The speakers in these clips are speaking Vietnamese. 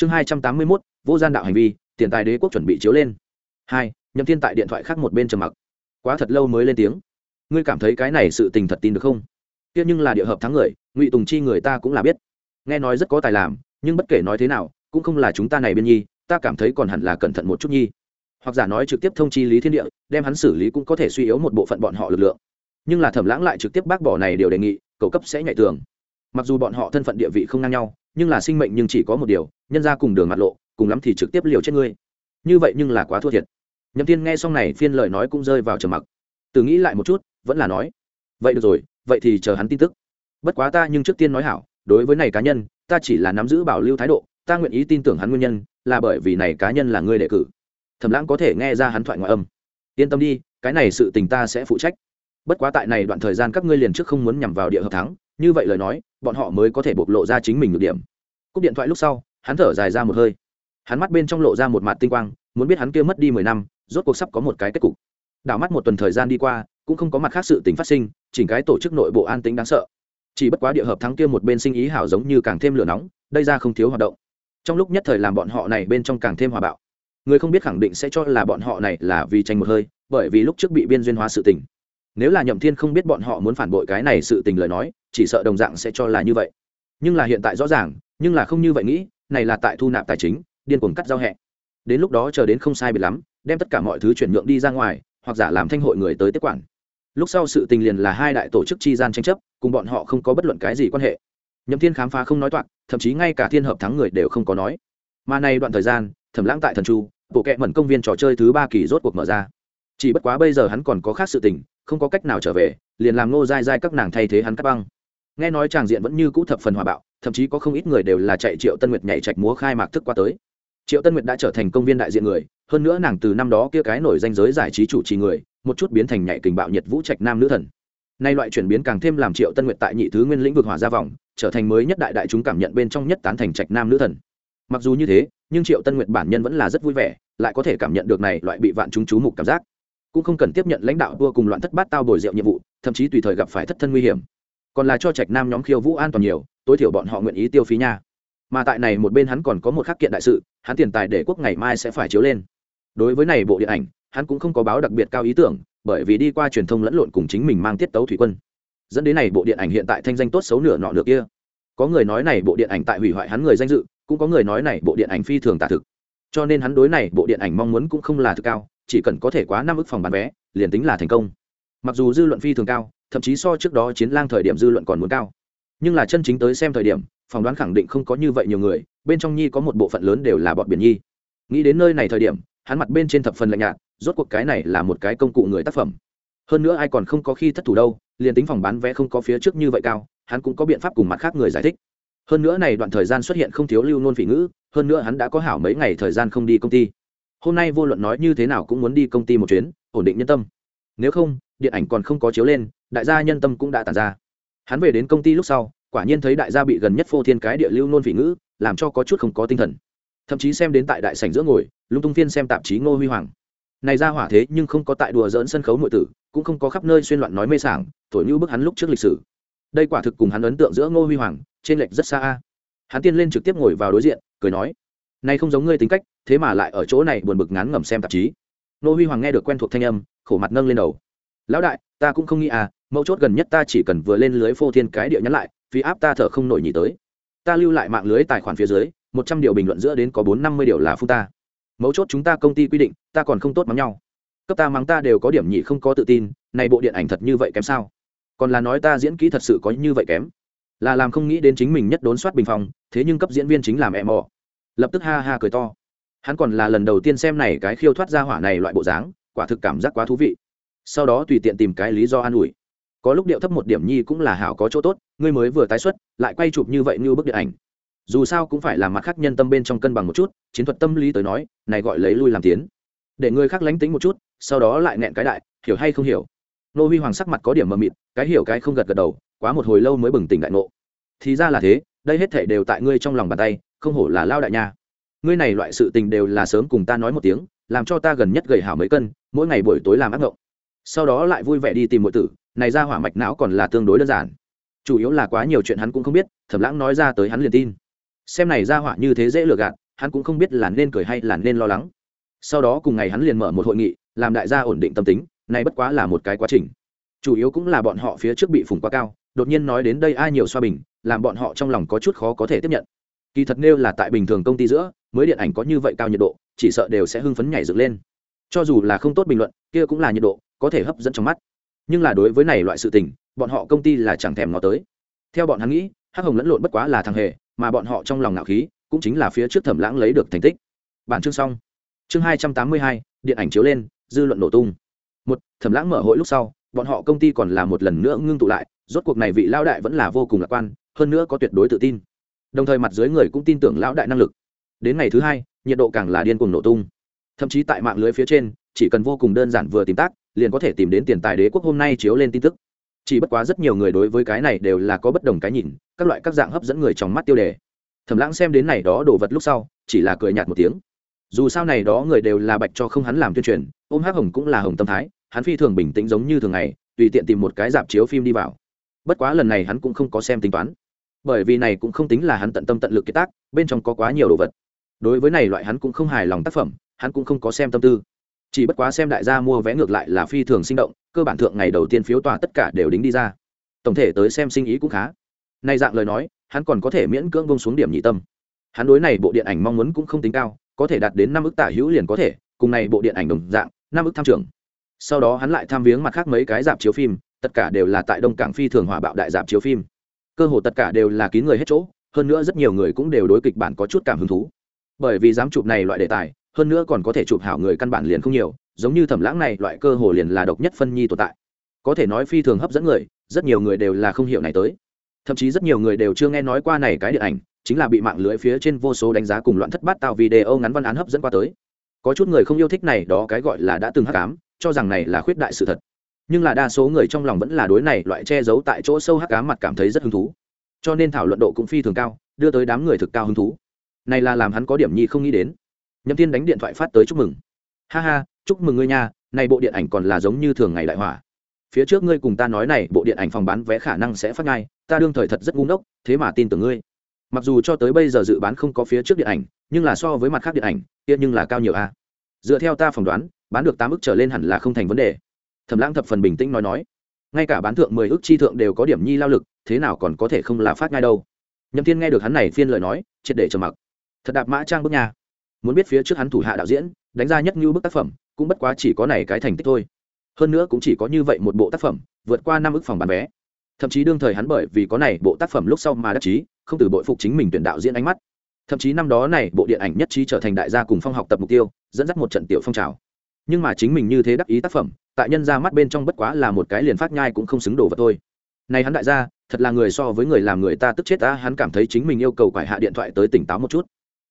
chương hai trăm tám mươi mốt, vô gian đạo hành vi, tiền tài đế quốc chuẩn bị chiếu lên. Hai, nhậm thiên tại điện thoại khác một bên trầm mặc. Quá thật lâu mới lên tiếng. Ngươi cảm thấy cái này sự tình thật tin được không? Kia nhưng là địa hợp thắng người, ngụy tùng chi người ta cũng là biết. Nghe nói rất có tài làm, nhưng bất kể nói thế nào, cũng không là chúng ta này bên nhi, ta cảm thấy còn hẳn là cẩn thận một chút nhi. Hoặc giả nói trực tiếp thông chi lý thiên địa, đem hắn xử lý cũng có thể suy yếu một bộ phận bọn họ lực lượng. Nhưng là thẩm lãng lại trực tiếp bác bỏ này điều đề nghị, cầu cấp sẽ nhạy tường. Mặc dù bọn họ thân phận địa vị không ngang nhau, nhưng là sinh mệnh nhưng chỉ có một điều nhân ra cùng đường mặt lộ, cùng lắm thì trực tiếp liều chết ngươi. Như vậy nhưng là quá thua thiệt. Nhậm tiên nghe xong này phiên lời nói cũng rơi vào trầm mặc. Từ nghĩ lại một chút, vẫn là nói, vậy được rồi, vậy thì chờ hắn tin tức. Bất quá ta nhưng trước tiên nói hảo, đối với này cá nhân, ta chỉ là nắm giữ bảo lưu thái độ, ta nguyện ý tin tưởng hắn nguyên nhân, là bởi vì này cá nhân là ngươi đề cử. Thẩm lãng có thể nghe ra hắn thoại ngoại âm. Yên tâm đi, cái này sự tình ta sẽ phụ trách. Bất quá tại này đoạn thời gian các ngươi liền trước không muốn nhằm vào địa hợp thắng, như vậy lời nói, bọn họ mới có thể bộc lộ ra chính mình được điểm. Cúp điện thoại lúc sau hắn thở dài ra một hơi. Hắn mắt bên trong lộ ra một mặt tinh quang, muốn biết hắn kia mất đi mười năm, rốt cuộc sắp có một cái kết cục. Đảo mắt một tuần thời gian đi qua, cũng không có mặt khác sự tình phát sinh, chỉnh cái tổ chức nội bộ an tính đáng sợ. Chỉ bất quá địa hợp thắng kia một bên sinh ý hảo giống như càng thêm lửa nóng, đây ra không thiếu hoạt động. Trong lúc nhất thời làm bọn họ này bên trong càng thêm hòa bạo. Người không biết khẳng định sẽ cho là bọn họ này là vì tranh một hơi, bởi vì lúc trước bị biên duyên hóa sự tình. Nếu là nhậm thiên không biết bọn họ muốn phản bội cái này sự tình lời nói, chỉ sợ đồng dạng sẽ cho là như vậy. Nhưng là hiện tại rõ ràng, nhưng là không như vậy nghĩ này là tại thu nạp tài chính, điên cuồng cắt giao hẹ. Đến lúc đó chờ đến không sai biệt lắm, đem tất cả mọi thứ chuyển nhượng đi ra ngoài, hoặc giả làm thanh hội người tới tiếp quản. Lúc sau sự tình liền là hai đại tổ chức chi gian tranh chấp, cùng bọn họ không có bất luận cái gì quan hệ. Nhậm thiên khám phá không nói toạc, thậm chí ngay cả thiên hợp thắng người đều không có nói. Mà nay đoạn thời gian, thẩm lãng tại thần chu, bộ kệ mẩn công viên trò chơi thứ ba kỳ rốt cuộc mở ra. Chỉ bất quá bây giờ hắn còn có khác sự tình, không có cách nào trở về, liền làm nô dai dai các nàng thay thế hắn cắt băng. Nghe nói tràng diện vẫn như cũ thập phần hòa bạo thậm chí có không ít người đều là chạy triệu tân nguyệt nhảy trạch múa khai mạc thức qua tới. Triệu tân nguyệt đã trở thành công viên đại diện người, hơn nữa nàng từ năm đó kia cái nổi danh giới giải trí chủ trì người, một chút biến thành nhảy kình bạo nhiệt vũ trạch nam nữ thần. Nay loại chuyển biến càng thêm làm triệu tân nguyệt tại nhị thứ nguyên lĩnh vực hỏa gia vòng, trở thành mới nhất đại đại chúng cảm nhận bên trong nhất tán thành trạch nam nữ thần. Mặc dù như thế, nhưng triệu tân nguyệt bản nhân vẫn là rất vui vẻ, lại có thể cảm nhận được này loại bị vạn chúng chú mục cảm giác. Cũng không cần tiếp nhận lãnh đạo đua cùng loạn thất bát tao bồi rượu nhiệm vụ, thậm chí tùy thời gặp phải thất thân nguy hiểm. Còn là cho trạch nam nhóm khiêu vũ an toàn nhiều tối thiểu bọn họ nguyện ý tiêu phí nha. Mà tại này một bên hắn còn có một khắc kiện đại sự, hắn tiền tài để quốc ngày mai sẽ phải chiếu lên. Đối với này bộ điện ảnh, hắn cũng không có báo đặc biệt cao ý tưởng, bởi vì đi qua truyền thông lẫn lộn cùng chính mình mang tiết tấu thủy quân. Dẫn đến này bộ điện ảnh hiện tại thanh danh tốt xấu nửa nọ nửa kia. Có người nói này bộ điện ảnh tại hủy hoại hắn người danh dự, cũng có người nói này bộ điện ảnh phi thường tả thực. Cho nên hắn đối này bộ điện ảnh mong muốn cũng không là thực cao, chỉ cần có thể quá năm ức phòng bán vé, liền tính là thành công. Mặc dù dư luận phi thường cao, thậm chí so trước đó chiến lang thời điểm dư luận còn muốn cao nhưng là chân chính tới xem thời điểm, phỏng đoán khẳng định không có như vậy nhiều người, bên trong nhi có một bộ phận lớn đều là bọn biển nhi. Nghĩ đến nơi này thời điểm, hắn mặt bên trên thập phần lạnh nhạt, rốt cuộc cái này là một cái công cụ người tác phẩm. Hơn nữa ai còn không có khi thất thủ đâu, liền tính phòng bán vé không có phía trước như vậy cao, hắn cũng có biện pháp cùng mặt khác người giải thích. Hơn nữa này đoạn thời gian xuất hiện không thiếu lưu nôn phỉ ngữ, hơn nữa hắn đã có hảo mấy ngày thời gian không đi công ty. Hôm nay vô luận nói như thế nào cũng muốn đi công ty một chuyến, ổn định nhân tâm. Nếu không, điện ảnh còn không có chiếu lên, đại gia nhân tâm cũng đã tàn ra hắn về đến công ty lúc sau, quả nhiên thấy đại gia bị gần nhất phô thiên cái địa lưu nôn vị ngữ, làm cho có chút không có tinh thần. Thậm chí xem đến tại đại sảnh giữa ngồi, lung tung phiên xem tạp chí ngô huy hoàng. Này ra hỏa thế nhưng không có tại đùa dỡn sân khấu nội tử, cũng không có khắp nơi xuyên loạn nói mê sảng, thổi như bức hắn lúc trước lịch sử. Đây quả thực cùng hắn ấn tượng giữa ngô huy hoàng, trên lệch rất xa hắn tiên lên trực tiếp ngồi vào đối diện, cười nói nay không giống ngươi tính cách, thế mà lại ở chỗ này buồn bực ngán ngẩm xem tạp chí. Ngô huy hoàng nghe được quen thuộc thanh âm, khổ mặt nâng lên đầu. Lão đại, ta cũng không nghĩ à mấu chốt gần nhất ta chỉ cần vừa lên lưới phô thiên cái địa nhắn lại vì áp ta thở không nổi nhỉ tới. Ta lưu lại mạng lưới tài khoản phía dưới, một trăm điều bình luận giữa đến có bốn năm mươi điều là phu ta. Mấu chốt chúng ta công ty quy định, ta còn không tốt mắng nhau. Cấp ta mắng ta đều có điểm nhị không có tự tin, này bộ điện ảnh thật như vậy kém sao? Còn là nói ta diễn kỹ thật sự có như vậy kém. Là làm không nghĩ đến chính mình nhất đốn soát bình phòng thế nhưng cấp diễn viên chính làm em mò. Lập tức ha ha cười to. Hắn còn là lần đầu tiên xem này cái khiêu thoát ra hỏa này loại bộ dáng, quả thực cảm giác quá thú vị. Sau đó tùy tiện tìm cái lý do an ủi có lúc điệu thấp một điểm nhi cũng là hảo có chỗ tốt, ngươi mới vừa tái xuất, lại quay chụp như vậy như bức điện ảnh. Dù sao cũng phải làm mặt khác nhân tâm bên trong cân bằng một chút, chiến thuật tâm lý tới nói, này gọi lấy lui làm tiến. Để người khác lánh tính một chút, sau đó lại nghẹn cái đại, hiểu hay không hiểu. Nô huy hoàng sắc mặt có điểm mờ mịt, cái hiểu cái không gật gật đầu, quá một hồi lâu mới bừng tỉnh đại ngộ. Thì ra là thế, đây hết thể đều tại ngươi trong lòng bàn tay, không hổ là lao đại nha. Ngươi này loại sự tình đều là sớm cùng ta nói một tiếng, làm cho ta gần nhất gầy hảo mấy cân, mỗi ngày buổi tối làm ác ngộng. Sau đó lại vui vẻ đi tìm mọi tử này ra hỏa mạch não còn là tương đối đơn giản. Chủ yếu là quá nhiều chuyện hắn cũng không biết, thẩm lãng nói ra tới hắn liền tin. Xem này ra hỏa như thế dễ lừa gạt, hắn cũng không biết là nên cười hay là nên lo lắng. Sau đó cùng ngày hắn liền mở một hội nghị, làm đại gia ổn định tâm tính, này bất quá là một cái quá trình. Chủ yếu cũng là bọn họ phía trước bị phủng quá cao, đột nhiên nói đến đây ai nhiều xoa bình, làm bọn họ trong lòng có chút khó có thể tiếp nhận. Kỳ thật nêu là tại bình thường công ty giữa, mới điện ảnh có như vậy cao nhiệt độ, chỉ sợ đều sẽ hưng phấn nhảy dựng lên. Cho dù là không tốt bình luận, kia cũng là nhiệt độ, có thể hấp dẫn trong mắt nhưng là đối với này loại sự tình, bọn họ công ty là chẳng thèm nó tới. Theo bọn hắn nghĩ, hắc hồng lẫn lộn bất quá là thằng hề, mà bọn họ trong lòng ngạo khí, cũng chính là phía trước thẩm lãng lấy được thành tích. Bản chương xong. Chương hai trăm tám mươi hai, điện ảnh chiếu lên, dư luận nổ tung. Một, thẩm lãng mở hội lúc sau, bọn họ công ty còn là một lần nữa ngưng tụ lại, rốt cuộc này vị lão đại vẫn là vô cùng lạc quan, hơn nữa có tuyệt đối tự tin. Đồng thời mặt dưới người cũng tin tưởng lão đại năng lực. Đến ngày thứ hai, nhiệt độ càng là điên cuồng nổ tung. Thậm chí tại mạng lưới phía trên, chỉ cần vô cùng đơn giản vừa tìm tác liền có thể tìm đến tiền tài đế quốc hôm nay chiếu lên tin tức. Chỉ bất quá rất nhiều người đối với cái này đều là có bất đồng cái nhìn, các loại các dạng hấp dẫn người trong mắt tiêu đề. Thẩm lãng xem đến này đó đồ vật lúc sau, chỉ là cười nhạt một tiếng. Dù sao này đó người đều là bạch cho không hắn làm tuyên truyền, ôm hắc hồng cũng là hồng tâm thái, hắn phi thường bình tĩnh giống như thường ngày, tùy tiện tìm một cái dạp chiếu phim đi vào. Bất quá lần này hắn cũng không có xem tính toán. Bởi vì này cũng không tính là hắn tận tâm tận lực kiệt tác, bên trong có quá nhiều đồ vật. Đối với này loại hắn cũng không hài lòng tác phẩm, hắn cũng không có xem tâm tư chỉ bất quá xem đại gia mua vé ngược lại là phi thường sinh động, cơ bản thượng ngày đầu tiên phiếu tòa tất cả đều đính đi ra. Tổng thể tới xem sinh ý cũng khá. Nay dạng lời nói, hắn còn có thể miễn cưỡng bông xuống điểm nhị tâm. Hắn đối này bộ điện ảnh mong muốn cũng không tính cao, có thể đạt đến năm ức tả hữu liền có thể, cùng này bộ điện ảnh đồng dạng, năm ức tham trưởng sau đó hắn lại tham viếng mặt khác mấy cái dạp chiếu phim, tất cả đều là tại đông cảng phi thường hỏa bạo đại dạp chiếu phim. Cơ hồ tất cả đều là kín người hết chỗ, hơn nữa rất nhiều người cũng đều đối kịch bản có chút cảm hứng thú. Bởi vì dám chụp này loại đề tài hơn nữa còn có thể chụp hảo người căn bản liền không nhiều, giống như thẩm lãng này, loại cơ hồ liền là độc nhất phân nhi tồn tại. Có thể nói phi thường hấp dẫn người, rất nhiều người đều là không hiểu này tới. Thậm chí rất nhiều người đều chưa nghe nói qua này cái điện ảnh, chính là bị mạng lưới phía trên vô số đánh giá cùng loạn thất bát tạo video ngắn văn án hấp dẫn qua tới. Có chút người không yêu thích này, đó cái gọi là đã từng hắc ám, cho rằng này là khuyết đại sự thật. Nhưng là đa số người trong lòng vẫn là đối này loại che giấu tại chỗ sâu hắc ám mặt cảm thấy rất hứng thú. Cho nên thảo luận độ cũng phi thường cao, đưa tới đám người thực cao hứng thú. Này là làm hắn có điểm nhi không nghĩ đến. Nhâm tiên đánh điện thoại phát tới chúc mừng. Ha ha, chúc mừng ngươi nha, này bộ điện ảnh còn là giống như thường ngày đại hỏa phía trước ngươi cùng ta nói này, bộ điện ảnh phòng bán vé khả năng sẽ phát ngay, ta đương thời thật rất ngu ngốc, thế mà tin tưởng ngươi. Mặc dù cho tới bây giờ dự bán không có phía trước điện ảnh, nhưng là so với mặt khác điện ảnh, kia nhưng là cao nhiều a. Dựa theo ta phỏng đoán, bán được tám ức trở lên hẳn là không thành vấn đề. Thẩm lãng thập phần bình tĩnh nói nói. Ngay cả bán thượng mười ức chi thượng đều có điểm nhi lao lực, thế nào còn có thể không là phát ngay đâu. Nhậm thiên nghe được hắn này phiên lời nói, triệt để trầm mặc. Thật đạp mã trang bước nhà muốn biết phía trước hắn thủ hạ đạo diễn, đánh ra nhất như bức tác phẩm, cũng bất quá chỉ có này cái thành tích thôi. Hơn nữa cũng chỉ có như vậy một bộ tác phẩm, vượt qua năm ước phòng bán vé. Thậm chí đương thời hắn bởi vì có này bộ tác phẩm lúc sau mà đắc chí, không từ bội phục chính mình tuyển đạo diễn ánh mắt. Thậm chí năm đó này bộ điện ảnh nhất trí trở thành đại gia cùng phong học tập mục tiêu, dẫn dắt một trận tiểu phong trào. Nhưng mà chính mình như thế đắc ý tác phẩm, tại nhân ra mắt bên trong bất quá là một cái liền phát nhai cũng không xứng đồ vật thôi. Này hắn đại gia, thật là người so với người làm người ta tức chết ta, hắn cảm thấy chính mình yêu cầu quải hạ điện thoại tới tỉnh táo một chút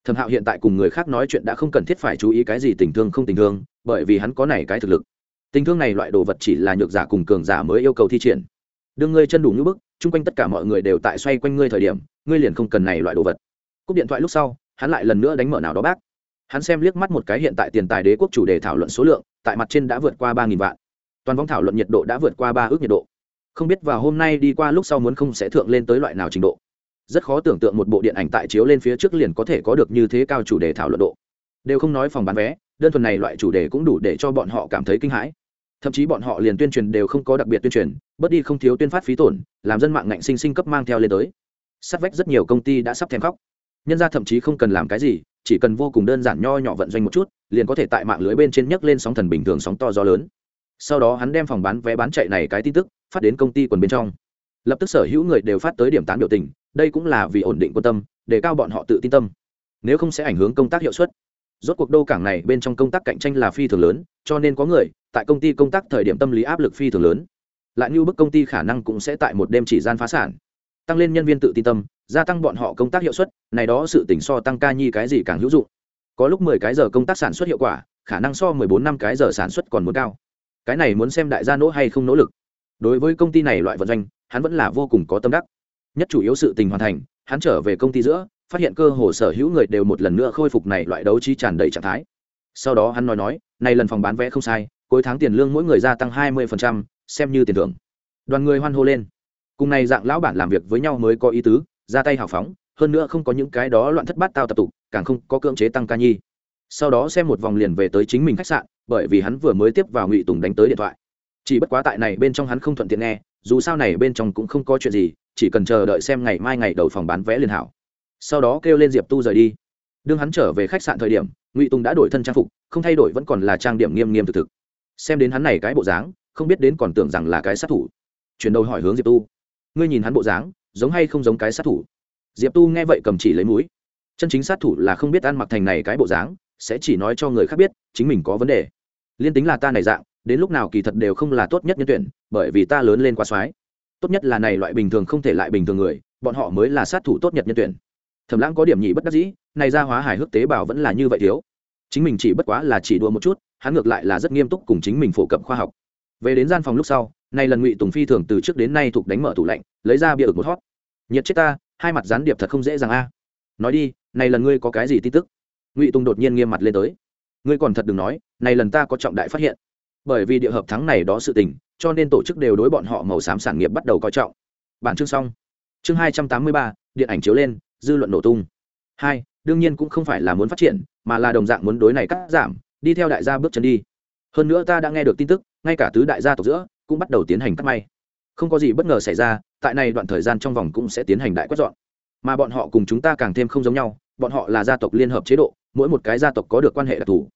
thẩm hạo hiện tại cùng người khác nói chuyện đã không cần thiết phải chú ý cái gì tình thương không tình thương, bởi vì hắn có này cái thực lực. Tình thương này loại đồ vật chỉ là nhược giả cùng cường giả mới yêu cầu thi triển. Đương ngươi chân đủ như bức, chung quanh tất cả mọi người đều tại xoay quanh ngươi thời điểm, ngươi liền không cần này loại đồ vật. Cúp điện thoại lúc sau, hắn lại lần nữa đánh mở nào đó bác. Hắn xem liếc mắt một cái hiện tại tiền tài đế quốc chủ đề thảo luận số lượng, tại mặt trên đã vượt qua ba nghìn vạn. Toàn vong thảo luận nhiệt độ đã vượt qua ba ước nhiệt độ. Không biết vào hôm nay đi qua lúc sau muốn không sẽ thượng lên tới loại nào trình độ rất khó tưởng tượng một bộ điện ảnh tại chiếu lên phía trước liền có thể có được như thế cao chủ đề thảo luận độ. Đều không nói phòng bán vé, đơn thuần này loại chủ đề cũng đủ để cho bọn họ cảm thấy kinh hãi. Thậm chí bọn họ liền tuyên truyền đều không có đặc biệt tuyên truyền, bớt đi không thiếu tuyên phát phí tổn, làm dân mạng ngạnh sinh sinh cấp mang theo lên tới. Sát vách rất nhiều công ty đã sắp thèm khóc. Nhân ra thậm chí không cần làm cái gì, chỉ cần vô cùng đơn giản nho nhỏ vận doanh một chút, liền có thể tại mạng lưới bên trên nhấc lên sóng thần bình thường sóng to gió lớn. Sau đó hắn đem phòng bán vé bán chạy này cái tin tức phát đến công ty quần bên trong. Lập tức sở hữu người đều phát tới điểm tán biểu tình đây cũng là vì ổn định quan tâm, để cao bọn họ tự tin tâm. Nếu không sẽ ảnh hưởng công tác hiệu suất. Rốt cuộc đô cảng này bên trong công tác cạnh tranh là phi thường lớn, cho nên có người, tại công ty công tác thời điểm tâm lý áp lực phi thường lớn. Lại như bức công ty khả năng cũng sẽ tại một đêm chỉ gian phá sản. Tăng lên nhân viên tự tin tâm, gia tăng bọn họ công tác hiệu suất, này đó sự tỉnh so tăng ca nhi cái gì càng hữu dụng. Có lúc mười cái giờ công tác sản xuất hiệu quả, khả năng so mười bốn năm cái giờ sản xuất còn muốn cao. Cái này muốn xem đại gia nỗ hay không nỗ lực. Đối với công ty này loại vận doanh, hắn vẫn là vô cùng có tâm đắc nhất chủ yếu sự tình hoàn thành hắn trở về công ty giữa phát hiện cơ hồ sở hữu người đều một lần nữa khôi phục này loại đấu trí tràn đầy trạng thái. Sau đó hắn nói nói này lần phòng bán vé không sai cuối tháng tiền lương mỗi người gia tăng hai 20%, xem như tiền thưởng. Đoàn người hoan hô lên. Cùng này dạng lão bản làm việc với nhau mới có ý tứ ra tay hào phóng hơn nữa không có những cái đó loạn thất bát tao tập tục càng không có cưỡng chế tăng ca nhi. Sau đó xem một vòng liền về tới chính mình khách sạn bởi vì hắn vừa mới tiếp vào ngụy tùng đánh tới điện thoại. Chỉ bất quá tại này bên trong hắn không thuận tiện nghe dù sao này bên trong cũng không có chuyện gì chỉ cần chờ đợi xem ngày mai ngày đầu phòng bán vé liền hảo. Sau đó kêu lên diệp tu rời đi. Đương hắn trở về khách sạn thời điểm, ngụy tùng đã đổi thân trang phục, không thay đổi vẫn còn là trang điểm nghiêm nghiêm thực thực. Xem đến hắn này cái bộ dáng, không biết đến còn tưởng rằng là cái sát thủ. Chuyển đầu hỏi hướng diệp tu. Ngươi nhìn hắn bộ dáng, giống hay không giống cái sát thủ? Diệp tu nghe vậy cầm chỉ lấy mũi. Chân chính sát thủ là không biết ăn mặc thành này cái bộ dáng, sẽ chỉ nói cho người khác biết, chính mình có vấn đề. Liên tính là ta này dạng, đến lúc nào kỳ thật đều không là tốt nhất nhân tuyển, bởi vì ta lớn lên quá soái tốt nhất là này loại bình thường không thể lại bình thường người, bọn họ mới là sát thủ tốt nhất nhân tuyển. Thẩm lãng có điểm nhị bất đắc dĩ, này ra hóa hài hước tế bào vẫn là như vậy thiếu. Chính mình chỉ bất quá là chỉ đùa một chút, hắn ngược lại là rất nghiêm túc cùng chính mình phổ cập khoa học. Về đến gian phòng lúc sau, này lần ngụy tùng phi thường từ trước đến nay thuộc đánh mở tủ lạnh, lấy ra bia ực một hót nhiệt chết ta, hai mặt gián điệp thật không dễ dàng a. Nói đi, này lần ngươi có cái gì tin tức? Ngụy tùng đột nhiên nghiêm mặt lên tới. Ngươi còn thật đừng nói, này lần ta có trọng đại phát hiện bởi vì địa hợp thắng này đó sự tình, cho nên tổ chức đều đối bọn họ màu xám sản nghiệp bắt đầu coi trọng. Bản chương xong. Chương hai trăm tám mươi ba, điện ảnh chiếu lên, dư luận nổ tung. Hai, đương nhiên cũng không phải là muốn phát triển, mà là đồng dạng muốn đối này cắt giảm, đi theo đại gia bước chân đi. Hơn nữa ta đã nghe được tin tức, ngay cả tứ đại gia tộc giữa, cũng bắt đầu tiến hành cắt may. Không có gì bất ngờ xảy ra, tại này đoạn thời gian trong vòng cũng sẽ tiến hành đại quét dọn. Mà bọn họ cùng chúng ta càng thêm không giống nhau, bọn họ là gia tộc liên hợp chế độ, mỗi một cái gia tộc có được quan hệ đặc thù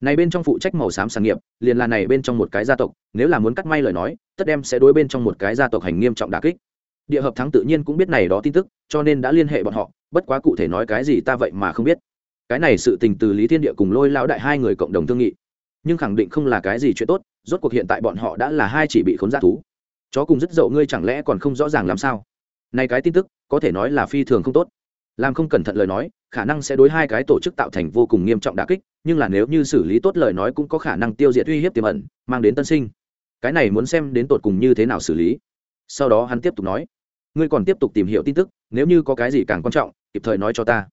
này bên trong phụ trách màu xám sản nghiệp, liền là này bên trong một cái gia tộc, nếu là muốn cắt may lời nói, tất đem sẽ đối bên trong một cái gia tộc hành nghiêm trọng đà kích. Địa hợp thắng tự nhiên cũng biết này đó tin tức, cho nên đã liên hệ bọn họ, bất quá cụ thể nói cái gì ta vậy mà không biết. Cái này sự tình từ lý thiên địa cùng lôi lão đại hai người cộng đồng thương nghị. Nhưng khẳng định không là cái gì chuyện tốt, rốt cuộc hiện tại bọn họ đã là hai chỉ bị khốn g thú. Chó cùng rất dậu ngươi chẳng lẽ còn không rõ ràng làm sao? Này cái tin tức, có thể nói là phi thường không tốt. Làm không cẩn thận lời nói, khả năng sẽ đối hai cái tổ chức tạo thành vô cùng nghiêm trọng đà kích nhưng là nếu như xử lý tốt lời nói cũng có khả năng tiêu diệt uy hiếp tiềm ẩn, mang đến tân sinh. Cái này muốn xem đến tột cùng như thế nào xử lý. Sau đó hắn tiếp tục nói, ngươi còn tiếp tục tìm hiểu tin tức, nếu như có cái gì càng quan trọng, kịp thời nói cho ta.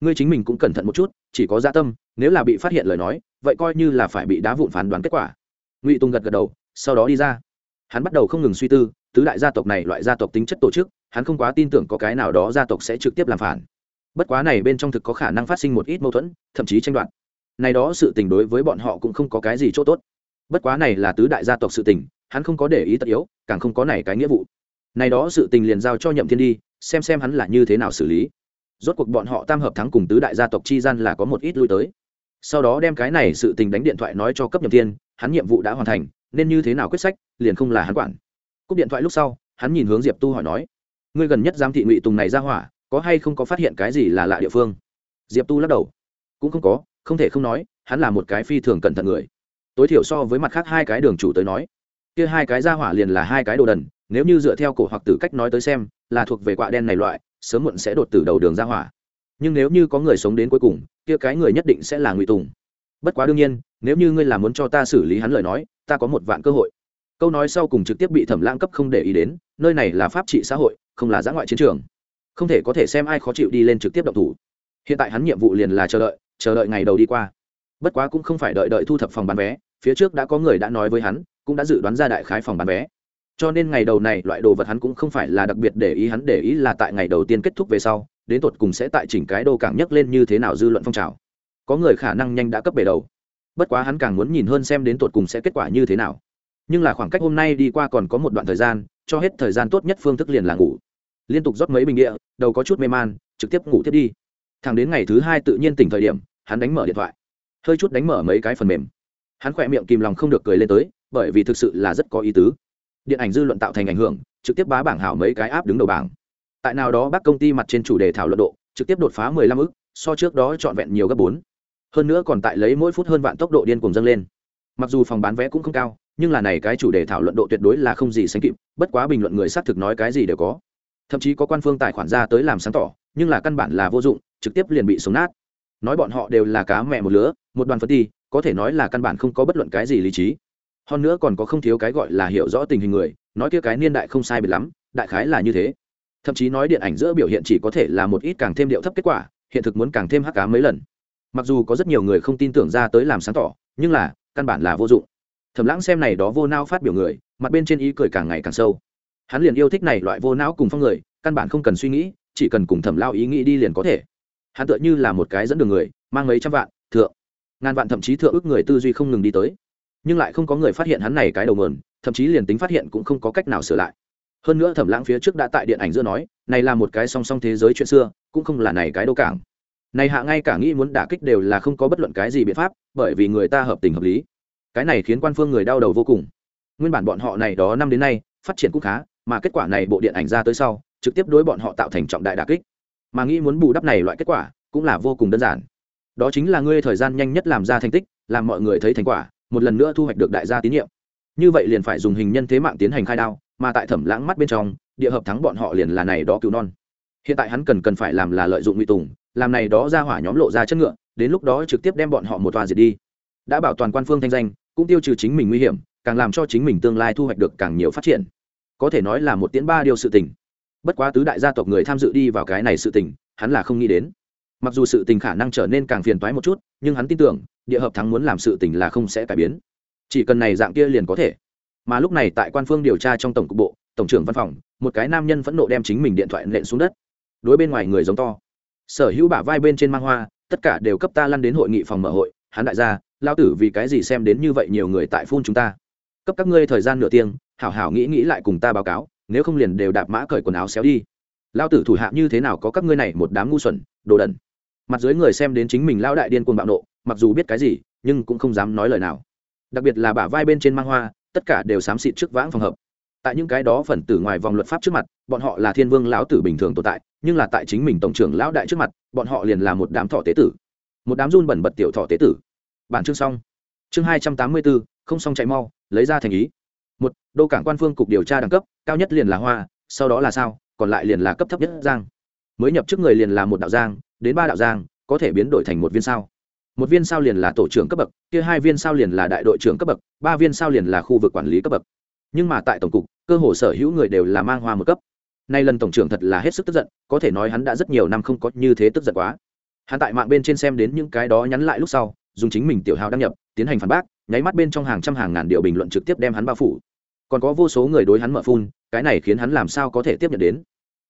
Ngươi chính mình cũng cẩn thận một chút, chỉ có gia dạ tâm, nếu là bị phát hiện lời nói, vậy coi như là phải bị đá vụn phán đoán kết quả. Ngụy tùng gật gật đầu, sau đó đi ra. Hắn bắt đầu không ngừng suy tư, tứ đại gia tộc này loại gia tộc tính chất tổ chức, hắn không quá tin tưởng có cái nào đó gia tộc sẽ trực tiếp làm phản. Bất quá này bên trong thực có khả năng phát sinh một ít mâu thuẫn, thậm chí tranh đoạt này đó sự tình đối với bọn họ cũng không có cái gì chỗ tốt. Bất quá này là tứ đại gia tộc sự tình, hắn không có để ý tất yếu, càng không có này cái nghĩa vụ. Này đó sự tình liền giao cho nhậm thiên đi, xem xem hắn là như thế nào xử lý. Rốt cuộc bọn họ tam hợp thắng cùng tứ đại gia tộc chi gian là có một ít lui tới. Sau đó đem cái này sự tình đánh điện thoại nói cho cấp nhậm thiên, hắn nhiệm vụ đã hoàn thành, nên như thế nào quyết sách, liền không là hắn quản. Cúp điện thoại lúc sau, hắn nhìn hướng diệp tu hỏi nói, ngươi gần nhất giám thị ngụy tùng này ra hỏa, có hay không có phát hiện cái gì là lạ địa phương? Diệp tu lắc đầu, cũng không có không thể không nói, hắn là một cái phi thường cẩn thận người. Tối thiểu so với mặt khác hai cái đường chủ tới nói, kia hai cái ra hỏa liền là hai cái đồ đần, nếu như dựa theo cổ hoặc tử cách nói tới xem, là thuộc về quạ đen này loại, sớm muộn sẽ đột từ đầu đường ra hỏa. Nhưng nếu như có người sống đến cuối cùng, kia cái người nhất định sẽ là ngụy tùng. Bất quá đương nhiên, nếu như ngươi là muốn cho ta xử lý hắn lời nói, ta có một vạn cơ hội. Câu nói sau cùng trực tiếp bị thẩm lãng cấp không để ý đến, nơi này là pháp trị xã hội, không là giã ngoại chiến trường. Không thể có thể xem ai khó chịu đi lên trực tiếp động thủ. Hiện tại hắn nhiệm vụ liền là chờ đợi chờ đợi ngày đầu đi qua. Bất quá cũng không phải đợi đợi thu thập phòng bán vé, phía trước đã có người đã nói với hắn, cũng đã dự đoán ra đại khái phòng bán vé. Cho nên ngày đầu này, loại đồ vật hắn cũng không phải là đặc biệt để ý, hắn để ý là tại ngày đầu tiên kết thúc về sau, đến tột cùng sẽ tại chỉnh cái đô cảng nhấc lên như thế nào dư luận phong trào. Có người khả năng nhanh đã cấp bể đầu. Bất quá hắn càng muốn nhìn hơn xem đến tột cùng sẽ kết quả như thế nào. Nhưng là khoảng cách hôm nay đi qua còn có một đoạn thời gian, cho hết thời gian tốt nhất phương thức liền là ngủ. Liên tục rót mấy bình địa, đầu có chút mê man, trực tiếp ngủ tiếp đi. Thẳng đến ngày thứ hai tự nhiên tỉnh thời điểm hắn đánh mở điện thoại. Hơi chút đánh mở mấy cái phần mềm. Hắn khỏe miệng kìm lòng không được cười lên tới, bởi vì thực sự là rất có ý tứ. Điện ảnh dư luận tạo thành ảnh hưởng, trực tiếp bá bảng hảo mấy cái áp đứng đầu bảng. Tại nào đó bác công ty mặt trên chủ đề thảo luận độ, trực tiếp đột phá 15 ức, so trước đó trọn vẹn nhiều gấp bốn. Hơn nữa còn tại lấy mỗi phút hơn vạn tốc độ điên cuồng dâng lên. Mặc dù phòng bán vé cũng không cao, nhưng là này cái chủ đề thảo luận độ tuyệt đối là không gì sánh kịp, bất quá bình luận người xác thực nói cái gì đều có. Thậm chí có quan phương tài khoản ra tới làm sáng tỏ, nhưng là căn bản là vô dụng, trực tiếp liền bị sống nát nói bọn họ đều là cá mẹ một lứa, một đoàn phân ti, có thể nói là căn bản không có bất luận cái gì lý trí. Hơn nữa còn có không thiếu cái gọi là hiểu rõ tình hình người, nói kia cái niên đại không sai biệt lắm, đại khái là như thế. Thậm chí nói điện ảnh giữa biểu hiện chỉ có thể là một ít càng thêm điệu thấp kết quả, hiện thực muốn càng thêm hắc cá mấy lần. Mặc dù có rất nhiều người không tin tưởng ra tới làm sáng tỏ, nhưng là, căn bản là vô dụng. Thẩm lãng xem này đó vô não phát biểu người, mặt bên trên ý cười càng ngày càng sâu. Hắn liền yêu thích này loại vô não cùng phong người, căn bản không cần suy nghĩ, chỉ cần cùng thẩm lao ý nghĩ đi liền có thể hắn tựa như là một cái dẫn đường người, mang mấy trăm vạn, thượng, ngàn vạn, thậm chí thượng ước người tư duy không ngừng đi tới. Nhưng lại không có người phát hiện hắn này cái đầu mườn, thậm chí liền tính phát hiện cũng không có cách nào sửa lại. Hơn nữa thẩm lãng phía trước đã tại điện ảnh giữa nói, này là một cái song song thế giới chuyện xưa, cũng không là này cái đâu cảng. Này hạ ngay cả nghĩ muốn đả kích đều là không có bất luận cái gì biện pháp, bởi vì người ta hợp tình hợp lý. Cái này khiến quan phương người đau đầu vô cùng. Nguyên bản bọn họ này đó năm đến nay, phát triển cũng khá, mà kết quả này bộ điện ảnh ra tới sau, trực tiếp đối bọn họ tạo thành trọng đại đả kích mà nghĩ muốn bù đắp này loại kết quả cũng là vô cùng đơn giản. Đó chính là ngươi thời gian nhanh nhất làm ra thành tích, làm mọi người thấy thành quả, một lần nữa thu hoạch được đại gia tín nhiệm. Như vậy liền phải dùng hình nhân thế mạng tiến hành khai đao, mà tại thẩm lãng mắt bên trong, địa hợp thắng bọn họ liền là này đó cứu non. Hiện tại hắn cần cần phải làm là lợi dụng ngụy tùng, làm này đó ra hỏa nhóm lộ ra chất ngựa, đến lúc đó trực tiếp đem bọn họ một tòa diệt đi. Đã bảo toàn quan phương thanh danh, cũng tiêu trừ chính mình nguy hiểm, càng làm cho chính mình tương lai thu hoạch được càng nhiều phát triển. Có thể nói là một tiễn ba điều sự tình bất quá tứ đại gia tộc người tham dự đi vào cái này sự tình, hắn là không nghĩ đến. Mặc dù sự tình khả năng trở nên càng phiền toái một chút, nhưng hắn tin tưởng, địa hợp thắng muốn làm sự tình là không sẽ cải biến. Chỉ cần này dạng kia liền có thể. Mà lúc này tại quan phương điều tra trong tổng cục bộ, tổng trưởng văn phòng, một cái nam nhân phẫn nộ đem chính mình điện thoại nện xuống đất. Đối bên ngoài người giống to. Sở hữu bả vai bên trên mang hoa, tất cả đều cấp ta lăn đến hội nghị phòng mở hội, hắn đại gia, lao tử vì cái gì xem đến như vậy nhiều người tại phun chúng ta. Cấp các ngươi thời gian nửa tiếng, hảo hảo nghĩ nghĩ lại cùng ta báo cáo nếu không liền đều đạp mã cởi quần áo xéo đi. Lao tử thủ hạ như thế nào có các ngươi này một đám ngu xuẩn, đồ đần. Mặt dưới người xem đến chính mình lao đại điên cuồng bạo nộ, mặc dù biết cái gì, nhưng cũng không dám nói lời nào. Đặc biệt là bả vai bên trên mang hoa, tất cả đều xám xịt trước vãng phòng hợp. Tại những cái đó phần tử ngoài vòng luật pháp trước mặt, bọn họ là thiên vương lão tử bình thường tồn tại, nhưng là tại chính mình tổng trưởng lão đại trước mặt, bọn họ liền là một đám thọ tế tử. Một đám run bẩn bật tiểu thọ tế tử. Bản chương xong. Chương hai trăm tám mươi bốn không xong chạy mau, lấy ra thành ý một, đô cảng quan phương cục điều tra đẳng cấp, cao nhất liền là hoa, sau đó là sao, còn lại liền là cấp thấp nhất giang. Mới nhập chức người liền là một đạo giang, đến ba đạo giang, có thể biến đổi thành một viên sao. Một viên sao liền là tổ trưởng cấp bậc, kia hai viên sao liền là đại đội trưởng cấp bậc, ba viên sao liền là khu vực quản lý cấp bậc. Nhưng mà tại tổng cục, cơ hồ sở hữu người đều là mang hoa một cấp. Nay lần tổng trưởng thật là hết sức tức giận, có thể nói hắn đã rất nhiều năm không có như thế tức giận quá. Hắn tại mạng bên trên xem đến những cái đó nhắn lại lúc sau, dùng chính mình tiểu hào đăng nhập, tiến hành phản bác, nháy mắt bên trong hàng trăm hàng ngàn điều bình luận trực tiếp đem hắn bao phủ còn có vô số người đối hắn mở phun, cái này khiến hắn làm sao có thể tiếp nhận đến?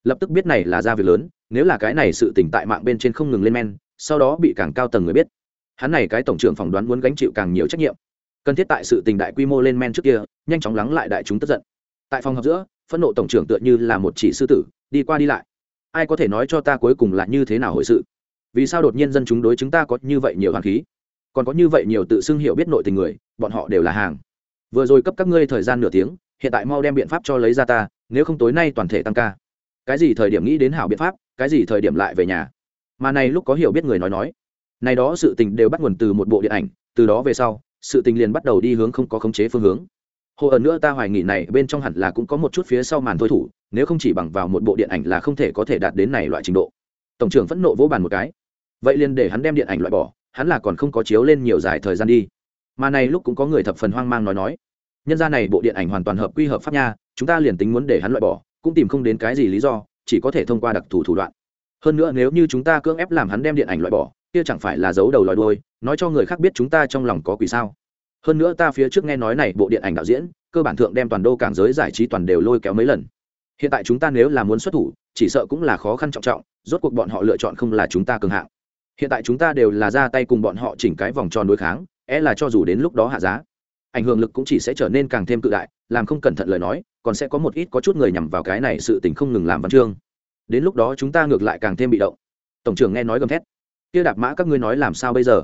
Lập tức biết này là ra việc lớn, nếu là cái này sự tỉnh tại mạng bên trên không ngừng lên men, sau đó bị càng cao tầng người biết. Hắn này cái tổng trưởng phỏng đoán muốn gánh chịu càng nhiều trách nhiệm. Cần thiết tại sự tình đại quy mô lên men trước kia, nhanh chóng lắng lại đại chúng tức giận. Tại phòng họp giữa, phẫn nộ tổng trưởng tựa như là một chỉ sư tử, đi qua đi lại. Ai có thể nói cho ta cuối cùng là như thế nào hội sự? Vì sao đột nhiên dân chúng đối chúng ta có như vậy nhiều hoàng khí? Còn có như vậy nhiều tự xưng hiểu biết nội tình người, bọn họ đều là hàng vừa rồi cấp các ngươi thời gian nửa tiếng, hiện tại mau đem biện pháp cho lấy ra ta, nếu không tối nay toàn thể tăng ca. Cái gì thời điểm nghĩ đến hảo biện pháp, cái gì thời điểm lại về nhà. Mà này lúc có hiểu biết người nói nói. Này đó sự tình đều bắt nguồn từ một bộ điện ảnh, từ đó về sau, sự tình liền bắt đầu đi hướng không có khống chế phương hướng. Hồ ẩn nữa ta hoài nghỉ này bên trong hẳn là cũng có một chút phía sau màn thôi thủ, nếu không chỉ bằng vào một bộ điện ảnh là không thể có thể đạt đến này loại trình độ. Tổng trưởng phẫn nộ vỗ bàn một cái. Vậy liền để hắn đem điện ảnh loại bỏ, hắn là còn không có chiếu lên nhiều dài thời gian đi mà này lúc cũng có người thập phần hoang mang nói nói. Nhân ra này bộ điện ảnh hoàn toàn hợp quy hợp pháp nha, chúng ta liền tính muốn để hắn loại bỏ, cũng tìm không đến cái gì lý do, chỉ có thể thông qua đặc thù thủ đoạn. Hơn nữa nếu như chúng ta cưỡng ép làm hắn đem điện ảnh loại bỏ, kia chẳng phải là giấu đầu lòi đôi nói cho người khác biết chúng ta trong lòng có quỷ sao? Hơn nữa ta phía trước nghe nói này bộ điện ảnh đạo diễn, cơ bản thượng đem toàn đô cảng giới giải trí toàn đều lôi kéo mấy lần. Hiện tại chúng ta nếu là muốn xuất thủ, chỉ sợ cũng là khó khăn trọng trọng, rốt cuộc bọn họ lựa chọn không là chúng ta cường hạng. Hiện tại chúng ta đều là ra tay cùng bọn họ chỉnh cái vòng tròn đối kháng é là cho dù đến lúc đó hạ giá, ảnh hưởng lực cũng chỉ sẽ trở nên càng thêm cự đại, làm không cẩn thận lời nói, còn sẽ có một ít có chút người nhằm vào cái này sự tình không ngừng làm văn chương. Đến lúc đó chúng ta ngược lại càng thêm bị động. Tổng trưởng nghe nói gầm thét. Kia đạp mã các ngươi nói làm sao bây giờ?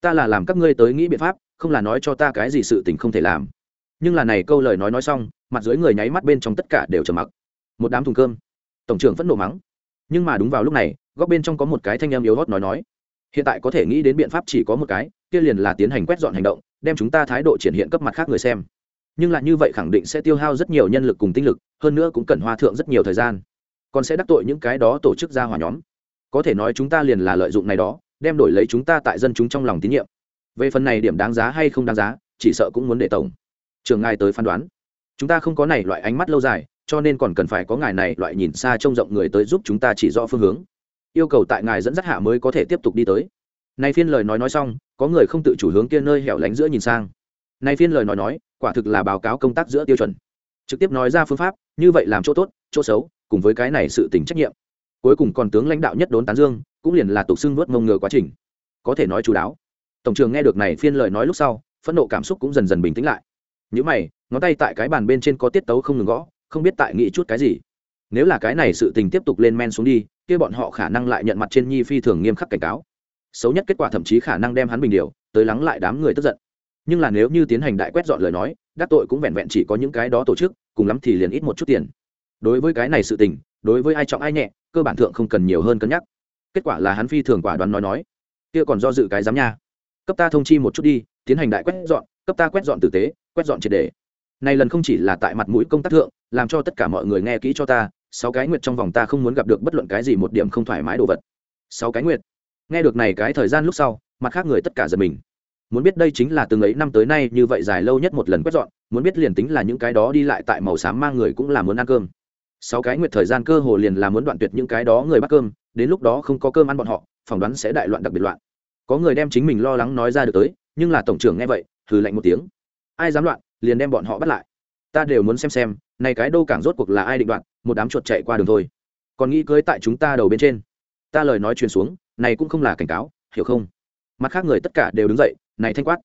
Ta là làm các ngươi tới nghĩ biện pháp, không là nói cho ta cái gì sự tình không thể làm. Nhưng là này câu lời nói nói xong, mặt dưới người nháy mắt bên trong tất cả đều trầm mặc. Một đám thùng cơm. Tổng trưởng vẫn nộ mắng. Nhưng mà đúng vào lúc này, góc bên trong có một cái thanh em yếu hót nói nói hiện tại có thể nghĩ đến biện pháp chỉ có một cái, kia liền là tiến hành quét dọn hành động, đem chúng ta thái độ triển hiện cấp mặt khác người xem. Nhưng lại như vậy khẳng định sẽ tiêu hao rất nhiều nhân lực cùng tinh lực, hơn nữa cũng cần hoa thượng rất nhiều thời gian. Còn sẽ đắc tội những cái đó tổ chức ra hỏa nhóm. Có thể nói chúng ta liền là lợi dụng này đó, đem đổi lấy chúng ta tại dân chúng trong lòng tín nhiệm. Về phần này điểm đáng giá hay không đáng giá, chỉ sợ cũng muốn để tổng trường ngài tới phán đoán. Chúng ta không có này loại ánh mắt lâu dài, cho nên còn cần phải có ngài này loại nhìn xa trông rộng người tới giúp chúng ta chỉ rõ phương hướng yêu cầu tại ngài dẫn dắt hạ mới có thể tiếp tục đi tới. Này phiên lời nói nói xong, có người không tự chủ hướng kia nơi hẻo lánh giữa nhìn sang. Này phiên lời nói nói, quả thực là báo cáo công tác giữa tiêu chuẩn. Trực tiếp nói ra phương pháp, như vậy làm chỗ tốt, chỗ xấu, cùng với cái này sự tình trách nhiệm. Cuối cùng còn tướng lãnh đạo nhất đốn tán dương, cũng liền là tục xưng vớt mông ngừa quá trình. Có thể nói chú đáo. Tổng trường nghe được này phiên lời nói lúc sau, phẫn nộ cảm xúc cũng dần dần bình tĩnh lại. Những mày, ngón tay tại cái bàn bên trên có tiết tấu không ngừng gõ, không biết tại nghĩ chút cái gì. Nếu là cái này sự tình tiếp tục lên men xuống đi kia bọn họ khả năng lại nhận mặt trên nhi phi thường nghiêm khắc cảnh cáo. Xấu nhất kết quả thậm chí khả năng đem hắn bình điều, tới lắng lại đám người tức giận. Nhưng là nếu như tiến hành đại quét dọn lời nói, đắc tội cũng vẹn vẹn chỉ có những cái đó tổ chức, cùng lắm thì liền ít một chút tiền. Đối với cái này sự tình, đối với ai trọng ai nhẹ, cơ bản thượng không cần nhiều hơn cân nhắc. Kết quả là hắn phi thường quả đoán nói nói, kia còn do dự cái giám nha. Cấp ta thông chi một chút đi, tiến hành đại quét dọn, cấp ta quét dọn tử tế, quét dọn triệt đề. Này lần không chỉ là tại mặt mũi công tác thượng, làm cho tất cả mọi người nghe kỹ cho ta sáu cái nguyệt trong vòng ta không muốn gặp được bất luận cái gì một điểm không thoải mái đồ vật. Sáu cái nguyệt. Nghe được này cái thời gian lúc sau, mặt khác người tất cả giật mình. Muốn biết đây chính là từng ấy năm tới nay như vậy dài lâu nhất một lần quét dọn, muốn biết liền tính là những cái đó đi lại tại màu xám mang người cũng là muốn ăn cơm. Sáu cái nguyệt thời gian cơ hồ liền là muốn đoạn tuyệt những cái đó người bắt cơm, đến lúc đó không có cơm ăn bọn họ, phỏng đoán sẽ đại loạn đặc biệt loạn. Có người đem chính mình lo lắng nói ra được tới, nhưng là tổng trưởng nghe vậy thử lạnh một tiếng. Ai dám loạn, liền đem bọn họ bắt lại. Ta đều muốn xem xem, này cái đô cảng rốt cuộc là ai định đoạn một đám chuột chạy qua đường thôi. Còn nghĩ cưới tại chúng ta đầu bên trên. Ta lời nói truyền xuống, này cũng không là cảnh cáo, hiểu không? Mặt khác người tất cả đều đứng dậy, này thanh quát.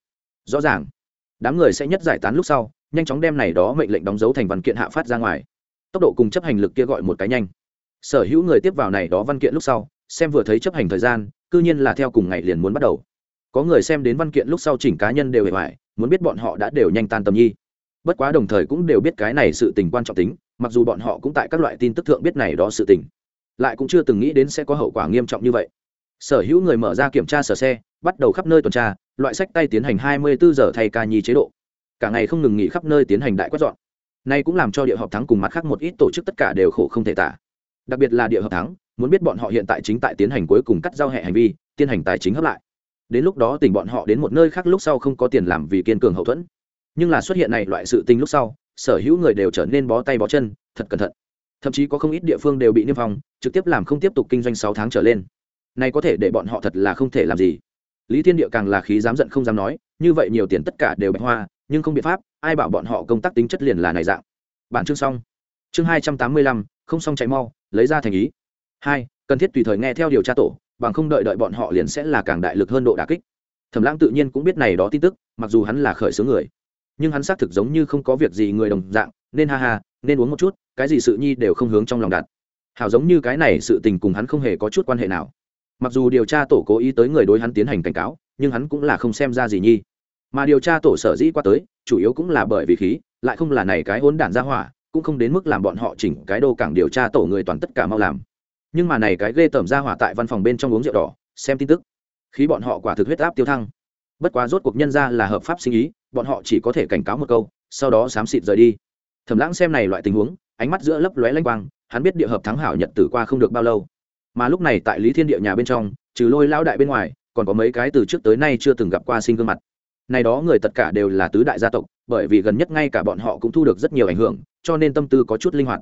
Rõ ràng. Đám người sẽ nhất giải tán lúc sau, nhanh chóng đem này đó mệnh lệnh đóng dấu thành văn kiện hạ phát ra ngoài. Tốc độ cùng chấp hành lực kia gọi một cái nhanh. Sở hữu người tiếp vào này đó văn kiện lúc sau, xem vừa thấy chấp hành thời gian, cư nhiên là theo cùng ngày liền muốn bắt đầu. Có người xem đến văn kiện lúc sau chỉnh cá nhân đều hề hoài muốn biết bọn họ đã đều nhanh tan tầm nhi. Bất quá đồng thời cũng đều biết cái này sự tình quan trọng tính mặc dù bọn họ cũng tại các loại tin tức thượng biết này đó sự tình, lại cũng chưa từng nghĩ đến sẽ có hậu quả nghiêm trọng như vậy. Sở hữu người mở ra kiểm tra sở xe, bắt đầu khắp nơi tuần tra, loại sách tay tiến hành 24 giờ thay ca nhi chế độ. Cả ngày không ngừng nghỉ khắp nơi tiến hành đại quét dọn. Nay cũng làm cho địa hợp thắng cùng mặt khác một ít tổ chức tất cả đều khổ không thể tả. Đặc biệt là địa hợp thắng, muốn biết bọn họ hiện tại chính tại tiến hành cuối cùng cắt giao hệ hành vi, tiến hành tài chính hấp lại. Đến lúc đó tỉnh bọn họ đến một nơi khác lúc sau không có tiền làm vì kiên cường hậu thuẫn. Nhưng là xuất hiện này loại sự tình lúc sau sở hữu người đều trở nên bó tay bó chân, thật cẩn thận. Thậm chí có không ít địa phương đều bị niêm phong, trực tiếp làm không tiếp tục kinh doanh sáu tháng trở lên. Này có thể để bọn họ thật là không thể làm gì. Lý thiên địa càng là khí dám giận không dám nói, như vậy nhiều tiền tất cả đều bạch hoa, nhưng không biện pháp, ai bảo bọn họ công tác tính chất liền là này dạng. Bản chương xong. Chương hai trăm tám mươi lăm, không xong chạy mau, lấy ra thành ý. Hai, cần thiết tùy thời nghe theo điều tra tổ, bằng không đợi đợi bọn họ liền sẽ là càng đại lực hơn độ đà kích. Thẩm lãng tự nhiên cũng biết này đó tin tức, mặc dù hắn là khởi xướng người nhưng hắn xác thực giống như không có việc gì người đồng dạng, nên ha ha, nên uống một chút, cái gì sự nhi đều không hướng trong lòng đặt. Hảo giống như cái này sự tình cùng hắn không hề có chút quan hệ nào. Mặc dù điều tra tổ cố ý tới người đối hắn tiến hành cảnh cáo, nhưng hắn cũng là không xem ra gì nhi. Mà điều tra tổ sở dĩ qua tới, chủ yếu cũng là bởi vì khí, lại không là này cái hỗn đản ra hỏa, cũng không đến mức làm bọn họ chỉnh cái đô cảng điều tra tổ người toàn tất cả mau làm. Nhưng mà này cái ghê tởm ra hỏa tại văn phòng bên trong uống rượu đỏ, xem tin tức. Khí bọn họ quả thực huyết áp tiêu thăng. Bất quá rốt cuộc nhân ra là hợp pháp sinh ý bọn họ chỉ có thể cảnh cáo một câu, sau đó xám xịt rời đi. Thẩm lãng xem này loại tình huống, ánh mắt giữa lấp lóe lanh quang, hắn biết địa hợp thắng hảo nhật tử qua không được bao lâu. Mà lúc này tại lý thiên địa nhà bên trong, trừ lôi lão đại bên ngoài, còn có mấy cái từ trước tới nay chưa từng gặp qua sinh gương mặt. Này đó người tất cả đều là tứ đại gia tộc, bởi vì gần nhất ngay cả bọn họ cũng thu được rất nhiều ảnh hưởng, cho nên tâm tư có chút linh hoạt.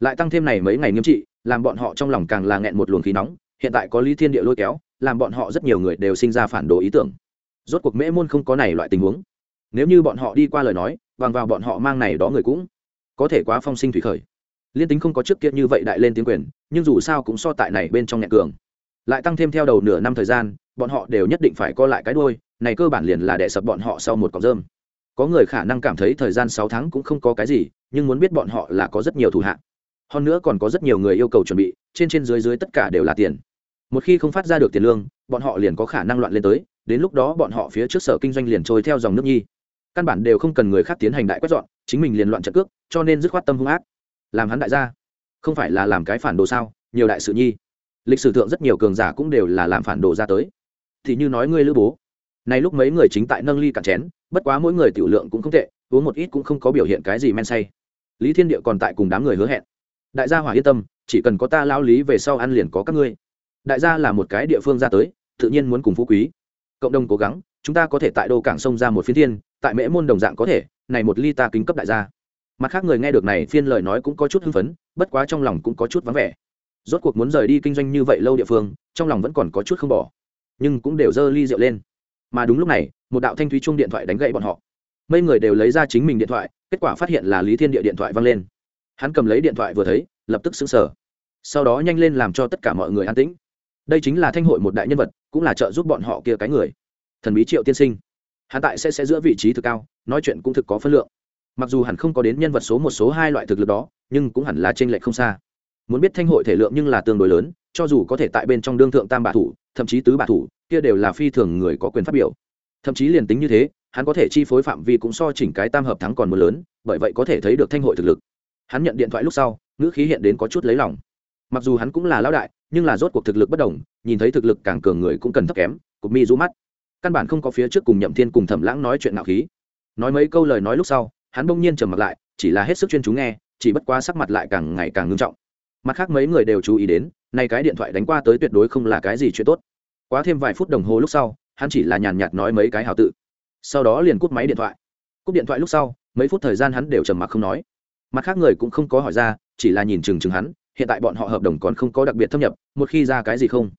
Lại tăng thêm này mấy ngày nghiêm trị, làm bọn họ trong lòng càng là nghẹn một luồng khí nóng, hiện tại có lý thiên địa lôi kéo, làm bọn họ rất nhiều người đều sinh ra phản đồ ý tưởng. Rốt cuộc mễ môn không có này loại tình huống nếu như bọn họ đi qua lời nói bằng vào bọn họ mang này đó người cũng có thể quá phong sinh thủy khởi. Liên tính không có trước kia như vậy đại lên tiếng quyền nhưng dù sao cũng so tại này bên trong nhẹ cường. Lại tăng thêm theo đầu nửa năm thời gian bọn họ đều nhất định phải co lại cái đôi này cơ bản liền là đẻ sập bọn họ sau một cọc rơm. Có người khả năng cảm thấy thời gian sáu tháng cũng không có cái gì nhưng muốn biết bọn họ là có rất nhiều thủ hạn, hơn nữa còn có rất nhiều người yêu cầu chuẩn bị trên trên dưới dưới tất cả đều là tiền. Một khi không phát ra được tiền lương bọn họ liền có khả năng loạn lên tới đến lúc đó bọn họ phía trước sở kinh doanh liền trôi theo dòng nước nhi căn bản đều không cần người khác tiến hành đại quét dọn, chính mình liền loạn trận cước, cho nên dứt khoát tâm hung ác. Làm hắn đại gia, không phải là làm cái phản đồ sao? Nhiều đại sự nhi. Lịch sử thượng rất nhiều cường giả cũng đều là làm phản đồ ra tới. Thì như nói ngươi lữ bố. Này lúc mấy người chính tại nâng ly cạn chén, bất quá mỗi người tiểu lượng cũng không tệ, uống một ít cũng không có biểu hiện cái gì men say. Lý thiên địa còn tại cùng đám người hứa hẹn. Đại gia hỏa yên tâm, chỉ cần có ta lao lý về sau ăn liền có các ngươi. Đại gia là một cái địa phương ra tới, tự nhiên muốn cùng phú quý. Cộng đồng cố gắng, chúng ta có thể tại đô cảng sông ra một phiên thiên tại mễ môn đồng dạng có thể, này một ly ta kính cấp đại gia. Mặt khác người nghe được này phiên lời nói cũng có chút hưng phấn, bất quá trong lòng cũng có chút vắng vẻ. Rốt cuộc muốn rời đi kinh doanh như vậy lâu địa phương, trong lòng vẫn còn có chút không bỏ. Nhưng cũng đều dơ ly rượu lên. Mà đúng lúc này, một đạo thanh thúy chung điện thoại đánh gậy bọn họ. Mấy người đều lấy ra chính mình điện thoại, kết quả phát hiện là lý thiên địa điện thoại văng lên. Hắn cầm lấy điện thoại vừa thấy, lập tức xứng sở sau đó nhanh lên làm cho tất cả mọi người an tĩnh. Đây chính là thanh hội một đại nhân vật, cũng là trợ giúp bọn họ kia cái người. Thần bí triệu tiên sinh hắn tại sẽ sẽ giữa vị trí thực cao, nói chuyện cũng thực có phân lượng. Mặc dù hẳn không có đến nhân vật số một, số hai loại thực lực đó, nhưng cũng hẳn là t r ê n lệch không xa. Muốn biết thanh hội thể lượng nhưng là tương đối lớn, cho dù có thể tại bên trong đương thượng tam bạ thủ, thậm chí tứ bạ thủ, kia đều là phi thường người có quyền phát biểu. Thậm chí liền tính như thế, hắn có thể chi phối phạm vi cũng so chỉnh cái tam hợp thắng còn một lớn, bởi vậy có thể thấy được thanh hội thực lực. Hắn nhận điện thoại lúc sau, ngữ khí hiện đến có chút lấy lòng. Mặc dù hắn cũng là lão đại, nhưng là rốt cuộc thực lực bất đồng, nhìn thấy thực lực càng cường người cũng cần thấp kém, cục mi rũ mắt căn bản không có phía trước cùng nhậm thiên cùng thẩm lãng nói chuyện nạo khí. Nói mấy câu lời nói lúc sau, hắn bỗng nhiên trầm mặt lại, chỉ là hết sức chuyên chú nghe, chỉ bất quá sắc mặt lại càng ngày càng ngưng trọng. Mặt khác mấy người đều chú ý đến, nay cái điện thoại đánh qua tới tuyệt đối không là cái gì chuyện tốt. Quá thêm vài phút đồng hồ lúc sau, hắn chỉ là nhàn nhạt nói mấy cái hào tự. Sau đó liền cúp máy điện thoại. Cúp điện thoại lúc sau, mấy phút thời gian hắn đều trầm mặc không nói. Mặt khác người cũng không có hỏi ra, chỉ là nhìn chừng chừng hắn, hiện tại bọn họ hợp đồng còn không có đặc biệt thâm nhập, một khi ra cái gì không,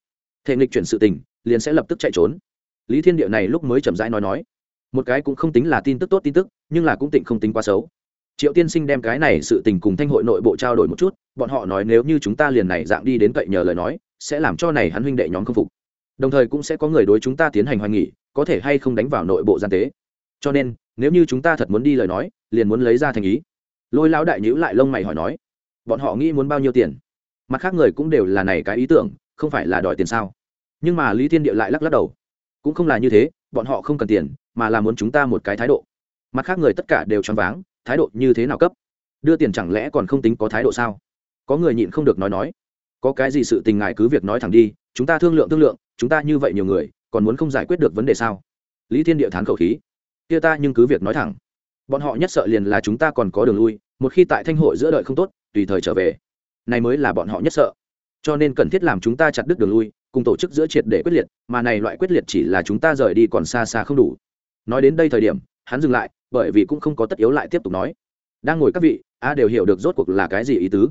thể nghịch chuyển sự tình, liền sẽ lập tức chạy trốn lý thiên địa này lúc mới chậm rãi nói nói, một cái cũng không tính là tin tức tốt tin tức, nhưng là cũng tịnh không tính quá xấu. Triệu tiên sinh đem cái này sự tình cùng thanh hội nội bộ trao đổi một chút, bọn họ nói nếu như chúng ta liền này dạng đi đến cậy nhờ lời nói, sẽ làm cho này hắn huynh đệ nhóm không phục. Đồng thời cũng sẽ có người đối chúng ta tiến hành hoài nghỉ có thể hay không đánh vào nội bộ gian tế. Cho nên, nếu như chúng ta thật muốn đi lời nói, liền muốn lấy ra thành ý. Lôi lão đại nhữ lại lông mày hỏi nói, bọn họ nghĩ muốn bao nhiêu tiền? Mặt khác người cũng đều là này cái ý tưởng, không phải là đòi tiền sao? Nhưng mà lý thiên địa lại lắc lắc đầu cũng không là như thế, bọn họ không cần tiền, mà là muốn chúng ta một cái thái độ. Mặt khác người tất cả đều choáng váng, thái độ như thế nào cấp? Đưa tiền chẳng lẽ còn không tính có thái độ sao? Có người nhịn không được nói nói. Có cái gì sự tình ngài cứ việc nói thẳng đi, chúng ta thương lượng thương lượng, chúng ta như vậy nhiều người, còn muốn không giải quyết được vấn đề sao? Lý thiên địa thán khẩu khí. Kia ta nhưng cứ việc nói thẳng. Bọn họ nhất sợ liền là chúng ta còn có đường lui, một khi tại thanh hội giữa đợi không tốt, tùy thời trở về. Này mới là bọn họ nhất sợ. Cho nên cần thiết làm chúng ta chặt đứt đường lui cùng tổ chức giữa triệt để quyết liệt, mà này loại quyết liệt chỉ là chúng ta rời đi còn xa xa không đủ. Nói đến đây thời điểm, hắn dừng lại, bởi vì cũng không có tất yếu lại tiếp tục nói. Đang ngồi các vị, a đều hiểu được rốt cuộc là cái gì ý tứ.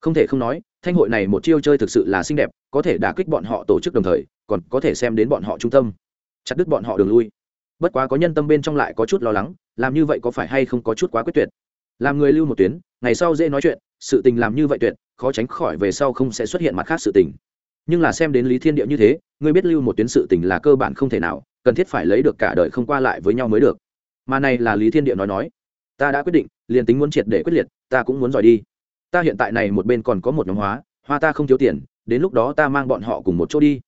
Không thể không nói, thanh hội này một chiêu chơi thực sự là xinh đẹp, có thể đả kích bọn họ tổ chức đồng thời, còn có thể xem đến bọn họ trung tâm. Chặt đứt bọn họ đường lui. Bất quá có nhân tâm bên trong lại có chút lo lắng, làm như vậy có phải hay không có chút quá quyết tuyệt. Làm người lưu một tuyến, ngày sau dễ nói chuyện, sự tình làm như vậy tuyệt, khó tránh khỏi về sau không sẽ xuất hiện mặt khác sự tình nhưng là xem đến lý thiên địa như thế, ngươi biết lưu một tuyến sự tình là cơ bản không thể nào, cần thiết phải lấy được cả đời không qua lại với nhau mới được. Mà này là lý thiên địa nói nói. Ta đã quyết định, liền tính muốn triệt để quyết liệt, ta cũng muốn giỏi đi. Ta hiện tại này một bên còn có một nhóm hóa, hoa ta không thiếu tiền, đến lúc đó ta mang bọn họ cùng một chỗ đi.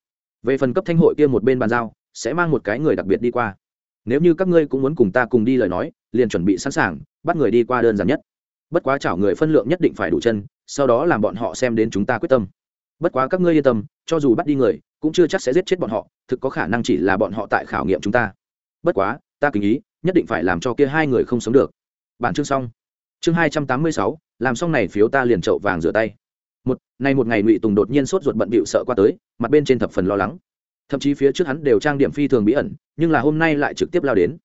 Về phần cấp thanh hội kia một bên bàn giao, sẽ mang một cái người đặc biệt đi qua. Nếu như các ngươi cũng muốn cùng ta cùng đi lời nói, liền chuẩn bị sẵn sàng, bắt người đi qua đơn giản nhất. Bất quá chảo người phân lượng nhất định phải đủ chân, sau đó làm bọn họ xem đến chúng ta quyết tâm bất quá các ngươi yên tâm, cho dù bắt đi người, cũng chưa chắc sẽ giết chết bọn họ, thực có khả năng chỉ là bọn họ tại khảo nghiệm chúng ta. Bất quá, ta kính ý, nhất định phải làm cho kia hai người không sống được. Bản chương xong. Chương hai trăm tám mươi sáu, làm xong này phiếu ta liền trậu vàng rửa tay. Một, nay một ngày ngụy tùng đột nhiên sốt ruột bận bịu sợ qua tới, mặt bên trên thập phần lo lắng. Thậm chí phía trước hắn đều trang điểm phi thường bí ẩn, nhưng là hôm nay lại trực tiếp lao đến.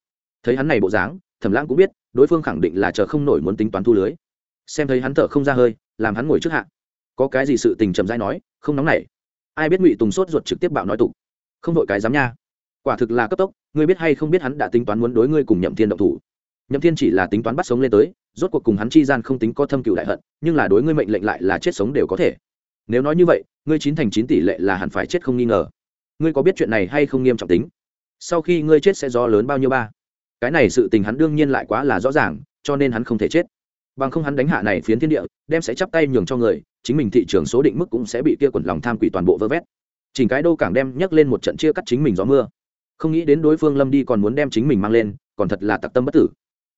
Thấy hắn này bộ dáng, thẩm lãng cũng biết, đối phương khẳng định là chờ không nổi muốn tính toán thu lưới. Xem thấy hắn thở không ra hơi, làm hắn ngồi trước hạ có cái gì sự tình trầm dai nói, không nóng nảy. Ai biết ngụy tùng sốt ruột trực tiếp bạo nói tục. Không đội cái dám nha. Quả thực là cấp tốc, ngươi biết hay không biết hắn đã tính toán muốn đối ngươi cùng nhậm thiên động thủ. Nhậm thiên chỉ là tính toán bắt sống lên tới, rốt cuộc cùng hắn chi gian không tính có thâm cựu đại hận, nhưng là đối ngươi mệnh lệnh lại là chết sống đều có thể. Nếu nói như vậy, ngươi chín thành chín tỷ lệ là hẳn phải chết không nghi ngờ. Ngươi có biết chuyện này hay không nghiêm trọng tính? Sau khi ngươi chết sẽ do lớn bao nhiêu ba? Cái này sự tình hắn đương nhiên lại quá là rõ ràng, cho nên hắn không thể chết bằng không hắn đánh hạ này phiến thiên địa, đem sẽ chắp tay nhường cho người, chính mình thị trường số định mức cũng sẽ bị kia quần lòng tham quỷ toàn bộ vơ vét. Chỉnh cái đô cảng đem nhấc lên một trận chia cắt chính mình gió mưa. Không nghĩ đến đối phương lâm đi còn muốn đem chính mình mang lên, còn thật là tặc tâm bất tử.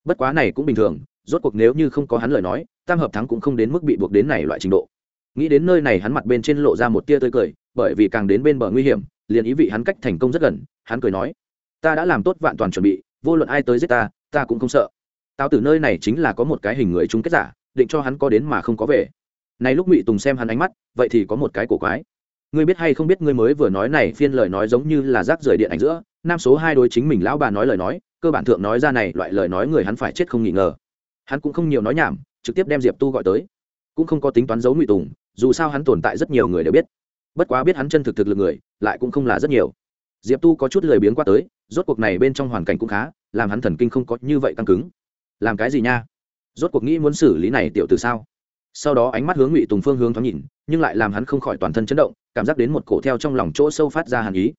Bất quá này cũng bình thường, rốt cuộc nếu như không có hắn lời nói, tam hợp thắng cũng không đến mức bị buộc đến này loại trình độ. Nghĩ đến nơi này hắn mặt bên trên lộ ra một tia tươi cười, bởi vì càng đến bên bờ nguy hiểm, liền ý vị hắn cách thành công rất gần, hắn cười nói, ta đã làm tốt vạn toàn chuẩn bị, vô luận ai tới giết ta ta cũng không sợ tao từ nơi này chính là có một cái hình người chung kết giả, định cho hắn có đến mà không có về. Này lúc ngụy tùng xem hắn ánh mắt, vậy thì có một cái cổ quái. Ngươi biết hay không biết ngươi mới vừa nói này phiên lời nói giống như là rác rời điện ảnh giữa, nam số hai đối chính mình lão bà nói lời nói, cơ bản thượng nói ra này loại lời nói người hắn phải chết không nghi ngờ. Hắn cũng không nhiều nói nhảm, trực tiếp đem diệp tu gọi tới. Cũng không có tính toán giấu ngụy tùng, dù sao hắn tồn tại rất nhiều người đều biết. Bất quá biết hắn chân thực thực lực người, lại cũng không là rất nhiều. Diệp tu có chút lười biếng qua tới, rốt cuộc này bên trong hoàn cảnh cũng khá, làm hắn thần kinh không có như vậy căng cứng làm cái gì nha? Rốt cuộc nghĩ muốn xử lý này tiểu từ sao? Sau đó ánh mắt hướng ngụy tùng phương hướng thoáng nhìn, nhưng lại làm hắn không khỏi toàn thân chấn động, cảm giác đến một cổ theo trong lòng chỗ sâu phát ra hàn ý,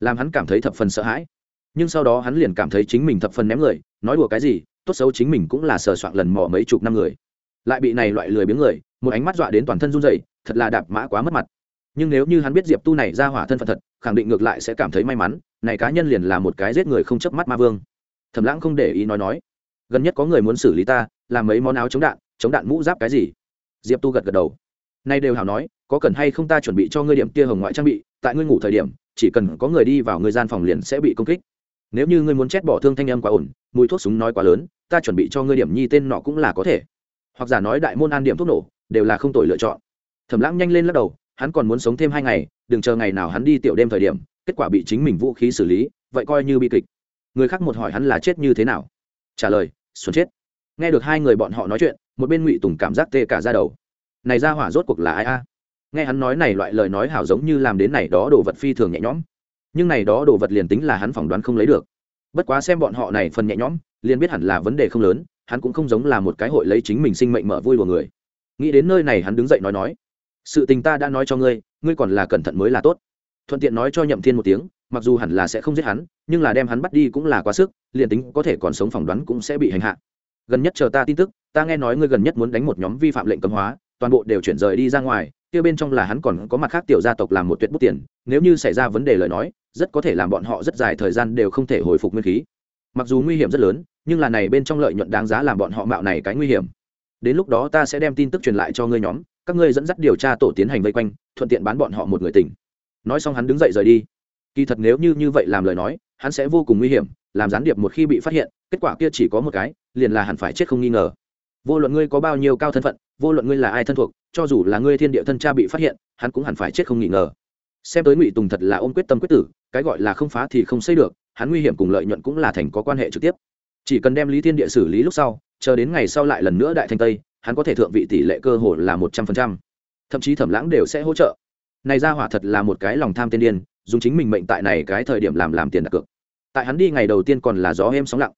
làm hắn cảm thấy thập phần sợ hãi. Nhưng sau đó hắn liền cảm thấy chính mình thập phần ném người, nói đùa cái gì, tốt xấu chính mình cũng là sờ soạn lần mò mấy chục năm người. Lại bị này loại lười biếng người, một ánh mắt dọa đến toàn thân run rẩy, thật là đạp mã quá mất mặt. Nhưng nếu như hắn biết diệp tu này ra hỏa thân phận thật, khẳng định ngược lại sẽ cảm thấy may mắn, này cá nhân liền là một cái giết người không chớp mắt ma vương. Thẩm lãng không để ý nói nói gần nhất có người muốn xử lý ta, làm mấy món áo chống đạn chống đạn mũ giáp cái gì? Diệp tu gật gật đầu. Nay đều hảo nói, có cần hay không ta chuẩn bị cho ngươi điểm kia hồng ngoại trang bị, tại ngươi ngủ thời điểm, chỉ cần có người đi vào ngươi gian phòng liền sẽ bị công kích. Nếu như ngươi muốn chết bỏ thương thanh âm quá ổn, mùi thuốc súng nói quá lớn, ta chuẩn bị cho ngươi điểm nhi tên nọ cũng là có thể. Hoặc giả nói đại môn an điểm thuốc nổ, đều là không tội lựa chọn. Thẩm lãng nhanh lên lắc đầu, hắn còn muốn sống thêm hai ngày, đừng chờ ngày nào hắn đi tiểu đêm thời điểm, kết quả bị chính mình vũ khí xử lý, vậy coi như bi kịch. Người khác một hỏi hắn là chết như thế nào trả lời, xuân chết. Nghe được hai người bọn họ nói chuyện, một bên ngụy tùng cảm giác tê cả ra đầu. Này ra hỏa rốt cuộc là ai a? Nghe hắn nói này loại lời nói hảo giống như làm đến này đó đồ vật phi thường nhẹ nhõm. Nhưng này đó đồ vật liền tính là hắn phỏng đoán không lấy được. Bất quá xem bọn họ này phần nhẹ nhõm, liền biết hẳn là vấn đề không lớn, hắn cũng không giống là một cái hội lấy chính mình sinh mệnh mở vui của người. Nghĩ đến nơi này hắn đứng dậy nói nói, sự tình ta đã nói cho ngươi ngươi còn là cẩn thận mới là tốt. Thuận tiện nói cho nhậm thiên một tiếng mặc dù hẳn là sẽ không giết hắn, nhưng là đem hắn bắt đi cũng là quá sức, liền tính có thể còn sống phỏng đoán cũng sẽ bị hành hạ. Gần nhất chờ ta tin tức, ta nghe nói ngươi gần nhất muốn đánh một nhóm vi phạm lệnh cấm hóa, toàn bộ đều chuyển rời đi ra ngoài, kia bên trong là hắn còn có mặt khác tiểu gia tộc làm một tuyệt bút tiền, nếu như xảy ra vấn đề lời nói, rất có thể làm bọn họ rất dài thời gian đều không thể hồi phục nguyên khí. Mặc dù nguy hiểm rất lớn, nhưng là này bên trong lợi nhuận đáng giá làm bọn họ mạo này cái nguy hiểm. Đến lúc đó ta sẽ đem tin tức truyền lại cho ngươi nhóm, các ngươi dẫn dắt điều tra tổ tiến hành vây quanh, thuận tiện bán bọn họ một người tỉnh. Nói xong hắn đứng dậy rời đi kỳ thật nếu như như vậy làm lời nói, hắn sẽ vô cùng nguy hiểm, làm gián điệp một khi bị phát hiện, kết quả kia chỉ có một cái, liền là hẳn phải chết không nghi ngờ. Vô luận ngươi có bao nhiêu cao thân phận, vô luận ngươi là ai thân thuộc, cho dù là ngươi thiên địa thân cha bị phát hiện, hắn cũng hẳn phải chết không nghi ngờ. Xem tới ngụy tùng thật là ôm quyết tâm quyết tử, cái gọi là không phá thì không xây được, hắn nguy hiểm cùng lợi nhuận cũng là thành có quan hệ trực tiếp. Chỉ cần đem lý thiên địa xử lý lúc sau, chờ đến ngày sau lại lần nữa đại thanh tây, hắn có thể thượng vị tỷ lệ cơ hội là một trăm phần trăm. Thậm chí thẩm lãng đều sẽ hỗ trợ. Này ra hỏa thật là một cái lòng tham tiên điên dùng chính mình mệnh tại này cái thời điểm làm làm tiền đặt cược. Tại hắn đi ngày đầu tiên còn là gió êm sóng lặng.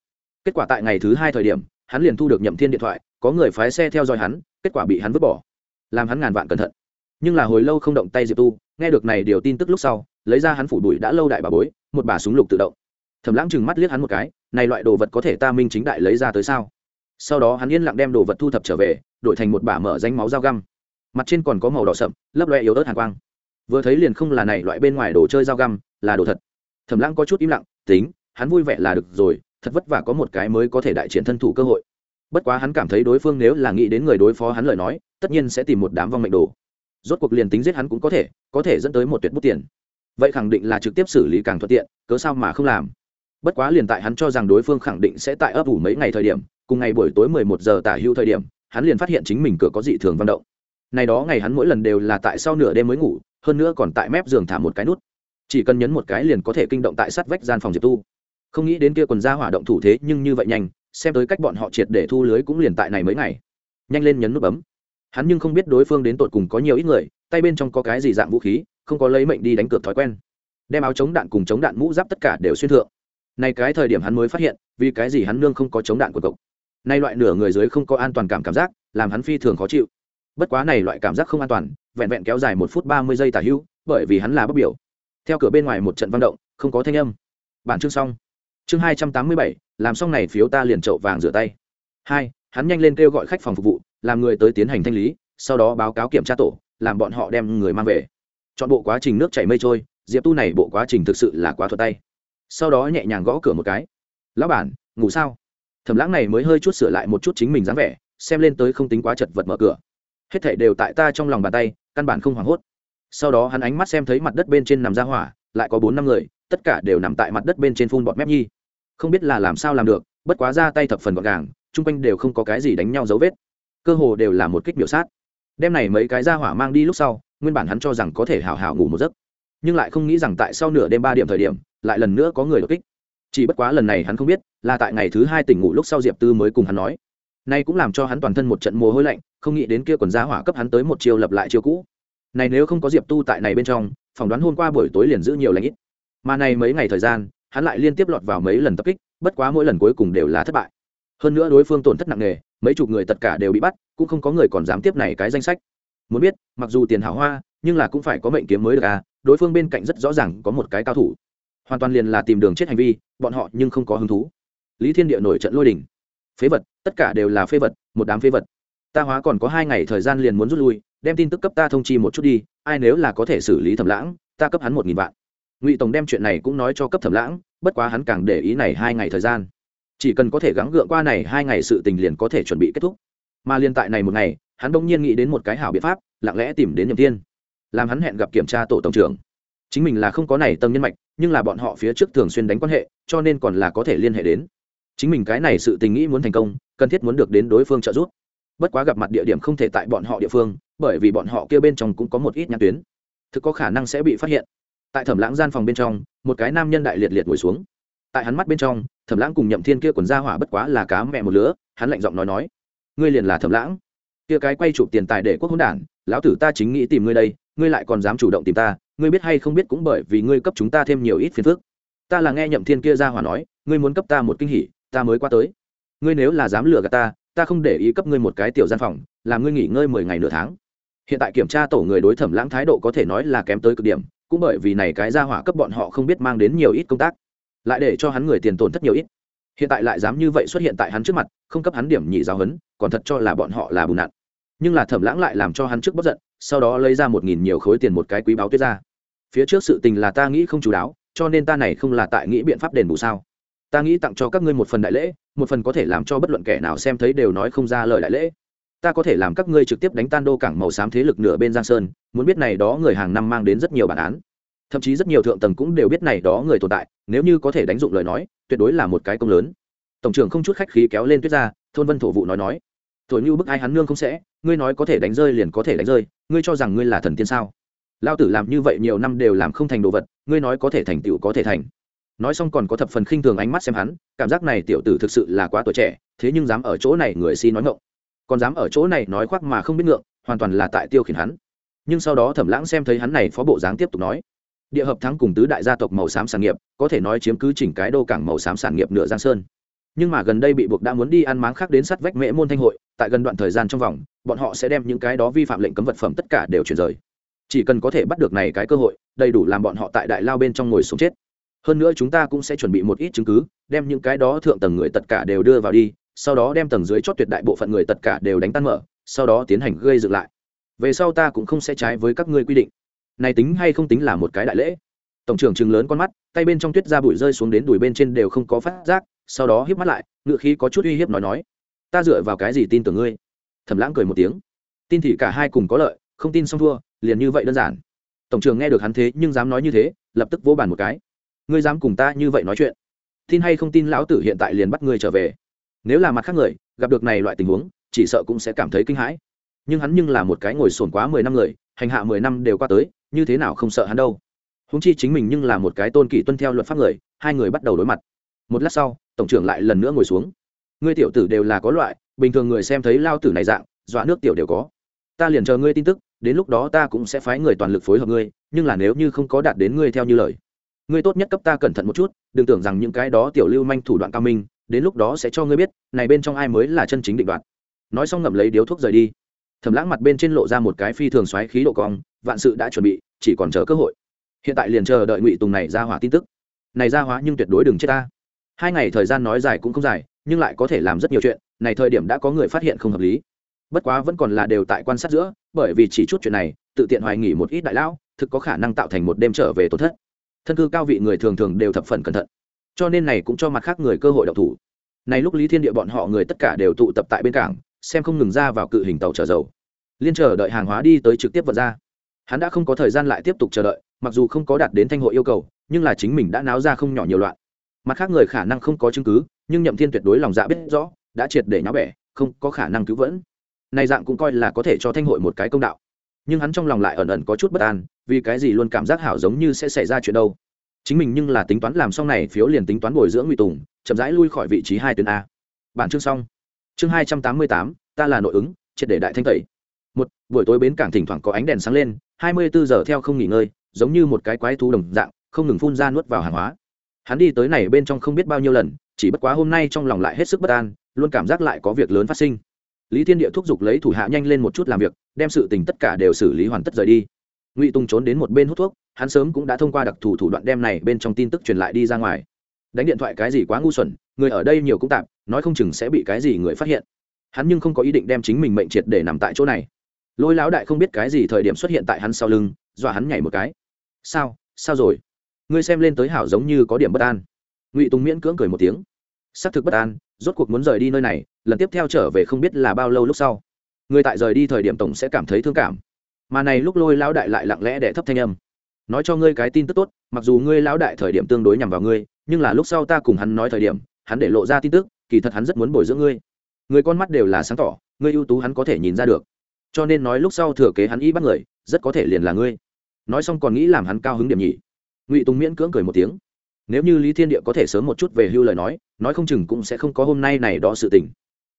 Kết quả tại ngày thứ hai thời điểm, hắn liền thu được nhậm thiên điện thoại, có người phái xe theo dõi hắn, kết quả bị hắn vứt bỏ. Làm hắn ngàn vạn cẩn thận. Nhưng là hồi lâu không động tay diệp tu, nghe được này điều tin tức lúc sau, lấy ra hắn phủ bụi đã lâu đại bà bối, một bà súng lục tự động. Thẩm lãng chừng mắt liếc hắn một cái, này loại đồ vật có thể ta minh chính đại lấy ra tới sao? Sau đó hắn yên lặng đem đồ vật thu thập trở về, đổi thành một bả mở danh máu dao găm. Mặt trên còn có màu đỏ sậm, lấp loe yếu ớt hàn quang vừa thấy liền không là này loại bên ngoài đồ chơi dao găm, là đồ thật. Thẩm lãng có chút im lặng, tính, hắn vui vẻ là được rồi, thật vất vả có một cái mới có thể đại triển thân thủ cơ hội. Bất quá hắn cảm thấy đối phương nếu là nghĩ đến người đối phó hắn lời nói, tất nhiên sẽ tìm một đám vong mệnh đồ. Rốt cuộc liền tính giết hắn cũng có thể có thể dẫn tới một tuyệt bút tiền. Vậy khẳng định là trực tiếp xử lý càng thuận tiện, cớ sao mà không làm? Bất quá liền tại hắn cho rằng đối phương khẳng định sẽ tại ấp ủ mấy ngày thời điểm, cùng ngày buổi tối mười một giờ tả hưu thời điểm, hắn liền phát hiện chính mình cửa có dị thường vận động. Này đó ngày hắn mỗi lần đều là tại sau nửa đêm mới ngủ hơn nữa còn tại mép giường thả một cái nút. Chỉ cần nhấn một cái liền có thể kinh động tại sát vách gian phòng diệp tu. Không nghĩ đến kia quần ra hỏa động thủ thế nhưng như vậy nhanh, xem tới cách bọn họ triệt để thu lưới cũng liền tại này mấy ngày. Nhanh lên nhấn nút bấm. Hắn nhưng không biết đối phương đến tột cùng có nhiều ít người, tay bên trong có cái gì dạng vũ khí, không có lấy mệnh đi đánh cược thói quen. Đem áo chống đạn cùng chống đạn mũ giáp tất cả đều xuyên thượng. Này cái thời điểm hắn mới phát hiện, vì cái gì hắn nương không có chống đạn của cậu. Nay loại nửa người dưới không có an toàn cảm cảm giác, làm hắn phi thường khó chịu. Bất quá này loại cảm giác không an toàn vẹn vẹn kéo dài một phút ba mươi giây tả hữu, bởi vì hắn là bất biểu. Theo cửa bên ngoài một trận văn động, không có thanh âm. Bản chương xong. Chương hai trăm tám mươi bảy, làm xong này phiếu ta liền trậu vàng rửa tay. Hai, hắn nhanh lên kêu gọi khách phòng phục vụ, làm người tới tiến hành thanh lý, sau đó báo cáo kiểm tra tổ, làm bọn họ đem người mang về. Chọn bộ quá trình nước chảy mây trôi, diệp tu này bộ quá trình thực sự là quá thuật tay. Sau đó nhẹ nhàng gõ cửa một cái. Lão bản, ngủ sao? Thẩm lãng này mới hơi chút sửa lại một chút chính mình dáng vẻ, xem lên tới không tính quá chật vật mở cửa. Hết thảy đều tại ta trong lòng bàn tay căn bản không hoảng hốt. Sau đó hắn ánh mắt xem thấy mặt đất bên trên nằm ra hỏa, lại có bốn năm người, tất cả đều nằm tại mặt đất bên trên phun bọt mép nhi. Không biết là làm sao làm được, bất quá ra tay thập phần gọn gàng, chung quanh đều không có cái gì đánh nhau dấu vết. Cơ hồ đều là một kích biểu sát. Đem này mấy cái ra hỏa mang đi lúc sau, nguyên bản hắn cho rằng có thể hào hào ngủ một giấc, nhưng lại không nghĩ rằng tại sau nửa đêm ba điểm thời điểm, lại lần nữa có người đột kích. Chỉ bất quá lần này hắn không biết, là tại ngày thứ hai tỉnh ngủ lúc sau diệp tư mới cùng hắn nói nay cũng làm cho hắn toàn thân một trận mồ hôi lạnh, không nghĩ đến kia còn giá hỏa cấp hắn tới một chiều lập lại chiều cũ. Này nếu không có diệp tu tại này bên trong, phỏng đoán hôm qua buổi tối liền giữ nhiều lãnh ít. Mà này mấy ngày thời gian, hắn lại liên tiếp lọt vào mấy lần tập kích, bất quá mỗi lần cuối cùng đều là thất bại. Hơn nữa đối phương tổn thất nặng nề, mấy chục người tất cả đều bị bắt, cũng không có người còn dám tiếp này cái danh sách. Muốn biết, mặc dù tiền hảo hoa, nhưng là cũng phải có mệnh kiếm mới được à đối phương bên cạnh rất rõ ràng có một cái cao thủ. Hoàn toàn liền là tìm đường chết hành vi, bọn họ nhưng không có hứng thú. Lý thiên địa nổi trận lôi đình phế vật, tất cả đều là phế vật, một đám phế vật. Ta hóa còn có hai ngày thời gian liền muốn rút lui, đem tin tức cấp ta thông chi một chút đi, ai nếu là có thể xử lý thẩm lãng, ta cấp hắn một nghìn vạn. Ngụy tổng đem chuyện này cũng nói cho cấp thẩm lãng, bất quá hắn càng để ý này hai ngày thời gian. Chỉ cần có thể gắng gượng qua này hai ngày sự tình liền có thể chuẩn bị kết thúc. Mà liên tại này một ngày, hắn bỗng nhiên nghĩ đến một cái hảo biện pháp, lặng lẽ tìm đến nhậm thiên, làm hắn hẹn gặp kiểm tra tổ tổng trưởng. Chính mình là không có này tâm nhân mạch, nhưng là bọn họ phía trước thường xuyên đánh quan hệ, cho nên còn là có thể liên hệ đến chính mình cái này sự tình nghĩ muốn thành công, cần thiết muốn được đến đối phương trợ giúp. Bất quá gặp mặt địa điểm không thể tại bọn họ địa phương, bởi vì bọn họ kia bên trong cũng có một ít nhãn tuyến. Thực có khả năng sẽ bị phát hiện. Tại thẩm lãng gian phòng bên trong, một cái nam nhân đại liệt liệt ngồi xuống. Tại hắn mắt bên trong, thẩm lãng cùng nhậm thiên kia quần ra hỏa bất quá là cá mẹ một lứa, hắn lạnh giọng nói nói, ngươi liền là thẩm lãng. Kia cái quay chụp tiền tài để quốc hỗn đản, lão tử ta chính nghĩ tìm ngươi đây, ngươi lại còn dám chủ động tìm ta, ngươi biết hay không biết cũng bởi vì ngươi cấp chúng ta thêm nhiều ít phiền phức. Ta là nghe nhậm thiên kia ra hỏa nói, ngươi muốn cấp ta một kinh hỉ ta mới qua tới. Ngươi nếu là dám lừa gạt ta ta không để ý cấp ngươi một cái tiểu gian phòng, làm ngươi nghỉ ngơi mười ngày nửa tháng. Hiện tại kiểm tra tổ người đối thẩm lãng thái độ có thể nói là kém tới cực điểm, cũng bởi vì này cái ra hỏa cấp bọn họ không biết mang đến nhiều ít công tác, lại để cho hắn người tiền tổn thất nhiều ít. Hiện tại lại dám như vậy xuất hiện tại hắn trước mặt, không cấp hắn điểm nhị giáo hấn còn thật cho là bọn họ là bùn nặn nhưng là thẩm lãng lại làm cho hắn trước bất giận, sau đó lấy ra một nghìn nhiều khối tiền một cái quý báo tuyết ra. Phía trước sự tình là ta nghĩ không chú đáo, cho nên ta này không là tại nghĩ biện pháp đền bù sao? Ta nghĩ tặng cho các ngươi một phần đại lễ, một phần có thể làm cho bất luận kẻ nào xem thấy đều nói không ra lời đại lễ. Ta có thể làm các ngươi trực tiếp đánh tan đô cảng màu xám thế lực nửa bên giang sơn, muốn biết này đó người hàng năm mang đến rất nhiều bản án. Thậm chí rất nhiều thượng tầng cũng đều biết này đó người tồn tại, nếu như có thể đánh dụng lời nói, tuyệt đối là một cái công lớn. Tổng trưởng không chút khách khí kéo lên tuyết ra, thôn vân thổ vụ nói nói, thổi như bức ai hắn nương không sẽ, ngươi nói có thể đánh rơi liền có thể đánh rơi, ngươi cho rằng ngươi là thần tiên sao? Lao tử làm như vậy nhiều năm đều làm không thành đồ vật, ngươi nói có thể thành tựu có thể thành nói xong còn có thập phần khinh thường ánh mắt xem hắn, cảm giác này tiểu tử thực sự là quá tuổi trẻ, thế nhưng dám ở chỗ này người si nói ngộng còn dám ở chỗ này nói khoác mà không biết ngượng, hoàn toàn là tại tiêu khiển hắn. Nhưng sau đó thẩm lãng xem thấy hắn này phó bộ dáng tiếp tục nói, địa hợp thắng cùng tứ đại gia tộc màu xám sản nghiệp, có thể nói chiếm cứ chỉnh cái đô cảng màu xám sản nghiệp nửa giang sơn. Nhưng mà gần đây bị buộc đã muốn đi ăn máng khác đến sắt vách mễ môn thanh hội, tại gần đoạn thời gian trong vòng, bọn họ sẽ đem những cái đó vi phạm lệnh cấm vật phẩm tất cả đều chuyển rời. Chỉ cần có thể bắt được này cái cơ hội, đầy đủ làm bọn họ tại đại lao bên trong ngồi sống chết hơn nữa chúng ta cũng sẽ chuẩn bị một ít chứng cứ, đem những cái đó thượng tầng người tất cả đều đưa vào đi, sau đó đem tầng dưới chót tuyệt đại bộ phận người tất cả đều đánh tan mở, sau đó tiến hành gây dựng lại. Về sau ta cũng không sẽ trái với các ngươi quy định. Này tính hay không tính là một cái đại lễ. Tổng trưởng chừng lớn con mắt, tay bên trong tuyết ra bụi rơi xuống đến đùi bên trên đều không có phát giác, sau đó hiếp mắt lại, ngựa khí có chút uy hiếp nói nói. Ta dựa vào cái gì tin tưởng ngươi? Thẩm lãng cười một tiếng. Tin thì cả hai cùng có lợi, không tin xong thua, liền như vậy đơn giản. Tổng trưởng nghe được hắn thế nhưng dám nói như thế, lập tức vỗ bàn một cái ngươi dám cùng ta như vậy nói chuyện? Tin hay không tin lão tử hiện tại liền bắt ngươi trở về. Nếu là mặt khác người, gặp được này loại tình huống, chỉ sợ cũng sẽ cảm thấy kinh hãi. Nhưng hắn nhưng là một cái ngồi sồn quá mười năm người, hành hạ mười năm đều qua tới, như thế nào không sợ hắn đâu? Húng chi chính mình nhưng là một cái tôn kỷ tuân theo luật pháp người, hai người bắt đầu đối mặt. Một lát sau, tổng trưởng lại lần nữa ngồi xuống. Ngươi tiểu tử đều là có loại, bình thường người xem thấy lao tử này dạng, dọa nước tiểu đều có. Ta liền chờ ngươi tin tức, đến lúc đó ta cũng sẽ phái người toàn lực phối hợp ngươi, nhưng là nếu như không có đạt đến ngươi theo như lời ngươi tốt nhất cấp ta cẩn thận một chút, đừng tưởng rằng những cái đó tiểu lưu manh thủ đoạn cao minh, đến lúc đó sẽ cho ngươi biết, này bên trong ai mới là chân chính định đoạt. Nói xong ngậm lấy điếu thuốc rời đi. Thầm lãng mặt bên trên lộ ra một cái phi thường xoáy khí độ cong, vạn sự đã chuẩn bị, chỉ còn chờ cơ hội. Hiện tại liền chờ đợi ngụy tùng này ra hỏa tin tức. Này ra hóa nhưng tuyệt đối đừng chết ta. Hai ngày thời gian nói dài cũng không dài, nhưng lại có thể làm rất nhiều chuyện, này thời điểm đã có người phát hiện không hợp lý. Bất quá vẫn còn là đều tại quan sát giữa, bởi vì chỉ chút chuyện này, tự tiện hoài nghỉ một ít đại lão, thực có khả năng tạo thành một đêm trở về tổn thất thân cư cao vị người thường thường đều thập phần cẩn thận. Cho nên này cũng cho mặt khác người cơ hội độc thủ. Này lúc lý thiên địa bọn họ người tất cả đều tụ tập tại bên cảng, xem không ngừng ra vào cự hình tàu chở dầu. Liên chờ đợi hàng hóa đi tới trực tiếp vận ra. Hắn đã không có thời gian lại tiếp tục chờ đợi, mặc dù không có đạt đến thanh hội yêu cầu, nhưng là chính mình đã náo ra không nhỏ nhiều loạn. Mặt khác người khả năng không có chứng cứ, nhưng nhậm thiên tuyệt đối lòng dạ biết rõ, đã triệt để nháo bẻ, không có khả năng cứu vẫn này dạng cũng coi là có thể cho thanh hội một cái công đạo nhưng hắn trong lòng lại ẩn ẩn có chút bất an, vì cái gì luôn cảm giác hảo giống như sẽ xảy ra chuyện đâu? Chính mình nhưng là tính toán làm xong này phiếu liền tính toán bồi dưỡng ngụy tùng, chậm rãi lui khỏi vị trí hai tuyến a. Bản chương xong. Chương hai trăm tám mươi tám, ta là nội ứng, triệt để đại thanh tẩy. Một, buổi tối bến cảng thỉnh thoảng có ánh đèn sáng lên, hai mươi bốn giờ theo không nghỉ ngơi, giống như một cái quái thú đồng dạng, không ngừng phun ra nuốt vào hàng hóa. Hắn đi tới này bên trong không biết bao nhiêu lần, chỉ bất quá hôm nay trong lòng lại hết sức bất an, luôn cảm giác lại có việc lớn phát sinh lý thiên địa thúc giục lấy thủ hạ nhanh lên một chút làm việc, đem sự tình tất cả đều xử lý hoàn tất rời đi. Ngụy tùng trốn đến một bên hút thuốc, hắn sớm cũng đã thông qua đặc thù thủ đoạn đem này bên trong tin tức truyền lại đi ra ngoài. Đánh điện thoại cái gì quá ngu xuẩn, người ở đây nhiều cũng tạm, nói không chừng sẽ bị cái gì người phát hiện. Hắn nhưng không có ý định đem chính mình mệnh triệt để nằm tại chỗ này. Lôi lão đại không biết cái gì thời điểm xuất hiện tại hắn sau lưng, dọa hắn nhảy một cái. Sao sao rồi? Ngươi xem lên tới hảo giống như có điểm bất an. Ngụy tùng miễn cưỡng cười một tiếng xác thực bất an, rốt cuộc muốn rời đi nơi này, lần tiếp theo trở về không biết là bao lâu lúc sau. Người tại rời đi thời điểm tổng sẽ cảm thấy thương cảm. Mà này lúc lôi lão đại lại lặng lẽ để thấp thanh âm. Nói cho ngươi cái tin tức tốt, mặc dù ngươi lão đại thời điểm tương đối nhằm vào ngươi, nhưng là lúc sau ta cùng hắn nói thời điểm, hắn để lộ ra tin tức, kỳ thật hắn rất muốn bồi dưỡng ngươi. Người con mắt đều là sáng tỏ, ngươi ưu tú hắn có thể nhìn ra được. Cho nên nói lúc sau thừa kế hắn y bắt người, rất có thể liền là ngươi. Nói xong còn nghĩ làm hắn cao hứng điểm nhỉ. Ngụy tùng miễn cưỡng cười một tiếng nếu như lý thiên địa có thể sớm một chút về hưu lời nói nói không chừng cũng sẽ không có hôm nay này đó sự tình.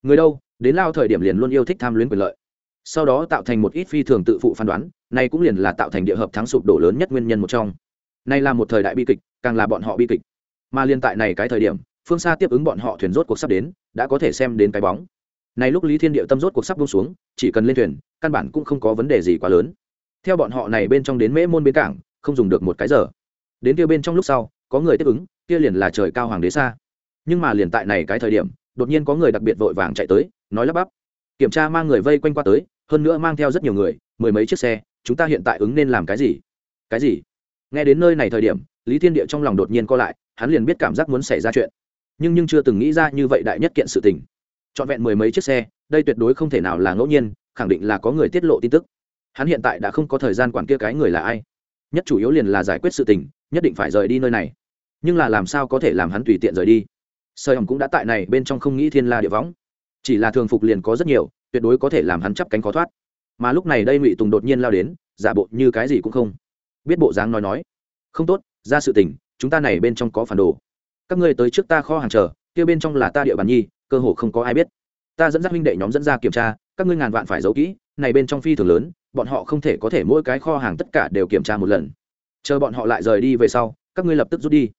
Người đâu, đến lao thời điểm liền luôn yêu thích tham luyến quyền lợi. Sau đó tạo thành một ít phi thường tự phụ phán đoán này cũng liền là tạo thành địa hợp thắng sụp đổ lớn nhất nguyên nhân một trong. Nay là một thời đại bi kịch, càng là bọn họ bi kịch. Mà liên tại này cái thời điểm, phương xa tiếp ứng bọn họ thuyền rốt cuộc sắp đến, đã có thể xem đến cái bóng. Này lúc lý thiên địa tâm rốt cuộc sắp buông xuống, chỉ cần lên thuyền, căn bản cũng không có vấn đề gì quá lớn. Theo bọn họ này bên trong đến mễ môn bến cảng, không dùng được một cái giờ. Đến kia bên trong lúc sau có người tiếp ứng, kia liền là trời cao hoàng đế xa. Nhưng mà liền tại này cái thời điểm, đột nhiên có người đặc biệt vội vàng chạy tới, nói lắp bắp. Kiểm tra mang người vây quanh qua tới, hơn nữa mang theo rất nhiều người, mười mấy chiếc xe, chúng ta hiện tại ứng nên làm cái gì? Cái gì? Nghe đến nơi này thời điểm, lý thiên địa trong lòng đột nhiên co lại, hắn liền biết cảm giác muốn xảy ra chuyện. Nhưng nhưng chưa từng nghĩ ra như vậy đại nhất kiện sự tình. Trọn vẹn mười mấy chiếc xe, đây tuyệt đối không thể nào là ngẫu nhiên, khẳng định là có người tiết lộ tin tức. Hắn hiện tại đã không có thời gian quản kia cái người là ai. Nhất chủ yếu liền là giải quyết sự tình, nhất định phải rời đi nơi này nhưng là làm sao có thể làm hắn tùy tiện rời đi? Sơ hồng cũng đã tại này bên trong không nghĩ thiên la địa võng. Chỉ là thường phục liền có rất nhiều, tuyệt đối có thể làm hắn chắp cánh khó thoát. Mà lúc này đây ngụy tùng đột nhiên lao đến, giả bộ như cái gì cũng không biết bộ dáng nói nói. Không tốt, ra sự tình, chúng ta này bên trong có phản đồ. Các ngươi tới trước ta kho hàng chờ, kia bên trong là ta địa bàn nhi, cơ hồ không có ai biết. Ta dẫn dắt huynh đệ nhóm dẫn ra kiểm tra, các ngươi ngàn vạn phải giấu kỹ, này bên trong phi thường lớn, bọn họ không thể có thể mỗi cái kho hàng tất cả đều kiểm tra một lần. Chờ bọn họ lại rời đi về sau, các ngươi lập tức rút đi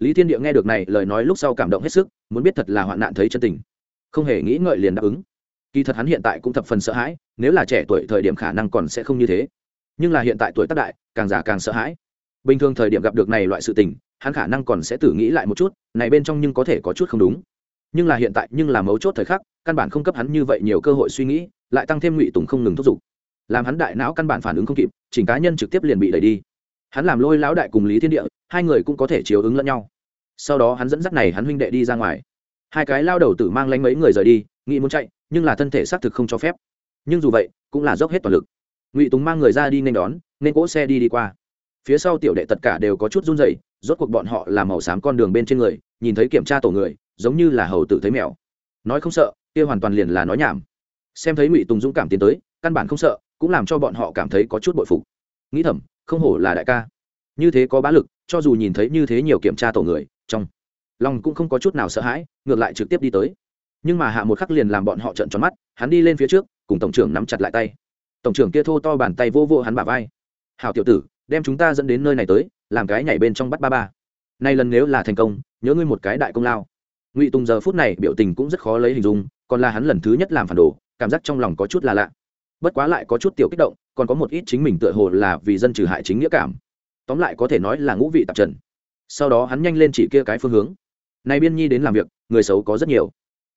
lý thiên địa nghe được này lời nói lúc sau cảm động hết sức, muốn biết thật là hoạn nạn thấy chân tình. Không hề nghĩ ngợi liền đáp ứng. Kỳ thật hắn hiện tại cũng thập phần sợ hãi, nếu là trẻ tuổi thời điểm khả năng còn sẽ không như thế. Nhưng là hiện tại tuổi tác đại, càng già càng sợ hãi. Bình thường thời điểm gặp được này loại sự tình, hắn khả năng còn sẽ tử nghĩ lại một chút, này bên trong nhưng có thể có chút không đúng. Nhưng là hiện tại, nhưng là mấu chốt thời khắc, căn bản không cấp hắn như vậy nhiều cơ hội suy nghĩ, lại tăng thêm ngụy tùng không ngừng thúc giục. Làm hắn đại não căn bản phản ứng không kịp, chỉnh cá nhân trực tiếp liền bị đẩy đi hắn làm lôi lão đại cùng lý thiên địa, hai người cũng có thể chiếu ứng lẫn nhau. Sau đó hắn dẫn dắt này hắn huynh đệ đi ra ngoài. Hai cái lao đầu tử mang lánh mấy người rời đi, nghĩ muốn chạy, nhưng là thân thể xác thực không cho phép. Nhưng dù vậy, cũng là dốc hết toàn lực. Ngụy tùng mang người ra đi nên đón, nên cỗ xe đi đi qua. Phía sau tiểu đệ tất cả đều có chút run rẩy, rốt cuộc bọn họ làm màu xám con đường bên trên người, nhìn thấy kiểm tra tổ người, giống như là hầu tử thấy mèo. Nói không sợ, kia hoàn toàn liền là nói nhảm. Xem thấy ngụy tùng dũng cảm tiến tới, căn bản không sợ, cũng làm cho bọn họ cảm thấy có chút bội phục nghĩ thầm, không hổ là đại ca. Như thế có bá lực, cho dù nhìn thấy như thế nhiều kiểm tra tổ người, trong lòng cũng không có chút nào sợ hãi, ngược lại trực tiếp đi tới. Nhưng mà hạ một khắc liền làm bọn họ trợn tròn mắt, hắn đi lên phía trước, cùng tổng trưởng nắm chặt lại tay. Tổng trưởng kia thô to bàn tay vô vô hắn bả vai. Hảo tiểu tử, đem chúng ta dẫn đến nơi này tới, làm cái nhảy bên trong bắt ba ba. Nay lần nếu là thành công, nhớ ngươi một cái đại công lao. Ngụy tùng giờ phút này biểu tình cũng rất khó lấy hình dung, còn là hắn lần thứ nhất làm phản đồ, cảm giác trong lòng có chút là lạ. Bất quá lại có chút tiểu kích động còn có một ít chính mình tựa hồ là vì dân trừ hại chính nghĩa cảm. Tóm lại có thể nói là ngũ vị tạp trần. Sau đó hắn nhanh lên chỉ kia cái phương hướng. Này biên nhi đến làm việc, người xấu có rất nhiều.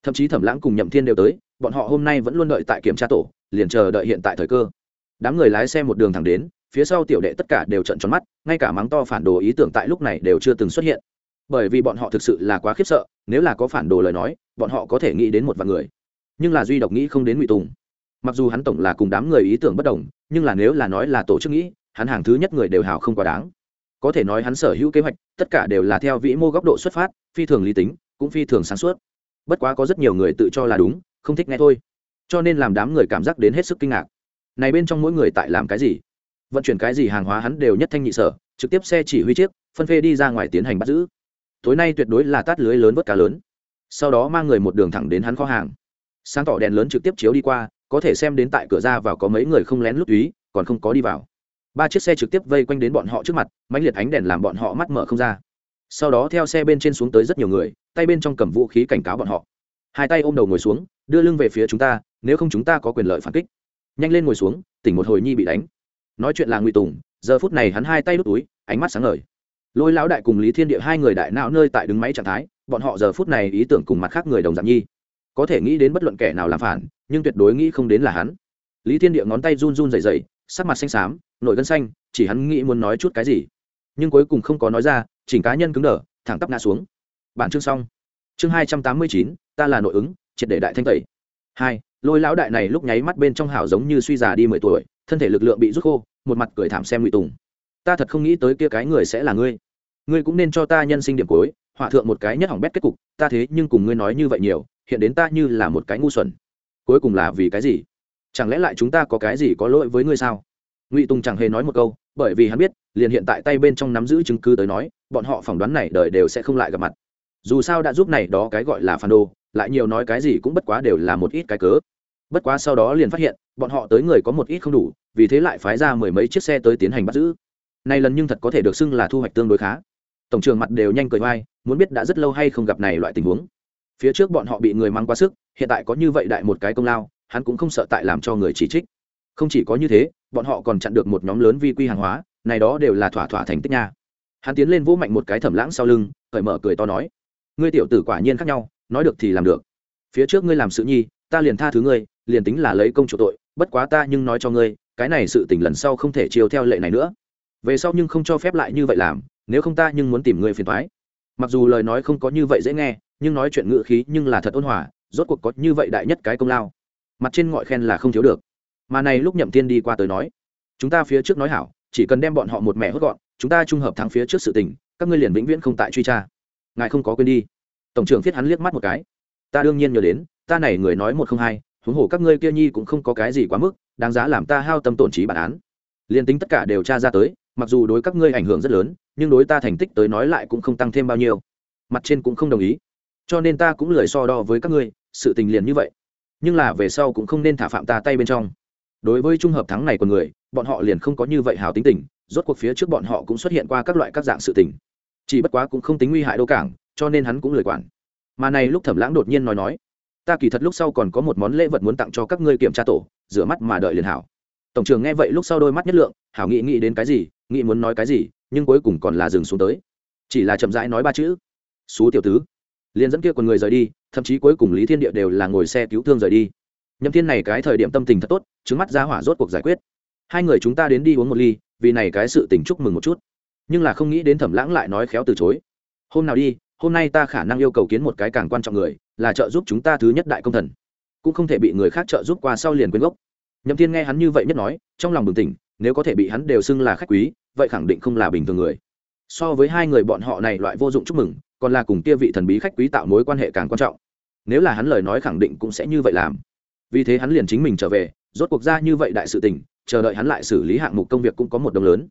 Thậm chí thẩm lãng cùng nhậm thiên đều tới, bọn họ hôm nay vẫn luôn đợi tại kiểm tra tổ, liền chờ đợi hiện tại thời cơ. Đám người lái xe một đường thẳng đến, phía sau tiểu đệ tất cả đều trận tròn mắt, ngay cả mắng to phản đồ ý tưởng tại lúc này đều chưa từng xuất hiện. Bởi vì bọn họ thực sự là quá khiếp sợ, nếu là có phản đồ lời nói, bọn họ có thể nghĩ đến một vài người. Nhưng là duy độc nghĩ không đến ngụy tùng mặc dù hắn tổng là cùng đám người ý tưởng bất đồng, nhưng là nếu là nói là tổ chức nghĩ, hắn hàng thứ nhất người đều hào không quá đáng. Có thể nói hắn sở hữu kế hoạch, tất cả đều là theo vĩ mô góc độ xuất phát, phi thường lý tính, cũng phi thường sáng suốt. Bất quá có rất nhiều người tự cho là đúng, không thích nghe thôi. Cho nên làm đám người cảm giác đến hết sức kinh ngạc. Này bên trong mỗi người tại làm cái gì? Vận chuyển cái gì hàng hóa hắn đều nhất thanh nhị sở, trực tiếp xe chỉ huy chiếc, phân phê đi ra ngoài tiến hành bắt giữ. Tối nay tuyệt đối là tát lưới lớn vớt cá lớn. Sau đó mang người một đường thẳng đến hắn kho hàng. Sáng tỏ đèn lớn trực tiếp chiếu đi qua có thể xem đến tại cửa ra vào có mấy người không lén lút túy còn không có đi vào. Ba chiếc xe trực tiếp vây quanh đến bọn họ trước mặt, mãnh liệt ánh đèn làm bọn họ mắt mở không ra. Sau đó theo xe bên trên xuống tới rất nhiều người, tay bên trong cầm vũ khí cảnh cáo bọn họ. Hai tay ôm đầu ngồi xuống, đưa lưng về phía chúng ta, nếu không chúng ta có quyền lợi phản kích. Nhanh lên ngồi xuống, tỉnh một hồi nhi bị đánh. Nói chuyện là ngụy tùng, giờ phút này hắn hai tay đút túi, ánh mắt sáng ngời. Lôi lão đại cùng lý thiên địa hai người đại não nơi tại đứng máy trạng thái, bọn họ giờ phút này ý tưởng cùng mặt khác người đồng dạng nhi có thể nghĩ đến bất luận kẻ nào làm phản, nhưng tuyệt đối nghĩ không đến là hắn. Lý thiên địa ngón tay run run dày dày sắc mặt xanh xám nổi gân xanh, chỉ hắn nghĩ muốn nói chút cái gì. Nhưng cuối cùng không có nói ra, chỉnh cá nhân cứng đờ, thẳng tắp ngã xuống. Bản chương xong. Chương hai trăm tám mươi chín, ta là nội ứng, triệt để đại thanh tẩy. Hai, lôi lão đại này lúc nháy mắt bên trong hảo giống như suy già đi mười tuổi, thân thể lực lượng bị rút khô, một mặt cười thảm xem ngụy tùng. Ta thật không nghĩ tới kia cái người sẽ là ngươi. Ngươi cũng nên cho ta nhân sinh điểm cuối hòa thượng một cái nhất hỏng bét kết cục, ta thế nhưng cùng ngươi nói như vậy nhiều hiện đến ta như là một cái ngu xuẩn. Cuối cùng là vì cái gì? Chẳng lẽ lại chúng ta có cái gì có lỗi với ngươi sao? Ngụy tùng chẳng hề nói một câu, bởi vì hắn biết, liền hiện tại tay bên trong nắm giữ chứng cứ tới nói, bọn họ phỏng đoán này đời đều sẽ không lại gặp mặt. Dù sao đã giúp này đó cái gọi là phản đồ, lại nhiều nói cái gì cũng bất quá đều là một ít cái cớ. Bất quá sau đó liền phát hiện, bọn họ tới người có một ít không đủ, vì thế lại phái ra mười mấy chiếc xe tới tiến hành bắt giữ. Này lần nhưng thật có thể được xưng là thu hoạch tương đối khá. Tổng trường mặt đều nhanh cười vai muốn biết đã rất lâu hay không gặp này loại tình huống phía trước bọn họ bị người mang quá sức, hiện tại có như vậy đại một cái công lao, hắn cũng không sợ tại làm cho người chỉ trích. Không chỉ có như thế, bọn họ còn chặn được một nhóm lớn vi quy hàng hóa, này đó đều là thỏa thỏa thành tích nha. Hắn tiến lên vỗ mạnh một cái thẩm lãng sau lưng, cởi mở cười to nói, ngươi tiểu tử quả nhiên khác nhau, nói được thì làm được. Phía trước ngươi làm sự nhi, ta liền tha thứ ngươi, liền tính là lấy công chủ tội, bất quá ta nhưng nói cho ngươi, cái này sự tình lần sau không thể chiều theo lệ này nữa. Về sau nhưng không cho phép lại như vậy làm, nếu không ta nhưng muốn tìm ngươi phiền thoái mặc dù lời nói không có như vậy dễ nghe, nhưng nói chuyện ngự khí nhưng là thật ôn hòa, rốt cuộc có như vậy đại nhất cái công lao. Mặt trên ngọi khen là không thiếu được. Mà này lúc nhậm tiên đi qua tới nói, chúng ta phía trước nói hảo, chỉ cần đem bọn họ một mẹ hốt gọn, chúng ta trung hợp thắng phía trước sự tình, các ngươi liền vĩnh viễn không tại truy tra. Ngài không có quên đi. Tổng trưởng thiết hắn liếc mắt một cái. Ta đương nhiên nhớ đến, ta này người nói một không hai, huống hồ các ngươi kia nhi cũng không có cái gì quá mức, đáng giá làm ta hao tâm tổn trí bản án. Liền tính tất cả đều tra ra tới, mặc dù đối các ngươi ảnh hưởng rất lớn nhưng đối ta thành tích tới nói lại cũng không tăng thêm bao nhiêu. Mặt trên cũng không đồng ý. Cho nên ta cũng lười so đo với các ngươi, sự tình liền như vậy. Nhưng là về sau cũng không nên thả phạm ta tay bên trong. Đối với trung hợp thắng này của người, bọn họ liền không có như vậy hào tính tình, rốt cuộc phía trước bọn họ cũng xuất hiện qua các loại các dạng sự tình. Chỉ bất quá cũng không tính nguy hại đâu cảng, cho nên hắn cũng lười quản. Mà này lúc thẩm lãng đột nhiên nói nói, ta kỳ thật lúc sau còn có một món lễ vật muốn tặng cho các ngươi kiểm tra tổ, rửa mắt mà đợi liền hảo. Tổng trưởng nghe vậy lúc sau đôi mắt nhất lượng, hảo nghĩ nghĩ đến cái gì, nghĩ muốn nói cái gì nhưng cuối cùng còn là dừng xuống tới. Chỉ là chậm rãi nói ba chữ. Xú tiểu tứ. Liền dẫn kia quần người rời đi, thậm chí cuối cùng lý thiên địa đều là ngồi xe cứu thương rời đi. Nhậm thiên này cái thời điểm tâm tình thật tốt, trứng mắt ra hỏa rốt cuộc giải quyết. Hai người chúng ta đến đi uống một ly, vì này cái sự tình chúc mừng một chút. Nhưng là không nghĩ đến thẩm lãng lại nói khéo từ chối. Hôm nào đi, hôm nay ta khả năng yêu cầu kiến một cái càng quan trọng người, là trợ giúp chúng ta thứ nhất đại công thần. Cũng không thể bị người khác trợ giúp qua sau liền quên gốc. Nhậm thiên nghe hắn như vậy nhất nói, trong lòng bừng tỉnh nếu có thể bị hắn đều xưng là khách quý, vậy khẳng định không là bình thường người. So với hai người bọn họ này loại vô dụng chúc mừng, còn là cùng kia vị thần bí khách quý tạo mối quan hệ càng quan trọng. Nếu là hắn lời nói khẳng định cũng sẽ như vậy làm. Vì thế hắn liền chính mình trở về, rốt cuộc ra như vậy đại sự tình, chờ đợi hắn lại xử lý hạng mục công việc cũng có một đồng lớn.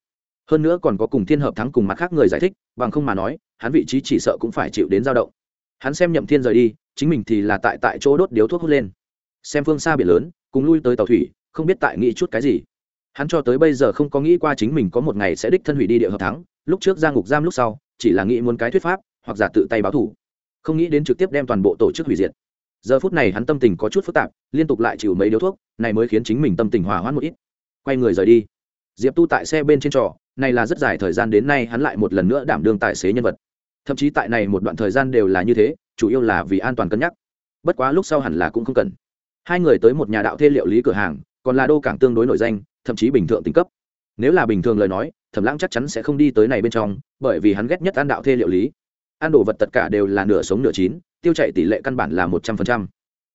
Hơn nữa còn có cùng thiên hợp thắng cùng mặt khác người giải thích, bằng không mà nói, hắn vị trí chỉ sợ cũng phải chịu đến dao động. Hắn xem nhậm thiên rời đi, chính mình thì là tại tại chỗ đốt điếu thuốc hút lên. Xem phương xa biển lớn, cùng lui tới tàu thủy, không biết tại nghĩ chút cái gì hắn cho tới bây giờ không có nghĩ qua chính mình có một ngày sẽ đích thân hủy đi địa hợp thắng, lúc trước ra ngục giam lúc sau, chỉ là nghĩ muốn cái thuyết pháp, hoặc giả tự tay báo thủ. Không nghĩ đến trực tiếp đem toàn bộ tổ chức hủy diệt. Giờ phút này hắn tâm tình có chút phức tạp, liên tục lại chịu mấy điếu thuốc, này mới khiến chính mình tâm tình hòa hoãn một ít. Quay người rời đi. Diệp tu tại xe bên trên trò, này là rất dài thời gian đến nay hắn lại một lần nữa đảm đương tài xế nhân vật. Thậm chí tại này một đoạn thời gian đều là như thế, chủ yếu là vì an toàn cân nhắc. Bất quá lúc sau hẳn là cũng không cần. Hai người tới một nhà đạo thê liệu lý cửa hàng, còn là đô cảng tương đối nổi danh thậm chí bình thường tính cấp. Nếu là bình thường lời nói, thẩm lãng chắc chắn sẽ không đi tới này bên trong, bởi vì hắn ghét nhất ăn đạo thê liệu lý. Ăn đồ vật tất cả đều là nửa sống nửa chín, tiêu chạy tỷ lệ căn bản là một trăm phần trăm.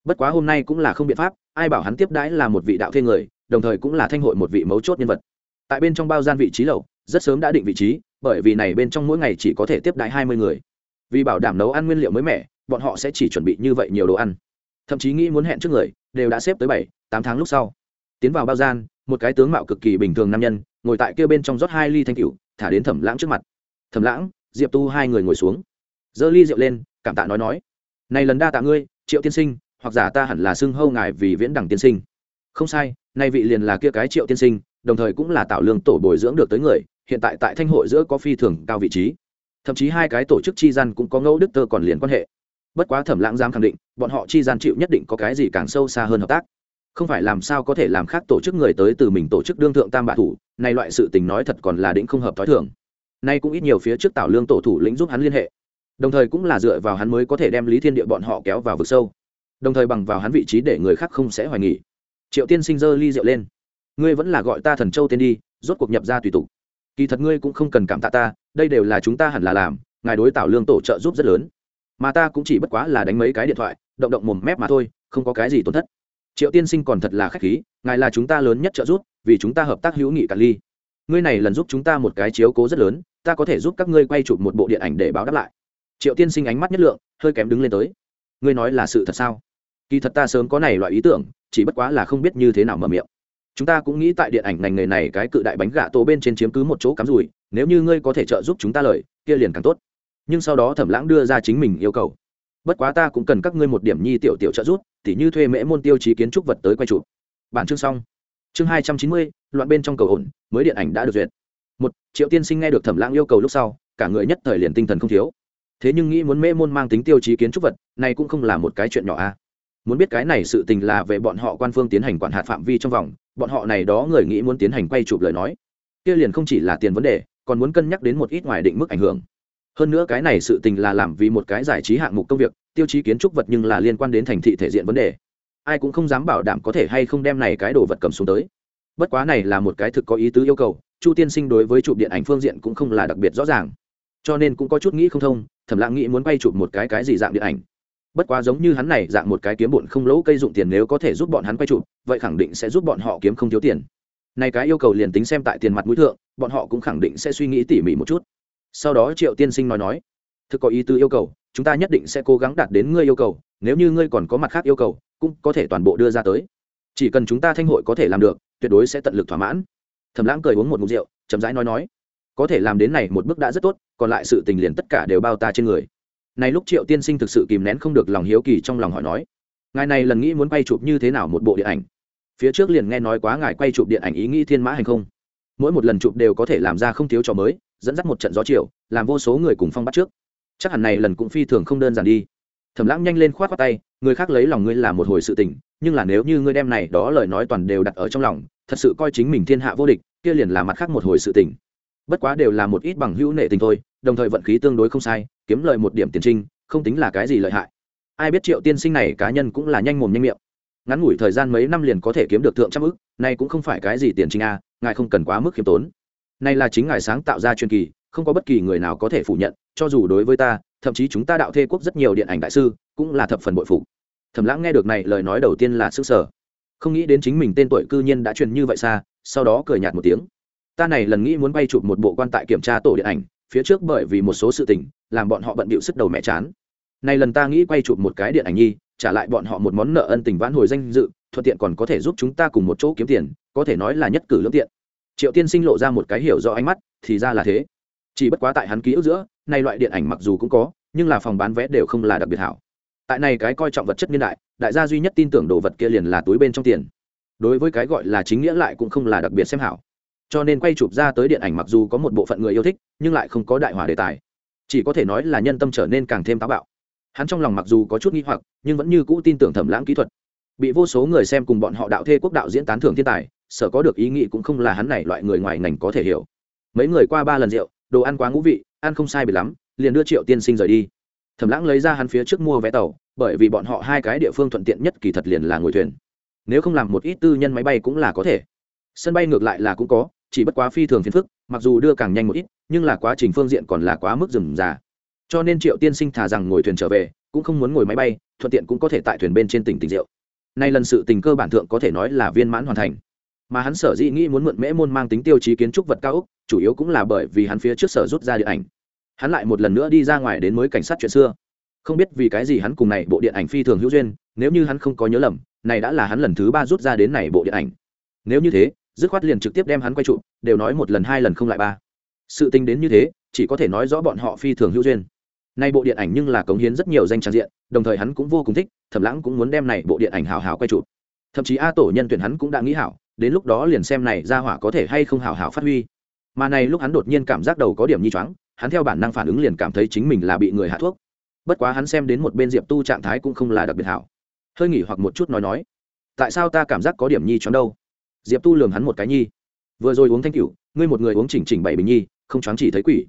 Bất quá hôm nay cũng là không biện pháp, ai bảo hắn tiếp đãi là một vị đạo thê người, đồng thời cũng là thanh hội một vị mấu chốt nhân vật. Tại bên trong bao gian vị trí lầu, rất sớm đã định vị trí, bởi vì này bên trong mỗi ngày chỉ có thể tiếp đãi hai mươi người. Vì bảo đảm nấu ăn nguyên liệu mới mẻ, bọn họ sẽ chỉ chuẩn bị như vậy nhiều đồ ăn. Thậm chí nghĩ muốn hẹn trước người, đều đã xếp tới bảy, tám tháng lúc sau. Tiến vào bao gian một cái tướng mạo cực kỳ bình thường nam nhân, ngồi tại kia bên trong rót hai ly thanh cựu thả đến thẩm lãng trước mặt. Thẩm lãng, diệp tu hai người ngồi xuống. Giơ ly rượu lên, cảm tạ nói nói. Này lần đa tạ ngươi, triệu tiên sinh, hoặc giả ta hẳn là xưng hâu ngài vì viễn đẳng tiên sinh. Không sai, nay vị liền là kia cái triệu tiên sinh, đồng thời cũng là tạo lương tổ bồi dưỡng được tới người, hiện tại tại thanh hội giữa có phi thường cao vị trí. Thậm chí hai cái tổ chức chi gian cũng có ngẫu đức tơ còn liền quan hệ. Bất quá thẩm lãng giam khẳng định, bọn họ chi gian chịu nhất định có cái gì càng sâu xa hơn hợp tác không phải làm sao có thể làm khác tổ chức người tới từ mình tổ chức đương thượng tam bạ thủ, này loại sự tình nói thật còn là đỉnh không hợp t h o i thường. Nay cũng ít nhiều phía trước tảo lương tổ thủ lĩnh giúp hắn liên hệ. Đồng thời cũng là dựa vào hắn mới có thể đem lý thiên địa bọn họ kéo vào vực sâu. Đồng thời bằng vào hắn vị trí để người khác không sẽ hoài nghỉ triệu tiên sinh dơ ly rượu lên. Ngươi vẫn là gọi ta thần châu tên đi, rốt cuộc nhập ra tùy tục. Kỳ thật ngươi cũng không cần cảm tạ ta, đây đều là chúng ta hẳn là làm, ngài đối tảo lương tổ trợ giúp rất lớn. Mà ta cũng chỉ bất quá là đánh mấy cái điện thoại, động động mồm mép mà thôi, không có cái gì tổn thất triệu tiên sinh còn thật là k h á c h khí, ngài là chúng ta lớn nhất trợ giúp, vì chúng ta hợp tác hữu nghị cả ly. Ngươi này lần giúp chúng ta một cái chiếu cố rất lớn, ta có thể giúp các ngươi quay chụp một bộ điện ảnh để báo đáp lại. Triệu tiên sinh ánh mắt nhất lượng, hơi kém đứng lên tới. Ngươi nói là sự thật sao? Kỳ thật ta sớm có này loại ý tưởng, chỉ bất quá là không biết như thế nào mở miệng. Chúng ta cũng nghĩ tại điện ảnh ngành nghề này cái cự đại bánh gà tổ bên trên chiếm cứ một chỗ cắm rủi, nếu như ngươi có thể trợ giúp chúng ta lời, kia liền càng tốt. Nhưng sau đó thẩm lãng đưa ra chính mình yêu cầu. Bất quá ta cũng cần các ngươi một điểm nhi tiểu tiểu trợ giúp tỉ như thuê mễ môn tiêu chí kiến trúc vật tới quay chụp. Bản chương xong. Chương hai trăm chín mươi, loạn bên trong cầu ổn, mới điện ảnh đã được duyệt. Một, triệu tiên sinh nghe được thẩm lãng yêu cầu lúc sau, cả người nhất thời liền tinh thần không thiếu. Thế nhưng nghĩ muốn mễ môn mang tính tiêu chí kiến trúc vật, này cũng không là một cái chuyện nhỏ a muốn biết cái này sự tình là về bọn họ quan phương tiến hành quản hạt phạm vi trong vòng, bọn họ này đó người nghĩ muốn tiến hành quay chụp lời nói. Kia liền không chỉ là tiền vấn đề, còn muốn cân nhắc đến một ít ngoài định mức ảnh hưởng. Hơn nữa cái này sự tình là làm vì một cái giải trí hạng mục công việc tiêu chí kiến trúc vật nhưng là liên quan đến thành thị thể diện vấn đề. Ai cũng không dám bảo đảm có thể hay không đem này cái đồ vật cầm xuống tới. Bất quá này là một cái thực có ý tứ yêu cầu, chu tiên sinh đối với chụp điện ảnh phương diện cũng không là đặc biệt rõ ràng. Cho nên cũng có chút nghĩ không thông, thẩm lãng nghĩ muốn quay chụp một cái cái gì dạng điện ảnh. Bất quá giống như hắn này dạng một cái kiếm bụn không lỗ cây dụng tiền nếu có thể giúp bọn hắn quay chụp, vậy khẳng định sẽ giúp bọn họ kiếm không thiếu tiền. Này cái yêu cầu liền tính xem tại tiền mặt mũi thượng, bọn họ cũng khẳng định sẽ suy nghĩ tỉ mỉ một chút. Sau đó triệu tiên sinh nói nói, thực có ý tứ yêu cầu chúng ta nhất định sẽ cố gắng đạt đến ngươi yêu cầu, nếu như ngươi còn có mặt khác yêu cầu, cũng có thể toàn bộ đưa ra tới. Chỉ cần chúng ta thanh hội có thể làm được, tuyệt đối sẽ tận lực thỏa mãn. Thầm lãng cười uống một mục rượu, chậm rãi nói nói, có thể làm đến này một bước đã rất tốt, còn lại sự tình liền tất cả đều bao ta trên người. Này lúc triệu tiên sinh thực sự kìm nén không được lòng hiếu kỳ trong lòng hỏi nói, ngài này lần nghĩ muốn quay chụp như thế nào một bộ điện ảnh? Phía trước liền nghe nói quá ngài quay chụp điện ảnh ý nghĩ thiên mã hành không? Mỗi một lần chụp đều có thể làm ra không thiếu trò mới, dẫn dắt một trận gió chiều, làm vô số người cùng phong bắt trước chắc hẳn này lần cũng phi thường không đơn giản đi. Thẩm lãng nhanh lên khoát khoát tay, người khác lấy lòng ngươi là một hồi sự tình, nhưng là nếu như ngươi đem này đó lời nói toàn đều đặt ở trong lòng, thật sự coi chính mình thiên hạ vô địch, kia liền là mặt khác một hồi sự tình. Bất quá đều là một ít bằng hữu nệ tình thôi, đồng thời vận khí tương đối không sai, kiếm lời một điểm tiền trinh, không tính là cái gì lợi hại. Ai biết triệu tiên sinh này cá nhân cũng là nhanh mồm nhanh miệng. Ngắn ngủi thời gian mấy năm liền có thể kiếm được thượng trăm ức, nay cũng không phải cái gì tiền trinh a, ngài không cần quá mức khiêm tốn. Này là chính ngài sáng tạo ra truyền kỳ không có bất kỳ người nào có thể phủ nhận, cho dù đối với ta, thậm chí chúng ta đạo thê quốc rất nhiều điện ảnh đại sư, cũng là thập phần bội phụ thẩm lãng nghe được này lời nói đầu tiên là sức sở không nghĩ đến chính mình tên tuổi cư nhiên đã truyền như vậy xa, sau đó cười nhạt một tiếng. Ta này lần nghĩ muốn bay chụp một bộ quan tại kiểm tra tổ điện ảnh, phía trước bởi vì một số sự tình, làm bọn họ bận bịu sức đầu mẹ chán. Này lần ta nghĩ quay chụp một cái điện ảnh nhi, trả lại bọn họ một món nợ ân tình vãn hồi danh dự, thuận tiện còn có thể giúp chúng ta cùng một chỗ kiếm tiền, có thể nói là nhất cử lương tiện. Triệu tiên sinh lộ ra một cái hiểu rõ ánh mắt, thì ra là thế chỉ bất quá tại hắn ký ức giữa nay loại điện ảnh mặc dù cũng có, nhưng là phòng bán vé đều không là đặc biệt hảo. Tại này cái coi trọng vật chất niên đại đại gia duy nhất tin tưởng đồ vật kia liền là túi bên trong tiền. Đối với cái gọi là chính nghĩa lại cũng không là đặc biệt xem hảo. Cho nên quay chụp ra tới điện ảnh mặc dù có một bộ phận người yêu thích, nhưng lại không có đại hòa đề tài. Chỉ có thể nói là nhân tâm trở nên càng thêm táo bạo. Hắn trong lòng mặc dù có chút nghi hoặc, nhưng vẫn như cũ tin tưởng thẩm lãng kỹ thuật. Bị vô số người xem cùng bọn họ đạo thê quốc đạo diễn tán thưởng thiên tài, sở có được ý nghĩ cũng không là hắn này loại người ngoài ngành có thể hiểu. Mấy người qua ba lần rượu đồ ăn quá ngũ vị, ăn không sai bị lắm, liền đưa triệu tiên sinh rời đi. Thẩm lãng lấy ra hắn phía trước mua vé tàu, bởi vì bọn họ hai cái địa phương thuận tiện nhất kỳ thật liền là ngồi thuyền. Nếu không làm một ít tư nhân máy bay cũng là có thể. Sân bay ngược lại là cũng có, chỉ bất quá phi thường phiền phức, mặc dù đưa càng nhanh một ít, nhưng là quá trình phương diện còn là quá mức rườm rà. Cho nên triệu tiên sinh thà rằng ngồi thuyền trở về, cũng không muốn ngồi máy bay, thuận tiện cũng có thể tại thuyền bên trên tỉnh tỉnh rượu. Nay lần sự tình cơ bản thượng có thể nói là viên mãn hoàn thành mà hắn sở dĩ nghĩ muốn mượn mễ môn mang tính tiêu chí kiến trúc vật cao ốc chủ yếu cũng là bởi vì hắn phía trước sở rút ra điện ảnh. Hắn lại một lần nữa đi ra ngoài đến mới cảnh sát chuyện xưa. Không biết vì cái gì hắn cùng này bộ điện ảnh phi thường hữu duyên, nếu như hắn không có nhớ lầm, này đã là hắn lần thứ ba rút ra đến này bộ điện ảnh. Nếu như thế, dứt khoát liền trực tiếp đem hắn quay trụ, đều nói một lần hai lần không lại ba. Sự tình đến như thế, chỉ có thể nói rõ bọn họ phi thường hữu duyên. Nay bộ điện ảnh nhưng là cống hiến rất nhiều danh trang diện, đồng thời hắn cũng vô cùng thích, thẩm lãng cũng muốn đem này bộ điện ảnh hào hào quay trụ. Thậm chí a tổ nhân tuyển hắn cũng đã nghĩ hảo đến lúc đó liền xem này ra hỏa có thể hay không hào hào phát huy. Mà này lúc hắn đột nhiên cảm giác đầu có điểm nhi choáng, hắn theo bản năng phản ứng liền cảm thấy chính mình là bị người hạ thuốc. Bất quá hắn xem đến một bên diệp tu trạng thái cũng không là đặc biệt hảo. Hơi nghỉ hoặc một chút nói nói. Tại sao ta cảm giác có điểm nhi choáng đâu? Diệp tu lường hắn một cái nhi. Vừa rồi uống thanh cửu, ngươi một người uống chỉnh chỉnh bảy bình nhi, không choáng chỉ thấy quỷ.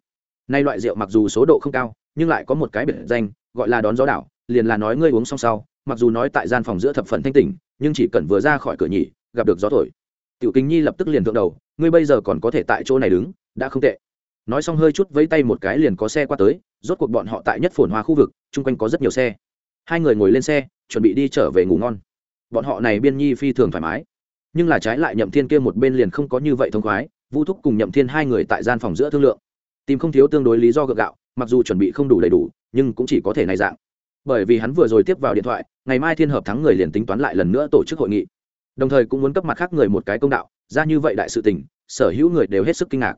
Nay loại rượu mặc dù số độ không cao, nhưng lại có một cái biệt danh, gọi là đón gió đảo, liền là nói ngươi uống xong sau, mặc dù nói tại gian phòng giữa thập phần thanh tỉnh, nhưng chỉ cần vừa ra khỏi cửa nhỉ, gặp được gió thổi tiểu kính nhi lập tức liền thượng đầu, ngươi bây giờ còn có thể tại chỗ này đứng, đã không tệ. Nói xong hơi chút vẫy tay một cái liền có xe qua tới, rốt cuộc bọn họ tại nhất phồn hoa khu vực, chung quanh có rất nhiều xe. Hai người ngồi lên xe, chuẩn bị đi trở về ngủ ngon. Bọn họ này biên nhi phi thường thoải mái. Nhưng là trái lại nhậm thiên kia một bên liền không có như vậy thông khoái, vu thúc cùng nhậm thiên hai người tại gian phòng giữa thương lượng. Tìm không thiếu tương đối lý do gượng gạo, mặc dù chuẩn bị không đủ đầy đủ, nhưng cũng chỉ có thể này dạng. Bởi vì hắn vừa rồi tiếp vào điện thoại, ngày mai thiên hợp thắng người liền tính toán lại lần nữa tổ chức hội nghị đồng thời cũng muốn cấp mặt khác người một cái công đạo, ra như vậy đại sự tình, sở hữu người đều hết sức kinh ngạc.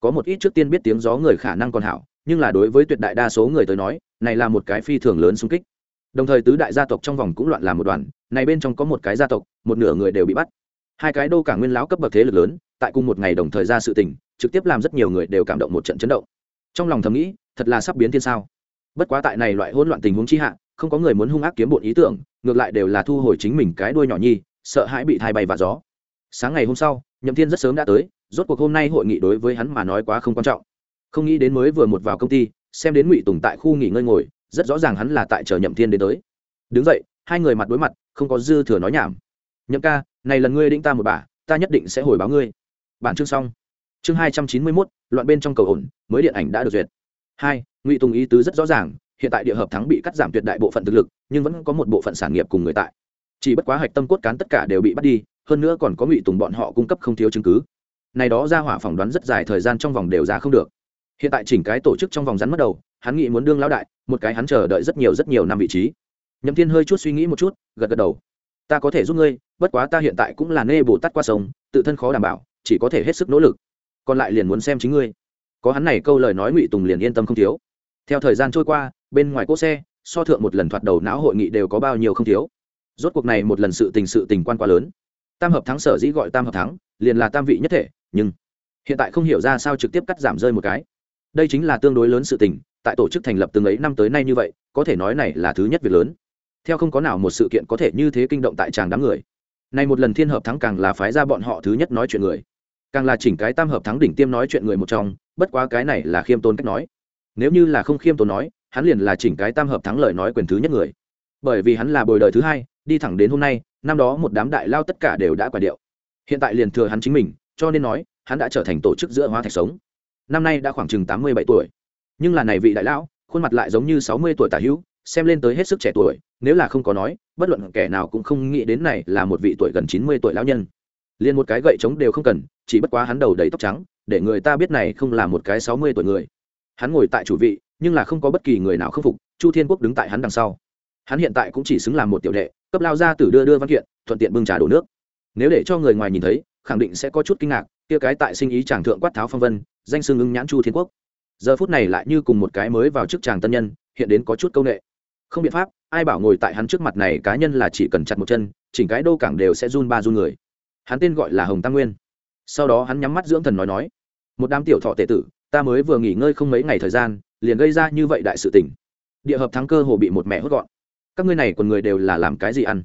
Có một ít trước tiên biết tiếng gió người khả năng còn hảo, nhưng là đối với tuyệt đại đa số người tới nói, này là một cái phi thường lớn xung kích. Đồng thời tứ đại gia tộc trong vòng cũng loạn làm một đoàn, này bên trong có một cái gia tộc, một nửa người đều bị bắt. Hai cái đô cả nguyên lão cấp bậc thế lực lớn, tại cùng một ngày đồng thời ra sự tình, trực tiếp làm rất nhiều người đều cảm động một trận chấn động. Trong lòng thầm nghĩ, thật là sắp biến thiên sao. Bất quá tại này loại hỗn loạn tình huống chi hạ, không có người muốn hung ác kiếm bộn ý tưởng, ngược lại đều là thu hồi chính mình cái đuôi nhỏ nhi sợ hãi bị thai bay và gió. Sáng ngày hôm sau nhậm thiên rất sớm đã tới rốt cuộc hôm nay hội nghị đối với hắn mà nói quá không quan trọng. Không nghĩ đến mới vừa một vào công ty xem đến ngụy tùng tại khu nghỉ ngơi ngồi rất rõ ràng hắn là tại chờ nhậm thiên đến tới. Đứng dậy hai người mặt đối mặt không có dư thừa nói nhảm. Nhậm ca này lần ngươi định ta một bà, ta nhất định sẽ hồi báo ngươi. Bản chương xong. Chương hai trăm chín mươi mốt loạn bên trong cầu ổn mới điện ảnh đã được duyệt. Hai ngụy tùng ý tứ rất rõ ràng hiện tại địa hợp thắng bị cắt giảm tuyệt đại bộ phận thực lực nhưng vẫn có một bộ phận sản nghiệp cùng người tại chỉ bất quá hạch tâm cốt cán tất cả đều bị bắt đi, hơn nữa còn có ngụy tùng bọn họ cung cấp không thiếu chứng cứ. Này đó ra hỏa phỏng đoán rất dài thời gian trong vòng đều ra không được. Hiện tại chỉnh cái tổ chức trong vòng rắn mất đầu, hắn nghĩ muốn đương lão đại, một cái hắn chờ đợi rất nhiều rất nhiều năm vị trí. Nhậm thiên hơi chút suy nghĩ một chút, gật gật đầu. Ta có thể giúp ngươi, bất quá ta hiện tại cũng là nê bồ tát qua sông, tự thân khó đảm bảo, chỉ có thể hết sức nỗ lực. Còn lại liền muốn xem chính ngươi. Có hắn này câu lời nói ngụy tùng liền yên tâm không thiếu. Theo thời gian trôi qua, bên ngoài cỗ xe, so thượng một lần thoạt đầu não hội nghị đều có bao nhiêu không thiếu rốt cuộc này một lần sự tình sự tình quan quá lớn. Tam hợp thắng sở dĩ gọi tam hợp thắng, liền là tam vị nhất thể, nhưng hiện tại không hiểu ra sao trực tiếp cắt giảm rơi một cái. Đây chính là tương đối lớn sự tình, tại tổ chức thành lập từng ấy năm tới nay như vậy, có thể nói này là thứ nhất việc lớn. Theo không có nào một sự kiện có thể như thế kinh động tại tràng đám người. Này một lần thiên hợp thắng càng là phái ra bọn họ thứ nhất nói chuyện người. Càng là chỉnh cái tam hợp thắng đỉnh tiêm nói chuyện người một trong, bất quá cái này là khiêm tốn cách nói. Nếu như là không khiêm tốn nói, hắn liền là chỉnh cái tam hợp thắng lời nói quyền thứ nhất người. Bởi vì hắn là bồi đời thứ hai đi thẳng đến hôm nay, năm đó một đám đại lao tất cả đều đã quả điệu. Hiện tại liền thừa hắn chính mình, cho nên nói, hắn đã trở thành tổ chức giữa hóa thạch sống. Năm nay đã khoảng chừng tám mươi bảy tuổi. Nhưng là này vị đại lão, khuôn mặt lại giống như sáu mươi tuổi tả hữu, xem lên tới hết sức trẻ tuổi, nếu là không có nói, bất luận kẻ nào cũng không nghĩ đến này là một vị tuổi gần chín mươi tuổi lão nhân. Liền một cái gậy trống đều không cần, chỉ bất quá hắn đầu đầy tóc trắng, để người ta biết này không là một cái sáu mươi tuổi người. Hắn ngồi tại chủ vị, nhưng là không có bất kỳ người nào khâm phục, chu thiên quốc đứng tại hắn đằng sau. Hắn hiện tại cũng chỉ xứng làm một tiểu đệ cấp lao ra từ đưa đưa văn kiện, thuận tiện bưng trà đổ nước. Nếu để cho người ngoài nhìn thấy, khẳng định sẽ có chút kinh ngạc, kia cái tại sinh ý chàng thượng quát tháo phong vân, danh xưng ưng nhãn chu thiên quốc. Giờ phút này lại như cùng một cái mới vào chức chàng tân nhân, hiện đến có chút công nghệ không biện pháp, ai bảo ngồi tại hắn trước mặt này cá nhân là chỉ cần chặt một chân, chỉnh cái đô cảng đều sẽ run ba run người. Hắn tên gọi là hồng tăng nguyên. Sau đó hắn nhắm mắt dưỡng thần nói nói, một đám tiểu thọ tệ tử, ta mới vừa nghỉ ngơi không mấy ngày thời gian, liền gây ra như vậy đại sự tình. Địa hợp thắng cơ hồ bị một mẹ hốt gọn các ngươi này còn người đều là làm cái gì ăn?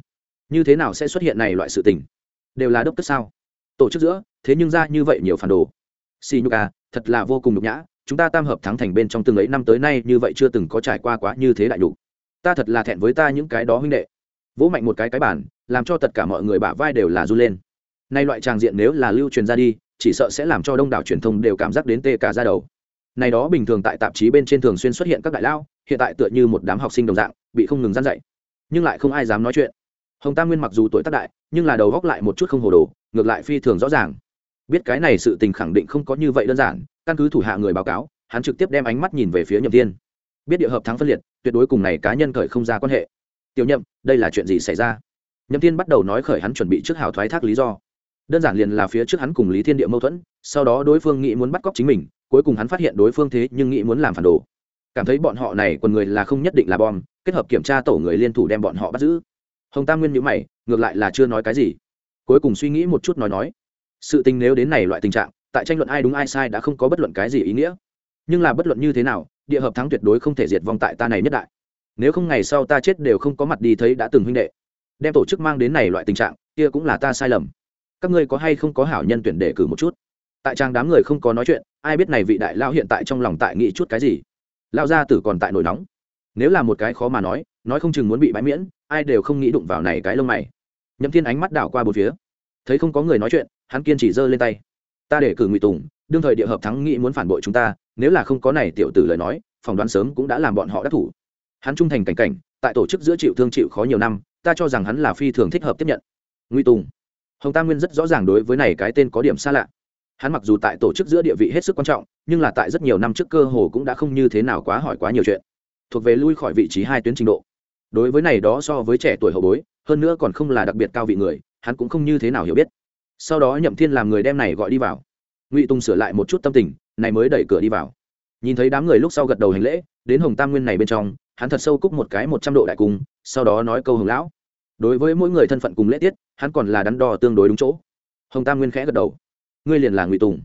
Như thế nào sẽ xuất hiện này loại sự tình? Đều là đốc tức sao? Tổ chức giữa, thế nhưng ra như vậy nhiều phản đồ. Xì nhục à thật là vô cùng nhục nhã, chúng ta tam hợp thắng thành bên trong từng ấy năm tới nay như vậy chưa từng có trải qua quá như thế đại nhục. Ta thật là thẹn với ta những cái đó huynh đệ. Vỗ mạnh một cái cái bản làm cho tất cả mọi người bả vai đều là run lên. Nay loại tràng diện nếu là lưu truyền ra đi, chỉ sợ sẽ làm cho đông đảo truyền thông đều cảm giác đến tê cả ra đầu. Này đó bình thường tại tạp chí bên trên thường xuyên xuất hiện các đại lao, hiện tại tựa như một đám học sinh đồng dạng bị không ngừng gian dạy. Nhưng lại không ai dám nói chuyện. Hồng tam nguyên mặc dù tuổi tác đại, nhưng là đầu góc lại một chút không hồ đồ, ngược lại phi thường rõ ràng. Biết cái này sự tình khẳng định không có như vậy đơn giản, căn cứ thủ hạ người báo cáo, hắn trực tiếp đem ánh mắt nhìn về phía nhậm thiên. Biết địa hợp thắng phân liệt, tuyệt đối cùng này cá nhân khởi không ra quan hệ. Tiểu nhậm, đây là chuyện gì xảy ra? Nhậm thiên bắt đầu nói khởi hắn chuẩn bị trước hào thoái thác lý do. Đơn giản liền là phía trước hắn cùng lý thiên địa mâu thuẫn, sau đó đối phương nghĩ muốn bắt cóc chính mình, cuối cùng hắn phát hiện đối phương thế nhưng nghĩ muốn làm phản đồ. Cảm thấy bọn họ này còn người là không nhất định là bom kết hợp kiểm tra tổ người liên thủ đem bọn họ bắt giữ. Hồng tam nguyên nhữ mày, ngược lại là chưa nói cái gì. Cuối cùng suy nghĩ một chút nói nói, sự tình nếu đến này loại tình trạng, tại tranh luận ai đúng ai sai đã không có bất luận cái gì ý nghĩa. Nhưng là bất luận như thế nào, địa hợp thắng tuyệt đối không thể diệt vong tại ta này nhất đại. Nếu không ngày sau ta chết đều không có mặt đi thấy đã từng huynh đệ. Đem tổ chức mang đến này loại tình trạng, kia cũng là ta sai lầm. Các ngươi có hay không có hảo nhân tuyển đề cử một chút? Tại trang đám người không có nói chuyện, ai biết này vị đại lao hiện tại trong lòng tại nghĩ chút cái gì? Lao gia tử còn tại nổi nóng nếu là một cái khó mà nói nói không chừng muốn bị bãi miễn, ai đều không nghĩ đụng vào này cái lông mày. Nhậm thiên ánh mắt đảo qua bốn phía. Thấy không có người nói chuyện, hắn kiên chỉ giơ lên tay. Ta để cử ngụy tùng, đương thời địa hợp thắng nghĩ muốn phản bội chúng ta, nếu là không có này tiểu tử lời nói, phỏng đoán sớm cũng đã làm bọn họ đắc thủ. Hắn trung thành cảnh cảnh, tại tổ chức giữa chịu thương chịu khó nhiều năm, ta cho rằng hắn là phi thường thích hợp tiếp nhận. Ngụy tùng. Hồng tam nguyên rất rõ ràng đối với này cái tên có điểm xa lạ. Hắn mặc dù tại tổ chức giữa địa vị hết sức quan trọng, nhưng là tại rất nhiều năm trước cơ hồ cũng đã không như thế nào quá hỏi quá nhiều chuyện thuộc về lui khỏi vị trí hai tuyến trình độ. Đối với này đó so với trẻ tuổi hậu bối, hơn nữa còn không là đặc biệt cao vị người, hắn cũng không như thế nào hiểu biết. Sau đó nhậm thiên làm người đem này gọi đi vào. Ngụy tùng sửa lại một chút tâm tình, này mới đẩy cửa đi vào. Nhìn thấy đám người lúc sau gật đầu hành lễ, đến hồng tam nguyên này bên trong, hắn thật sâu cúc một cái một trăm độ đại cung, sau đó nói câu hồng lão. Đối với mỗi người thân phận cùng lễ tiết, hắn còn là đắn đo tương đối đúng chỗ. Hồng tam nguyên khẽ gật đầu. Ngươi liền là ngụy tùng.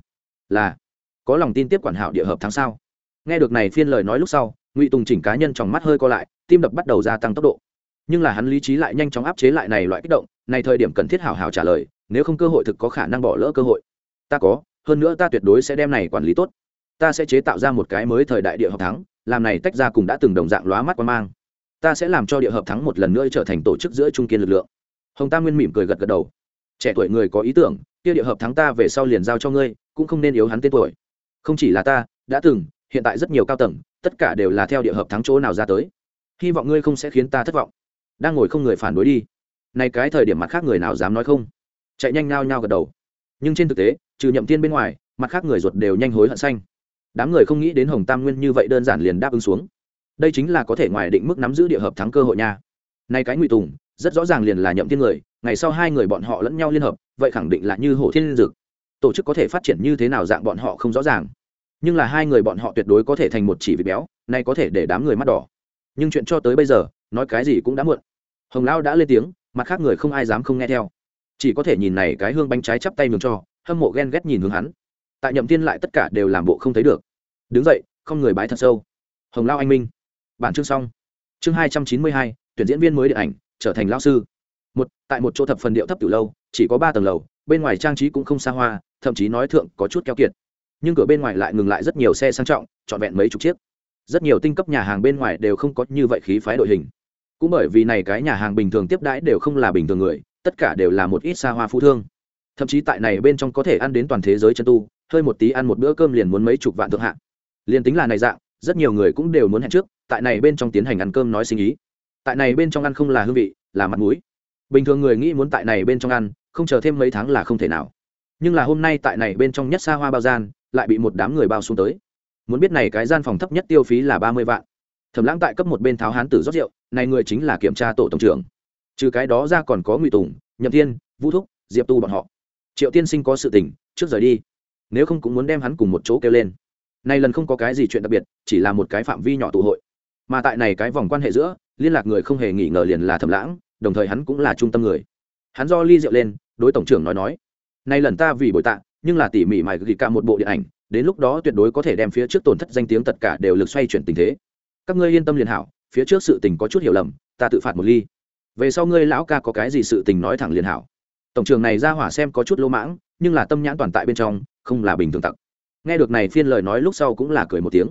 Là. Có lòng tin tiếp quản hảo địa hợp tháng sau nghe được này phiên lời nói lúc sau ngụy tùng chỉnh cá nhân trong mắt hơi co lại, tim đập bắt đầu gia tăng tốc độ. Nhưng là hắn lý trí lại nhanh chóng áp chế lại này loại kích động, này thời điểm cần thiết hào hào trả lời, nếu không cơ hội thực có khả năng bỏ lỡ cơ hội. Ta có, hơn nữa ta tuyệt đối sẽ đem này quản lý tốt. Ta sẽ chế tạo ra một cái mới thời đại địa hợp thắng, làm này tách ra cùng đã từng đồng dạng lóa mắt qua mang. Ta sẽ làm cho địa hợp thắng một lần nữa trở thành tổ chức giữa trung kiên lực lượng. Hồng tam nguyên mỉm cười gật gật đầu. Trẻ tuổi người có ý tưởng, kia địa hợp thắng ta về sau liền giao cho ngươi, cũng không nên yếu hắn tên tuổi. Không chỉ là ta, đã từng, hiện tại rất nhiều cao tầng tất cả đều là theo địa hợp thắng chỗ nào ra tới. Hy vọng ngươi không sẽ khiến ta thất vọng. Đang ngồi không người phản đối đi. Nay cái thời điểm mặt khác người nào dám nói không? Chạy nhanh nao nhao gật đầu. Nhưng trên thực tế, trừ nhậm tiên bên ngoài, mặt khác người ruột đều nhanh hối hận xanh. Đám người không nghĩ đến hồng tam nguyên như vậy đơn giản liền đáp ứng xuống. Đây chính là có thể ngoài định mức nắm giữ địa hợp thắng cơ hội nha. Nay cái ngụy tùng, rất rõ ràng liền là nhậm thiên người, ngày sau hai người bọn họ lẫn nhau liên hợp, vậy khẳng định là như hổ thiên liên dực tổ chức có thể phát triển như thế nào dạng bọn họ không rõ ràng nhưng là hai người bọn họ tuyệt đối có thể thành một chỉ vịt béo, nay có thể để đám người mắt đỏ. Nhưng chuyện cho tới bây giờ, nói cái gì cũng đã muộn. Hồng lão đã lên tiếng, mặt khác người không ai dám không nghe theo. Chỉ có thể nhìn này cái hương bánh trái chắp tay mừng cho, hâm mộ ghen ghét nhìn hướng hắn. Tại nhậm thiên lại tất cả đều làm bộ không thấy được. Đứng dậy, không người bái thật sâu. Hồng lao anh minh. Bản chương xong. Chương hai trăm chín mươi hai, tuyển diễn viên mới điện ảnh, trở thành lao sư. Một, tại một chỗ thập phần điệu thấp từ lâu, chỉ có ba tầng lầu, bên ngoài trang trí cũng không xa hoa, thậm chí nói thượng có chút keo kiệt nhưng cửa bên ngoài lại ngừng lại rất nhiều xe sang trọng, trọn vẹn mấy chục chiếc. Rất nhiều tinh cấp nhà hàng bên ngoài đều không có như vậy khí phái đội hình. Cũng bởi vì này cái nhà hàng bình thường tiếp đãi đều không là bình thường người, tất cả đều là một ít xa hoa phú thương. Thậm chí tại này bên trong có thể ăn đến toàn thế giới chân tu, hơi một tí ăn một bữa cơm liền muốn mấy chục vạn thượng hạng. Liền tính là này dạng, rất nhiều người cũng đều muốn hẹn trước, tại này bên trong tiến hành ăn cơm nói sinh ý. Tại này bên trong ăn không là hương vị, là mặt mũi. Bình thường người nghĩ muốn tại này bên trong ăn, không chờ thêm mấy tháng là không thể nào. Nhưng là hôm nay tại này bên trong nhất xa hoa bao gian lại bị một đám người bao xuống tới. Muốn biết này cái gian phòng thấp nhất tiêu phí là ba mươi vạn. Thẩm lãng tại cấp một bên tháo hán tử rót rượu, này người chính là kiểm tra tổ tổng trưởng. Trừ cái đó ra còn có ngụy tùng, nhậm thiên, vũ thúc, diệp tu bọn họ. Triệu tiên sinh có sự tình, trước rời đi. Nếu không cũng muốn đem hắn cùng một chỗ kêu lên. Nay lần không có cái gì chuyện đặc biệt, chỉ là một cái phạm vi nhỏ tụ hội. Mà tại này cái vòng quan hệ giữa, liên lạc người không hề nghỉ ngờ liền là thẩm lãng, đồng thời hắn cũng là trung tâm người. Hắn do ly rượu lên, đối tổng trưởng nói nói, nay lần ta vì bồi tạ nhưng là tỉ mỉ mài ghi cả một bộ điện ảnh, đến lúc đó tuyệt đối có thể đem phía trước tổn thất danh tiếng tất cả đều lực xoay chuyển tình thế. Các ngươi yên tâm liền hảo, phía trước sự tình có chút hiểu lầm, ta tự phạt một ly. Về sau ngươi lão ca có cái gì sự tình nói thẳng liền hảo. Tổng trường này ra hỏa xem có chút lỗ mãng, nhưng là tâm nhãn toàn tại bên trong, không là bình thường tặc. Nghe được này phiên lời nói lúc sau cũng là cười một tiếng.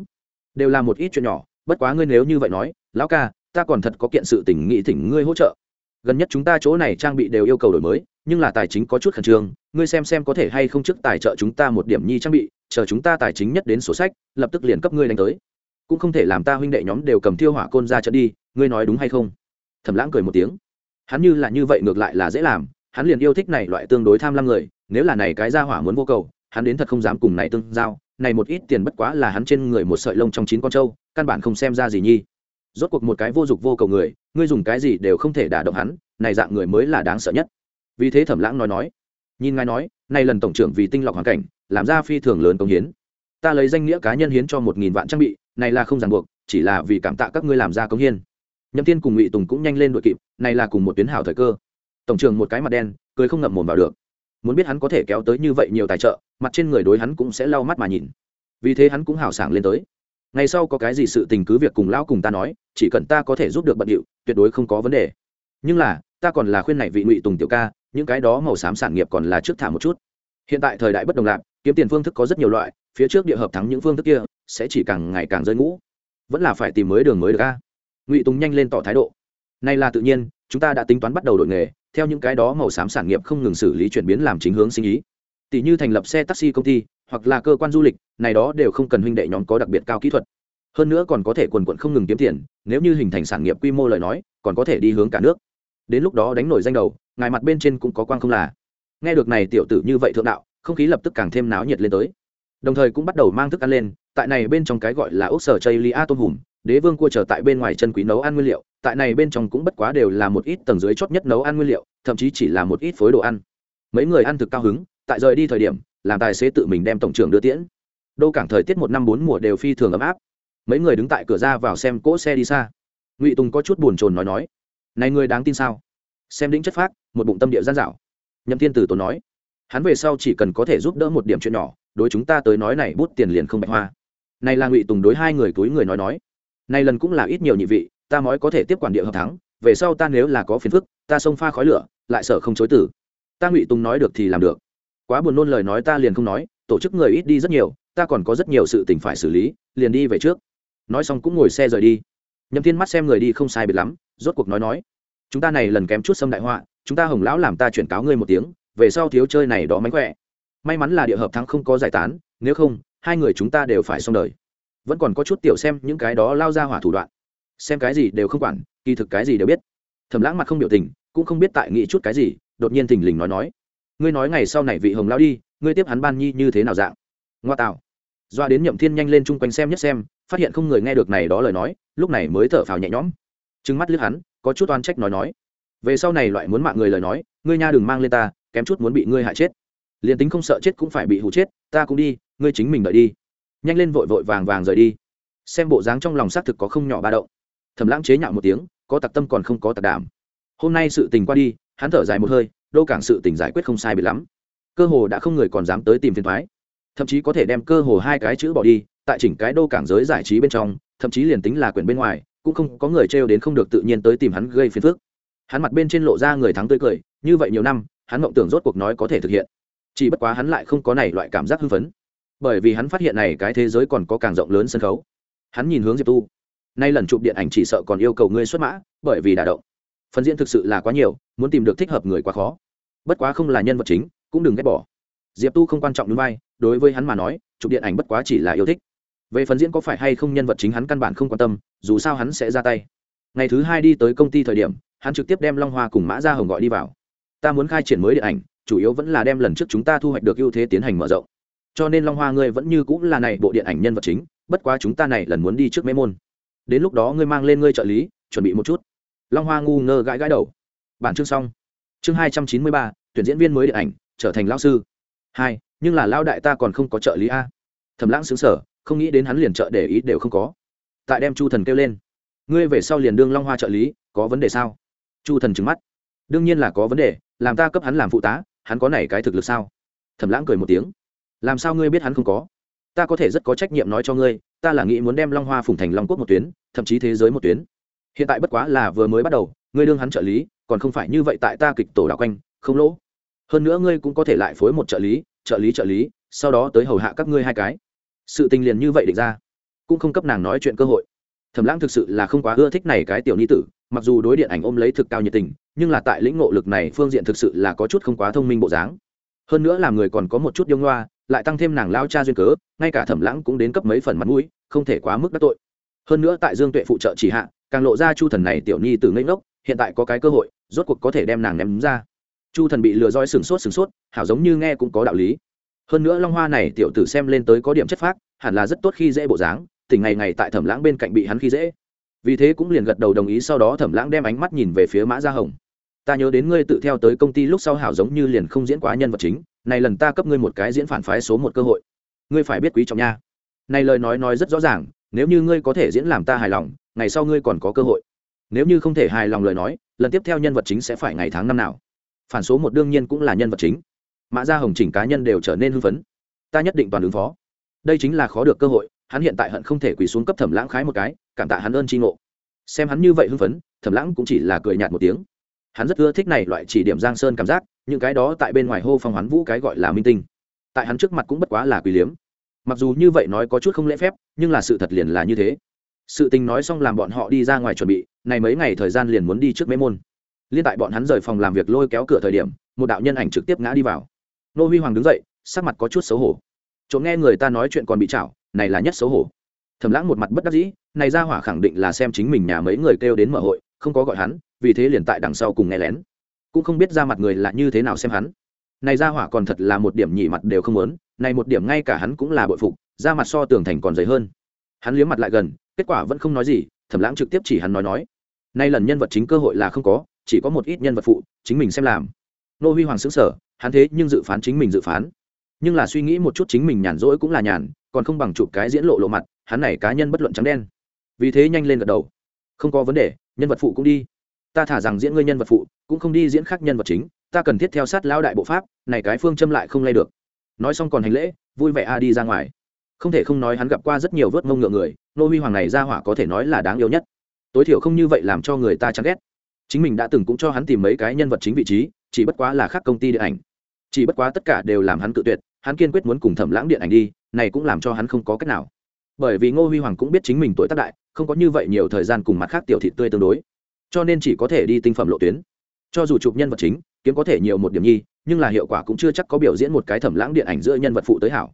Đều là một ít chuyện nhỏ, bất quá ngươi nếu như vậy nói, lão ca, ta còn thật có kiện sự tình nghị thỉnh ngươi hỗ trợ. Gần nhất chúng ta chỗ này trang bị đều yêu cầu đổi mới nhưng là tài chính có chút khẩn trương, ngươi xem xem có thể hay không trước tài trợ chúng ta một điểm nhi trang bị, chờ chúng ta tài chính nhất đến sổ sách, lập tức liền cấp ngươi đánh tới. Cũng không thể làm ta huynh đệ nhóm đều cầm thiêu hỏa côn ra trận đi, ngươi nói đúng hay không? Thẩm lãng cười một tiếng. Hắn như là như vậy ngược lại là dễ làm, hắn liền yêu thích này loại tương đối tham lam người, nếu là này cái ra hỏa muốn vô cầu, hắn đến thật không dám cùng này tương giao, này một ít tiền bất quá là hắn trên người một sợi lông trong chín con trâu, căn bản không xem ra gì nhi. Rốt cuộc một cái vô dụng vô cầu người, ngươi dùng cái gì đều không thể đả động hắn, này dạng người mới là đáng sợ nhất vì thế thẩm lãng nói nói, nhìn ngài nói này lần tổng trưởng vì tinh lọc hoàn cảnh, làm ra phi thường lớn công hiến. Ta lấy danh nghĩa cá nhân hiến cho một nghìn vạn trang bị, này là không ràng buộc, chỉ là vì cảm tạ các ngươi làm ra công hiến. Nhậm tiên cùng ngụy tùng cũng nhanh lên đội kịp, này là cùng một tuyến hảo thời cơ. Tổng trưởng một cái mặt đen, cười không ngậm mồm vào được. Muốn biết hắn có thể kéo tới như vậy nhiều tài trợ, mặt trên người đối hắn cũng sẽ lau mắt mà nhìn. Vì thế hắn cũng hào sảng lên tới. Ngày sau có cái gì sự tình cứ việc cùng lão cùng ta nói, chỉ cần ta có thể giúp được bận điệu, tuyệt đối không có vấn đề. Nhưng là ta còn là khuyên này vị ngụy tùng tiểu ca, những cái đó màu xám sản nghiệp còn là trước thả một chút. Hiện tại thời đại bất đồng lạc, kiếm tiền phương thức có rất nhiều loại, phía trước địa hợp thắng những phương thức kia, sẽ chỉ càng ngày càng rơi ngũ. Vẫn là phải tìm mới đường mới được a. Ngụy tùng nhanh lên tỏ thái độ. Nay là tự nhiên, chúng ta đã tính toán bắt đầu đổi nghề, theo những cái đó màu xám sản nghiệp không ngừng xử lý chuyển biến làm chính hướng sinh ý. Tỷ như thành lập xe taxi công ty, hoặc là cơ quan du lịch, này đó đều không cần huynh đệ nhóm có đặc biệt cao kỹ thuật. Hơn nữa còn có thể quần quận không ngừng kiếm tiền, nếu như hình thành sản nghiệp quy mô lời nói, còn có thể đi hướng cả nước đến lúc đó đánh nổi danh đầu, ngài mặt bên trên cũng có quang không là. Nghe được này tiểu tử như vậy thượng đạo, không khí lập tức càng thêm náo nhiệt lên tới. Đồng thời cũng bắt đầu mang thức ăn lên, tại này bên trong cái gọi là ốc sở chây lia tôm hùm, đế vương cua trở tại bên ngoài chân quý nấu ăn nguyên liệu, tại này bên trong cũng bất quá đều là một ít tầng dưới chót nhất nấu ăn nguyên liệu, thậm chí chỉ là một ít phối đồ ăn. Mấy người ăn thực cao hứng, tại rời đi thời điểm, làm tài xế tự mình đem tổng trưởng đưa tiễn. Đô cảng thời tiết một năm bốn mùa đều phi thường ấm áp. Mấy người đứng tại cửa ra vào xem cỗ xe đi xa. Ngụy tùng có chút buồn chồn nói nói này người đáng tin sao? Xem đĩnh chất phác, một bụng tâm địa gian dạo nhậm thiên tử tổ nói, hắn về sau chỉ cần có thể giúp đỡ một điểm chuyện nhỏ, đối chúng ta tới nói này bút tiền liền không bạch hoa. Này là ngụy tùng đối hai người túi người nói nói. Này lần cũng là ít nhiều nhị vị, ta mới có thể tiếp quản địa hợp thắng, về sau ta nếu là có phiền phức, ta xông pha khói lửa, lại sợ không chối tử ta ngụy tùng nói được thì làm được. Quá buồn nôn lời nói ta liền không nói, tổ chức người ít đi rất nhiều, ta còn có rất nhiều sự tình phải xử lý, liền đi về trước. Nói xong cũng ngồi xe rời đi. Nhậm thiên mắt xem người đi không sai biệt lắm rốt cuộc nói nói, chúng ta này lần kém chút xâm đại họa, chúng ta hồng lão làm ta chuyển cáo ngươi một tiếng, về sau thiếu chơi này đó mánh khỏe. May mắn là địa hợp thắng không có giải tán, nếu không, hai người chúng ta đều phải xong đời. Vẫn còn có chút tiểu xem những cái đó lao ra hỏa thủ đoạn. Xem cái gì đều không quản, kỳ thực cái gì đều biết. Thầm lãng mặt không biểu tình, cũng không biết tại nghĩ chút cái gì, đột nhiên thình lình nói nói, ngươi nói ngày sau này vị hồng lao đi, ngươi tiếp hắn ban nhi như thế nào dạng? Ngoa tạo. Doa đến nhậm thiên nhanh lên chung quanh xem nhất xem, phát hiện không người nghe được này đó lời nói, lúc này mới thở phào nhẹ nhõm trừng mắt liếc hắn, có chút oan trách nói nói. Về sau này loại muốn mạng người lời nói, ngươi nha đừng mang lên ta, kém chút muốn bị ngươi hại chết. Liền tính không sợ chết cũng phải bị hụ chết, ta cũng đi, ngươi chính mình đợi đi. Nhanh lên vội vội vàng vàng rời đi. Xem bộ dáng trong lòng xác thực có không nhỏ ba động. Thầm lãng chế nhạo một tiếng, có tặc tâm còn không có tặc đảm. Hôm nay sự tình qua đi, hắn thở dài một hơi đô cảng sự tình giải quyết không sai bị lắm. Cơ hồ đã không người còn dám tới tìm phiền thoái thậm chí có thể đem cơ hồ hai cái chữ bỏ đi, tại chỉnh cái đô cảng giới giải trí bên trong, thậm chí liền tính là quyền bên ngoài cũng không có người trêu đến không được tự nhiên tới tìm hắn gây phiền phức. Hắn mặt bên trên lộ ra người thắng tươi cười, như vậy nhiều năm, hắn mộng tưởng rốt cuộc nói có thể thực hiện. Chỉ bất quá hắn lại không có này loại cảm giác hưng phấn. Bởi vì hắn phát hiện này cái thế giới còn có càng rộng lớn sân khấu. Hắn nhìn hướng diệp tu. Nay lần chụp điện ảnh chỉ sợ còn yêu cầu ngươi xuất mã, bởi vì đả động. Phần diễn thực sự là quá nhiều, muốn tìm được thích hợp người quá khó. Bất quá không là nhân vật chính, cũng đừng ghét bỏ. Diệp tu không quan trọng như vai, đối với hắn mà nói, chụp điện ảnh bất quá chỉ là yêu thích về phần diễn có phải hay không nhân vật chính hắn căn bản không quan tâm, dù sao hắn sẽ ra tay. Ngày thứ hai đi tới công ty thời điểm, hắn trực tiếp đem long hoa cùng mã ra hồng gọi đi vào. Ta muốn khai triển mới điện ảnh, chủ yếu vẫn là đem lần trước chúng ta thu hoạch được ưu thế tiến hành mở rộng. Cho nên long hoa ngươi vẫn như cũng là này bộ điện ảnh nhân vật chính, bất quá chúng ta này lần muốn đi trước mê môn. Đến lúc đó ngươi mang lên ngươi trợ lý, chuẩn bị một chút. Long hoa ngu ngơ gãi gãi đầu. Bản chương xong. Chương hai trăm chín mươi ba, tuyển diễn viên mới điện ảnh, trở thành lao sư. Hai, nhưng là lao đại ta còn không có trợ lý a. Thầm lãng xứng sở không nghĩ đến hắn liền trợ để ý đều không có. Tại đem chu thần kêu lên. Ngươi về sau liền đương long hoa trợ lý, có vấn đề sao? Chu thần trừng mắt. Đương nhiên là có vấn đề, làm ta cấp hắn làm phụ tá, hắn có này cái thực lực sao? Thẩm lãng cười một tiếng. Làm sao ngươi biết hắn không có? Ta có thể rất có trách nhiệm nói cho ngươi, ta là nghĩ muốn đem long hoa phùng thành long quốc một tuyến, thậm chí thế giới một tuyến. Hiện tại bất quá là vừa mới bắt đầu, ngươi đương hắn trợ lý, còn không phải như vậy tại ta kịch tổ đạo quanh, không lỗ. Hơn nữa ngươi cũng có thể lại phối một trợ lý trợ lý trợ lý, sau đó tới hầu hạ các ngươi hai cái sự tình liền như vậy định ra. Cũng không cấp nàng nói chuyện cơ hội. Thẩm lãng thực sự là không quá ưa thích này cái tiểu ni tử, mặc dù đối điện ảnh ôm lấy thực cao nhiệt tình, nhưng là tại lĩnh ngộ lực này phương diện thực sự là có chút không quá thông minh bộ dáng. Hơn nữa làm người còn có một chút điêu ngoa lại tăng thêm nàng lao cha duyên cớ, ngay cả thẩm lãng cũng đến cấp mấy phần mặt mũi, không thể quá mức đắc tội. Hơn nữa tại dương tuệ phụ trợ chỉ hạ, càng lộ ra chu thần này tiểu nhi từ ngây ngốc, hiện tại có cái cơ hội, rốt cuộc có thể đem nàng ném ra. Chu thần bị lừa roi sừng sốt sừng sốt, hảo giống như nghe cũng có đạo lý hơn nữa long hoa này tiểu tử xem lên tới có điểm chất phác, hẳn là rất tốt khi dễ bộ dáng, tỉnh ngày ngày tại thẩm lãng bên cạnh bị hắn khi dễ. Vì thế cũng liền gật đầu đồng ý sau đó thẩm lãng đem ánh mắt nhìn về phía mã gia hồng. Ta nhớ đến ngươi tự theo tới công ty lúc sau hảo giống như liền không diễn quá nhân vật chính, này lần ta cấp ngươi một cái diễn phản phái số một cơ hội. Ngươi phải biết quý trọng nha. Này lời nói nói rất rõ ràng, nếu như ngươi có thể diễn làm ta hài lòng, ngày sau ngươi còn có cơ hội. Nếu như không thể hài lòng lời nói, lần tiếp theo nhân vật chính sẽ phải ngày tháng năm nào. Phản số một đương nhiên cũng là nhân vật chính mã gia hồng chỉnh cá nhân đều trở nên hưng phấn. Ta nhất định toàn ứng phó. Đây chính là khó được cơ hội, hắn hiện tại hận không thể quỳ xuống cấp thẩm lãng khái một cái, cảm tạ hắn ơn tri ngộ. Xem hắn như vậy hưng phấn, thẩm lãng cũng chỉ là cười nhạt một tiếng. Hắn rất ưa thích này loại chỉ điểm giang sơn cảm giác, những cái đó tại bên ngoài hô phong hoán vũ cái gọi là minh tinh. Tại hắn trước mặt cũng bất quá là quỷ liếm. Mặc dù như vậy nói có chút không lễ phép, nhưng là sự thật liền là như thế. Sự tình nói xong làm bọn họ đi ra ngoài chuẩn bị, này mấy ngày thời gian liền muốn đi trước mấy môn. Liên tại bọn hắn rời phòng làm việc lôi kéo cửa thời điểm, một đạo nhân ảnh trực tiếp ngã đi vào nô huy hoàng đứng dậy, sắc mặt có chút xấu hổ. Trộm nghe người ta nói chuyện còn bị chảo, này là nhất xấu hổ. Thầm lãng một mặt bất đắc dĩ, này ra hỏa khẳng định là xem chính mình nhà mấy người kêu đến mở hội, không có gọi hắn, vì thế liền tại đằng sau cùng nghe lén. Cũng không biết ra mặt người là như thế nào xem hắn. Này ra hỏa còn thật là một điểm nhỉ mặt đều không muốn, này một điểm ngay cả hắn cũng là bội phục, ra mặt so tường thành còn dày hơn. Hắn liếm mặt lại gần, kết quả vẫn không nói gì thẩm lãng trực tiếp chỉ hắn nói nói. Nay lần nhân vật chính cơ hội là không có, chỉ có một ít nhân vật phụ, chính mình xem làm. Nô huy hoàng xứng sở hắn thế nhưng dự phán chính mình dự phán. Nhưng là suy nghĩ một chút chính mình nhàn rỗi cũng là nhàn, còn không bằng chụp cái diễn lộ lộ mặt, hắn này cá nhân bất luận trắng đen. Vì thế nhanh lên gật đầu. Không có vấn đề, nhân vật phụ cũng đi. Ta thả rằng diễn ngươi nhân vật phụ, cũng không đi diễn khác nhân vật chính, ta cần thiết theo sát lao đại bộ pháp, này cái phương châm lại không lay được. Nói xong còn hành lễ, vui vẻ a đi ra ngoài. Không thể không nói hắn gặp qua rất nhiều vớt mông ngựa người, nô huy hoàng này ra hỏa có thể nói là đáng yêu nhất. Tối thiểu không như vậy làm cho người ta chán ghét. Chính mình đã từng cũng cho hắn tìm mấy cái nhân vật chính vị trí, chỉ bất quá là khác công ty điện ảnh chỉ bất quá tất cả đều làm hắn cự tuyệt, hắn kiên quyết muốn cùng thẩm lãng điện ảnh đi, này cũng làm cho hắn không có cách nào. Bởi vì ngô huy hoàng cũng biết chính mình tuổi tác đại, không có như vậy nhiều thời gian cùng mặt khác tiểu thị tươi tương đối. Cho nên chỉ có thể đi tinh phẩm lộ tuyến. Cho dù chụp nhân vật chính, kiếm có thể nhiều một điểm nhi, nhưng là hiệu quả cũng chưa chắc có biểu diễn một cái thẩm lãng điện ảnh giữa nhân vật phụ tới hảo.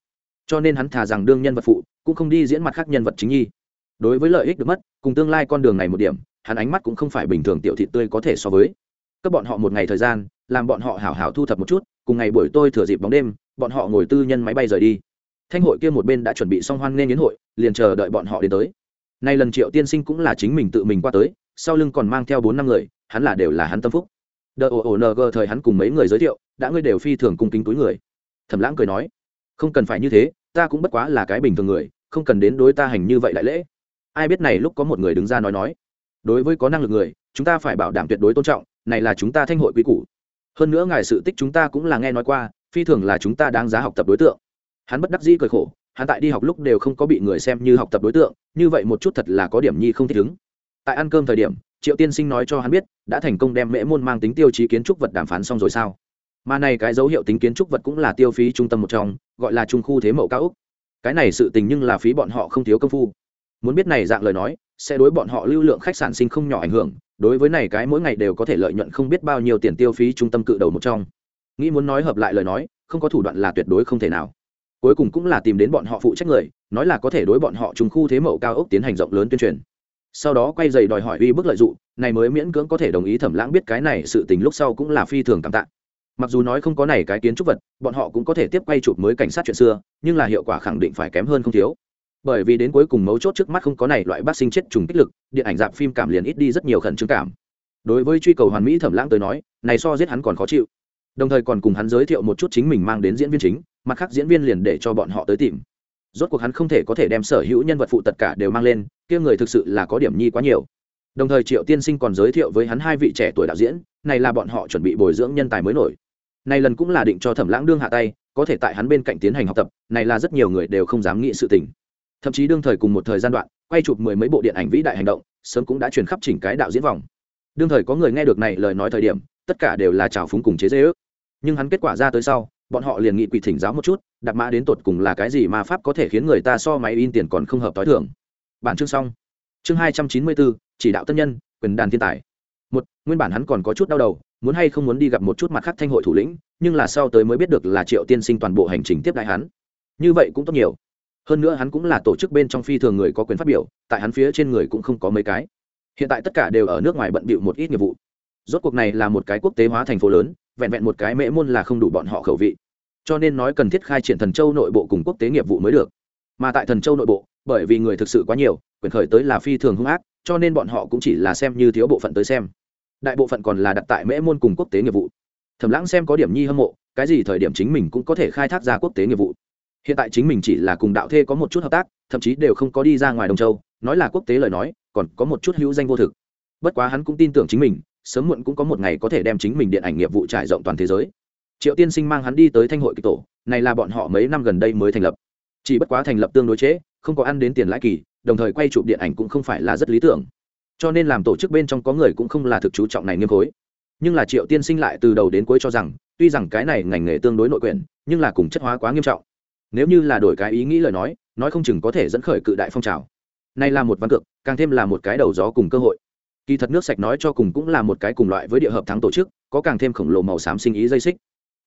Cho nên hắn thà rằng đương nhân vật phụ, cũng không đi diễn mặt khác nhân vật chính nhi. Đối với lợi ích được mất, cùng tương lai con đường này một điểm, hắn ánh mắt cũng không phải bình thường tiểu thị tươi có thể so với. Cấp bọn họ một ngày thời gian, làm bọn họ hảo hảo thu thập một chút cùng ngày buổi tôi thừa dịp bóng đêm, bọn họ ngồi tư nhân máy bay rời đi. Thanh hội kia một bên đã chuẩn bị xong hoan nghênh yến hội, liền chờ đợi bọn họ đến tới. Nay lần triệu tiên sinh cũng là chính mình tự mình qua tới, sau lưng còn mang theo bốn năm người, hắn là đều là hắn tâm phúc. Đợi ồ ồ ng thời hắn cùng mấy người giới thiệu, đã ngươi đều phi thường cung kính túi người. Thẩm lãng cười nói, không cần phải như thế, ta cũng bất quá là cái bình thường người, không cần đến đối ta hành như vậy đại lễ. Ai biết này lúc có một người đứng ra nói nói, đối với có năng lực người, chúng ta phải bảo đảm tuyệt đối tôn trọng, này là chúng ta thanh hội quý củ hơn nữa ngài sự tích chúng ta cũng là nghe nói qua, phi thường là chúng ta đáng giá học tập đối tượng. Hắn bất đắc dĩ cười khổ, hắn tại đi học lúc đều không có bị người xem như học tập đối tượng, như vậy một chút thật là có điểm nhi không thích ứng. Tại ăn cơm thời điểm, triệu tiên sinh nói cho hắn biết, đã thành công đem mễ môn mang tính tiêu chí kiến trúc vật đàm phán xong rồi sao? Mà này cái dấu hiệu tính kiến trúc vật cũng là tiêu phí trung tâm một trong, gọi là trung khu thế mậu cao úc. Cái này sự tình nhưng là phí bọn họ không thiếu công phu. Muốn biết này dạng lời nói sẽ đối bọn họ lưu lượng khách sạn sinh không nhỏ ảnh hưởng, đối với này cái mỗi ngày đều có thể lợi nhuận không biết bao nhiêu tiền tiêu phí trung tâm cự đầu một trong. Nghĩ muốn nói hợp lại lời nói, không có thủ đoạn là tuyệt đối không thể nào. Cuối cùng cũng là tìm đến bọn họ phụ trách người, nói là có thể đối bọn họ trùng khu thế mậu cao ốc tiến hành rộng lớn tuyên truyền. Sau đó quay dày đòi hỏi uy bức lợi dụng, này mới miễn cưỡng có thể đồng ý thẩm lãng biết cái này sự tình lúc sau cũng là phi thường cảm tạ. Mặc dù nói không có này cái kiến trúc vật, bọn họ cũng có thể tiếp quay chụp mới cảnh sát chuyện xưa, nhưng là hiệu quả khẳng định phải kém hơn không thiếu bởi vì đến cuối cùng mấu chốt trước mắt không có này loại bác sinh chết trùng kích lực, điện ảnh dạp phim cảm liền ít đi rất nhiều khẩn trương cảm. Đối với truy cầu hoàn mỹ thẩm lãng tới nói, này so giết hắn còn khó chịu. Đồng thời còn cùng hắn giới thiệu một chút chính mình mang đến diễn viên chính, mặt khác diễn viên liền để cho bọn họ tới tìm. Rốt cuộc hắn không thể có thể đem sở hữu nhân vật phụ tất cả đều mang lên, kia người thực sự là có điểm nhi quá nhiều. Đồng thời triệu tiên sinh còn giới thiệu với hắn hai vị trẻ tuổi đạo diễn, này là bọn họ chuẩn bị bồi dưỡng nhân tài mới nổi. Này lần cũng là định cho thẩm lãng đương hạ tay, có thể tại hắn bên cạnh tiến hành học tập, này là rất nhiều người đều không dám nghĩ sự tình thậm chí đương thời cùng một thời gian đoạn, quay chụp mười mấy bộ điện ảnh vĩ đại hành động, sớm cũng đã truyền khắp chỉnh cái đạo diễn vòng. Đương thời có người nghe được này lời nói thời điểm, tất cả đều là trào phúng cùng chế dễ ước nhưng hắn kết quả ra tới sau, bọn họ liền nghị quỷ thỉnh giáo một chút, đạp mã đến tột cùng là cái gì mà pháp có thể khiến người ta so máy in tiền còn không hợp t h i thường. Bản chương xong. Chương hai trăm chín mươi bốn, chỉ đạo tân nhân, quyền đàn thiên tài. Một, nguyên bản hắn còn có chút đau đầu, muốn hay không muốn đi gặp một chút mặt khác thanh hội thủ lĩnh, nhưng là sau tới mới biết được là triệu tiên sinh toàn bộ hành trình tiếp đại hắn. Như vậy cũng tốt nhiều hơn nữa hắn cũng là tổ chức bên trong phi thường người có quyền phát biểu, tại hắn phía trên người cũng không có mấy cái. Hiện tại tất cả đều ở nước ngoài bận bịu một ít nghiệp vụ. Rốt cuộc này là một cái quốc tế hóa thành phố lớn, vẹn vẹn một cái mễ môn là không đủ bọn họ khẩu vị. Cho nên nói cần thiết khai triển thần châu nội bộ cùng quốc tế nghiệp vụ mới được. Mà tại thần châu nội bộ, bởi vì người thực sự quá nhiều, quyền khởi tới là phi thường hung ác, cho nên bọn họ cũng chỉ là xem như thiếu bộ phận tới xem. Đại bộ phận còn là đặt tại mễ môn cùng quốc tế nghiệp vụ. Thẩm lãng xem có điểm nhi hâm mộ, cái gì thời điểm chính mình cũng có thể khai thác ra quốc tế nghiệp vụ hiện tại chính mình chỉ là cùng đạo thê có một chút hợp tác thậm chí đều không có đi ra ngoài đồng châu nói là quốc tế lời nói còn có một chút hữu danh vô thực. Bất quá hắn cũng tin tưởng chính mình sớm muộn cũng có một ngày có thể đem chính mình điện ảnh nghiệp vụ trải rộng toàn thế giới. Triệu tiên sinh mang hắn đi tới thanh hội kịch tổ này là bọn họ mấy năm gần đây mới thành lập. Chỉ bất quá thành lập tương đối chế, không có ăn đến tiền lãi kỳ đồng thời quay chụp điện ảnh cũng không phải là rất lý tưởng. Cho nên làm tổ chức bên trong có người cũng không là thực chú trọng này nghiêm khối. Nhưng là triệu tiên sinh lại từ đầu đến cuối cho rằng tuy rằng cái này ngành nghề tương đối nội quyền nhưng là cùng chất hóa quá nghiêm trọng nếu như là đổi cái ý nghĩ lời nói nói không chừng có thể dẫn khởi cự đại phong trào. Nay là một văn cực càng thêm là một cái đầu gió cùng cơ hội. Kỳ thật nước sạch nói cho cùng cũng là một cái cùng loại với địa hợp thắng tổ chức, có càng thêm khổng lồ màu xám sinh ý dây xích.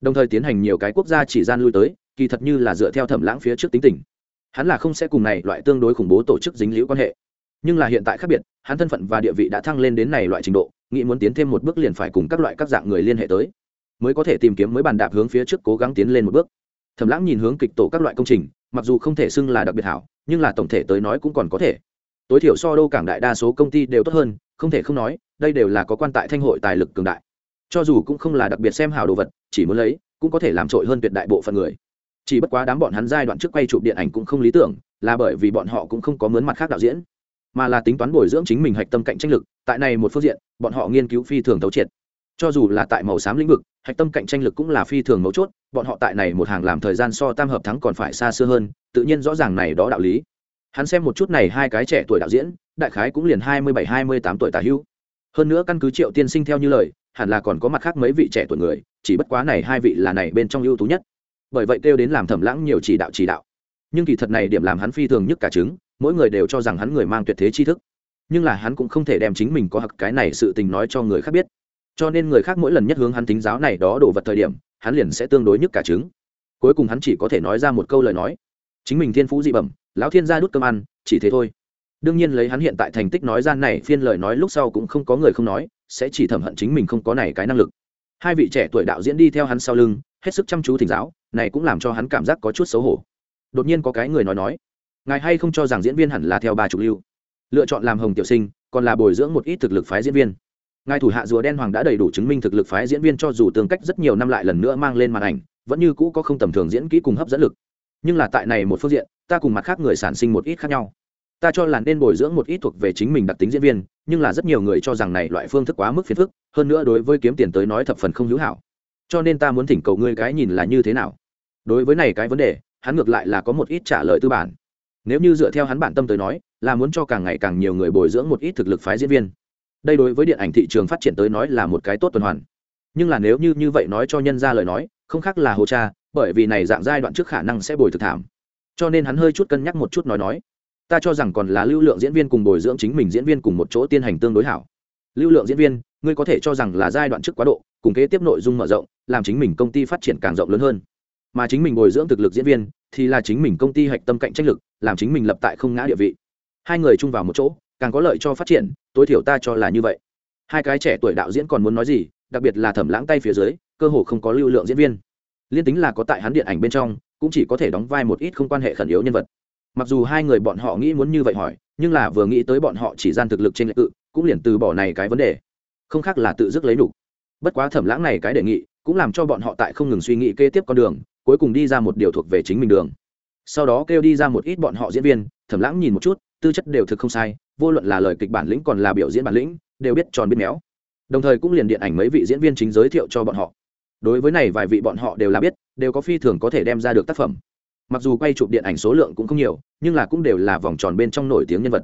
Đồng thời tiến hành nhiều cái quốc gia chỉ gian lui tới, kỳ thật như là dựa theo thẩm lãng phía trước tính tình. Hắn là không sẽ cùng này loại tương đối khủng bố tổ chức dính liễu quan hệ. Nhưng là hiện tại khác biệt, hắn thân phận và địa vị đã thăng lên đến này loại trình độ, nghĩ muốn tiến thêm một bước liền phải cùng các loại các dạng người liên hệ tới. Mới có thể tìm kiếm mới bàn đạp hướng phía trước cố gắng tiến lên một bước thầm lãng nhìn hướng kịch tổ các loại công trình, mặc dù không thể xưng là đặc biệt hảo, nhưng là tổng thể tới nói cũng còn có thể. Tối thiểu so đô cảng đại đa số công ty đều tốt hơn, không thể không nói, đây đều là có quan tại thanh hội tài lực cường đại. Cho dù cũng không là đặc biệt xem hảo đồ vật, chỉ muốn lấy, cũng có thể làm trội hơn tuyệt đại bộ phận người. Chỉ bất quá đám bọn hắn giai đoạn trước quay chụp điện ảnh cũng không lý tưởng, là bởi vì bọn họ cũng không có mướn mặt khác đạo diễn, mà là tính toán bồi dưỡng chính mình hạch tâm cạnh tranh lực, tại này một phương diện, bọn họ nghiên cứu phi thường thấu triệt cho dù là tại màu xám lĩnh vực, hạch tâm cạnh tranh lực cũng là phi thường mấu chốt, bọn họ tại này một hàng làm thời gian so tam hợp thắng còn phải xa xưa hơn, tự nhiên rõ ràng này đó đạo lý. Hắn xem một chút này hai cái trẻ tuổi đạo diễn, đại khái cũng liền hai mươi bảy, hai mươi tám tuổi tả hữu. Hơn nữa căn cứ triệu tiên sinh theo như lời, hẳn là còn có mặt khác mấy vị trẻ tuổi người, chỉ bất quá này hai vị là này bên trong ưu tú nhất. Bởi vậy kêu đến làm thẩm lãng nhiều chỉ đạo chỉ đạo. Nhưng kỳ thật này điểm làm hắn phi thường nhất cả chứng mỗi người đều cho rằng hắn người mang tuyệt thế tri thức. Nhưng là hắn cũng không thể đem chính mình có hặc cái này sự tình nói cho người khác biết cho nên người khác mỗi lần nhất hướng hắn tính giáo này đó đổ vật thời điểm, hắn liền sẽ tương đối nhức cả trứng. cuối cùng hắn chỉ có thể nói ra một câu lời nói. Chính mình thiên phú dị bẩm, lão thiên gia đút cơm ăn, chỉ thế thôi. Đương nhiên lấy hắn hiện tại thành tích nói ra này phiên lời nói lúc sau cũng không có người không nói, sẽ chỉ thẩm hận chính mình không có này cái năng lực. Hai vị trẻ tuổi đạo diễn đi theo hắn sau lưng, hết sức chăm chú thỉnh giáo, này cũng làm cho hắn cảm giác có chút xấu hổ. Đột nhiên có cái người nói nói, ngài hay không cho rằng diễn viên hẳn là theo ba trục lưu? Lựa chọn làm hồng tiểu sinh, còn là bồi dưỡng một ít thực lực phái diễn viên ngài thủ hạ rùa đen hoàng đã đầy đủ chứng minh thực lực phái diễn viên cho dù tương cách rất nhiều năm lại lần nữa mang lên màn ảnh, vẫn như cũ có không tầm thường diễn kỹ cùng hấp dẫn lực. Nhưng là tại này một phương diện, ta cùng mặt khác người sản sinh một ít khác nhau. Ta cho là nên bồi dưỡng một ít thuộc về chính mình đặc tính diễn viên, nhưng là rất nhiều người cho rằng này loại phương thức quá mức phiền phức, hơn nữa đối với kiếm tiền tới nói thập phần không hữu hảo. Cho nên ta muốn thỉnh cầu ngươi cái nhìn là như thế nào. Đối với này cái vấn đề, hắn ngược lại là có một ít trả lời tư bản. Nếu như dựa theo hắn bản tâm tới nói, là muốn cho càng ngày càng nhiều người bồi dưỡng một ít thực lực phái diễn viên đây đối với điện ảnh thị trường phát triển tới nói là một cái tốt tuần hoàn. Nhưng là nếu như như vậy nói cho nhân ra lời nói, không khác là hồ cha, bởi vì này dạng giai đoạn trước khả năng sẽ bồi thực thảm. Cho nên hắn hơi chút cân nhắc một chút nói nói. Ta cho rằng còn là lưu lượng diễn viên cùng bồi dưỡng chính mình diễn viên cùng một chỗ tiên hành tương đối hảo. Lưu lượng diễn viên, ngươi có thể cho rằng là giai đoạn trước quá độ, cùng kế tiếp nội dung mở rộng, làm chính mình công ty phát triển càng rộng lớn hơn. Mà chính mình bồi dưỡng thực lực diễn viên, thì là chính mình công ty hạch tâm cạnh tranh lực, làm chính mình lập tại không ngã địa vị. Hai người chung vào một chỗ càng có lợi cho phát triển, tối thiểu ta cho là như vậy. Hai cái trẻ tuổi đạo diễn còn muốn nói gì, đặc biệt là thẩm lãng tay phía dưới, cơ hồ không có lưu lượng diễn viên. Liên tính là có tại hắn điện ảnh bên trong, cũng chỉ có thể đóng vai một ít không quan hệ khẩn yếu nhân vật. Mặc dù hai người bọn họ nghĩ muốn như vậy hỏi, nhưng là vừa nghĩ tới bọn họ chỉ gian thực lực trên lệ cự cũng liền từ bỏ này cái vấn đề. Không khác là tự dứt lấy đủ. bất quá thẩm lãng này cái đề nghị, cũng làm cho bọn họ tại không ngừng suy nghĩ kế tiếp con đường, cuối cùng đi ra một điều thuộc về chính mình đường. Sau đó kêu đi ra một ít bọn họ diễn viên, thẩm lãng nhìn một chút, tư chất đều thực không sai vô luận là lời kịch bản lĩnh còn là biểu diễn bản lĩnh, đều biết tròn biết méo. Đồng thời cũng liền điện ảnh mấy vị diễn viên chính giới thiệu cho bọn họ. Đối với này vài vị bọn họ đều là biết, đều có phi thường có thể đem ra được tác phẩm. Mặc dù quay chụp điện ảnh số lượng cũng không nhiều, nhưng là cũng đều là vòng tròn bên trong nổi tiếng nhân vật.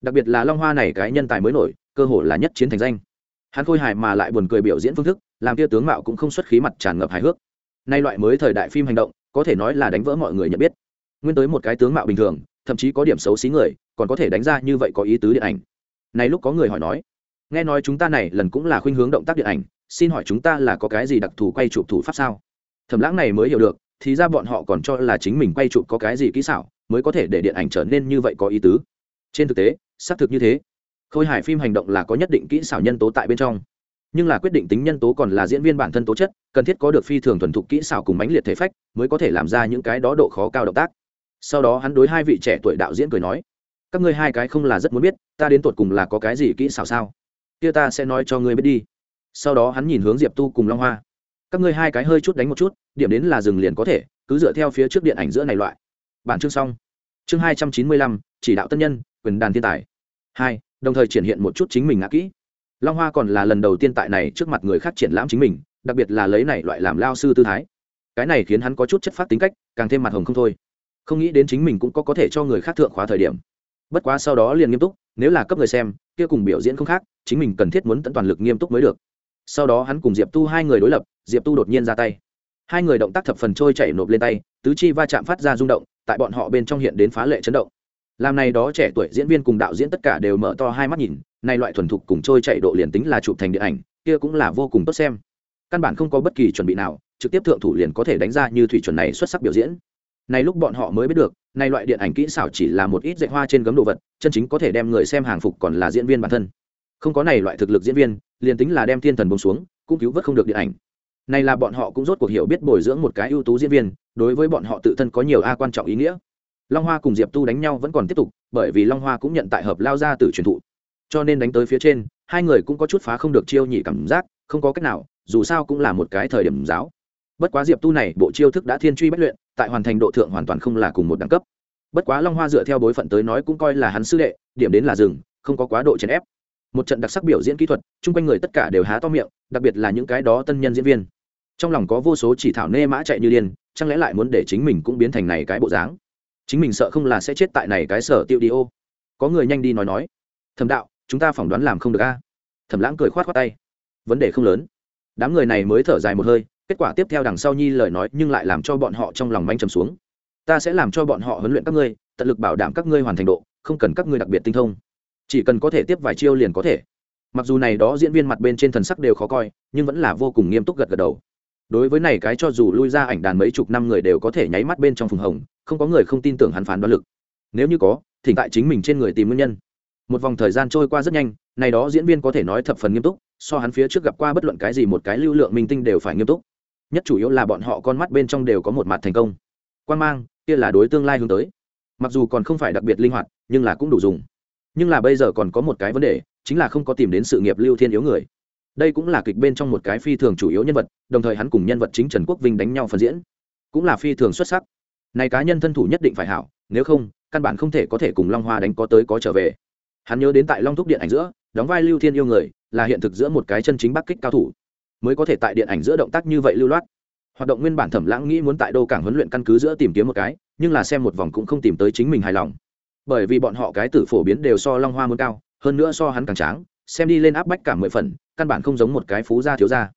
Đặc biệt là long hoa này cái nhân tài mới nổi, cơ hội là nhất chiến thành danh. Hắn khôi hài mà lại buồn cười biểu diễn phương thức, làm tia tướng mạo cũng không xuất khí mặt tràn ngập hài hước. Nay loại mới thời đại phim hành động, có thể nói là đánh vỡ mọi người nhận biết. Nguyên tới một cái tướng mạo bình thường thậm chí có điểm xấu xí người, còn có thể đánh ra như vậy có ý tứ điện ảnh. Này lúc có người hỏi nói, nghe nói chúng ta này lần cũng là khuynh hướng động tác điện ảnh, xin hỏi chúng ta là có cái gì đặc thù quay chụp thủ pháp sao? Thẩm lãng này mới hiểu được, thì ra bọn họ còn cho là chính mình quay chụp có cái gì kỹ xảo, mới có thể để điện ảnh trở nên như vậy có ý tứ. Trên thực tế, xác thực như thế. Khôi hài phim hành động là có nhất định kỹ xảo nhân tố tại bên trong. Nhưng là quyết định tính nhân tố còn là diễn viên bản thân tố chất, cần thiết có được phi thường thuần thục kỹ xảo cùng mãnh liệt thể phách, mới có thể làm ra những cái đó độ khó cao động tác sau đó hắn đối hai vị trẻ tuổi đạo diễn cười nói, các ngươi hai cái không là rất muốn biết, ta đến tột cùng là có cái gì kỹ xảo sao? Kia ta sẽ nói cho ngươi biết đi. Sau đó hắn nhìn hướng diệp tu cùng long hoa, các ngươi hai cái hơi chút đánh một chút, điểm đến là dừng liền có thể, cứ dựa theo phía trước điện ảnh giữa này loại. Bản chương xong. Chương hai trăm chín mươi lăm, chỉ đạo tân nhân, quyền đàn thiên tài. Hai, đồng thời triển hiện một chút chính mình ngã kỹ. Long hoa còn là lần đầu tiên tại này trước mặt người khác triển lãm chính mình, đặc biệt là lấy này loại làm lao sư tư thái. Cái này khiến hắn có chút chất phát tính cách, càng thêm mặt hồng không thôi không nghĩ đến chính mình cũng có có thể cho người khác thượng khóa thời điểm. Bất quá sau đó liền nghiêm túc, nếu là cấp người xem, kia cùng biểu diễn không khác, chính mình cần thiết muốn tận toàn lực nghiêm túc mới được. Sau đó hắn cùng diệp tu hai người đối lập, diệp tu đột nhiên ra tay. Hai người động tác thập phần trôi chảy nộp lên tay, tứ chi va chạm phát ra rung động, tại bọn họ bên trong hiện đến phá lệ chấn động. Làm này đó trẻ tuổi diễn viên cùng đạo diễn tất cả đều mở to hai mắt nhìn, này loại thuần thục cùng trôi chạy độ liền tính là chụp thành điện ảnh, kia cũng là vô cùng tốt xem. Căn bản không có bất kỳ chuẩn bị nào, trực tiếp thượng thủ liền có thể đánh ra như thủy chuẩn này xuất sắc biểu diễn này lúc bọn họ mới biết được, này loại điện ảnh kỹ xảo chỉ là một ít dạy hoa trên gấm đồ vật, chân chính có thể đem người xem hàng phục còn là diễn viên bản thân. Không có này loại thực lực diễn viên, liền tính là đem thiên thần bông xuống, cũng cứu vớt không được điện ảnh. Này là bọn họ cũng rốt cuộc hiểu biết bồi dưỡng một cái ưu tú diễn viên, đối với bọn họ tự thân có nhiều a quan trọng ý nghĩa. Long hoa cùng diệp tu đánh nhau vẫn còn tiếp tục, bởi vì long hoa cũng nhận tại hợp lao ra từ truyền thụ. Cho nên đánh tới phía trên, hai người cũng có chút phá không được chiêu nhị cảm giác, không có cách nào, dù sao cũng là một cái thời điểm giáo bất quá diệp tu này, bộ chiêu thức đã thiên truy bất luyện, tại hoàn thành độ thượng hoàn toàn không là cùng một đẳng cấp. Bất quá long hoa dựa theo bối phận tới nói cũng coi là hắn sư đệ, điểm đến là rừng không có quá độ chèn ép. Một trận đặc sắc biểu diễn kỹ thuật, chung quanh người tất cả đều há to miệng, đặc biệt là những cái đó tân nhân diễn viên. Trong lòng có vô số chỉ thảo nê mã chạy như điên, chẳng lẽ lại muốn để chính mình cũng biến thành này cái bộ dáng? Chính mình sợ không là sẽ chết tại này cái sở tiêu đi ô. Có người nhanh đi nói nói. Thầm đạo, chúng ta phỏng đoán làm không được a. Thẩm lãng cười khoát khoát tay. Vấn đề không lớn. Đám người này mới thở dài một hơi kết quả tiếp theo đằng sau nhi lời nói nhưng lại làm cho bọn họ trong lòng manh trầm xuống. Ta sẽ làm cho bọn họ huấn luyện các ngươi, tận lực bảo đảm các ngươi hoàn thành độ, không cần các ngươi đặc biệt tinh thông. Chỉ cần có thể tiếp vài chiêu liền có thể. Mặc dù này đó diễn viên mặt bên trên thần sắc đều khó coi, nhưng vẫn là vô cùng nghiêm túc gật gật đầu. Đối với này cái cho dù lui ra ảnh đàn mấy chục năm người đều có thể nháy mắt bên trong phùng hồng, không có người không tin tưởng hắn phán đoán lực. Nếu như có thỉnh tại chính mình trên người tìm nguyên nhân. Một vòng thời gian trôi qua rất nhanh, này đó diễn viên có thể nói thập phần nghiêm túc, so hắn phía trước gặp qua bất luận cái gì một cái lưu lượng minh tinh đều phải nghiêm túc nhất chủ yếu là bọn họ con mắt bên trong đều có một mặt thành công. Quan mang, kia là đối tương lai hướng tới. Mặc dù còn không phải đặc biệt linh hoạt, nhưng là cũng đủ dùng. Nhưng là bây giờ còn có một cái vấn đề, chính là không có tìm đến sự nghiệp lưu thiên yếu người. Đây cũng là kịch bên trong một cái phi thường chủ yếu nhân vật, đồng thời hắn cùng nhân vật chính trần quốc vinh đánh nhau phần diễn. Cũng là phi thường xuất sắc. Này cá nhân thân thủ nhất định phải hảo, nếu không, căn bản không thể có thể cùng long hoa đánh có tới có trở về. Hắn nhớ đến tại long thúc điện ảnh giữa, đóng vai lưu thiên yêu người, là hiện thực giữa một cái chân chính bắc kích cao thủ mới có thể tại điện ảnh giữa động tác như vậy lưu loát. Hoạt động nguyên bản thẩm lãng nghĩ muốn tại đô cảng huấn luyện căn cứ giữa tìm kiếm một cái, nhưng là xem một vòng cũng không tìm tới chính mình hài lòng. Bởi vì bọn họ cái tử phổ biến đều so long hoa muốn cao, hơn nữa so hắn càng tráng, xem đi lên áp bách cả mười phần, căn bản không giống một cái phú gia thiếu gia.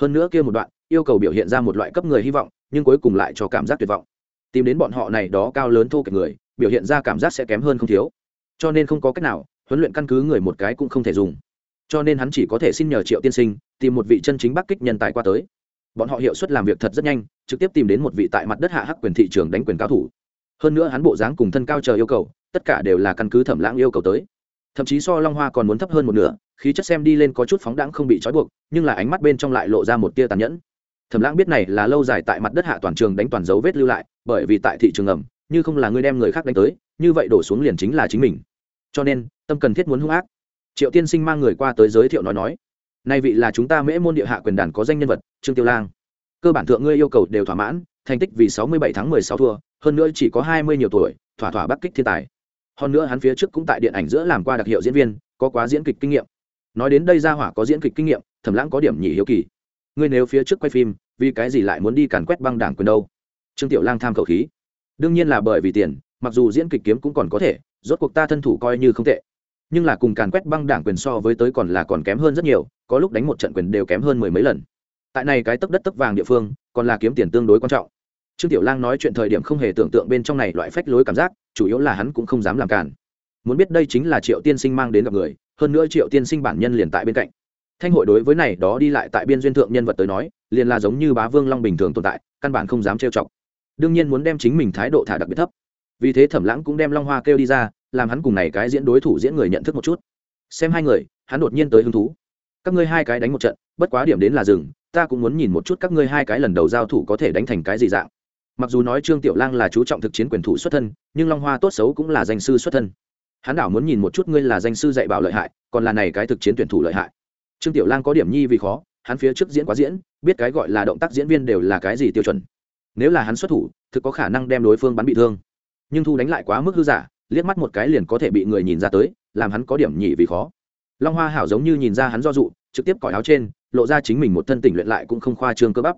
Hơn nữa kia một đoạn, yêu cầu biểu hiện ra một loại cấp người hy vọng, nhưng cuối cùng lại cho cảm giác tuyệt vọng. Tìm đến bọn họ này đó cao lớn thô kệch người, biểu hiện ra cảm giác sẽ kém hơn không thiếu. Cho nên không có cách nào, huấn luyện căn cứ người một cái cũng không thể dùng cho nên hắn chỉ có thể xin nhờ triệu tiên sinh tìm một vị chân chính bắc kích nhân tài qua tới. Bọn họ hiệu suất làm việc thật rất nhanh, trực tiếp tìm đến một vị tại mặt đất hạ hắc quyền thị trường đánh quyền cao thủ. Hơn nữa hắn bộ dáng cùng thân cao chờ yêu cầu, tất cả đều là căn cứ thẩm lãng yêu cầu tới. Thậm chí so long hoa còn muốn thấp hơn một nửa, khí chất xem đi lên có chút phóng đãng không bị trói buộc, nhưng là ánh mắt bên trong lại lộ ra một tia tàn nhẫn. Thẩm lãng biết này là lâu dài tại mặt đất hạ toàn trường đánh toàn dấu vết lưu lại, bởi vì tại thị trường ẩm, như không là người đem người khác đánh tới, như vậy đổ xuống liền chính là chính mình. Cho nên, tâm cần thiết muốn hung ác triệu tiên sinh mang người qua tới giới thiệu nói nói. Nay vị là chúng ta mễ môn địa hạ quyền đàn có danh nhân vật, trương tiêu lang. Cơ bản thượng ngươi yêu cầu đều thỏa mãn, thành tích vì sáu mươi bảy tháng mười sáu thua, hơn nữa chỉ có hai mươi nhiều tuổi, thỏa thỏa bắc kích thiên tài. Hơn nữa hắn phía trước cũng tại điện ảnh giữa làm qua đặc hiệu diễn viên, có quá diễn kịch kinh nghiệm. Nói đến đây ra hỏa có diễn kịch kinh nghiệm, thẩm lãng có điểm nhị hiếu kỳ. Ngươi nếu phía trước quay phim, vì cái gì lại muốn đi càn quét băng đảng quyền đâu? Trương tiểu lang tham khẩu khí. Đương nhiên là bởi vì tiền, mặc dù diễn kịch kiếm cũng còn có thể, rốt cuộc ta thân thủ coi như không tệ nhưng là cùng càn quét băng đảng quyền so với tới còn là còn kém hơn rất nhiều, có lúc đánh một trận quyền đều kém hơn mười mấy lần. Tại này cái tấc đất tấc vàng địa phương, còn là kiếm tiền tương đối quan trọng. Trương tiểu lang nói chuyện thời điểm không hề tưởng tượng bên trong này loại phách lối cảm giác, chủ yếu là hắn cũng không dám làm cản muốn biết đây chính là triệu tiên sinh mang đến gặp người, hơn nữa triệu tiên sinh bản nhân liền tại bên cạnh. Thanh hội đối với này đó đi lại tại biên duyên thượng nhân vật tới nói, liền là giống như bá vương long bình thường tồn tại, căn bản không dám trêu chọc. Đương nhiên muốn đem chính mình thái độ thả đặc biệt thấp. Vì thế thẩm lãng cũng đem long hoa kêu đi ra làm hắn cùng này cái diễn đối thủ diễn người nhận thức một chút. Xem hai người, hắn đột nhiên tới hứng thú. Các ngươi hai cái đánh một trận, bất quá điểm đến là rừng ta cũng muốn nhìn một chút các ngươi hai cái lần đầu giao thủ có thể đánh thành cái gì dạng. Mặc dù nói trương tiểu lang là chú trọng thực chiến quyền thủ xuất thân, nhưng long hoa tốt xấu cũng là danh sư xuất thân. Hắn đảo muốn nhìn một chút ngươi là danh sư dạy bảo lợi hại, còn là này cái thực chiến tuyển thủ lợi hại. Trương tiểu lang có điểm nhi vì khó, hắn phía trước diễn quá diễn, biết cái gọi là động tác diễn viên đều là cái gì tiêu chuẩn. Nếu là hắn xuất thủ, thực có khả năng đem đối phương bắn bị thương. Nhưng thu đánh lại quá mức hư giả liếc mắt một cái liền có thể bị người nhìn ra tới, làm hắn có điểm nhị vì khó. Long hoa hảo giống như nhìn ra hắn do dụ trực tiếp cởi áo trên, lộ ra chính mình một thân tỉnh luyện lại cũng không khoa trương cơ bắp.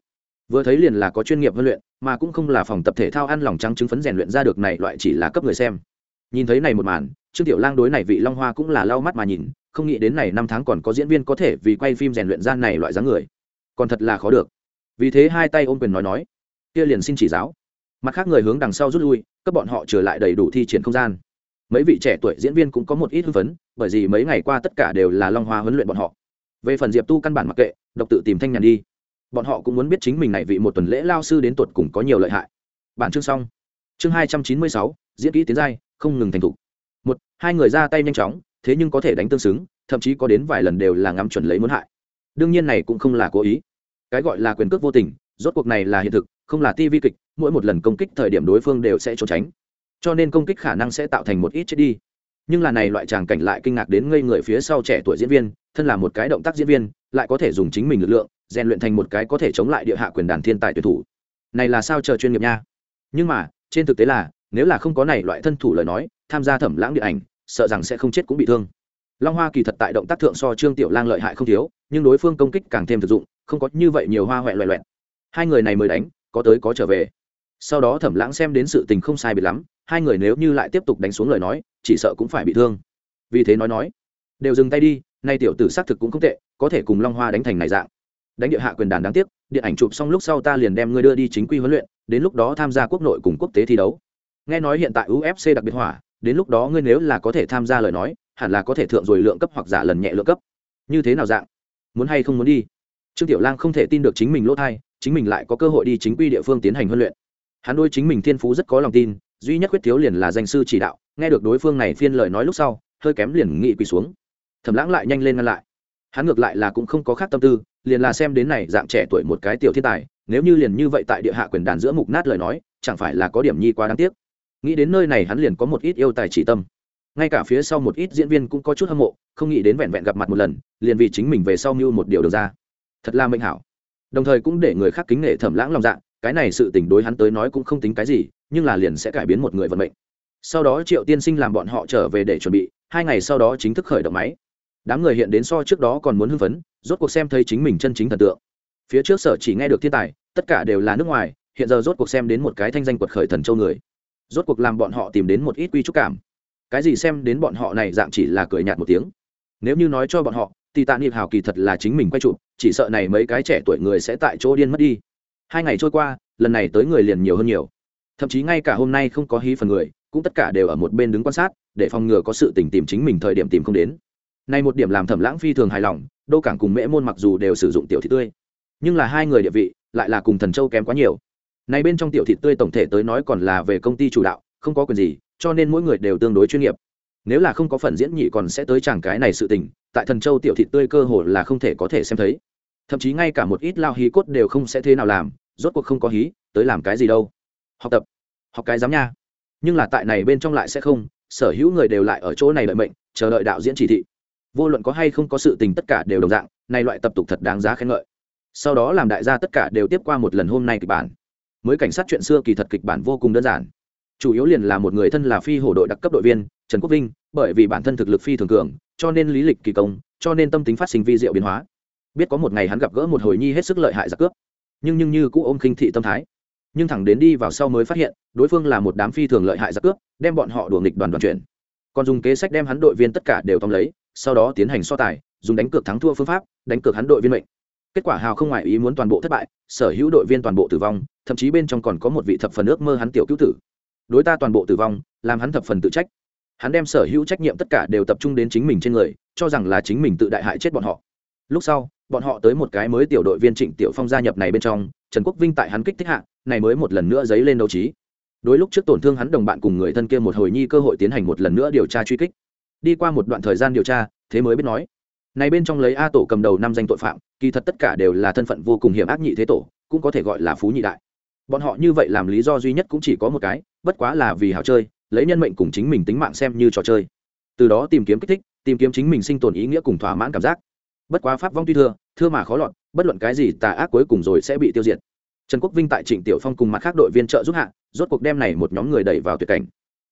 Vừa thấy liền là có chuyên nghiệp huấn luyện, mà cũng không là phòng tập thể thao ăn lòng trắng chứng phấn rèn luyện ra được này loại chỉ là cấp người xem. Nhìn thấy này một màn, trương tiểu lang đối này vị long hoa cũng là lau mắt mà nhìn, không nghĩ đến này năm tháng còn có diễn viên có thể vì quay phim rèn luyện ra này loại dáng người. Còn thật là khó được. Vì thế hai tay ôm quyền nói nói, kia liền xin chỉ giáo mặt khác người hướng đằng sau rút lui các bọn họ trở lại đầy đủ thi triển không gian. Mấy vị trẻ tuổi diễn viên cũng có một ít hưng phấn, bởi vì mấy ngày qua tất cả đều là long hoa huấn luyện bọn họ. Về phần diệp tu căn bản mặc kệ, độc tự tìm thanh nhàn đi. Bọn họ cũng muốn biết chính mình này vị một tuần lễ lao sư đến tuột cùng có nhiều lợi hại. Bản chương xong. Chương hai trăm chín mươi sáu, diễn kỹ tiến giai, không ngừng thành thục. Một, hai người ra tay nhanh chóng, thế nhưng có thể đánh tương xứng, thậm chí có đến vài lần đều là ngắm chuẩn lấy muốn hại. Đương nhiên này cũng không là cố ý. Cái gọi là quyền cước vô tình, rốt cuộc này là hiện thực không là ti vi kịch, mỗi một lần công kích thời điểm đối phương đều sẽ trốn tránh. Cho nên công kích khả năng sẽ tạo thành một ít chết đi. Nhưng là này loại tràng cảnh lại kinh ngạc đến ngây người phía sau trẻ tuổi diễn viên, thân là một cái động tác diễn viên, lại có thể dùng chính mình lực lượng, rèn luyện thành một cái có thể chống lại địa hạ quyền đàn thiên tài tuyển thủ. Này là sao chờ chuyên nghiệp nha. Nhưng mà, trên thực tế là, nếu là không có này loại thân thủ lời nói, tham gia thẩm lãng điện ảnh, sợ rằng sẽ không chết cũng bị thương. Long hoa kỳ thật tại động tác thượng so trương tiểu lang lợi hại không thiếu, nhưng đối phương công kích càng thêm thực dụng, không có như vậy nhiều hoa huệ loẹ loẹt. Hai người này mới đánh có tới có trở về. Sau đó thẩm lãng xem đến sự tình không sai biệt lắm, hai người nếu như lại tiếp tục đánh xuống lời nói, chỉ sợ cũng phải bị thương. Vì thế nói nói, đều dừng tay đi, nay tiểu tử xác thực cũng không tệ, có thể cùng long hoa đánh thành này dạng. Đánh địa hạ quyền đàn đáng tiếc, điện ảnh chụp xong lúc sau ta liền đem ngươi đưa đi chính quy huấn luyện, đến lúc đó tham gia quốc nội cùng quốc tế thi đấu. Nghe nói hiện tại ufc đặc biệt hỏa, đến lúc đó ngươi nếu là có thể tham gia lời nói, hẳn là có thể thượng rồi lượng cấp hoặc giả lần nhẹ lượng cấp. Như thế nào dạng? Muốn hay không muốn đi? Trương tiểu lang không thể tin được chính mình lỗ thai chính mình lại có cơ hội đi chính quy địa phương tiến hành huấn luyện. Hắn đôi chính mình thiên phú rất có lòng tin, duy nhất quyết thiếu liền là danh sư chỉ đạo, nghe được đối phương này phiên lời nói lúc sau, hơi kém liền nghị quỳ xuống. Thẩm lãng lại nhanh lên ngăn lại. Hắn ngược lại là cũng không có khác tâm tư, liền là xem đến này dạng trẻ tuổi một cái tiểu thiên tài, nếu như liền như vậy tại địa hạ quyền đàn giữa mục nát lời nói, chẳng phải là có điểm nhi quá đáng tiếc. Nghĩ đến nơi này hắn liền có một ít yêu tài chỉ tâm. Ngay cả phía sau một ít diễn viên cũng có chút hâm mộ, không nghĩ đến vẹn vẹn gặp mặt một lần, liền vì chính mình về sau mưu một điều được ra. Thật là mệnh hảo đồng thời cũng để người khác kính nể thẩm lãng lòng dạ cái này sự tình đối hắn tới nói cũng không tính cái gì, nhưng là liền sẽ cải biến một người vận mệnh. Sau đó triệu tiên sinh làm bọn họ trở về để chuẩn bị, hai ngày sau đó chính thức khởi động máy. Đám người hiện đến so trước đó còn muốn hưng phấn, rốt cuộc xem thấy chính mình chân chính thần tượng. Phía trước sở chỉ nghe được thiên tài, tất cả đều là nước ngoài, hiện giờ rốt cuộc xem đến một cái thanh danh quật khởi thần châu người. Rốt cuộc làm bọn họ tìm đến một ít quy trúc cảm. Cái gì xem đến bọn họ này dạng chỉ là cười nhạt một tiếng. Nếu như nói cho bọn họ thì tạ niệm hào kỳ thật là chính mình quay chụp, chỉ sợ này mấy cái trẻ tuổi người sẽ tại chỗ điên mất đi. Hai ngày trôi qua, lần này tới người liền nhiều hơn nhiều. Thậm chí ngay cả hôm nay không có hí phần người, cũng tất cả đều ở một bên đứng quan sát, để phòng ngừa có sự tình tìm chính mình thời điểm tìm không đến. Nay một điểm làm thẩm lãng phi thường hài lòng, đô cảng cùng mễ môn mặc dù đều sử dụng tiểu thị tươi, nhưng là hai người địa vị lại là cùng thần châu kém quá nhiều. Này bên trong tiểu thị tươi tổng thể tới nói còn là về công ty chủ đạo, không có quyền gì, cho nên mỗi người đều tương đối chuyên nghiệp nếu là không có phần diễn nhị còn sẽ tới chẳng cái này sự tình, tại thần châu tiểu thị tươi cơ hồ là không thể có thể xem thấy. Thậm chí ngay cả một ít lao hí cốt đều không sẽ thế nào làm, rốt cuộc không có hí, tới làm cái gì đâu. Học tập, học cái dám nha. Nhưng là tại này bên trong lại sẽ không, sở hữu người đều lại ở chỗ này đợi mệnh, chờ đợi đạo diễn chỉ thị. Vô luận có hay không có sự tình tất cả đều đồng dạng, này loại tập tục thật đáng giá khen ngợi. Sau đó làm đại gia tất cả đều tiếp qua một lần hôm nay kịch bản. Mới cảnh sát chuyện xưa kỳ thật kịch bản vô cùng đơn giản. Chủ yếu liền là một người thân là phi hổ đội đặc cấp đội viên trần quốc vinh, bởi vì bản thân thực lực phi thường cường, cho nên lý lịch kỳ công, cho nên tâm tính phát sinh vi diệu biến hóa. Biết có một ngày hắn gặp gỡ một hồi nhi hết sức lợi hại giặc cướp. Nhưng nhưng như cũ ôm khinh thị tâm thái. Nhưng thẳng đến đi vào sau mới phát hiện, đối phương là một đám phi thường lợi hại giặc cướp, đem bọn họ đuổi nghịch đoàn đoàn chuyển còn dùng kế sách đem hắn đội viên tất cả đều tóm lấy, sau đó tiến hành so tài, dùng đánh cược thắng thua phương pháp, đánh cược hắn đội viên mệnh. Kết quả hào không ngoại ý muốn toàn bộ thất bại, sở hữu đội viên toàn bộ tử vong, thậm chí bên trong còn có một vị thập phần ước mơ hắn tiểu cứu tử. Đối ta toàn bộ tử vong, làm hắn thập phần tự trách hắn đem sở hữu trách nhiệm tất cả đều tập trung đến chính mình trên người, cho rằng là chính mình tự đại hại chết bọn họ. Lúc sau, bọn họ tới một cái mới tiểu đội viên trịnh tiểu phong gia nhập này bên trong, trần quốc vinh tại hắn kích thích hạ, này mới một lần nữa dấy lên đấu trí. Đối lúc trước tổn thương hắn đồng bạn cùng người thân kia một hồi nhi cơ hội tiến hành một lần nữa điều tra truy kích. Đi qua một đoạn thời gian điều tra, thế mới biết nói, này bên trong lấy a tổ cầm đầu năm danh tội phạm, kỳ thật tất cả đều là thân phận vô cùng hiểm ác nhị thế tổ, cũng có thể gọi là phú nhị đại. Bọn họ như vậy làm lý do duy nhất cũng chỉ có một cái, bất quá là vì hào chơi lấy nhân mệnh cùng chính mình tính mạng xem như trò chơi. Từ đó tìm kiếm kích thích, tìm kiếm chính mình sinh tồn ý nghĩa cùng thỏa mãn cảm giác. Bất quá pháp vong tuy thưa thưa mà khó lọt, bất luận cái gì tà ác cuối cùng rồi sẽ bị tiêu diệt. Trần quốc vinh tại trịnh tiểu phong cùng mặt khác đội viên trợ giúp hạ, rốt cuộc đem này một nhóm người đẩy vào tuyệt cảnh.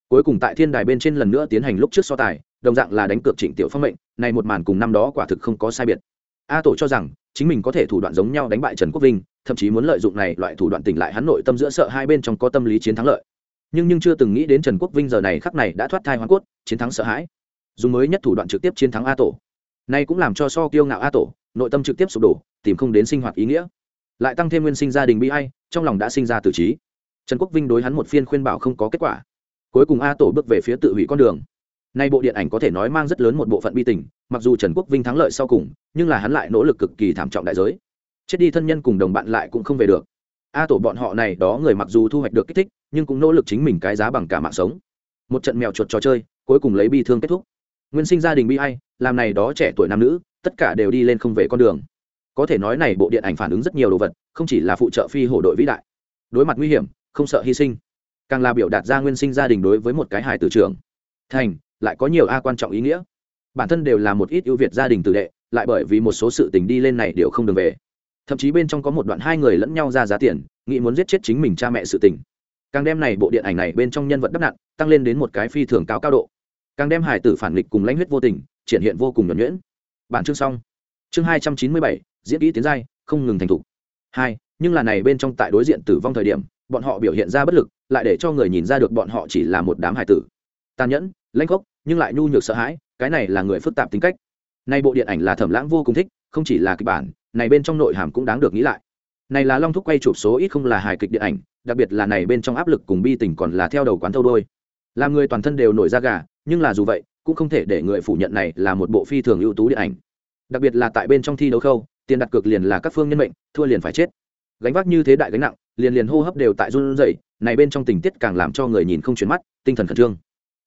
Cuối cùng tại thiên đài bên trên lần nữa tiến hành lúc trước so tài, đồng dạng là đánh cược trịnh tiểu phong mệnh, này một màn cùng năm đó quả thực không có sai biệt. A tổ cho rằng, chính mình có thể thủ đoạn giống nhau đánh bại trần quốc vinh, thậm chí muốn lợi dụng này loại thủ đoạn tỉnh lại hắn nội tâm giữa sợ hai bên trong có tâm lý chiến thắng lợi nhưng nhưng chưa từng nghĩ đến trần quốc vinh giờ này khắc này đã thoát thai hoàn cốt, chiến thắng sợ hãi. Dùng mới nhất thủ đoạn trực tiếp chiến thắng a tổ. Nay cũng làm cho so kiêu ngạo a tổ, nội tâm trực tiếp sụp đổ, tìm không đến sinh hoạt ý nghĩa. Lại tăng thêm nguyên sinh gia đình bi hay trong lòng đã sinh ra tử trí. Trần quốc vinh đối hắn một phiên khuyên bảo không có kết quả. Cuối cùng a tổ bước về phía tự hủy con đường. Nay bộ điện ảnh có thể nói mang rất lớn một bộ phận bi tình, mặc dù trần quốc vinh thắng lợi sau cùng, nhưng là hắn lại nỗ lực cực kỳ thảm trọng đại giới. Chết đi thân nhân cùng đồng bạn lại cũng không về được a tổ bọn họ này đó người mặc dù thu hoạch được kích thích, nhưng cũng nỗ lực chính mình cái giá bằng cả mạng sống. Một trận mèo chuột trò chơi, cuối cùng lấy bi thương kết thúc. Nguyên sinh gia đình bi hay làm này đó trẻ tuổi nam nữ, tất cả đều đi lên không về con đường. Có thể nói này bộ điện ảnh phản ứng rất nhiều đồ vật, không chỉ là phụ trợ phi hổ đội vĩ đại. Đối mặt nguy hiểm, không sợ hy sinh. Càng là biểu đạt ra nguyên sinh gia đình đối với một cái hài tử trường thành, lại có nhiều a quan trọng ý nghĩa. Bản thân đều là một ít ưu việt gia đình tử đệ, lại bởi vì một số sự tình đi lên này đều không đường về thậm chí bên trong có một đoạn hai người lẫn nhau ra giá tiền, nghĩ muốn giết chết chính mình cha mẹ sự tình. Càng đem này bộ điện ảnh này bên trong nhân vật đắp nặn, tăng lên đến một cái phi thường cao cao độ. Càng đem hải tử phản nghịch cùng lãnh huyết vô tình, triển hiện vô cùng nhuẩn nhuyễn. Bản chương xong. Chương hai trăm chín mươi bảy, diễn kỹ tiến giai, không ngừng thành thục. Hai, nhưng là này bên trong tại đối diện tử vong thời điểm, bọn họ biểu hiện ra bất lực, lại để cho người nhìn ra được bọn họ chỉ là một đám hải tử. Tàn nhẫn, lãnh khốc nhưng lại nhu nhược sợ hãi, cái này là người phức tạp tính cách. Nay bộ điện ảnh là thẩm lãng vô cùng thích, không chỉ là kịch bản này bên trong nội hàm cũng đáng được nghĩ lại. Này là long thúc quay chụp số ít không là hài kịch điện ảnh, đặc biệt là này bên trong áp lực cùng bi tình còn là theo đầu quán thâu đôi. Làm người toàn thân đều nổi da gà, nhưng là dù vậy, cũng không thể để người phủ nhận này là một bộ phi thường ưu tú điện ảnh. Đặc biệt là tại bên trong thi đấu khâu, tiền đặt cược liền là các phương nhân mệnh, thua liền phải chết. Gánh vác như thế đại gánh nặng, liền liền hô hấp đều tại run rẩy, này bên trong tình tiết càng làm cho người nhìn không chuyển mắt, tinh thần khẩn trương.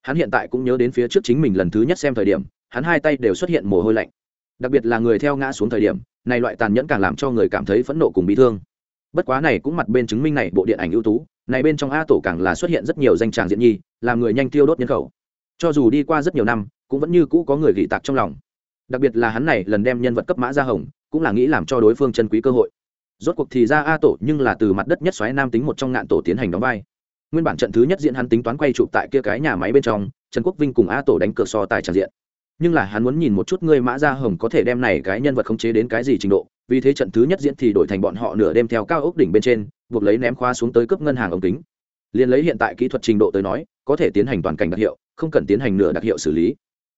Hắn hiện tại cũng nhớ đến phía trước chính mình lần thứ nhất xem thời điểm, hắn hai tay đều xuất hiện mồ hôi lạnh đặc biệt là người theo ngã xuống thời điểm, này loại tàn nhẫn càng làm cho người cảm thấy phẫn nộ cùng bị thương. Bất quá này cũng mặt bên chứng minh này bộ điện ảnh ưu tú, này bên trong a tổ càng là xuất hiện rất nhiều danh tràng diễn nhi, làm người nhanh tiêu đốt nhân khẩu. Cho dù đi qua rất nhiều năm, cũng vẫn như cũ có người gỉ tạc trong lòng. Đặc biệt là hắn này lần đem nhân vật cấp mã ra hồng, cũng là nghĩ làm cho đối phương chân quý cơ hội. Rốt cuộc thì ra a tổ nhưng là từ mặt đất nhất xoáy nam tính một trong ngạn tổ tiến hành đóng vai. Nguyên bản trận thứ nhất diễn hắn tính toán quay chụp tại kia cái nhà máy bên trong, trần quốc vinh cùng a tổ đánh cược so tài tràn diện nhưng là hắn muốn nhìn một chút ngươi mã gia hồng có thể đem này cái nhân vật khống chế đến cái gì trình độ, vì thế trận thứ nhất diễn thì đổi thành bọn họ nửa đêm theo cao ốc đỉnh bên trên, buộc lấy ném khoa xuống tới cướp ngân hàng ống kính. Liền lấy hiện tại kỹ thuật trình độ tới nói, có thể tiến hành toàn cảnh đặc hiệu, không cần tiến hành nửa đặc hiệu xử lý.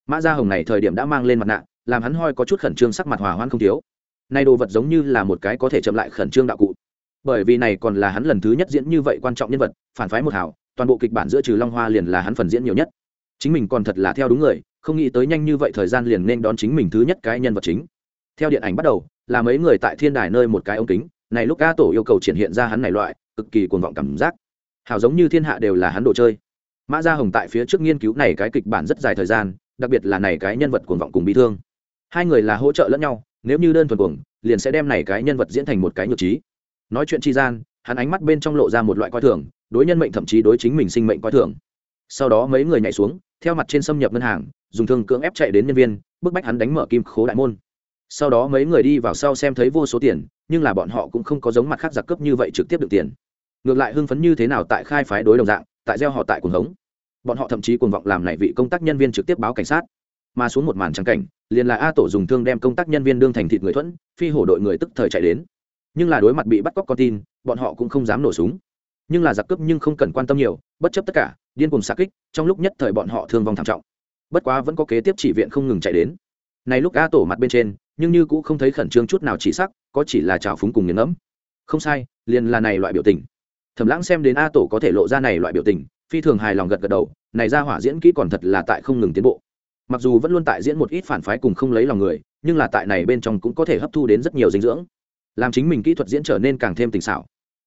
Mã gia hồng này thời điểm đã mang lên mặt nạ, làm hắn hoi có chút khẩn trương sắc mặt hòa hoan không thiếu. Nay đồ vật giống như là một cái có thể chậm lại khẩn trương đạo cụ. Bởi vì này còn là hắn lần thứ nhất diễn như vậy quan trọng nhân vật, phản phái một hảo toàn bộ kịch bản giữa trừ long hoa liền là hắn phần diễn nhiều nhất. Chính mình còn thật là theo đúng người không nghĩ tới nhanh như vậy thời gian liền nên đón chính mình thứ nhất cái nhân vật chính. Theo điện ảnh bắt đầu, là mấy người tại thiên đài nơi một cái ống kính, này lúc ca tổ yêu cầu triển hiện ra hắn này loại, cực kỳ cuồng vọng cảm giác. Hào giống như thiên hạ đều là hắn đồ chơi. Mã gia hồng tại phía trước nghiên cứu này cái kịch bản rất dài thời gian, đặc biệt là này cái nhân vật cuồng vọng cùng bị thương. Hai người là hỗ trợ lẫn nhau, nếu như đơn thuần cuồng, liền sẽ đem này cái nhân vật diễn thành một cái nhược trí. Nói chuyện tri gian, hắn ánh mắt bên trong lộ ra một loại coi thường, đối nhân mệnh thậm chí đối chính mình sinh mệnh coi thường. Sau đó mấy người nhảy xuống, theo mặt trên xâm nhập ngân hàng dùng thương cưỡng ép chạy đến nhân viên, bức bách hắn đánh mở kim khố đại môn. Sau đó mấy người đi vào sau xem thấy vô số tiền, nhưng là bọn họ cũng không có giống mặt khác giặc cướp như vậy trực tiếp được tiền. Ngược lại hưng phấn như thế nào tại khai phái đối đồng dạng, tại gieo họ tại cuồng hống. Bọn họ thậm chí cuồng vọng làm này vị công tác nhân viên trực tiếp báo cảnh sát. Mà xuống một màn trắng cảnh, liền là a tổ dùng thương đem công tác nhân viên đương thành thịt người thuẫn, phi hổ đội người tức thời chạy đến. Nhưng là đối mặt bị bắt cóc con tin, bọn họ cũng không dám nổ súng. Nhưng là giặc cướp nhưng không cần quan tâm nhiều, bất chấp tất cả, điên cùng xa kích, trong lúc nhất thời bọn họ thương vong thảm trọng bất quá vẫn có kế tiếp chỉ viện không ngừng chạy đến. Này lúc a tổ mặt bên trên, nhưng như cũng không thấy khẩn trương chút nào chỉ sắc, có chỉ là trào phúng cùng nghiền ngẫm. Không sai, liền là này loại biểu tình. Thẩm lãng xem đến a tổ có thể lộ ra này loại biểu tình, phi thường hài lòng gật gật đầu, này ra hỏa diễn kỹ còn thật là tại không ngừng tiến bộ. Mặc dù vẫn luôn tại diễn một ít phản phái cùng không lấy lòng người, nhưng là tại này bên trong cũng có thể hấp thu đến rất nhiều dinh dưỡng. Làm chính mình kỹ thuật diễn trở nên càng thêm tình xảo.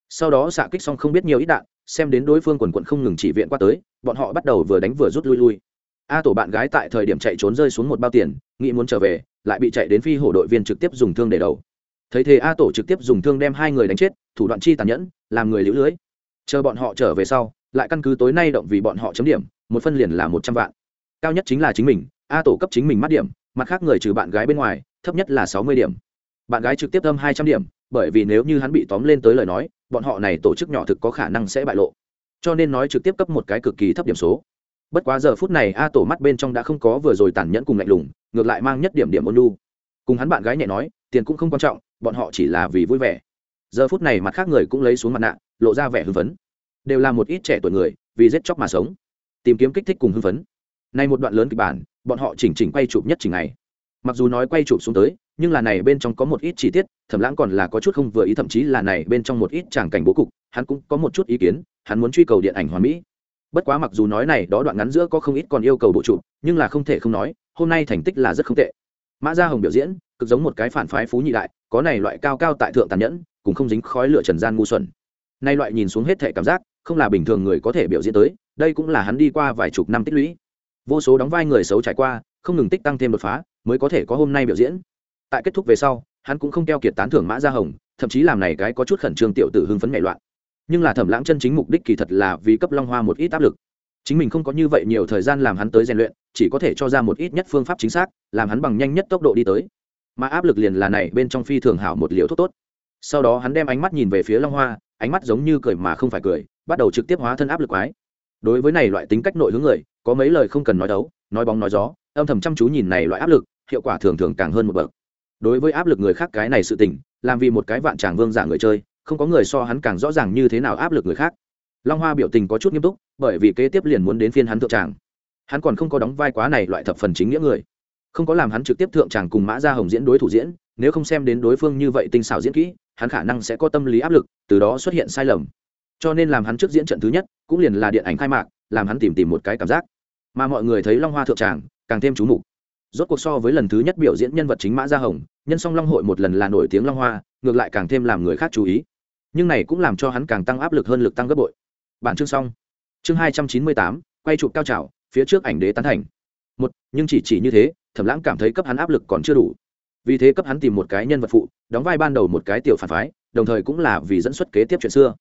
Sau đó xạ kích xong không biết nhiều ít đạn, xem đến đối phương quần quận không ngừng chỉ viện qua tới, bọn họ bắt đầu vừa đánh vừa rút lui lui a tổ bạn gái tại thời điểm chạy trốn rơi xuống một bao tiền, nghĩ muốn trở về, lại bị chạy đến phi hổ đội viên trực tiếp dùng thương để đầu. Thấy thế a tổ trực tiếp dùng thương đem hai người đánh chết, thủ đoạn chi tàn nhẫn, làm người lũ lưới. Chờ bọn họ trở về sau, lại căn cứ tối nay động vì bọn họ chấm điểm, một phân liền là một trăm vạn. Cao nhất chính là chính mình, a tổ cấp chính mình mắt điểm, mặt khác người trừ bạn gái bên ngoài, thấp nhất là sáu mươi điểm. Bạn gái trực tiếp âm hai trăm điểm, bởi vì nếu như hắn bị tóm lên tới lời nói, bọn họ này tổ chức nhỏ thực có khả năng sẽ bại lộ. Cho nên nói trực tiếp cấp một cái cực kỳ thấp điểm số bất quá giờ phút này a tổ mắt bên trong đã không có vừa rồi tàn nhẫn cùng lạnh lùng, ngược lại mang nhất điểm điểm ôn lu cùng hắn bạn gái nhẹ nói, tiền cũng không quan trọng, bọn họ chỉ là vì vui vẻ. Giờ phút này mặt khác người cũng lấy xuống mặt nạ, lộ ra vẻ hưng phấn. Đều là một ít trẻ tuổi người, vì giết chóc mà sống. Tìm kiếm kích thích cùng hưng phấn. Nay một đoạn lớn kịch bản, bọn họ chỉnh chỉnh quay chụp nhất chỉnh ngày. Mặc dù nói quay chụp xuống tới, nhưng là này bên trong có một ít chi tiết, thẩm lãng còn là có chút không vừa ý, thậm chí là này bên trong một ít tràng cảnh bố cục, hắn cũng có một chút ý kiến, hắn muốn truy cầu điện ảnh hoàn mỹ bất quá mặc dù nói này, đó đoạn ngắn giữa có không ít còn yêu cầu bộ chủ nhưng là không thể không nói, hôm nay thành tích là rất không tệ. Mã gia hồng biểu diễn, cực giống một cái phản phái phú nhị đại, có này loại cao cao tại thượng tàn nhẫn, cũng không dính khói lửa trần gian ngu xuẩn. Nay loại nhìn xuống hết thể cảm giác, không là bình thường người có thể biểu diễn tới, đây cũng là hắn đi qua vài chục năm tích lũy. Vô số đóng vai người xấu trải qua, không ngừng tích tăng thêm đột phá, mới có thể có hôm nay biểu diễn. Tại kết thúc về sau, hắn cũng không keo kiệt tán thưởng mã gia hồng, thậm chí làm này cái có chút khẩn trương tiểu tử hưng phấn nhảy loạn nhưng là thẩm lãng chân chính mục đích kỳ thật là vì cấp long hoa một ít áp lực. Chính mình không có như vậy nhiều thời gian làm hắn tới rèn luyện, chỉ có thể cho ra một ít nhất phương pháp chính xác, làm hắn bằng nhanh nhất tốc độ đi tới. Mà áp lực liền là này, bên trong phi thường hảo một liều thuốc tốt. Sau đó hắn đem ánh mắt nhìn về phía long hoa, ánh mắt giống như cười mà không phải cười, bắt đầu trực tiếp hóa thân áp lực quái. Đối với này loại tính cách nội hướng người, có mấy lời không cần nói đấu, nói bóng nói gió, âm thầm chăm chú nhìn này loại áp lực, hiệu quả thường thường càng hơn một bậc. Đối với áp lực người khác cái này sự tình, làm vì một cái vạn tràng vương giả người chơi không có người so hắn càng rõ ràng như thế nào áp lực người khác. Long hoa biểu tình có chút nghiêm túc, bởi vì kế tiếp liền muốn đến phiên hắn thượng tràng. Hắn còn không có đóng vai quá này loại thập phần chính nghĩa người. Không có làm hắn trực tiếp thượng tràng cùng mã gia hồng diễn đối thủ diễn, nếu không xem đến đối phương như vậy tinh xảo diễn kỹ, hắn khả năng sẽ có tâm lý áp lực, từ đó xuất hiện sai lầm. Cho nên làm hắn trước diễn trận thứ nhất, cũng liền là điện ảnh khai mạc, làm hắn tìm tìm một cái cảm giác. Mà mọi người thấy long hoa thượng tràng, càng thêm chú mục. Rốt cuộc so với lần thứ nhất biểu diễn nhân vật chính mã gia hồng, nhân song long hội một lần là nổi tiếng long hoa, ngược lại càng thêm làm người khác chú ý nhưng này cũng làm cho hắn càng tăng áp lực hơn lực tăng gấp bội. Bản chương xong. Chương hai trăm chín mươi tám, quay chụp cao trào, phía trước ảnh đế tán thành. Một, nhưng chỉ chỉ như thế, thẩm lãng cảm thấy cấp hắn áp lực còn chưa đủ. Vì thế cấp hắn tìm một cái nhân vật phụ, đóng vai ban đầu một cái tiểu phản phái, đồng thời cũng là vì dẫn xuất kế tiếp chuyện xưa.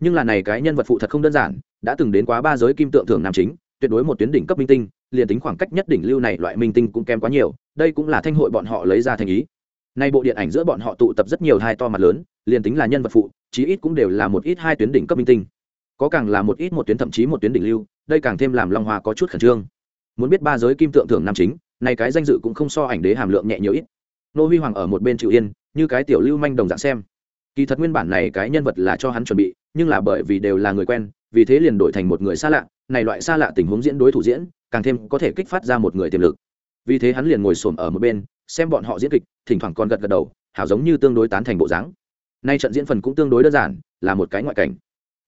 Nhưng là này cái nhân vật phụ thật không đơn giản, đã từng đến quá ba giới kim tượng thưởng nam chính, tuyệt đối một tuyến đỉnh cấp minh tinh, liền tính khoảng cách nhất đỉnh lưu này loại minh tinh cũng kém quá nhiều, đây cũng là thanh hội bọn họ lấy ra thành ý nay bộ điện ảnh giữa bọn họ tụ tập rất nhiều hai to mặt lớn, liền tính là nhân vật phụ, chí ít cũng đều là một ít hai tuyến đỉnh cấp minh tinh. Có càng là một ít một tuyến thậm chí một tuyến đỉnh lưu, đây càng thêm làm long hoa có chút khẩn trương. Muốn biết ba giới kim tượng thưởng nam chính này cái danh dự cũng không so ảnh đế hàm lượng nhẹ nhiều ít. Nô huy hoàng ở một bên chịu yên, như cái tiểu lưu manh đồng dạng xem. Kỳ thật nguyên bản này cái nhân vật là cho hắn chuẩn bị, nhưng là bởi vì đều là người quen, vì thế liền đổi thành một người xa lạ, này loại xa lạ tình huống diễn đối thủ diễn, càng thêm có thể kích phát ra một người tiềm lực. Vì thế hắn liền ngồi xổm ở một bên xem bọn họ diễn kịch, thỉnh thoảng còn gật gật đầu, hảo giống như tương đối tán thành bộ dáng. Nay trận diễn phần cũng tương đối đơn giản, là một cái ngoại cảnh.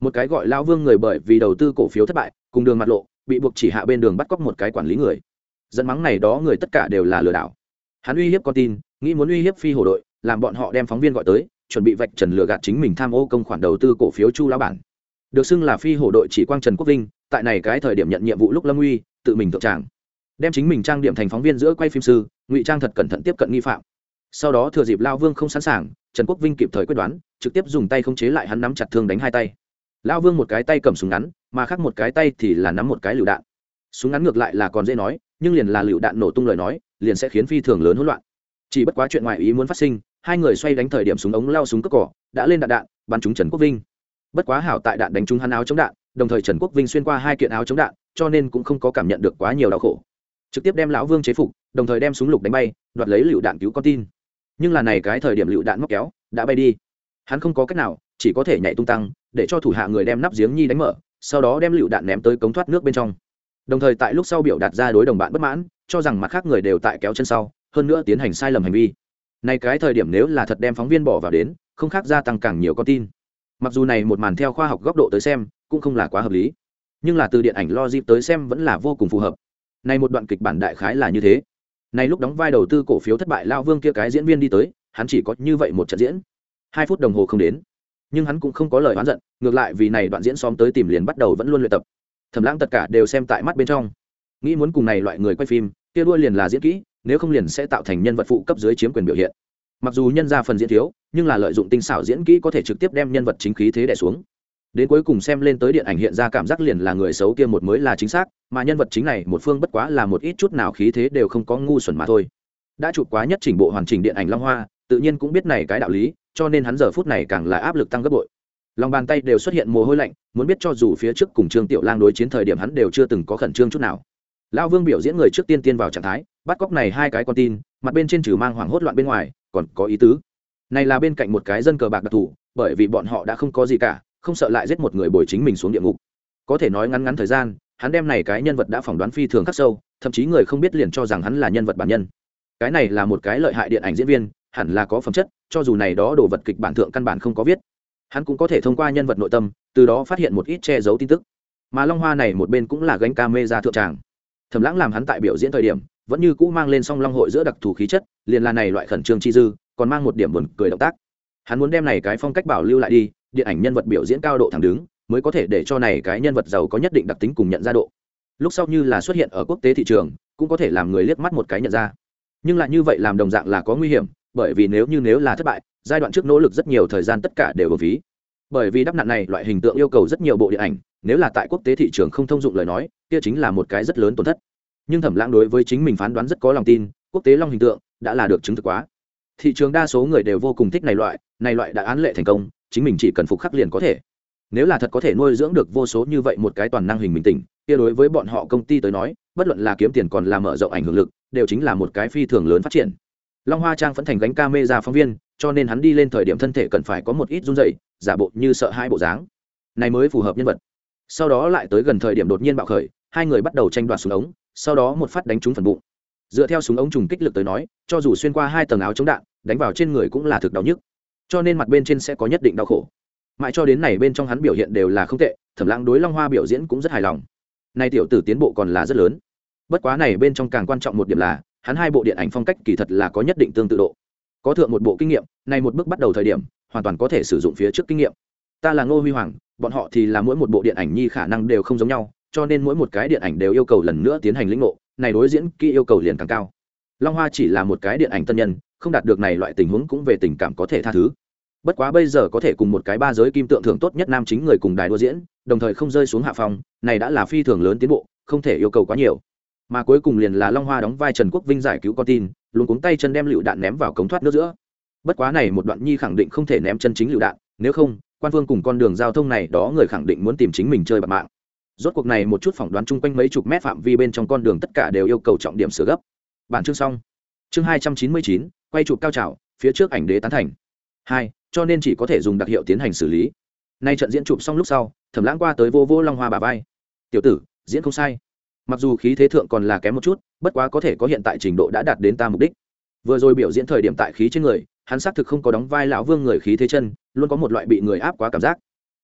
Một cái gọi lao vương người bởi vì đầu tư cổ phiếu thất bại, cùng đường mặt lộ, bị buộc chỉ hạ bên đường bắt cóc một cái quản lý người. Dẫn mắng này đó người tất cả đều là lừa đảo. Hắn uy hiếp con tin, nghĩ muốn uy hiếp phi hổ đội, làm bọn họ đem phóng viên gọi tới, chuẩn bị vạch trần lừa gạt chính mình tham ô công khoản đầu tư cổ phiếu chu lão bản. Được xưng là phi hổ đội chỉ quang trần quốc vinh, tại này cái thời điểm nhận nhiệm vụ lúc lâm uy, tự mình thượng tràng đem chính mình trang điểm thành phóng viên giữa quay phim sư, ngụy trang thật cẩn thận tiếp cận nghi phạm. Sau đó thừa dịp lao vương không sẵn sàng, trần quốc vinh kịp thời quyết đoán, trực tiếp dùng tay không chế lại hắn nắm chặt thương đánh hai tay. Lao vương một cái tay cầm súng ngắn, mà khác một cái tay thì là nắm một cái lựu đạn. Súng ngắn ngược lại là còn dễ nói, nhưng liền là lựu đạn nổ tung lời nói, liền sẽ khiến phi thường lớn hỗn loạn. Chỉ bất quá chuyện ngoài ý muốn phát sinh, hai người xoay đánh thời điểm súng ống lao súng cất cỏ, đã lên đạn đạn, bắn trúng trần quốc vinh. Bất quá hảo tại đạn đánh trúng hắn áo chống đạn, đồng thời trần quốc vinh xuyên qua hai kiện áo chống đạn, cho nên cũng không có cảm nhận được quá nhiều đau khổ trực tiếp đem lão vương chế phục, đồng thời đem súng lục đánh bay, đoạt lấy lựu đạn cứu con tin. Nhưng là này cái thời điểm lựu đạn móc kéo, đã bay đi. Hắn không có cách nào, chỉ có thể nhảy tung tăng, để cho thủ hạ người đem nắp giếng nhi đánh mở, sau đó đem lựu đạn ném tới cống thoát nước bên trong. Đồng thời tại lúc sau biểu đạt ra đối đồng bạn bất mãn, cho rằng mặt khác người đều tại kéo chân sau, hơn nữa tiến hành sai lầm hành vi. Này cái thời điểm nếu là thật đem phóng viên bỏ vào đến, không khác gia tăng càng nhiều con tin. Mặc dù này một màn theo khoa học góc độ tới xem, cũng không là quá hợp lý. Nhưng là từ điện ảnh logic tới xem vẫn là vô cùng phù hợp này một đoạn kịch bản đại khái là như thế. Này lúc đóng vai đầu tư cổ phiếu thất bại lao vương kia cái diễn viên đi tới, hắn chỉ có như vậy một trận diễn. Hai phút đồng hồ không đến. Nhưng hắn cũng không có lời oán giận, ngược lại vì này đoạn diễn xóm tới tìm liền bắt đầu vẫn luôn luyện tập. Thẩm lãng tất cả đều xem tại mắt bên trong. Nghĩ muốn cùng này loại người quay phim, kia đua liền là diễn kỹ, nếu không liền sẽ tạo thành nhân vật phụ cấp dưới chiếm quyền biểu hiện. Mặc dù nhân ra phần diễn thiếu, nhưng là lợi dụng tinh xảo diễn kỹ có thể trực tiếp đem nhân vật chính khí thế đè xuống đến cuối cùng xem lên tới điện ảnh hiện ra cảm giác liền là người xấu kia một mới là chính xác, mà nhân vật chính này một phương bất quá là một ít chút nào khí thế đều không có ngu xuẩn mà thôi. Đã chụp quá nhất chỉnh bộ hoàn chỉnh điện ảnh long hoa, tự nhiên cũng biết này cái đạo lý, cho nên hắn giờ phút này càng là áp lực tăng gấp bội. Lòng bàn tay đều xuất hiện mồ hôi lạnh, muốn biết cho dù phía trước cùng trương tiểu lang đối chiến thời điểm hắn đều chưa từng có khẩn trương chút nào. Lão vương biểu diễn người trước tiên tiên vào trạng thái, bắt cóc này hai cái con tin, mặt bên trên trừ mang hoảng hốt loạn bên ngoài, còn có ý tứ. Này là bên cạnh một cái dân cờ bạc đặc thù, bởi vì bọn họ đã không có gì cả không sợ lại giết một người bồi chính mình xuống địa ngục. Có thể nói ngắn ngắn thời gian, hắn đem này cái nhân vật đã phỏng đoán phi thường khắc sâu, thậm chí người không biết liền cho rằng hắn là nhân vật bản nhân. Cái này là một cái lợi hại điện ảnh diễn viên, hẳn là có phẩm chất, cho dù này đó đồ vật kịch bản thượng căn bản không có viết, hắn cũng có thể thông qua nhân vật nội tâm, từ đó phát hiện một ít che giấu tin tức. Mà long hoa này một bên cũng là gánh ca mê ra thượng tràng. Thầm lãng làm hắn tại biểu diễn thời điểm, vẫn như cũ mang lên song long hội giữa đặc thù khí chất, liền là này loại khẩn trương chi dư, còn mang một điểm buồn cười động tác. Hắn muốn đem này cái phong cách bảo lưu lại đi điện ảnh nhân vật biểu diễn cao độ thẳng đứng mới có thể để cho này cái nhân vật giàu có nhất định đặc tính cùng nhận ra độ. Lúc sau như là xuất hiện ở quốc tế thị trường, cũng có thể làm người liếc mắt một cái nhận ra. Nhưng lại như vậy làm đồng dạng là có nguy hiểm, bởi vì nếu như nếu là thất bại, giai đoạn trước nỗ lực rất nhiều thời gian tất cả đều ở phí. Bởi vì đắp nặn này loại hình tượng yêu cầu rất nhiều bộ điện ảnh, nếu là tại quốc tế thị trường không thông dụng lời nói, kia chính là một cái rất lớn tổn thất. Nhưng thẩm lãng đối với chính mình phán đoán rất có lòng tin, quốc tế long hình tượng đã là được chứng thực quá. Thị trường đa số người đều vô cùng thích này loại này loại đã án lệ thành công chính mình chỉ cần phục khắc liền có thể. Nếu là thật có thể nuôi dưỡng được vô số như vậy một cái toàn năng hình bình tĩnh kia đối với bọn họ công ty tới nói, bất luận là kiếm tiền còn là mở rộng ảnh hưởng lực, đều chính là một cái phi thường lớn phát triển. Long hoa trang vẫn thành gánh ca mê ra phóng viên, cho nên hắn đi lên thời điểm thân thể cần phải có một ít run dậy giả bộ như sợ hai bộ dáng. Này mới phù hợp nhân vật. Sau đó lại tới gần thời điểm đột nhiên bạo khởi, hai người bắt đầu tranh đoạt súng ống, sau đó một phát đánh trúng phần bụng. Dựa theo súng ống trùng kích lực tới nói, cho dù xuyên qua hai tầng áo chống đạn, đánh vào trên người cũng là thực đau nhức cho nên mặt bên trên sẽ có nhất định đau khổ. Mãi cho đến này bên trong hắn biểu hiện đều là không tệ, thẩm lãng đối long hoa biểu diễn cũng rất hài lòng. Nay tiểu tử tiến bộ còn là rất lớn. Bất quá này bên trong càng quan trọng một điểm là, hắn hai bộ điện ảnh phong cách kỳ thật là có nhất định tương tự độ. Có thượng một bộ kinh nghiệm, này một bước bắt đầu thời điểm, hoàn toàn có thể sử dụng phía trước kinh nghiệm. Ta là ngô huy hoàng, bọn họ thì là mỗi một bộ điện ảnh nhi khả năng đều không giống nhau, cho nên mỗi một cái điện ảnh đều yêu cầu lần nữa tiến hành lĩnh ngộ, này đối diễn kỹ yêu cầu liền càng cao. Long hoa chỉ là một cái điện ảnh tân nhân, không đạt được này loại tình huống cũng về tình cảm có thể tha thứ bất quá bây giờ có thể cùng một cái ba giới kim tượng thưởng tốt nhất nam chính người cùng đài đua diễn, đồng thời không rơi xuống hạ phòng, này đã là phi thường lớn tiến bộ, không thể yêu cầu quá nhiều. Mà cuối cùng liền là long hoa đóng vai trần quốc vinh giải cứu con tin, luôn cuống tay chân đem lựu đạn ném vào cống thoát nước giữa. Bất quá này một đoạn nhi khẳng định không thể ném chân chính lựu đạn, nếu không, quan vương cùng con đường giao thông này đó người khẳng định muốn tìm chính mình chơi bạc mạng. Rốt cuộc này một chút phỏng đoán chung quanh mấy chục mét phạm vi bên trong con đường tất cả đều yêu cầu trọng điểm sửa gấp. Bản chương xong. Chương hai trăm chín mươi chín, quay chụp cao trào, phía trước ảnh đế tán thành. Hai cho nên chỉ có thể dùng đặc hiệu tiến hành xử lý. Nay trận diễn chụp xong lúc sau, thẩm lãng qua tới vô vô long hoa bà vai. Tiểu tử, diễn không sai. Mặc dù khí thế thượng còn là kém một chút, bất quá có thể có hiện tại trình độ đã đạt đến ta mục đích. Vừa rồi biểu diễn thời điểm tại khí trên người, hắn xác thực không có đóng vai lão vương người khí thế chân, luôn có một loại bị người áp quá cảm giác.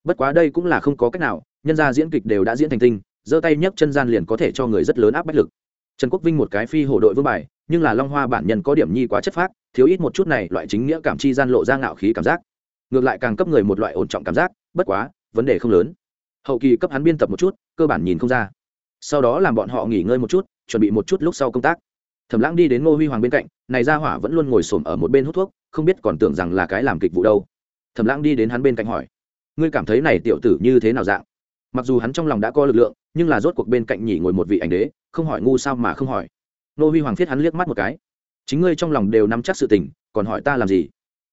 Bất quá đây cũng là không có cách nào, nhân ra diễn kịch đều đã diễn thành tinh, giơ tay nhấc chân gian liền có thể cho người rất lớn áp bách lực. Trần quốc vinh một cái phi hổ đội vương bài nhưng là long hoa bản nhân có điểm nhi quá chất phác, thiếu ít một chút này loại chính nghĩa cảm chi gian lộ ra ngạo khí cảm giác. Ngược lại càng cấp người một loại ổn trọng cảm giác, bất quá, vấn đề không lớn. Hậu kỳ cấp hắn biên tập một chút, cơ bản nhìn không ra. Sau đó làm bọn họ nghỉ ngơi một chút, chuẩn bị một chút lúc sau công tác. Thẩm lãng đi đến ngô huy hoàng bên cạnh, này ra hỏa vẫn luôn ngồi xổm ở một bên hút thuốc, không biết còn tưởng rằng là cái làm kịch vụ đâu. Thẩm lãng đi đến hắn bên cạnh hỏi, ngươi cảm thấy này tiểu tử như thế nào dạng? Mặc dù hắn trong lòng đã có lực lượng, nhưng là rốt cuộc bên cạnh nhỉ ngồi một vị ảnh đế, không hỏi ngu sao mà không hỏi nô huy hoàng viết hắn liếc mắt một cái. Chính ngươi trong lòng đều nắm chắc sự tình, còn hỏi ta làm gì?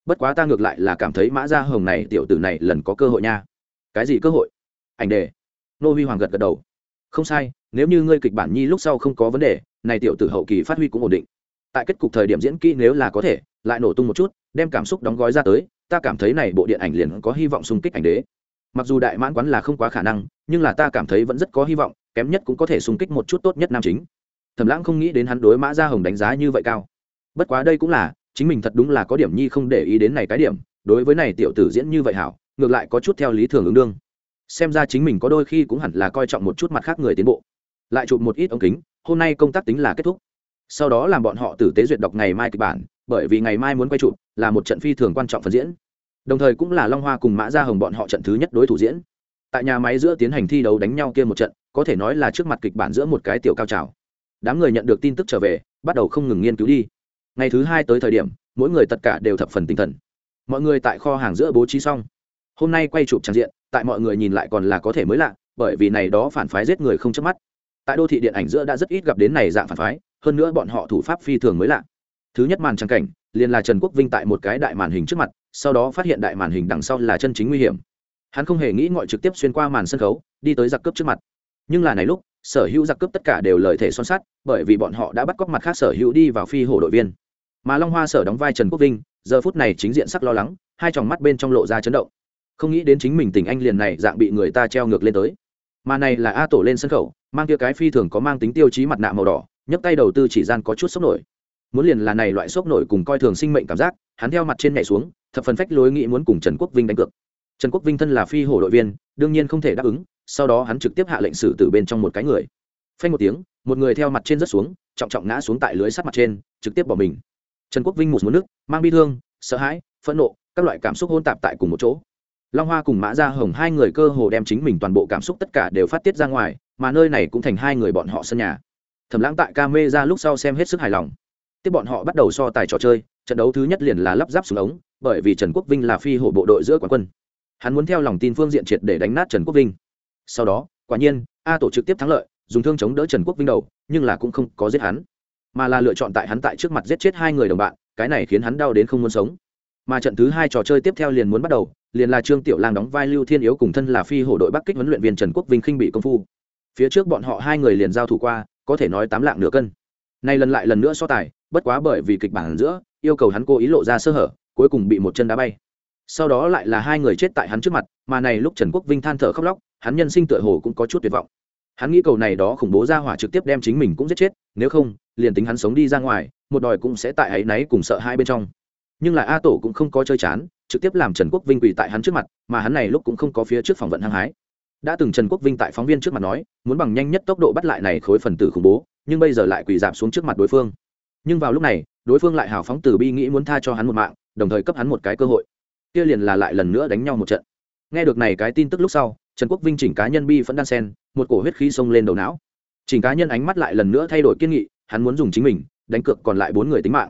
Bất quá ta ngược lại là cảm thấy mã gia hồng này tiểu tử này lần có cơ hội nha. Cái gì cơ hội? Ảnh đề. Nô huy hoàng gật gật đầu. Không sai, nếu như ngươi kịch bản nhi lúc sau không có vấn đề, này tiểu tử hậu kỳ phát huy cũng ổn định. Tại kết cục thời điểm diễn kỹ nếu là có thể, lại nổ tung một chút, đem cảm xúc đóng gói ra tới, ta cảm thấy này bộ điện ảnh liền có hy vọng xung kích ảnh đế. Mặc dù đại mãn quán là không quá khả năng, nhưng là ta cảm thấy vẫn rất có hy vọng, kém nhất cũng có thể xung kích một chút tốt nhất nam chính thẩm lãng không nghĩ đến hắn đối mã gia hồng đánh giá như vậy cao. Bất quá đây cũng là, chính mình thật đúng là có điểm nhi không để ý đến này cái điểm, đối với này tiểu tử diễn như vậy hảo, ngược lại có chút theo lý thường ứng đương. Xem ra chính mình có đôi khi cũng hẳn là coi trọng một chút mặt khác người tiến bộ. Lại chụp một ít ống kính, hôm nay công tác tính là kết thúc. Sau đó làm bọn họ tử tế duyệt đọc ngày mai kịch bản, bởi vì ngày mai muốn quay chụp, là một trận phi thường quan trọng phần diễn. Đồng thời cũng là long hoa cùng mã gia hồng bọn họ trận thứ nhất đối thủ diễn. Tại nhà máy giữa tiến hành thi đấu đánh nhau kia một trận, có thể nói là trước mặt kịch bản giữa một cái tiểu cao trào đám người nhận được tin tức trở về, bắt đầu không ngừng nghiên cứu đi. Ngày thứ hai tới thời điểm, mỗi người tất cả đều thập phần tinh thần. Mọi người tại kho hàng giữa bố trí xong. Hôm nay quay chụp trang diện, tại mọi người nhìn lại còn là có thể mới lạ, bởi vì này đó phản phái giết người không chớp mắt. Tại đô thị điện ảnh giữa đã rất ít gặp đến này dạng phản phái, hơn nữa bọn họ thủ pháp phi thường mới lạ. Thứ nhất màn trang cảnh, liền là trần quốc vinh tại một cái đại màn hình trước mặt, sau đó phát hiện đại màn hình đằng sau là chân chính nguy hiểm. Hắn không hề nghĩ ngọi trực tiếp xuyên qua màn sân khấu, đi tới giặc cướp trước mặt. Nhưng là này lúc sở hữu giặc cướp tất cả đều lời thể son sắt, bởi vì bọn họ đã bắt cóc mặt khác sở hữu đi vào phi hổ đội viên. Mà long hoa sở đóng vai trần quốc vinh, giờ phút này chính diện sắc lo lắng, hai tròng mắt bên trong lộ ra chấn động. Không nghĩ đến chính mình tình anh liền này dạng bị người ta treo ngược lên tới. Mà này là a tổ lên sân khấu mang kia cái phi thường có mang tính tiêu chí mặt nạ màu đỏ, nhấc tay đầu tư chỉ gian có chút sốc nổi. Muốn liền là này loại sốc nổi cùng coi thường sinh mệnh cảm giác, hắn theo mặt trên nhảy xuống, thập phần phách lối nghĩ muốn cùng trần quốc vinh đánh cược. Trần quốc vinh thân là phi hổ đội viên, đương nhiên không thể đáp ứng sau đó hắn trực tiếp hạ lệnh xử từ bên trong một cái người. Phanh một tiếng, một người theo mặt trên rất xuống, trọng trọng ngã xuống tại lưới sắt mặt trên, trực tiếp bỏ mình. Trần quốc vinh một xuống nước, mang bi thương, sợ hãi, phẫn nộ, các loại cảm xúc hôn tạp tại cùng một chỗ. Long hoa cùng mã gia hồng hai người cơ hồ đem chính mình toàn bộ cảm xúc tất cả đều phát tiết ra ngoài, mà nơi này cũng thành hai người bọn họ sân nhà. Thẩm lãng tại ca mê ra lúc sau xem hết sức hài lòng. Tiếp bọn họ bắt đầu so tài trò chơi, trận đấu thứ nhất liền là lắp ráp xuống ống, bởi vì trần quốc vinh là phi hộ bộ đội giữa quán quân. Hắn muốn theo lòng tin phương diện triệt để đánh nát trần quốc vinh sau đó, quả nhiên, a tổ trực tiếp thắng lợi, dùng thương chống đỡ trần quốc vinh đầu, nhưng là cũng không có giết hắn, mà là lựa chọn tại hắn tại trước mặt giết chết hai người đồng bạn, cái này khiến hắn đau đến không muốn sống. Mà trận thứ hai trò chơi tiếp theo liền muốn bắt đầu, liền là trương tiểu lang đóng vai lưu thiên yếu cùng thân là phi hổ đội bắc kích huấn luyện viên trần quốc vinh khinh bị công phu. Phía trước bọn họ hai người liền giao thủ qua, có thể nói tám lạng nửa cân. Nay lần lại lần nữa so tài, bất quá bởi vì kịch bản giữa, yêu cầu hắn cố ý lộ ra sơ hở, cuối cùng bị một chân đá bay sau đó lại là hai người chết tại hắn trước mặt, mà này lúc trần quốc vinh than thở khóc lóc, hắn nhân sinh tựa hồ cũng có chút tuyệt vọng. Hắn nghĩ cầu này đó khủng bố ra hỏa trực tiếp đem chính mình cũng giết chết, nếu không, liền tính hắn sống đi ra ngoài, một đòi cũng sẽ tại ấy náy cùng sợ hai bên trong. Nhưng lại a tổ cũng không có chơi chán, trực tiếp làm trần quốc vinh quỳ tại hắn trước mặt, mà hắn này lúc cũng không có phía trước phỏng vận hăng hái. Đã từng trần quốc vinh tại phóng viên trước mặt nói, muốn bằng nhanh nhất tốc độ bắt lại này khối phần tử khủng bố, nhưng bây giờ lại quỳ dạp xuống trước mặt đối phương. Nhưng vào lúc này, đối phương lại hào phóng từ bi nghĩ muốn tha cho hắn một mạng, đồng thời cấp hắn một cái cơ hội kia liền là lại lần nữa đánh nhau một trận. Nghe được này cái tin tức lúc sau, trần quốc vinh chỉnh cá nhân bi phẫn đan sen, một cổ huyết khí xông lên đầu não. Chỉnh cá nhân ánh mắt lại lần nữa thay đổi kiên nghị, hắn muốn dùng chính mình, đánh cược còn lại bốn người tính mạng.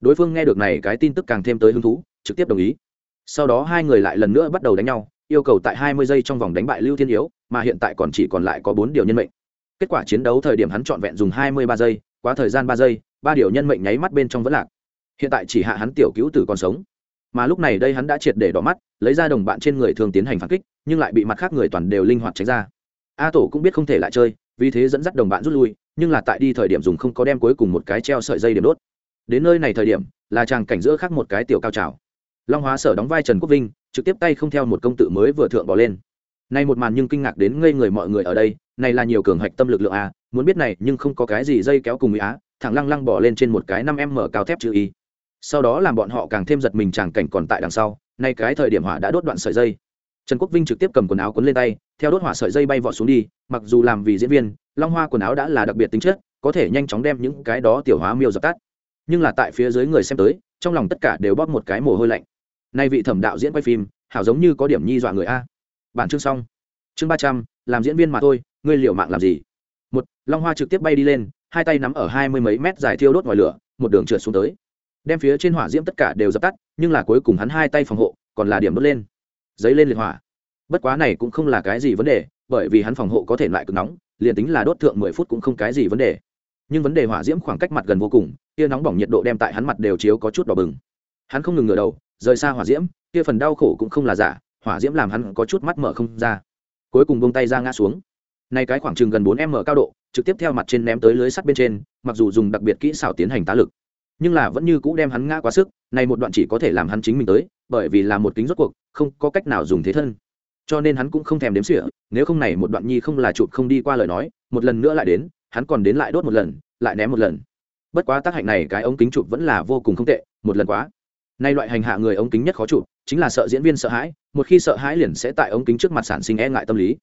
Đối phương nghe được này cái tin tức càng thêm tới hứng thú, trực tiếp đồng ý. Sau đó hai người lại lần nữa bắt đầu đánh nhau, yêu cầu tại hai mươi giây trong vòng đánh bại lưu thiên yếu, mà hiện tại còn chỉ còn lại có bốn điều nhân mệnh. Kết quả chiến đấu thời điểm hắn trọn vẹn dùng hai mươi ba giây, quá thời gian ba giây, ba điều nhân mệnh nháy mắt bên trong vẫn lạc. Hiện tại chỉ hạ hắn tiểu cứu tử còn sống mà lúc này đây hắn đã triệt để đỏ mắt, lấy ra đồng bạn trên người thường tiến hành phản kích, nhưng lại bị mặt khác người toàn đều linh hoạt tránh ra. A tổ cũng biết không thể lại chơi, vì thế dẫn dắt đồng bạn rút lui, nhưng là tại đi thời điểm dùng không có đem cuối cùng một cái treo sợi dây điểm đốt. Đến nơi này thời điểm, là chàng cảnh giữa khác một cái tiểu cao trào. Long hóa sở đóng vai trần quốc vinh, trực tiếp tay không theo một công tự mới vừa thượng bỏ lên. Nay một màn nhưng kinh ngạc đến ngây người mọi người ở đây, này là nhiều cường hạch tâm lực lượng a, muốn biết này nhưng không có cái gì dây kéo cùng ý á, thẳng lăng lăng bỏ lên trên một cái năm em mở cao thép chữ y sau đó làm bọn họ càng thêm giật mình chàng cảnh còn tại đằng sau, nay cái thời điểm hỏa đã đốt đoạn sợi dây. Trần quốc vinh trực tiếp cầm quần áo cuốn lên tay, theo đốt hỏa sợi dây bay vọt xuống đi, mặc dù làm vì diễn viên, long hoa quần áo đã là đặc biệt tính chất, có thể nhanh chóng đem những cái đó tiểu hóa miêu dập tắt. Nhưng là tại phía dưới người xem tới, trong lòng tất cả đều bóp một cái mồ hôi lạnh. Nay vị thẩm đạo diễn quay phim, hảo giống như có điểm nhi dọa người a. Bản chương xong. Chương ba trăm, làm diễn viên mà thôi, ngươi liệu mạng làm gì? Một, long hoa trực tiếp bay đi lên, hai tay nắm ở hai mươi mấy mét dài thiêu đốt ngoài lửa, một đường trượt xuống tới đem phía trên hỏa diễm tất cả đều dập tắt, nhưng là cuối cùng hắn hai tay phòng hộ, còn là điểm đốt lên. Giấy lên liệt hỏa. Bất quá này cũng không là cái gì vấn đề, bởi vì hắn phòng hộ có thể lại cực nóng, liền tính là đốt thượng mười phút cũng không cái gì vấn đề. Nhưng vấn đề hỏa diễm khoảng cách mặt gần vô cùng kia nóng bỏng nhiệt độ đem tại hắn mặt đều chiếu có chút đỏ bừng. Hắn không ngừng ngửa đầu, rời xa hỏa diễm, kia phần đau khổ cũng không là giả, hỏa diễm làm hắn có chút mắt mở không ra. Cuối cùng bông tay ra ngã xuống. Nay cái khoảng chừng gần bốn m cao độ, trực tiếp theo mặt trên ném tới lưới sắt bên trên, mặc dù dùng đặc biệt kỹ xảo tiến hành tá lực nhưng là vẫn như cũ đem hắn ngã quá sức, này một đoạn chỉ có thể làm hắn chính mình tới, bởi vì là một kính rốt cuộc, không có cách nào dùng thế thân. Cho nên hắn cũng không thèm đếm sỉa nếu không này một đoạn nhi không là chụp không đi qua lời nói, một lần nữa lại đến, hắn còn đến lại đốt một lần, lại ném một lần. Bất quá tác hạnh này cái ống kính chụp vẫn là vô cùng không tệ, một lần quá. Nay loại hành hạ người ống kính nhất khó chụp, chính là sợ diễn viên sợ hãi, một khi sợ hãi liền sẽ tại ống kính trước mặt sản sinh e ngại tâm lý.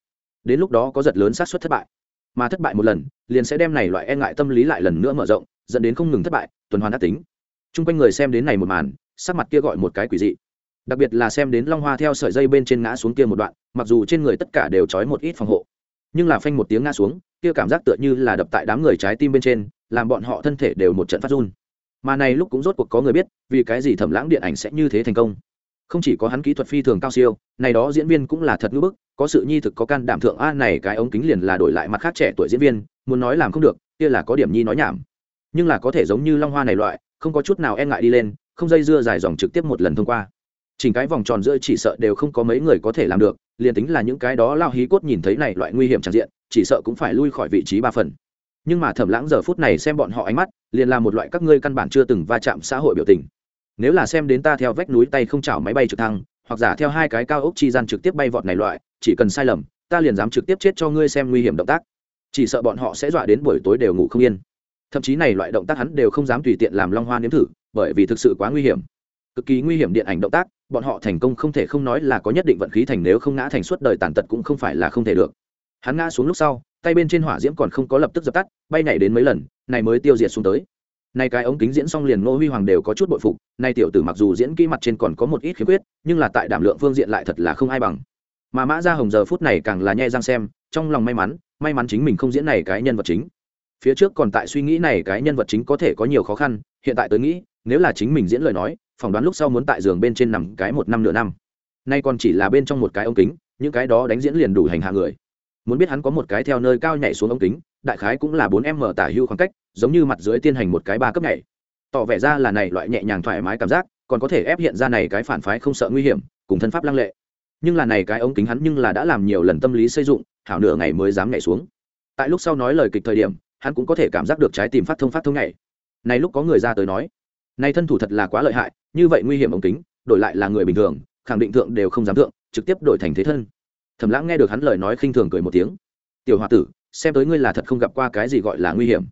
Đến lúc đó có giật lớn xác suất thất bại. Mà thất bại một lần, liền sẽ đem này loại e ngại tâm lý lại lần nữa mở rộng dẫn đến không ngừng thất bại, tuần hoàn ác tính. T r u n g quanh người xem đến này một màn, sắc mặt kia gọi một cái quỷ dị. Đặc biệt là xem đến long hoa theo sợi dây bên trên ngã xuống kia một đoạn, mặc dù trên người tất cả đều trói một ít phòng hộ, nhưng là phanh một tiếng ngã xuống, kia cảm giác tựa như là đập tại đám người trái tim bên trên, làm bọn họ thân thể đều một trận phát run. Mà này lúc cũng rốt cuộc có người biết, vì cái gì thẩm lãng điện ảnh sẽ như thế thành công. Không chỉ có hắn kỹ thuật phi thường cao siêu, này đó diễn viên cũng là thật ngữ bức, có sự nhi thực có can đảm thượng, a, này cái ống kính liền là đổi lại mặt khác trẻ tuổi diễn viên, muốn nói làm không được, kia là có điểm nhi nói nhảm nhưng là có thể giống như long hoa này loại, không có chút nào e ngại đi lên, không dây dưa dài dòng trực tiếp một lần thông qua. Chỉnh cái vòng tròn giữa chỉ sợ đều không có mấy người có thể làm được, liền tính là những cái đó lao hí cốt nhìn thấy này loại nguy hiểm tràn diện, chỉ sợ cũng phải lui khỏi vị trí ba phần. Nhưng mà thẩm lãng giờ phút này xem bọn họ ánh mắt, liền là một loại các ngươi căn bản chưa từng va chạm xã hội biểu tình. Nếu là xem đến ta theo vách núi tay không chảo máy bay trực thăng, hoặc giả theo hai cái cao ốc chi gian trực tiếp bay vọt này loại, chỉ cần sai lầm, ta liền dám trực tiếp chết cho ngươi xem nguy hiểm động tác. Chỉ sợ bọn họ sẽ dọa đến buổi tối đều ngủ không yên thậm chí này loại động tác hắn đều không dám tùy tiện làm long hoa nếm thử, bởi vì thực sự quá nguy hiểm. Cực kỳ nguy hiểm điện ảnh động tác, bọn họ thành công không thể không nói là có nhất định vận khí thành nếu không ngã thành suốt đời tàn tật cũng không phải là không thể được. Hắn ngã xuống lúc sau, tay bên trên hỏa diễm còn không có lập tức dập tắt, bay nhảy đến mấy lần, này mới tiêu diệt xuống tới. Nay cái ống kính diễn xong liền ngô huy hoàng đều có chút bội phục, nay tiểu tử mặc dù diễn kỹ mặt trên còn có một ít khiếm khuyết, nhưng là tại đảm lượng phương diện lại thật là không ai bằng. Mà mã ra hồng giờ phút này càng là nhẹ răng xem, trong lòng may mắn may mắn chính mình không diễn này cái nhân vật chính phía trước còn tại suy nghĩ này cái nhân vật chính có thể có nhiều khó khăn, hiện tại tới nghĩ, nếu là chính mình diễn lời nói, phỏng đoán lúc sau muốn tại giường bên trên nằm cái một năm nửa năm. Nay còn chỉ là bên trong một cái ống kính, những cái đó đánh diễn liền đủ hành hạ người. Muốn biết hắn có một cái theo nơi cao nhảy xuống ống kính, đại khái cũng là bốn m tả hưu khoảng cách, giống như mặt dưới tiên hành một cái ba cấp nhảy. Tỏ vẻ ra là này loại nhẹ nhàng thoải mái cảm giác, còn có thể ép hiện ra này cái phản phái không sợ nguy hiểm, cùng thân pháp lăng lệ. Nhưng là này cái ống kính hắn nhưng là đã làm nhiều lần tâm lý xây dựng, hảo nửa ngày mới dám nhảy xuống. Tại lúc sau nói lời kịch thời điểm hắn cũng có thể cảm giác được trái tim phát thông phát thông nhảy. Này lúc có người ra tới nói, này thân thủ thật là quá lợi hại, như vậy nguy hiểm ống kính, đổi lại là người bình thường, khẳng định thượng đều không dám thượng, trực tiếp đổi thành thế thân. Thẩm lãng nghe được hắn lời nói khinh thường cười một tiếng. Tiểu h tử, xem tới ngươi là thật không gặp qua cái gì gọi là nguy hiểm.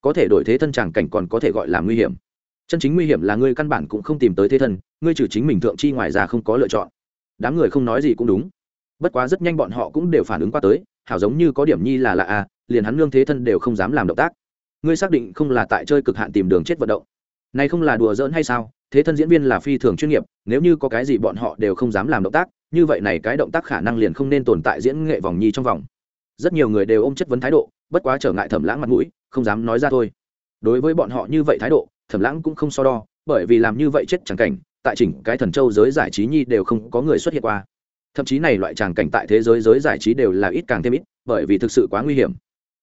Có thể đổi thế thân chẳng cảnh còn có thể gọi là nguy hiểm. Chân chính nguy hiểm là ngươi căn bản cũng không tìm tới thế thân, ngươi trừ chính mình thượng chi ngoài ra không có lựa chọn. Đám người không nói gì cũng đúng. Bất quá rất nhanh bọn họ cũng đều phản ứng qua tới, hảo giống như có điểm nhi là lạ à liền hắn nương thế thân đều không dám làm động tác. Ngươi xác định không là tại chơi cực hạn tìm đường chết vận động? Này không là đùa giỡn hay sao? Thế thân diễn viên là phi thường chuyên nghiệp, nếu như có cái gì bọn họ đều không dám làm động tác, như vậy này cái động tác khả năng liền không nên tồn tại diễn nghệ vòng nhi trong vòng. Rất nhiều người đều ôm chất vấn thái độ, bất quá trở ngại thẩm lãng mặt mũi, không dám nói ra thôi. Đối với bọn họ như vậy thái độ, thẩm lãng cũng không so đo, bởi vì làm như vậy chết chẳng cảnh, tại chỉnh cái thần châu giới giải trí nhi đều không có người xuất hiện qua. Thậm chí này loại tràng cảnh tại thế giới giới giải trí đều là ít càng thêm ít, bởi vì thực sự quá nguy hiểm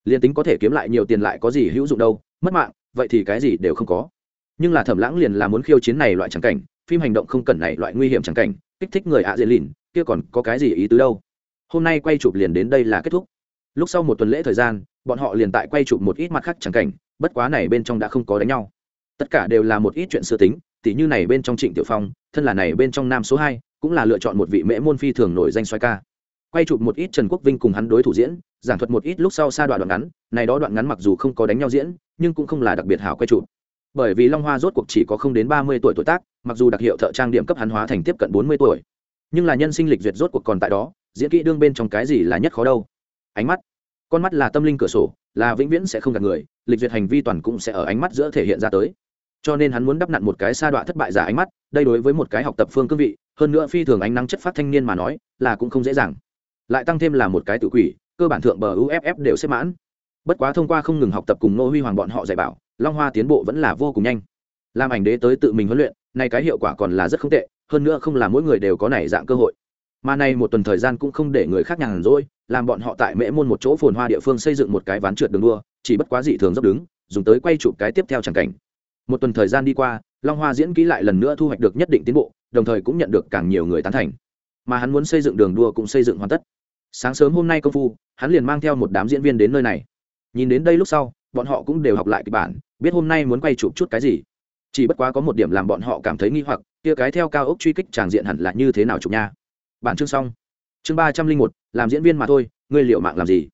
liền tính có thể kiếm lại nhiều tiền lại có gì hữu dụng đâu, mất mạng, vậy thì cái gì đều không có. Nhưng là thẩm lãng liền là muốn khiêu chiến này loại trắng cảnh, phim hành động không cần này loại nguy hiểm trắng cảnh, kích thích người ạ à dễ lìn, kia còn có cái gì ý tứ đâu? Hôm nay quay chụp liền đến đây là kết thúc. Lúc sau một tuần lễ thời gian, bọn họ liền tại quay chụp một ít mặt khác trắng cảnh, bất quá này bên trong đã không có đánh nhau. Tất cả đều là một ít chuyện sơ tính, tỉ như này bên trong trịnh tiểu phong, thân là này bên trong nam số hai, cũng là lựa chọn một vị mễ môn phi thường nổi danh xoay ca. Quay chụp một ít trần quốc vinh cùng hắn đối thủ diễn giảng thuật một ít lúc sau xa đoạn đoạn ngắn, này đó đoạn ngắn mặc dù không có đánh nhau diễn, nhưng cũng không là đặc biệt hảo quay trụ bởi vì long hoa rốt cuộc chỉ có không đến ba mươi tuổi tuổi tác, mặc dù đặc hiệu thợ trang điểm cấp hắn hóa thành tiếp cận bốn mươi tuổi. Nhưng là nhân sinh lịch duyệt rốt cuộc còn tại đó, diễn kỹ đương bên trong cái gì là nhất khó đâu. Ánh mắt. Con mắt là tâm linh cửa sổ, là vĩnh viễn sẽ không gặp người, lịch duyệt hành vi toàn cũng sẽ ở ánh mắt giữa thể hiện ra tới. Cho nên hắn muốn đắp nặn một cái sa đọa thất bại giả ánh mắt, đây đối với một cái học tập phương cương vị, hơn nữa phi thường ánh nắng chất phát thanh niên mà nói, là cũng không dễ dàng. Lại tăng thêm là một cái tự quỷ cơ bản thượng bờ uff đều xếp mãn. Bất quá thông qua không ngừng học tập cùng nô huy hoàng bọn họ dạy bảo, long hoa tiến bộ vẫn là vô cùng nhanh. Làm ảnh đế tới tự mình huấn luyện, nay cái hiệu quả còn là rất không tệ, hơn nữa không là mỗi người đều có này dạng cơ hội. Mà này một tuần thời gian cũng không để người khác nhàn rỗi, làm bọn họ tại mễ môn một chỗ phồn hoa địa phương xây dựng một cái ván trượt đường đua, chỉ bất quá dị thường dốc đứng, dùng tới quay chụp cái tiếp theo chẳng cảnh. Một tuần thời gian đi qua, long hoa diễn kỹ lại lần nữa thu hoạch được nhất định tiến bộ, đồng thời cũng nhận được càng nhiều người tán thành. Mà hắn muốn xây dựng đường đua cũng xây dựng hoàn tất sáng sớm hôm nay công phu, hắn liền mang theo một đám diễn viên đến nơi này. Nhìn đến đây lúc sau, bọn họ cũng đều học lại kịch bản, biết hôm nay muốn quay chụp chút cái gì. Chỉ bất quá có một điểm làm bọn họ cảm thấy nghi hoặc, kia cái theo cao ốc truy kích tràng diện hẳn là như thế nào chụp nha. Bản chương xong. Chương ba trăm linh một, làm diễn viên mà thôi, ngươi liệu mạng làm gì?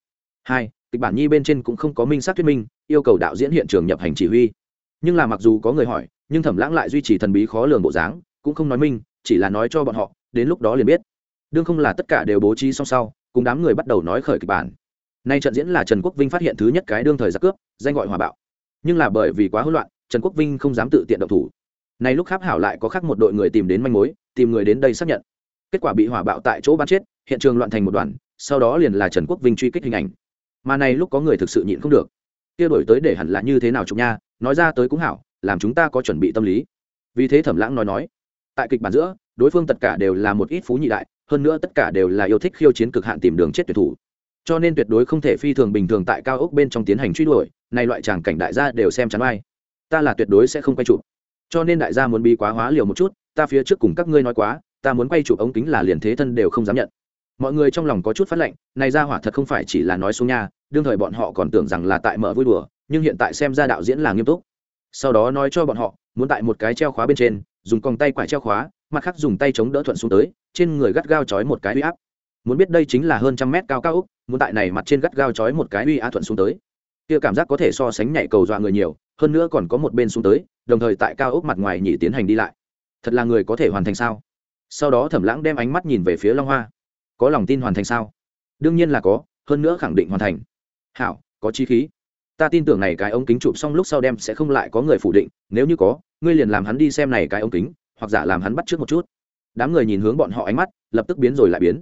Hai, kịch bản nhi bên trên cũng không có minh xác thuyết minh, yêu cầu đạo diễn hiện trường nhập hành chỉ huy. Nhưng là mặc dù có người hỏi, nhưng thẩm lãng lại duy trì thần bí khó lường bộ dáng, cũng không nói minh, chỉ là nói cho bọn họ, đến lúc đó liền biết. Đương không là tất cả đều bố trí song sau cùng đám người bắt đầu nói khởi kịch bản. Nay trận diễn là trần quốc vinh phát hiện thứ nhất cái đương thời giặc cướp, danh gọi hòa bạo. Nhưng là bởi vì quá hỗn loạn, trần quốc vinh không dám tự tiện động thủ. Nay lúc kháp hảo lại có khác một đội người tìm đến manh mối, tìm người đến đây xác nhận. Kết quả bị hỏa bạo tại chỗ bắn chết, hiện trường loạn thành một đoàn, sau đó liền là trần quốc vinh truy kích hình ảnh. Mà này lúc có người thực sự nhịn không được. Kia đổi tới để hẳn là như thế nào chúng nha, nói ra tới cũng hảo, làm chúng ta có chuẩn bị tâm lý. Vì thế thẩm lãng nói nói, tại kịch bản giữa, đối phương tất cả đều là một ít phú nhị đại hơn nữa tất cả đều là yêu thích khiêu chiến cực hạn tìm đường chết tuyệt thủ. Cho nên tuyệt đối không thể phi thường bình thường tại cao ốc bên trong tiến hành truy đuổi này loại tràng cảnh đại gia đều xem chắn ai ta là tuyệt đối sẽ không quay chụp. Cho nên đại gia muốn bi quá hóa liều một chút, ta phía trước cùng các ngươi nói quá, ta muốn quay chụp ống kính là liền thế thân đều không dám nhận. Mọi người trong lòng có chút phát lệnh, này ra hỏa thật không phải chỉ là nói xuống nha, đương thời bọn họ còn tưởng rằng là tại mở vui đùa, nhưng hiện tại xem ra đạo diễn là nghiêm túc. Sau đó nói cho bọn họ, muốn tại một cái treo khóa bên trên, dùng còng tay quải treo khóa mặt khác dùng tay chống đỡ thuận xuống tới, trên người gắt gao chói một cái uy áp. Muốn biết đây chính là hơn trăm mét cao cao úc muốn tại này mặt trên gắt gao chói một cái uy áp thuận xuống tới. Kia cảm giác có thể so sánh nhảy cầu dọa người nhiều, hơn nữa còn có một bên xuống tới, đồng thời tại cao ốc mặt ngoài nhị tiến hành đi lại. Thật là người có thể hoàn thành sao? Sau đó thẩm lãng đem ánh mắt nhìn về phía long hoa. Có lòng tin hoàn thành sao? Đương nhiên là có, hơn nữa khẳng định hoàn thành. Hảo, có chi khí. Ta tin tưởng này cái ống kính chụp xong lúc sau đem sẽ không lại có người phủ định, nếu như có, ngươi liền làm hắn đi xem này cái ống kính hoặc giả làm hắn bắt trước một chút. Đám người nhìn hướng bọn họ ánh mắt, lập tức biến rồi lại biến.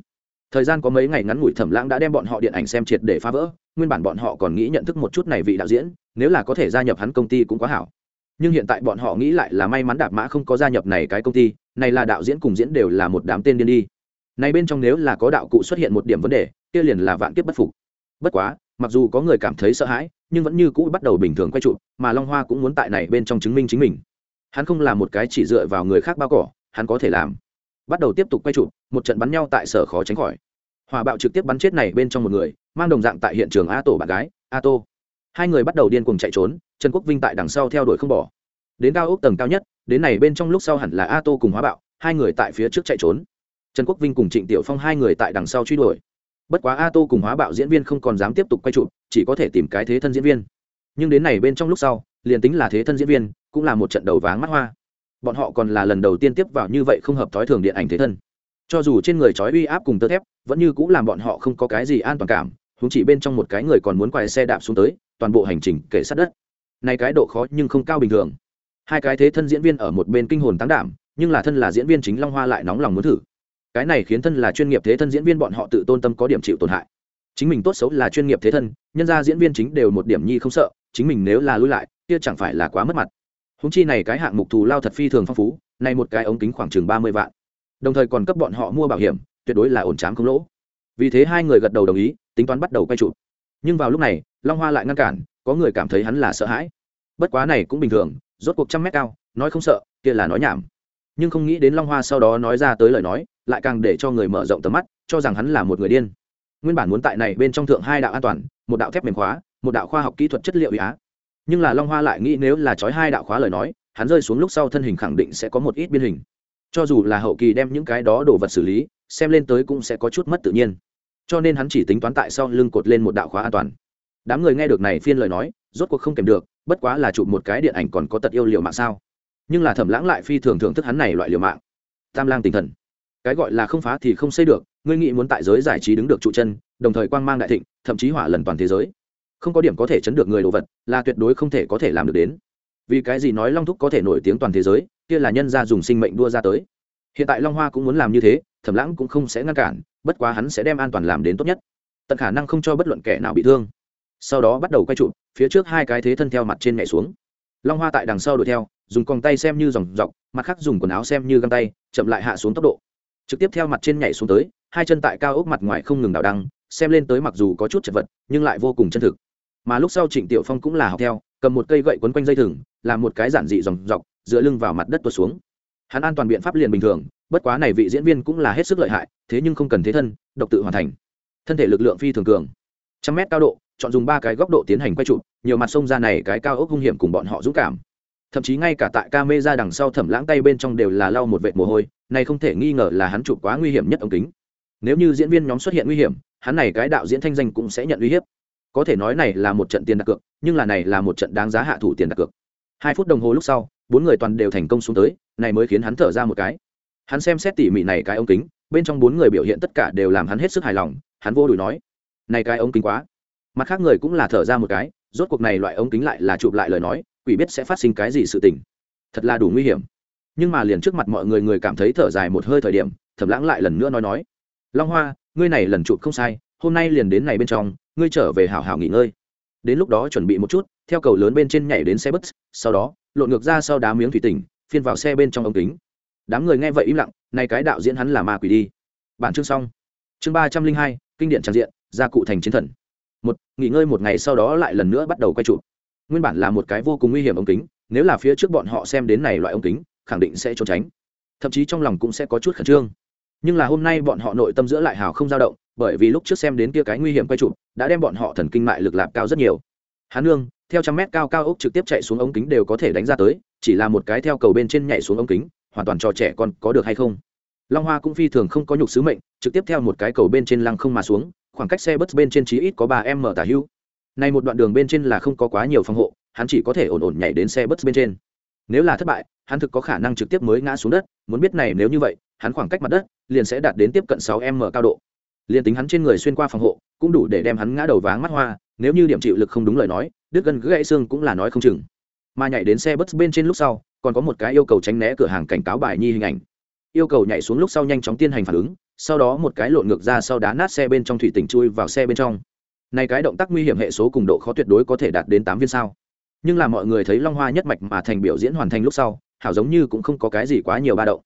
Thời gian có mấy ngày ngắn ngủi thẩm lãng đã đem bọn họ điện ảnh xem triệt để phá vỡ, nguyên bản bọn họ còn nghĩ nhận thức một chút này vị đạo diễn, nếu là có thể gia nhập hắn công ty cũng quá hảo. Nhưng hiện tại bọn họ nghĩ lại là may mắn đạp mã không có gia nhập này cái công ty, này là đạo diễn cùng diễn đều là một đám tên điên đi. Này bên trong nếu là có đạo cụ xuất hiện một điểm vấn đề, kia liền là vạn kiếp bất phục. Bất quá, mặc dù có người cảm thấy sợ hãi, nhưng vẫn như cũ bắt đầu bình thường quay trụ, mà long hoa cũng muốn tại này bên trong chứng minh chính mình hắn không là một cái chỉ dựa vào người khác bao cỏ, hắn có thể làm. Bắt đầu tiếp tục quay trụ một trận bắn nhau tại sở khó tránh khỏi. Hòa bạo trực tiếp bắn chết này bên trong một người, mang đồng dạng tại hiện trường a tổ bạn gái, a tô. Hai người bắt đầu điên cuồng chạy trốn, trần quốc vinh tại đằng sau theo đuổi không bỏ. Đến cao ốc tầng cao nhất, đến này bên trong lúc sau hẳn là a tô cùng hóa bạo, hai người tại phía trước chạy trốn. Trần quốc vinh cùng trịnh tiểu phong hai người tại đằng sau truy đuổi. Bất quá a tô cùng hóa bạo diễn viên không còn dám tiếp tục quay chụp, chỉ có thể tìm cái thế thân diễn viên. Nhưng đến này bên trong lúc sau, liền tính là thế thân diễn viên cũng là một trận đầu váng mắt hoa. Bọn họ còn là lần đầu tiên tiếp vào như vậy không hợp thói thường điện ảnh thế thân. Cho dù trên người trói uy áp cùng tơ thép, vẫn như cũng làm bọn họ không có cái gì an toàn cảm húng chỉ bên trong một cái người còn muốn quay xe đạp xuống tới, toàn bộ hành trình kể sát đất. Này cái độ khó nhưng không cao bình thường. Hai cái thế thân diễn viên ở một bên kinh hồn tán đảm, nhưng là thân là diễn viên chính long hoa lại nóng lòng muốn thử. Cái này khiến thân là chuyên nghiệp thế thân diễn viên bọn họ tự tôn tâm có điểm chịu tổn hại. Chính mình tốt xấu là chuyên nghiệp thế thân, nhân ra diễn viên chính đều một điểm nhi không sợ, chính mình nếu là lui lại, kia chẳng phải là quá mất mặt húng chi này cái hạng mục thù lao thật phi thường phong phú này một cái ống kính khoảng chừng ba mươi vạn. Đồng thời còn cấp bọn họ mua bảo hiểm, tuyệt đối là ổn trám không lỗ. Vì thế hai người gật đầu đồng ý, tính toán bắt đầu quay chụp. Nhưng vào lúc này, long hoa lại ngăn cản, có người cảm thấy hắn là sợ hãi. Bất quá này cũng bình thường, rốt cuộc trăm mét cao, nói không sợ, kia là nói nhảm. Nhưng không nghĩ đến long hoa sau đó nói ra tới lời nói, lại càng để cho người mở rộng tầm mắt, cho rằng hắn là một người điên. Nguyên bản muốn tại này bên trong thượng hai đạo an toàn, một đạo thép mềm khóa, một đạo khoa học kỹ thuật chất liệu ý á nhưng là long hoa lại nghĩ nếu là trói hai đạo khóa lời nói, hắn rơi xuống lúc sau thân hình khẳng định sẽ có một ít biên hình. Cho dù là hậu kỳ đem những cái đó đồ vật xử lý, xem lên tới cũng sẽ có chút mất tự nhiên. Cho nên hắn chỉ tính toán tại sau lưng cột lên một đạo khóa an toàn. Đám người nghe được này phiên lời nói, rốt cuộc không kèm được, bất quá là chụp một cái điện ảnh còn có tật yêu liều mạng sao? Nhưng là thẩm lãng lại phi thường thưởng thức hắn này loại liều mạng. Tam lang tinh thần. Cái gọi là không phá thì không xây được, ngươi nghĩ muốn tại giới giải trí đứng được trụ chân, đồng thời quang mang đại thịnh, thậm chí hỏa lần toàn thế giới không có điểm có thể chấn được người đồ vật, là tuyệt đối không thể có thể làm được đến. Vì cái gì nói long thúc có thể nổi tiếng toàn thế giới, kia là nhân gia dùng sinh mệnh đua ra tới. Hiện tại long hoa cũng muốn làm như thế, thẩm lãng cũng không sẽ ngăn cản, bất quá hắn sẽ đem an toàn làm đến tốt nhất. Tận khả năng không cho bất luận kẻ nào bị thương. Sau đó bắt đầu quay trụ, phía trước hai cái thế thân theo mặt trên nhảy xuống. Long hoa tại đằng sau đuổi theo, dùng còng tay xem như dòng dọc, mặt khác dùng quần áo xem như găng tay, chậm lại hạ xuống tốc độ. Trực tiếp theo mặt trên nhảy xuống tới, hai chân tại cao ốc mặt ngoài không ngừng đảo đăng, xem lên tới mặc dù có chút chật vật, nhưng lại vô cùng chân thực mà lúc sau trịnh tiểu phong cũng là học theo, cầm một cây gậy quấn quanh dây thừng, làm một cái giản dị dòng dọc, dựa lưng vào mặt đất tuột xuống. Hắn an toàn biện pháp liền bình thường, bất quá này vị diễn viên cũng là hết sức lợi hại, thế nhưng không cần thế thân, độc tự hoàn thành. Thân thể lực lượng phi thường cường. Trăm mét cao độ, chọn dùng ba cái góc độ tiến hành quay trụ nhiều mặt sông ra này cái cao ốc hung hiểm cùng bọn họ dũng cảm. Thậm chí ngay cả tại ca mê ra đằng sau thẩm lãng tay bên trong đều là lau một vệt mồ hôi, này không thể nghi ngờ là hắn chụp quá nguy hiểm nhất ống kính. Nếu như diễn viên nhóm xuất hiện nguy hiểm, hắn này cái đạo diễn thanh danh cũng sẽ nhận uy hiếp có thể nói này là một trận tiền đặt cược, nhưng là này là một trận đáng giá hạ thủ tiền đặt cược. Hai phút đồng hồ lúc sau, bốn người toàn đều thành công xuống tới, này mới khiến hắn thở ra một cái. Hắn xem xét tỉ mỉ này cái ống kính, bên trong bốn người biểu hiện tất cả đều làm hắn hết sức hài lòng, hắn vô đùi nói, này cái ống kính quá. Mặt khác người cũng là thở ra một cái, rốt cuộc này loại ống kính lại là chụp lại lời nói, quỷ biết sẽ phát sinh cái gì sự tình. Thật là đủ nguy hiểm. Nhưng mà liền trước mặt mọi người người cảm thấy thở dài một hơi thời điểm, thẩm lãng lại lần nữa nói nói, long hoa, ngươi này lần chụp không sai, hôm nay liền đến này bên trong ngươi trở về hảo hảo nghỉ ngơi. Đến lúc đó chuẩn bị một chút, theo cầu lớn bên trên nhảy đến xe bus, sau đó, lộn ngược ra sau đá miếng thủy tỉnh, phiên vào xe bên trong ống kính. Đám người nghe vậy im lặng nay cái đạo diễn hắn là ma quỷ đi. Bản chương xong. Chương ba trăm linh hai, kinh điện trang diện, gia cụ thành chiến thần. Một, nghỉ ngơi một ngày sau đó lại lần nữa bắt đầu quay chụp. Nguyên bản là một cái vô cùng nguy hiểm ống kính, nếu là phía trước bọn họ xem đến này loại ống kính, khẳng định sẽ trốn tránh. Thậm chí trong lòng cũng sẽ có chút khẩn trương. Nhưng là hôm nay bọn họ nội tâm giữa lại hào không dao động bởi vì lúc trước xem đến kia cái nguy hiểm quay chụp, đã đem bọn họ thần kinh mại lực lạp cao rất nhiều. Hán nương, theo trăm mét cao cao ốc trực tiếp chạy xuống ống kính đều có thể đánh ra tới, chỉ là một cái theo cầu bên trên nhảy xuống ống kính, hoàn toàn cho trẻ con có được hay không? Long hoa cũng phi thường không có nhục sứ mệnh, trực tiếp theo một cái cầu bên trên lăng không mà xuống, khoảng cách xe bus bên trên chí ít có ba m tả hưu Nay một đoạn đường bên trên là không có quá nhiều phòng hộ, hắn chỉ có thể ổn ổn nhảy đến xe bus bên trên. Nếu là thất bại, hắn thực có khả năng trực tiếp mới ngã xuống đất, muốn biết này nếu như vậy, hắn khoảng cách mặt đất liền sẽ đạt đến tiếp cận sáu m cao độ liền tính hắn trên người xuyên qua phòng hộ, cũng đủ để đem hắn ngã đầu váng mắt hoa, nếu như điểm chịu lực không đúng lời nói, đứt gân gãy xương cũng là nói không chừng. Mà nhảy đến xe bus bên trên lúc sau, còn có một cái yêu cầu tránh né cửa hàng cảnh cáo bài nhi hình ảnh. Yêu cầu nhảy xuống lúc sau nhanh chóng tiến hành phản ứng, sau đó một cái lộn ngược ra sau đá nát xe bên trong thủy tỉnh chui vào xe bên trong. Này cái động tác nguy hiểm hệ số cùng độ khó tuyệt đối có thể đạt đến tám viên sao. Nhưng là mọi người thấy long hoa nhất mạch mà thành biểu diễn hoàn thành lúc sau, hảo giống như cũng không có cái gì quá nhiều ba động.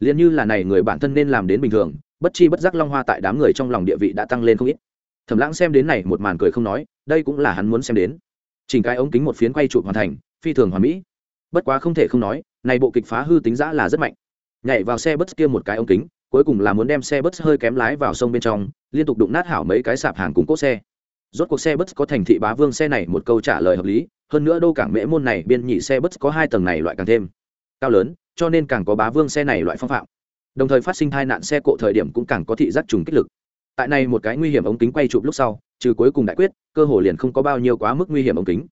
Liền như là này người bản thân nên làm đến bình thường bất chi bất giác long hoa tại đám người trong lòng địa vị đã tăng lên không ít. Thẩm lãng xem đến này một màn cười không nói, đây cũng là hắn muốn xem đến. Chỉnh cái ống kính một phiến quay chụp hoàn thành, phi thường hoàn mỹ. Bất quá không thể không nói, này bộ kịch phá hư tính giã là rất mạnh. Nhảy vào xe bus kia một cái ống kính, cuối cùng là muốn đem xe bus hơi kém lái vào sông bên trong, liên tục đụng nát hảo mấy cái sạp hàng cùng cốt xe. Rốt cuộc xe bus có thành thị bá vương xe này một câu trả lời hợp lý, hơn nữa đô cảng mễ môn này biên nhị xe bus có hai tầng này loại càng thêm cao lớn, cho nên càng có bá vương xe này loại phong phạm đồng thời phát sinh tai nạn xe cộ thời điểm cũng càng có thị giác trùng kích lực. Tại này một cái nguy hiểm ống kính quay chụp lúc sau, trừ cuối cùng đại quyết, cơ hồ liền không có bao nhiêu quá mức nguy hiểm ống kính.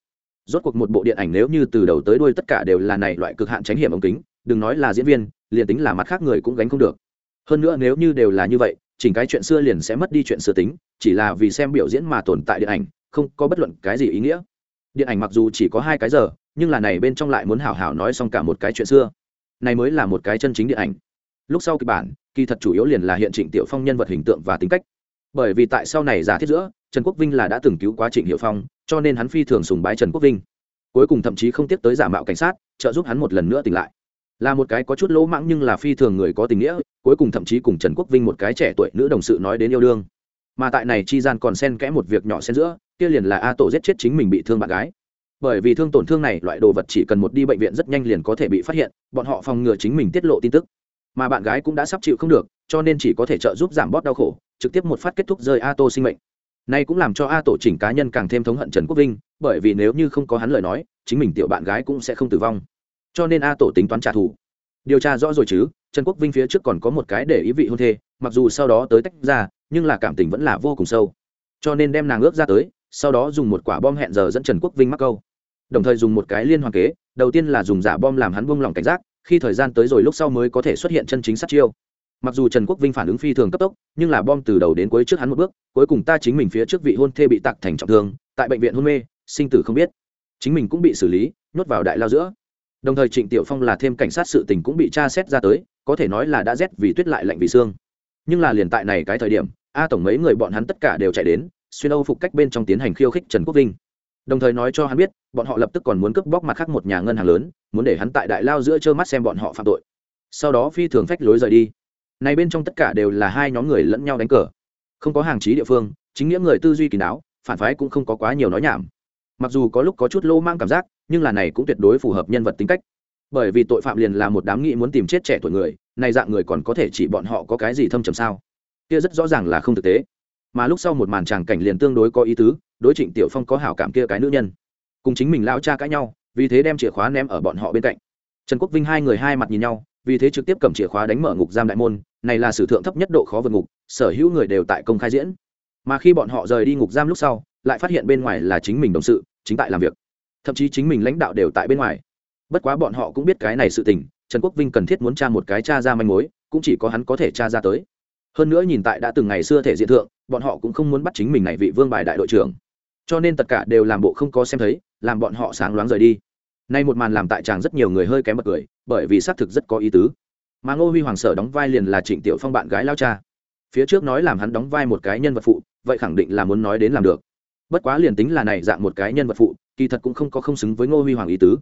Rốt cuộc một bộ điện ảnh nếu như từ đầu tới đuôi tất cả đều là này loại cực hạn tránh hiểm ống kính, đừng nói là diễn viên, liền tính là mặt khác người cũng gánh không được. Hơn nữa nếu như đều là như vậy, chỉnh cái chuyện xưa liền sẽ mất đi chuyện xưa tính, chỉ là vì xem biểu diễn mà tồn tại điện ảnh, không có bất luận cái gì ý nghĩa. Điện ảnh mặc dù chỉ có hai cái giờ, nhưng là này bên trong lại muốn hảo hảo nói xong cả một cái chuyện xưa. Này mới là một cái chân chính điện ảnh lúc sau kịch bản, kỳ thật chủ yếu liền là hiện trịnh tiểu phong nhân vật hình tượng và tính cách. Bởi vì tại sau này giả thiết giữa, trần quốc vinh là đã từng cứu quá trịnh hiệu phong, cho nên hắn phi thường sùng bái trần quốc vinh. Cuối cùng thậm chí không tiếp tới giả mạo cảnh sát, trợ giúp hắn một lần nữa tỉnh lại. Là một cái có chút lỗ mãng nhưng là phi thường người có tình nghĩa, cuối cùng thậm chí cùng trần quốc vinh một cái trẻ tuổi nữ đồng sự nói đến yêu đương. Mà tại này chi gian còn xen kẽ một việc nhỏ xen giữa, kia liền là a tổ giết chết chính mình bị thương bạn gái. Bởi vì thương tổn thương này, loại đồ vật chỉ cần một đi bệnh viện rất nhanh liền có thể bị phát hiện, bọn họ phòng ngừa chính mình tiết lộ tin tức mà bạn gái cũng đã sắp chịu không được, cho nên chỉ có thể trợ giúp giảm bót đau khổ, trực tiếp một phát kết thúc rơi a tô sinh mệnh. Nay cũng làm cho a tổ chỉnh cá nhân càng thêm thống hận trần quốc vinh, bởi vì nếu như không có hắn lời nói, chính mình tiểu bạn gái cũng sẽ không tử vong. Cho nên a tổ tính toán trả thù. Điều tra rõ rồi chứ, trần quốc vinh phía trước còn có một cái để ý vị hôn thê, mặc dù sau đó tới tách ra, nhưng là cảm tình vẫn là vô cùng sâu. Cho nên đem nàng ước ra tới, sau đó dùng một quả bom hẹn giờ dẫn trần quốc vinh mắc câu. Đồng thời dùng một cái liên hoàn kế, đầu tiên là dùng giả bom làm hắn buông lỏng cảnh giác khi thời gian tới rồi lúc sau mới có thể xuất hiện chân chính sát chiêu. Mặc dù trần quốc vinh phản ứng phi thường cấp tốc, nhưng là bom từ đầu đến cuối trước hắn một bước, cuối cùng ta chính mình phía trước vị hôn thê bị tặc thành trọng thương, tại bệnh viện hôn mê, sinh tử không biết. Chính mình cũng bị xử lý, nhốt vào đại lao giữa. Đồng thời trịnh tiểu phong là thêm cảnh sát sự tình cũng bị tra xét ra tới, có thể nói là đã rét vì tuyết lại lạnh vì xương. Nhưng là liền tại này cái thời điểm, a tổng mấy người bọn hắn tất cả đều chạy đến, xuyên âu phục cách bên trong tiến hành khiêu khích trần quốc vinh đồng thời nói cho hắn biết, bọn họ lập tức còn muốn cướp bóc mặt khác một nhà ngân hàng lớn, muốn để hắn tại đại lao giữa trơ mắt xem bọn họ phạm tội. Sau đó phi thường phách lối rời đi. Này bên trong tất cả đều là hai nhóm người lẫn nhau đánh cờ. Không có hàng trí địa phương, chính nghĩa người tư duy kỳ đáo phản phái cũng không có quá nhiều nói nhảm. Mặc dù có lúc có chút lô mang cảm giác, nhưng là này cũng tuyệt đối phù hợp nhân vật tính cách. Bởi vì tội phạm liền là một đám nghị muốn tìm chết trẻ tuổi người, này dạng người còn có thể chỉ bọn họ có cái gì thâm trầm sao? Kia rất rõ ràng là không thực tế. Mà lúc sau một màn tràng cảnh liền tương đối có ý tứ đối trịnh tiểu phong có hảo cảm kia cái nữ nhân cùng chính mình lao cha cãi nhau vì thế đem chìa khóa ném ở bọn họ bên cạnh trần quốc vinh hai người hai mặt nhìn nhau vì thế trực tiếp cầm chìa khóa đánh mở ngục giam đại môn này là sử thượng thấp nhất độ khó vượt ngục sở hữu người đều tại công khai diễn mà khi bọn họ rời đi ngục giam lúc sau lại phát hiện bên ngoài là chính mình đồng sự chính tại làm việc thậm chí chính mình lãnh đạo đều tại bên ngoài bất quá bọn họ cũng biết cái này sự tình trần quốc vinh cần thiết muốn tra một cái tra ra manh mối cũng chỉ có hắn có thể tra ra tới hơn nữa nhìn tại đã từng ngày xưa thể diện thượng bọn họ cũng không muốn bắt chính mình này vị vương bài đại đội trưởng cho nên tất cả đều làm bộ không có xem thấy, làm bọn họ sáng loáng rời đi. Nay một màn làm tại chàng rất nhiều người hơi kém bật cười, bởi vì xác thực rất có ý tứ. Mà ngô huy hoàng sở đóng vai liền là trịnh tiểu phong bạn gái lao cha. Phía trước nói làm hắn đóng vai một cái nhân vật phụ, vậy khẳng định là muốn nói đến làm được. Bất quá liền tính là này dạng một cái nhân vật phụ, kỳ thật cũng không có không xứng với ngô huy hoàng ý tứ.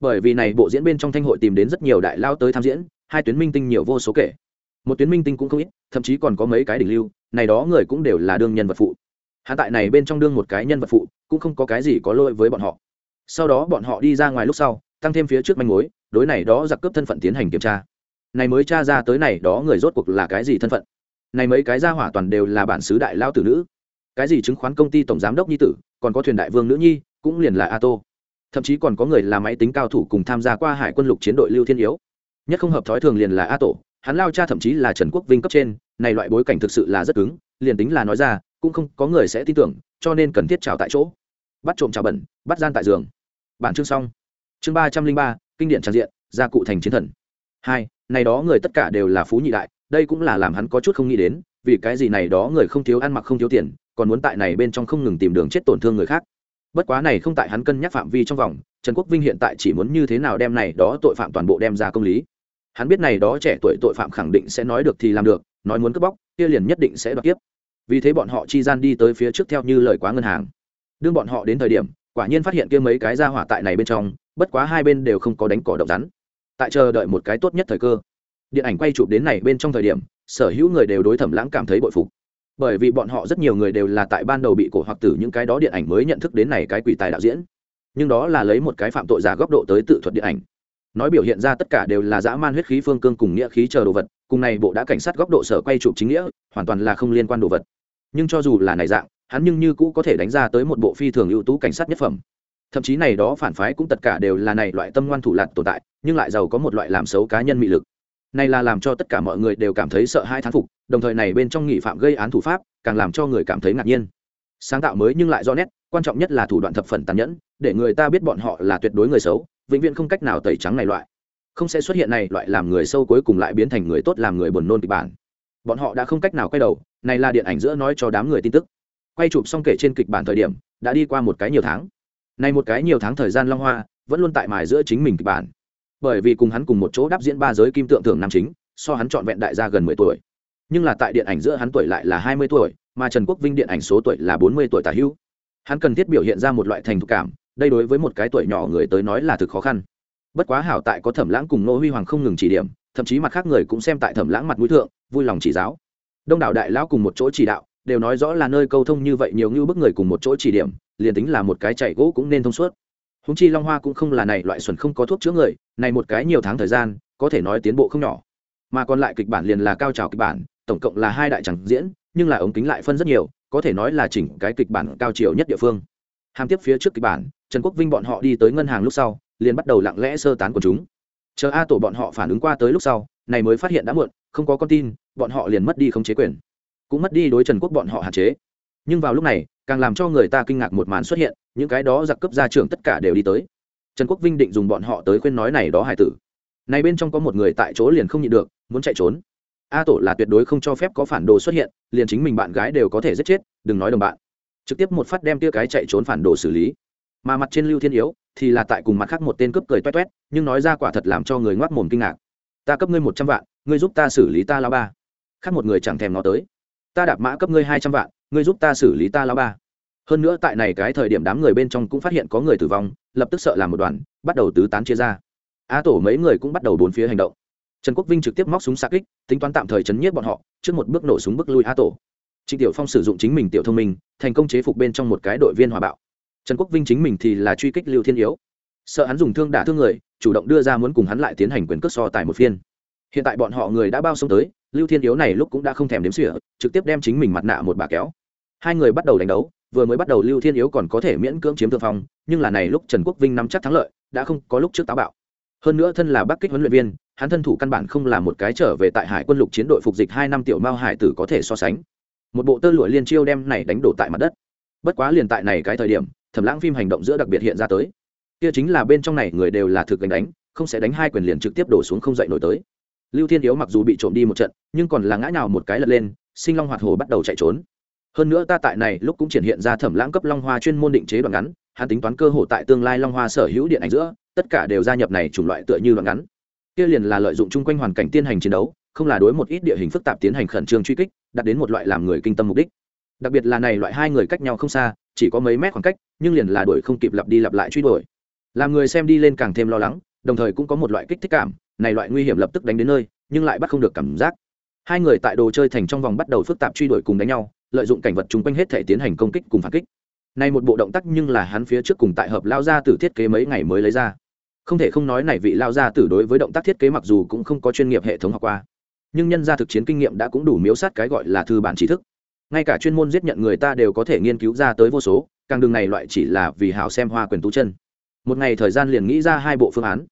Bởi vì này bộ diễn bên trong thanh hội tìm đến rất nhiều đại lao tới tham diễn, hai tuyến minh tinh nhiều vô số kể. Một tuyến minh tinh cũng không ít, thậm chí còn có mấy cái đỉnh lưu, này đó người cũng đều là đương nhân vật phụ hạ tại này bên trong đương một cái nhân vật phụ, cũng không có cái gì có lỗi với bọn họ. Sau đó bọn họ đi ra ngoài lúc sau, tăng thêm phía trước manh mối, đối này đó giặc cướp thân phận tiến hành kiểm tra. Này mới tra ra tới này đó người rốt cuộc là cái gì thân phận? Này mấy cái gia hỏa toàn đều là bản xứ đại lao tử nữ. Cái gì chứng khoán công ty tổng giám đốc nhi tử, còn có thuyền đại vương nữ nhi, cũng liền là a tô thậm chí còn có người là máy tính cao thủ cùng tham gia qua hải quân lục chiến đội lưu thiên yếu. Nhất không hợp thói thường liền là a tổ hắn lao cha thậm chí là trần quốc vinh cấp trên, này loại bối cảnh thực sự là rất cứng, liền tính là nói ra cũng không có người sẽ tin tưởng, cho nên cần thiết trào tại chỗ. Bắt trộm chào bẩn, bắt gian tại giường. Bản chương xong. Chương ba trăm linh ba, kinh điển tràn diện, gia cụ thành chiến thần. Hai, này đó người tất cả đều là phú nhị đại, đây cũng là làm hắn có chút không nghĩ đến, vì cái gì này đó người không thiếu ăn mặc không thiếu tiền, còn muốn tại này bên trong không ngừng tìm đường chết tổn thương người khác. Bất quá này không tại hắn cân nhắc phạm vi trong vòng, trần quốc vinh hiện tại chỉ muốn như thế nào đem này đó tội phạm toàn bộ đem ra công lý. Hắn biết này đó trẻ tuổi tội phạm khẳng định sẽ nói được thì làm được, nói muốn cướp bóc, kia liền nhất định sẽ đoạt tiếp vì thế bọn họ chi gian đi tới phía trước theo như lời quá ngân hàng. Đương bọn họ đến thời điểm, quả nhiên phát hiện kia mấy cái ra hỏa tại này bên trong, bất quá hai bên đều không có đánh cỏ động rắn. Tại chờ đợi một cái tốt nhất thời cơ, điện ảnh quay chụp đến này bên trong thời điểm, sở hữu người đều đối thẩm lãng cảm thấy bội phục. Bởi vì bọn họ rất nhiều người đều là tại ban đầu bị cổ hoặc tử những cái đó điện ảnh mới nhận thức đến này cái quỷ tài đạo diễn. Nhưng đó là lấy một cái phạm tội giả góc độ tới tự thuật điện ảnh. Nói biểu hiện ra tất cả đều là dã man huyết khí phương cương cùng nghĩa khí chờ đồ vật, cùng này bộ đã cảnh sát góc độ sở quay chụp chính nghĩa, hoàn toàn là không liên quan đồ vật nhưng cho dù là này dạng, hắn nhưng như cũ có thể đánh ra tới một bộ phi thường ưu tú cảnh sát nhất phẩm. Thậm chí này đó phản phái cũng tất cả đều là này loại tâm ngoan thủ lạt tồn tại, nhưng lại giàu có một loại làm xấu cá nhân mị lực. Này là làm cho tất cả mọi người đều cảm thấy sợ hai thán phục, đồng thời này bên trong nghị phạm gây án thủ pháp, càng làm cho người cảm thấy ngạc nhiên. Sáng tạo mới nhưng lại do nét, quan trọng nhất là thủ đoạn thập phần tàn nhẫn, để người ta biết bọn họ là tuyệt đối người xấu, vĩnh viễn không cách nào tẩy trắng này loại. Không sẽ xuất hiện này loại làm người sâu cuối cùng lại biến thành người tốt làm người buồn nôn kịch bản bọn họ đã không cách nào quay đầu, này là điện ảnh giữa nói cho đám người tin tức. Quay chụp xong kể trên kịch bản thời điểm, đã đi qua một cái nhiều tháng. Này một cái nhiều tháng thời gian long hoa, vẫn luôn tại mài giữa chính mình kịch bản. Bởi vì cùng hắn cùng một chỗ đáp diễn ba giới kim tượng thưởng nam chính, so hắn trọn vẹn đại gia gần mười tuổi. Nhưng là tại điện ảnh giữa hắn tuổi lại là hai mươi tuổi, mà trần quốc vinh điện ảnh số tuổi là bốn mươi tuổi tả hữu. Hắn cần thiết biểu hiện ra một loại thành thục cảm, đây đối với một cái tuổi nhỏ người tới nói là thực khó khăn. Bất quá hảo tại có thẩm lãng cùng nô huy hoàng không ngừng chỉ điểm thậm chí mặt khác người cũng xem tại thẩm lãng mặt mũi thượng, vui lòng chỉ giáo. Đông đảo đại lão cùng một chỗ chỉ đạo, đều nói rõ là nơi câu thông như vậy nhiều như bức người cùng một chỗ chỉ điểm, liền tính là một cái chạy gỗ cũng nên thông suốt. Húng chi long hoa cũng không là này loại xuẩn không có thuốc chữa người, này một cái nhiều tháng thời gian, có thể nói tiến bộ không nhỏ. Mà còn lại kịch bản liền là cao trào kịch bản, tổng cộng là hai đại chẳng diễn, nhưng là ống kính lại phân rất nhiều, có thể nói là chỉnh cái kịch bản cao chiều nhất địa phương. Hàm tiếp phía trước kịch bản, trần quốc vinh bọn họ đi tới ngân hàng lúc sau, liền bắt đầu lặng lẽ sơ tán của chúng chờ a tổ bọn họ phản ứng qua tới lúc sau, này mới phát hiện đã muộn, không có con tin, bọn họ liền mất đi không chế quyền. Cũng mất đi đối trần quốc bọn họ hạn chế. Nhưng vào lúc này, càng làm cho người ta kinh ngạc một màn xuất hiện, những cái đó giặc cấp ra trường tất cả đều đi tới. Trần quốc vinh định dùng bọn họ tới khuyên nói này đó hải tử. Này bên trong có một người tại chỗ liền không nhịn được, muốn chạy trốn. A tổ là tuyệt đối không cho phép có phản đồ xuất hiện, liền chính mình bạn gái đều có thể giết chết, đừng nói đồng bạn. Trực tiếp một phát đem tia cái chạy trốn phản đồ xử lý. Mà mặt trên lưu thiên yếu thì là tại cùng mặt khác một tên cướp cười toét toét, nhưng nói ra quả thật làm cho người ngoác mồm kinh ngạc. Ta cấp ngươi một trăm vạn, ngươi giúp ta xử lý ta lao ba. Khác một người chẳng thèm nó tới. Ta đạp mã cấp ngươi hai trăm vạn, ngươi giúp ta xử lý ta lao ba. Hơn nữa tại này cái thời điểm đám người bên trong cũng phát hiện có người tử vong, lập tức sợ làm một đoàn, bắt đầu tứ tán chia ra. A tổ mấy người cũng bắt đầu bốn phía hành động. Trần quốc vinh trực tiếp móc súng xa kích, tính toán tạm thời chấn nhiếp bọn họ, trước một bước nổ súng bước lui a tổ. Trịnh tiểu phong sử dụng chính mình tiểu thông minh, thành công chế phục bên trong một cái đội viên hòa bạo trần quốc vinh chính mình thì là truy kích lưu thiên yếu. Sợ hắn dùng thương đả thương người, chủ động đưa ra muốn cùng hắn lại tiến hành quyền cước so tài một phiên. Hiện tại bọn họ người đã bao sông tới, lưu thiên yếu này lúc cũng đã không thèm đếm sỉa trực tiếp đem chính mình mặt nạ một bà kéo. Hai người bắt đầu đánh đấu, vừa mới bắt đầu lưu thiên yếu còn có thể miễn cưỡng chiếm thượng phong, nhưng là này lúc trần quốc vinh nắm chắc thắng lợi, đã không có lúc trước táo bạo. Hơn nữa thân là bắc kích huấn luyện viên, hắn thân thủ căn bản không là một cái trở về tại hải quân lục chiến đội phục dịch hai năm tiểu mao hải tử có thể so sánh. Một bộ tơ lụa liên chiêu đem này đánh đổ tại mặt đất. Bất quá liền tại này cái thời điểm thẩm lãng phim hành động giữa đặc biệt hiện ra tới. Kia chính là bên trong này người đều là thực đánh đánh, không sẽ đánh hai quyền liền trực tiếp đổ xuống không dậy nổi tới. Lưu thiên yếu mặc dù bị trộm đi một trận, nhưng còn là ngã nào một cái lật lên, sinh long hoạt hồ bắt đầu chạy trốn. Hơn nữa ta tại này lúc cũng triển hiện ra thẩm lãng cấp long hoa chuyên môn định chế đoạn ngắn, hắn tính toán cơ hội tại tương lai long hoa sở hữu điện ảnh giữa, tất cả đều gia nhập này chủng loại tựa như đoạn ngắn. Kia liền là lợi dụng chung quanh hoàn cảnh tiên hành chiến đấu, không là đối một ít địa hình phức tạp tiến hành khẩn trương truy kích, đạt đến một loại làm người kinh tâm mục đích. Đặc biệt là này loại hai người cách nhau không xa chỉ có mấy mét khoảng cách, nhưng liền là đuổi không kịp lặp đi lặp lại truy đuổi. Làm người xem đi lên càng thêm lo lắng, đồng thời cũng có một loại kích thích cảm, này loại nguy hiểm lập tức đánh đến nơi, nhưng lại bắt không được cảm giác. Hai người tại đồ chơi thành trong vòng bắt đầu phức tạp truy đuổi cùng đánh nhau, lợi dụng cảnh vật chung quanh hết thể tiến hành công kích cùng phản kích. Này một bộ động tác nhưng là hắn phía trước cùng tại hợp lao ra từ thiết kế mấy ngày mới lấy ra. Không thể không nói này vị lao ra tử đối với động tác thiết kế mặc dù cũng không có chuyên nghiệp hệ thống học qua, nhưng nhân ra thực chiến kinh nghiệm đã cũng đủ miếu sát cái gọi là thư bản trí thức ngay cả chuyên môn giết nhận người ta đều có thể nghiên cứu ra tới vô số, càng đường này loại chỉ là vì hảo xem hoa quyền tú chân. Một ngày thời gian liền nghĩ ra hai bộ phương án.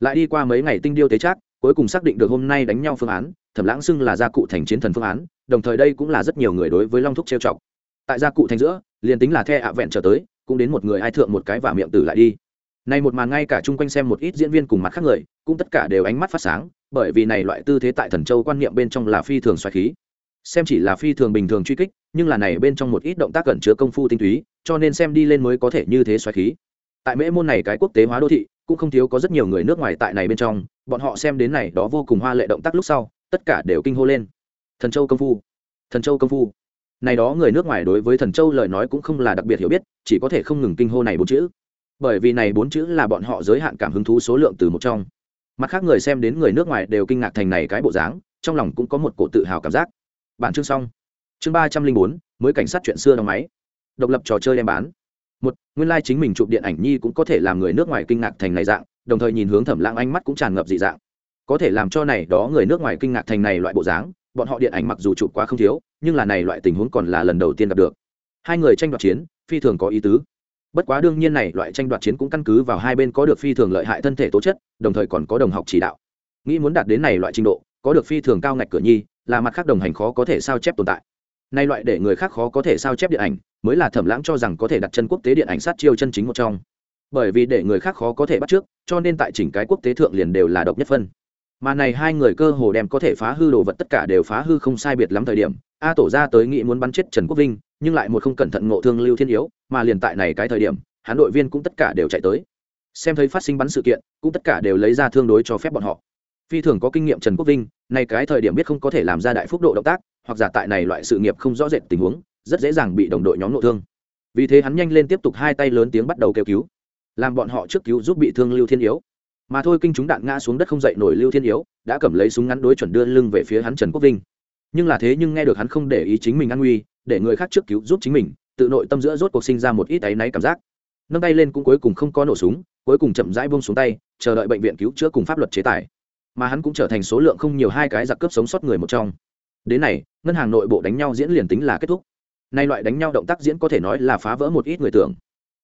Lại đi qua mấy ngày tinh điêu tế trác, cuối cùng xác định được hôm nay đánh nhau phương án, thẩm lãng xưng là gia cụ thành chiến thần phương án, đồng thời đây cũng là rất nhiều người đối với long thúc trêu chọc. Tại gia cụ thành giữa, liền tính là the ạ vẹn trở tới, cũng đến một người ai thượng một cái và miệng tử lại đi. Này một màn ngay cả chung quanh xem một ít diễn viên cùng mặt khác người, cũng tất cả đều ánh mắt phát sáng, bởi vì này loại tư thế tại thần châu quan niệm bên trong là phi thường xoài khí xem chỉ là phi thường bình thường truy kích, nhưng là này bên trong một ít động tác cẩn chứa công phu tinh túy, cho nên xem đi lên mới có thể như thế xoáy khí. Tại mễ môn này cái quốc tế hóa đô thị, cũng không thiếu có rất nhiều người nước ngoài tại này bên trong, bọn họ xem đến này đó vô cùng hoa lệ động tác lúc sau, tất cả đều kinh hô lên. Thần châu công phu, thần châu công phu. Này đó người nước ngoài đối với thần châu lời nói cũng không là đặc biệt hiểu biết, chỉ có thể không ngừng kinh hô này bốn chữ. Bởi vì này bốn chữ là bọn họ giới hạn cảm hứng thú số lượng từ một trong. Mặt khác người xem đến người nước ngoài đều kinh ngạc thành này cái bộ dáng, trong lòng cũng có một cổ tự hào cảm giác bản chương xong. Chương ba trăm linh bốn, mới cảnh sát chuyện xưa đóng máy. Độc lập trò chơi đem bán. Một, nguyên lai、like、chính mình chụp điện ảnh nhi cũng có thể làm người nước ngoài kinh ngạc thành này dạng, đồng thời nhìn hướng thẩm lãng ánh mắt cũng tràn ngập dị dạng. Có thể làm cho này đó người nước ngoài kinh ngạc thành này loại bộ dáng, bọn họ điện ảnh mặc dù chụp quá không thiếu, nhưng là này loại tình huống còn là lần đầu tiên gặp được. Hai người tranh đoạt chiến, phi thường có ý tứ. Bất quá đương nhiên này loại tranh đoạt chiến cũng căn cứ vào hai bên có được phi thường lợi hại thân thể tố chất, đồng thời còn có đồng học chỉ đạo. Nghĩ muốn đạt đến này loại trình độ, có được phi thường cao ngạch cửa nhi là mặt khác đồng hành khó có thể sao chép tồn tại. Nay loại để người khác khó có thể sao chép điện ảnh, mới là thẩm lãng cho rằng có thể đặt chân quốc tế điện ảnh sát chiêu chân chính một trong. Bởi vì để người khác khó có thể bắt trước, cho nên tại chỉnh cái quốc tế thượng liền đều là độc nhất phân. Mà này hai người cơ hồ đem có thể phá hư đồ vật tất cả đều phá hư không sai biệt lắm thời điểm, a tổ ra tới nghĩ muốn bắn chết trần quốc vinh, nhưng lại một không cẩn thận ngộ thương lưu thiên yếu, mà liền tại này cái thời điểm, hắn đội viên cũng tất cả đều chạy tới. Xem thấy phát sinh bắn sự kiện, cũng tất cả đều lấy ra thương đối cho phép bọn họ phi thường có kinh nghiệm trần quốc vinh, nay cái thời điểm biết không có thể làm ra đại phúc độ động tác, hoặc giả tại này loại sự nghiệp không rõ rệt tình huống, rất dễ dàng bị đồng đội nhóm nội thương. Vì thế hắn nhanh lên tiếp tục hai tay lớn tiếng bắt đầu kêu cứu. Làm bọn họ trước cứu giúp bị thương lưu thiên yếu. Mà thôi kinh chúng đạn ngã xuống đất không dậy nổi lưu thiên yếu, đã cầm lấy súng ngắn đối chuẩn đưa lưng về phía hắn trần quốc vinh. Nhưng là thế nhưng nghe được hắn không để ý chính mình an nguy, để người khác trước cứu giúp chính mình, tự nội tâm giữa rốt cuộc sinh ra một ít áy náy cảm giác. Nâng tay lên cũng cuối cùng không có nổ súng, cuối cùng chậm rãi buông xuống tay, chờ đợi bệnh viện cứu chữa cùng pháp luật chế tài mà hắn cũng trở thành số lượng không nhiều hai cái giặc cướp sống sót người một trong. Đến này, ngân hàng nội bộ đánh nhau diễn liền tính là kết thúc. Nay loại đánh nhau động tác diễn có thể nói là phá vỡ một ít người tưởng.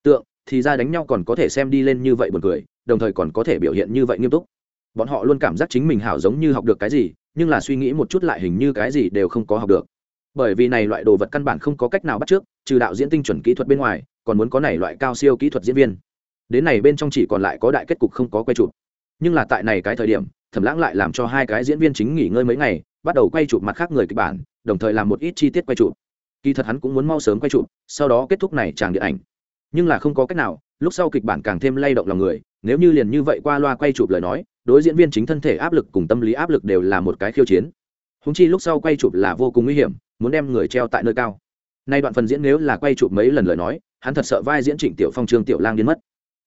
Tượng, thì ra đánh nhau còn có thể xem đi lên như vậy buồn cười, đồng thời còn có thể biểu hiện như vậy nghiêm túc. Bọn họ luôn cảm giác chính mình hảo giống như học được cái gì, nhưng là suy nghĩ một chút lại hình như cái gì đều không có học được. Bởi vì này loại đồ vật căn bản không có cách nào bắt trước, trừ đạo diễn tinh chuẩn kỹ thuật bên ngoài, còn muốn có này loại cao siêu kỹ thuật diễn viên. Đến này bên trong chỉ còn lại có đại kết cục không có quay chụp. Nhưng là tại này cái thời điểm thẩm lãng lại làm cho hai cái diễn viên chính nghỉ ngơi mấy ngày, bắt đầu quay chụp mặt khác người kịch bản, đồng thời làm một ít chi tiết quay chụp. Kỳ thật hắn cũng muốn mau sớm quay chụp, sau đó kết thúc này chàng điện ảnh. Nhưng là không có cách nào, lúc sau kịch bản càng thêm lay động lòng người, nếu như liền như vậy qua loa quay chụp lời nói, đối diễn viên chính thân thể áp lực cùng tâm lý áp lực đều là một cái khiêu chiến. Húng chi lúc sau quay chụp là vô cùng nguy hiểm, muốn đem người treo tại nơi cao. Nay đoạn phần diễn nếu là quay chụp mấy lần lời nói, hắn thật sợ vai diễn trịnh tiểu phong, trương tiểu lang biến mất.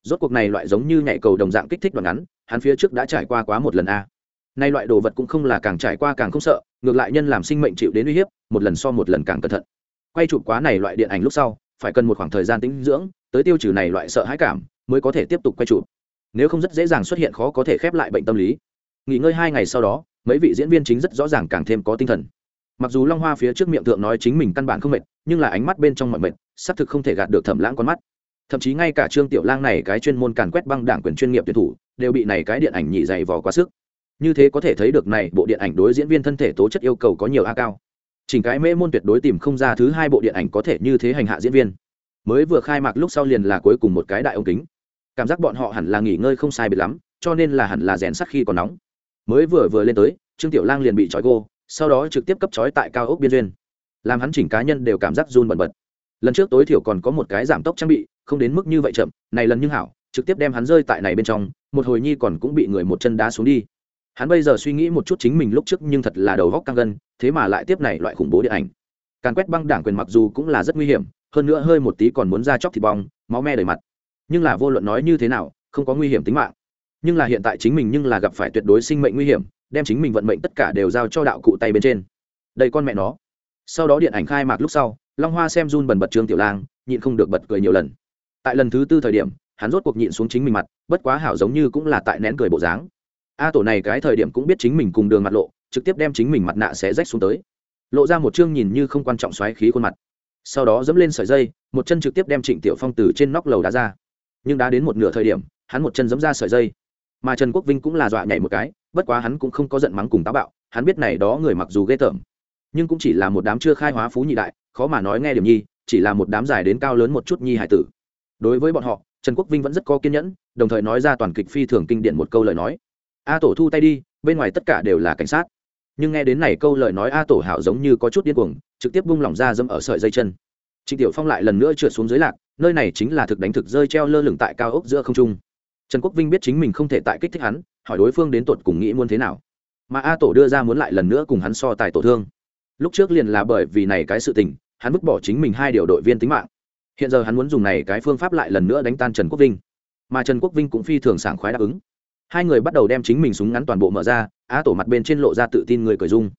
Rốt cuộc này loại giống như nhảy cầu đồng dạng kích thích đoạn ngắn hắn phía trước đã trải qua quá một lần a. Nay loại đồ vật cũng không là càng trải qua càng không sợ, ngược lại nhân làm sinh mệnh chịu đến uy hiếp, một lần so một lần càng cẩn thận. Quay chụp quá này loại điện ảnh lúc sau, phải cần một khoảng thời gian tĩnh dưỡng, tới tiêu trừ này loại sợ hãi cảm, mới có thể tiếp tục quay chụp. Nếu không rất dễ dàng xuất hiện khó có thể khép lại bệnh tâm lý. Nghỉ ngơi hai ngày sau đó, mấy vị diễn viên chính rất rõ ràng càng thêm có tinh thần. Mặc dù long hoa phía trước miệng tượng nói chính mình căn bản không mệt, nhưng là ánh mắt bên trong mọi mệt, xác thực không thể gạt được thẩm lãng con mắt. Thậm chí ngay cả trương tiểu lang này cái chuyên môn càn quét băng đảng quyền chuyên nghiệp tuyển thủ đều bị này cái điện ảnh nhị dày vò quá sức. Như thế có thể thấy được này bộ điện ảnh đối diễn viên thân thể tố chất yêu cầu có nhiều a cao. Chỉnh cái mễ môn tuyệt đối tìm không ra thứ hai bộ điện ảnh có thể như thế hành hạ diễn viên. Mới vừa khai mạc lúc sau liền là cuối cùng một cái đại ống kính. Cảm giác bọn họ hẳn là nghỉ ngơi không sai biệt lắm, cho nên là hẳn là rèn sắt khi còn nóng. Mới vừa vừa lên tới, trương tiểu lang liền bị trói gô, sau đó trực tiếp cấp trói tại cao ốc biên duyên. Làm hắn chỉnh cá nhân đều cảm giác run bần bật. Lần trước tối thiểu còn có một cái giảm tốc trang bị, không đến mức như vậy chậm, này lần nhưng hảo trực tiếp đem hắn rơi tại này bên trong, một hồi nhi còn cũng bị người một chân đá xuống đi. Hắn bây giờ suy nghĩ một chút chính mình lúc trước nhưng thật là đầu góc căng gân, thế mà lại tiếp này loại khủng bố điện ảnh. Càn quét băng đảng quyền mặc dù cũng là rất nguy hiểm, hơn nữa hơi một tí còn muốn ra chóc thịt bong, máu me đầy mặt. Nhưng là vô luận nói như thế nào, không có nguy hiểm tính mạng. Nhưng là hiện tại chính mình nhưng là gặp phải tuyệt đối sinh mệnh nguy hiểm, đem chính mình vận mệnh tất cả đều giao cho đạo cụ tay bên trên. Đây con mẹ nó. Sau đó điện ảnh khai mạc lúc sau, long hoa xem run bần bật trương tiểu lang, nhịn không được bật cười nhiều lần. Tại lần thứ tư thời điểm hắn rốt cuộc nhịn xuống chính mình mặt, bất quá hảo giống như cũng là tại nén cười bộ dáng. A tổ này cái thời điểm cũng biết chính mình cùng đường mặt lộ, trực tiếp đem chính mình mặt nạ sẽ rách xuống tới. Lộ ra một chương nhìn như không quan trọng xoáy khí khuôn mặt. Sau đó dẫm lên sợi dây, một chân trực tiếp đem trịnh tiểu phong từ trên nóc lầu đá ra. Nhưng đã đến một nửa thời điểm, hắn một chân dẫm ra sợi dây. Mà trần quốc vinh cũng là dọa nhảy một cái, bất quá hắn cũng không có giận mắng cùng táo bạo, hắn biết này đó người mặc dù ghê tởm, nhưng cũng chỉ là một đám chưa khai hóa phú nhị đại, khó mà nói nghe điểm nhi, chỉ là một đám dài đến cao lớn một chút nhi hải tử. Đối với bọn họ trần quốc vinh vẫn rất có kiên nhẫn, đồng thời nói ra toàn kịch phi thường kinh điển một câu lời nói. A tổ thu tay đi, bên ngoài tất cả đều là cảnh sát. Nhưng nghe đến này câu lời nói, a tổ hảo giống như có chút điên cuồng, trực tiếp bung lỏng ra dâm ở sợi dây chân. Trịnh tiểu phong lại lần nữa trượt xuống dưới lạc, nơi này chính là thực đánh thực rơi treo lơ lửng tại cao ốc giữa không trung. Trần quốc vinh biết chính mình không thể tại kích thích hắn, hỏi đối phương đến tột cùng nghĩ muốn thế nào. Mà a tổ đưa ra muốn lại lần nữa cùng hắn so tài tổ thương. Lúc trước liền là bởi vì này cái sự tình, hắn vứt bỏ chính mình hai điều đội viên tính mạng hiện giờ hắn muốn dùng này cái phương pháp lại lần nữa đánh tan trần quốc vinh. Mà trần quốc vinh cũng phi thường sảng khoái đáp ứng. Hai người bắt đầu đem chính mình súng ngắn toàn bộ mở ra, á tổ mặt bên trên lộ ra tự tin người cởi dung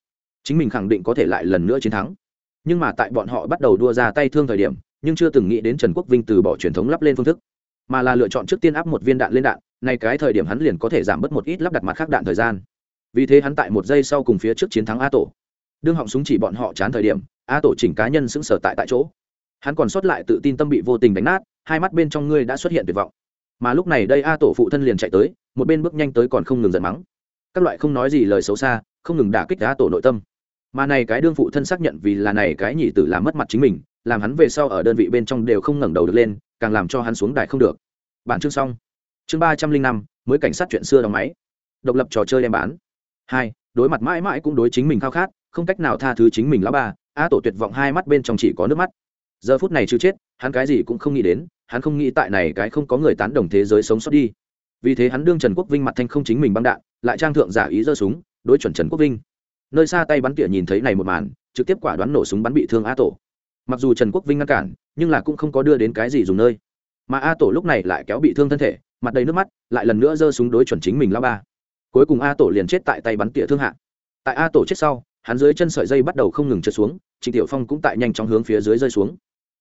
chính mình khẳng định có thể lại lần nữa chiến thắng. Nhưng mà tại bọn họ bắt đầu đua ra tay thương thời điểm, nhưng chưa từng nghĩ đến trần quốc vinh từ bỏ truyền thống lắp lên phương thức. Mà là lựa chọn trước tiên áp một viên đạn lên đạn, nay cái thời điểm hắn liền có thể giảm bớt một ít lắp đặt mặt khác đạn thời gian. Vì thế hắn tại một giây sau cùng phía trước chiến thắng a tổ. Đương họng súng chỉ bọn họ chán thời điểm a tổ chỉnh cá nhân sững sở tại tại chỗ hắn còn sót lại tự tin tâm bị vô tình đánh nát, hai mắt bên trong ngươi đã xuất hiện tuyệt vọng. Mà lúc này đây a tổ phụ thân liền chạy tới, một bên bước nhanh tới còn không ngừng giận mắng. Các loại không nói gì lời xấu xa, không ngừng đả kích a tổ nội tâm. Mà này cái đương phụ thân xác nhận vì là này cái nhị tử làm mất mặt chính mình, làm hắn về sau ở đơn vị bên trong đều không ngẩng đầu được lên, càng làm cho hắn xuống đài không được. Bản chương xong. Chương ba trăm linh năm, mới cảnh sát chuyện xưa đóng máy. Độc lập trò chơi đem bán. Hai, đối mặt mãi mãi cũng đối chính mình khao khát, không cách nào tha thứ chính mình lão ba, a tổ tuyệt vọng hai mắt bên trong chỉ có nước mắt giờ phút này chưa chết, hắn cái gì cũng không nghĩ đến, hắn không nghĩ tại này cái không có người tán đồng thế giới sống sót đi. Vì thế hắn đương trần quốc vinh mặt thanh không chính mình băng đạn, lại trang thượng giả ý giơ súng, đối chuẩn trần quốc vinh. Nơi xa tay bắn tỉa nhìn thấy này một màn, trực tiếp quả đoán nổ súng bắn bị thương a tổ. Mặc dù trần quốc vinh ngăn cản, nhưng là cũng không có đưa đến cái gì dùng nơi. Mà a tổ lúc này lại kéo bị thương thân thể, mặt đầy nước mắt, lại lần nữa giơ súng đối chuẩn chính mình lao ba. Cuối cùng a tổ liền chết tại tay bắn tỉa thương hạ. Tại a tổ chết sau, hắn dưới chân sợi dây bắt đầu không ngừng trượt xuống, trịnh tiểu phong cũng tại nhanh chóng hướng phía dưới rơi xuống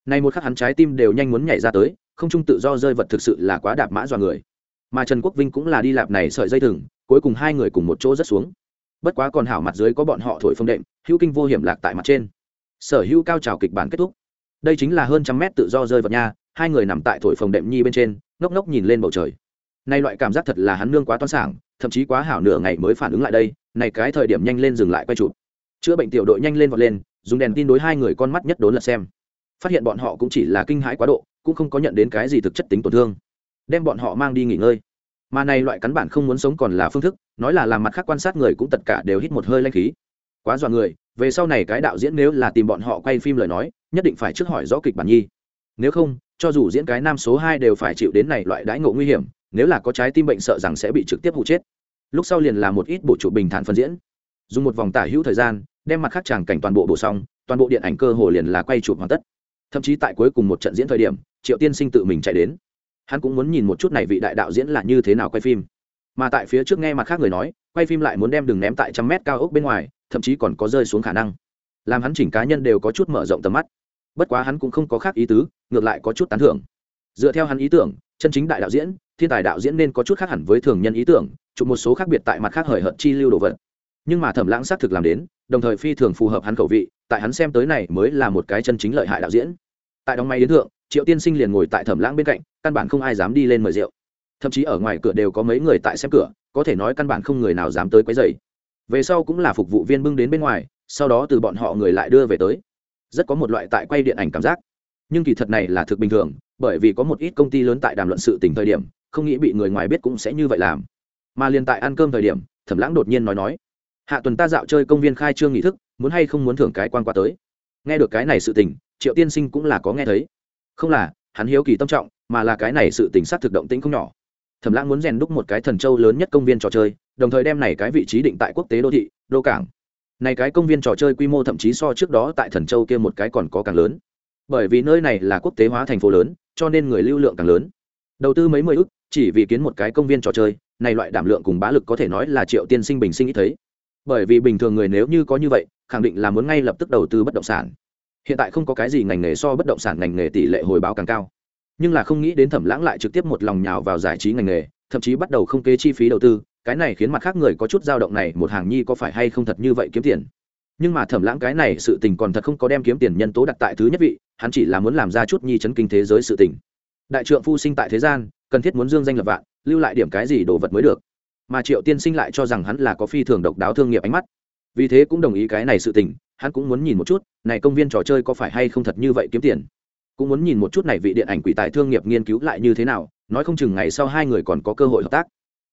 nay một khắc hắn trái tim đều nhanh muốn nhảy ra tới, không trung tự do rơi vật thực sự là quá đạp mã dọa người. Mà trần quốc vinh cũng là đi lạp này sợi dây thừng, cuối cùng hai người cùng một chỗ rất xuống. Bất quá còn hảo mặt dưới có bọn họ thổi phong đệm, hữu kinh vô hiểm lạc tại mặt trên. Sở hữu cao trào kịch bản kết thúc. Đây chính là hơn trăm mét tự do rơi vật nha, hai người nằm tại thổi phồng đệm nhi bên trên, ngốc ngốc nhìn lên bầu trời. Nay loại cảm giác thật là hắn nương quá toan sảng, thậm chí quá hảo nửa ngày mới phản ứng lại đây, này cái thời điểm nhanh lên dừng lại quay chụp. Chữa bệnh tiểu đội nhanh lên vọt lên, dùng đèn tin đối hai người con mắt nhất đốn là xem phát hiện bọn họ cũng chỉ là kinh hãi quá độ, cũng không có nhận đến cái gì thực chất tính tổn thương. Đem bọn họ mang đi nghỉ ngơi. Mà này loại cắn bản không muốn sống còn là phương thức, nói là làm mặt khác quan sát người cũng tất cả đều hít một hơi lanh khí. Quá dọa người, về sau này cái đạo diễn nếu là tìm bọn họ quay phim lời nói, nhất định phải trước hỏi rõ kịch bản nhi. Nếu không, cho dù diễn cái nam số hai đều phải chịu đến này loại đãi ngộ nguy hiểm, nếu là có trái tim bệnh sợ rằng sẽ bị trực tiếp hụ chết. Lúc sau liền là một ít bộ trụ bình thản phân diễn. Dùng một vòng tả hữu thời gian, đem mặt khác tràng cảnh toàn bộ bộ xong, toàn bộ điện ảnh cơ hồ liền là quay chụp hoàn tất thậm chí tại cuối cùng một trận diễn thời điểm, triệu tiên sinh tự mình chạy đến. Hắn cũng muốn nhìn một chút này vị đại đạo diễn là như thế nào quay phim. Mà tại phía trước nghe mặt khác người nói, quay phim lại muốn đem đường ném tại trăm mét cao ốc bên ngoài, thậm chí còn có rơi xuống khả năng. Làm hắn chỉnh cá nhân đều có chút mở rộng tầm mắt. Bất quá hắn cũng không có khác ý tứ, ngược lại có chút tán thưởng. Dựa theo hắn ý tưởng, chân chính đại đạo diễn, thiên tài đạo diễn nên có chút khác hẳn với thường nhân ý tưởng, chụp một số khác biệt tại mặt khác hời hợt chi lưu đồ vật. Nhưng mà thẩm lãng xác thực làm đến, đồng thời phi thường phù hợp hắn khẩu vị, tại hắn xem tới này mới là một cái chân chính lợi hại đạo diễn tại đóng máy đến thượng, triệu tiên sinh liền ngồi tại thẩm lãng bên cạnh, căn bản không ai dám đi lên mời rượu. Thậm chí ở ngoài cửa đều có mấy người tại xem cửa, có thể nói căn bản không người nào dám tới quấy rầy. Về sau cũng là phục vụ viên bưng đến bên ngoài, sau đó từ bọn họ người lại đưa về tới. Rất có một loại tại quay điện ảnh cảm giác. Nhưng kỳ thật này là thực bình thường, bởi vì có một ít công ty lớn tại đàm luận sự tình thời điểm, không nghĩ bị người ngoài biết cũng sẽ như vậy làm. Mà liền tại ăn cơm thời điểm, thẩm lãng đột nhiên nói nói, hạ tuần ta dạo chơi công viên khai trương nghị thức, muốn hay không muốn thưởng cái quan qua tới? Nghe được cái này sự tình triệu tiên sinh cũng là có nghe thấy. Không là, hắn hiếu kỳ tâm trọng, mà là cái này sự tình sát thực động tĩnh không nhỏ. Thẩm lãng muốn rèn đúc một cái thần châu lớn nhất công viên trò chơi, đồng thời đem này cái vị trí định tại quốc tế đô thị, đô cảng. Này cái công viên trò chơi quy mô thậm chí so trước đó tại thần châu kia một cái còn có càng lớn. Bởi vì nơi này là quốc tế hóa thành phố lớn, cho nên người lưu lượng càng lớn. Đầu tư mấy mươi ức, chỉ vì kiến một cái công viên trò chơi, này loại đảm lượng cùng bá lực có thể nói là triệu tiên sinh bình sinh ít thấy. Bởi vì bình thường người nếu như có như vậy, khẳng định là muốn ngay lập tức đầu tư bất động sản hiện tại không có cái gì ngành nghề so bất động sản ngành nghề tỷ lệ hồi báo càng cao. Nhưng là không nghĩ đến thẩm lãng lại trực tiếp một lòng nhào vào giải trí ngành nghề, thậm chí bắt đầu không kế chi phí đầu tư, cái này khiến mặt khác người có chút dao động này, một hàng nhi có phải hay không thật như vậy kiếm tiền. Nhưng mà thẩm lãng cái này sự tình còn thật không có đem kiếm tiền nhân tố đặt tại thứ nhất vị, hắn chỉ là muốn làm ra chút nhi chấn kinh thế giới sự tình. Đại trượng phu sinh tại thế gian, cần thiết muốn dương danh lập vạn, lưu lại điểm cái gì đồ vật mới được. Mà triệu tiên sinh lại cho rằng hắn là có phi thường độc đáo thương nghiệp ánh mắt. Vì thế cũng đồng ý cái này sự tình hắn cũng muốn nhìn một chút, này công viên trò chơi có phải hay không thật như vậy kiếm tiền. Cũng muốn nhìn một chút này vị điện ảnh quỷ tài thương nghiệp nghiên cứu lại như thế nào, nói không chừng ngày sau hai người còn có cơ hội hợp tác.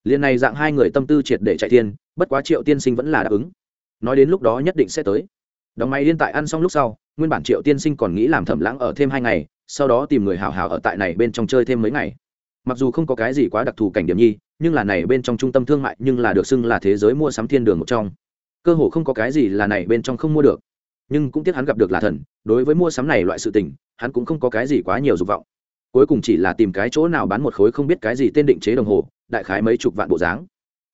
Liền này dạng hai người tâm tư triệt để chạy thiên, bất quá triệu tiên sinh vẫn là đáp ứng. Nói đến lúc đó nhất định sẽ tới. Đóng máy liên tại ăn xong lúc sau, nguyên bản triệu tiên sinh còn nghĩ làm thẩm lãng ở thêm hai ngày, sau đó tìm người hào hào ở tại này bên trong chơi thêm mấy ngày. Mặc dù không có cái gì quá đặc thù cảnh điểm nhi, nhưng là này bên trong trung tâm thương mại nhưng là được xưng là thế giới mua sắm thiên đường một trong cơ hồ không có cái gì là này bên trong không mua được. Nhưng cũng tiếc hắn gặp được là thần, đối với mua sắm này loại sự tình, hắn cũng không có cái gì quá nhiều dục vọng. Cuối cùng chỉ là tìm cái chỗ nào bán một khối không biết cái gì tên định chế đồng hồ, đại khái mấy chục vạn bộ dáng.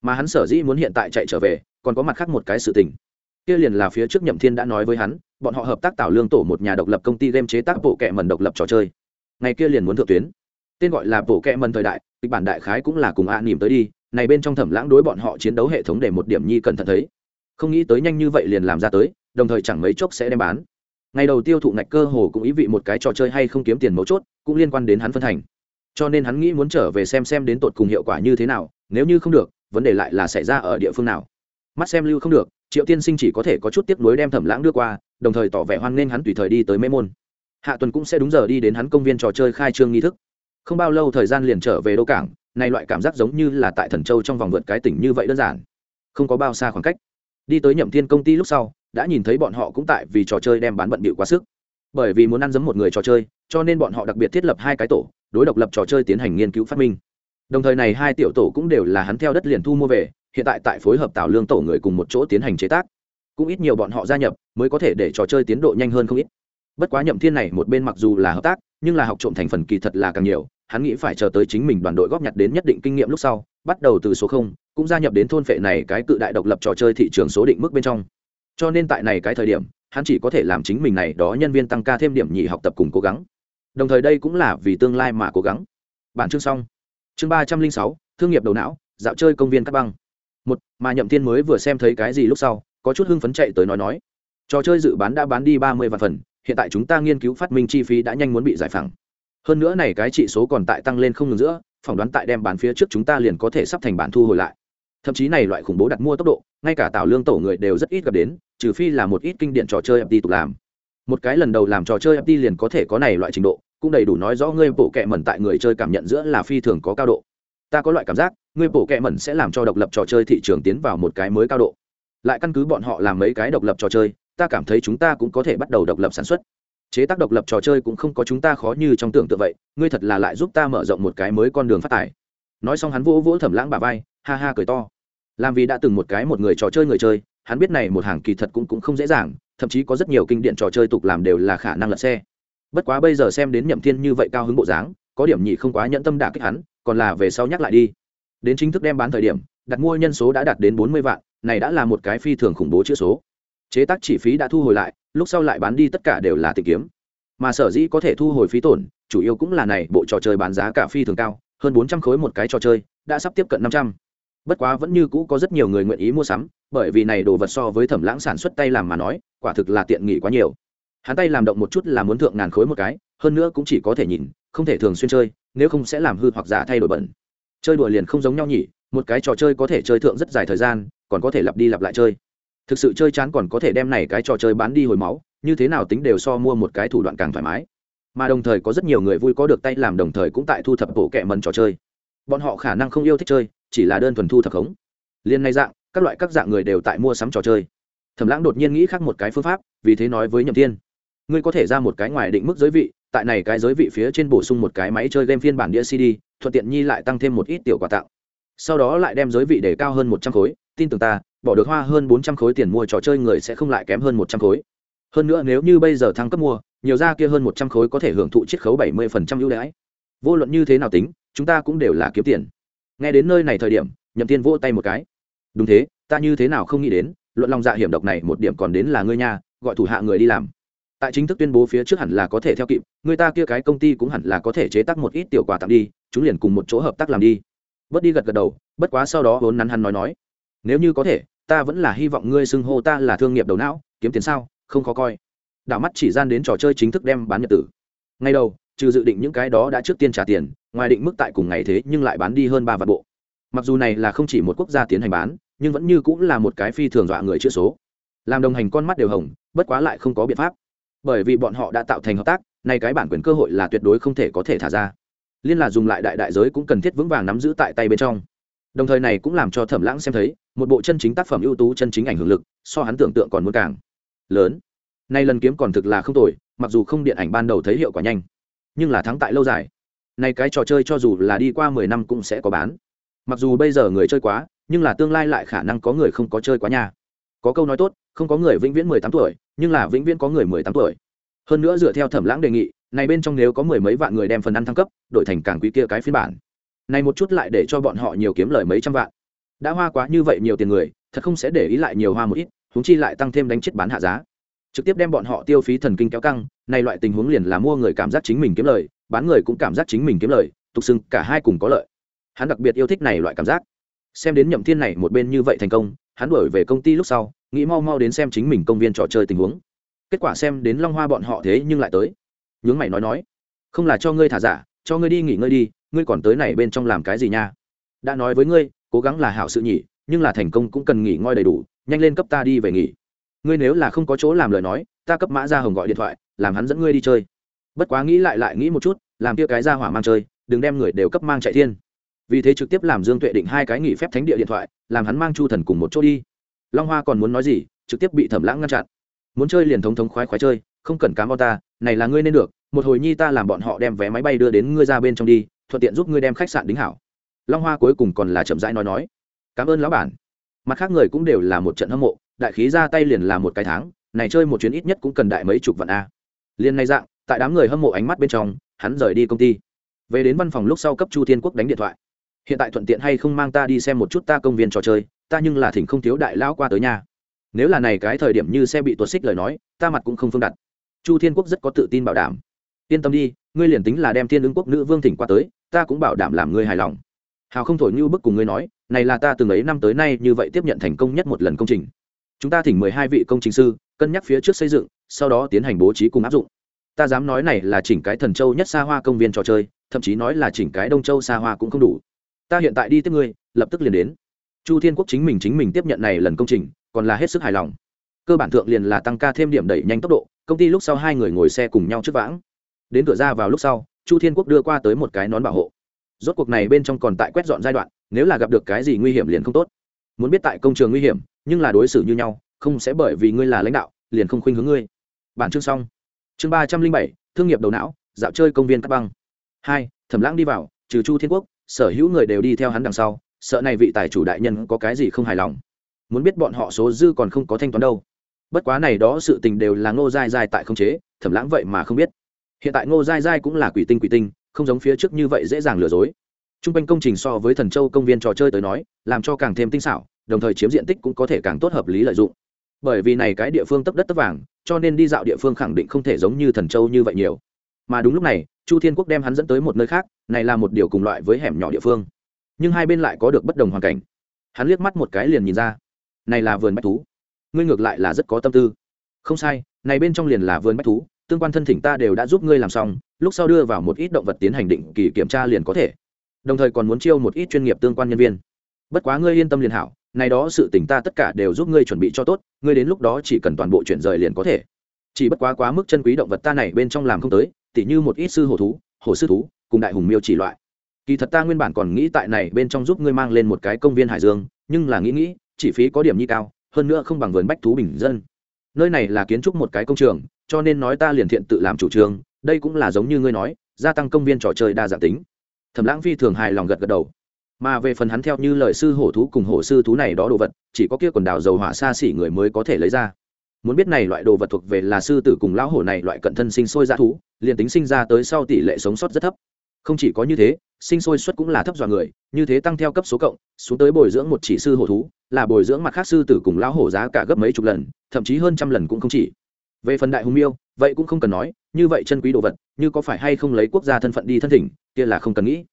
Mà hắn sở dĩ muốn hiện tại chạy trở về, còn có mặt khác một cái sự tình. Kia liền là phía trước nhậm thiên đã nói với hắn, bọn họ hợp tác tạo lương tổ một nhà độc lập công ty game chế tác bộ kệ mần độc lập trò chơi. Ngày kia liền muốn thượng tuyến. Tên gọi là bộ kệ mần thời đại, kịch bản đại khái cũng là cùng a nỉm tới đi, này bên trong thẩm lãng đối bọn họ chiến đấu hệ thống để một điểm nhi cẩn thận thấy không nghĩ tới nhanh như vậy liền làm ra tới, đồng thời chẳng mấy chốc sẽ đem bán. Ngày đầu tiêu thụ ngạch cơ hồ cũng ý vị một cái trò chơi hay không kiếm tiền mấu chốt, cũng liên quan đến hắn phân thành. Cho nên hắn nghĩ muốn trở về xem xem đến tột cùng hiệu quả như thế nào, nếu như không được, vấn đề lại là xảy ra ở địa phương nào. Mắt xem lưu không được, triệu tiên sinh chỉ có thể có chút tiếp nối đem thẩm lãng đưa qua, đồng thời tỏ vẻ hoan nghênh hắn tùy thời đi tới mê môn. Hạ tuần cũng sẽ đúng giờ đi đến hắn công viên trò chơi khai trương nghi thức. Không bao lâu thời gian liền trở về đô cảng này loại cảm giác giống như là tại thần châu trong vòng vượt cái tỉnh như vậy đơn giản. Không có bao xa khoảng cách đi tới nhậm thiên công ty lúc sau, đã nhìn thấy bọn họ cũng tại vì trò chơi đem bán bận bịu quá sức. Bởi vì muốn ăn giấm một người trò chơi, cho nên bọn họ đặc biệt thiết lập hai cái tổ, đối độc lập trò chơi tiến hành nghiên cứu phát minh. Đồng thời này hai tiểu tổ cũng đều là hắn theo đất liền thu mua về, hiện tại tại phối hợp tạo lương tổ người cùng một chỗ tiến hành chế tác. Cũng ít nhiều bọn họ gia nhập, mới có thể để trò chơi tiến độ nhanh hơn không ít. Bất quá nhậm thiên này một bên mặc dù là hợp tác, nhưng là học trộm thành phần kỳ thật là càng nhiều, hắn nghĩ phải chờ tới chính mình đoàn đội góp nhặt đến nhất định kinh nghiệm lúc sau, bắt đầu từ số không cũng gia nhập đến thôn phệ này cái cự đại độc lập trò chơi thị trường số định mức bên trong. Cho nên tại này cái thời điểm, hắn chỉ có thể làm chính mình này đó nhân viên tăng ca thêm điểm nhị học tập cùng cố gắng. Đồng thời đây cũng là vì tương lai mà cố gắng. Bản chương xong. Chương ba trăm linh sáu, thương nghiệp đầu não, dạo chơi công viên cắt băng. Một, mà nhậm thiên mới vừa xem thấy cái gì lúc sau, có chút hưng phấn chạy tới nói nói. Trò chơi dự bán đã bán đi ba mươi vạn phần, hiện tại chúng ta nghiên cứu phát minh chi phí đã nhanh muốn bị giải phẳng. Hơn nữa này cái trị số còn tại tăng lên không ngừng giữa, phỏng đoán tại đem bán phía trước chúng ta liền có thể sắp thành bản thu hồi lại thậm chí này loại khủng bố đặt mua tốc độ, ngay cả tạo lương tổ người đều rất ít gặp đến, trừ phi là một ít kinh điển trò chơi FT tục làm. Một cái lần đầu làm trò chơi FT liền có thể có này loại trình độ, cũng đầy đủ nói rõ ngươi bộ kệ mẩn tại người chơi cảm nhận giữa là phi thường có cao độ. Ta có loại cảm giác, ngươi bộ kệ mẩn sẽ làm cho độc lập trò chơi thị trường tiến vào một cái mới cao độ. Lại căn cứ bọn họ làm mấy cái độc lập trò chơi, ta cảm thấy chúng ta cũng có thể bắt đầu độc lập sản xuất. Chế tác độc lập trò chơi cũng không có chúng ta khó như trong tưởng tượng vậy, ngươi thật là lại giúp ta mở rộng một cái mới con đường phát tài nói xong hắn vỗ vỗ thẩm lãng bà vai ha ha cười to. Làm vì đã từng một cái một người trò chơi người chơi, hắn biết này một hàng kỳ thật cũng cũng không dễ dàng, thậm chí có rất nhiều kinh điển trò chơi tục làm đều là khả năng lật xe. Bất quá bây giờ xem đến nhậm thiên như vậy cao hứng bộ dáng, có điểm nhị không quá nhẫn tâm đả kích hắn, còn là về sau nhắc lại đi. Đến chính thức đem bán thời điểm, đặt mua nhân số đã đạt đến bốn mươi vạn, này đã là một cái phi thường khủng bố chữ số. Chế tác chi phí đã thu hồi lại, lúc sau lại bán đi tất cả đều là tìm kiếm. Mà sở dĩ có thể thu hồi phí tổn, chủ yếu cũng là này, bộ trò chơi bán giá cả phi thường cao, hơn bốn trăm khối một cái trò chơi, đã sắp tiếp cận năm trăm bất quá vẫn như cũ có rất nhiều người nguyện ý mua sắm, bởi vì này đồ vật so với thẩm lãng sản xuất tay làm mà nói, quả thực là tiện nghỉ quá nhiều. Hắn tay làm động một chút là muốn thượng ngàn khối một cái, hơn nữa cũng chỉ có thể nhìn, không thể thường xuyên chơi, nếu không sẽ làm hư hoặc giả thay đổi bẩn. Chơi đùa liền không giống nhau nhỉ, một cái trò chơi có thể chơi thượng rất dài thời gian, còn có thể lặp đi lặp lại chơi. Thực sự chơi chán còn có thể đem này cái trò chơi bán đi hồi máu, như thế nào tính đều so mua một cái thủ đoạn càng thoải mái. Mà đồng thời có rất nhiều người vui có được tay làm đồng thời cũng tại thu thập bộ kẹ mần trò chơi. Bọn họ khả năng không yêu thích chơi chỉ là đơn thuần thu thập khống. Liên nay dạng, các loại các dạng người đều tại mua sắm trò chơi. Thẩm lãng đột nhiên nghĩ khác một cái phương pháp, vì thế nói với nhậm thiên. Ngươi có thể ra một cái ngoài định mức giới vị, tại này cái giới vị phía trên bổ sung một cái máy chơi game phiên bản đĩa cd, thuận tiện nhi lại tăng thêm một ít tiểu quà tặng. Sau đó lại đem giới vị để cao hơn một trăm khối, tin tưởng ta, bỏ được hoa hơn bốn trăm khối tiền mua trò chơi người sẽ không lại kém hơn một trăm khối. Hơn nữa nếu như bây giờ thăng cấp mua, nhiều ra kia hơn một trăm khối có thể hưởng thụ chiết khấu bảy mươi phần trăm ưu đãi. Vô luận như thế nào tính, chúng ta cũng đều là kiếm tiền nghe đến nơi này thời điểm, nhậm tiên vỗ tay một cái. Đúng thế, ta như thế nào không nghĩ đến, luận lòng dạ hiểm độc này một điểm còn đến là ngươi nha, gọi thủ hạ người đi làm. Tại chính thức tuyên bố phía trước hẳn là có thể theo kịp, người ta kia cái công ty cũng hẳn là có thể chế tác một ít tiểu quà tặng đi, chúng liền cùng một chỗ hợp tác làm đi. Bớt đi gật gật đầu, bất quá sau đó vốn nắn hắn nói nói. Nếu như có thể, ta vẫn là hy vọng ngươi xưng hô ta là thương nghiệp đầu não, kiếm tiền sao, không khó coi. Đảo mắt chỉ gian đến trò chơi chính thức đem bán nhật tử. Ngay đầu, trừ dự định những cái đó đã trước tiên trả tiền ngoài định mức tại cùng ngày thế nhưng lại bán đi hơn ba vạn bộ. Mặc dù này là không chỉ một quốc gia tiến hành bán, nhưng vẫn như cũng là một cái phi thường dọa người chữa số. Làm đồng hành con mắt đều hồng, bất quá lại không có biện pháp. Bởi vì bọn họ đã tạo thành hợp tác này cái bản quyền cơ hội là tuyệt đối không thể có thể thả ra. Liên là dùng lại đại đại giới cũng cần thiết vững vàng nắm giữ tại tay bên trong. Đồng thời này cũng làm cho thẩm lãng xem thấy, một bộ chân chính tác phẩm ưu tú, chân chính ảnh hưởng lực, so hắn tưởng tượng còn muốn càng lớn. Nay lần kiếm còn thực là không tồi, mặc dù không điện ảnh ban đầu thấy hiệu quả nhanh, nhưng là thắng tại lâu dài nay cái trò chơi cho dù là đi qua mười năm cũng sẽ có bán. Mặc dù bây giờ người chơi quá, nhưng là tương lai lại khả năng có người không có chơi quá nha. Có câu nói tốt, không có người vĩnh viễn mười tám tuổi, nhưng là vĩnh viễn có người mười tám tuổi. Hơn nữa dựa theo thẩm lãng đề nghị, này bên trong nếu có mười mấy vạn người đem phần ăn thăng cấp, đổi thành càng quý kia cái phiên bản. Này một chút lại để cho bọn họ nhiều kiếm lời mấy trăm vạn. Đã hoa quá như vậy nhiều tiền người, thật không sẽ để ý lại nhiều hoa một ít húng chi lại tăng thêm đánh chết bán hạ giá. Trực tiếp đem bọn họ tiêu phí thần kinh kéo căng, này loại tình huống liền là mua người cảm giác chính mình kiếm lời bán người cũng cảm giác chính mình kiếm lời, tục xưng cả hai cùng có lợi. Hắn đặc biệt yêu thích này loại cảm giác. Xem đến nhậm thiên này một bên như vậy thành công, hắn đổi về công ty lúc sau, nghĩ mau mau đến xem chính mình công viên trò chơi tình huống. Kết quả xem đến long hoa bọn họ thế nhưng lại tới. Nhướng mày nói nói, không là cho ngươi thả giả, cho ngươi đi nghỉ ngơi đi, ngươi còn tới này bên trong làm cái gì nha? Đã nói với ngươi, cố gắng là hảo sự nhỉ, nhưng là thành công cũng cần nghỉ ngơi đầy đủ, nhanh lên cấp ta đi về nghỉ. Ngươi nếu là không có chỗ làm lời nói, ta cấp mã ra hồng gọi điện thoại, làm hắn dẫn ngươi đi chơi bất quá nghĩ lại lại nghĩ một chút, làm kia cái ra hỏa mang chơi, đừng đem người đều cấp mang chạy thiên. Vì thế trực tiếp làm dương tuệ định hai cái nghỉ phép thánh địa điện thoại, làm hắn mang chu thần cùng một chỗ đi. Long hoa còn muốn nói gì, trực tiếp bị thẩm lãng ngăn chặn. Muốn chơi liền thống thống khoái khoái chơi, không cần cám ơn ta, này là ngươi nên được, một hồi nhi ta làm bọn họ đem vé máy bay đưa đến ngươi ra bên trong đi, thuận tiện giúp ngươi đem khách sạn đính hảo. Long hoa cuối cùng còn là chậm rãi nói nói. Cảm ơn lão bản. Mặt khác người cũng đều là một trận hâm mộ, đại khí ra tay liền là một cái tháng, này chơi một chuyến ít nhất cũng cần đại mấy chục vạn a. Liền này dạng tại đám người hâm mộ ánh mắt bên trong, hắn rời đi công ty. Về đến văn phòng lúc sau cấp chu thiên quốc đánh điện thoại. Hiện tại thuận tiện hay không mang ta đi xem một chút ta công viên trò chơi, ta nhưng là thỉnh không thiếu đại lão qua tới nhà. Nếu là này cái thời điểm như xe bị tuột xích lời nói, ta mặt cũng không phương đặt. Chu thiên quốc rất có tự tin bảo đảm. Yên tâm đi, ngươi liền tính là đem thiên ứng quốc nữ vương thỉnh qua tới, ta cũng bảo đảm làm ngươi hài lòng. Hào không thổi như bức cùng ngươi nói, này là ta từng ấy năm tới nay như vậy tiếp nhận thành công nhất một lần công trình. Chúng ta thỉnh mười hai vị công trình sư, cân nhắc phía trước xây dựng, sau đó tiến hành bố trí cùng áp dụng ta dám nói này là chỉnh cái thần châu nhất xa hoa công viên trò chơi, thậm chí nói là chỉnh cái đông châu xa hoa cũng không đủ. Ta hiện tại đi tiếp ngươi, lập tức liền đến. Chu thiên quốc chính mình chính mình tiếp nhận này lần công trình, còn là hết sức hài lòng. Cơ bản thượng liền là tăng ca thêm điểm đẩy nhanh tốc độ, công ty lúc sau hai người ngồi xe cùng nhau trước vãng. Đến cửa ra vào lúc sau, chu thiên quốc đưa qua tới một cái nón bảo hộ. Rốt cuộc này bên trong còn tại quét dọn giai đoạn, nếu là gặp được cái gì nguy hiểm liền không tốt. Muốn biết tại công trường nguy hiểm, nhưng là đối xử như nhau, không sẽ bởi vì ngươi là lãnh đạo, liền không khuynh hướng ngươi. Bản chương xong chương ba trăm linh bảy, thương nghiệp đầu não, dạo chơi công viên cắt băng. Hai, thẩm lãng đi vào, trừ chu thiên quốc, sở hữu người đều đi theo hắn đằng sau, sợ này vị tài chủ đại nhân có cái gì không hài lòng. Muốn biết bọn họ số dư còn không có thanh toán đâu. Bất quá này đó sự tình đều là ngô dai dai tại không chế, thẩm lãng vậy mà không biết. Hiện tại ngô dai dai cũng là quỷ tinh quỷ tinh, không giống phía trước như vậy dễ dàng lừa dối. T r u n g quanh công trình so với thần châu công viên trò chơi tới nói, làm cho càng thêm tinh xảo, đồng thời chiếm diện tích cũng có thể càng tốt hợp lý lợi dụng bởi vì này cái địa phương tấp đất tấp vàng, cho nên đi dạo địa phương khẳng định không thể giống như thần châu như vậy nhiều. Mà đúng lúc này, chu thiên quốc đem hắn dẫn tới một nơi khác, này là một điều cùng loại với hẻm nhỏ địa phương. Nhưng hai bên lại có được bất đồng hoàn cảnh. Hắn liếc mắt một cái liền nhìn ra, này là vườn bách thú. Ngươi ngược lại là rất có tâm tư. Không sai, này bên trong liền là vườn bách thú, tương quan thân thỉnh ta đều đã giúp ngươi làm xong, lúc sau đưa vào một ít động vật tiến hành định kỳ kiểm tra liền có thể. Đồng thời còn muốn chiêu một ít chuyên nghiệp tương quan nhân viên. Bất quá ngươi yên tâm liền hảo này đó sự tình ta tất cả đều giúp ngươi chuẩn bị cho tốt, ngươi đến lúc đó chỉ cần toàn bộ chuyển rời liền có thể. Chỉ bất quá quá mức chân quý động vật ta này bên trong làm không tới, tỉ như một ít sư hổ thú hổ sư thú, cùng đại hùng miêu chỉ loại. Kỳ thật ta nguyên bản còn nghĩ tại này bên trong giúp ngươi mang lên một cái công viên hải dương, nhưng là nghĩ nghĩ chi phí có điểm nhi cao, hơn nữa không bằng vườn bách thú bình dân. Nơi này là kiến trúc một cái công trường, cho nên nói ta liền thiện tự làm chủ trương đây cũng là giống như ngươi nói, gia tăng công viên trò chơi đa dạng tính. Thẩm lãng phi thường hài lòng gật gật đầu mà về phần hắn theo như lời sư hổ thú cùng hổ sư thú này đó đồ vật, chỉ có kia quần đảo dầu hỏa xa xỉ người mới có thể lấy ra. Muốn biết này loại đồ vật thuộc về là sư tử cùng lão hổ này loại cận thân sinh sôi ra thú, liền tính sinh ra tới sau tỷ lệ sống sót rất thấp. Không chỉ có như thế, sinh sôi suất cũng là thấp dọa người, như thế tăng theo cấp số cộng, xuống tới bồi dưỡng một chỉ sư hổ thú, là bồi dưỡng mặt khác sư tử cùng lão hổ giá cả gấp mấy chục lần, thậm chí hơn trăm lần cũng không chỉ. Về phần đại hùng miêu, vậy cũng không cần nói, như vậy chân quý đồ vật, như có phải hay không lấy quốc gia thân phận đi thân thỉnh, kia là không cần nghĩ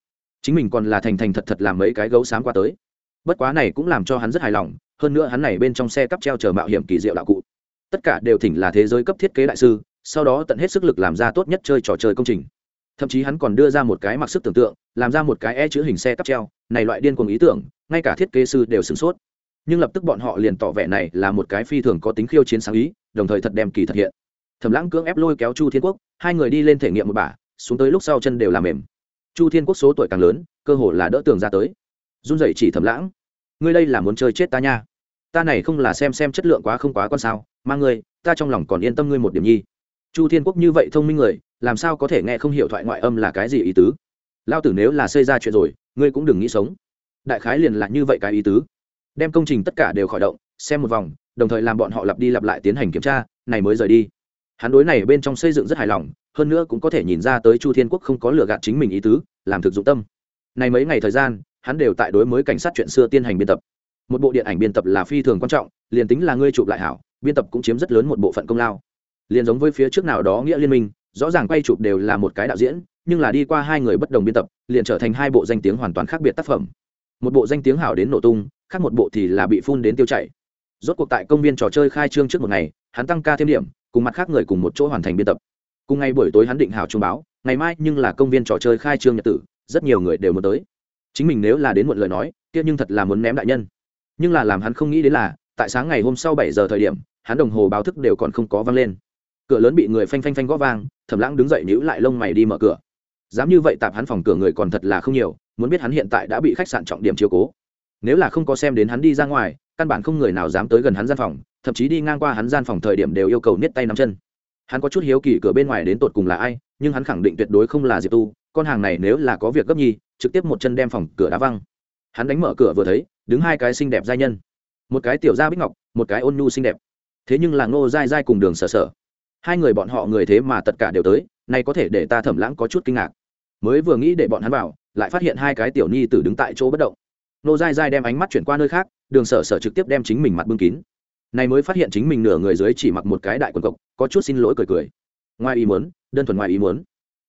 chính mình còn là thành thành thật thật làm mấy cái gấu sáng qua tới. Bất quá này cũng làm cho hắn rất hài lòng, hơn nữa hắn này bên trong xe cắp treo chờ mạo hiểm kỳ diệu đạo cụ. Tất cả đều thỉnh là thế giới cấp thiết kế đại sư, sau đó tận hết sức lực làm ra tốt nhất chơi trò chơi công trình. Thậm chí hắn còn đưa ra một cái mặc sức tưởng tượng, làm ra một cái e chữ hình xe cắp treo, này loại điên cuồng ý tưởng, ngay cả thiết kế sư đều sửng sốt. Nhưng lập tức bọn họ liền tỏ vẻ này là một cái phi thường có tính khiêu chiến sáng ý, đồng thời thật đem kỳ thực hiện. Thẩm lãng cưỡng ép lôi kéo chu thiên quốc, hai người đi lên thể nghiệm một bả xuống tới lúc sau chân đều làm mềm chu thiên quốc số tuổi càng lớn, cơ hồ là đỡ tường ra tới. Run dậy chỉ thầm lãng, ngươi đây là muốn chơi chết ta nha. Ta này không là xem xem chất lượng quá không quá con sao mang ngươi, ta trong lòng còn yên tâm ngươi một điểm nhi. Chu thiên quốc như vậy thông minh người, làm sao có thể nghe không hiểu thoại ngoại âm là cái gì ý tứ? Lao tử nếu là xây ra chuyện rồi, ngươi cũng đừng nghĩ sống. Đại khái liền là như vậy cái ý tứ. Đem công trình tất cả đều khởi động, xem một vòng, đồng thời làm bọn họ lặp đi lặp lại tiến hành kiểm tra, này mới rời đi. Hắn đối này bên trong xây dựng rất hài lòng hơn nữa cũng có thể nhìn ra tới chu thiên quốc không có lừa gạt chính mình ý tứ, làm thực dụng tâm. Này mấy ngày thời gian, hắn đều tại đối mới cảnh sát chuyện xưa tiên hành biên tập. Một bộ điện ảnh biên tập là phi thường quan trọng, liền tính là ngươi chụp lại hảo, biên tập cũng chiếm rất lớn một bộ phận công lao. Liền giống với phía trước nào đó nghĩa liên minh, rõ ràng quay chụp đều là một cái đạo diễn, nhưng là đi qua hai người bất đồng biên tập, liền trở thành hai bộ danh tiếng hoàn toàn khác biệt tác phẩm. Một bộ danh tiếng hảo đến nổ tung, khác một bộ thì là bị phun đến tiêu chảy. Rốt cuộc tại công viên trò chơi khai trương trước một ngày, hắn tăng ca thêm điểm, cùng mặt khác người cùng một chỗ hoàn thành biên tập cùng ngày buổi tối hắn định hảo trung báo, ngày mai nhưng là công viên trò chơi khai trương nhật tử, rất nhiều người đều muốn tới. Chính mình nếu là đến muộn lời nói, kia nhưng thật là muốn ném đại nhân. Nhưng là làm hắn không nghĩ đến là, tại sáng ngày hôm sau bảy giờ thời điểm, hắn đồng hồ báo thức đều còn không có vang lên. Cửa lớn bị người phanh phanh phanh gõ vang, thẩm lãng đứng dậy nhíu lại lông mày đi mở cửa. Dám như vậy tạp hắn phòng cửa người còn thật là không nhiều, muốn biết hắn hiện tại đã bị khách sạn trọng điểm chiếu cố. Nếu là không có xem đến hắn đi ra ngoài, căn bản không người nào dám tới gần hắn gian phòng, thậm chí đi ngang qua hắn gian phòng thời điểm đều yêu cầu niết tay nắm chân hắn có chút hiếu kỳ cửa bên ngoài đến tột cùng là ai, nhưng hắn khẳng định tuyệt đối không là diệp tu, con hàng này nếu là có việc gấp nhi trực tiếp một chân đem phòng cửa đá văng. Hắn đánh mở cửa vừa thấy, đứng hai cái xinh đẹp giai nhân. Một cái tiểu gia bích ngọc, một cái ôn nhu xinh đẹp. Thế nhưng là ngô dai dai cùng đường sở sở. Hai người bọn họ người thế mà tất cả đều tới nay có thể để ta thẩm lãng có chút kinh ngạc. Mới vừa nghĩ để bọn hắn vào, lại phát hiện hai cái tiểu nhi tử đứng tại chỗ bất động. Nô dai dai đem ánh mắt chuyển qua nơi khác, đường sở sở trực tiếp đem chính mình mặt bưng kín này mới phát hiện chính mình nửa người dưới chỉ mặc một cái đại quần cộc, có chút xin lỗi cười cười. Ngoài ý muốn, đơn thuần ngoài ý muốn.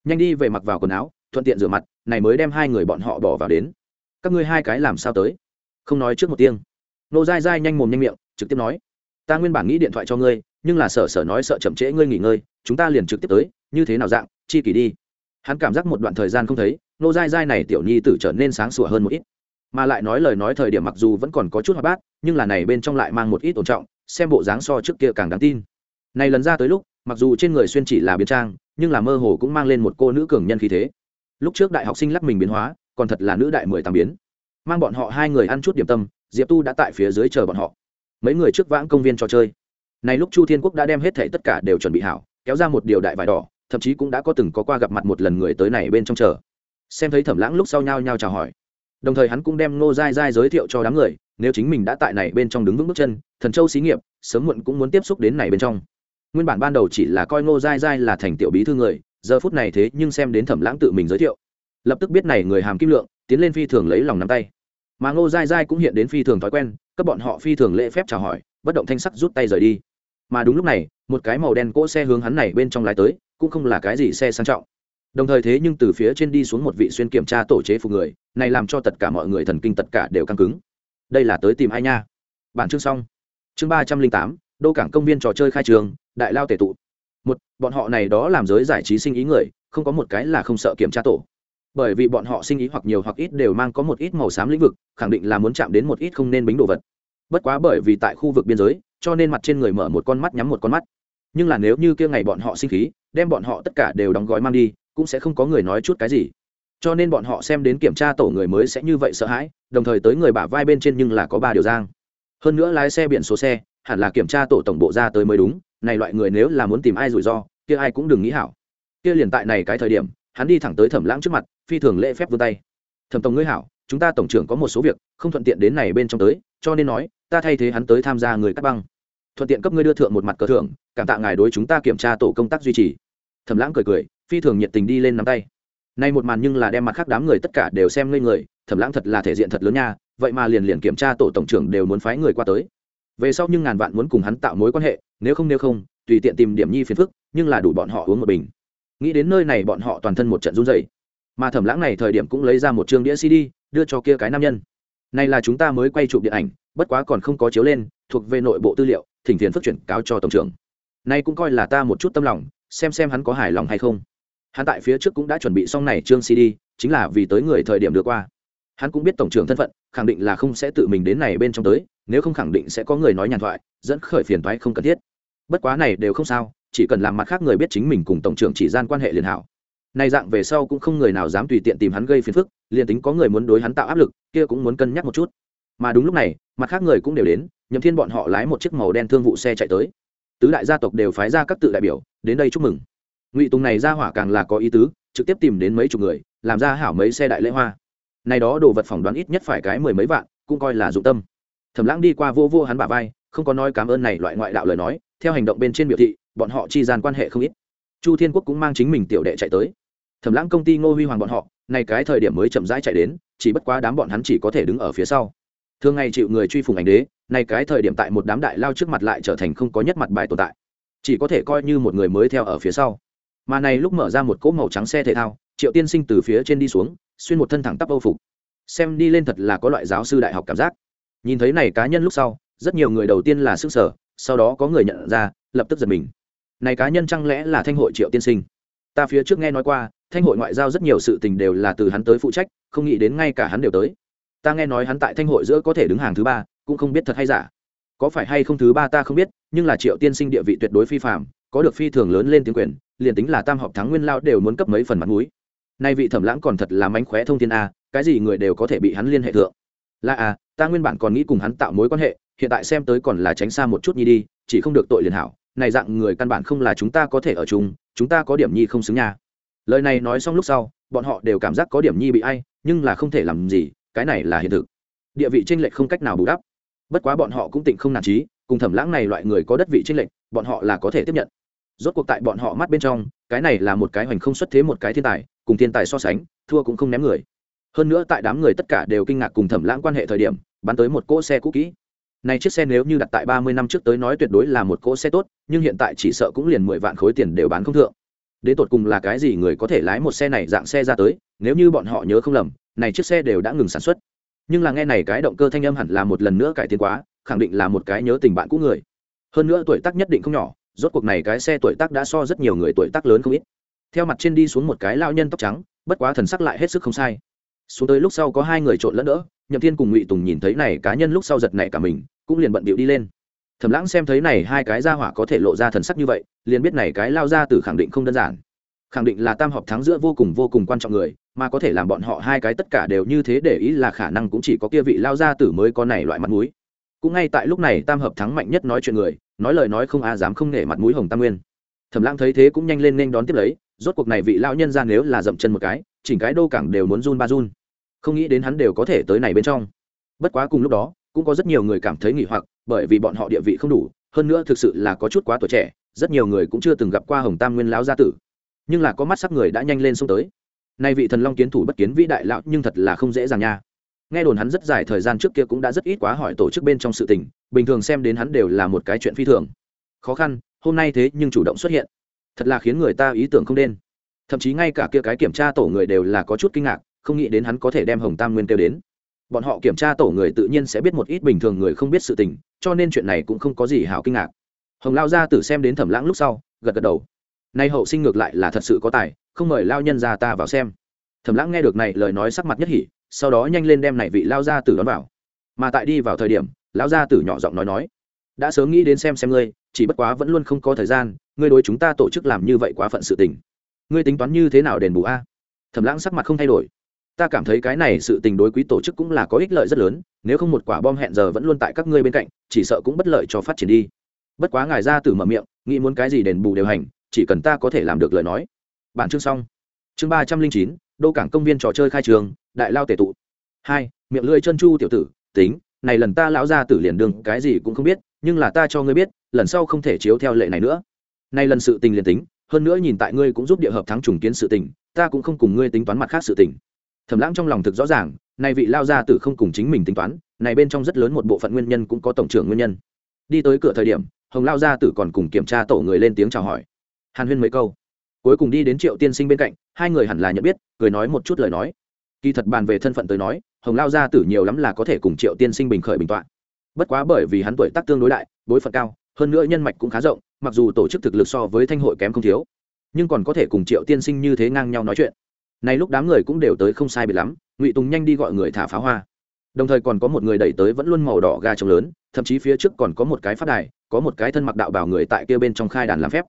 Nhanh đi về mặc vào quần áo, thuận tiện rửa mặt, này mới đem hai người bọn họ bỏ vào đến. Các ngươi hai cái làm sao tới? Không nói trước một tiếng. Nô dai dai nhanh mồm nhanh miệng, trực tiếp nói. Ta nguyên bản nghĩ điện thoại cho ngươi, nhưng là sở sở nói sợ chậm trễ ngươi nghỉ ngơi, chúng ta liền trực tiếp tới, như thế nào dạng, chi kỳ đi. Hắn cảm giác một đoạn thời gian không thấy, nô dai dai này tiểu nhi tử trở nên sáng sủa hơn một ít mà lại nói lời nói thời điểm mặc dù vẫn còn có chút hoạt bát, nhưng là này bên trong lại mang một ít ổn trọng, xem bộ dáng so trước kia càng đáng tin. Này lần ra tới lúc, mặc dù trên người xuyên chỉ là biến trang, nhưng là mơ hồ cũng mang lên một cô nữ cường nhân khí thế. Lúc trước đại học sinh lắc mình biến hóa, còn thật là nữ đại mười tám biến. Mang bọn họ hai người ăn chút điểm tâm, diệp tu đã tại phía dưới chờ bọn họ. Mấy người trước vãng công viên trò chơi. Này lúc chu thiên quốc đã đem hết thảy tất cả đều chuẩn bị hảo, kéo ra một điều đại vải đỏ, thậm chí cũng đã có từng có qua gặp mặt một lần người tới này bên trong chờ. Xem thấy thẩm lãng lúc sau nhau nhau chào hỏi đồng thời hắn cũng đem ngô dai dai giới thiệu cho đám người, nếu chính mình đã tại này bên trong đứng vững bước chân, thần châu xí nghiệp, sớm muộn cũng muốn tiếp xúc đến này bên trong. Nguyên bản ban đầu chỉ là coi ngô dai dai là thành tiểu bí thư người, giờ phút này thế nhưng xem đến thẩm lãng tự mình giới thiệu. Lập tức biết này người hàm kim lượng, tiến lên phi thường lấy lòng nắm tay. Mà ngô dai dai cũng hiện đến phi thường thói quen các bọn họ phi thường lễ phép chào hỏi, bất động thanh sắc rút tay rời đi. Mà đúng lúc này, một cái màu đen cỗ xe hướng hắn này bên trong lái tới, cũng không là cái gì xe sang trọng đồng thời thế nhưng từ phía trên đi xuống một vị xuyên kiểm tra tổ chế phục người, này làm cho tất cả mọi người thần kinh tất cả đều căng cứng. Đây là tới tìm ai nha? Bản chương xong. Chương ba trăm linh tám, đô cảng công viên trò chơi khai trường, đại lao tể tụ. Một, bọn họ này đó làm giới giải trí sinh ý người, không có một cái là không sợ kiểm tra tổ. Bởi vì bọn họ sinh ý hoặc nhiều hoặc ít đều mang có một ít màu xám lĩnh vực, khẳng định là muốn chạm đến một ít không nên bính đồ vật. Bất quá bởi vì tại khu vực biên giới, cho nên mặt trên người mở một con mắt nhắm một con mắt. Nhưng là nếu như kia ngày bọn họ sinh khí, đem bọn họ tất cả đều đóng gói mang đi cũng sẽ không có người nói chút cái gì. Cho nên bọn họ xem đến kiểm tra tổ người mới sẽ như vậy sợ hãi, đồng thời tới người bả vai bên trên nhưng là có ba điều giang hơn nữa lái xe biển số xe, hẳn là kiểm tra tổ tổng bộ ra tới mới đúng, này loại người nếu là muốn tìm ai rủi ro, kia ai cũng đừng nghĩ hảo. Kia liền tại này cái thời điểm, hắn đi thẳng tới thẩm lãng trước mặt, phi thường lễ phép vươn tay. Thẩm tổng ngươi hảo, chúng ta tổng trưởng có một số việc, không thuận tiện đến này bên trong tới, cho nên nói, ta thay thế hắn tới tham gia người cắt băng. Thuận tiện cấp ngươi đưa thượng một mặt cờ thưởng, cảm tạ ngài đối chúng ta kiểm tra tổ công tác duy trì. Thẩm lãng cười cười phi thường nhiệt tình đi lên nắm tay. Nay một màn nhưng là đem mặt khác đám người tất cả đều xem ngây người thẩm lãng thật là thể diện thật lớn nha, vậy mà liền liền kiểm tra tổ tổng trưởng đều muốn phái người qua tới. Về sau nhưng ngàn vạn muốn cùng hắn tạo mối quan hệ, nếu không nếu không, tùy tiện tìm điểm nhi phiền phức, nhưng là đủ bọn họ uống một bình. Nghĩ đến nơi này bọn họ toàn thân một trận run rẩy. Mà thẩm lãng này thời điểm cũng lấy ra một chương đĩa cd, đưa cho kia cái nam nhân. Này là chúng ta mới quay chụp điện ảnh, bất quá còn không có chiếu lên, thuộc về nội bộ tư liệu, thỉnh phiền phức chuyển cáo cho tổng trưởng. Nay cũng coi là ta một chút tâm lòng, xem xem hắn có hài lòng hay không hắn tại phía trước cũng đã chuẩn bị xong này chương cd, chính là vì tới người thời điểm đưa qua. Hắn cũng biết tổng trưởng thân phận, khẳng định là không sẽ tự mình đến này bên trong tới, nếu không khẳng định sẽ có người nói nhàn thoại, dẫn khởi phiền thoái không cần thiết. Bất quá này đều không sao, chỉ cần làm mặt khác người biết chính mình cùng tổng trưởng chỉ gian quan hệ liền hảo. Nay dạng về sau cũng không người nào dám tùy tiện tìm hắn gây phiền phức, liền tính có người muốn đối hắn tạo áp lực, kia cũng muốn cân nhắc một chút. Mà đúng lúc này, mặt khác người cũng đều đến, nhậm thiên bọn họ lái một chiếc màu đen thương vụ xe chạy tới. Tứ đại gia tộc đều phái ra các tự đại biểu, đến đây chúc mừng ngụy tùng này ra hỏa càng là có ý tứ, trực tiếp tìm đến mấy chục người, làm ra hảo mấy xe đại lễ hoa. Này đó đồ vật phỏng đoán ít nhất phải cái mười mấy vạn, cũng coi là dụng tâm. Thẩm lãng đi qua vô vô hắn bả vai, không có nói cảm ơn này loại ngoại đạo lời nói, theo hành động bên trên biểu thị, bọn họ chi gian quan hệ không ít. Chu thiên quốc cũng mang chính mình tiểu đệ chạy tới. Thẩm lãng công ty ngô huy hoàng bọn họ, này cái thời điểm mới chậm rãi chạy đến, chỉ bất quá đám bọn hắn chỉ có thể đứng ở phía sau. Thường ngày chịu người truy phùng ảnh đế, này cái thời điểm tại một đám đại lao trước mặt lại trở thành không có nhất mặt bài tồn tại. Chỉ có thể coi như một người mới theo ở phía sau mà này lúc mở ra một cỗ màu trắng xe thể thao, triệu tiên sinh từ phía trên đi xuống, xuyên một thân thẳng tắp âu phục. Xem đi lên thật là có loại giáo sư đại học cảm giác. Nhìn thấy này cá nhân lúc sau, rất nhiều người đầu tiên là s ư n g sở sau đó có người nhận ra, lập tức giật mình. Này cá nhân chẳng lẽ là thanh hội triệu tiên sinh? Ta phía trước nghe nói qua, thanh hội ngoại giao rất nhiều sự tình đều là từ hắn tới phụ trách, không nghĩ đến ngay cả hắn đều tới. Ta nghe nói hắn tại thanh hội giữa có thể đứng hàng thứ ba, cũng không biết thật hay giả. Có phải hay không thứ ba ta không biết, nhưng là triệu tiên sinh địa vị tuyệt đối phi phạm có được phi thường lớn lên tiếng quyền liền tính là tam học thắng nguyên lao đều muốn cấp mấy phần mặt mũi. Nay vị thẩm lãng còn thật là mánh khóe thông thiên a, cái gì người đều có thể bị hắn liên hệ thượng. Là à ta nguyên bản còn nghĩ cùng hắn tạo mối quan hệ, hiện tại xem tới còn là tránh xa một chút nhi đi, chỉ không được tội liền hảo. Này dạng người căn bản không là chúng ta có thể ở chung, chúng ta có điểm nhi không xứng nha. Lời này nói xong lúc sau, bọn họ đều cảm giác có điểm nhi bị ai, nhưng là không thể làm gì, cái này là hiện thực. Địa vị tranh lệch không cách nào bù đắp. Bất quá bọn họ cũng tịnh không nản trí cùng thẩm lãng này loại người có đất vị tranh lệch, bọn họ là có thể tiếp nhận rốt cuộc tại bọn họ mắt bên trong, cái này là một cái hoành không xuất thế một cái thiên tài, cùng thiên tài so sánh, thua cũng không ném người. Hơn nữa tại đám người tất cả đều kinh ngạc cùng thẩm lãng quan hệ thời điểm, bắn tới một cỗ xe cũ kỹ. Này chiếc xe nếu như đặt tại ba mươi năm trước tới nói tuyệt đối là một cỗ xe tốt, nhưng hiện tại chỉ sợ cũng liền mười vạn khối tiền đều bán không thượng. Đến tột cùng là cái gì người có thể lái một xe này dạng xe ra tới, nếu như bọn họ nhớ không lầm, này chiếc xe đều đã ngừng sản xuất. Nhưng là nghe này cái động cơ thanh âm hẳn là một lần nữa cải tiến quá, khẳng định là một cái nhớ tình bạn cũ người. Hơn nữa tuổi tác nhất định không nhỏ rốt cuộc này cái xe tuổi tác đã so rất nhiều người tuổi tác lớn không ít. Theo mặt trên đi xuống một cái lao nhân tóc trắng, bất quá thần sắc lại hết sức không sai. Xuống tới lúc sau có hai người trộn lẫn nữa nhậm thiên cùng ngụy tùng nhìn thấy này cá nhân lúc sau giật này cả mình, cũng liền bận bịu đi lên. Thẩm lãng xem thấy này hai cái ra hỏa có thể lộ ra thần sắc như vậy, liền biết này cái lao ra từ khẳng định không đơn giản. Khẳng định là tam hợp thắng giữa vô cùng vô cùng quan trọng người, mà có thể làm bọn họ hai cái tất cả đều như thế để ý là khả năng cũng chỉ có kia vị lao gia tử mới có này loại mặt mũi. Cũng ngay tại lúc này tam hợp thắng mạnh nhất nói chuyện người nói lời nói không a, dám không nể mặt mũi hồng tam nguyên. Thẩm lãng thấy thế cũng nhanh lên nên đón tiếp lấy, rốt cuộc này vị lão nhân ra nếu là dậm chân một cái, chỉnh cái đô cảng đều muốn run ba run. Không nghĩ đến hắn đều có thể tới này bên trong. Bất quá cùng lúc đó, cũng có rất nhiều người cảm thấy nghỉ hoặc, bởi vì bọn họ địa vị không đủ, hơn nữa thực sự là có chút quá tuổi trẻ, rất nhiều người cũng chưa từng gặp qua hồng tam nguyên lão gia tử. Nhưng là có mắt sắc người đã nhanh lên xông tới. Nay vị thần long kiến thủ bất kiến vĩ đại lão nhưng thật là không dễ dàng nha. Nghe đồn hắn rất dài thời gian trước kia cũng đã rất ít quá hỏi tổ chức bên trong sự tình bình thường xem đến hắn đều là một cái chuyện phi thường. Khó khăn, hôm nay thế nhưng chủ động xuất hiện. Thật là khiến người ta ý tưởng không đen thậm chí ngay cả kia cái kiểm tra tổ người đều là có chút kinh ngạc, không nghĩ đến hắn có thể đem hồng tam nguyên kêu đến. Bọn họ kiểm tra tổ người tự nhiên sẽ biết một ít bình thường người không biết sự tình, cho nên chuyện này cũng không có gì hảo kinh ngạc. Hồng lao ra tử xem đến thẩm lãng lúc sau, gật gật đầu. Nay hậu sinh ngược lại là thật sự có tài, không mời lao nhân ra ta vào xem. Thẩm lãng nghe được này lời nói sắc mặt nhất hỉ, sau đó nhanh lên đem này vị lao gia tử đón vào. Mà tại đi vào thời điểm lão gia tử nhỏ giọng nói nói, đã sớm nghĩ đến xem xem ngươi, chỉ bất quá vẫn luôn không có thời gian, ngươi đối chúng ta tổ chức làm như vậy quá phận sự tình. Ngươi tính toán như thế nào đền bù a? Thẩm lãng sắc mặt không thay đổi. Ta cảm thấy cái này sự tình đối quý tổ chức cũng là có ích lợi rất lớn, nếu không một quả bom hẹn giờ vẫn luôn tại các ngươi bên cạnh, chỉ sợ cũng bất lợi cho phát triển đi. Bất quá ngài ra từ mở miệng, nghĩ muốn cái gì đền bù đều hành, chỉ cần ta có thể làm được lời nói. Bản chương xong. Chương ba trăm linh chín, đô cảng công viên trò chơi khai trường, đại lao tể tụ. Hai, miệng lưỡi chân chu tiểu tử, tính này lần ta lão gia tử liền đường cái gì cũng không biết, nhưng là ta cho ngươi biết, lần sau không thể chiếu theo lệ này nữa. Nay lần sự tình liền tính, hơn nữa nhìn tại ngươi cũng giúp địa hợp thắng trùng kiến sự tình, ta cũng không cùng ngươi tính toán mặt khác sự tình. Thẩm lãng trong lòng thực rõ ràng này vị lao gia tử không cùng chính mình tính toán, này bên trong rất lớn một bộ phận nguyên nhân cũng có tổng trưởng nguyên nhân. Đi tới cửa thời điểm, hồng lao gia tử còn cùng kiểm tra tổ người lên tiếng chào hỏi. Hàn huyên mấy câu. Cuối cùng đi đến triệu tiên sinh bên cạnh, hai người hẳn là nhận biết, cười nói một chút lời nói. Kỳ thật bàn về thân phận tới nói hồng lao gia tử nhiều lắm là có thể cùng triệu tiên sinh bình khởi bình tọa bất quá bởi vì hắn tuổi tác tương đối đại, bối phận cao, hơn nữa nhân mạch cũng khá rộng, mặc dù tổ chức thực lực so với thanh hội kém không thiếu, nhưng còn có thể cùng triệu tiên sinh như thế ngang nhau nói chuyện. Này lúc đám người cũng đều tới không sai biệt lắm, ngụy tùng nhanh đi gọi người thả pháo hoa. Đồng thời còn có một người đẩy tới vẫn luôn màu đỏ ga trống lớn, thậm chí phía trước còn có một cái phát đài, có một cái thân mặc đạo bảo người tại kia bên trong khai đàn làm phép.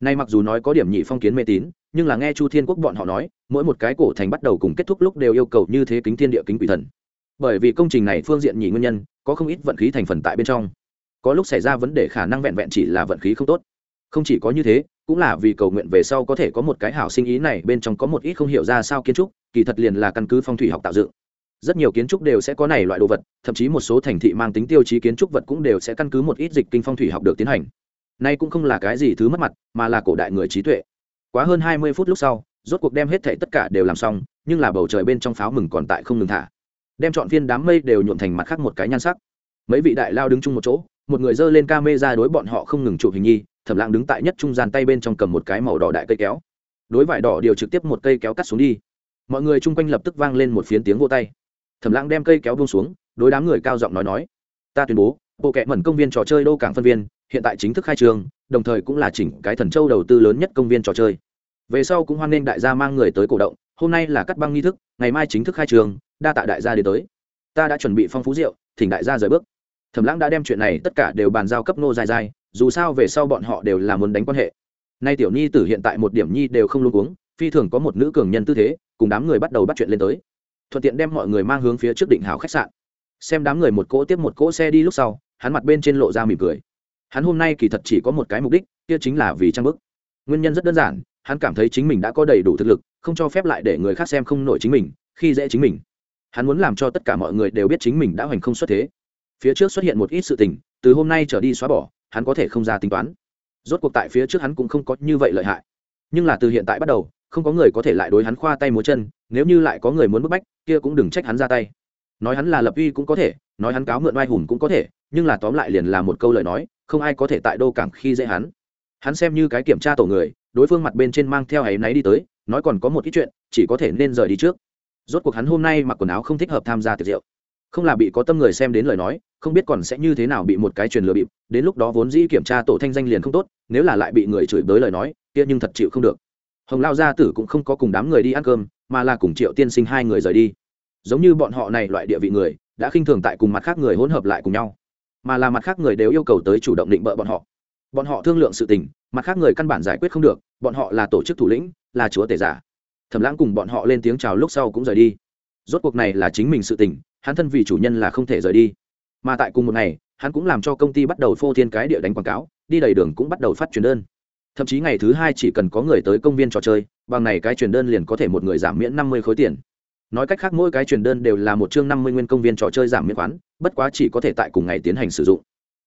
Nay mặc dù nói có điểm nhị phong kiến mê tín nhưng là nghe chu thiên quốc bọn họ nói, mỗi một cái cổ thành bắt đầu cùng kết thúc lúc đều yêu cầu như thế kính thiên địa kính quỷ thần. Bởi vì công trình này phương diện nhì nguyên nhân, có không ít vận khí thành phần tại bên trong. Có lúc xảy ra vấn đề khả năng vẹn vẹn chỉ là vận khí không tốt. Không chỉ có như thế, cũng là vì cầu nguyện về sau có thể có một cái hảo sinh ý này, bên trong có một ít không hiểu ra sao kiến trúc, kỳ thật liền là căn cứ phong thủy học tạo dựng. Rất nhiều kiến trúc đều sẽ có này loại đồ vật, thậm chí một số thành thị mang tính tiêu chí kiến trúc vật cũng đều sẽ căn cứ một ít dịch kinh phong thủy học được tiến hành. Nay cũng không là cái gì thứ mất mặt, mà là cổ đại người trí tuệ quá hơn hai mươi phút lúc sau, rốt cuộc đem hết thảy tất cả đều làm xong, nhưng là bầu trời bên trong pháo mừng còn tại không ngừng thả. Đem chọn viên đám mây đều nhuộm thành mặt khác một cái nhan sắc. Mấy vị đại lao đứng chung một chỗ, một người giơ lên ca mê ra đối bọn họ không ngừng chụp hình nhi, thẩm lãng đứng tại nhất trung gian tay bên trong cầm một cái màu đỏ đại cây kéo. Đối vải đỏ điều trực tiếp một cây kéo cắt xuống đi. Mọi người chung quanh lập tức vang lên một phiến tiếng vô tay. Thẩm lãng đem cây kéo buông xuống, đối đám người cao giọng nói nói, ta tuyên bố, bộ kệ mẩn công viên trò chơi đô cảng phân viên hiện tại chính thức khai trường đồng thời cũng là chỉnh cái thần châu đầu tư lớn nhất công viên trò chơi. Về sau cũng hoan nghênh đại gia mang người tới cổ động, hôm nay là cắt băng nghi thức, ngày mai chính thức khai trường đa tạ đại gia đến tới. Ta đã chuẩn bị phong phú rượu, thỉnh đại gia rời bước. Thẩm lãng đã đem chuyện này tất cả đều bàn giao cấp nô dài dài, dù sao về sau bọn họ đều là muốn đánh quan hệ. Nay tiểu nhi tử hiện tại một điểm nhi đều không luôn uống, phi thường có một nữ cường nhân tư thế, cùng đám người bắt đầu bắt chuyện lên tới. Thuận tiện đem mọi người mang hướng phía trước định hào khách sạn. Xem đám người một cỗ tiếp một cỗ xe đi lúc sau, hắn mặt bên trên lộ ra mỉm cười hắn hôm nay kỳ thật chỉ có một cái mục đích, kia chính là vì trang bức. Nguyên nhân rất đơn giản, hắn cảm thấy chính mình đã có đầy đủ thực lực, không cho phép lại để người khác xem không nổi chính mình, khi dễ chính mình. Hắn muốn làm cho tất cả mọi người đều biết chính mình đã hoành không xuất thế. Phía trước xuất hiện một ít sự tình, từ hôm nay trở đi xóa bỏ, hắn có thể không ra tính toán. Rốt cuộc tại phía trước hắn cũng không có như vậy lợi hại. Nhưng là từ hiện tại bắt đầu, không có người có thể lại đối hắn khoa tay múa chân, nếu như lại có người muốn bức bách, kia cũng đừng trách hắn ra tay. Nói hắn là lập uy cũng có thể, nói hắn cáo mượn oai hùng cũng có thể, nhưng là tóm lại liền là một câu lời nói không ai có thể tại đô cảng khi dễ hắn. Hắn xem như cái kiểm tra tổ người, đối phương mặt bên trên mang theo áy náy đi tới, nói còn có một ít chuyện, chỉ có thể nên rời đi trước. Rốt cuộc hắn hôm nay mặc quần áo không thích hợp tham gia tiệc rượu. Không là bị có tâm người xem đến lời nói, không biết còn sẽ như thế nào bị một cái truyền lừa bịp, đến lúc đó vốn dĩ kiểm tra tổ thanh danh liền không tốt, nếu là lại bị người chửi bới lời nói, kia nhưng thật chịu không được. Hồng lao gia tử cũng không có cùng đám người đi ăn cơm, mà là cùng triệu tiên sinh hai người rời đi. Giống như bọn họ này loại địa vị người, đã khinh thường tại cùng mặt khác người hỗn hợp lại cùng nhau mà là mặt khác người đều yêu cầu tới chủ động định bợ bọn họ. Bọn họ thương lượng sự tình, mặt khác người căn bản giải quyết không được, bọn họ là tổ chức thủ lĩnh, là chúa tể giả. Thẩm lãng cùng bọn họ lên tiếng chào lúc sau cũng rời đi. Rốt cuộc này là chính mình sự tình, hắn thân vì chủ nhân là không thể rời đi. Mà tại cùng một ngày, hắn cũng làm cho công ty bắt đầu phô thiên cái địa đánh quảng cáo, đi đầy đường cũng bắt đầu phát truyền đơn. Thậm chí ngày thứ hai chỉ cần có người tới công viên trò chơi, bằng này cái truyền đơn liền có thể một người giảm miễn năm mươi khối tiền nói cách khác mỗi cái truyền đơn đều là một chương năm mươi nguyên công viên trò chơi giảm miễn khoán, bất quá chỉ có thể tại cùng ngày tiến hành sử dụng.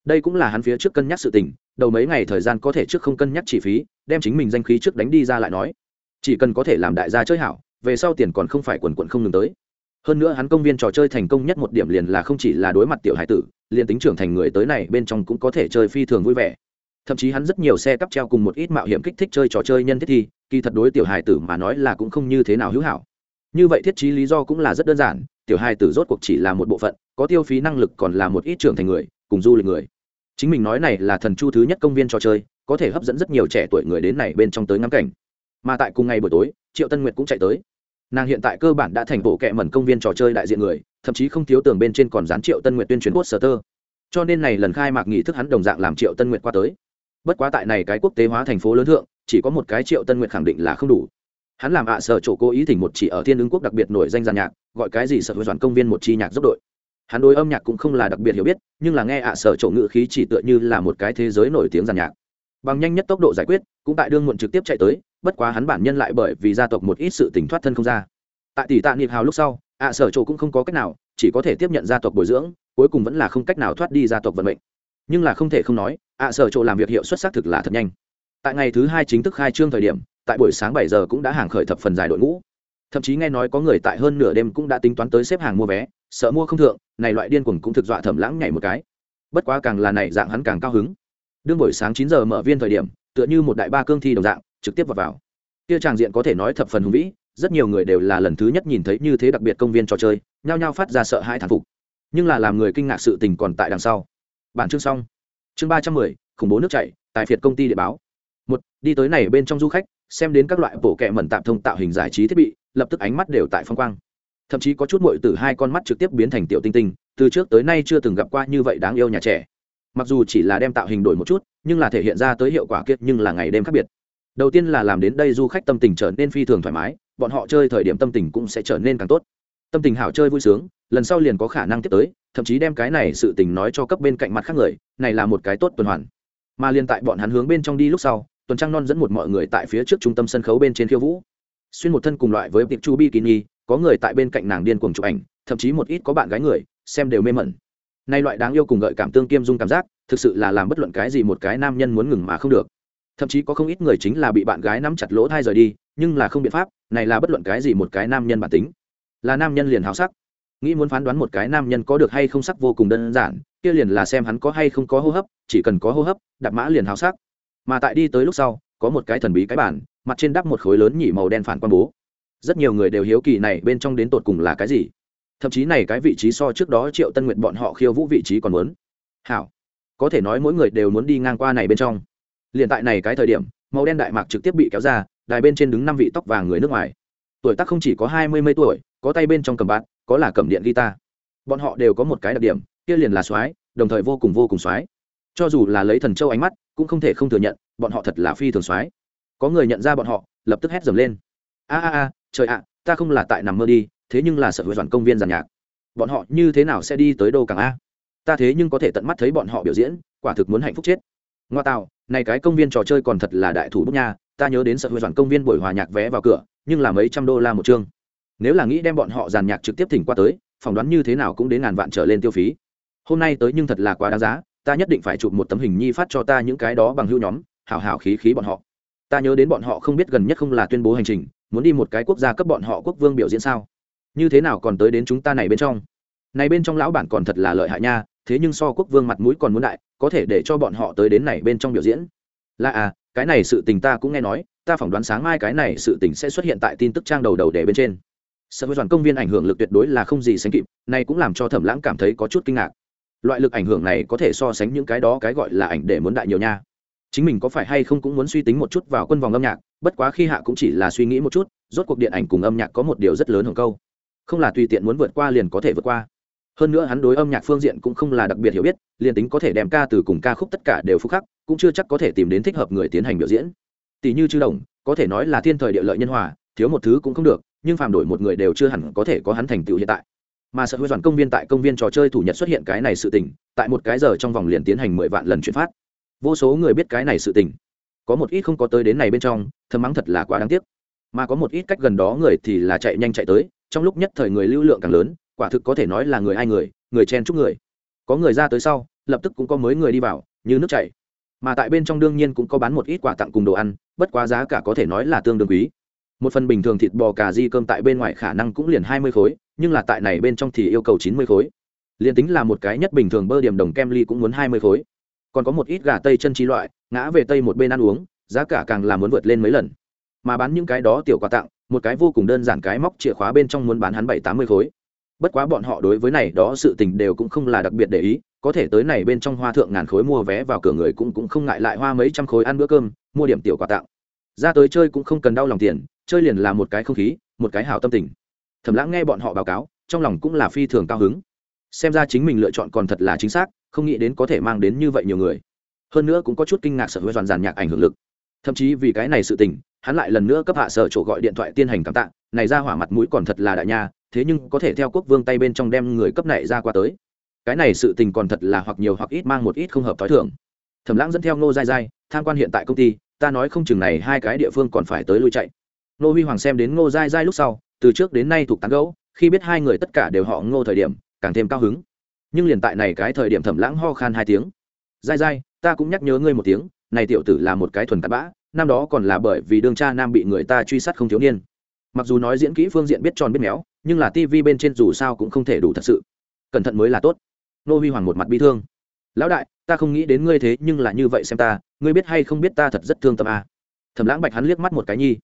Đây cũng là hắn phía trước cân nhắc sự tình, đầu mấy ngày thời gian có thể trước không cân nhắc chi phí, đem chính mình danh khí trước đánh đi ra lại nói. Chỉ cần có thể làm đại gia chơi hảo, về sau tiền còn không phải quần quận không ngừng tới. Hơn nữa hắn công viên trò chơi thành công nhất một điểm liền là không chỉ là đối mặt tiểu hải tử, liền tính trưởng thành người tới này bên trong cũng có thể chơi phi thường vui vẻ. Thậm chí hắn rất nhiều xe cắp treo cùng một ít mạo hiểm kích thích chơi trò chơi nhân thiết thi, kỳ thật đối tiểu hải tử mà nói là cũng không như thế nào hữu hảo như vậy thiết trí lý do cũng là rất đơn giản, tiểu hai tử rốt cuộc chỉ là một bộ phận, có tiêu phí năng lực còn là một ít trưởng thành người, cùng du lịch người. Chính mình nói này là thần chu thứ nhất công viên trò chơi, có thể hấp dẫn rất nhiều trẻ tuổi người đến này bên trong tới ngắm cảnh. Mà tại cùng ngày buổi tối, triệu tân nguyệt cũng chạy tới. Nàng hiện tại cơ bản đã thành bộ kệ mẩn công viên trò chơi đại diện người, thậm chí không thiếu tường bên trên còn dán triệu tân nguyệt tuyên truyền quốc sở tơ cho nên này lần khai mạc nghị thức hắn đồng dạng làm triệu tân nguyệt qua tới. Bất quá tại này cái quốc tế hóa thành phố lớn thượng, chỉ có một cái triệu tân nguyệt khẳng định là không đủ hắn làm ạ à sở chỗ cố ý thỉnh một chỉ ở thiên ứng quốc đặc biệt nổi danh giàn nhạc, gọi cái gì sở hữu đoàn công viên một chi nhạc dốc đội. Hắn đối âm nhạc cũng không là đặc biệt hiểu biết, nhưng là nghe ạ à sở chỗ ngự khí chỉ tựa như là một cái thế giới nổi tiếng giàn nhạc. Bằng nhanh nhất tốc độ giải quyết, cũng tại đương muộn trực tiếp chạy tới, bất quá hắn bản nhân lại bởi vì gia tộc một ít sự tỉnh thoát thân không ra. Tại tỷ tạ niệm hào lúc sau, ạ à sở chỗ cũng không có cách nào, chỉ có thể tiếp nhận gia tộc bồi dưỡng, cuối cùng vẫn là không cách nào thoát đi gia tộc vận mệnh. Nhưng là không thể không nói, ạ sở chỗ làm việc hiệu suất xác thực là thật nhanh tại ngày thứ hai chính thức khai trương thời điểm, tại buổi sáng bảy giờ cũng đã hàng khởi thập phần dài đội ngũ. Thậm chí nghe nói có người tại hơn nửa đêm cũng đã tính toán tới xếp hàng mua vé, sợ mua không thượng, này loại điên cuồng cũng thực dọa thẩm lãng nhảy một cái. Bất quá càng là này dạng hắn càng cao hứng. Đương buổi sáng chín giờ mở viên thời điểm, tựa như một đại ba cương thi đồng dạng, trực tiếp vào vào. Kia tràng diện có thể nói thập phần hùng vĩ, rất nhiều người đều là lần thứ nhất nhìn thấy như thế đặc biệt công viên trò chơi, nhao nhao phát ra sợ hãi thán phục. Nhưng là làm người kinh ngạc sự tình còn tại đằng sau. Bản chương xong. Chương ba trăm mười, khủng bố nước chảy tại phiệt công ty địa báo một, đi tới này bên trong du khách, xem đến các loại bộ kệ mẩn tạm thông tạo hình giải trí thiết bị, lập tức ánh mắt đều tại phong quang. Thậm chí có chút mội từ hai con mắt trực tiếp biến thành tiểu tinh tinh, từ trước tới nay chưa từng gặp qua như vậy đáng yêu nhà trẻ. Mặc dù chỉ là đem tạo hình đổi một chút, nhưng là thể hiện ra tới hiệu quả kiệt nhưng là ngày đêm khác biệt. Đầu tiên là làm đến đây du khách tâm tình trở nên phi thường thoải mái, bọn họ chơi thời điểm tâm tình cũng sẽ trở nên càng tốt. Tâm tình hảo chơi vui sướng, lần sau liền có khả năng tiếp tới, thậm chí đem cái này sự tình nói cho cấp bên cạnh mặt khác người, này là một cái tốt tuần hoàn. Mà liền tại bọn hắn hướng bên trong đi lúc sau tuần trăng non dẫn một mọi người tại phía trước trung tâm sân khấu bên trên khiêu vũ. Xuyên một thân cùng loại với tiệp chu bikini, có người tại bên cạnh nàng điên cuồng chụp ảnh, thậm chí một ít có bạn gái người, xem đều mê mẩn. Nay loại đáng yêu cùng gợi cảm tương kiêm dung cảm giác, thực sự là làm bất luận cái gì một cái nam nhân muốn ngừng mà không được. Thậm chí có không ít người chính là bị bạn gái nắm chặt lỗ thai rời đi, nhưng là không biện pháp, này là bất luận cái gì một cái nam nhân bản tính. Là nam nhân liền háo sắc. Nghĩ muốn phán đoán một cái nam nhân có được hay không sắc vô cùng đơn giản, kia liền là xem hắn có hay không có hô hấp, chỉ cần có hô hấp, đạp mã liền háo sắc mà tại đi tới lúc sau, có một cái thần bí cái bản mặt trên đắp một khối lớn nhỉ màu đen phản quan bố. Rất nhiều người đều hiếu kỳ này bên trong đến tột cùng là cái gì. Thậm chí này cái vị trí so trước đó triệu tân nguyện bọn họ khiêu vũ vị trí còn muốn. Hảo. Có thể nói mỗi người đều muốn đi ngang qua này bên trong. Liền tại này cái thời điểm, màu đen đại mạc trực tiếp bị kéo ra, đài bên trên đứng năm vị tóc vàng người nước ngoài. Tuổi tác không chỉ có hai mươi mấy tuổi, có tay bên trong cầm bát, có là cầm điện guitar. Bọn họ đều có một cái đặc điểm, kia liền là soái, đồng thời vô cùng vô cùng soái. Cho dù là lấy thần châu ánh mắt cũng không thể không thừa nhận, bọn họ thật là phi thường soái. Có người nhận ra bọn họ, lập tức hét dầm lên. A a a, trời ạ, ta không là tại nằm mơ đi, thế nhưng là sở hữu đoàn công viên giàn nhạc. Bọn họ như thế nào sẽ đi tới đâu càng a? Ta thế nhưng có thể tận mắt thấy bọn họ biểu diễn, quả thực muốn hạnh phúc chết. Ngoa tạo, này cái công viên trò chơi còn thật là đại thủ bút nha, ta nhớ đến sở hữu đoàn công viên buổi hòa nhạc vé vào cửa, nhưng là mấy trăm đô la một chương. Nếu là nghĩ đem bọn họ giàn nhạc trực tiếp thỉnh qua tới, phỏng đoán như thế nào cũng đến ngàn vạn trở lên tiêu phí. Hôm nay tới nhưng thật là quá đáng giá ta nhất định phải chụp một tấm hình nhi phát cho ta những cái đó bằng hữu nhóm, hảo hảo khí khí bọn họ. Ta nhớ đến bọn họ không biết gần nhất không là tuyên bố hành trình, muốn đi một cái quốc gia cấp bọn họ quốc vương biểu diễn sao? Như thế nào còn tới đến chúng ta này bên trong? Này bên trong lão bản còn thật là lợi hại nha, thế nhưng so quốc vương mặt mũi còn muốn đại, có thể để cho bọn họ tới đến này bên trong biểu diễn. Là à cái này sự tình ta cũng nghe nói, ta phỏng đoán sáng mai cái này sự tình sẽ xuất hiện tại tin tức trang đầu đầu để bên trên. Sở với đoàn công viên ảnh hưởng lực tuyệt đối là không gì sánh kịp, này cũng làm cho thẩm lãng cảm thấy có chút kinh ngạc loại lực ảnh hưởng này có thể so sánh những cái đó cái gọi là ảnh để muốn đại nhiều nha. Chính mình có phải hay không cũng muốn suy tính một chút vào quân vòng âm nhạc, bất quá khi hạ cũng chỉ là suy nghĩ một chút, rốt cuộc điện ảnh cùng âm nhạc có một điều rất lớn hồng câu. Không là tùy tiện muốn vượt qua liền có thể vượt qua. Hơn nữa hắn đối âm nhạc phương diện cũng không là đặc biệt hiểu biết, liền tính có thể đem ca từ cùng ca khúc tất cả đều phúc khắc, cũng chưa chắc có thể tìm đến thích hợp người tiến hành biểu diễn. Tỷ như chư đồng, có thể nói là thiên thời địa lợi nhân hòa, thiếu một thứ cũng không được, nhưng phàm đổi một người đều chưa hẳn có thể có hắn thành tựu hiện tại mà sợ hứa đoàn công viên tại công viên trò chơi thủ nhật xuất hiện cái này sự tình, tại một cái giờ trong vòng liền tiến hành mười vạn lần chuyển phát. Vô số người biết cái này sự tình. Có một ít không có tới đến này bên trong, thầm mắng thật là quá đáng tiếc. Mà có một ít cách gần đó người thì là chạy nhanh chạy tới, trong lúc nhất thời người lưu lượng càng lớn, quả thực có thể nói là người ai người người chen chúc người. Có người ra tới sau, lập tức cũng có mới người đi vào, như nước chảy. Mà tại bên trong đương nhiên cũng có bán một ít quà tặng cùng đồ ăn, bất quá giá cả có thể nói là tương đương quý một phần bình thường thịt bò cà di cơm tại bên ngoài khả năng cũng liền hai mươi khối, nhưng là tại này bên trong thì yêu cầu chín mươi khối. Liền tính là một cái nhất bình thường bơ điểm đồng kem ly cũng muốn hai mươi khối. Còn có một ít gà tây chân trí loại, ngã về tây một bên ăn uống, giá cả càng là muốn vượt lên mấy lần. Mà bán những cái đó tiểu quà tặng, một cái vô cùng đơn giản cái móc chìa khóa bên trong muốn bán hắn bảy tám mươi khối. Bất quá bọn họ đối với này đó sự tình đều cũng không là đặc biệt để ý, có thể tới này bên trong hoa thượng ngàn khối mua vé vào cửa người cũng cũng không ngại lại hoa mấy trăm khối ăn bữa cơm, mua điểm tiểu quà tặng. Ra tới chơi cũng không cần đau lòng tiền chơi liền là một cái không khí, một cái hào tâm tình. Thẩm lãng nghe bọn họ báo cáo, trong lòng cũng là phi thường cao hứng. Xem ra chính mình lựa chọn còn thật là chính xác, không nghĩ đến có thể mang đến như vậy nhiều người. Hơn nữa cũng có chút kinh ngạc sở hữu toàn giàn nhạc ảnh hưởng lực. Thậm chí vì cái này sự tình, hắn lại lần nữa cấp hạ sở chỗ gọi điện thoại tiên hành cảm tạ, này ra hỏa mặt mũi còn thật là đại nha, thế nhưng có thể theo quốc vương tay bên trong đem người cấp này ra qua tới. Cái này sự tình còn thật là hoặc nhiều hoặc ít mang một ít không hợp t h i thưởng thẩm lãng dẫn theo ngô dai dai tham quan hiện tại công ty, ta nói không chừng này hai cái địa phương còn phải tới lui chạy ngô huy hoàng xem đến ngô dai dai lúc sau, từ trước đến nay thuộc tán gấu khi biết hai người tất cả đều họ ngô thời điểm, càng thêm cao hứng. Nhưng liền tại này cái thời điểm thẩm lãng ho khan hai tiếng. Dai dai ta cũng nhắc nhớ ngươi một tiếng, này tiểu tử là một cái thuần cát bã, năm đó còn là bởi vì đương cha nam bị người ta truy sát không thiếu niên. Mặc dù nói diễn kỹ phương diện biết tròn biết méo, nhưng là tivi bên trên dù sao cũng không thể đủ thật sự. Cẩn thận mới là tốt. Nô huy hoàng một mặt bi thương. Lão đại, ta không nghĩ đến ngươi thế, nhưng là như vậy xem ta, ngươi biết hay không biết ta thật rất thương tâm à. Thẩm lãng bạch hắn liếc mắt một cái nhi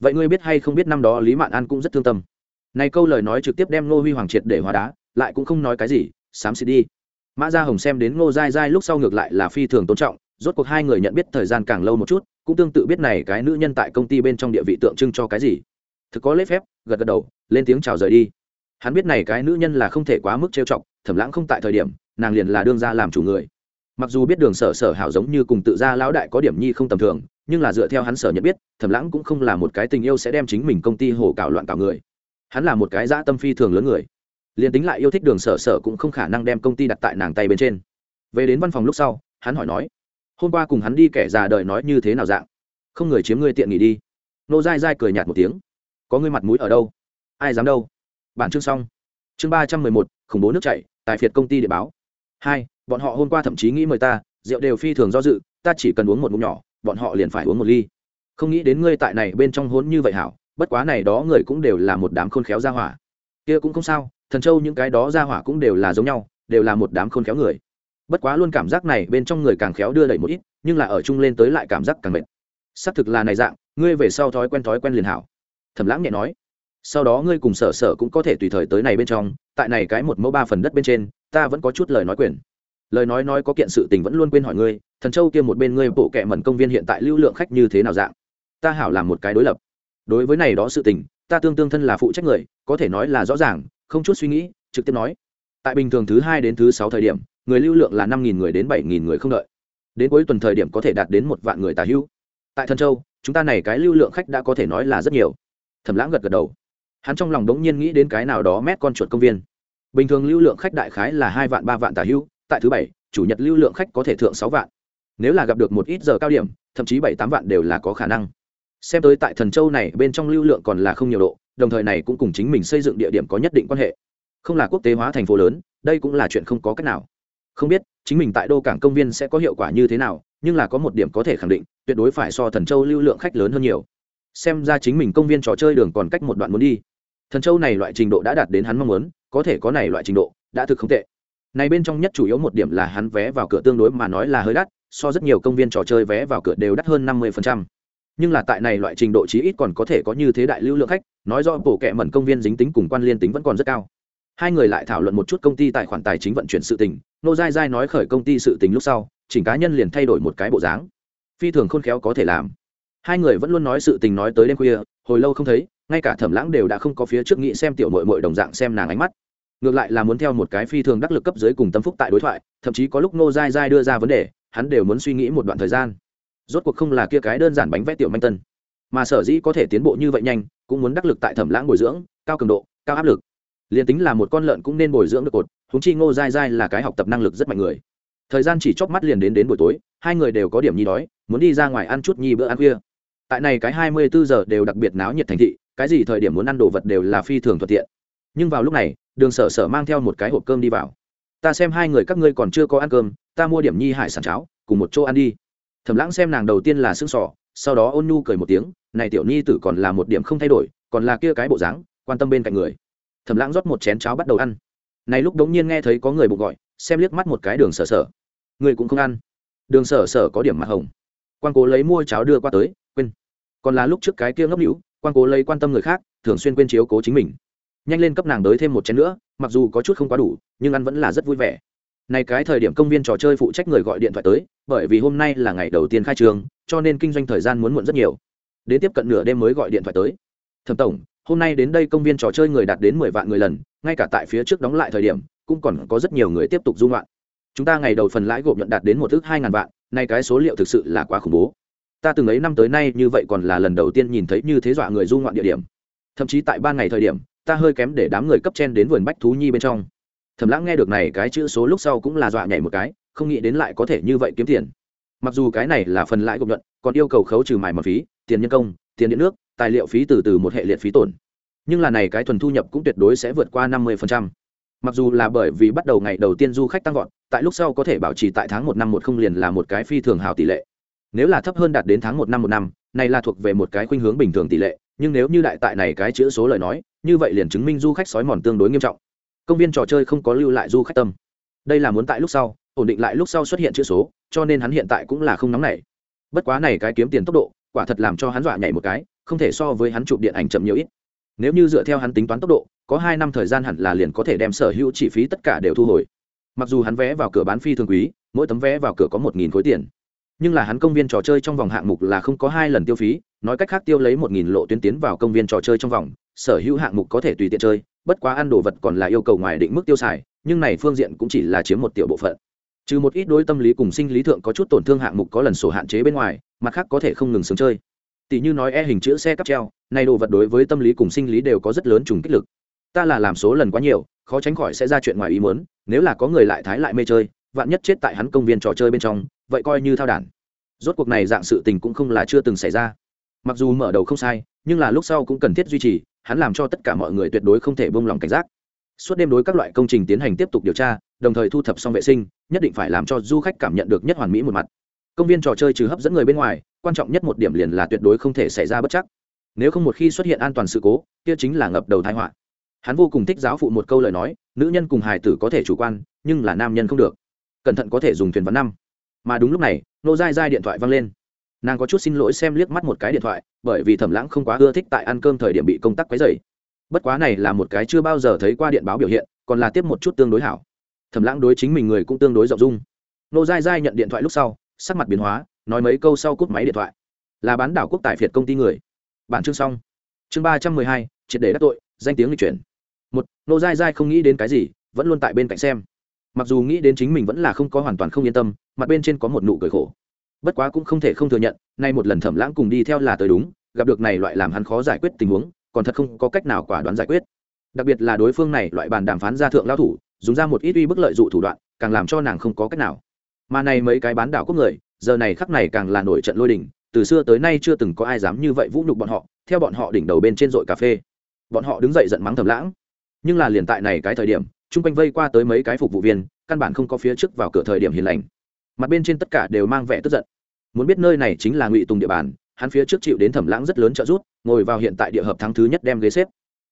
vậy ngươi biết hay không biết năm đó lý mạn an cũng rất thương tâm. Này câu lời nói trực tiếp đem Ngô huy hoàng triệt để hóa đá, lại cũng không nói cái gì, xám xịt đi. Mã gia hồng xem đến ngô dai dai lúc sau ngược lại là phi thường tôn trọng, rốt cuộc hai người nhận biết thời gian càng lâu một chút, cũng tương tự biết này cái nữ nhân tại công ty bên trong địa vị tượng trưng cho cái gì. Thực có lễ phép, gật gật đầu, lên tiếng chào rời đi. Hắn biết này cái nữ nhân là không thể quá mức trêu chọc thẩm lãng không tại thời điểm, nàng liền là đương ra làm chủ người. Mặc dù biết đường sở sở hảo giống như cùng tự gia lão đại có điểm nhi không tầm thường nhưng là dựa theo hắn sở nhận biết, thẩm lãng cũng không là một cái tình yêu sẽ đem chính mình công ty hồ cạo loạn cạo người. Hắn là một cái dã tâm phi thường lớn người. Liền tính lại yêu thích đường sở sở cũng không khả năng đem công ty đặt tại nàng tay bên trên. Về đến văn phòng lúc sau, hắn hỏi nói, hôm qua cùng hắn đi kẻ già đời nói như thế nào dạng? Không người chiếm ngươi tiện nghỉ đi. Nô dai dai cười nhạt một tiếng, có ngươi mặt mũi ở đâu? Ai dám đâu? Bản chương xong. Chương ba trăm mười một, khủng bố nước chảy, tài phiệt công ty để báo. Hai, bọn họ hôm qua thậm chí nghĩ mời ta, rượu đều phi thường do dự, ta chỉ cần uống một mụn nhỏ bọn họ liền phải uống một ly. Không nghĩ đến ngươi tại này bên trong hốn như vậy hảo, bất quá này đó người cũng đều là một đám khôn khéo ra hỏa. Kia cũng không sao, thần châu những cái đó ra hỏa cũng đều là giống nhau, đều là một đám khôn khéo người. Bất quá luôn cảm giác này bên trong người càng khéo đưa đẩy một ít, nhưng là ở chung lên tới lại cảm giác càng mệt. Xác thực là này dạng, ngươi về sau thói quen thói quen liền hảo. Thẩm lãng nhẹ nói. Sau đó ngươi cùng sở sở cũng có thể tùy thời tới này bên trong, tại này cái một mẫu ba phần đất bên trên, ta vẫn có chút lời nói quyền lời nói nói có kiện sự tình vẫn luôn quên hỏi ngươi, thần châu kia một bên ngươi bộ kệ mẩn công viên hiện tại lưu lượng khách như thế nào dạng? Ta hảo làm một cái đối lập. Đối với này đó sự tình, ta tương tương thân là phụ trách người, có thể nói là rõ ràng, không chút suy nghĩ, trực tiếp nói. Tại bình thường thứ hai đến thứ sáu thời điểm, người lưu lượng là năm nghìn người đến bảy nghìn người không đợi. Đến cuối tuần thời điểm có thể đạt đến một vạn người tà hữu tại thần châu, chúng ta này cái lưu lượng khách đã có thể nói là rất nhiều. Thẩm lãng gật gật đầu. Hắn trong lòng đống nhiên nghĩ đến cái nào đó mét con chuột công viên. Bình thường lưu lượng khách đại khái là hai vạn, ba vạn tà hữu tại thứ bảy, chủ nhật lưu lượng khách có thể thượng sáu vạn. Nếu là gặp được một ít giờ cao điểm, thậm chí bảy, tám vạn đều là có khả năng. Xem tới tại thần châu này, bên trong lưu lượng còn là không nhiều độ, đồng thời này cũng cùng chính mình xây dựng địa điểm có nhất định quan hệ. Không là quốc tế hóa thành phố lớn, đây cũng là chuyện không có cách nào. Không biết, chính mình tại đô cảng công viên sẽ có hiệu quả như thế nào, nhưng là có một điểm có thể khẳng định, tuyệt đối phải so thần châu lưu lượng khách lớn hơn nhiều. Xem ra chính mình công viên trò chơi đường còn cách một đoạn muốn đi. Thần châu này loại trình độ đã đạt đến hắn mong muốn, có thể có này loại trình độ, đã thực không tệ này bên trong nhất chủ yếu một điểm là hắn vé vào cửa tương đối mà nói là hơi đắt, so rất nhiều công viên trò chơi vé vào cửa đều đắt hơn năm mươi nhưng là tại này loại trình độ chí ít còn có thể có như thế đại lưu lượng khách, nói rõ bổ kẹ mẩn công viên dính tính cùng quan liên tính vẫn còn rất cao. Hai người lại thảo luận một chút công ty tài khoản tài chính vận chuyển sự tình nô dai dai nói khởi công ty sự tình lúc sau, chỉnh cá nhân liền thay đổi một cái bộ dáng. Phi thường khôn khéo có thể làm. Hai người vẫn luôn nói sự tình nói tới đêm khuya, hồi lâu không thấy, ngay cả thẩm lãng đều đã không có phía trước nghĩ xem tiểu mội mội đồng dạng xem nàng ánh mắt ngược lại là muốn theo một cái phi thường đắc lực cấp dưới cùng tâm phúc tại đối thoại, thậm chí có lúc nô dai dai đưa ra vấn đề, hắn đều muốn suy nghĩ một đoạn thời gian. Rốt cuộc không là kia cái đơn giản bánh vẽ tiểu manh tân. Mà sở dĩ có thể tiến bộ như vậy nhanh, cũng muốn đắc lực tại thẩm lãng bồi dưỡng, cao cường độ, cao áp lực. Liền tính là một con lợn cũng nên bồi dưỡng được cột húng chi ngô dai dai là cái học tập năng lực rất mạnh người. Thời gian chỉ chóp mắt liền đến đến buổi tối, hai người đều có điểm nhi đói, muốn đi ra ngoài ăn chút nhi bữa ăn khuya. Tại này cái hai mươi bốn giờ đều đặc biệt náo nhiệt thành thị, cái gì thời điểm muốn ăn đồ vật đều là phi thường thuận tiện nhưng vào lúc này, đường sở sở mang theo một cái hộp cơm đi vào. Ta xem hai người các ngươi còn chưa có ăn cơm, ta mua điểm nhi hải sản cháo, cùng một chỗ ăn đi. Thẩm lãng xem nàng đầu tiên là xương sỏ sau đó ôn nhu cười một tiếng, này tiểu nhi tử còn là một điểm không thay đổi, còn là kia cái bộ dáng, quan tâm bên cạnh người. Thẩm lãng rót một chén cháo bắt đầu ăn. Này lúc đống nhiên nghe thấy có người bụng gọi, xem liếc mắt một cái đường sở sở. Người cũng không ăn. Đường sở sở có điểm mặt hồng. Quan cố lấy mua cháo đưa qua tới, quên. Còn là lúc trước cái kia ngốc hữu, quan cố lấy quan tâm người khác, thường xuyên quên chiếu cố chính mình nhanh lên cấp nàng đới thêm một chén nữa, mặc dù có chút không quá đủ, nhưng ăn vẫn là rất vui vẻ. Này cái thời điểm công viên trò chơi phụ trách người gọi điện thoại tới, bởi vì hôm nay là ngày đầu tiên khai trường, cho nên kinh doanh thời gian muốn muộn rất nhiều. Đến tiếp cận nửa đêm mới gọi điện thoại tới. Thẩm tổng, hôm nay đến đây công viên trò chơi người đạt đến mười vạn người lần, ngay cả tại phía trước đóng lại thời điểm, cũng còn có rất nhiều người tiếp tục dung loạn. Chúng ta ngày đầu phần lãi gộp nhận đạt đến một thước hai ngàn vạn, nay cái số liệu thực sự là quá khủng bố. Ta từng ấy năm tới nay như vậy còn là lần đầu tiên nhìn thấy như thế dọa người dung loạn địa điểm. Thậm chí tại ban ngày thời điểm ta hơi kém để đám người cấp trên đến vườn bách thú nhi bên trong. Thẩm lãng nghe được này cái chữ số lúc sau cũng là dọa nhảy một cái, không nghĩ đến lại có thể như vậy kiếm tiền. Mặc dù cái này là phần lãi gộp nhuận, còn yêu cầu khấu trừ mài mật phí, tiền nhân công, tiền điện nước, tài liệu phí từ từ một hệ liệt phí tổn. Nhưng là này cái thuần thu nhập cũng tuyệt đối sẽ vượt qua năm mươi mặc dù là bởi vì bắt đầu ngày đầu tiên du khách tăng vọt, tại lúc sau có thể bảo trì tại tháng một năm một không liền là một cái phi thường hào tỷ lệ. Nếu là thấp hơn đạt đến tháng một năm một năm, này là thuộc về một cái khuynh hướng bình thường tỷ lệ nhưng nếu như đại tại này cái chữ số lời nói, như vậy liền chứng minh du khách sói mòn tương đối nghiêm trọng. Công viên trò chơi không có lưu lại du khách tâm. Đây là muốn tại lúc sau, ổn định lại lúc sau xuất hiện chữ số, cho nên hắn hiện tại cũng là không nóng nảy. Bất quá này cái kiếm tiền tốc độ, quả thật làm cho hắn dọa nhảy một cái, không thể so với hắn chụp điện ảnh chậm nhiều ít. Nếu như dựa theo hắn tính toán tốc độ, có hai năm thời gian hẳn là liền có thể đem sở hữu chi phí tất cả đều thu hồi. Mặc dù hắn vé vào cửa bán phi thường quý, mỗi tấm vé vào cửa có một nghìn khối tiền. Nhưng là hắn công viên trò chơi trong vòng hạng mục là không có hai lần tiêu phí nói cách khác tiêu lấy một nghìn lộ tuyến tiến vào công viên trò chơi trong vòng, sở hữu hạng mục có thể tùy tiện chơi, bất quá ăn đồ vật còn là yêu cầu ngoài định mức tiêu xài, nhưng này phương diện cũng chỉ là chiếm một tiểu bộ phận. Trừ một ít đối tâm lý cùng sinh lý thượng có chút tổn thương hạng mục có lần sổ hạn chế bên ngoài, mặt khác có thể không ngừng sướng chơi. Tỷ như nói e hình chữ xe cắp treo, này đồ vật đối với tâm lý cùng sinh lý đều có rất lớn trùng kích lực. Ta là làm số lần quá nhiều, khó tránh khỏi sẽ ra chuyện ngoài ý muốn, nếu là có người lại thái lại mê chơi, vạn nhất chết tại hắn công viên trò chơi bên trong, vậy coi như thao đản. Rốt cuộc này dạng sự tình cũng không là chưa từng xảy ra mặc dù mở đầu không sai, nhưng là lúc sau cũng cần thiết duy trì, hắn làm cho tất cả mọi người tuyệt đối không thể bông lòng cảnh giác. Suốt đêm đối các loại công trình tiến hành tiếp tục điều tra, đồng thời thu thập xong vệ sinh, nhất định phải làm cho du khách cảm nhận được nhất hoàn mỹ một mặt. Công viên trò chơi trừ hấp dẫn người bên ngoài, quan trọng nhất một điểm liền là tuyệt đối không thể xảy ra bất chắc. Nếu không một khi xuất hiện an toàn sự cố, kia chính là ngập đầu thái họa. Hắn vô cùng thích giáo phụ một câu lời nói, nữ nhân cùng hài tử có thể chủ quan, nhưng là nam nhân không được. Cẩn thận có thể dùng thuyền vấn năm. Mà đúng lúc này, nô dai dai điện thoại văng lên nàng có chút xin lỗi xem liếc mắt một cái điện thoại, bởi vì thẩm lãng không quá ưa thích tại ăn cơm thời điểm bị công tác quấy dày bất quá này là một cái chưa bao giờ thấy qua điện báo biểu hiện, còn là tiếp một chút tương đối hảo. Thẩm lãng đối chính mình người cũng tương đối rộng dung nô dai dai nhận điện thoại lúc sau, sắc mặt biến hóa, nói mấy câu sau cút máy điện thoại. Là bán đảo quốc tài phiệt công ty người. Bản chương xong. Chương ba trăm mười hai, triệt để đắc tội, danh tiếng lịch chuyển. Một, nô dai dai không nghĩ đến cái gì, vẫn luôn tại bên cạnh xem. Mặc dù nghĩ đến chính mình vẫn là không có hoàn toàn không yên tâm, mặt bên trên có một nụ cười khổ bất quá cũng không thể không thừa nhận, nay một lần thẩm lãng cùng đi theo là tới đúng, gặp được này loại làm hắn khó giải quyết tình huống, còn thật không có cách nào quả đoán giải quyết. Đặc biệt là đối phương này loại bàn đàm phán ra thượng lao thủ, dùng ra một ít uy bức lợi dụ thủ đoạn, càng làm cho nàng không có cách nào. Mà này mấy cái bán đảo quốc người, giờ này khắc này càng là nổi trận lôi đình, từ xưa tới nay chưa từng có ai dám như vậy vũ nhục bọn họ, theo bọn họ đỉnh đầu bên trên dội cà phê. Bọn họ đứng dậy giận mắng thầm lãng. Nhưng là liền tại này cái thời điểm, chung quanh vây qua tới mấy cái phục vụ viên, căn bản không có phía trước vào cửa thời điểm hiền lành. Mặt bên trên tất cả đều mang vẻ tức giận muốn biết nơi này chính là ngụy tùng địa bàn, hắn phía trước chịu đến thẩm lãng rất lớn trợ giúp, ngồi vào hiện tại địa hợp thắng thứ nhất đem ghế xếp.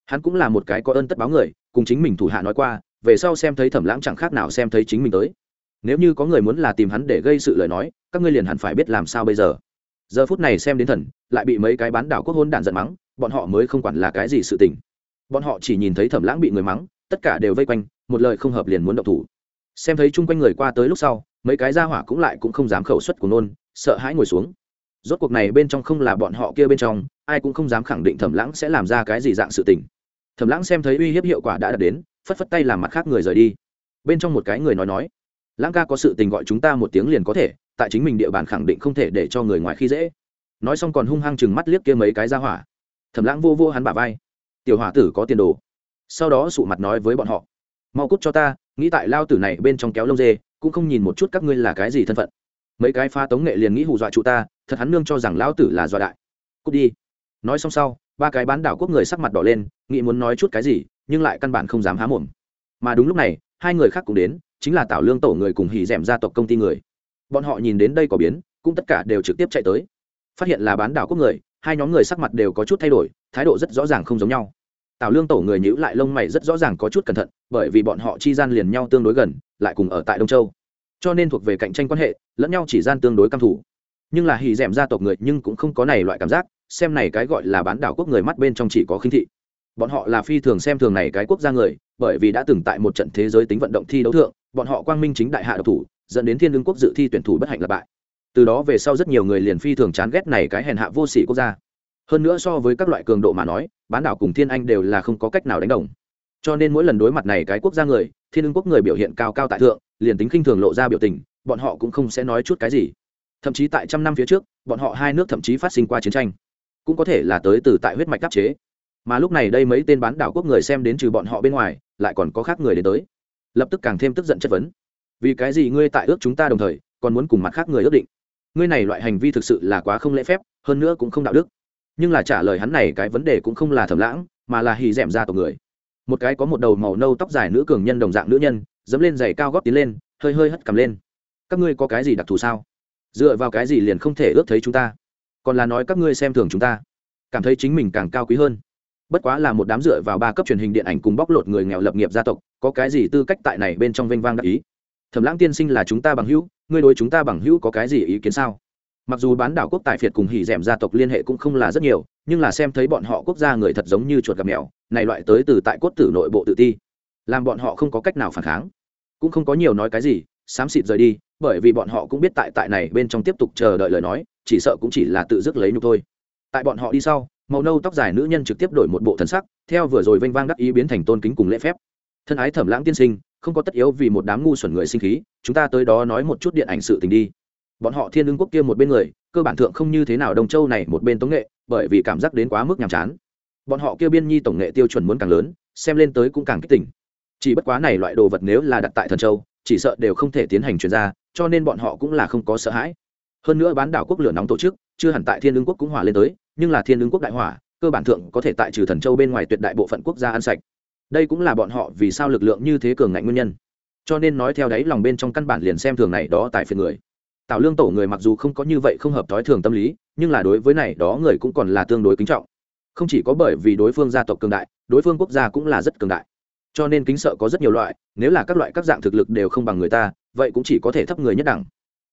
Hắn cũng là một cái có ơn tất báo người, cùng chính mình thủ hạ nói qua, về sau xem thấy thẩm lãng chẳng khác nào xem thấy chính mình tới. Nếu như có người muốn là tìm hắn để gây sự lời nói, các ngươi liền hẳn phải biết làm sao bây giờ. Giờ phút này xem đến thần, lại bị mấy cái bán đảo quốc hôn đạn giận mắng, bọn họ mới không quản là cái gì sự tình. Bọn họ chỉ nhìn thấy thẩm lãng bị người mắng, tất cả đều vây quanh, một lời không hợp liền muốn động thủ. Xem thấy chung quanh người qua tới lúc sau mấy cái ra hỏa cũng lại cũng không dám khẩu xuất của nôn, sợ hãi ngồi xuống. Rốt cuộc này bên trong không là bọn họ kia bên trong, ai cũng không dám khẳng định thẩm lãng sẽ làm ra cái gì dạng sự tình. Thẩm lãng xem thấy uy hiếp hiệu quả đã đạt đến, phất phất tay làm mặt khác người rời đi. Bên trong một cái người nói nói, lãng ca có sự tình gọi chúng ta một tiếng liền có thể, tại chính mình địa bàn khẳng định không thể để cho người ngoài khi dễ. Nói xong còn hung hăng chừng mắt liếc kia mấy cái ra hỏa. Thẩm lãng vô vô hắn bả vai. Tiểu hỏa tử có tiền đồ. Sau đó sụ mặt nói với bọn họ, mau cút cho ta, nghĩ tại lao tử này bên trong kéo lông dê cũng không nhìn một chút các ngươi là cái gì thân phận. Mấy cái pha tống nghệ liền nghĩ hù dọa chủ ta, thật hắn nương cho rằng lão tử là dọa đại. Cút đi. Nói xong sau, ba cái bán đảo quốc người sắc mặt đỏ lên, nghĩ muốn nói chút cái gì, nhưng lại căn bản không dám há mồm. Mà đúng lúc này, hai người khác cũng đến, chính là tảo lương tổ người cùng hỉ d gia tộc công ty người. Bọn họ nhìn đến đây có biến, cũng tất cả đều trực tiếp chạy tới. Phát hiện là bán đảo quốc người, hai nhóm người sắc mặt đều có chút thay đổi, thái độ rất rõ ràng không giống nhau tào lương tổ người nhữ lại lông mày rất rõ ràng có chút cẩn thận, bởi vì bọn họ chi gian liền nhau tương đối gần, lại cùng ở tại đông châu. Cho nên thuộc về cạnh tranh quan hệ, lẫn nhau chỉ gian tương đối căm thủ nhưng là hì d gia tộc người nhưng cũng không có này loại cảm giác, xem này cái gọi là bán đảo quốc người mắt bên trong chỉ có khinh thị. Bọn họ là phi thường xem thường này cái quốc gia người, bởi vì đã từng tại một trận thế giới tính vận động thi đấu thượng, bọn họ quang minh chính đại hạ độc thủ, dẫn đến thiên lương quốc dự thi tuyển thủ bất hạnh lập bại. Từ đó về sau rất nhiều người liền phi thường chán ghét này cái hèn hạ vô sỉ quốc gia. Hơn nữa so với các loại cường độ mà nói bán đảo cùng thiên anh đều là không có cách nào đánh đồng. Cho nên mỗi lần đối mặt này cái quốc gia người, thiên ưng quốc người biểu hiện cao cao tại thượng, liền tính khinh thường lộ ra biểu tình, bọn họ cũng không sẽ nói chút cái gì. Thậm chí tại trăm năm phía trước, bọn họ hai nước thậm chí phát sinh qua chiến tranh, cũng có thể là tới từ tại huyết mạch đắc chế. Mà lúc này đây mấy tên bán đảo quốc người xem đến trừ bọn họ bên ngoài, lại còn có khác người đến tới. Lập tức càng thêm tức giận chất vấn. Vì cái gì ngươi tại ước chúng ta đồng thời, còn muốn cùng mặt khác người ước định? Ngươi này loại hành vi thực sự là quá không lễ phép, hơn nữa cũng không đạo đức nhưng là trả lời hắn này cái vấn đề cũng không là thầm lãng, mà là hì d ẻ m ra tộc người. Một cái có một đầu màu nâu tóc dài nữ cường nhân đồng dạng nữ nhân, dẫm lên giày cao góp tiến lên, hơi hơi hất cầm lên. Các ngươi có cái gì đặc thù sao? Dựa vào cái gì liền không thể ước thấy chúng ta? Còn là nói các ngươi xem thường chúng ta. Cảm thấy chính mình càng cao quý hơn. Bất quá là một đám dựa vào ba cấp truyền hình điện ảnh cùng bóc lột người nghèo lập nghiệp gia tộc, có cái gì tư cách tại này bên trong vênh vang đắc ý? Thẩm lãng tiên sinh là chúng ta bằng hữu, ngươi đối chúng ta bằng hữu có cái gì ý kiến sao? Mặc dù bán đảo quốc tài phiệt cùng hỉ d gia tộc liên hệ cũng không là rất nhiều, nhưng là xem thấy bọn họ quốc gia người thật giống như chuột gặp mèo, này loại tới từ tại cốt tử nội bộ tự ti, làm bọn họ không có cách nào phản kháng. Cũng không có nhiều nói cái gì, xám xịt rời đi, bởi vì bọn họ cũng biết tại tại này bên trong tiếp tục chờ đợi lời nói, chỉ sợ cũng chỉ là tự dứt lấy nhục thôi. Tại bọn họ đi sau, màu nâu tóc dài nữ nhân trực tiếp đổi một bộ thần sắc, theo vừa rồi vênh vang đắc ý biến thành tôn kính cùng lễ phép. Thân ái thẩm lãng tiên sinh, không có tất yếu vì một đám ngu xuẩn người sinh khí, chúng ta tới đó nói một chút điện ảnh sự tình đi bọn họ thiên ưng quốc kia một bên người, cơ bản thượng không như thế nào đông châu này một bên tống nghệ, bởi vì cảm giác đến quá mức nhàm chán. Bọn họ kia biên nhi tổng nghệ tiêu chuẩn muốn càng lớn, xem lên tới cũng càng kích tỉnh. Chỉ bất quá này loại đồ vật nếu là đặt tại thần châu, chỉ sợ đều không thể tiến hành chuyển ra, cho nên bọn họ cũng là không có sợ hãi. Hơn nữa bán đảo quốc lửa nóng tổ chức, chưa hẳn tại thiên ương quốc cũng hỏa lên tới, nhưng là thiên ương quốc đại hỏa, cơ bản thượng có thể tại trừ thần châu bên ngoài tuyệt đại bộ phận quốc gia ăn sạch. Đây cũng là bọn họ vì sao lực lượng như thế cường ngạnh nguyên nhân. Cho nên nói theo đấy lòng bên trong căn bản liền xem thường này đó tại phiền người tạo lương tổ người mặc dù không có như vậy không hợp thói thường tâm lý, nhưng là đối với này đó người cũng còn là tương đối kính trọng. Không chỉ có bởi vì đối phương gia tộc cường đại, đối phương quốc gia cũng là rất cường đại. Cho nên kính sợ có rất nhiều loại, nếu là các loại các dạng thực lực đều không bằng người ta, vậy cũng chỉ có thể thấp người nhất đẳng.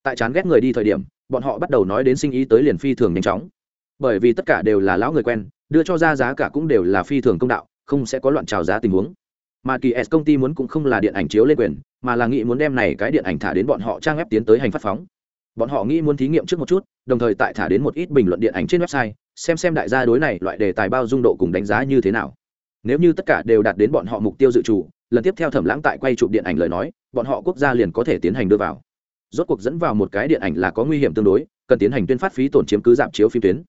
Tại chán ghét người đi thời điểm, bọn họ bắt đầu nói đến sinh ý tới liền phi thường nhanh chóng. Bởi vì tất cả đều là lão người quen, đưa cho ra giá cả cũng đều là phi thường công đạo, không sẽ có loạn trào giá tình huống. Mà kỳ s công ty muốn cũng không là điện ảnh chiếu lên quyền, mà là nghĩ muốn đem này cái điện ảnh thả đến bọn họ trang ép tiến tới hành phát phóng bọn họ nghĩ muốn thí nghiệm trước một chút, đồng thời tại thả đến một ít bình luận điện ảnh trên website, xem xem đại gia đối này loại đề tài bao dung độ cùng đánh giá như thế nào. Nếu như tất cả đều đạt đến bọn họ mục tiêu dự trù, lần tiếp theo thẩm lãng tại quay chụp điện ảnh lời nói, bọn họ quốc gia liền có thể tiến hành đưa vào. Rốt cuộc dẫn vào một cái điện ảnh là có nguy hiểm tương đối, cần tiến hành tuyên phát phí tổn chiếm cứ giảm chiếu phim tuyến.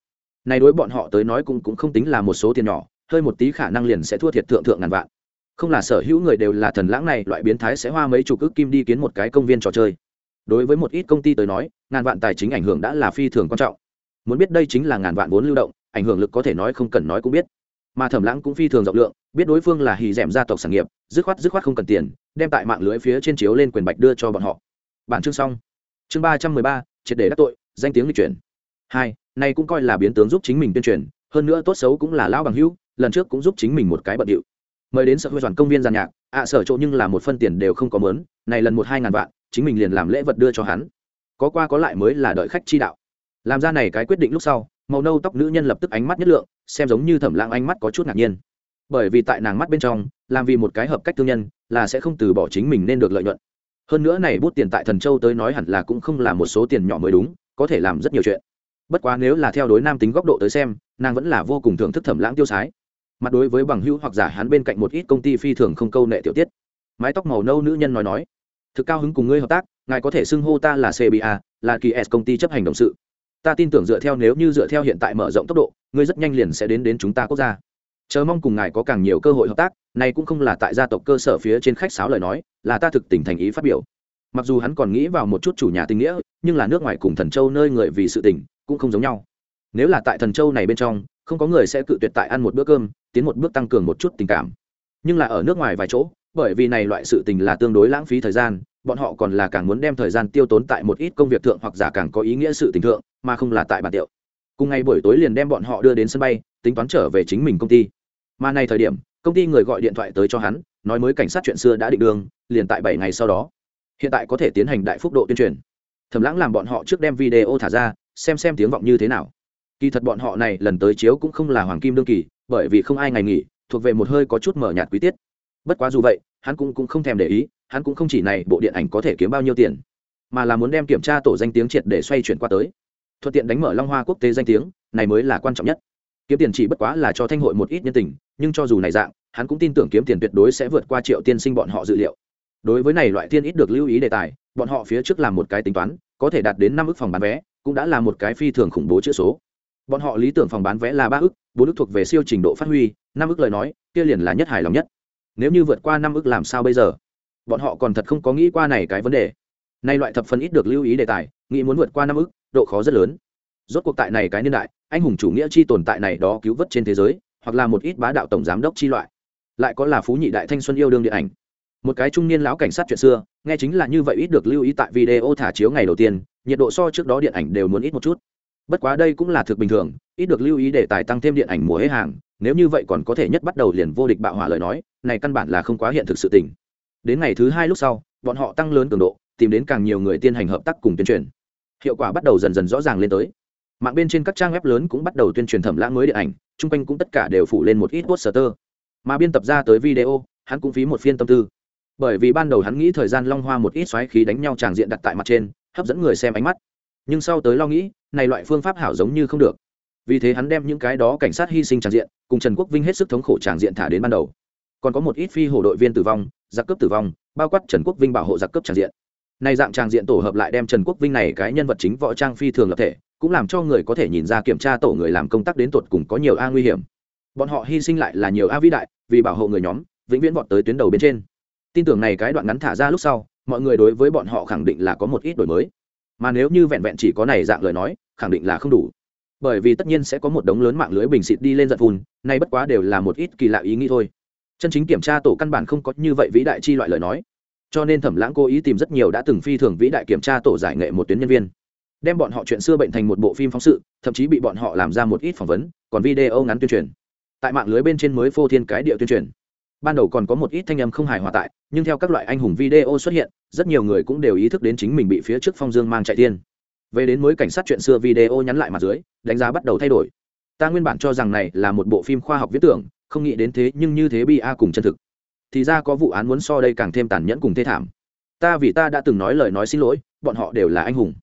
Này đối bọn họ tới nói cũng cũng không tính là một số tiền nhỏ, hơi một tí khả năng liền sẽ thua thiệt thượng thượng ngàn vạn. Không là sở hữu người đều là thần lãng này, loại biến thái sẽ hoa mấy chục ức kim đi kiến một cái công viên trò chơi đối với một ít công ty tới nói, ngàn vạn tài chính ảnh hưởng đã là phi thường quan trọng. Muốn biết đây chính là ngàn vạn vốn lưu động, ảnh hưởng lực có thể nói không cần nói cũng biết. Mà thẩm lãng cũng phi thường rộng lượng, biết đối phương là hì d gia tộc sản nghiệp, dứt khoát dứt khoát không cần tiền, đem tại mạng lưới phía trên chiếu lên quyền bạch đưa cho bọn họ. Bản chương xong. Chương ba trăm mười ba, triệt để đắc tội, danh tiếng lịch chuyển. Hai, này cũng coi là biến tướng giúp chính mình tuyên truyền, hơn nữa tốt xấu cũng là lão bằng hữu, lần trước cũng giúp chính mình một cái bận điệu. Mời đến sở huy toàn công viên giàn nhạc, ạ sở chỗ nhưng là một phân tiền đều không có mớn này lần một hai ngàn vạn chính mình liền làm lễ vật đưa cho hắn. Có qua có lại mới là đợi khách chi đạo. Làm ra này cái quyết định lúc sau, màu nâu tóc nữ nhân lập tức ánh mắt nhất lượng, xem giống như thẩm lãng ánh mắt có chút ngạc nhiên. Bởi vì tại nàng mắt bên trong, làm vì một cái hợp cách thương nhân, là sẽ không từ bỏ chính mình nên được lợi nhuận. Hơn nữa này bút tiền tại thần châu tới nói hẳn là cũng không là một số tiền nhỏ mới đúng, có thể làm rất nhiều chuyện. Bất quá nếu là theo đối nam tính góc độ tới xem, nàng vẫn là vô cùng thưởng thức thẩm lãng tiêu sái. Mặt đối với bằng hữu hoặc giả hắn bên cạnh một ít công ty phi thường không câu nệ tiểu tiết. Mái tóc màu nâu nữ nhân nói nói thực cao hứng cùng ngươi hợp tác, ngài có thể xưng hô ta là cba là kỳ s công ty chấp hành động sự. Ta tin tưởng dựa theo nếu như dựa theo hiện tại mở rộng tốc độ, ngươi rất nhanh liền sẽ đến đến chúng ta quốc gia. Chờ mong cùng ngài có càng nhiều cơ hội hợp tác, này cũng không là tại gia tộc cơ sở phía trên khách sáo lời nói, là ta thực tình thành ý phát biểu. Mặc dù hắn còn nghĩ vào một chút chủ nhà tình nghĩa, nhưng là nước ngoài cùng thần châu nơi người vì sự tình, cũng không giống nhau. Nếu là tại thần châu này bên trong, không có người sẽ cự tuyệt tại ăn một bữa cơm, tiến một bước tăng cường một chút tình cảm. Nhưng là ở nước ngoài vài chỗ bởi vì này loại sự tình là tương đối lãng phí thời gian, bọn họ còn là càng muốn đem thời gian tiêu tốn tại một ít công việc thượng hoặc giả càng có ý nghĩa sự tình thượng, mà không là tại bản tiệu. Cùng ngày buổi tối liền đem bọn họ đưa đến sân bay, tính toán trở về chính mình công ty. Mà này thời điểm, công ty người gọi điện thoại tới cho hắn, nói mới cảnh sát chuyện xưa đã định đường, liền tại bảy ngày sau đó. Hiện tại có thể tiến hành đại phúc độ tuyên truyền. Thầm lãng làm bọn họ trước đem video thả ra, xem xem tiếng vọng như thế nào. Kỳ thật bọn họ này lần tới chiếu cũng không là hoàng kim đương kỳ, bởi vì không ai ngày nghỉ, thuộc về một hơi có chút mở nhạt quý tiết bất quá dù vậy hắn cũng, cũng không thèm để ý hắn cũng không chỉ này bộ điện ảnh có thể kiếm bao nhiêu tiền mà là muốn đem kiểm tra tổ danh tiếng triệt để xoay chuyển qua tới. Thuận tiện đánh mở long hoa quốc tế danh tiếng này mới là quan trọng nhất. Kiếm tiền chỉ bất quá là cho thanh hội một ít nhân tình nhưng cho dù này dạng hắn cũng tin tưởng kiếm tiền tuyệt đối sẽ vượt qua triệu tiên sinh bọn họ dự liệu. Đối với này loại tiên ít được lưu ý đề tài bọn họ phía trước làm một cái tính toán có thể đạt đến năm ước phòng bán vé cũng đã là một cái phi thường khủng bố chữ số. Bọn họ lý tưởng phòng bán vé là ba ước bốn ước thuộc về siêu trình độ phát huy năm ước lời nói kia liền là nhất hài lòng nhất nếu như vượt qua năm ước làm sao bây giờ? Bọn họ còn thật không có nghĩ qua này cái vấn đề. Nay loại thập phần ít được lưu ý đề tài, nghĩ muốn vượt qua năm ước, độ khó rất lớn. Rốt cuộc tại này cái niên đại, anh hùng chủ nghĩa chi tồn tại này đó cứu vớt trên thế giới, hoặc là một ít bá đạo tổng giám đốc chi loại. Lại có là phú nhị đại thanh xuân yêu đương điện ảnh. Một cái trung niên lão cảnh sát chuyện xưa, nghe chính là như vậy ít được lưu ý tại video thả chiếu ngày đầu tiên, nhiệt độ so trước đó điện ảnh đều muốn ít một chút. Bất quá đây cũng là thực bình thường, ít được lưu ý để tài tăng thêm điện ảnh mùa hết hàng nếu như vậy còn có thể nhất bắt đầu liền vô địch bạo hỏa lời nói, này căn bản là không quá hiện thực sự tình. Đến ngày thứ hai lúc sau, bọn họ tăng lớn cường độ, tìm đến càng nhiều người tiên hành hợp tác cùng tuyên truyền. Hiệu quả bắt đầu dần dần rõ ràng lên tới. Mạng bên trên các trang web lớn cũng bắt đầu tuyên truyền thẩm lãng mới điện ảnh, chung quanh cũng tất cả đều phủ lên một ít poster. Mà biên tập ra tới video, hắn cũng phí một phiên tâm tư. Bởi vì ban đầu hắn nghĩ thời gian long hoa một ít xoáy khí đánh nhau tràng diện đặt tại mặt trên, hấp dẫn người xem ánh mắt. Nhưng sau tới lo nghĩ, này loại phương pháp hảo giống như không được vì thế hắn đem những cái đó cảnh sát hy sinh tràn diện, cùng trần quốc vinh hết sức thống khổ tràn diện thả đến ban đầu. Còn có một ít phi hổ đội viên tử vong, giặc cướp tử vong, bao quát trần quốc vinh bảo hộ giặc cướp tràn diện. Nay dạng tràn diện tổ hợp lại đem trần quốc vinh này cái nhân vật chính võ trang phi thường lập thể, cũng làm cho người có thể nhìn ra kiểm tra tổ người làm công tác đến tột cùng có nhiều a nguy hiểm. Bọn họ hy sinh lại là nhiều a vĩ đại, vì bảo hộ người nhóm, vĩnh viễn vọt tới tuyến đầu bên trên. Tin tưởng này cái đoạn ngắn thả ra lúc sau, mọi người đối với bọn họ khẳng định là có một ít đổi mới. Mà nếu như vẹn vẹn chỉ có này dạng lời nói, khẳng định là không đủ bởi vì tất nhiên sẽ có một đống lớn mạng lưới bình xịt đi lên giận phun, nay bất quá đều là một ít kỳ lạ ý nghĩ thôi. Chân chính kiểm tra tổ căn bản không có như vậy vĩ đại chi loại lời nói. Cho nên thẩm lãng cố ý tìm rất nhiều đã từng phi thường vĩ đại kiểm tra tổ giải nghệ một tuyến nhân viên. Đem bọn họ chuyện xưa bệnh thành một bộ phim phóng sự, thậm chí bị bọn họ làm ra một ít phỏng vấn, còn video ngắn tuyên truyền. Tại mạng lưới bên trên mới phô thiên cái địa tuyên truyền. Ban đầu còn có một ít thanh âm không hài hòa tại, nhưng theo các loại anh hùng video xuất hiện, rất nhiều người cũng đều ý thức đến chính mình bị phía trước phong dương mang chạy tiên về đến mới cảnh sát chuyện xưa video nhắn lại mặt dưới, đánh giá bắt đầu thay đổi. Ta nguyên bản cho rằng này là một bộ phim khoa học viết tưởng, không nghĩ đến thế nhưng như thế bi a cùng chân thực. Thì ra có vụ án muốn so đây càng thêm tàn nhẫn cùng thê thảm. Ta vì ta đã từng nói lời nói xin lỗi, bọn họ đều là anh hùng.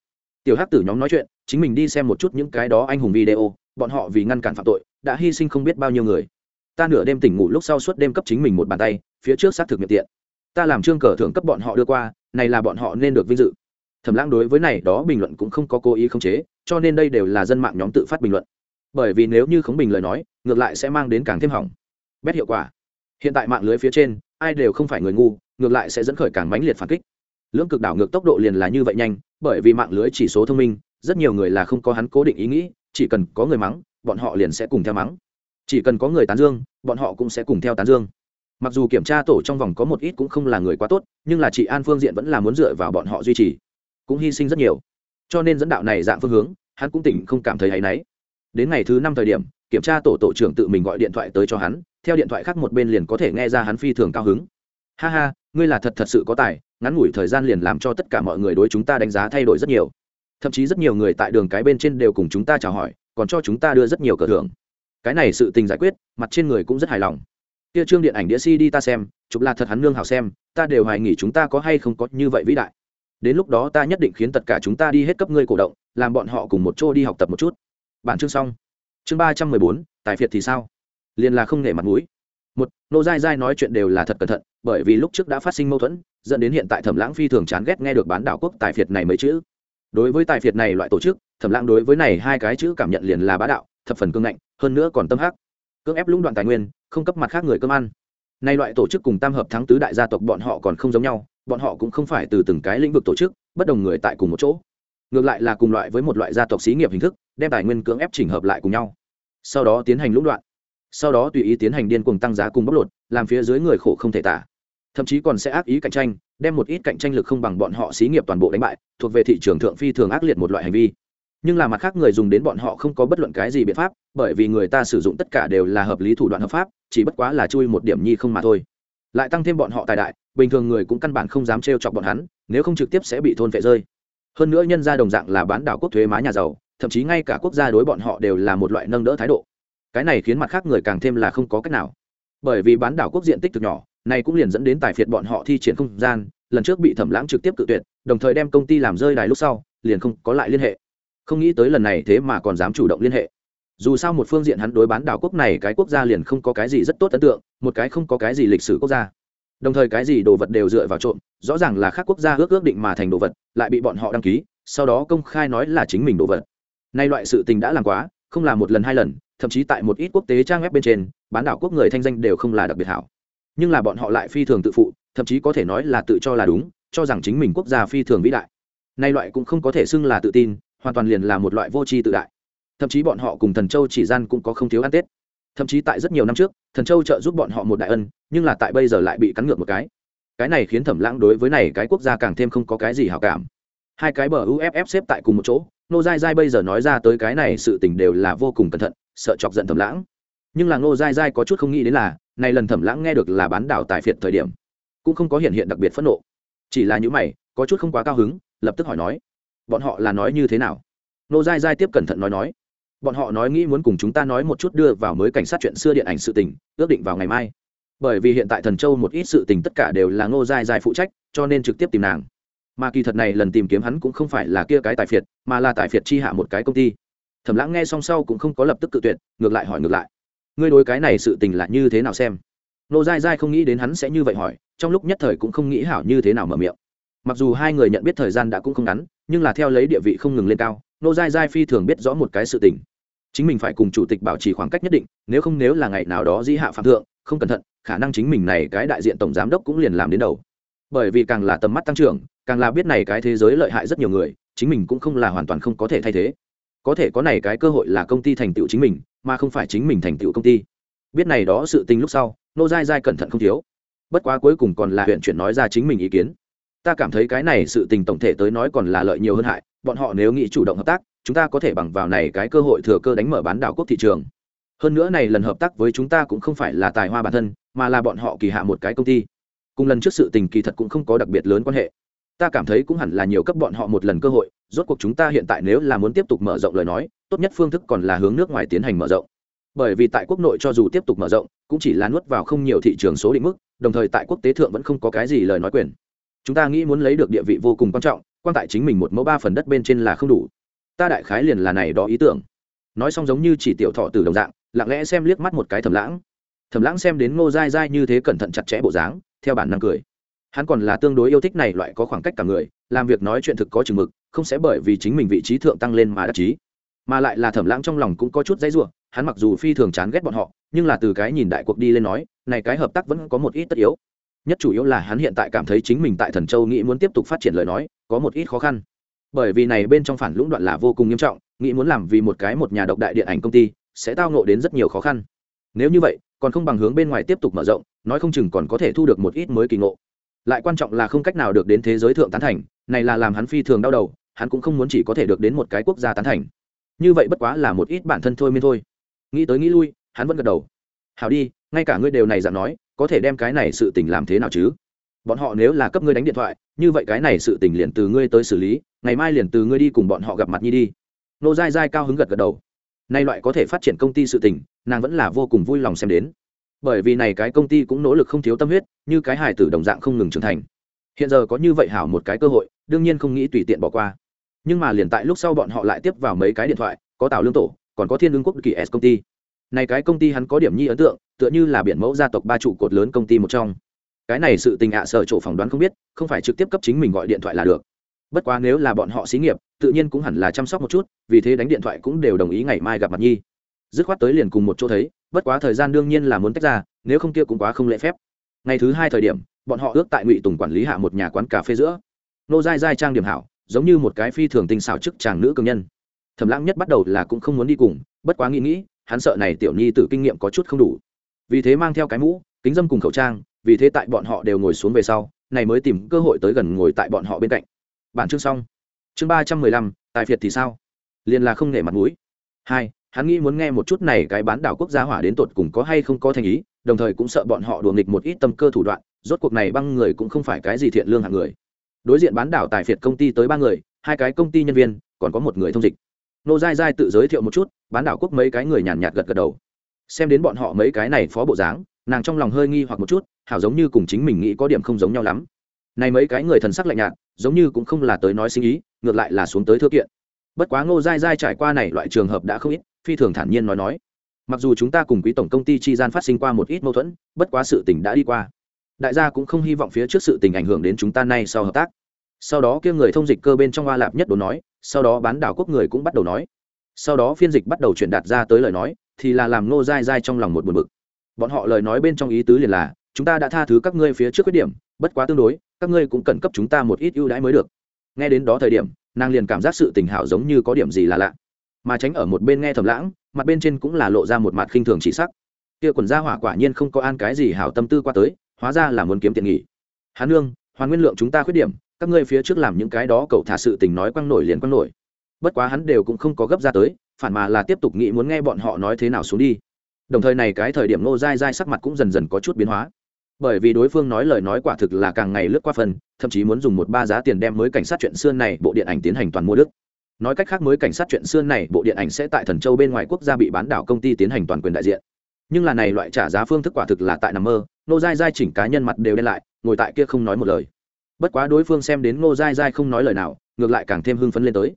Tiểu hắc tử nhóm nói chuyện, chính mình đi xem một chút những cái đó anh hùng video, bọn họ vì ngăn cản phạm tội, đã hy sinh không biết bao nhiêu người. Ta nửa đêm tỉnh ngủ lúc sau suốt đêm cấp chính mình một bàn tay, phía trước xác thực miệng tiện. Ta làm trương cờ thưởng cấp bọn họ đưa qua, này là bọn họ nên được vinh dự thẩm lãng đối với này đó bình luận cũng không có cố ý khống chế, cho nên đây đều là dân mạng nhóm tự phát bình luận. Bởi vì nếu như khống bình lời nói, ngược lại sẽ mang đến càng thêm hỏng. Bét hiệu quả. Hiện tại mạng lưới phía trên, ai đều không phải người ngu, ngược lại sẽ dẫn khởi càng mãnh liệt phản kích. Lưỡng cực đảo ngược tốc độ liền là như vậy nhanh, bởi vì mạng lưới chỉ số thông minh, rất nhiều người là không có hắn cố định ý nghĩ, chỉ cần có người mắng, bọn họ liền sẽ cùng theo mắng. Chỉ cần có người tán dương, bọn họ cũng sẽ cùng theo tán dương. Mặc dù kiểm tra tổ trong vòng có một ít cũng không là người quá tốt, nhưng là chị an phương diện vẫn là muốn dựa vào bọn họ duy trì cũng hy sinh rất nhiều. Cho nên dẫn đạo này dạng phương hướng, hắn cũng tỉnh không cảm thấy hay náy. Đến ngày thứ năm thời điểm, kiểm tra tổ tổ trưởng tự mình gọi điện thoại tới cho hắn, theo điện thoại khác một bên liền có thể nghe ra hắn phi thường cao hứng. Ha ha, ngươi là thật thật sự có tài, ngắn ngủi thời gian liền làm cho tất cả mọi người đối chúng ta đánh giá thay đổi rất nhiều. Thậm chí rất nhiều người tại đường cái bên trên đều cùng chúng ta chào hỏi, còn cho chúng ta đưa rất nhiều cờ thưởng. Cái này sự tình giải quyết, mặt trên người cũng rất hài lòng. Kia trương điện ảnh đĩa cd ta xem, chụp là thật hắn nương hào xem, ta đều hoài nghỉ chúng ta có hay không có như vậy vĩ đại đến lúc đó ta nhất định khiến tất cả chúng ta đi hết cấp ngươi cổ động, làm bọn họ cùng một chỗ đi học tập một chút. Bản chương xong. Chương ba trăm mười bốn, tài phiệt thì sao? Liền là không nể mặt mũi. Một, nô dai dai nói chuyện đều là thật cẩn thận, bởi vì lúc trước đã phát sinh mâu thuẫn, dẫn đến hiện tại thẩm lãng phi thường chán ghét nghe được bán đảo quốc tài phiệt này mấy chữ. Đối với tài phiệt này loại tổ chức, thẩm lãng đối với này hai cái chữ cảm nhận liền là bá đạo, thập phần cương ngạnh, hơn nữa còn tâm hắc. Cưỡng ép lũng đoạn tài nguyên, không cấp mặt khác người cơm ăn. Nay loại tổ chức cùng tam hợp thắng tứ đại gia tộc bọn họ còn không giống nhau bọn họ cũng không phải từ từng cái lĩnh vực tổ chức, bất đồng người tại cùng một chỗ. Ngược lại là cùng loại với một loại gia tộc xí nghiệp hình thức, đem tài nguyên cưỡng ép chỉnh hợp lại cùng nhau. Sau đó tiến hành lũng đoạn. Sau đó tùy ý tiến hành điên cuồng tăng giá cùng bóc lột, làm phía dưới người khổ không thể tả. Thậm chí còn sẽ ác ý cạnh tranh, đem một ít cạnh tranh lực không bằng bọn họ xí nghiệp toàn bộ đánh bại, thuộc về thị trường thượng phi thường ác liệt một loại hành vi. Nhưng là mặt khác người dùng đến bọn họ không có bất luận cái gì biện pháp, bởi vì người ta sử dụng tất cả đều là hợp lý thủ đoạn hợp pháp, chỉ bất quá là chui một điểm nhi không mà thôi lại tăng thêm bọn họ tài đại, bình thường người cũng căn bản không dám trêu chọc bọn hắn, nếu không trực tiếp sẽ bị thôn vệ rơi. Hơn nữa nhân ra đồng dạng là bán đảo quốc thuế má nhà giàu, thậm chí ngay cả quốc gia đối bọn họ đều là một loại nâng đỡ thái độ. Cái này khiến mặt khác người càng thêm là không có cách nào. Bởi vì bán đảo quốc diện tích thực nhỏ, này cũng liền dẫn đến tài phiệt bọn họ thi triển không gian, lần trước bị thẩm lãng trực tiếp cự tuyệt, đồng thời đem công ty làm rơi đài lúc sau, liền không có lại liên hệ. Không nghĩ tới lần này thế mà còn dám chủ động liên hệ dù sao một phương diện hắn đối bán đảo quốc này cái quốc gia liền không có cái gì rất tốt ấn tượng, một cái không có cái gì lịch sử quốc gia. Đồng thời cái gì đồ vật đều dựa vào trộm, rõ ràng là khác quốc gia ước ước định mà thành đồ vật, lại bị bọn họ đăng ký, sau đó công khai nói là chính mình đồ vật. Nay loại sự tình đã làm quá, không là một lần hai lần, thậm chí tại một ít quốc tế trang web bên trên, bán đảo quốc người thanh danh đều không là đặc biệt hảo. Nhưng là bọn họ lại phi thường tự phụ, thậm chí có thể nói là tự cho là đúng, cho rằng chính mình quốc gia phi thường vĩ đại. Nay loại cũng không có thể xưng là tự tin, hoàn toàn liền là một loại vô tri tự đại thậm chí bọn họ cùng thần châu chỉ gian cũng có không thiếu ăn tết thậm chí tại rất nhiều năm trước thần châu trợ giúp bọn họ một đại ân nhưng là tại bây giờ lại bị cắn ngược một cái cái này khiến thẩm lãng đối với này cái quốc gia càng thêm không có cái gì hảo cảm hai cái bờ uff xếp tại cùng một chỗ nô dai dai bây giờ nói ra tới cái này sự tình đều là vô cùng cẩn thận sợ chọc giận thẩm lãng nhưng là nô dai dai có chút không nghĩ đến là này lần thẩm lãng nghe được là bán đảo tài phiệt thời điểm cũng không có hiện hiện đặc biệt phẫn nộ chỉ là những mày có chút không quá cao hứng lập tức hỏi nói bọn họ là nói như thế nào nô dai dai tiếp cẩn thận nói nói bọn họ nói nghĩ muốn cùng chúng ta nói một chút đưa vào mới cảnh sát chuyện xưa điện ảnh sự tình, ước định vào ngày mai. Bởi vì hiện tại thần châu một ít sự tình tất cả đều là ngô dai dai phụ trách, cho nên trực tiếp tìm nàng. Mà kỳ thật này lần tìm kiếm hắn cũng không phải là kia cái tài phiệt, mà là tài phiệt chi hạ một cái công ty. Thẩm lãng nghe xong sau cũng không có lập tức cự tuyệt, ngược lại hỏi ngược lại. Ngươi đối cái này sự tình là như thế nào xem? Nô dai dai không nghĩ đến hắn sẽ như vậy hỏi, trong lúc nhất thời cũng không nghĩ hảo như thế nào mở miệng. Mặc dù hai người nhận biết thời gian đã cũng không ngắn, nhưng là theo lấy địa vị không ngừng lên cao nô giai giai phi thường biết rõ một cái sự tình. Chính mình phải cùng chủ tịch bảo trì khoảng cách nhất định, nếu không nếu là ngày nào đó di hạ phạm thượng, không cẩn thận, khả năng chính mình này cái đại diện tổng giám đốc cũng liền làm đến đầu. Bởi vì càng là tầm mắt tăng trưởng, càng là biết này cái thế giới lợi hại rất nhiều người, chính mình cũng không là hoàn toàn không có thể thay thế. Có thể có này cái cơ hội là công ty thành tựu chính mình, mà không phải chính mình thành tựu công ty. Biết này đó sự tình lúc sau, nô dai dai cẩn thận không thiếu. Bất quá cuối cùng còn là huyện chuyển nói ra chính mình ý kiến. Ta cảm thấy cái này sự tình tổng thể tới nói còn là lợi nhiều hơn hại bọn họ nếu nghĩ chủ động hợp tác, chúng ta có thể bằng vào này cái cơ hội thừa cơ đánh mở bán đảo quốc thị trường. Hơn nữa này lần hợp tác với chúng ta cũng không phải là tài hoa bản thân, mà là bọn họ kỳ hạ một cái công ty. Cùng lần trước sự tình kỳ thật cũng không có đặc biệt lớn quan hệ. Ta cảm thấy cũng hẳn là nhiều cấp bọn họ một lần cơ hội, rốt cuộc chúng ta hiện tại nếu là muốn tiếp tục mở rộng lời nói, tốt nhất phương thức còn là hướng nước ngoài tiến hành mở rộng. Bởi vì tại quốc nội cho dù tiếp tục mở rộng, cũng chỉ là nuốt vào không nhiều thị trường số định mức, đồng thời tại quốc tế thượng vẫn không có cái gì lời nói quyền. Chúng ta nghĩ muốn lấy được địa vị vô cùng quan trọng quan tại chính mình một mẫu ba phần đất bên trên là không đủ. Ta đại khái liền là này đó ý tưởng. Nói xong giống như chỉ tiểu thọ từ đồng dạng, lặng lẽ xem liếc mắt một cái thầm lãng. Thầm lãng xem đến ngô dai dai như thế cẩn thận chặt chẽ bộ dáng, theo bản năng cười. Hắn còn là tương đối yêu thích này loại có khoảng cách cả người, làm việc nói chuyện thực có chừng mực, không sẽ bởi vì chính mình vị trí thượng tăng lên mà đắc chí. Mà lại là thẩm lãng trong lòng cũng có chút dãy ruộng hắn mặc dù phi thường chán ghét bọn họ, nhưng là từ cái nhìn đại cuộc đi lên nói, này cái hợp tác vẫn có một ít tất yếu. Nhất chủ yếu là hắn hiện tại cảm thấy chính mình tại thần châu nghĩ muốn tiếp tục phát triển lời nói có một ít khó khăn. Bởi vì này bên trong phản lũng đoạn là vô cùng nghiêm trọng, nghĩ muốn làm vì một cái một nhà độc đại điện ảnh công ty, sẽ tao nộ đến rất nhiều khó khăn. Nếu như vậy, còn không bằng hướng bên ngoài tiếp tục mở rộng, nói không chừng còn có thể thu được một ít mới kỳ ngộ. Lại quan trọng là không cách nào được đến thế giới thượng tán thành, này là làm hắn phi thường đau đầu, hắn cũng không muốn chỉ có thể được đến một cái quốc gia tán thành. Như vậy bất quá là một ít bản thân thôi miên thôi. Nghĩ tới nghĩ lui, hắn vẫn gật đầu. Hảo đi, ngay cả ngươi đều này dặn nói, có thể đem cái này sự tình làm thế nào chứ? Bọn họ nếu là cấp ngươi đánh điện thoại, như vậy cái này sự tình liền từ ngươi tới xử lý, ngày mai liền từ ngươi đi cùng bọn họ gặp mặt nhi đi. Nô dai dai cao hứng gật gật đầu. Nay loại có thể phát triển công ty sự tình, nàng vẫn là vô cùng vui lòng xem đến. Bởi vì này cái công ty cũng nỗ lực không thiếu tâm huyết, như cái hài tử đồng dạng không ngừng trưởng thành. Hiện giờ có như vậy hảo một cái cơ hội, đương nhiên không nghĩ tùy tiện bỏ qua. Nhưng mà liền tại lúc sau bọn họ lại tiếp vào mấy cái điện thoại, có tào lương tổ, còn có thiên lương quốc kỳ s công ty. Này cái công ty hắn có điểm nhi ấn tượng, tựa như là biển mẫu gia tộc ba trụ cột lớn công ty một trong cái này sự tình ạ, sở chỗ phỏng đoán không biết, không phải trực tiếp cấp chính mình gọi điện thoại là được. Bất quá nếu là bọn họ xí nghiệp, tự nhiên cũng hẳn là chăm sóc một chút, vì thế đánh điện thoại cũng đều đồng ý ngày mai gặp mặt nhi. Dứt khoát tới liền cùng một chỗ thấy, bất quá thời gian đương nhiên là muốn tách ra, nếu không kia cũng quá không lễ phép. Ngày thứ hai thời điểm, bọn họ ước tại ngụy tùng quản lý hạ một nhà quán cà phê giữa. Nô dai dai trang điểm hảo, giống như một cái phi thường tinh xảo chức chàng nữ công nhân. Thẩm lãng nhất bắt đầu là cũng không muốn đi cùng, bất quá nghĩ nghĩ, hắn sợ này tiểu nhi tử kinh nghiệm có chút không đủ. Vì thế mang theo cái mũ, kính dâm cùng khẩu trang vì thế tại bọn họ đều ngồi xuống về sau, này mới tìm cơ hội tới gần ngồi tại bọn họ bên cạnh. Bản chương xong. Chương ba trăm mười lăm, tài phiệt thì sao? Liền là không nể mặt mũi. Hai, hắn nghĩ muốn nghe một chút này cái bán đảo quốc gia hỏa đến tột cùng có hay không có thành ý, đồng thời cũng sợ bọn họ đùa nghịch một ít tâm cơ thủ đoạn, rốt cuộc này băng người cũng không phải cái gì thiện lương hạng người. Đối diện bán đảo tài phiệt công ty tới ba người, hai cái công ty nhân viên, còn có một người thông dịch. Nô dai dai tự giới thiệu một chút, bán đảo quốc mấy cái người nhàn nhạt gật gật đầu. Xem đến bọn họ mấy cái này phó bộ dáng, nàng trong lòng hơi nghi hoặc một chút hảo giống như cùng chính mình nghĩ có điểm không giống nhau lắm. Này mấy cái người thần sắc lạnh nhạt, giống như cũng không là tới nói sinh ý, ngược lại là xuống tới thư kiện. Bất quá ngô dai dai trải qua này loại trường hợp đã không ít, phi thường thản nhiên nói nói. Mặc dù chúng ta cùng quý tổng công ty chi gian phát sinh qua một ít mâu thuẫn, bất quá sự tình đã đi qua. Đại gia cũng không hy vọng phía trước sự tình ảnh hưởng đến chúng ta nay sau hợp tác. Sau đó kia người thông dịch cơ bên trong hoa lạp nhất đồ nói, sau đó bán đảo quốc người cũng bắt đầu nói. Sau đó phiên dịch bắt đầu truyền đạt ra tới lời nói, thì là làm Ngô dai dai trong lòng một buồn bực. Bọn họ lời nói bên trong ý tứ liền là chúng ta đã tha thứ các ngươi phía trước khuyết điểm, bất quá tương đối, các ngươi cũng cần cấp chúng ta một ít ưu đãi mới được. Nghe đến đó thời điểm, nàng liền cảm giác sự tình hảo giống như có điểm gì là lạ. Mà tránh ở một bên nghe thầm lãng, mặt bên trên cũng là lộ ra một mặt khinh thường chỉ sắc. Kia quần gia hỏa quả nhiên không có an cái gì hảo tâm tư qua tới, hóa ra là muốn kiếm tiền nghỉ. Hán nương, hoàn nguyên lượng chúng ta khuyết điểm, các ngươi phía trước làm những cái đó cậu thả sự tình nói quăng nổi liền quăng nổi. Bất quá hắn đều cũng không có gấp ra tới, phản mà là tiếp tục nghĩ muốn nghe bọn họ nói thế nào xuống đi. Đồng thời này cái thời điểm nô dai dai sắc mặt cũng dần dần có chút biến hóa bởi vì đối phương nói lời nói quả thực là càng ngày lướt qua phần, thậm chí muốn dùng một ba giá tiền đem mới cảnh sát chuyện xưa này bộ điện ảnh tiến hành toàn mua đức. Nói cách khác mới cảnh sát chuyện xưa này bộ điện ảnh sẽ tại thần châu bên ngoài quốc gia bị bán đảo công ty tiến hành toàn quyền đại diện. Nhưng là này loại trả giá phương thức quả thực là tại nằm mơ nô dai dai chỉnh cá nhân mặt đều đen lại, ngồi tại kia không nói một lời. Bất quá đối phương xem đến ngô dai dai không nói lời nào, ngược lại càng thêm hưng phấn lên tới.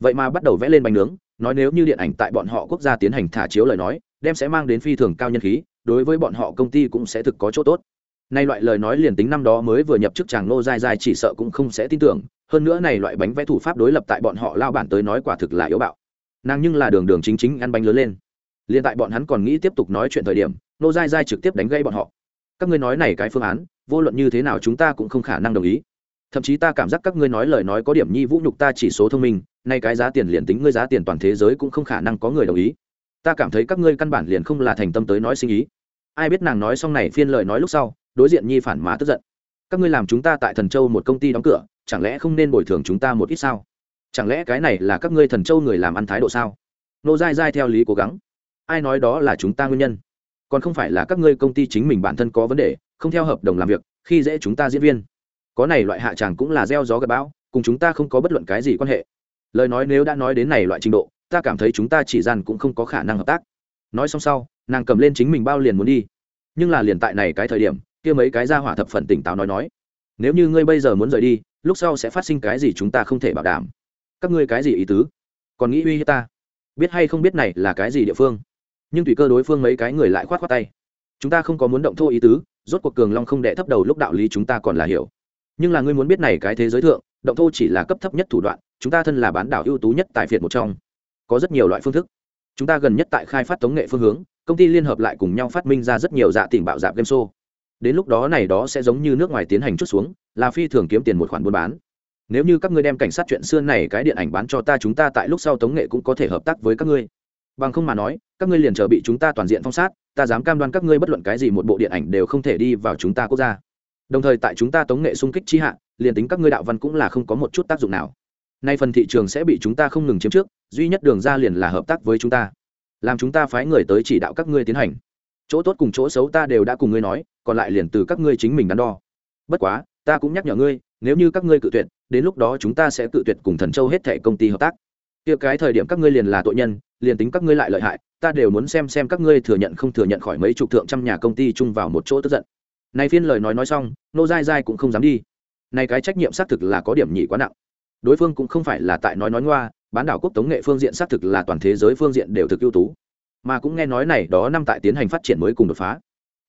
Vậy mà bắt đầu vẽ lên bánh nướng, nói nếu như điện ảnh tại bọn họ quốc gia tiến hành thả chiếu lời nói, đem sẽ mang đến phi thường cao nhân khí, đối với bọn họ công ty cũng sẽ thực có chỗ tốt nay loại lời nói liền tính năm đó mới vừa nhập chức chàng nô dai dai chỉ sợ cũng không sẽ tin tưởng, hơn nữa này loại bánh vẽ thủ pháp đối lập tại bọn họ lao bản tới nói quả thực là yếu bạo. Nàng nhưng là đường đường chính chính ăn bánh lớn lên. Liền tại bọn hắn còn nghĩ tiếp tục nói chuyện thời điểm nô dai dai trực tiếp đánh gây bọn họ. Các ngươi nói này cái phương án, vô luận như thế nào chúng ta cũng không khả năng đồng ý. Thậm chí ta cảm giác các ngươi nói lời nói có điểm nhi vũ nhục ta chỉ số thông minh, nay cái giá tiền liền tính ngươi giá tiền toàn thế giới cũng không khả năng có người đồng ý. Ta cảm thấy các ngươi căn bản liền không là thành tâm tới nói sinh ý. Ai biết nàng nói xong này phiên lời nói lúc sau đối diện nhi phản má tức giận. Các ngươi làm chúng ta tại thần châu một công ty đóng cửa, chẳng lẽ không nên bồi thường chúng ta một ít sao? Chẳng lẽ cái này là các ngươi thần châu người làm ăn thái độ sao? Nô dai dai theo lý cố gắng. Ai nói đó là chúng ta nguyên nhân? Còn không phải là các ngươi công ty chính mình bản thân có vấn đề, không theo hợp đồng làm việc, khi dễ chúng ta diễn viên. Có này loại hạ tràng cũng là gieo gió gặp bão, cùng chúng ta không có bất luận cái gì quan hệ. Lời nói nếu đã nói đến này loại trình độ, ta cảm thấy chúng ta chỉ gian cũng không có khả năng hợp tác. Nói xong sau, nàng cầm lên chính mình bao liền muốn đi. Nhưng là liền tại này cái thời điểm kia mấy cái ra hỏa thập phần tỉnh táo nói nói, nếu như ngươi bây giờ muốn rời đi, lúc sau sẽ phát sinh cái gì chúng ta không thể bảo đảm. Các ngươi cái gì ý tứ? Còn nghĩ uy hiếp ta? Biết hay không biết này là cái gì địa phương? Nhưng tùy cơ đối phương mấy cái người lại khoát khoát tay. Chúng ta không có muốn động thô ý tứ, rốt cuộc cường long không đệ thấp đầu lúc đạo lý chúng ta còn là hiểu. Nhưng là ngươi muốn biết này cái thế giới thượng, động thô chỉ là cấp thấp nhất thủ đoạn, chúng ta thân là bán đảo ưu tú nhất tại việt một trong. Có rất nhiều loại phương thức. Chúng ta gần nhất tại khai phát tống nghệ phương hướng, công ty liên hợp lại cùng nhau phát minh ra rất nhiều dạ tình bạo dạp game show đến lúc đó này đó sẽ giống như nước ngoài tiến hành chút xuống, là phi thường kiếm tiền một khoản buôn bán. Nếu như các ngươi đem cảnh sát chuyện xưa này cái điện ảnh bán cho ta chúng ta tại lúc sau tống nghệ cũng có thể hợp tác với các ngươi. Bằng không mà nói, các ngươi liền chờ bị chúng ta toàn diện phong sát, ta dám cam đoan các ngươi bất luận cái gì một bộ điện ảnh đều không thể đi vào chúng ta quốc gia. Đồng thời tại chúng ta tống nghệ xung kích chi hạ, liền tính các ngươi đạo văn cũng là không có một chút tác dụng nào. Nay phần thị trường sẽ bị chúng ta không ngừng chiếm trước, duy nhất đường ra liền là hợp tác với chúng ta. Làm chúng ta phái người tới chỉ đạo các ngươi tiến hành chỗ tốt cùng chỗ xấu ta đều đã cùng ngươi nói, còn lại liền từ các ngươi chính mình đắn đo. Bất quá, ta cũng nhắc nhở ngươi, nếu như các ngươi cự tuyệt, đến lúc đó chúng ta sẽ cự tuyệt cùng thần châu hết thẻ công ty hợp tác. Kia cái thời điểm các ngươi liền là tội nhân, liền tính các ngươi lại lợi hại, ta đều muốn xem xem các ngươi thừa nhận không thừa nhận khỏi mấy chục thượng trăm nhà công ty chung vào một chỗ tức giận. Này phiên lời nói nói xong, nô dai dai cũng không dám đi. Này cái trách nhiệm xác thực là có điểm nhị quá nặng. Đối phương cũng không phải là tại nói nói ngoa, bán đảo quốc tống nghệ phương diện xác thực là toàn thế giới phương diện đều thực ưu tú mà cũng nghe nói này đó năm tại tiến hành phát triển mới cùng đột phá.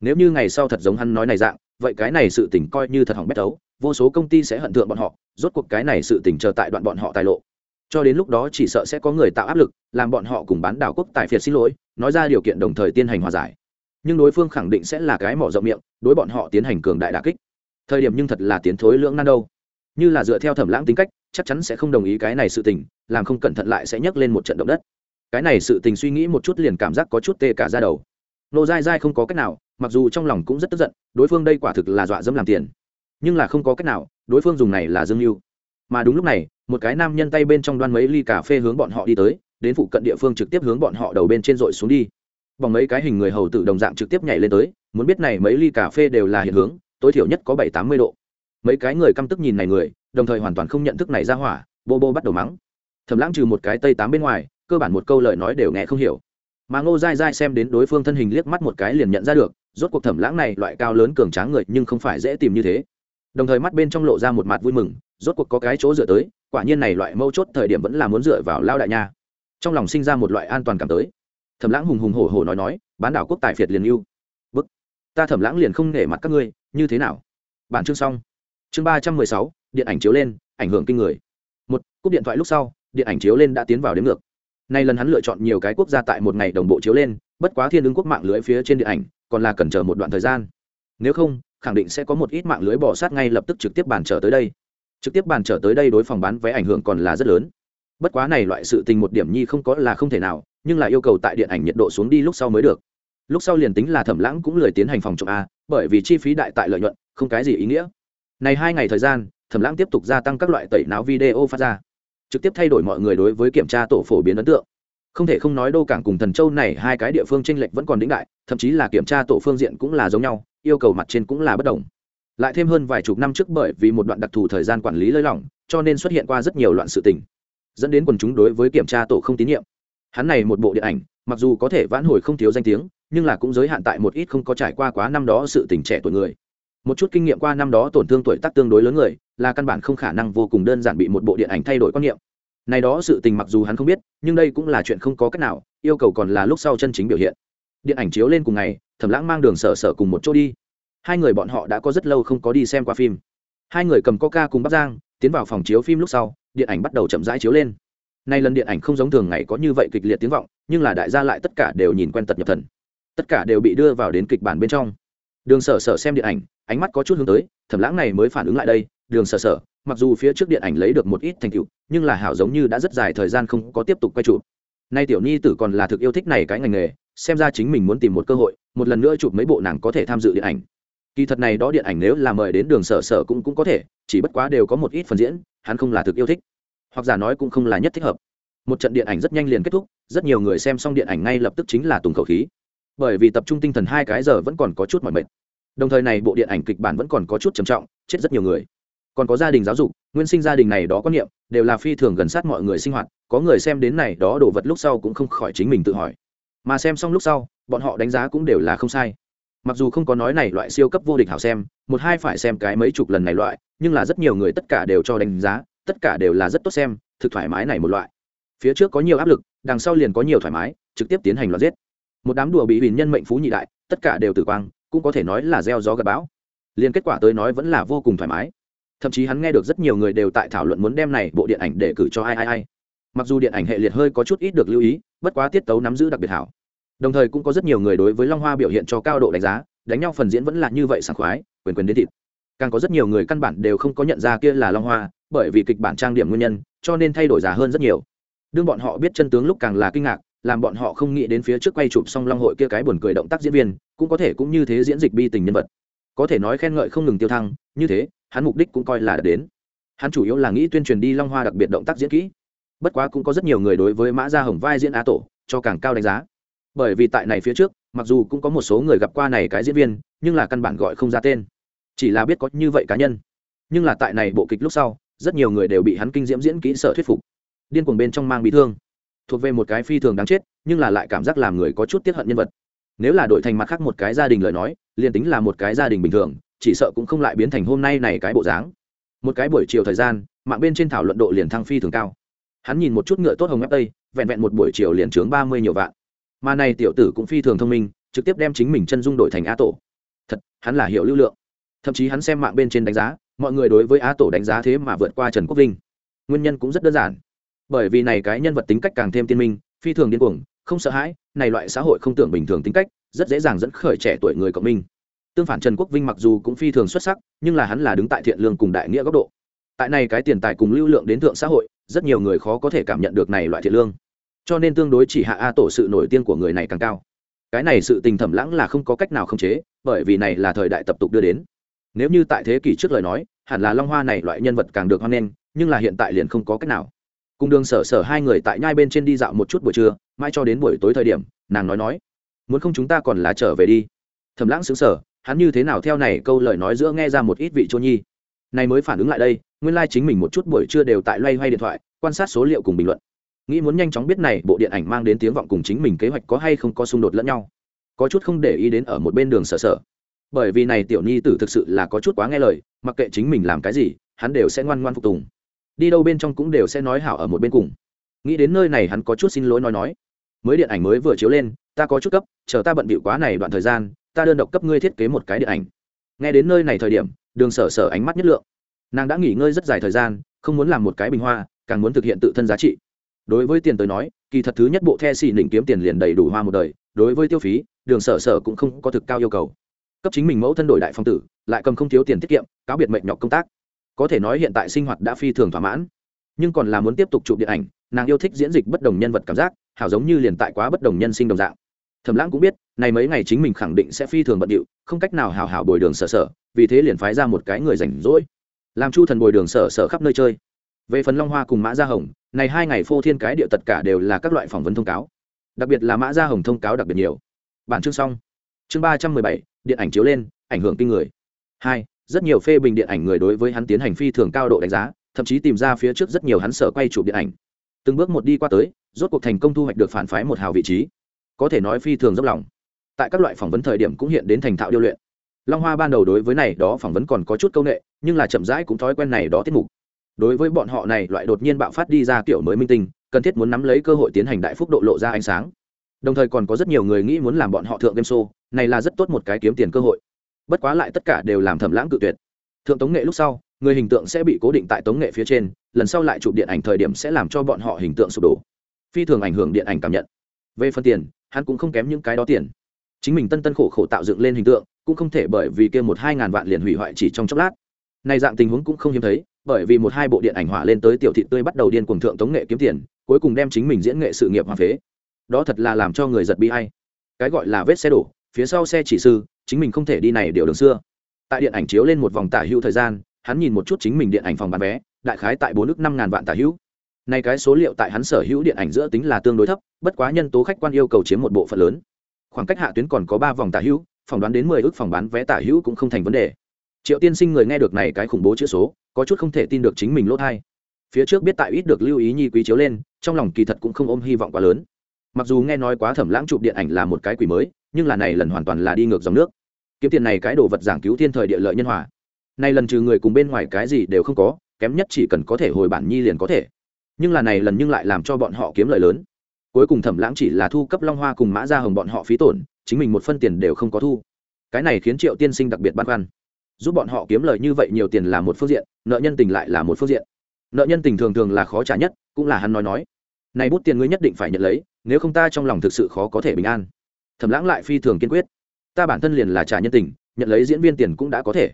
Nếu như ngày sau thật giống hắn nói này dạng, vậy cái này sự tỉnh coi như thật hỏng bét đấu, vô số công ty sẽ hận thượng bọn họ, rốt cuộc cái này sự tỉnh chờ tại đoạn bọn họ tài lộ. Cho đến lúc đó chỉ sợ sẽ có người tạo áp lực, làm bọn họ cùng bán đảo quốc tài phiệt xin lỗi, nói ra điều kiện đồng thời tiến hành hòa giải. Nhưng đối phương khẳng định sẽ là cái mỏ rộng miệng, đối bọn họ tiến hành cường đại đà kích. Thời điểm nhưng thật là tiến thối lưỡng nan đâu. Như là dựa theo thẩm lãng tính cách, chắc chắn sẽ không đồng ý cái này sự tình, làm không cẩn thận lại sẽ nhấc lên một trận động đất cái này sự tình suy nghĩ một chút liền cảm giác có chút tê cả ra đầu. Nô dai dai không có cách nào, mặc dù trong lòng cũng rất tức giận, đối phương đây quả thực là dọa dẫm làm tiền. Nhưng là không có cách nào, đối phương dùng này là dương mưu mà đúng lúc này, một cái nam nhân tay bên trong đoan mấy ly cà phê hướng bọn họ đi tới, đến phụ cận địa phương trực tiếp hướng bọn họ đầu bên trên dội xuống đi. Bằng mấy cái hình người hầu tự đồng dạng trực tiếp nhảy lên tới, muốn biết này mấy ly cà phê đều là hiện hướng, tối thiểu nhất có bảy tám mươi độ. Mấy cái người căm tức nhìn này người, đồng thời hoàn toàn không nhận thức này ra hỏa, bô bô bắt đầu mắng. Thầm lãng trừ một cái tây tám bên ngoài cơ bản một câu lời nói đều nghe không hiểu. Mà ngô dai dai xem đến đối phương thân hình liếc mắt một cái liền nhận ra được, rốt cuộc thẩm lãng này loại cao lớn cường tráng người nhưng không phải dễ tìm như thế. Đồng thời mắt bên trong lộ ra một mặt vui mừng, rốt cuộc có cái chỗ dựa tới, quả nhiên này loại mâu chốt thời điểm vẫn là muốn dựa vào lao đại nha. Trong lòng sinh ra một loại an toàn cảm tới. Thẩm lãng hùng hùng hổ hổ nói nói, bán đảo quốc tài phiệt liền yêu bức. Ta thẩm lãng liền không nể mặt các ngươi, như thế nào? Bản chương xong. Chương ba trăm mười sáu, điện ảnh chiếu lên, ảnh hưởng kinh người. Một, cúp điện thoại lúc sau, điện ảnh chiếu lên đã tiến vào đến ngược nay lần hắn lựa chọn nhiều cái quốc gia tại một ngày đồng bộ chiếu lên, bất quá thiên ứng quốc mạng lưới phía trên điện ảnh, còn là cần chờ một đoạn thời gian. Nếu không, khẳng định sẽ có một ít mạng lưới bỏ sát ngay lập tức trực tiếp bàn trở tới đây. Trực tiếp bàn trở tới đây đối phòng bán vé ảnh hưởng còn là rất lớn. Bất quá này loại sự tình một điểm nhi không có là không thể nào, nhưng là yêu cầu tại điện ảnh nhiệt độ xuống đi lúc sau mới được. Lúc sau liền tính là thẩm lãng cũng lười tiến hành phòng trộm a, bởi vì chi phí đại tại lợi nhuận, không cái gì ý nghĩa. Này hai ngày thời gian, thẩm lãng tiếp tục gia tăng các loại tẩy não video phát ra trực tiếp thay đổi mọi người đối với kiểm tra tổ phổ biến ấn tượng. Không thể không nói đô cảng cùng thần châu này hai cái địa phương tranh lệch vẫn còn đĩnh đại thậm chí là kiểm tra tổ phương diện cũng là giống nhau, yêu cầu mặt trên cũng là bất đồng. Lại thêm hơn vài chục năm trước bởi vì một đoạn đặc thù thời gian quản lý lơi lỏng, cho nên xuất hiện qua rất nhiều loạn sự tình, dẫn đến quần chúng đối với kiểm tra tổ không tín nhiệm. Hắn này một bộ điện ảnh, mặc dù có thể vãn hồi không thiếu danh tiếng, nhưng là cũng giới hạn tại một ít không có trải qua quá năm đó sự tình trẻ tuổi người một chút kinh nghiệm qua năm đó tổn thương tuổi tác tương đối lớn người, là căn bản không khả năng vô cùng đơn giản bị một bộ điện ảnh thay đổi quan niệm. Này đó sự tình mặc dù hắn không biết, nhưng đây cũng là chuyện không có cách nào, yêu cầu còn là lúc sau chân chính biểu hiện. Điện ảnh chiếu lên cùng ngày, thẩm lãng mang đường sở sở cùng một chỗ đi. Hai người bọn họ đã có rất lâu không có đi xem qua phim. Hai người cầm coca cùng bắc giang, tiến vào phòng chiếu phim lúc sau, điện ảnh bắt đầu chậm rãi chiếu lên. Nay lần điện ảnh không giống thường ngày có như vậy kịch liệt tiếng vọng, nhưng là đại gia lại tất cả đều nhìn quen tật nhập thần. Tất cả đều bị đưa vào đến kịch bản bên trong đường sở sở xem điện ảnh, ánh mắt có chút hướng tới thẩm lãng này mới phản ứng lại đây, đường sở sở, mặc dù phía trước điện ảnh lấy được một ít thành tựu, nhưng là hảo giống như đã rất dài thời gian không có tiếp tục quay chụp. Nay tiểu nhi tử còn là thực yêu thích này cái ngành nghề, xem ra chính mình muốn tìm một cơ hội, một lần nữa chụp mấy bộ nàng có thể tham dự điện ảnh. Kỳ thật này đó điện ảnh nếu là mời đến đường sở sở cũng cũng có thể, chỉ bất quá đều có một ít phần diễn, hắn không là thực yêu thích. Hoặc giả nói cũng không là nhất thích hợp. Một trận điện ảnh rất nhanh liền kết thúc, rất nhiều người xem xong điện ảnh ngay lập tức chính là tùng khẩu khí bởi vì tập trung tinh thần hai cái giờ vẫn còn có chút mỏi mệt. Đồng thời này bộ điện ảnh kịch bản vẫn còn có chút trầm trọng, chết rất nhiều người. Còn có gia đình giáo dục, nguyên sinh gia đình này đó có niệm, đều là phi thường gần sát mọi người sinh hoạt, có người xem đến này đó đồ vật lúc sau cũng không khỏi chính mình tự hỏi. Mà xem xong lúc sau, bọn họ đánh giá cũng đều là không sai. Mặc dù không có nói này loại siêu cấp vô địch hảo xem, một hai phải xem cái mấy chục lần này loại, nhưng là rất nhiều người tất cả đều cho đánh giá, tất cả đều là rất tốt xem, thực thoải mái này một loại. Phía trước có nhiều áp lực, đằng sau liền có nhiều thoải mái, trực tiếp tiến hành loạt giết một đám đùa bị huyền nhân mệnh phú nhị đại, tất cả đều tử quang, cũng có thể nói là gieo gió gặp bão. Liền kết quả tới nói vẫn là vô cùng thoải mái. Thậm chí hắn nghe được rất nhiều người đều tại thảo luận muốn đem này bộ điện ảnh để cử cho ai ai ai. Mặc dù điện ảnh hệ liệt hơi có chút ít được lưu ý, bất quá tiết tấu nắm giữ đặc biệt hảo. Đồng thời cũng có rất nhiều người đối với long hoa biểu hiện cho cao độ đánh giá, đánh nhau phần diễn vẫn là như vậy sảng khoái, quyền quyền đến thịt. Càng có rất nhiều người căn bản đều không có nhận ra kia là long hoa, bởi vì kịch bản trang điểm nguyên nhân, cho nên thay đổi giá hơn rất nhiều. Đương bọn họ biết chân tướng lúc càng là kinh ngạc làm bọn họ không nghĩ đến phía trước quay chụp xong long hội kia cái buồn cười động tác diễn viên, cũng có thể cũng như thế diễn dịch bi tình nhân vật. Có thể nói khen ngợi không ngừng tiêu thăng, như thế, hắn mục đích cũng coi là đến. Hắn chủ yếu là nghĩ tuyên truyền đi long hoa đặc biệt động tác diễn kỹ. Bất quá cũng có rất nhiều người đối với mã gia hồng vai diễn á tổ, cho càng cao đánh giá. Bởi vì tại này phía trước, mặc dù cũng có một số người gặp qua này cái diễn viên, nhưng là căn bản gọi không ra tên. Chỉ là biết có như vậy cá nhân. Nhưng là tại này bộ kịch lúc sau, rất nhiều người đều bị hắn kinh diễm diễn kỹ sợ thuyết phục. Điên cuồng bên trong mang bị thương thuộc về một cái phi thường đáng chết, nhưng là lại cảm giác làm người có chút tiết hận nhân vật. Nếu là đổi thành mặt khác một cái gia đình lời nói, liền tính là một cái gia đình bình thường, chỉ sợ cũng không lại biến thành hôm nay này cái bộ dáng. Một cái buổi chiều thời gian, mạng bên trên thảo luận độ liền thăng phi thường cao. Hắn nhìn một chút ngựa tốt hồng ép tây, vẹn vẹn một buổi chiều liền trướng ba mươi nhiều vạn. Mà này tiểu tử cũng phi thường thông minh, trực tiếp đem chính mình chân dung đổi thành á tổ. Thật, hắn là hiệu lưu lượng. Thậm chí hắn xem mạng bên trên đánh giá, mọi người đối với á tổ đánh giá thế mà vượt qua trần quốc vinh. Nguyên nhân cũng rất đơn giản bởi vì này cái nhân vật tính cách càng thêm tiên minh, phi thường điên cuồng, không sợ hãi, này loại xã hội không tưởng bình thường tính cách, rất dễ dàng dẫn khởi trẻ tuổi người cộng minh. Tương phản trần quốc vinh mặc dù cũng phi thường xuất sắc, nhưng là hắn là đứng tại thiện lương cùng đại nghĩa góc độ. Tại này cái tiền tài cùng lưu lượng đến thượng xã hội, rất nhiều người khó có thể cảm nhận được này loại thiện lương. Cho nên tương đối chỉ hạ a tổ sự nổi tiếng của người này càng cao. Cái này sự tình thẩm lãng là không có cách nào khống chế, bởi vì này là thời đại tập tục đưa đến. Nếu như tại thế kỷ trước lời nói, hẳn là long hoa này loại nhân vật càng được hoan nghênh, nhưng là hiện tại liền không có cách nào cùng đường sở sở hai người tại nhai bên trên đi dạo một chút buổi trưa mai cho đến buổi tối thời điểm, nàng nói nói, muốn không chúng ta còn là trở về đi? Thầm lãng xứng sở hắn như thế nào theo này câu lời nói giữa nghe ra một ít vị chô nhi? Này mới phản ứng lại đây, nguyên lai、like、chính mình một chút buổi trưa đều tại loay hoay điện thoại, quan sát số liệu cùng bình luận. Nghĩ muốn nhanh chóng biết này bộ điện ảnh mang đến tiếng vọng cùng chính mình kế hoạch có hay không có xung đột lẫn nhau. Có chút không để ý đến ở một bên đường sở sở. Bởi vì này tiểu nhi tử thực sự là có chút quá nghe lời, mặc kệ chính mình làm cái gì, hắn đều sẽ ngoan ngoan phục tùng đi đâu bên trong cũng đều sẽ nói hảo ở một bên cùng. Nghĩ đến nơi này hắn có chút xin lỗi nói nói. Mới điện ảnh mới vừa chiếu lên, ta có chút cấp, chờ ta bận bịu quá này đoạn thời gian, ta đơn độc cấp ngươi thiết kế một cái điện ảnh. Nghe đến nơi này thời điểm, đường sở sở ánh mắt nhất lượng. Nàng đã nghỉ ngơi rất dài thời gian, không muốn làm một cái bình hoa, càng muốn thực hiện tự thân giá trị. Đối với tiền tới nói, kỳ thật thứ nhất bộ the xì nỉnh kiếm tiền liền đầy đủ hoa một đời, đối với tiêu phí, đường sở sở cũng không có thực cao yêu cầu. Cấp chính mình mẫu thân đổi đại phong tử, lại cầm không thiếu tiền tiết kiệm, cáo biệt mệnh nhọc công tác có thể nói hiện tại sinh hoạt đã phi thường thỏa mãn. Nhưng còn là muốn tiếp tục chụp điện ảnh, nàng yêu thích diễn dịch bất đồng nhân vật cảm giác, hảo giống như liền tại quá bất đồng nhân sinh đồng dạng. Thẩm lãng cũng biết, này mấy ngày chính mình khẳng định sẽ phi thường bận điệu, không cách nào hào hảo bồi đường sở sở, vì thế liền phái ra một cái người rảnh rỗi. Làm chu thần bồi đường sở sở khắp nơi chơi. Về phần long hoa cùng mã gia hồng, này hai ngày phô thiên cái địa tất cả đều là các loại phỏng vấn thông cáo. Đặc biệt là mã gia hồng thông cáo đặc biệt nhiều. Bản chương xong. Chương ba trăm mười bảy, điện ảnh chiếu lên, ảnh hưởng kinh người. Hai rất nhiều phê bình điện ảnh người đối với hắn tiến hành phi thường cao độ đánh giá, thậm chí tìm ra phía trước rất nhiều hắn sở quay chụp điện ảnh. Từng bước một đi qua tới, rốt cuộc thành công thu hoạch được phản phái một hào vị trí. Có thể nói phi thường dốc lòng. Tại các loại phỏng vấn thời điểm cũng hiện đến thành thạo điêu luyện. Long hoa ban đầu đối với này đó phỏng vấn còn có chút c â u n ệ nhưng là chậm rãi cũng thói quen này đó tiết mục. Đối với bọn họ này, loại đột nhiên bạo phát đi ra kiểu mới minh tinh, cần thiết muốn nắm lấy cơ hội tiến hành đại phúc độ lộ ra ánh sáng. Đồng thời còn có rất nhiều người nghĩ muốn làm bọn họ thượng game show, này là rất tốt một cái kiếm tiền cơ hội bất quá lại tất cả đều làm thẩm lãng cự tuyệt. Thượng tống nghệ lúc sau, người hình tượng sẽ bị cố định tại tống nghệ phía trên, lần sau lại chụp điện ảnh thời điểm sẽ làm cho bọn họ hình tượng sụp đổ. Phi thường ảnh hưởng điện ảnh cảm nhận. Về phần tiền, hắn cũng không kém những cái đó tiền. Chính mình tân tân khổ khổ tạo dựng lên hình tượng, cũng không thể bởi vì kia một hai ngàn vạn liền hủy hoại chỉ trong chốc lát. Này dạng tình huống cũng không hiếm thấy, bởi vì một hai bộ điện ảnh hỏa lên tới tiểu thị tươi bắt đầu điên cuồng thượng tống nghệ kiếm tiền, cuối cùng đem chính mình diễn nghệ sự nghiệp hòa phế. Đó thật là làm cho người giật bi hay cái gọi là vết xe đổ, phía sau xe chỉ sư chính mình không thể đi này điều đường xưa. Tại điện ảnh chiếu lên một vòng tả hữu thời gian, hắn nhìn một chút chính mình điện ảnh phòng bán vé, đại khái tại bốn nước năm ngàn vạn tả hữu. Nay cái số liệu tại hắn sở hữu điện ảnh giữa tính là tương đối thấp, bất quá nhân tố khách quan yêu cầu chiếm một bộ phận lớn. Khoảng cách hạ tuyến còn có ba vòng tả hữu phỏng đoán đến mười ước phòng bán vé tả hữu cũng không thành vấn đề. Triệu tiên sinh người nghe được này cái khủng bố chữ số, có chút không thể tin được chính mình lỗ thai. Phía trước biết tại ít được lưu ý nhi quý chiếu lên, trong lòng kỳ thật cũng không ôm hy vọng quá lớn. Mặc dù nghe nói quá thẩm lãng chụp điện ảnh là một cái quỷ mới nhưng là này lần hoàn toàn là đi ngược dòng nước. Kiếm tiền này cái đồ vật giảng cứu thiên thời địa lợi nhân hòa. Nay lần trừ người cùng bên ngoài cái gì đều không có, kém nhất chỉ cần có thể hồi bản nhi liền có thể. Nhưng là này lần nhưng lại làm cho bọn họ kiếm lợi lớn. Cuối cùng thẩm lãng chỉ là thu cấp long hoa cùng mã ra hồng bọn họ phí tổn, chính mình một phân tiền đều không có thu. Cái này khiến triệu tiên sinh đặc biệt băn khoăn. Giúp bọn họ kiếm lời như vậy nhiều tiền là một phương diện, nợ nhân tình lại là một phương diện. Nợ nhân tình thường thường là khó trả nhất, cũng là hắn nói nói. Này bút tiền ngươi nhất định phải nhận lấy, nếu không ta trong lòng thực sự khó có thể bình an thẩm lãng lại phi thường kiên quyết. Ta bản thân liền là trả nhân tình, nhận lấy diễn viên tiền cũng đã có thể.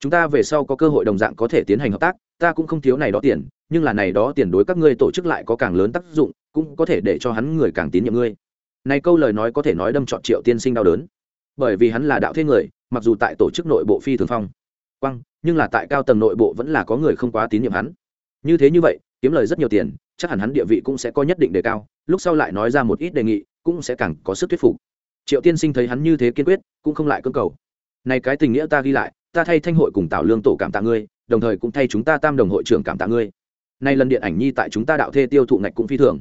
Chúng ta về sau có cơ hội đồng dạng có thể tiến hành hợp tác, ta cũng không thiếu này đó tiền, nhưng là này đó tiền đối các ngươi tổ chức lại có càng lớn tác dụng, cũng có thể để cho hắn người càng tín nhiệm ngươi. Này câu lời nói có thể nói đâm trọn triệu tiên sinh đau đớn. Bởi vì hắn là đạo thế người, mặc dù tại tổ chức nội bộ phi thường phong quăng nhưng là tại cao tầng nội bộ vẫn là có người không quá tín nhiệm hắn. Như thế như vậy, kiếm lời rất nhiều tiền, chắc hẳn hắn địa vị cũng sẽ có nhất định đề cao, lúc sau lại nói ra một ít đề nghị, cũng sẽ càng có sức thuyết phục triệu tiên sinh thấy hắn như thế kiên quyết, cũng không lại cơ cầu. Này cái tình nghĩa ta ghi lại, ta thay thanh hội cùng tạo lương tổ cảm tạ ngươi, đồng thời cũng thay chúng ta tam đồng hội trưởng cảm tạ ngươi. Nay lần điện ảnh nhi tại chúng ta đạo thê tiêu thụ ngạch cũng phi thường.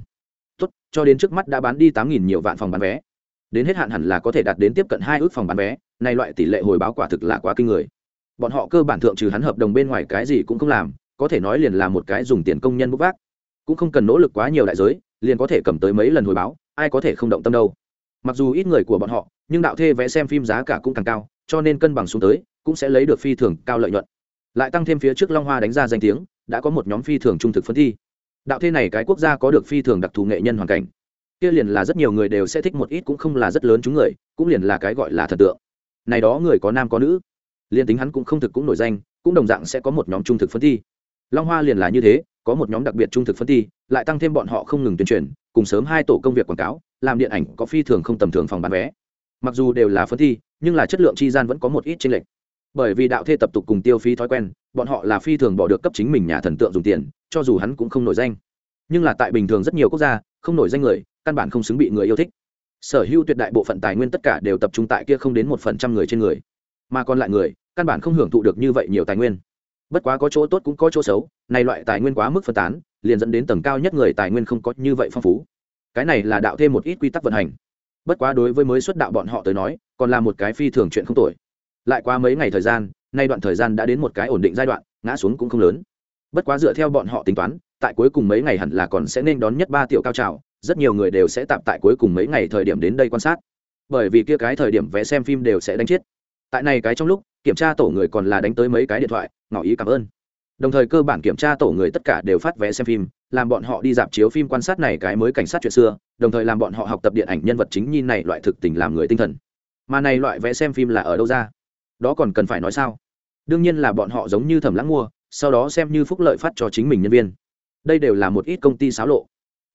Tốt, cho đến trước mắt đã bán đi tám nghìn nhiều vạn phòng bán vé. Đến hết hạn hẳn là có thể đạt đến tiếp cận hai ước phòng bán vé, nay loại tỷ lệ hồi báo quả thực là quá kinh người. Bọn họ cơ bản thượng trừ hắn hợp đồng bên ngoài cái gì cũng không làm, có thể nói liền là một cái dùng tiền công nhân bốc vác. Cũng không cần nỗ lực quá nhiều đại giới, liền có thể cầm tới mấy lần hồi báo, ai có thể không động tâm đâu mặc dù ít người của bọn họ, nhưng đạo thê vẽ xem phim giá cả cũng càng cao, cho nên cân bằng xuống tới, cũng sẽ lấy được phi thường cao lợi nhuận. Lại tăng thêm phía trước long hoa đánh ra danh tiếng, đã có một nhóm phi thường trung thực phân thi. Đạo thê này cái quốc gia có được phi thường đặc thù nghệ nhân hoàn cảnh. Kia liền là rất nhiều người đều sẽ thích một ít cũng không là rất lớn chúng người, cũng liền là cái gọi là thần tượng. Này đó người có nam có nữ. Liền tính hắn cũng không thực cũng nổi danh, cũng đồng dạng sẽ có một nhóm trung thực phân thi. Long hoa liền là như thế, có một nhóm đặc biệt trung thực phân thi, lại tăng thêm bọn họ không ngừng tuyên truyền, cùng sớm hai tổ công việc quảng cáo làm điện ảnh có phi thường không tầm thường phòng bán vé. Mặc dù đều là phân thi, nhưng là chất lượng chi gian vẫn có một ít tranh lệch. Bởi vì đạo thê tập tục cùng tiêu phí thói quen, bọn họ là phi thường bỏ được cấp chính mình nhà thần tượng dùng tiền, cho dù hắn cũng không nổi danh. Nhưng là tại bình thường rất nhiều quốc gia, không nổi danh người, căn bản không xứng bị người yêu thích. Sở hữu tuyệt đại bộ phận tài nguyên tất cả đều tập trung tại kia không đến một phần trăm người trên người. Mà còn lại người, căn bản không hưởng thụ được như vậy nhiều tài nguyên. Bất quá có chỗ tốt cũng có chỗ xấu, này loại tài nguyên quá mức phân tán, liền dẫn đến tầng cao nhất người tài nguyên không có như vậy phong phú cái này là đạo thêm một ít quy tắc vận hành. Bất quá đối với mới xuất đạo bọn họ tới nói, còn là một cái phi thường chuyện không tội lại qua mấy ngày thời gian, nay đoạn thời gian đã đến một cái ổn định giai đoạn, ngã xuống cũng không lớn. Bất quá dựa theo bọn họ tính toán, tại cuối cùng mấy ngày hẳn là còn sẽ nên đón nhất ba tiểu cao trào, rất nhiều người đều sẽ tạm tại cuối cùng mấy ngày thời điểm đến đây quan sát. Bởi vì kia cái thời điểm vé xem phim đều sẽ đánh chết. Tại này cái trong lúc, kiểm tra tổ người còn là đánh tới mấy cái điện thoại, ngỏ ý cảm ơn đồng thời cơ bản kiểm tra tổ người tất cả đều phát vé xem phim, làm bọn họ đi dạp chiếu phim quan sát này cái mới cảnh sát chuyện xưa, đồng thời làm bọn họ học tập điện ảnh nhân vật chính nhìn này loại thực tình làm người tinh thần. Mà này loại vé xem phim là ở đâu ra? Đó còn cần phải nói sao? Đương nhiên là bọn họ giống như thẩm lãng mua, sau đó xem như phúc lợi phát cho chính mình nhân viên. Đây đều là một ít công ty xáo lộ.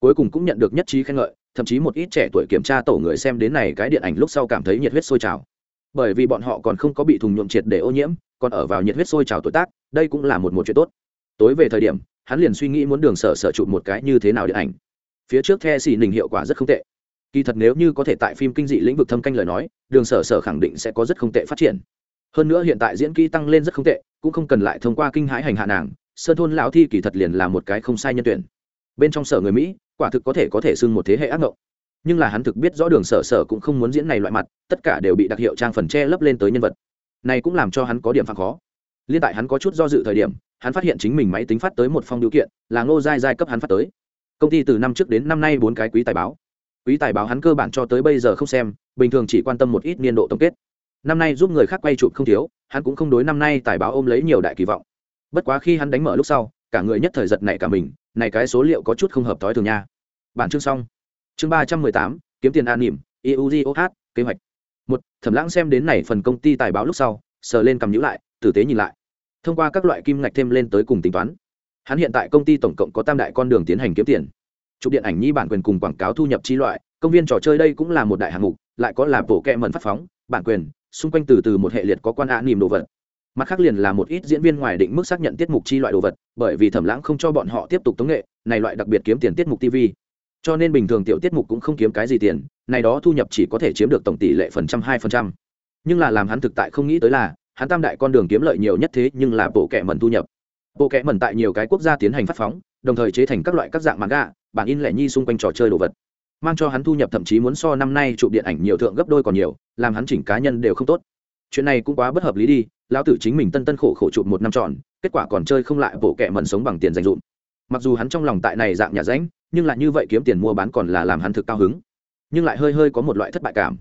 Cuối cùng cũng nhận được nhất trí khen ngợi, thậm chí một ít trẻ tuổi kiểm tra tổ người xem đến này cái điện ảnh lúc sau cảm thấy nhiệt huyết sôi trào. Bởi vì bọn họ còn không có bị thùng nhuộm triệt để ô nhiễm còn ở vào nhiệt huyết sôi trào tuổi tác, đây cũng là một một chuyện tốt. Tối về thời điểm, hắn liền suy nghĩ muốn đường sở sở chụp một cái như thế nào điện ảnh. Phía trước the xì nình hiệu quả rất không tệ. Kỳ thật nếu như có thể tại phim kinh dị lĩnh vực thâm canh lời nói, đường sở sở khẳng định sẽ có rất không tệ phát triển. Hơn nữa hiện tại diễn kỹ tăng lên rất không tệ, cũng không cần lại thông qua kinh hãi hành hạ nàng, sơn thôn lão thi kỳ thật liền là một cái không sai nhân tuyển. Bên trong sở người mỹ, quả thực có thể có thể xưng một thế hệ ác ngộng. Nhưng là hắn thực biết rõ đường sở sở cũng không muốn diễn này loại mặt, tất cả đều bị đặc hiệu trang phần che lấp lên tới nhân vật này cũng làm cho hắn có điểm phản khó. Liên tại hắn có chút do dự thời điểm, hắn phát hiện chính mình máy tính phát tới một phong điều kiện, là ngô giai giai cấp hắn phát tới. Công ty từ năm trước đến năm nay bốn cái quý tài báo. Quý tài báo hắn cơ bản cho tới bây giờ không xem, bình thường chỉ quan tâm một ít niên độ tổng kết. Năm nay giúp người khác quay chụp không thiếu, hắn cũng không đối năm nay tài báo ôm lấy nhiều đại kỳ vọng. Bất quá khi hắn đánh mở lúc sau, cả người nhất thời giật này cả mình, này cái số liệu có chút không hợp thói thường nha. Bản chương xong. Chương ba trăm mười tám, kiếm tiền an nỉm eugoh kế hoạch một, thẩm lãng xem đến này phần công ty tài báo lúc sau, sờ lên cầm nhữ lại, tử tế nhìn lại. Thông qua các loại kim ngạch thêm lên tới cùng tính toán. Hắn hiện tại công ty tổng cộng có tam đại con đường tiến hành kiếm tiền. Chụp điện ảnh nhi bản quyền cùng quảng cáo thu nhập chi loại, công viên trò chơi đây cũng là một đại hạng mục, lại có là bộ kẹ mần phát phóng, bản quyền, xung quanh từ từ một hệ liệt có quan ạ niềm đồ vật. Mặt khác liền là một ít diễn viên ngoài định mức xác nhận tiết mục chi loại đồ vật, bởi vì thẩm lãng không cho bọn họ tiếp tục tống nghệ, này loại đặc biệt kiếm tiền tiết mục tv cho nên bình thường tiểu tiết mục cũng không kiếm cái gì tiền này đó thu nhập chỉ có thể chiếm được tổng tỷ lệ phần trăm hai phần trăm. Nhưng là làm hắn thực tại không nghĩ tới là, hắn tam đại con đường kiếm lợi nhiều nhất thế nhưng là bộ kệ mẩn thu nhập. Bộ kệ mẩn tại nhiều cái quốc gia tiến hành phát phóng, đồng thời chế thành các loại các dạng manga, bản in lẻ nhi xung quanh trò chơi đồ vật. Mang cho hắn thu nhập thậm chí muốn so năm nay chụp điện ảnh nhiều thượng gấp đôi còn nhiều, làm hắn chỉnh cá nhân đều không tốt. Chuyện này cũng quá bất hợp lý đi, lão tử chính mình tân tân khổ khổ chụp một năm tròn, kết quả còn chơi không lại bộ kệ mẩn sống bằng tiền dành dụm. Mặc dù hắn trong lòng tại này dạng nhà ránh, nhưng lại như vậy kiếm tiền mua bán còn là làm hắn thực cao hứng nhưng lại hơi hơi có một loại thất bại cảm.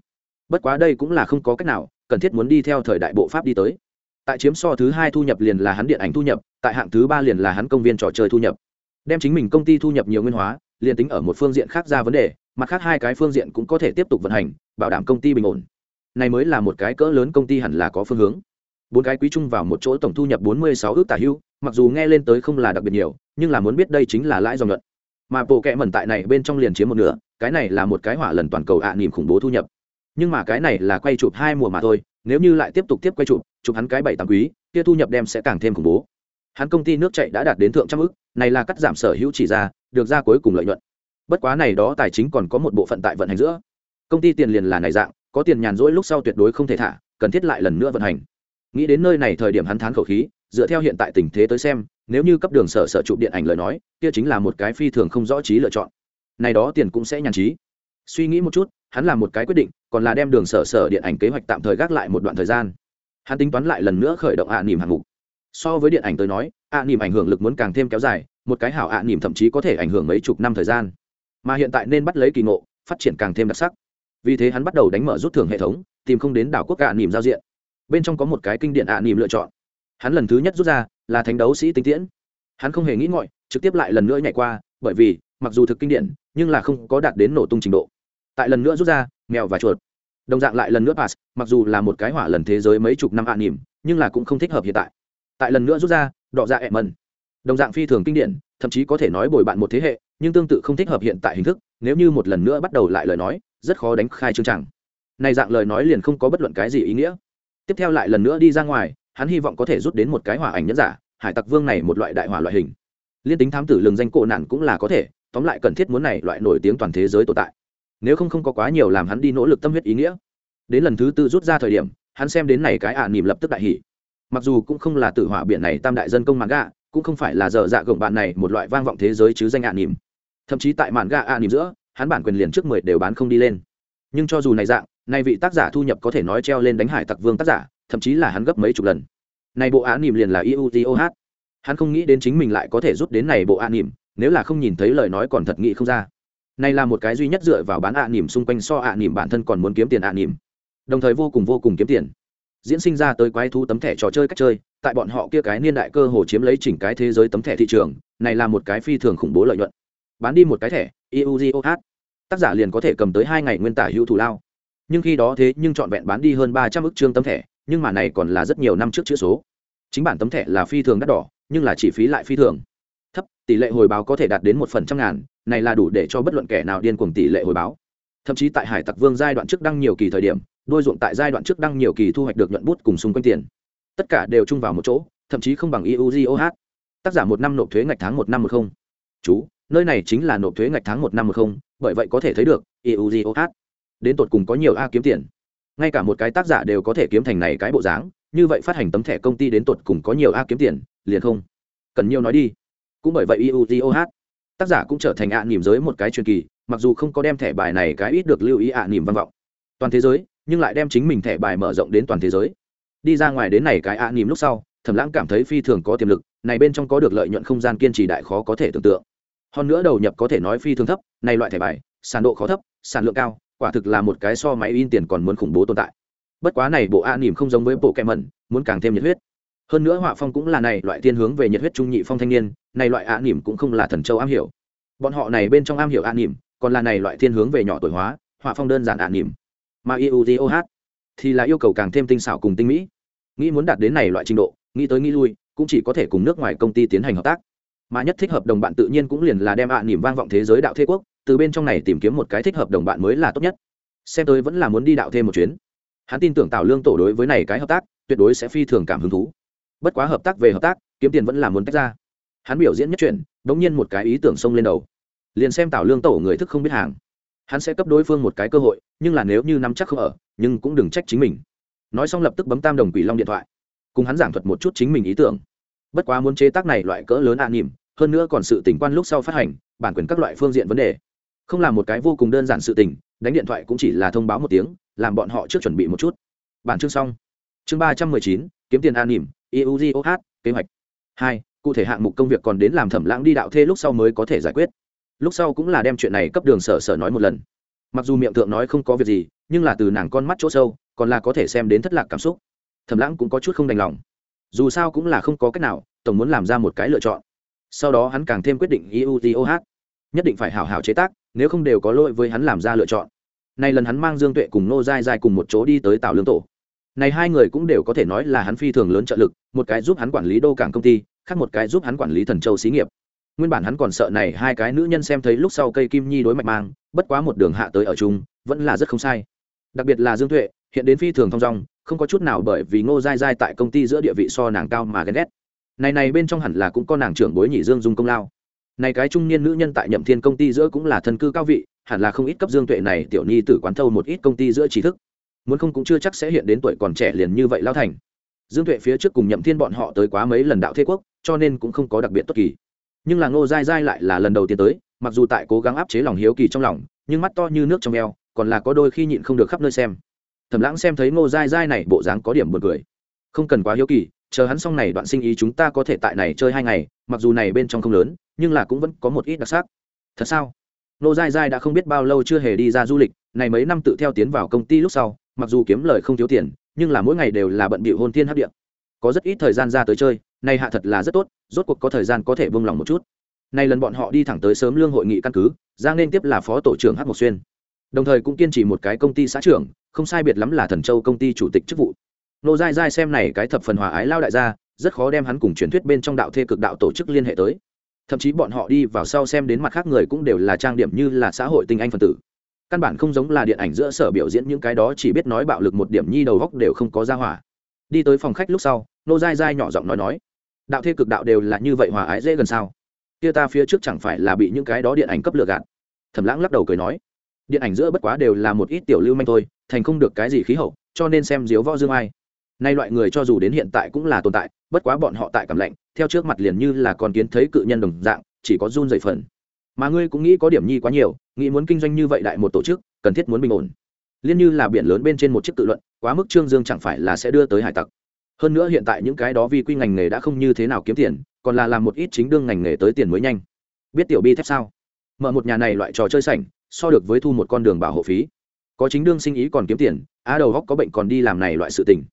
Bất quá đây cũng là không có cách nào, cần thiết muốn đi theo thời đại bộ pháp đi tới. Tại chiếm so thứ hai thu nhập liền là hắn điện ảnh thu nhập, tại hạng thứ ba liền là hắn công viên trò chơi thu nhập. Đem chính mình công ty thu nhập nhiều nguyên hóa, liền tính ở một phương diện khác ra vấn đề, mặt khác hai cái phương diện cũng có thể tiếp tục vận hành, bảo đảm công ty bình ổn. Này mới là một cái cỡ lớn công ty hẳn là có phương hướng. Bốn cái quý chung vào một chỗ tổng thu nhập bốn mươi sáu ước tả hưu, mặc dù nghe lên tới không là đặc biệt nhiều, nhưng là muốn biết đây chính là lãi dòng nhuận mà bộ kệ mẩn tại này bên trong liền chiếm một nửa, cái này là một cái hỏa lần toàn cầu ạ à nỉm khủng bố thu nhập. Nhưng mà cái này là quay chụp hai mùa mà thôi, nếu như lại tiếp tục tiếp quay chụp chụp hắn cái bảy tám quý, kia thu nhập đem sẽ càng thêm khủng bố. Hắn công ty nước chạy đã đạt đến thượng trăm ức, này là cắt giảm sở hữu chỉ ra, được ra cuối cùng lợi nhuận. Bất quá này đó tài chính còn có một bộ phận tại vận hành giữa. Công ty tiền liền là này dạng, có tiền nhàn rỗi lúc sau tuyệt đối không thể thả, cần thiết lại lần nữa vận hành. Nghĩ đến nơi này thời điểm hắn thán khẩu khí dựa theo hiện tại tình thế tới xem, nếu như cấp đường sở sở chụp điện ảnh lời nói, kia chính là một cái phi thường không rõ trí lựa chọn. Này đó tiền cũng sẽ nhàn trí. Suy nghĩ một chút, hắn làm một cái quyết định, còn là đem đường sở sở điện ảnh kế hoạch tạm thời gác lại một đoạn thời gian. Hắn tính toán lại lần nữa khởi động ạ à nỉm hạng mục. So với điện ảnh tới nói, ạ à nỉm ảnh hưởng lực muốn càng thêm kéo dài, một cái hảo ạ à nỉm thậm chí có thể ảnh hưởng mấy chục năm thời gian. Mà hiện tại nên bắt lấy kỳ ngộ, phát triển càng thêm đặc sắc. Vì thế hắn bắt đầu đánh mở rút thưởng hệ thống, tìm không đến đảo quốc ạ nỉm giao diện. Bên trong có một cái kinh điện ạ nỉm lựa chọn hắn lần thứ nhất rút ra là thánh đấu sĩ tinh tiễn. Hắn không hề nghĩ ngọi, trực tiếp lại lần nữa nhảy qua, bởi vì, mặc dù thực kinh điển, nhưng là không có đạt đến nổ tung trình độ. Tại lần nữa rút ra, mèo và chuột. Đồng dạng lại lần nữa pass, mặc dù là một cái hỏa lần thế giới mấy chục năm hạ nỉm nhưng là cũng không thích hợp hiện tại. Tại lần nữa rút ra, đọ ra dạ ẹ mần. Đồng dạng phi thường kinh điển, thậm chí có thể nói bồi bạn một thế hệ, nhưng tương tự không thích hợp hiện tại hình thức, nếu như một lần nữa bắt đầu lại lời nói, rất khó đánh khai chương chẳng này dạng lời nói liền không có bất luận cái gì ý nghĩa. Tiếp theo lại lần nữa đi ra ngoài hắn hy vọng có thể rút đến một cái hỏa ảnh nhẫn giả, hải tặc vương này một loại đại hỏa loại hình. Liên tính thám tử lường danh cổ nạn cũng là có thể, tóm lại cần thiết muốn này loại nổi tiếng toàn thế giới tồn tại. Nếu không không có quá nhiều làm hắn đi nỗ lực tâm huyết ý nghĩa. Đến lần thứ tư rút ra thời điểm, hắn xem đến này cái ả à nỉm lập tức đại hỉ. Mặc dù cũng không là tử hỏa biển này tam đại dân công mạn gạ cũng không phải là dở dạ gồng bạn này một loại vang vọng thế giới chứ danh ả à nỉm thậm chí tại mạn gạ ả nỉm giữa, hắn bản quyền liền trước mười đều bán không đi lên. Nhưng cho dù này dạng, nay vị tác giả thu nhập có thể nói treo lên đánh hải tặc vương tác giả thậm chí là hắn gấp mấy chục lần. Này bộ án nỉm liền là iutoh hắn không nghĩ đến chính mình lại có thể rút đến này bộ án nỉm nếu là không nhìn thấy lời nói còn thật nghĩ không ra. Này là một cái duy nhất dựa vào bán ạ nỉm xung quanh so ạ nỉm bản thân còn muốn kiếm tiền ạ nỉm đồng thời vô cùng vô cùng kiếm tiền. Diễn sinh ra tới quái thu tấm thẻ trò chơi cách chơi, tại bọn họ kia cái niên đại cơ hồ chiếm lấy chỉnh cái thế giới tấm thẻ thị trường, này là một cái phi thường khủng bố lợi nhuận. Bán đi một cái thẻ iugoh tác giả liền có thể cầm tới hai ngày nguyên tả hữu thủ lao. Nhưng khi đó thế nhưng trọn vẹn bán đi hơn ba trăm ức chương tấm thẻ nhưng mà này còn là rất nhiều năm trước chữ số. Chính bản tấm thẻ là phi thường đắt đỏ, nhưng là chi phí lại phi thường. Thấp, tỷ lệ hồi báo có thể đạt đến một phần trăm ngàn, này là đủ để cho bất luận kẻ nào điên cuồng tỷ lệ hồi báo. Thậm chí tại hải tặc vương giai đoạn trước đăng nhiều kỳ thời điểm, đôi ruộng tại giai đoạn trước đăng nhiều kỳ thu hoạch được nhuận bút cùng xung quanh tiền. Tất cả đều chung vào một chỗ, thậm chí không bằng iugoh tác giả một năm nộp thuế ngạch tháng một năm một không. Chú, nơi này chính là nộp thuế ngạch tháng một năm một không, bởi vậy có thể thấy được iugoh đến tột cùng có nhiều a kiếm tiền ngay cả một cái tác giả đều có thể kiếm thành này cái bộ dáng, như vậy phát hành tấm thẻ công ty đến tột cùng có nhiều a kiếm tiền, liền không. Cần nhiều nói đi. Cũng bởi vậy iutoh tác giả cũng trở thành ạ à nỉm giới một cái truyền kỳ, mặc dù không có đem thẻ bài này cái ít được lưu ý ạ à nỉm văn vọng. Toàn thế giới, nhưng lại đem chính mình thẻ bài mở rộng đến toàn thế giới. Đi ra ngoài đến này cái ạ à nỉm lúc sau, thẩm lãng cảm thấy phi thường có tiềm lực, này bên trong có được lợi nhuận không gian kiên trì đại khó có thể tưởng tượng. Hơn nữa đầu nhập có thể nói phi thường thấp, này loại thẻ bài, sản độ khó thấp, sản lượng cao quả thực là một cái so máy in tiền còn muốn khủng bố tồn tại. Bất quá này bộ a nỉm không giống với bộ kẹ mẩn, muốn càng thêm nhiệt huyết. Hơn nữa họa phong cũng là này, loại thiên hướng về nhiệt huyết trung nhị phong thanh niên, này loại a nỉm cũng không là thần châu am hiểu. Bọn họ này bên trong am hiểu a nỉm còn là này loại thiên hướng về nhỏ tuổi hóa, họa phong đơn giản a nỉm mà iudoh thì là yêu cầu càng thêm tinh xảo cùng tinh mỹ. Nghĩ muốn đạt đến này loại trình độ, nghĩ tới nghĩ lui, cũng chỉ có thể cùng nước ngoài công ty tiến hành hợp tác. Mà nhất thích hợp đồng bạn tự nhiên cũng liền là đem ạ à vang vọng thế giới đạo thế quốc từ bên trong này tìm kiếm một cái thích hợp đồng bạn mới là tốt nhất. Xem tôi vẫn là muốn đi đạo thêm một chuyến. Hắn tin tưởng tào lương tổ đối với này cái hợp tác, tuyệt đối sẽ phi thường cảm hứng thú. Bất quá hợp tác về hợp tác, kiếm tiền vẫn là muốn tách ra. Hắn biểu diễn nhất chuyện đ ỗ n g nhiên một cái ý tưởng xông lên đầu. Liền xem tào lương tổ người thức không biết hàng. Hắn sẽ cấp đối phương một cái cơ hội, nhưng là nếu như nắm chắc không ở, nhưng cũng đừng trách chính mình. Nói xong lập tức bấm tam đồng quỷ long điện thoại. Cùng hắn giảng thuật một chút chính mình ý tưởng. Bất quá muốn chế tác này loại cỡ lớn an nỉm, hơn nữa còn sự tỉnh quan lúc sau phát hành, bản quyền các loại phương diện vấn đề không là một cái vô cùng đơn giản sự tình, đánh điện thoại cũng chỉ là thông báo một tiếng, làm bọn họ trước chuẩn bị một chút. Bản chương xong. Chương ba trăm mười chín, kiếm tiền an nỉm eugoh kế hoạch. Hai, cụ thể hạng mục công việc còn đến làm thẩm lãng đi đạo thê lúc sau mới có thể giải quyết. Lúc sau cũng là đem chuyện này cấp đường sở sở nói một lần. Mặc dù miệng thượng nói không có việc gì, nhưng là từ nàng con mắt chỗ sâu, còn là có thể xem đến thất lạc cảm xúc. Thẩm lãng cũng có chút không đành lòng. Dù sao cũng là không có cách nào, tổng muốn làm ra một cái lựa chọn. Sau đó hắn càng thêm quyết định eutoh nhất định phải hảo hảo chế tác, nếu không đều có lỗi với hắn làm ra lựa chọn. Này lần hắn mang dương tuệ cùng nô dai dai cùng một chỗ đi tới tạo lương tổ. Này hai người cũng đều có thể nói là hắn phi thường lớn trợ lực, một cái giúp hắn quản lý đô cảng công ty, khác một cái giúp hắn quản lý thần châu xí nghiệp. Nguyên bản hắn còn sợ này hai cái nữ nhân xem thấy lúc sau cây kim nhi đối mạch mang, bất quá một đường hạ tới ở chung, vẫn là rất không sai. Đặc biệt là dương tuệ, hiện đến phi thường thong dong, không có chút nào bởi vì ngô dai dai tại công ty giữa địa vị so nàng cao mà ghen ghét. Này này bên trong hẳn là cũng có nàng trưởng bối nhị dương dung công lao này cái trung niên nữ nhân tại nhậm thiên công ty giữa cũng là thân cư cao vị, hẳn là không ít cấp dương tuệ này tiểu nhi tử quán thâu một ít công ty giữa trí thức. Muốn không cũng chưa chắc sẽ hiện đến tuổi còn trẻ liền như vậy lao thành. Dương tuệ phía trước cùng nhậm thiên bọn họ tới quá mấy lần đạo thế quốc, cho nên cũng không có đặc biệt tốt kỳ. Nhưng là ngô dai dai lại là lần đầu tiên tới, mặc dù tại cố gắng áp chế lòng hiếu kỳ trong lòng, nhưng mắt to như nước trong eo, còn là có đôi khi nhịn không được khắp nơi xem. Thầm lãng xem thấy ngô dai dai này bộ dáng có điểm buồn cười. Không cần quá hiếu kỳ, chờ hắn xong này đoạn sinh ý chúng ta có thể tại này chơi hai ngày, mặc dù này bên trong không lớn nhưng là cũng vẫn có một ít đặc sắc. Thật sao? Nô dai dai đã không biết bao lâu chưa hề đi ra du lịch, này mấy năm tự theo tiến vào công ty lúc sau, mặc dù kiếm lời không thiếu tiền, nhưng là mỗi ngày đều là bận bịu hôn thiên hấp điện có rất ít thời gian ra tới chơi, này hạ thật là rất tốt, rốt cuộc có thời gian có thể bông lòng một chút. Này lần bọn họ đi thẳng tới sớm lương hội nghị căn cứ giang nên tiếp là phó tổ trưởng hát một xuyên. Đồng thời cũng kiên trì một cái công ty xã trưởng, không sai biệt lắm là thần châu công ty chủ tịch chức vụ. Nô dai dai xem này cái thập phần hòa ái lao đại gia, rất khó đem hắn cùng truyền thuyết bên trong đạo thê cực đạo tổ chức liên hệ tới thậm chí bọn họ đi vào sau xem đến mặt khác người cũng đều là trang điểm như là xã hội tinh anh phần tử. Căn bản không giống là điện ảnh giữa sở biểu diễn, những cái đó chỉ biết nói bạo lực một điểm nhi đầu góc đều không có ra hỏa. Đi tới phòng khách lúc sau, nô dai dai nhỏ giọng nói nói, đạo thê cực đạo đều là như vậy hòa ái dễ gần sao? Kia ta phía trước chẳng phải là bị những cái đó điện ảnh cấp lừa gạt? Thẩm lãng lắc đầu cười nói, điện ảnh giữa bất quá đều là một ít tiểu lưu manh thôi, thành không được cái gì khí hậu, cho nên xem diếu võ dương ai nay loại người cho dù đến hiện tại cũng là tồn tại, bất quá bọn họ tại cảm lạnh, theo trước mặt liền như là con kiến thấy cự nhân đồng dạng, chỉ có run dậy phần. Mà ngươi cũng nghĩ có điểm nhi quá nhiều, nghĩ muốn kinh doanh như vậy đại một tổ chức, cần thiết muốn bình ổn. Liên như là biển lớn bên trên một chiếc tự luận, quá mức trương dương chẳng phải là sẽ đưa tới hải tặc. Hơn nữa hiện tại những cái đó vì quy ngành nghề đã không như thế nào kiếm tiền, còn là làm một ít chính đương ngành nghề tới tiền mới nhanh. Biết tiểu bi thép sao? Mở một nhà này loại trò chơi sảnh, so được với thu một con đường bảo hộ phí. Có chính đương sinh ý còn kiếm tiền, á đầu góc có bệnh còn đi làm này loại sự tình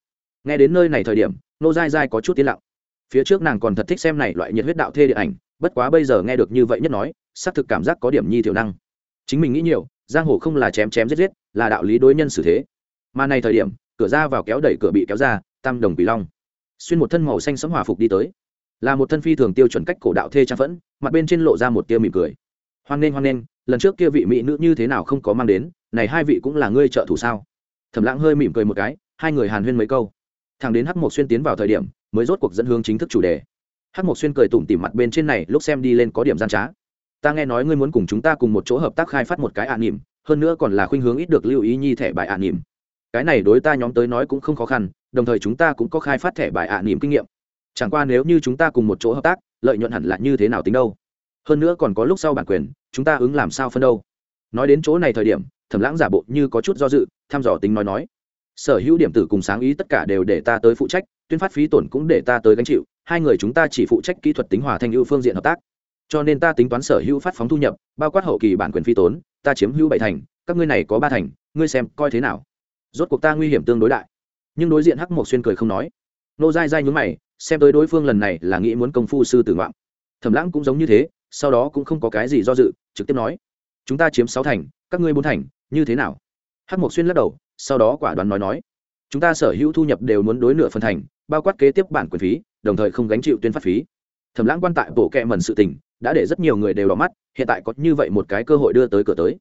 nghe đến nơi này thời điểm nô dai dai có chút tiến lặng. Phía trước nàng còn thật thích xem này loại nhiệt huyết đạo thê điện ảnh, bất quá bây giờ nghe được như vậy nhất nói, xác thực cảm giác có điểm nhi thiểu năng. Chính mình nghĩ nhiều, giang hồ không là chém chém giết giết, là đạo lý đối nhân xử thế. Mà này thời điểm, cửa ra vào kéo đẩy cửa bị kéo ra, tam đồng quỷ long. Xuyên một thân màu xanh sẫm hòa phục đi tới. Là một thân phi thường tiêu chuẩn cách cổ đạo thê trang phẫn, mặt bên trên lộ ra một tia mỉm cười. Hoan nghênh hoan nghênh, lần trước kia vị mỹ nữ như thế nào không có mang đến, này hai vị cũng là ngươi trợ thủ sao? Thẩm lãng hơi mỉm cười một cái, hai người hàn huyên mấy câu thằng đến hắc mộc xuyên tiến vào thời điểm, mới rốt cuộc dẫn hướng chính thức chủ đề. Hắc mộc xuyên cười tủm tỉm mặt bên trên này, lúc xem đi lên có điểm gian trá. Ta nghe nói ngươi muốn cùng chúng ta cùng một chỗ hợp tác khai phát một cái ạ à hơn nữa còn là khuynh hướng ít được lưu ý nhi thẻ bài ạ à cái này đối ta nhóm tới nói cũng không khó khăn, đồng thời chúng ta cũng có khai phát thẻ bài ạ à kinh nghiệm. Chẳng qua nếu như chúng ta cùng một chỗ hợp tác, lợi nhuận hẳn là như thế nào tính đâu? Hơn nữa còn có lúc sau bản quyền, chúng ta ứng làm sao phân đâu? Nói đến chỗ này thời điểm, thẩm lãng giả bộ như có chút do dự, thăm dò tính nói nói sở hữu điểm tử cùng sáng ý tất cả đều để ta tới phụ trách, tuyên phát phí tổn cũng để ta tới gánh chịu, hai người chúng ta chỉ phụ trách kỹ thuật tính hòa thanh hữu phương diện hợp tác. Cho nên ta tính toán sở hữu phát phóng thu nhập, bao quát hậu kỳ bản quyền phi tốn ta chiếm hữu bảy thành, các ngươi này có ba thành, ngươi xem coi thế nào. Rốt cuộc ta nguy hiểm tương đối đại. Nhưng đối diện hắc mộc xuyên cười không nói. Nô dai dai nhún mày, xem tới đối phương lần này là nghĩ muốn công phu sư tử ngoạm thẩm lãng cũng giống như thế, sau đó cũng không có cái gì do dự, trực tiếp nói. Chúng ta chiếm sáu thành, các ngươi bốn thành, như thế nào? Hắc mộc xuyên lắc đầu sau đó quả đoán nói nói, chúng ta sở hữu thu nhập đều muốn đối nửa phần thành, bao quát kế tiếp bản quyền phí, đồng thời không gánh chịu tuyên phát phí. Thẩm lãng quan tại bộ kệ mẩn sự tình, đã để rất nhiều người đều đỏ mắt, hiện tại có như vậy một cái cơ hội đưa tới cửa tới.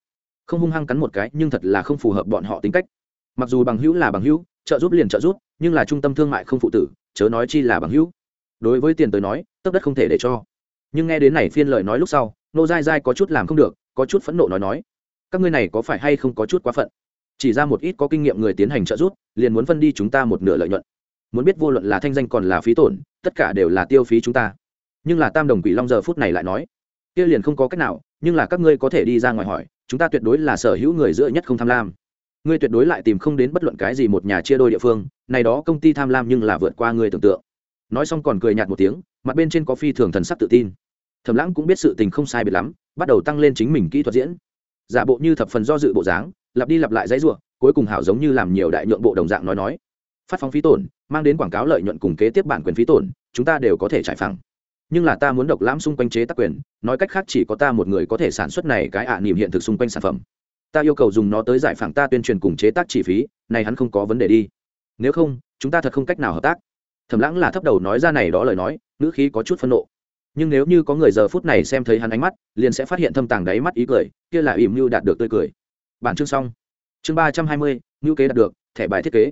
Không hung hăng cắn một cái, nhưng thật là không phù hợp bọn họ tính cách. Mặc dù bằng hữu là bằng hữu, trợ giúp liền trợ giúp, nhưng là trung tâm thương mại không phụ tử, chớ nói chi là bằng hữu. Đối với tiền tới nói, tấp đất không thể để cho. Nhưng nghe đến này phiên lời nói lúc sau nô dai dai có chút làm không được, có chút phẫn nộ nói nói, các ngươi này có phải hay không có chút quá phận? Chỉ ra một ít có kinh nghiệm người tiến hành trợ giúp, liền muốn phân đi chúng ta một nửa lợi nhuận. Muốn biết vô luận là thanh danh còn là phí tổn, tất cả đều là tiêu phí chúng ta. Nhưng là tam đồng quỷ long giờ phút này lại nói, kia liền không có cách nào, nhưng là các ngươi có thể đi ra ngoài hỏi, chúng ta tuyệt đối là sở hữu người giữa nhất không tham lam. Ngươi tuyệt đối lại tìm không đến bất luận cái gì một nhà chia đôi địa phương, này đó công ty tham lam nhưng là vượt qua ngươi tưởng tượng. Nói xong còn cười nhạt một tiếng, mặt bên trên có phi thường thần sắc tự tin. Thẩm lãng cũng biết sự tình không sai biệt lắm, bắt đầu tăng lên chính mình kỹ thuật diễn. Giả bộ như thập phần do dự bộ dáng lặp đi lặp lại dãy ruộng cuối cùng hảo giống như làm nhiều đại nhượng bộ đồng dạng nói nói. Phát phóng phí tổn, mang đến quảng cáo lợi nhuận cùng kế tiếp bản quyền phí tổn, chúng ta đều có thể trải phẳng. Nhưng là ta muốn độc lãm xung quanh chế tác quyền, nói cách khác chỉ có ta một người có thể sản xuất này cái ạ niềm hiện thực xung quanh sản phẩm. Ta yêu cầu dùng nó tới giải phẳng ta tuyên truyền cùng chế tác chi phí, này hắn không có vấn đề đi. Nếu không, chúng ta thật không cách nào hợp tác. Thẩm lãng là thấp đầu nói ra này đó lời nói, ngữ khí có chút phân nộ. Nhưng nếu như có người giờ phút này xem thấy hắn ánh mắt, liền sẽ phát hiện thâm tàng đáy mắt ý cười, kia là ỉm mưu đạt được tươi cười bản chương xong. Chương ba trăm hai mươi, ngữ kế đạt được, thẻ bài thiết kế.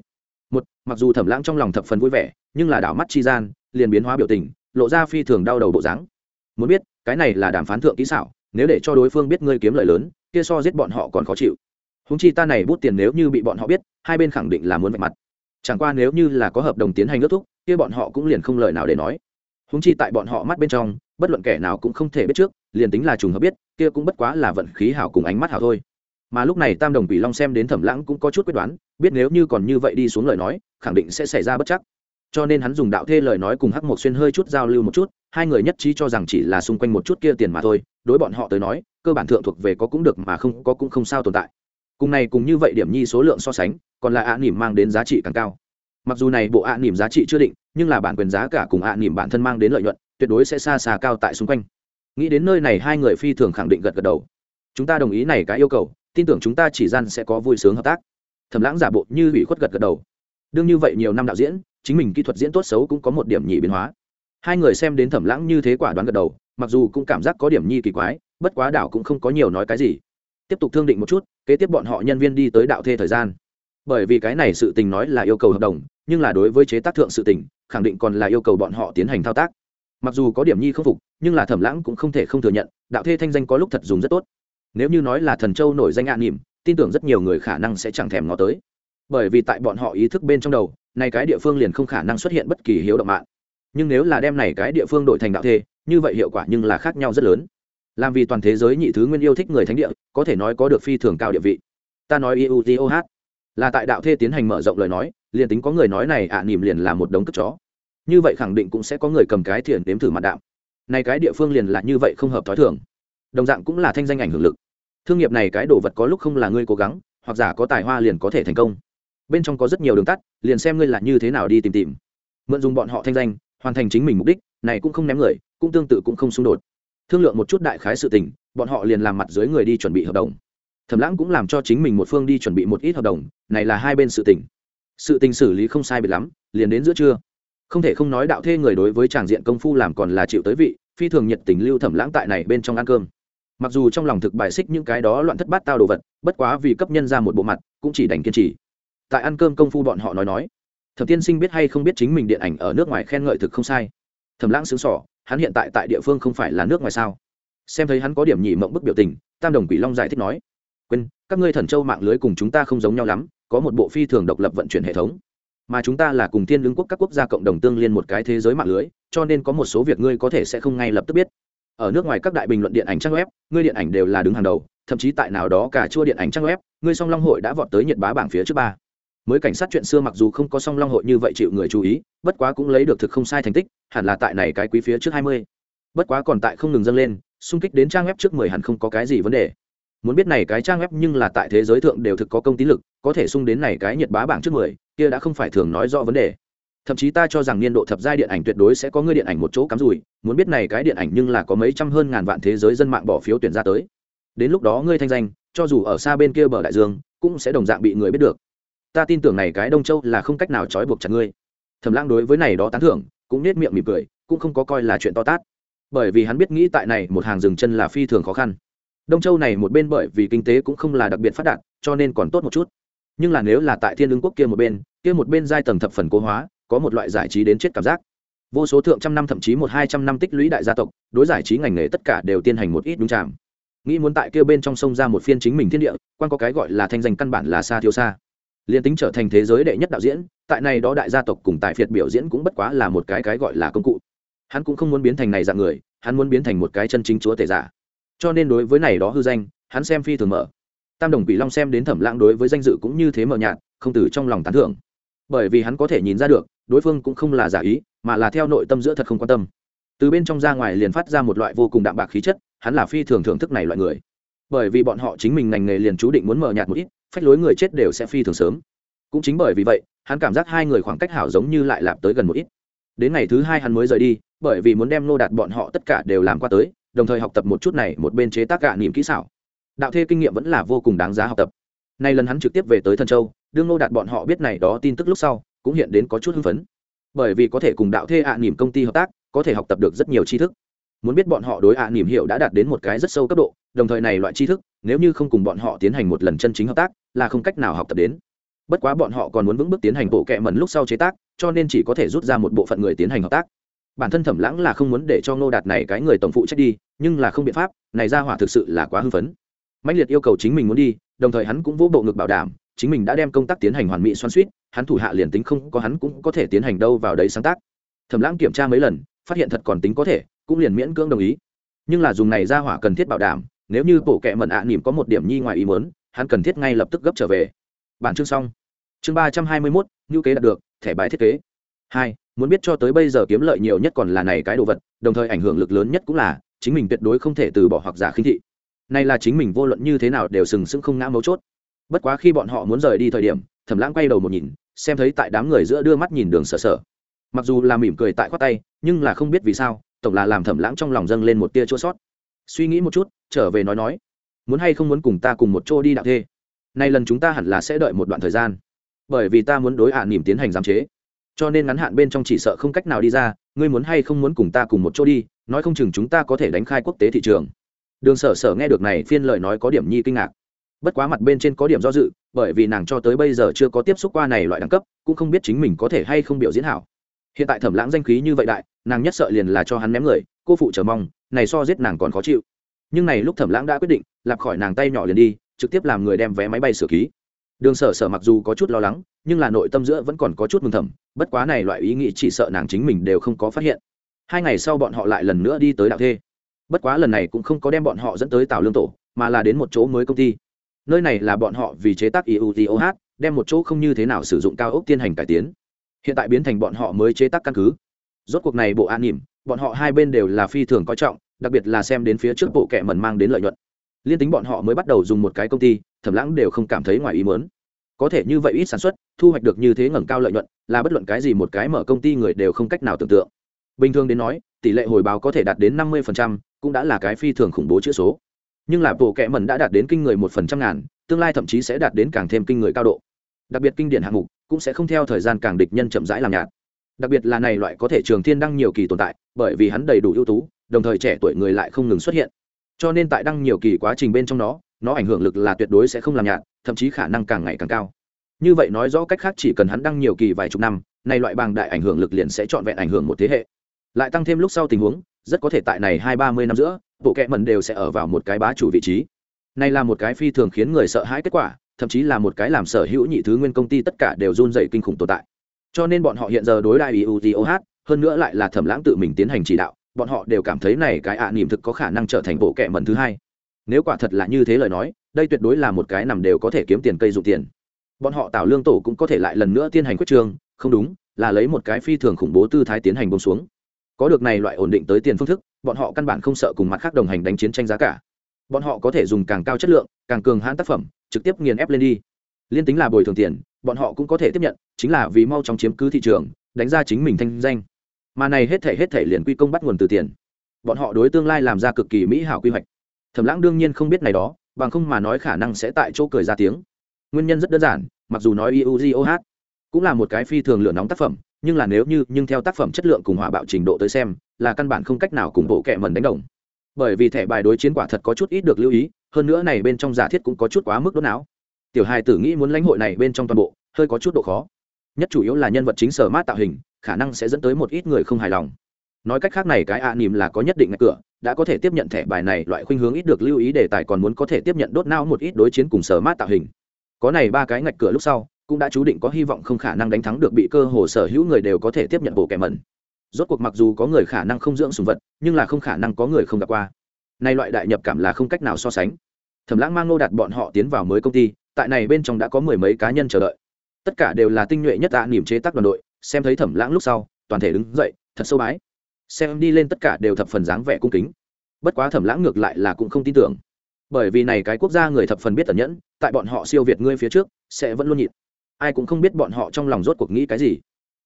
Một, mặc dù thẩm lãng trong lòng thập phần vui vẻ, nhưng là đảo mắt chi gian, liền biến hóa biểu tình, lộ ra phi thường đau đầu bộ dáng. Muốn biết, cái này là đàm phán thượng kỹ xảo, nếu để cho đối phương biết ngươi kiếm lợi lớn, kia so giết bọn họ còn khó chịu. Húng chi ta này bút tiền nếu như bị bọn họ biết, hai bên khẳng định là muốn vạch mặt. Chẳng qua nếu như là có hợp đồng tiến hành ước thúc, kia bọn họ cũng liền không lời nào để nói. Húng chi tại bọn họ mắt bên trong, bất luận kẻ nào cũng không thể biết trước, liền tính là trùng hợp biết, kia cũng bất quá là vận khí hảo cùng ánh mắt hảo thôi mà lúc này tam đồng quỷ long xem đến thẩm lãng cũng có chút quyết đoán, biết nếu như còn như vậy đi xuống lời nói, khẳng định sẽ xảy ra bất chắc. Cho nên hắn dùng đạo thê lời nói cùng hắc mộc xuyên hơi chút giao lưu một chút, hai người nhất trí cho rằng chỉ là xung quanh một chút kia tiền mà thôi, đối bọn họ tới nói, cơ bản thượng thuộc về có cũng được mà không có cũng không sao tồn tại. Cùng này cùng như vậy điểm nhi số lượng so sánh, còn là ạ nỉm mang đến giá trị càng cao. Mặc dù này bộ ạ nỉm giá trị chưa định, nhưng là bản quyền giá cả cùng ạ nỉm bản thân mang đến lợi nhuận, tuyệt đối sẽ xa xa cao tại xung quanh. Nghĩ đến nơi này hai người phi thường khẳng định gật gật đầu. Chúng ta đồng ý này cái yêu cầu tin tưởng chúng ta chỉ gian sẽ có vui sướng hợp tác. Thầm lãng giả bộ như ủy khuất gật gật đầu. Đương như vậy nhiều năm đạo diễn, chính mình kỹ thuật diễn tốt xấu cũng có một điểm nhị biến hóa. Hai người xem đến thẩm lãng như thế quả đoán gật đầu, mặc dù cũng cảm giác có điểm nhi kỳ quái, bất quá đảo cũng không có nhiều nói cái gì. Tiếp tục thương định một chút, kế tiếp bọn họ nhân viên đi tới đạo thê thời gian. Bởi vì cái này sự tình nói là yêu cầu hợp đồng, nhưng là đối với chế tác thượng sự tình, khẳng định còn là yêu cầu bọn họ tiến hành thao tác. Mặc dù có điểm nhi không phục, nhưng là thẩm lãng cũng không thể không thừa nhận, đạo thê thanh danh có lúc thật dùng rất tốt nếu như nói là thần châu nổi danh an nỉm tin tưởng rất nhiều người khả năng sẽ chẳng thèm ngó tới. Bởi vì tại bọn họ ý thức bên trong đầu này cái địa phương liền không khả năng xuất hiện bất kỳ hiếu động mạng. Nhưng nếu là đem này cái địa phương đổi thành đạo thê như vậy hiệu quả nhưng là khác nhau rất lớn. Làm vì toàn thế giới nhị thứ nguyên yêu thích người thánh địa có thể nói có được phi thường cao địa vị. Ta nói iutoh là tại đạo thê tiến hành mở rộng lời nói liền tính có người nói này ạ à, nỉm liền là một đống cất chó. Như vậy khẳng định cũng sẽ có người cầm cái thiền đếm thử mặt đạm này cái địa phương liền là như vậy không hợp thói thường đồng dạng cũng là thanh danh ảnh hưởng lực. Thương nghiệp này cái đồ vật có lúc không là ngươi cố gắng, hoặc giả có tài hoa liền có thể thành công. Bên trong có rất nhiều đường tắt, liền xem ngươi là như thế nào đi tìm tìm. Mượn dùng bọn họ thanh danh, hoàn thành chính mình mục đích, này cũng không ném người, cũng tương tự cũng không xung đột. Thương lượng một chút đại khái sự tình, bọn họ liền làm mặt dưới người đi chuẩn bị hợp đồng. Thẩm lãng cũng làm cho chính mình một phương đi chuẩn bị một ít hợp đồng, này là hai bên sự tình. Sự tình xử lý không sai biệt lắm, liền đến giữa trưa. Không thể không nói đạo thê người đối với tràng diện công phu làm còn là chịu tới vị, phi thường nhiệt tình lưu thẩm lãng tại này bên trong ăn cơm mặc dù trong lòng thực bài xích những cái đó loạn thất bát tao đồ vật, bất quá vì cấp nhân ra một bộ mặt, cũng chỉ đành kiên trì. Tại ăn cơm công phu bọn họ nói nói, thẩm tiên sinh biết hay không biết chính mình điện ảnh ở nước ngoài khen ngợi thực không sai. Thẩm lãng xứng sỏ hắn hiện tại tại địa phương không phải là nước ngoài sao? Xem thấy hắn có điểm nhị mộng bức biểu tình, tam đồng quỷ long giải thích nói, quên, các ngươi thần châu mạng lưới cùng chúng ta không giống nhau lắm, có một bộ phi thường độc lập vận chuyển hệ thống. Mà chúng ta là cùng thiên lương quốc các quốc gia cộng đồng tương liên một cái thế giới mạng lưới, cho nên có một số việc ngươi có thể sẽ không ngay lập tức biết ở nước ngoài các đại bình luận điện ảnh trang web, ngươi điện ảnh đều là đứng hàng đầu, thậm chí tại nào đó cả chua điện ảnh trang web, ngươi song long hội đã vọt tới nhiệt bá bảng phía trước ba. Mới cảnh sát chuyện xưa mặc dù không có song long hội như vậy chịu người chú ý, bất quá cũng lấy được thực không sai thành tích, hẳn là tại này cái quý phía trước hai mươi. Bất quá còn tại không ngừng dâng lên, xung kích đến trang web trước mười hẳn không có cái gì vấn đề. Muốn biết này cái trang web nhưng là tại thế giới thượng đều thực có công tín lực, có thể sung đến này cái nhiệt bá bảng trước mười, kia đã không phải thường nói rõ vấn đề thậm chí ta cho rằng niên độ thập giai điện ảnh tuyệt đối sẽ có ngươi điện ảnh một chỗ cắm rủi, muốn biết này cái điện ảnh nhưng là có mấy trăm hơn ngàn vạn thế giới dân mạng bỏ phiếu tuyển ra tới. Đến lúc đó ngươi thanh danh, cho dù ở xa bên kia bờ đại dương, cũng sẽ đồng dạng bị người biết được. Ta tin tưởng này cái đông châu là không cách nào trói buộc chặt ngươi. Thẩm lãng đối với này đó tán thưởng, cũng nết miệng mỉm cười, cũng không có coi là chuyện to tát. Bởi vì hắn biết nghĩ tại này một hàng dừng chân là phi thường khó khăn. Đông châu này một bên bởi vì kinh tế cũng không là đặc biệt phát đạt, cho nên còn tốt một chút. Nhưng là nếu là tại thiên lương quốc kia một bên, kia một bên giai tầng thập phần cố hóa có một loại giải trí đến chết cảm giác. Vô số thượng trăm năm, thậm chí một hai trăm năm tích lũy đại gia tộc, đối giải trí ngành nghề tất cả đều tiến hành một ít đúng chạm nghĩ muốn tại kia bên trong sông ra một phiên chính mình thiên địa, quan có cái gọi là thanh danh căn bản là xa thiếu xa. Liền tính trở thành thế giới đệ nhất đạo diễn, tại này đó đại gia tộc cùng tại phiệt biểu diễn cũng bất quá là một cái cái gọi là công cụ. Hắn cũng không muốn biến thành này dạng người, hắn muốn biến thành một cái chân chính chúa tể giả. Cho nên đối với này đó hư danh, hắn xem phi thường mở. Tam đồng quỷ long xem đến thẩm lãng đối với danh dự cũng như thế mờ nhạt, không từ trong lòng tán thưởng bởi vì hắn có thể nhìn ra được, đối phương cũng không là giả ý, mà là theo nội tâm giữa thật không quan tâm. Từ bên trong ra ngoài liền phát ra một loại vô cùng đạm bạc khí chất, hắn là phi thường thưởng thức này loại người. Bởi vì bọn họ chính mình ngành nghề liền chú định muốn mở nhạt một ít, phách lối người chết đều sẽ phi thường sớm. Cũng chính bởi vì vậy, hắn cảm giác hai người khoảng cách hảo giống như lại lạp tới gần một ít. Đến ngày thứ hai hắn mới rời đi, bởi vì muốn đem nô đạt bọn họ tất cả đều làm qua tới, đồng thời học tập một chút này, một bên chế tác gạ niềm kỹ xảo. Đạo thê kinh nghiệm vẫn là vô cùng đáng giá học tập. Nay lần hắn trực tiếp về tới thần châu đương nô đạt bọn họ biết này đó tin tức lúc sau, cũng hiện đến có chút hưng phấn. Bởi vì có thể cùng đạo thê ạ niềm công ty hợp tác, có thể học tập được rất nhiều tri thức. Muốn biết bọn họ đối ạ niềm hiểu đã đạt đến một cái rất sâu cấp độ, đồng thời này loại tri thức, nếu như không cùng bọn họ tiến hành một lần chân chính hợp tác, là không cách nào học tập đến. Bất quá bọn họ còn muốn vững bước tiến hành bộ kệ mẩn lúc sau chế tác, cho nên chỉ có thể rút ra một bộ phận người tiến hành hợp tác. Bản thân thẩm lãng là không muốn để cho ngô đạt này cái người tổng phụ trách đi, nhưng là không biện pháp, này ra hỏa thực sự là quá hưng phấn. Mãnh liệt yêu cầu chính mình muốn đi, đồng thời hắn cũng vỗ bộ ngực bảo đảm chính mình đã đem công tác tiến hành hoàn mỹ xoan suýt, hắn thủ hạ liền tính không có hắn cũng có thể tiến hành đâu vào đấy sáng tác. Thẩm lãng kiểm tra mấy lần, phát hiện thật còn tính có thể, cũng liền miễn cưỡng đồng ý. Nhưng là dùng này ra hỏa cần thiết bảo đảm, nếu như bộ kệ mận ạ à nỉm có một điểm nhi ngoài ý muốn, hắn cần thiết ngay lập tức gấp trở về. Bản chương xong. Chương ba trăm hai mươi mốt, ngữ kế đạt được, thẻ bài thiết kế. Hai, muốn biết cho tới bây giờ kiếm lợi nhiều nhất còn là này cái đồ vật, đồng thời ảnh hưởng lực lớn nhất cũng là, chính mình tuyệt đối không thể từ bỏ hoặc giả khinh thị. Này là chính mình vô luận như thế nào đều sừng sững không ngã mấu chốt bất quá khi bọn họ muốn rời đi thời điểm, thẩm lãng quay đầu một nhìn, xem thấy tại đám người giữa đưa mắt nhìn đường sở sở. Mặc dù là mỉm cười tại khoát tay, nhưng là không biết vì sao, tổng là làm thẩm lãng trong lòng dâng lên một tia chua sót. Suy nghĩ một chút, trở về nói nói, muốn hay không muốn cùng ta cùng một chỗ đi đạo thê? Nay lần chúng ta hẳn là sẽ đợi một đoạn thời gian. Bởi vì ta muốn đối hạ à nỉm tiến hành giám chế. Cho nên ngắn hạn bên trong chỉ sợ không cách nào đi ra, ngươi muốn hay không muốn cùng ta cùng một chỗ đi, nói không chừng chúng ta có thể đánh khai quốc tế thị trường. Đường sở sở nghe được này phiên lời nói có điểm nhi kinh ngạc bất quá mặt bên trên có điểm do dự, bởi vì nàng cho tới bây giờ chưa có tiếp xúc qua này loại đẳng cấp, cũng không biết chính mình có thể hay không biểu diễn hảo. Hiện tại thẩm lãng danh khí như vậy đại, nàng nhất sợ liền là cho hắn ném người, cô phụ chờ mong, này so giết nàng còn khó chịu. Nhưng này lúc thẩm lãng đã quyết định, lạp khỏi nàng tay nhỏ liền đi, trực tiếp làm người đem vé máy bay sửa ký. Đường sở sở mặc dù có chút lo lắng, nhưng là nội tâm giữa vẫn còn có chút mừng thầm, bất quá này loại ý nghĩ chỉ sợ nàng chính mình đều không có phát hiện. Hai ngày sau bọn họ lại lần nữa đi tới đạo thê. Bất quá lần này cũng không có đem bọn họ dẫn tới tào lương tổ, mà là đến một chỗ mới công ty nơi này là bọn họ vì chế tác iutoh đem một chỗ không như thế nào sử dụng cao ốc tiên hành cải tiến. Hiện tại biến thành bọn họ mới chế tác căn cứ. Rốt cuộc này bộ an nỉm, bọn họ hai bên đều là phi thường coi trọng, đặc biệt là xem đến phía trước bộ kệ mần mang đến lợi nhuận. Liên tính bọn họ mới bắt đầu dùng một cái công ty, thẩm lãng đều không cảm thấy ngoài ý mớn có thể như vậy ít sản xuất, thu hoạch được như thế ngẩng cao lợi nhuận, là bất luận cái gì một cái mở công ty người đều không cách nào tưởng tượng. Bình thường đến nói, tỷ lệ hồi báo có thể đạt đến năm mươi cũng đã là cái phi thường khủng bố chữ số nhưng là bộ kệ mẩn đã đạt đến kinh người một phần trăm ngàn, tương lai thậm chí sẽ đạt đến càng thêm kinh người cao độ. Đặc biệt kinh điển hạng mục cũng sẽ không theo thời gian càng địch nhân chậm rãi làm nhạt. Đặc biệt là này loại có thể trường thiên đăng nhiều kỳ tồn tại, bởi vì hắn đầy đủ ưu tú, đồng thời trẻ tuổi người lại không ngừng xuất hiện. Cho nên tại đăng nhiều kỳ quá trình bên trong nó nó ảnh hưởng lực là tuyệt đối sẽ không làm nhạt, thậm chí khả năng càng ngày càng cao. Như vậy nói rõ cách khác chỉ cần hắn đăng nhiều kỳ vài chục năm, này loại bàng đại ảnh hưởng lực liền sẽ trọn vẹn ảnh hưởng một thế hệ. Lại tăng thêm lúc sau tình huống, rất có thể tại này hai ba mươi năm giữa bộ kệ mẩn đều sẽ ở vào một cái bá chủ vị trí. Này là một cái phi thường khiến người sợ hãi kết quả, thậm chí là một cái làm sở hữu nhị thứ nguyên công ty tất cả đều run dày kinh khủng tồn tại. Cho nên bọn họ hiện giờ đối đại iutoh hơn nữa lại là thẩm lãng tự mình tiến hành chỉ đạo, bọn họ đều cảm thấy này cái ạ à niềm thực có khả năng trở thành bộ kệ mẩn thứ hai. Nếu quả thật là như thế lời nói, đây tuyệt đối là một cái nằm đều có thể kiếm tiền cây dụng tiền. Bọn họ tạo lương tổ cũng có thể lại lần nữa tiến hành quyết trường, không đúng, là lấy một cái phi thường khủng bố tư thái tiến hành bông xuống. Có được này loại ổn định tới tiền phương thức bọn họ căn bản không sợ cùng mặt khác đồng hành đánh chiến tranh giá cả. Bọn họ có thể dùng càng cao chất lượng, càng cường hãn tác phẩm, trực tiếp nghiền ép lên đi. Liên tính là bồi thường tiền, bọn họ cũng có thể tiếp nhận, chính là vì mau chóng chiếm cứ thị trường, đánh ra chính mình thanh danh. Mà này hết thể hết thể liền quy công bắt nguồn từ tiền. Bọn họ đối tương lai làm ra cực kỳ mỹ hảo quy hoạch. Thẩm lãng đương nhiên không biết này đó, bằng không mà nói khả năng sẽ tại chỗ cười ra tiếng. Nguyên nhân rất đơn giản, mặc dù nói iugoh cũng là một cái phi thường lửa nóng tác phẩm, nhưng là nếu như, nhưng theo tác phẩm chất lượng cùng hỏa bạo trình độ tới xem là căn bản không cách nào cùng bộ kệ mần đánh đồng. Bởi vì thẻ bài đối chiến quả thật có chút ít được lưu ý, hơn nữa này bên trong giả thiết cũng có chút quá mức đốt não. Tiểu hài tử nghĩ muốn lãnh hội này bên trong toàn bộ, hơi có chút độ khó. Nhất chủ yếu là nhân vật chính sở mát tạo hình, khả năng sẽ dẫn tới một ít người không hài lòng. Nói cách khác này cái ạ à nỉm là có nhất định ngạch cửa, đã có thể tiếp nhận thẻ bài này loại khuynh hướng ít được lưu ý đề tài còn muốn có thể tiếp nhận đốt não một ít đối chiến cùng sở mát tạo hình. Có này ba cái ngạch cửa lúc sau, cũng đã chú định có hy vọng không khả năng đánh thắng được bị cơ hồ sở hữu người đều có thể tiếp nhận bộ kẻ mẩn rốt cuộc mặc dù có người khả năng không dưỡng sùng vật, nhưng là không khả năng có người không gặp qua. Nay loại đại nhập cảm là không cách nào so sánh. Thẩm lãng mang nô đạt bọn họ tiến vào mới công ty, tại này bên trong đã có mười mấy cá nhân chờ đợi. Tất cả đều là tinh nhuệ nhất tạ niềm chế tác đoàn đội, xem thấy thẩm lãng lúc sau, toàn thể đứng dậy, thật sâu bái. Xem đi lên tất cả đều thập phần dáng vẻ cung kính. Bất quá thẩm lãng ngược lại là cũng không tin tưởng. Bởi vì này cái quốc gia người thập phần biết tẩn nhẫn, tại bọn họ siêu việt ngươi phía trước, sẽ vẫn luôn nhịn. Ai cũng không biết bọn họ trong lòng rốt cuộc nghĩ cái gì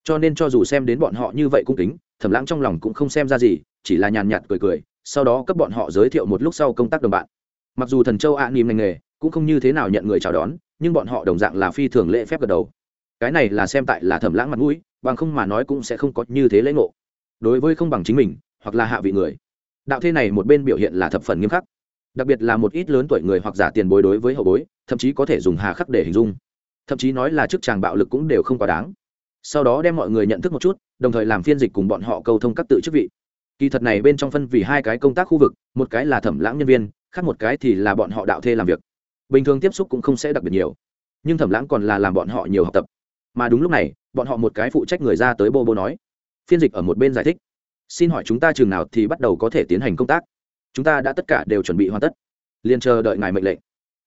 cho nên cho dù xem đến bọn họ như vậy cung kính, thẩm lãng trong lòng cũng không xem ra gì, chỉ là nhàn nhạt cười cười, sau đó cấp bọn họ giới thiệu một lúc sau công tác đồng bạn. Mặc dù thần châu ạ à nìm ngành nghề cũng không như thế nào nhận người chào đón, nhưng bọn họ đồng dạng là phi thường lễ phép gật đầu. Cái này là xem tại là thẩm lãng mặt mũi, bằng không mà nói cũng sẽ không có như thế lễ ngộ. Đối với không bằng chính mình, hoặc là hạ vị người, đạo thế này một bên biểu hiện là thập phần nghiêm khắc. Đặc biệt là một ít lớn tuổi người hoặc giả tiền bối đối với hậu bối, thậm chí có thể dùng hà khắc để hình dung. Thậm chí nói là chức tràng bạo lực cũng đều không quá đáng sau đó đem mọi người nhận thức một chút, đồng thời làm phiên dịch cùng bọn họ cầu thông các tự chức vị. Kỳ thật này bên trong phân vì hai cái công tác khu vực, một cái là thẩm lãng nhân viên, khác một cái thì là bọn họ đạo thê làm việc. Bình thường tiếp xúc cũng không sẽ đặc biệt nhiều, nhưng thẩm lãng còn là làm bọn họ nhiều học tập. Mà đúng lúc này, bọn họ một cái phụ trách người ra tới bô bô nói, phiên dịch ở một bên giải thích. Xin hỏi chúng ta chừng nào thì bắt đầu có thể tiến hành công tác? Chúng ta đã tất cả đều chuẩn bị hoàn tất. Liền chờ đợi ngài mệnh lệnh.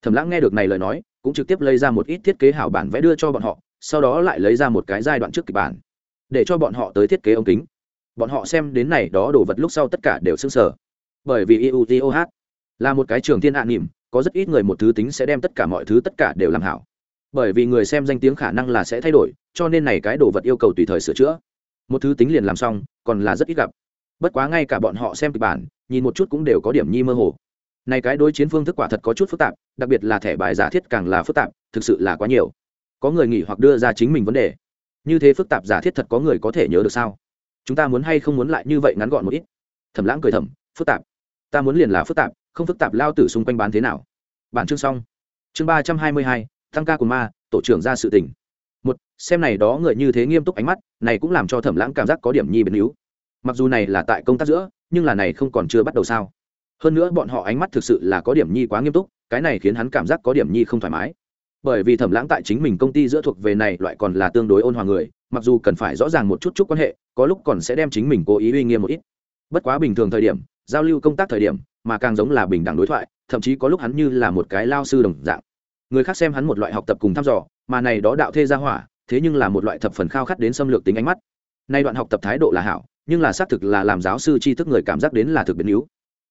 Thẩm lãng nghe được này lời nói, cũng trực tiếp lấy ra một ít thiết kế hảo bản vẽ đưa cho bọn họ sau đó lại lấy ra một cái giai đoạn trước kịch bản, để cho bọn họ tới thiết kế ống kính. Bọn họ xem đến này đó đồ vật lúc sau tất cả đều s ư n g sở bởi vì iutoh là một cái trường thiên hạ nỉm có rất ít người một thứ tính sẽ đem tất cả mọi thứ tất cả đều làm hảo. Bởi vì người xem danh tiếng khả năng là sẽ thay đổi, cho nên này cái đồ vật yêu cầu tùy thời sửa chữa. Một thứ tính liền làm xong, còn là rất ít gặp. Bất quá ngay cả bọn họ xem kịch bản, nhìn một chút cũng đều có điểm nhi mơ hồ. Này cái đối chiến phương thức quả thật có chút phức tạp, đặc biệt là thẻ bài giả thiết càng là phức tạp, thực sự là quá nhiều có người nghỉ hoặc đưa ra chính mình vấn đề. Như thế phức tạp giả thiết thật có người có thể nhớ được sao? Chúng ta muốn hay không muốn lại như vậy ngắn gọn một ít? Thẩm lãng cười thầm, phức tạp. Ta muốn liền là phức tạp, không phức tạp lao tử xung quanh bán thế nào? Bản chương xong. Chương ba trăm hai mươi hai tăng ca của ma, tổ trưởng ra sự tình. Một, xem này đó người như thế nghiêm túc ánh mắt, này cũng làm cho thẩm lãng cảm giác có điểm nhi biến yếu. Mặc dù này là tại công tác giữa, nhưng là này không còn chưa bắt đầu sao? Hơn nữa bọn họ ánh mắt thực sự là có điểm nhi quá nghiêm túc, cái này khiến hắn cảm giác có điểm nhi không thoải mái bởi vì thẩm lãng tại chính mình công ty giữa thuộc về này loại còn là tương đối ôn hòa người, mặc dù cần phải rõ ràng một chút chút quan hệ, có lúc còn sẽ đem chính mình cố ý uy nghiêm một ít. Bất quá bình thường thời điểm, giao lưu công tác thời điểm, mà càng giống là bình đẳng đối thoại, thậm chí có lúc hắn như là một cái lao sư đồng dạng. Người khác xem hắn một loại học tập cùng thăm dò, mà này đó đạo thê gia hỏa, thế nhưng là một loại thập phần khao khát đến xâm lược tính ánh mắt. Nay đoạn học tập thái độ là hảo, nhưng là xác thực là làm giáo sư tri thức người cảm giác đến là thực biến yếu.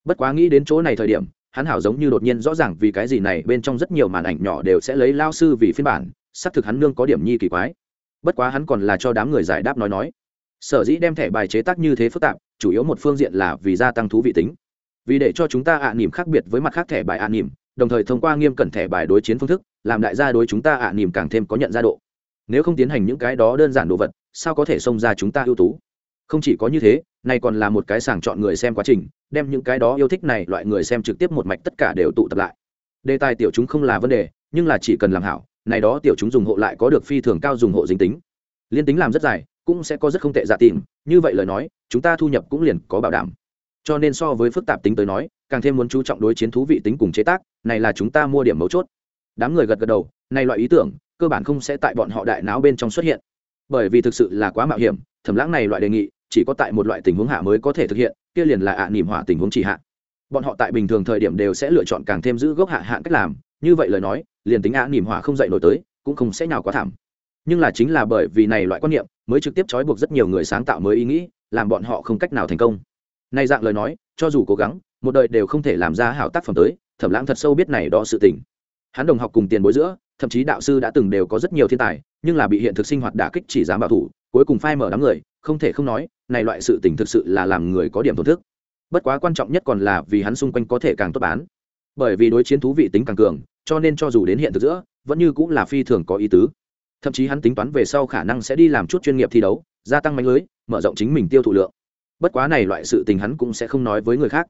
Bất quá nghĩ đến chỗ này thời điểm hắn hảo giống như đột nhiên rõ ràng vì cái gì này bên trong rất nhiều màn ảnh nhỏ đều sẽ lấy lao sư vì phiên bản, xác thực hắn nương có điểm nhi kỳ quái. Bất quá hắn còn là cho đám người giải đáp nói nói. Sở dĩ đem thẻ bài chế tác như thế phức tạp, chủ yếu một phương diện là vì gia tăng thú vị tính. Vì để cho chúng ta ạ à nỉm khác biệt với mặt khác thẻ bài ạ à nỉm đồng thời thông qua nghiêm cẩn thẻ bài đối chiến phương thức, làm đại gia đối chúng ta ạ à nỉm càng thêm có nhận ra độ. Nếu không tiến hành những cái đó đơn giản đồ vật, sao có thể xông ra chúng ta ưu tú? Không chỉ có như thế này còn là một cái sàng chọn người xem quá trình đem những cái đó yêu thích này loại người xem trực tiếp một mạch tất cả đều tụ tập lại. Đề tài tiểu chúng không là vấn đề, nhưng là chỉ cần làm hảo, này đó tiểu chúng dùng hộ lại có được phi thường cao dùng hộ dính tính. Liên tính làm rất dài, cũng sẽ có rất không tệ dạ giả tìm như vậy lời nói, chúng ta thu nhập cũng liền có bảo đảm. Cho nên so với phức tạp tính tới nói, càng thêm muốn chú trọng đối chiến thú vị tính cùng chế tác, này là chúng ta mua điểm mấu chốt. Đám người gật gật đầu, này loại ý tưởng, cơ bản không sẽ tại bọn họ đại não bên trong xuất hiện. Bởi vì thực sự là quá mạo hiểm thẩm lãng này loại đề nghị, chỉ có tại một loại tình huống hạ mới có thể thực hiện kia liền là ạ à nỉm hỏa tình huống chỉ hạ. Bọn họ tại bình thường thời điểm đều sẽ lựa chọn càng thêm giữ gốc hạ hạn cách làm, như vậy lời nói, liền tính ạ à nỉm hỏa không dậy nổi tới, cũng không sẽ nào quá thảm. Nhưng là chính là bởi vì này loại quan niệm, mới trực tiếp trói buộc rất nhiều người sáng tạo mới ý nghĩ, làm bọn họ không cách nào thành công. Nay dạng lời nói, cho dù cố gắng, một đời đều không thể làm ra hảo tác phẩm tới, thẩm lãng thật sâu biết này đó sự tình. Hắn đồng học cùng tiền bối giữa, thậm chí đạo sư đã từng đều có rất nhiều thiên tài, nhưng là bị hiện thực sinh hoạt đả kích chỉ dám bảo thủ, cuối cùng phai mở đám người không thể không nói, này loại sự tình thực sự là làm người có điểm tổn thức. Bất quá quan trọng nhất còn là vì hắn xung quanh có thể càng tốt bán. Bởi vì đối chiến thú vị tính càng cường, cho nên cho dù đến hiện thực giữa, vẫn như cũng là phi thường có ý tứ. Thậm chí hắn tính toán về sau khả năng sẽ đi làm chút chuyên nghiệp thi đấu, gia tăng mạnh lưới, mở rộng chính mình tiêu thụ lượng. Bất quá này loại sự tình hắn cũng sẽ không nói với người khác.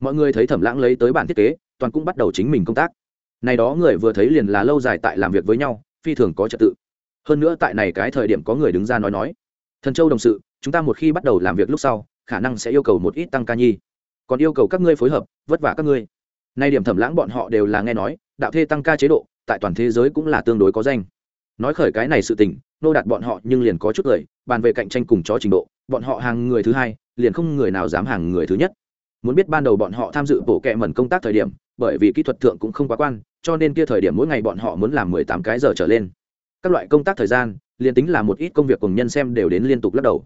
Mọi người thấy thẩm lãng lấy tới bản thiết kế, toàn cũng bắt đầu chính mình công tác. Này đó người vừa thấy liền là lâu dài tại làm việc với nhau, phi thường có trật tự. Hơn nữa tại này cái thời điểm có người đứng ra nói nói thần châu đồng sự, chúng ta một khi bắt đầu làm việc lúc sau, khả năng sẽ yêu cầu một ít tăng ca nhi. Còn yêu cầu các ngươi phối hợp, vất vả các ngươi. Nay điểm thẩm lãng bọn họ đều là nghe nói, đạo thê tăng ca chế độ, tại toàn thế giới cũng là tương đối có danh. Nói khởi cái này sự tình, nô đạt bọn họ nhưng liền có chút người bàn về cạnh tranh cùng chó trình độ, bọn họ hàng người thứ hai, liền không người nào dám hàng người thứ nhất. Muốn biết ban đầu bọn họ tham dự bộ kệ mẩn công tác thời điểm, bởi vì kỹ thuật thượng cũng không quá quan, cho nên kia thời điểm mỗi ngày bọn họ muốn làm mười tám cái giờ trở lên. Các loại công tác thời gian liền tính là một ít công việc cùng nhân xem đều đến liên tục lắc đầu.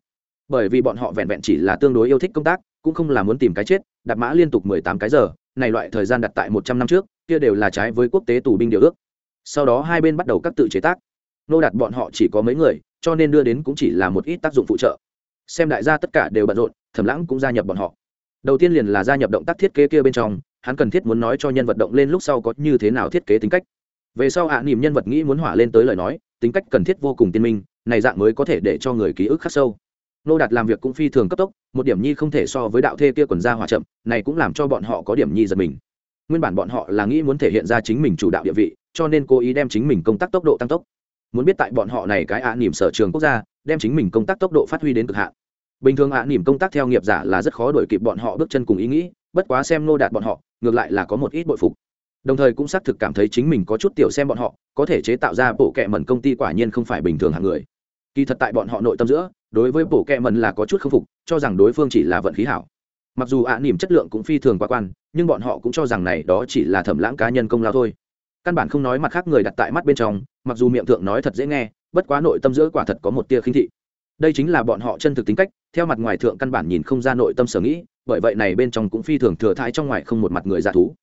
Bởi vì bọn họ vẹn vẹn chỉ là tương đối yêu thích công tác cũng không là muốn tìm cái chết đặt mã liên tục mười tám cái giờ này loại thời gian đặt tại một trăm năm trước kia đều là trái với quốc tế tù binh điều ước. Sau đó hai bên bắt đầu các tự chế tác. Nô đạt bọn họ chỉ có mấy người cho nên đưa đến cũng chỉ là một ít tác dụng phụ trợ. Xem đại gia tất cả đều bận rộn thẩm lãng cũng gia nhập bọn họ. Đầu tiên liền là gia nhập động tác thiết kế kia bên trong hắn cần thiết muốn nói cho nhân vật động lên lúc sau có như thế nào thiết kế tính cách. Về sau ạ à, nỉm nhân vật nghĩ muốn hỏa lên tới lời nói tính cách cần thiết vô cùng tiên minh, này dạng mới có thể để cho người ký ức khắc sâu. Nô đạt làm việc cũng phi thường cấp tốc, một điểm nhi không thể so với đạo thê kia quần ra hỏa chậm, này cũng làm cho bọn họ có điểm nhi giật mình. Nguyên bản bọn họ là nghĩ muốn thể hiện ra chính mình chủ đạo địa vị, cho nên cố ý đem chính mình công tác tốc độ tăng tốc. Muốn biết tại bọn họ này cái ạ à nỉm sở trường quốc gia, đem chính mình công tác tốc độ phát huy đến cực hạn. Bình thường ạ à nỉm công tác theo nghiệp giả là rất khó đổi kịp bọn họ bước chân cùng ý nghĩ, bất quá xem nô đạt bọn họ, ngược lại là có một ít bội phục đồng thời cũng xác thực cảm thấy chính mình có chút tiểu xem bọn họ có thể chế tạo ra bộ kệ mẩn công ty quả nhiên không phải bình thường hạng người. Kỳ thật tại bọn họ nội tâm giữa đối với bộ kệ mẩn là có chút k phục cho rằng đối phương chỉ là vận khí hảo. Mặc dù ạ à, chất lượng cũng phi thường quá quan nhưng bọn họ cũng cho rằng này đó chỉ là thẩm lãng cá nhân công lao thôi. Căn bản không nói mặt khác người đặt tại mắt bên trong mặc dù miệng thượng nói thật dễ nghe bất quá nội tâm giữa quả thật có một tia khinh thị. Đây chính là bọn họ chân thực tính cách theo mặt ngoài thượng căn bản nhìn không ra nội tâm sở nghĩ bởi vậy này bên trong cũng phi thường thừa thái trong ngoài không một mặt người giả thú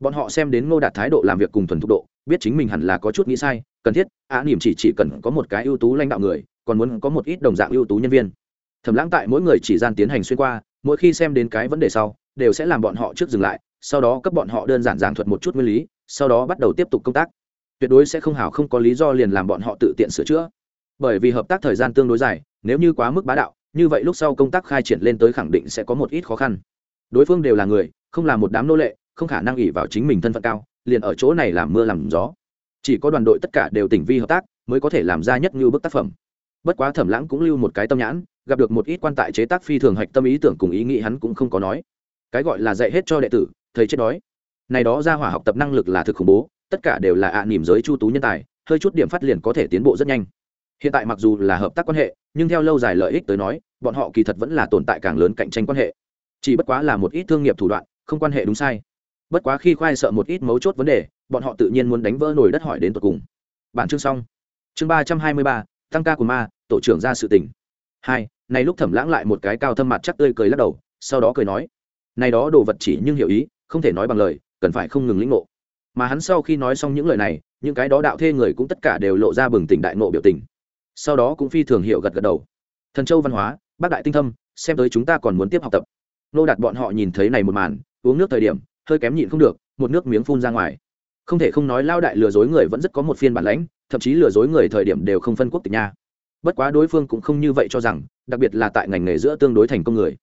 bọn họ xem đến ngô đạt thái độ làm việc cùng thuần thục độ, biết chính mình hẳn là có chút nghĩ sai, cần thiết á niềm chỉ chỉ cần có một cái ưu tú lãnh đạo người, còn muốn có một ít đồng dạng ưu tú nhân viên. Thẩm lãng tại mỗi người chỉ gian tiến hành xuyên qua, mỗi khi xem đến cái vấn đề sau, đều sẽ làm bọn họ trước dừng lại, sau đó cấp bọn họ đơn giản giảng thuật một chút nguyên lý, sau đó bắt đầu tiếp tục công tác. Tuyệt đối sẽ không hảo không có lý do liền làm bọn họ tự tiện sửa chữa. Bởi vì hợp tác thời gian tương đối dài, nếu như quá mức bá đạo, như vậy lúc sau công tác khai triển lên tới khẳng định sẽ có một ít khó khăn. Đối phương đều là người, không là một đám nô lệ không khả năng ỉ vào chính mình thân phận cao, liền ở chỗ này làm mưa làm gió. Chỉ có đoàn đội tất cả đều tỉnh vi hợp tác, mới có thể làm ra nhất như bức tác phẩm. Bất quá thẩm lãng cũng lưu một cái tâm nhãn, gặp được một ít quan tại chế tác phi thường hạch tâm ý tưởng cùng ý nghĩ hắn cũng không có nói. Cái gọi là dạy hết cho đệ tử, thầy chết đói. Này đó ra hỏa học tập năng lực là thực khủng bố, tất cả đều là ạ à nỉm giới chu tú nhân tài, hơi chút điểm phát liền có thể tiến bộ rất nhanh. Hiện tại mặc dù là hợp tác quan hệ, nhưng theo lâu dài lợi ích tới nói, bọn họ kỳ thật vẫn là tồn tại càng lớn cạnh tranh quan hệ. Chỉ bất quá là một ít thương nghiệp thủ đoạn, không quan hệ đúng sai bất quá khi khoai sợ một ít mấu chốt vấn đề, bọn họ tự nhiên muốn đánh vỡ nồi đất hỏi đến tột cùng. Bản chương xong. Chương ba trăm hai mươi ba, tăng ca của ma, tổ trưởng ra sự tình. Hai, này lúc thẩm lãng lại một cái cao thâm mặt chắc tươi cười lắc đầu, sau đó cười nói. Này đó đồ vật chỉ nhưng hiểu ý, không thể nói bằng lời, cần phải không ngừng lĩnh ngộ. Mà hắn sau khi nói xong những lời này, những cái đó đạo thê người cũng tất cả đều lộ ra bừng tỉnh đại ngộ biểu tình. Sau đó cũng phi thường hiểu gật gật đầu. Thần châu văn hóa, bác đại tinh thâm, xem tới chúng ta còn muốn tiếp học tập. Nô đạt bọn họ nhìn thấy này một màn, uống nước thời điểm hơi kém nhịn không được, một nước miếng phun ra ngoài. Không thể không nói lao đại lừa dối người vẫn rất có một phiên bản lãnh, thậm chí lừa dối người thời điểm đều không phân quốc tịch nha. Bất quá đối phương cũng không như vậy cho rằng, đặc biệt là tại ngành nghề giữa tương đối thành công người.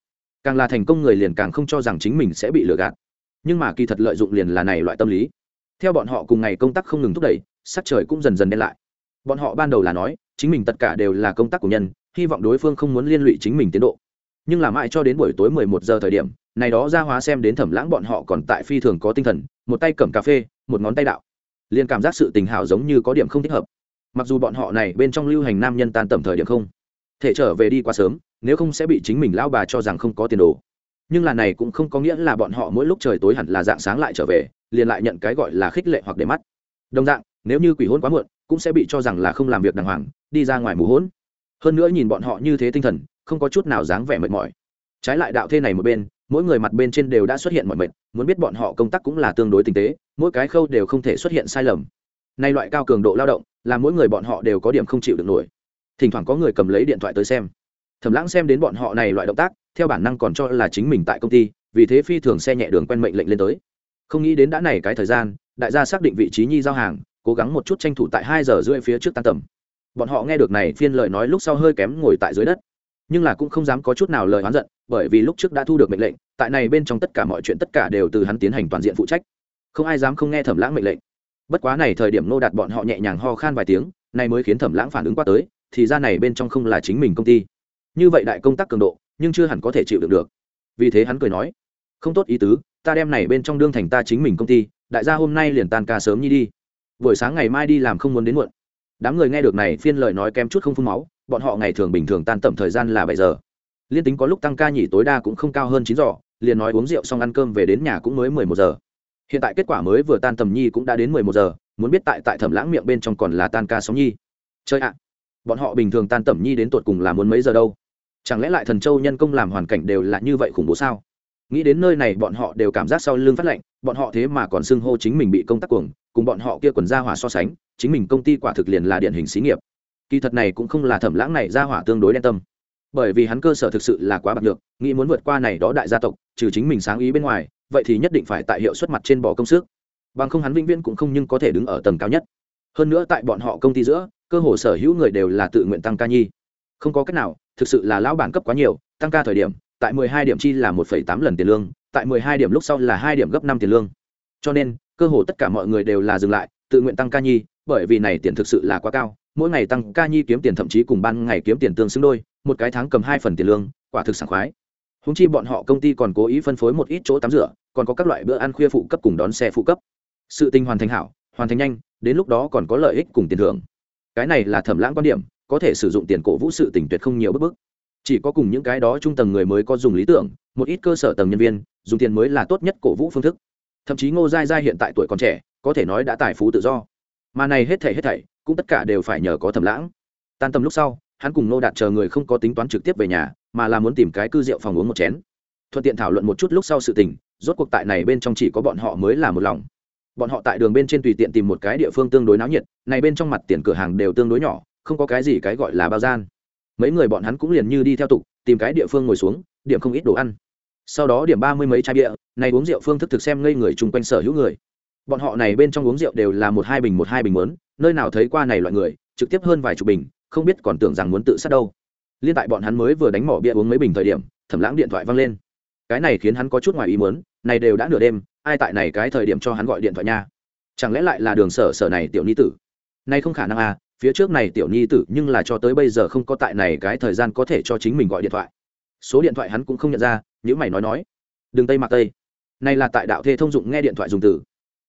Càng là thành công người liền càng không cho rằng chính mình sẽ bị lừa gạt. Nhưng mà kỳ thật lợi dụng liền là này loại tâm lý. Theo bọn họ cùng ngày công tác không ngừng thúc đẩy, sắc trời cũng dần dần đen lại. Bọn họ ban đầu là nói, chính mình tất cả đều là công tác của nhân, hy vọng đối phương không muốn liên lụy chính mình tiến độ. Nhưng làm mãi cho đến buổi tối mười một giờ thời điểm này đó ra hóa xem đến thẩm lãng bọn họ còn tại phi thường có tinh thần, một tay cầm cà phê, một ngón tay đạo. Liền cảm giác sự tình hảo giống như có điểm không thích hợp. Mặc dù bọn họ này bên trong lưu hành nam nhân tan tầm thời điểm không thể trở về đi quá sớm, nếu không sẽ bị chính mình lão bà cho rằng không có tiền đồ. Nhưng là này cũng không có nghĩa là bọn họ mỗi lúc trời tối hẳn là dạng sáng lại trở về, liền lại nhận cái gọi là khích lệ hoặc để mắt. Đồng dạng, nếu như quỷ hôn quá muộn, cũng sẽ bị cho rằng là không làm việc đàng hoàng, đi ra ngoài mù hôn hơn nữa nhìn bọn họ như thế tinh thần, không có chút nào dáng vẻ mệt mỏi. Trái lại đạo thê này một bên mỗi người mặt bên trên đều đã xuất hiện mọi mệt, muốn biết bọn họ công tác cũng là tương đối tinh tế, mỗi cái khâu đều không thể xuất hiện sai lầm. Nay loại cao cường độ lao động, là mỗi người bọn họ đều có điểm không chịu được nổi. Thỉnh thoảng có người cầm lấy điện thoại tới xem. Thẩm lãng xem đến bọn họ này loại động tác, theo bản năng còn cho là chính mình tại công ty, vì thế phi thường xe nhẹ đường quen mệnh lệnh lên tới. Không nghĩ đến đã này cái thời gian, đại gia xác định vị trí nhi giao hàng, cố gắng một chút tranh thủ tại hai giờ rưỡi phía trước tan tầm. Bọn họ nghe được này phiên lời nói lúc sau hơi kém ngồi tại dưới đất nhưng là cũng không dám có chút nào lời oán giận, bởi vì lúc trước đã thu được mệnh lệnh, tại này bên trong tất cả mọi chuyện tất cả đều từ hắn tiến hành toàn diện phụ trách. Không ai dám không nghe thẩm lãng mệnh lệnh. Bất quá này thời điểm nô đạt bọn họ nhẹ nhàng ho khan vài tiếng, này mới khiến thẩm lãng phản ứng qua tới, thì ra này bên trong không là chính mình công ty. Như vậy đại công tác cường độ, nhưng chưa hẳn có thể chịu được được. Vì thế hắn cười nói, không tốt ý tứ, ta đem này bên trong đương thành ta chính mình công ty, đại gia hôm nay liền tan ca sớm nhi đi. Buổi sáng ngày mai đi làm không muốn đến muộn đám người nghe được này phiên lời nói kém chút không phun máu, bọn họ ngày thường bình thường tan tầm thời gian là bảy giờ. Liên tính có lúc tăng ca nhỉ tối đa cũng không cao hơn chín giờ, liền nói uống rượu xong ăn cơm về đến nhà cũng mới mười một giờ. Hiện tại kết quả mới vừa tan tầm nhi cũng đã đến mười một giờ, muốn biết tại tại thẩm lãng miệng bên trong còn là tan ca sóng nhi. Chơi ạ. Bọn họ bình thường tan tầm nhi đến tột cùng là muốn mấy giờ đâu? Chẳng lẽ lại thần châu nhân công làm hoàn cảnh đều là như vậy khủng bố sao? Nghĩ đến nơi này bọn họ đều cảm giác sau lưng phát lạnh, bọn họ thế mà còn xưng hô chính mình bị công tác cuồng cùng bọn họ kia quần ra hỏa so sánh chính mình công ty quả thực liền là điển hình xí nghiệp. Kỳ thật này cũng không là thẩm lãng này ra hỏa tương đối đen tâm. Bởi vì hắn cơ sở thực sự là quá bạc được nghĩ muốn vượt qua này đó đại gia tộc trừ chính mình sáng ý bên ngoài vậy thì nhất định phải tại hiệu suất mặt trên bỏ công sức. Bằng không hắn vĩnh viễn cũng không nhưng có thể đứng ở tầng cao nhất. Hơn nữa tại bọn họ công ty giữa cơ hồ sở hữu người đều là tự nguyện tăng ca nhi. Không có cách nào thực sự là lão bản cấp quá nhiều tăng ca thời điểm tại 12 điểm chi là 1,8 lần tiền lương tại 12 điểm lúc sau là hai điểm gấp năm tiền lương. Cho nên cơ hồ tất cả mọi người đều là dừng lại, tự nguyện tăng ca nhi, bởi vì này tiền thực sự là quá cao. Mỗi ngày tăng ca nhi kiếm tiền thậm chí cùng ban ngày kiếm tiền tương xứng đôi, một cái tháng cầm hai phần tiền lương, quả thực sảng khoái. Húng chi bọn họ công ty còn cố ý phân phối một ít chỗ tắm rửa, còn có các loại bữa ăn khuya phụ cấp cùng đón xe phụ cấp. Sự tình hoàn thành hảo, hoàn thành nhanh, đến lúc đó còn có lợi ích cùng tiền thưởng. Cái này là thẩm lãng quan điểm, có thể sử dụng tiền cổ vũ sự tình tuyệt không nhiều bức bức. Chỉ có cùng những cái đó trung tầng người mới có dùng lý tưởng, một ít cơ sở tầng nhân viên, dùng tiền mới là tốt nhất cổ vũ phương thức thậm chí ngô giai giai hiện tại tuổi còn trẻ, có thể nói đã tài phú tự do. Mà này hết thảy hết thảy, cũng tất cả đều phải nhờ có thẩm lãng. Tan tầm lúc sau, hắn cùng nô đạt chờ người không có tính toán trực tiếp về nhà, mà là muốn tìm cái cư rượu phòng uống một chén. Thuận tiện thảo luận một chút lúc sau sự tình, rốt cuộc tại này bên trong chỉ có bọn họ mới là một lòng. Bọn họ tại đường bên trên tùy tiện tìm một cái địa phương tương đối náo nhiệt, này bên trong mặt tiền cửa hàng đều tương đối nhỏ, không có cái gì cái gọi là bao gian. Mấy người bọn hắn cũng liền như đi theo tục, tìm cái địa phương ngồi xuống, điểm không ít đồ ăn sau đó điểm ba mươi mấy chai bia, này uống rượu phương thức thực xem ngây người chung quanh sở hữu người. Bọn họ này bên trong uống rượu đều là một hai bình một hai bình muốn nơi nào thấy qua này loại người, trực tiếp hơn vài chục bình, không biết còn tưởng rằng muốn tự sát đâu. Liên tại bọn hắn mới vừa đánh mỏ bia uống mấy bình thời điểm thẩm lãng điện thoại văng lên. Cái này khiến hắn có chút ngoài ý muốn, này đều đã nửa đêm, ai tại này cái thời điểm cho hắn gọi điện thoại nha? Chẳng lẽ lại là đường sở sở này tiểu ni tử? Nay không khả năng à phía trước này tiểu nhi tử nhưng là cho tới bây giờ không có tại này cái thời gian có thể cho chính mình gọi điện thoại. Số điện thoại hắn cũng không nhận ra nhữ mày nói nói, đừng tây mặc tây. Này là tại đạo thê thông dụng nghe điện thoại dùng từ.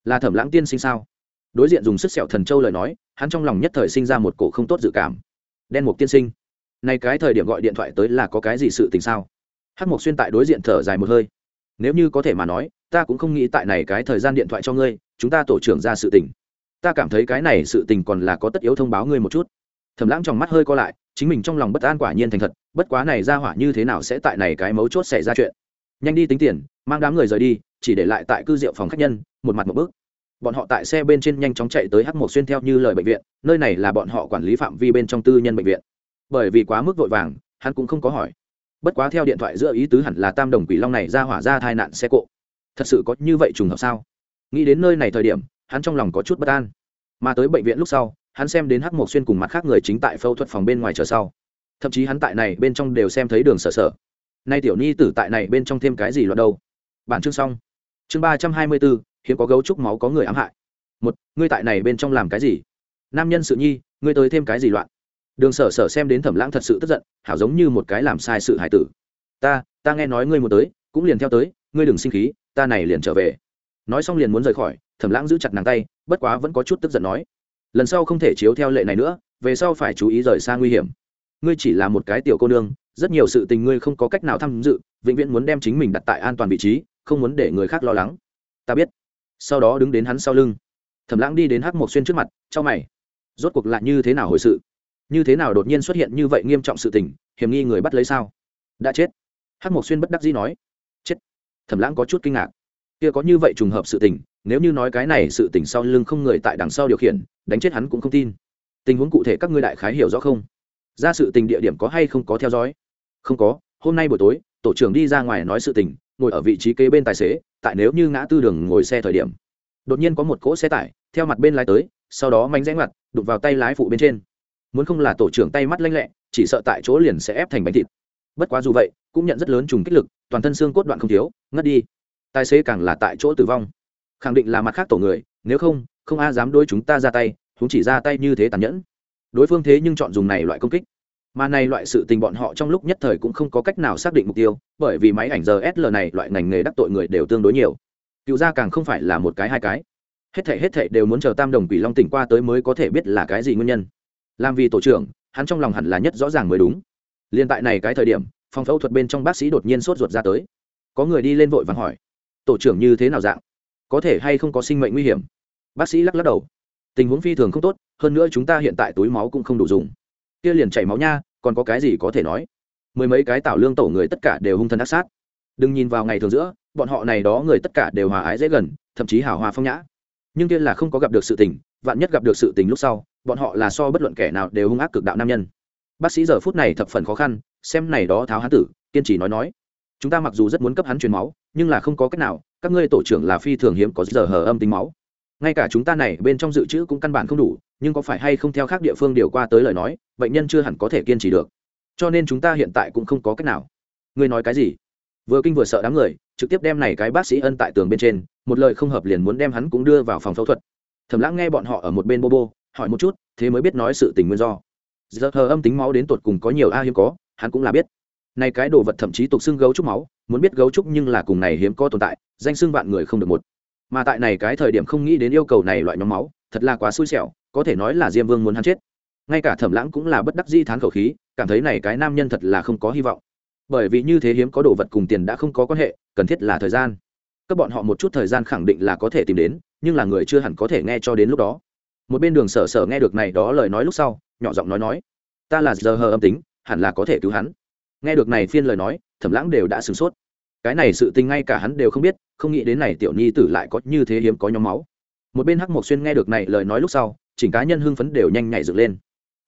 Là thẩm lãng tiên sinh sao? Đối diện dùng sức sẹo thần châu lời nói, hắn trong lòng nhất thời sinh ra một cổ không tốt dự cảm. Đen mục tiên sinh, nay cái thời điểm gọi điện thoại tới là có cái gì sự tình sao? Hát mục xuyên tại đối diện thở dài một hơi. Nếu như có thể mà nói, ta cũng không nghĩ tại này cái thời gian điện thoại cho ngươi, chúng ta tổ trưởng ra sự tình. Ta cảm thấy cái này sự tình còn là có tất yếu thông báo ngươi một chút thầm lãng trong mắt hơi co lại, chính mình trong lòng bất an quả nhiên thành thật, bất quá này ra hỏa như thế nào sẽ tại này cái mấu chốt xảy ra chuyện. Nhanh đi tính tiền, mang đám người rời đi, chỉ để lại tại cư rượu phòng khách nhân, một mặt một bước. Bọn họ tại xe bên trên nhanh chóng chạy tới hắc một xuyên theo như lời bệnh viện, nơi này là bọn họ quản lý phạm vi bên trong tư nhân bệnh viện. Bởi vì quá mức vội vàng, hắn cũng không có hỏi. Bất quá theo điện thoại giữa ý tứ hẳn là tam đồng quỷ long này ra hỏa ra tai nạn xe cộ. Thật sự có như vậy trùng hợp sao? Nghĩ đến nơi này thời điểm, hắn trong lòng có chút bất an. Mà tới bệnh viện lúc sau hắn xem đến hắc mộc xuyên cùng mặt khác người chính tại phẫu thuật phòng bên ngoài chờ sau. Thậm chí hắn tại này bên trong đều xem thấy đường sở sở. Nay tiểu ni tử tại này bên trong thêm cái gì loạn đâu? Bản chương xong. Chương ba trăm hai mươi bốn, hiếm có gấu trúc máu có người ám hại. Một, ngươi tại này bên trong làm cái gì? Nam nhân sự nhi, ngươi tới thêm cái gì loạn? Đường sở sở xem đến thẩm lãng thật sự tức giận, hảo giống như một cái làm sai sự hải tử. Ta ta nghe nói ngươi muốn tới, cũng liền theo tới, ngươi đừng sinh khí, ta này liền trở về. Nói xong liền muốn rời khỏi, thẩm lãng giữ chặt nàng tay, bất quá vẫn có chút tức giận nói lần sau không thể chiếu theo lệ này nữa, về sau phải chú ý rời xa nguy hiểm. Ngươi chỉ là một cái tiểu cô nương, rất nhiều sự tình ngươi không có cách nào tham dự, vĩnh viễn muốn đem chính mình đặt tại an toàn vị trí, không muốn để người khác lo lắng. Ta biết. Sau đó đứng đến hắn sau lưng. Thẩm lãng đi đến hắc mộc xuyên trước mặt, cho mày. Rốt cuộc lại như thế nào hồi sự? Như thế nào đột nhiên xuất hiện như vậy nghiêm trọng sự tình, hiểm nghi người bắt lấy sao? Đã chết. Hắc mộc xuyên bất đắc dĩ nói. Chết. Thẩm lãng có chút kinh ngạc. Kia có như vậy trùng hợp sự tình nếu như nói cái này sự tình sau lưng không người tại đằng sau điều khiển, đánh chết hắn cũng không tin. Tình huống cụ thể các ngươi đại khái hiểu rõ không? Ra sự tình địa điểm có hay không có theo dõi? Không có, hôm nay buổi tối, tổ trưởng đi ra ngoài nói sự tình, ngồi ở vị trí kế bên tài xế, tại nếu như ngã tư đường ngồi xe thời điểm. Đột nhiên có một cỗ xe tải, theo mặt bên lái tới, sau đó mánh rẽ ngoặt đục vào tay lái phụ bên trên. Muốn không là tổ trưởng tay mắt lanh lẹ, chỉ sợ tại chỗ liền sẽ ép thành bánh thịt. Bất quá dù vậy, cũng nhận rất lớn trùng kích lực, toàn thân xương cốt đoạn không thiếu, ngất đi. Tài xế càng là tại chỗ tử vong khẳng định là mặt khác tổ người, nếu không không a dám đối chúng ta ra tay, chúng chỉ ra tay như thế tàn nhẫn. Đối phương thế nhưng chọn dùng này loại công kích. Mà này loại sự tình bọn họ trong lúc nhất thời cũng không có cách nào xác định mục tiêu, bởi vì máy ảnh giờ sl này loại ngành nghề đắc tội người đều tương đối nhiều. Cựu gia càng không phải là một cái hai cái. Hết thảy hết thảy đều muốn chờ tam đồng quỷ long tỉnh qua tới mới có thể biết là cái gì nguyên nhân. Làm vì tổ trưởng, hắn trong lòng hẳn là nhất rõ ràng mới đúng. Liên tại này cái thời điểm, phòng phẫu thuật bên trong bác sĩ đột nhiên sốt ruột ra tới. Có người đi lên vội vàng hỏi, tổ trưởng như thế nào dạng? Có thể hay không có sinh mệnh nguy hiểm? Bác sĩ lắc lắc đầu. Tình huống phi thường không tốt, hơn nữa chúng ta hiện tại túi máu cũng không đủ dùng. Kia liền chảy máu nha, còn có cái gì có thể nói? Mười mấy cái tảo lương tổ người tất cả đều hung thân ác sát. Đừng nhìn vào ngày thường giữa, bọn họ này đó người tất cả đều hòa ái dễ gần, thậm chí hào hòa phong nhã. Nhưng kia là không có gặp được sự tình, vạn nhất gặp được sự tình lúc sau, bọn họ là so bất luận kẻ nào đều hung ác cực đạo nam nhân. Bác sĩ giờ phút này thập phần khó khăn, xem này đó tháo hán tử, kiên trì nói nói chúng ta mặc dù rất muốn cấp hắn truyền máu, nhưng là không có cách nào, các ngươi tổ trưởng là phi thường hiếm có giờ hờ âm tính máu. Ngay cả chúng ta này, bên trong dự trữ cũng căn bản không đủ, nhưng có phải hay không theo khác địa phương điều qua tới lời nói, bệnh nhân chưa hẳn có thể kiên trì được. Cho nên chúng ta hiện tại cũng không có cách nào. Ngươi nói cái gì? Vừa kinh vừa sợ đám người, trực tiếp đem này cái bác sĩ ân tại tường bên trên, một lời không hợp liền muốn đem hắn cũng đưa vào phòng phẫu thuật. Thầm lãng nghe bọn họ ở một bên bô bô, hỏi một chút, thế mới biết nói sự tình nguyên do. Giờ hờ âm tính máu đến tột cùng có nhiều a hiếm có, hắn cũng là biết này cái đồ vật thậm chí tục xưng gấu trúc máu, muốn biết gấu trúc nhưng là cùng này hiếm có tồn tại, danh xưng vạn người không được một. Mà tại này cái thời điểm không nghĩ đến yêu cầu này loại nhóm máu, thật là quá xui xẻo, có thể nói là diêm vương muốn hắn chết. Ngay cả thẩm lãng cũng là bất đắc di thán khẩu khí, cảm thấy này cái nam nhân thật là không có hy vọng. Bởi vì như thế hiếm có đồ vật cùng tiền đã không có quan hệ, cần thiết là thời gian. Các bọn họ một chút thời gian khẳng định là có thể tìm đến, nhưng là người chưa hẳn có thể nghe cho đến lúc đó. Một bên đường sở sở nghe được này đó lời nói lúc sau, nhỏ giọng nói nói, ta là giờ hờ âm tính, hẳn là có thể cứu hắn nghe được này phiên lời nói, thẩm lãng đều đã sửng sốt. Cái này sự tình ngay cả hắn đều không biết, không nghĩ đến này tiểu nhi tử lại có như thế hiếm có nhóm máu. Một bên hắc mộc xuyên nghe được này lời nói lúc sau, chỉnh cá nhân hưng phấn đều nhanh nhảy dựng lên.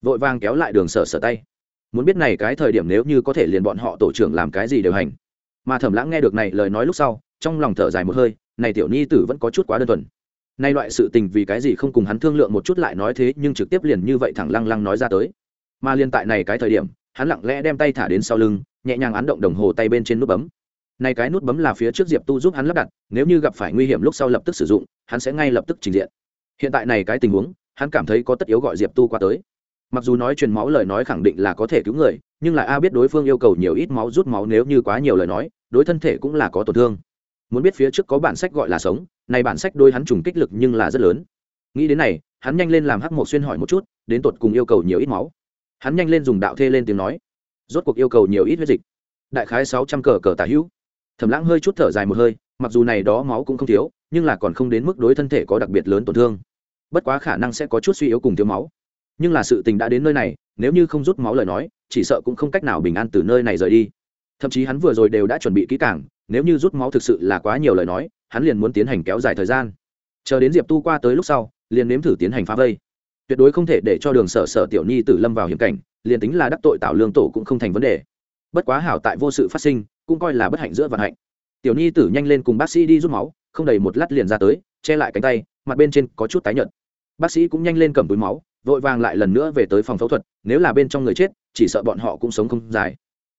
Vội vàng kéo lại đường sở sở tay. Muốn biết này cái thời điểm nếu như có thể liền bọn họ tổ trưởng làm cái gì đều hành. Mà thẩm lãng nghe được này lời nói lúc sau, trong lòng thở dài một hơi, này tiểu nhi tử vẫn có chút quá đơn thuần. Nay loại sự tình vì cái gì không cùng hắn thương lượng một chút lại nói thế, nhưng trực tiếp liền như vậy thẳng lăng lăng nói ra tới. Mà liên tại này cái thời điểm hắn lặng lẽ đem tay thả đến sau lưng, nhẹ nhàng án động đồng hồ tay bên trên nút bấm. Này cái nút bấm là phía trước diệp tu giúp hắn lắp đặt, nếu như gặp phải nguy hiểm lúc sau lập tức sử dụng, hắn sẽ ngay lập tức trình diện. Hiện tại này cái tình huống, hắn cảm thấy có tất yếu gọi diệp tu qua tới. Mặc dù nói truyền máu lời nói khẳng định là có thể cứu người, nhưng là a biết đối phương yêu cầu nhiều ít máu rút máu nếu như quá nhiều lời nói, đối thân thể cũng là có tổn thương. Muốn biết phía trước có bản sách gọi là sống, này bản sách đôi hắn trùng kích lực nhưng là rất lớn. Nghĩ đến này, hắn nhanh lên làm hắc mộ xuyên hỏi một chút, đến tột cùng yêu cầu nhiều ít máu hắn nhanh lên dùng đạo thê lên tiếng nói, rốt cuộc yêu cầu nhiều ít huyết dịch. Đại khái sáu trăm cờ cờ tả hữu. Thẩm lãng hơi chút thở dài một hơi, mặc dù này đó máu cũng không thiếu, nhưng là còn không đến mức đối thân thể có đặc biệt lớn tổn thương. Bất quá khả năng sẽ có chút suy yếu cùng thiếu máu. Nhưng là sự tình đã đến nơi này, nếu như không rút máu lời nói, chỉ sợ cũng không cách nào bình an từ nơi này rời đi. Thậm chí hắn vừa rồi đều đã chuẩn bị kỹ càng, nếu như rút máu thực sự là quá nhiều lời nói, hắn liền muốn tiến hành kéo dài thời gian. Chờ đến diệp tu qua tới lúc sau, liền nếm thử tiến hành phá vây tuyệt đối không thể để cho đường sở sở tiểu nhi tử lâm vào hiểm cảnh, liền tính là đắc tội tạo lương tổ cũng không thành vấn đề. Bất quá hảo tại vô sự phát sinh, cũng coi là bất hạnh giữa vận hạnh. Tiểu nhi tử nhanh lên cùng bác sĩ đi rút máu, không đầy một lát liền ra tới, che lại cánh tay, mặt bên trên có chút tái nhợt. Bác sĩ cũng nhanh lên cầm túi máu, vội vàng lại lần nữa về tới phòng phẫu thuật, nếu là bên trong người chết, chỉ sợ bọn họ cũng sống không dài.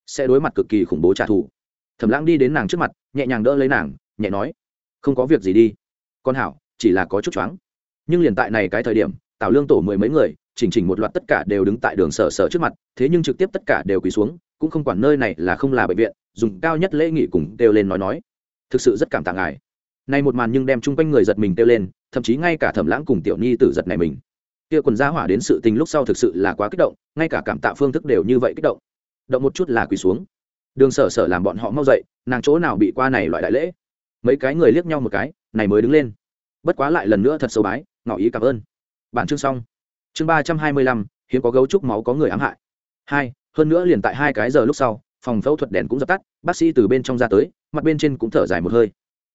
Sẽ đối mặt cực kỳ khủng bố trả thù. Thẩm lãng đi đến nàng trước mặt, nhẹ nhàng đỡ lấy nàng, nhẹ nói, không có việc gì đi. Con hảo, chỉ là có chút choáng. Nhưng liền tại này cái thời điểm tạo lương tổ mười mấy người, chỉnh chỉnh một loạt tất cả đều đứng tại đường sở sở trước mặt, thế nhưng trực tiếp tất cả đều quỳ xuống, cũng không quản nơi này là không là bệnh viện, dùng cao nhất lễ nghị cùng kêu lên nói nói. Thực sự rất cảm tạ ngài. Nay một màn nhưng đem chung quanh người giật mình kêu lên, thậm chí ngay cả thẩm lãng cùng tiểu nhi tử giật này mình. Kia quần gia hỏa đến sự tình lúc sau thực sự là quá kích động, ngay cả cảm tạ phương thức đều như vậy kích động. Động một chút là quỳ xuống. Đường sở sở làm bọn họ mau dậy, nàng chỗ nào bị qua này loại đại lễ? Mấy cái người liếc nhau một cái, này mới đứng lên. Bất quá lại lần nữa thật sâu bái, ngỏ ý cảm ơn bản chương xong. Chương ba trăm hai mươi lăm, hiếm có gấu trúc máu có người ám hại. Hai, hơn nữa liền tại hai cái giờ lúc sau, phòng phẫu thuật đèn cũng dập tắt, bác sĩ từ bên trong ra tới, mặt bên trên cũng thở dài một hơi.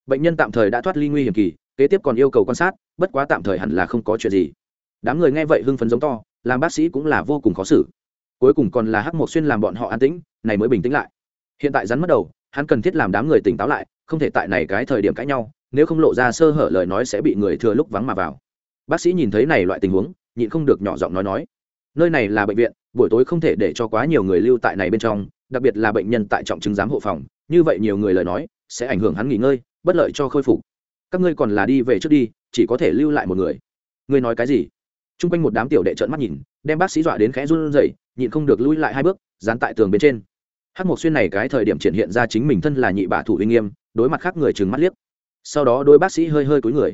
Bệnh nhân tạm thời đã thoát ly nguy hiểm kỳ, kế tiếp còn yêu cầu quan sát, bất quá tạm thời hẳn là không có chuyện gì. Đám người nghe vậy hưng phấn giống to, làm bác sĩ cũng là vô cùng khó xử. Cuối cùng còn là hắc mộc xuyên làm bọn họ an tĩnh, này mới bình tĩnh lại. Hiện tại rắn mất đầu, hắn cần thiết làm đám người tỉnh táo lại, không thể tại này cái thời điểm cãi nhau, nếu không lộ ra sơ hở lời nói sẽ bị người thừa lúc vắng mà vào bác sĩ nhìn thấy này loại tình huống, nhịn không được nhỏ giọng nói nói. Nơi này là bệnh viện, buổi tối không thể để cho quá nhiều người lưu tại này bên trong, đặc biệt là bệnh nhân tại trọng chứng giám hộ phòng, như vậy nhiều người lời nói, sẽ ảnh hưởng hắn nghỉ ngơi, bất lợi cho khôi phục. Các ngươi còn là đi về trước đi, chỉ có thể lưu lại một người. Ngươi nói cái gì? T r u n g quanh một đám tiểu đệ trợn mắt nhìn, đem bác sĩ dọa đến khẽ run rẩy, nhịn không được lui lại hai bước, dán tại tường bên trên. Hát mộc xuyên này cái thời điểm triển hiện ra chính mình thân là nhị bả thủ uy nghiêm, đối mặt khác người chừng mắt liếc. Sau đó đôi bác sĩ hơi hơi cúi người.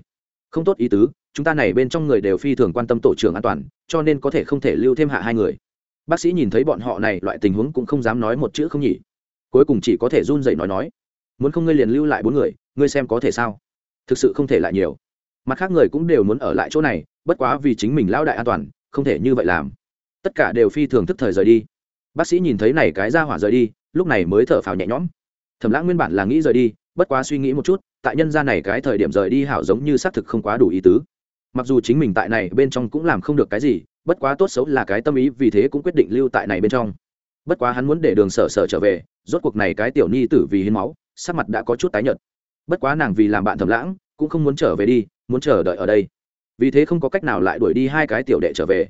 Không tốt ý tứ chúng ta này bên trong người đều phi thường quan tâm tổ trưởng an toàn, cho nên có thể không thể lưu thêm hạ hai người. Bác sĩ nhìn thấy bọn họ này, loại tình huống cũng không dám nói một chữ không nhỉ. Cuối cùng chỉ có thể run dậy nói nói, muốn không ngươi liền lưu lại bốn người, ngươi xem có thể sao? Thực sự không thể lại nhiều. Mặt khác người cũng đều muốn ở lại chỗ này, bất quá vì chính mình lão đại an toàn, không thể như vậy làm. Tất cả đều phi thường thức thời rời đi. Bác sĩ nhìn thấy này cái ra hỏa rời đi, lúc này mới thở phào nhẹ nhõm. Thẩm lãng nguyên bản là nghĩ rời đi, bất quá suy nghĩ một chút, tại nhân gia này cái thời điểm rời đi hảo giống như xác thực không quá đủ ý tứ mặc dù chính mình tại này bên trong cũng làm không được cái gì, bất quá tốt xấu là cái tâm ý vì thế cũng quyết định lưu tại này bên trong. Bất quá hắn muốn để đường sở sở trở về, rốt cuộc này cái tiểu nhi tử vì hiến máu, sắc mặt đã có chút tái nhợt. Bất quá nàng vì làm bạn thầm lãng, cũng không muốn trở về đi, muốn chờ đợi ở đây. Vì thế không có cách nào lại đuổi đi hai cái tiểu đệ trở về.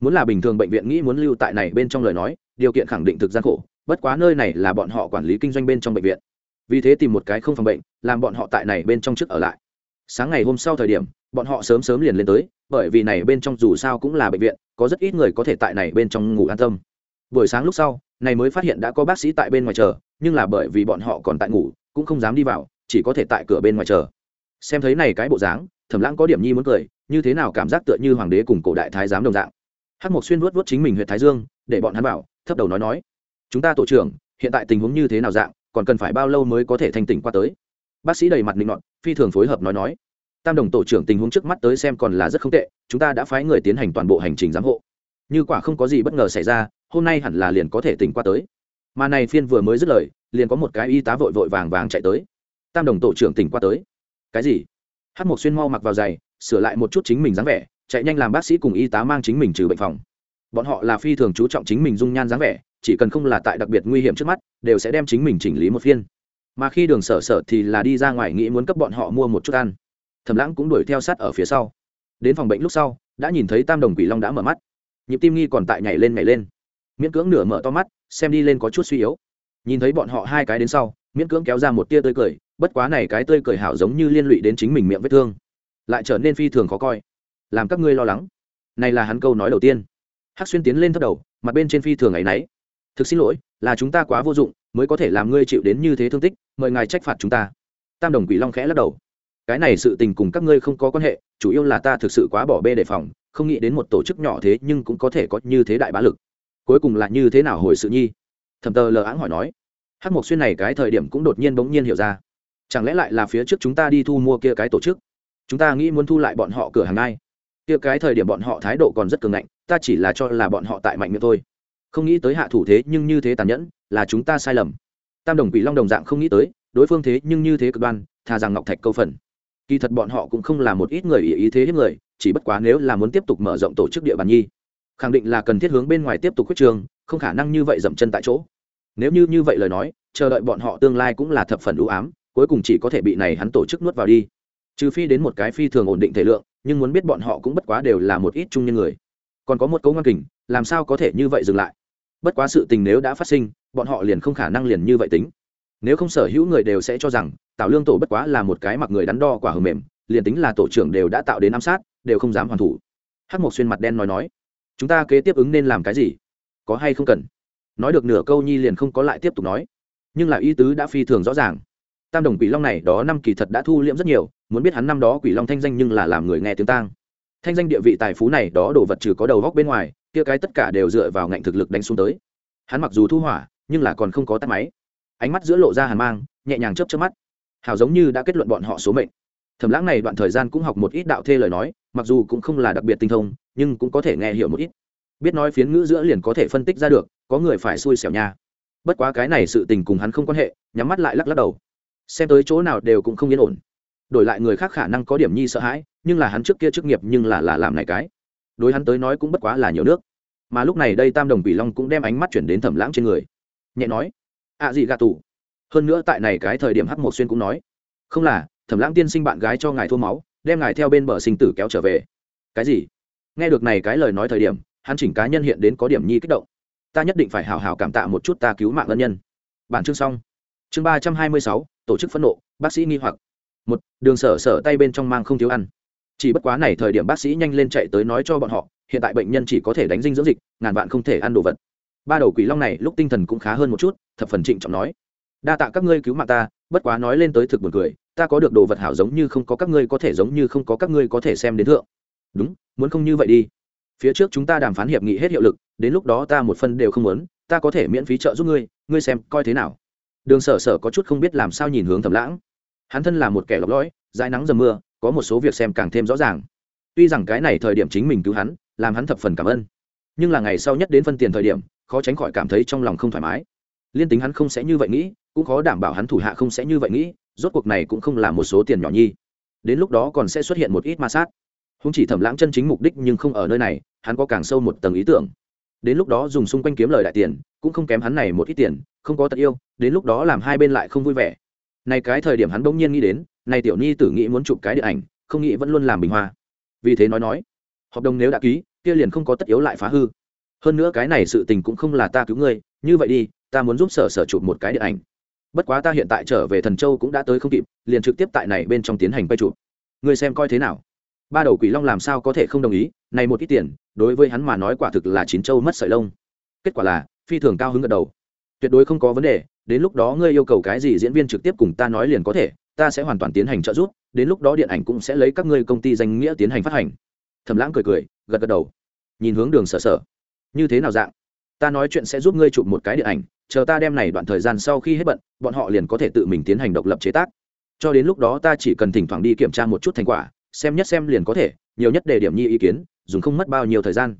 Muốn là bình thường bệnh viện nghĩ muốn lưu tại này bên trong lời nói, điều kiện khẳng định thực gian khổ, bất quá nơi này là bọn họ quản lý kinh doanh bên trong bệnh viện. Vì thế tìm một cái không phòng bệnh, làm bọn họ tại này bên trong trước ở lại sáng ngày hôm sau thời điểm, bọn họ sớm sớm liền lên tới, bởi vì này bên trong dù sao cũng là bệnh viện, có rất ít người có thể tại này bên trong ngủ an tâm. Buổi sáng lúc sau, này mới phát hiện đã có bác sĩ tại bên ngoài chờ, nhưng là bởi vì bọn họ còn tại ngủ, cũng không dám đi vào, chỉ có thể tại cửa bên ngoài chờ. Xem thấy này cái bộ dáng, thẩm lãng có điểm nhi muốn cười, như thế nào cảm giác tựa như hoàng đế cùng cổ đại thái giám đồng dạng. Hát mộc xuyên vuốt vuốt chính mình huyện thái dương, để bọn hắn bảo, thấp đầu nói nói, chúng ta tổ trưởng, hiện tại tình huống như thế nào dạng, còn cần phải bao lâu mới có thể thanh tỉnh qua tới? Bác sĩ đầy mặt linh nọt, phi thường phối hợp nói nói. Tam đồng tổ trưởng tình huống trước mắt tới xem còn là rất không tệ, chúng ta đã phái người tiến hành toàn bộ hành trình giám hộ. Như quả không có gì bất ngờ xảy ra, hôm nay hẳn là liền có thể tỉnh qua tới. Mà này phiên vừa mới dứt lời, liền có một cái y tá vội vội vàng vàng chạy tới. Tam đồng tổ trưởng tỉnh qua tới. Cái gì? Hát mộc xuyên mau mặc vào giày, sửa lại một chút chính mình dáng vẻ, chạy nhanh làm bác sĩ cùng y tá mang chính mình trừ bệnh phòng. Bọn họ là phi thường chú trọng chính mình dung nhan dáng vẻ, chỉ cần không là tại đặc biệt nguy hiểm trước mắt, đều sẽ đem chính mình chỉnh lý một phiên mà khi đường sở sở thì là đi ra ngoài nghĩ muốn cấp bọn họ mua một chút ăn. Thầm lãng cũng đuổi theo sát ở phía sau. Đến phòng bệnh lúc sau, đã nhìn thấy tam đồng quỷ long đã mở mắt. Nhịp tim nghi còn tại nhảy lên nhảy lên. Miễn cưỡng nửa mở to mắt, xem đi lên có chút suy yếu. Nhìn thấy bọn họ hai cái đến sau, miễn cưỡng kéo ra một tia tươi cười, bất quá này cái tươi cười hảo giống như liên lụy đến chính mình miệng vết thương. Lại trở nên phi thường khó coi. Làm các ngươi lo lắng. Này là hắn câu nói đầu tiên. Hắc xuyên tiến lên thất đầu, mặt bên trên phi thường ấy nấy thực xin lỗi, là chúng ta quá vô dụng mới có thể làm ngươi chịu đến như thế thương tích, mời ngài trách phạt chúng ta. Tam đồng quỷ long khẽ lắc đầu. Cái này sự tình cùng các ngươi không có quan hệ, chủ yếu là ta thực sự quá bỏ bê đề phòng, không nghĩ đến một tổ chức nhỏ thế nhưng cũng có thể có như thế đại bá lực. Cuối cùng là như thế nào hồi sự nhi? Thầm tờ lờ áng hỏi nói. Hát mộc xuyên này cái thời điểm cũng đột nhiên bỗng nhiên hiểu ra. Chẳng lẽ lại là phía trước chúng ta đi thu mua kia cái tổ chức? Chúng ta nghĩ muốn thu lại bọn họ cửa hàng ngay. Kia cái thời điểm bọn họ thái độ còn rất cường ngạnh, ta chỉ là cho là bọn họ tại mạnh miệng thôi. Không nghĩ tới hạ thủ thế nhưng như thế tàn nhẫn là chúng ta sai lầm. Tam đồng quỷ long đồng dạng không nghĩ tới đối phương thế nhưng như thế cực đoan thà rằng ngọc thạch câu phần. Kỳ thật bọn họ cũng không là một ít người ý, ý thế hiếp người chỉ bất quá nếu là muốn tiếp tục mở rộng tổ chức địa bàn nhi khẳng định là cần thiết hướng bên ngoài tiếp tục quyết trường không khả năng như vậy dậm chân tại chỗ. Nếu như như vậy lời nói chờ đợi bọn họ tương lai cũng là thập phần ưu ám cuối cùng chỉ có thể bị này hắn tổ chức nuốt vào đi. Trừ phi đến một cái phi thường ổn định thể lượng nhưng muốn biết bọn họ cũng bất quá đều là một ít trung nhân người. Còn có một cấu ngang kình làm sao có thể như vậy dừng lại? Bất quá sự tình nếu đã phát sinh bọn họ liền không khả năng liền như vậy tính. Nếu không sở hữu người đều sẽ cho rằng tạo lương tổ bất quá là một cái mặc người đắn đo quả hờ mềm, liền tính là tổ trưởng đều đã tạo đến ám sát, đều không dám hoàn thủ. Hát một xuyên mặt đen nói nói, chúng ta kế tiếp ứng nên làm cái gì? Có hay không cần? Nói được nửa câu nhi liền không có lại tiếp tục nói. Nhưng là ý tứ đã phi thường rõ ràng. Tam đồng quỷ long này đó năm kỳ thật đã thu liễm rất nhiều, muốn biết hắn năm đó quỷ long thanh danh nhưng là làm người nghe tiếng tang. Thanh danh địa vị tài phú này đó đồ vật trừ có đầu góc bên ngoài, kia cái tất cả đều dựa vào ngạnh thực lực đánh xuống tới. Hắn mặc dù thu hỏa nhưng là còn không có tắt máy. Ánh mắt giữa lộ ra hàn mang, nhẹ nhàng chớp chớp mắt. Hào giống như đã kết luận bọn họ số mệnh. Thẩm lãng này đoạn thời gian cũng học một ít đạo thê lời nói, mặc dù cũng không là đặc biệt tinh thông, nhưng cũng có thể nghe hiểu một ít. Biết nói phiến ngữ giữa liền có thể phân tích ra được, có người phải xui xẻo nha. Bất quá cái này sự tình cùng hắn không quan hệ, nhắm mắt lại lắc lắc đầu. Xem tới chỗ nào đều cũng không yên ổn. Đổi lại người khác khả năng có điểm nhi sợ hãi, nhưng là hắn trước kia chức nghiệp nhưng là là làm này cái. Đối hắn tới nói cũng bất quá là nhiều nước. Mà lúc này đây tam đồng quỷ long cũng đem ánh mắt chuyển đến thẩm lãng trên người nhẹ nói ạ à gì gà tù. Hơn nữa tại này cái thời điểm hắc một xuyên cũng nói, không là, thẩm lãng tiên sinh bạn gái cho ngài thua máu, đem ngài theo bên bờ sinh tử kéo trở về. Cái gì? Nghe được này cái lời nói thời điểm, hắn chỉnh cá nhân hiện đến có điểm nhi kích động. Ta nhất định phải hào hào cảm tạ một chút ta cứu mạng ân nhân. Bản chương xong. Chương ba trăm hai mươi sáu, tổ chức phẫn nộ, bác sĩ nghi hoặc. Một, đường sở sở tay bên trong mang không thiếu ăn. Chỉ bất quá này thời điểm bác sĩ nhanh lên chạy tới nói cho bọn họ, hiện tại bệnh nhân chỉ có thể đánh dinh dưỡng dịch, ngàn vạn không thể ăn đồ vật ba đầu quỷ long này lúc tinh thần cũng khá hơn một chút, thập phần trịnh trọng nói, đa tạ các ngươi cứu mạng ta, bất quá nói lên tới thực buồn cười, ta có được đồ vật hảo giống như không có các ngươi có thể giống như không có các ngươi có thể xem đến thượng. Đúng, muốn không như vậy đi. Phía trước chúng ta đàm phán hiệp nghị hết hiệu lực, đến lúc đó ta một phân đều không muốn, ta có thể miễn phí trợ giúp ngươi ngươi xem coi thế nào. Đường sở sở có chút không biết làm sao nhìn hướng thầm lãng. Hắn thân là một kẻ lọc lõi dài nắng dầm mưa, có một số việc xem càng thêm rõ ràng. Tuy rằng cái này thời điểm chính mình cứu hắn, làm hắn thập phần cảm ơn, nhưng là ngày sau nhất đến phân tiền thời điểm khó tránh khỏi cảm thấy trong lòng không thoải mái. Liên tính hắn không sẽ như vậy nghĩ, cũng khó đảm bảo hắn thủ hạ không sẽ như vậy nghĩ, rốt cuộc này cũng không là một số tiền nhỏ nhi. Đến lúc đó còn sẽ xuất hiện một ít ma sát. Không chỉ thẩm lãng chân chính mục đích nhưng không ở nơi này, hắn có càng sâu một tầng ý tưởng. Đến lúc đó dùng xung quanh kiếm lời đại tiền, cũng không kém hắn này một ít tiền, không có tật yêu, đến lúc đó làm hai bên lại không vui vẻ. Này cái thời điểm hắn bỗng nhiên nghĩ đến, này tiểu nhi tử nghĩ muốn chụp cái điện ảnh, không nghĩ vẫn luôn làm bình hoa. Vì thế nói nói, hợp đồng nếu đã ký, kia liền không có tất yếu lại phá hư hơn nữa cái này sự tình cũng không là ta cứu ngươi, như vậy đi, ta muốn giúp sở sở chụp một cái điện ảnh. Bất quá ta hiện tại trở về thần châu cũng đã tới không kịp, liền trực tiếp tại này bên trong tiến hành quay chụp. Ngươi xem coi thế nào? Ba đầu quỷ long làm sao có thể không đồng ý, này một ít tiền, đối với hắn mà nói quả thực là chín châu mất sợi lông. Kết quả là, phi thường cao hứng gật đầu. Tuyệt đối không có vấn đề, đến lúc đó ngươi yêu cầu cái gì diễn viên trực tiếp cùng ta nói liền có thể, ta sẽ hoàn toàn tiến hành trợ giúp, đến lúc đó điện ảnh cũng sẽ lấy các ngươi công ty danh nghĩa tiến hành phát hành. Thầm lãng cười cười, gật gật đầu. Nhìn hướng đường sở sở như thế nào dạng? Ta nói chuyện sẽ giúp ngươi chụp một cái điện ảnh, chờ ta đem này đoạn thời gian sau khi hết bận, bọn họ liền có thể tự mình tiến hành độc lập chế tác. Cho đến lúc đó ta chỉ cần thỉnh thoảng đi kiểm tra một chút thành quả, xem nhất xem liền có thể, nhiều nhất đề điểm nhi ý kiến, dùng không mất bao nhiêu thời gian.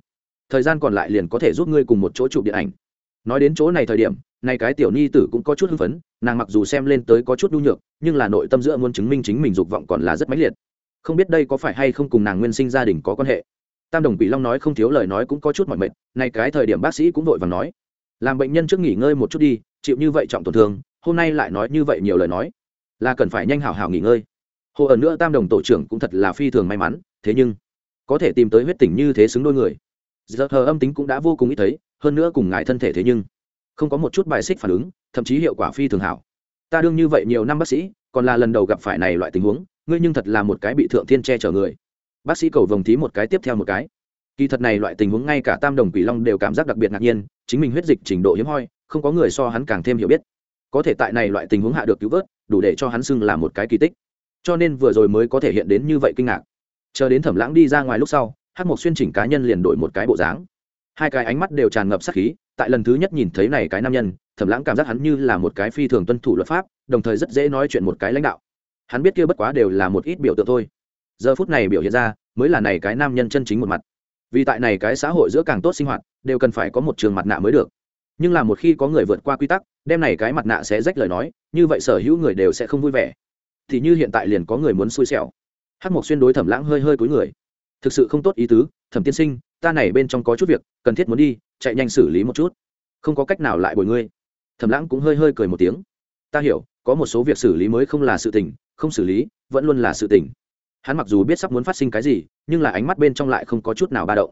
Thời gian còn lại liền có thể giúp ngươi cùng một chỗ chụp điện ảnh. Nói đến chỗ này thời điểm nay cái tiểu ni tử cũng có chút hưng phấn, nàng mặc dù xem lên tới có chút nhu nhược, nhưng là nội tâm giữa muốn chứng minh chính mình dục vọng còn là rất mãnh liệt. Không biết đây có phải hay không cùng nàng nguyên sinh gia đình có quan hệ tam đồng quỷ long nói không thiếu lời nói cũng có chút mỏi mệt, nay cái thời điểm bác sĩ cũng vội và nói, làm bệnh nhân trước nghỉ ngơi một chút đi, chịu như vậy trọng tổn thương, hôm nay lại nói như vậy nhiều lời nói, là cần phải nhanh hảo hảo nghỉ ngơi. Hồ ở nữa tam đồng tổ trưởng cũng thật là phi thường may mắn, thế nhưng, có thể tìm tới huyết tỉnh như thế xứng đôi người. Giờ thờ âm tính cũng đã vô cùng ít thấy, hơn nữa cùng ngại thân thể thế nhưng, không có một chút bài xích phản ứng, thậm chí hiệu quả phi thường hảo. Ta đương như vậy nhiều năm bác sĩ, còn là lần đầu gặp phải này loại tình huống, ngươi nhưng thật là một cái bị thượng thiên che chở người bác sĩ cầu vồng thí một cái tiếp theo một cái. Kỳ thật này loại tình huống ngay cả tam đồng quỷ long đều cảm giác đặc biệt ngạc nhiên, chính mình huyết dịch trình độ hiếm hoi, không có người so hắn càng thêm hiểu biết. Có thể tại này loại tình huống hạ được cứu vớt, đủ để cho hắn xưng là một cái kỳ tích. Cho nên vừa rồi mới có thể hiện đến như vậy kinh ngạc. Chờ đến thẩm lãng đi ra ngoài lúc sau hát một xuyên chỉnh cá nhân liền đổi một cái bộ dáng. Hai cái ánh mắt đều tràn ngập sắc khí, tại lần thứ nhất nhìn thấy này cái nam nhân, thẩm lãng cảm giác hắn như là một cái phi thường tuân thủ luật pháp, đồng thời rất dễ nói chuyện một cái lãnh đạo. Hắn biết kia bất quá đều là một ít biểu tượng thôi giờ phút này biểu hiện ra mới là này cái nam nhân chân chính một mặt. Vì tại này cái xã hội giữa càng tốt sinh hoạt, đều cần phải có một trường mặt nạ mới được. Nhưng là một khi có người vượt qua quy tắc, đem này cái mặt nạ sẽ rách lời nói, như vậy sở hữu người đều sẽ không vui vẻ. Thì như hiện tại liền có người muốn xui xẻo. Hát mộc xuyên đối thẩm lãng hơi hơi cúi người. Thực sự không tốt ý tứ, thẩm tiên sinh, ta này bên trong có chút việc, cần thiết muốn đi, chạy nhanh xử lý một chút. Không có cách nào lại bồi ngươi. Thẩm lãng cũng hơi hơi cười một tiếng. Ta hiểu, có một số việc xử lý mới không là sự tình, không xử lý, vẫn luôn là sự tình hắn mặc dù biết sắp muốn phát sinh cái gì, nhưng là ánh mắt bên trong lại không có chút nào ba động.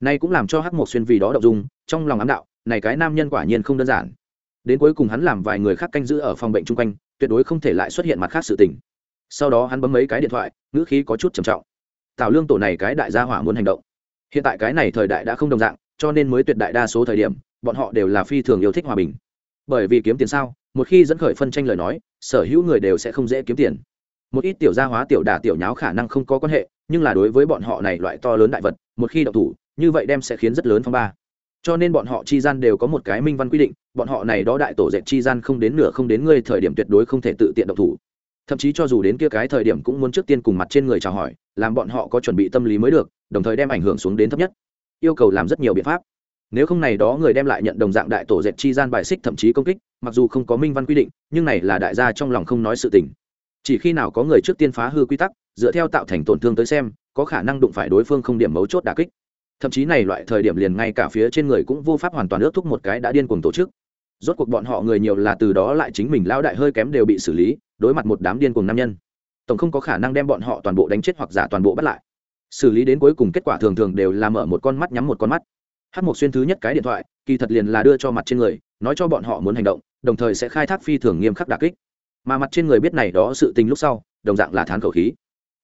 Nay cũng làm cho hắc mộc xuyên vì đó động dung, trong lòng ám đạo, này cái nam nhân quả nhiên không đơn giản. Đến cuối cùng hắn làm vài người khác canh giữ ở phòng bệnh chung quanh, tuyệt đối không thể lại xuất hiện mặt khác sự tình. Sau đó hắn bấm mấy cái điện thoại, ngữ khí có chút trầm trọng. Tào lương tổ này cái đại gia hỏa muốn hành động. Hiện tại cái này thời đại đã không đồng dạng, cho nên mới tuyệt đại đa số thời điểm, bọn họ đều là phi thường yêu thích hòa bình. Bởi vì kiếm tiền sao, một khi dẫn khởi phân tranh lời nói, sở hữu người đều sẽ không dễ kiếm tiền một ít tiểu gia hóa tiểu đả tiểu nháo khả năng không có quan hệ, nhưng là đối với bọn họ này loại to lớn đại vật, một khi đậu thủ, như vậy đem sẽ khiến rất lớn phong ba. Cho nên bọn họ chi gian đều có một cái minh văn quy định, bọn họ này đó đại tổ dệt chi gian không đến nửa không đến ngươi thời điểm tuyệt đối không thể tự tiện độc thủ. Thậm chí cho dù đến kia cái thời điểm cũng muốn trước tiên cùng mặt trên người chào hỏi, làm bọn họ có chuẩn bị tâm lý mới được, đồng thời đem ảnh hưởng xuống đến thấp nhất. Yêu cầu làm rất nhiều biện pháp. Nếu không này đó người đem lại nhận đồng dạng đại tổ dệt chi gian bài xích thậm chí công kích, mặc dù không có minh văn quy định, nhưng này là đại gia trong lòng không nói sự tình chỉ khi nào có người trước tiên phá hư quy tắc, dựa theo tạo thành tổn thương tới xem, có khả năng đụng phải đối phương không điểm mấu chốt đà kích. Thậm chí này loại thời điểm liền ngay cả phía trên người cũng vô pháp hoàn toàn ước thúc một cái đã điên cuồng tổ chức. Rốt cuộc bọn họ người nhiều là từ đó lại chính mình lao đại hơi kém đều bị xử lý, đối mặt một đám điên cuồng nam nhân. Tổng không có khả năng đem bọn họ toàn bộ đánh chết hoặc giả toàn bộ bắt lại. Xử lý đến cuối cùng kết quả thường thường đều là mở một con mắt nhắm một con mắt. Hát một xuyên thứ nhất cái điện thoại, kỳ thật liền là đưa cho mặt trên người, nói cho bọn họ muốn hành động, đồng thời sẽ khai thác phi thường nghiêm khắc đà kích mà mặt trên người biết này đó sự tình lúc sau, đồng dạng là thán khẩu khí.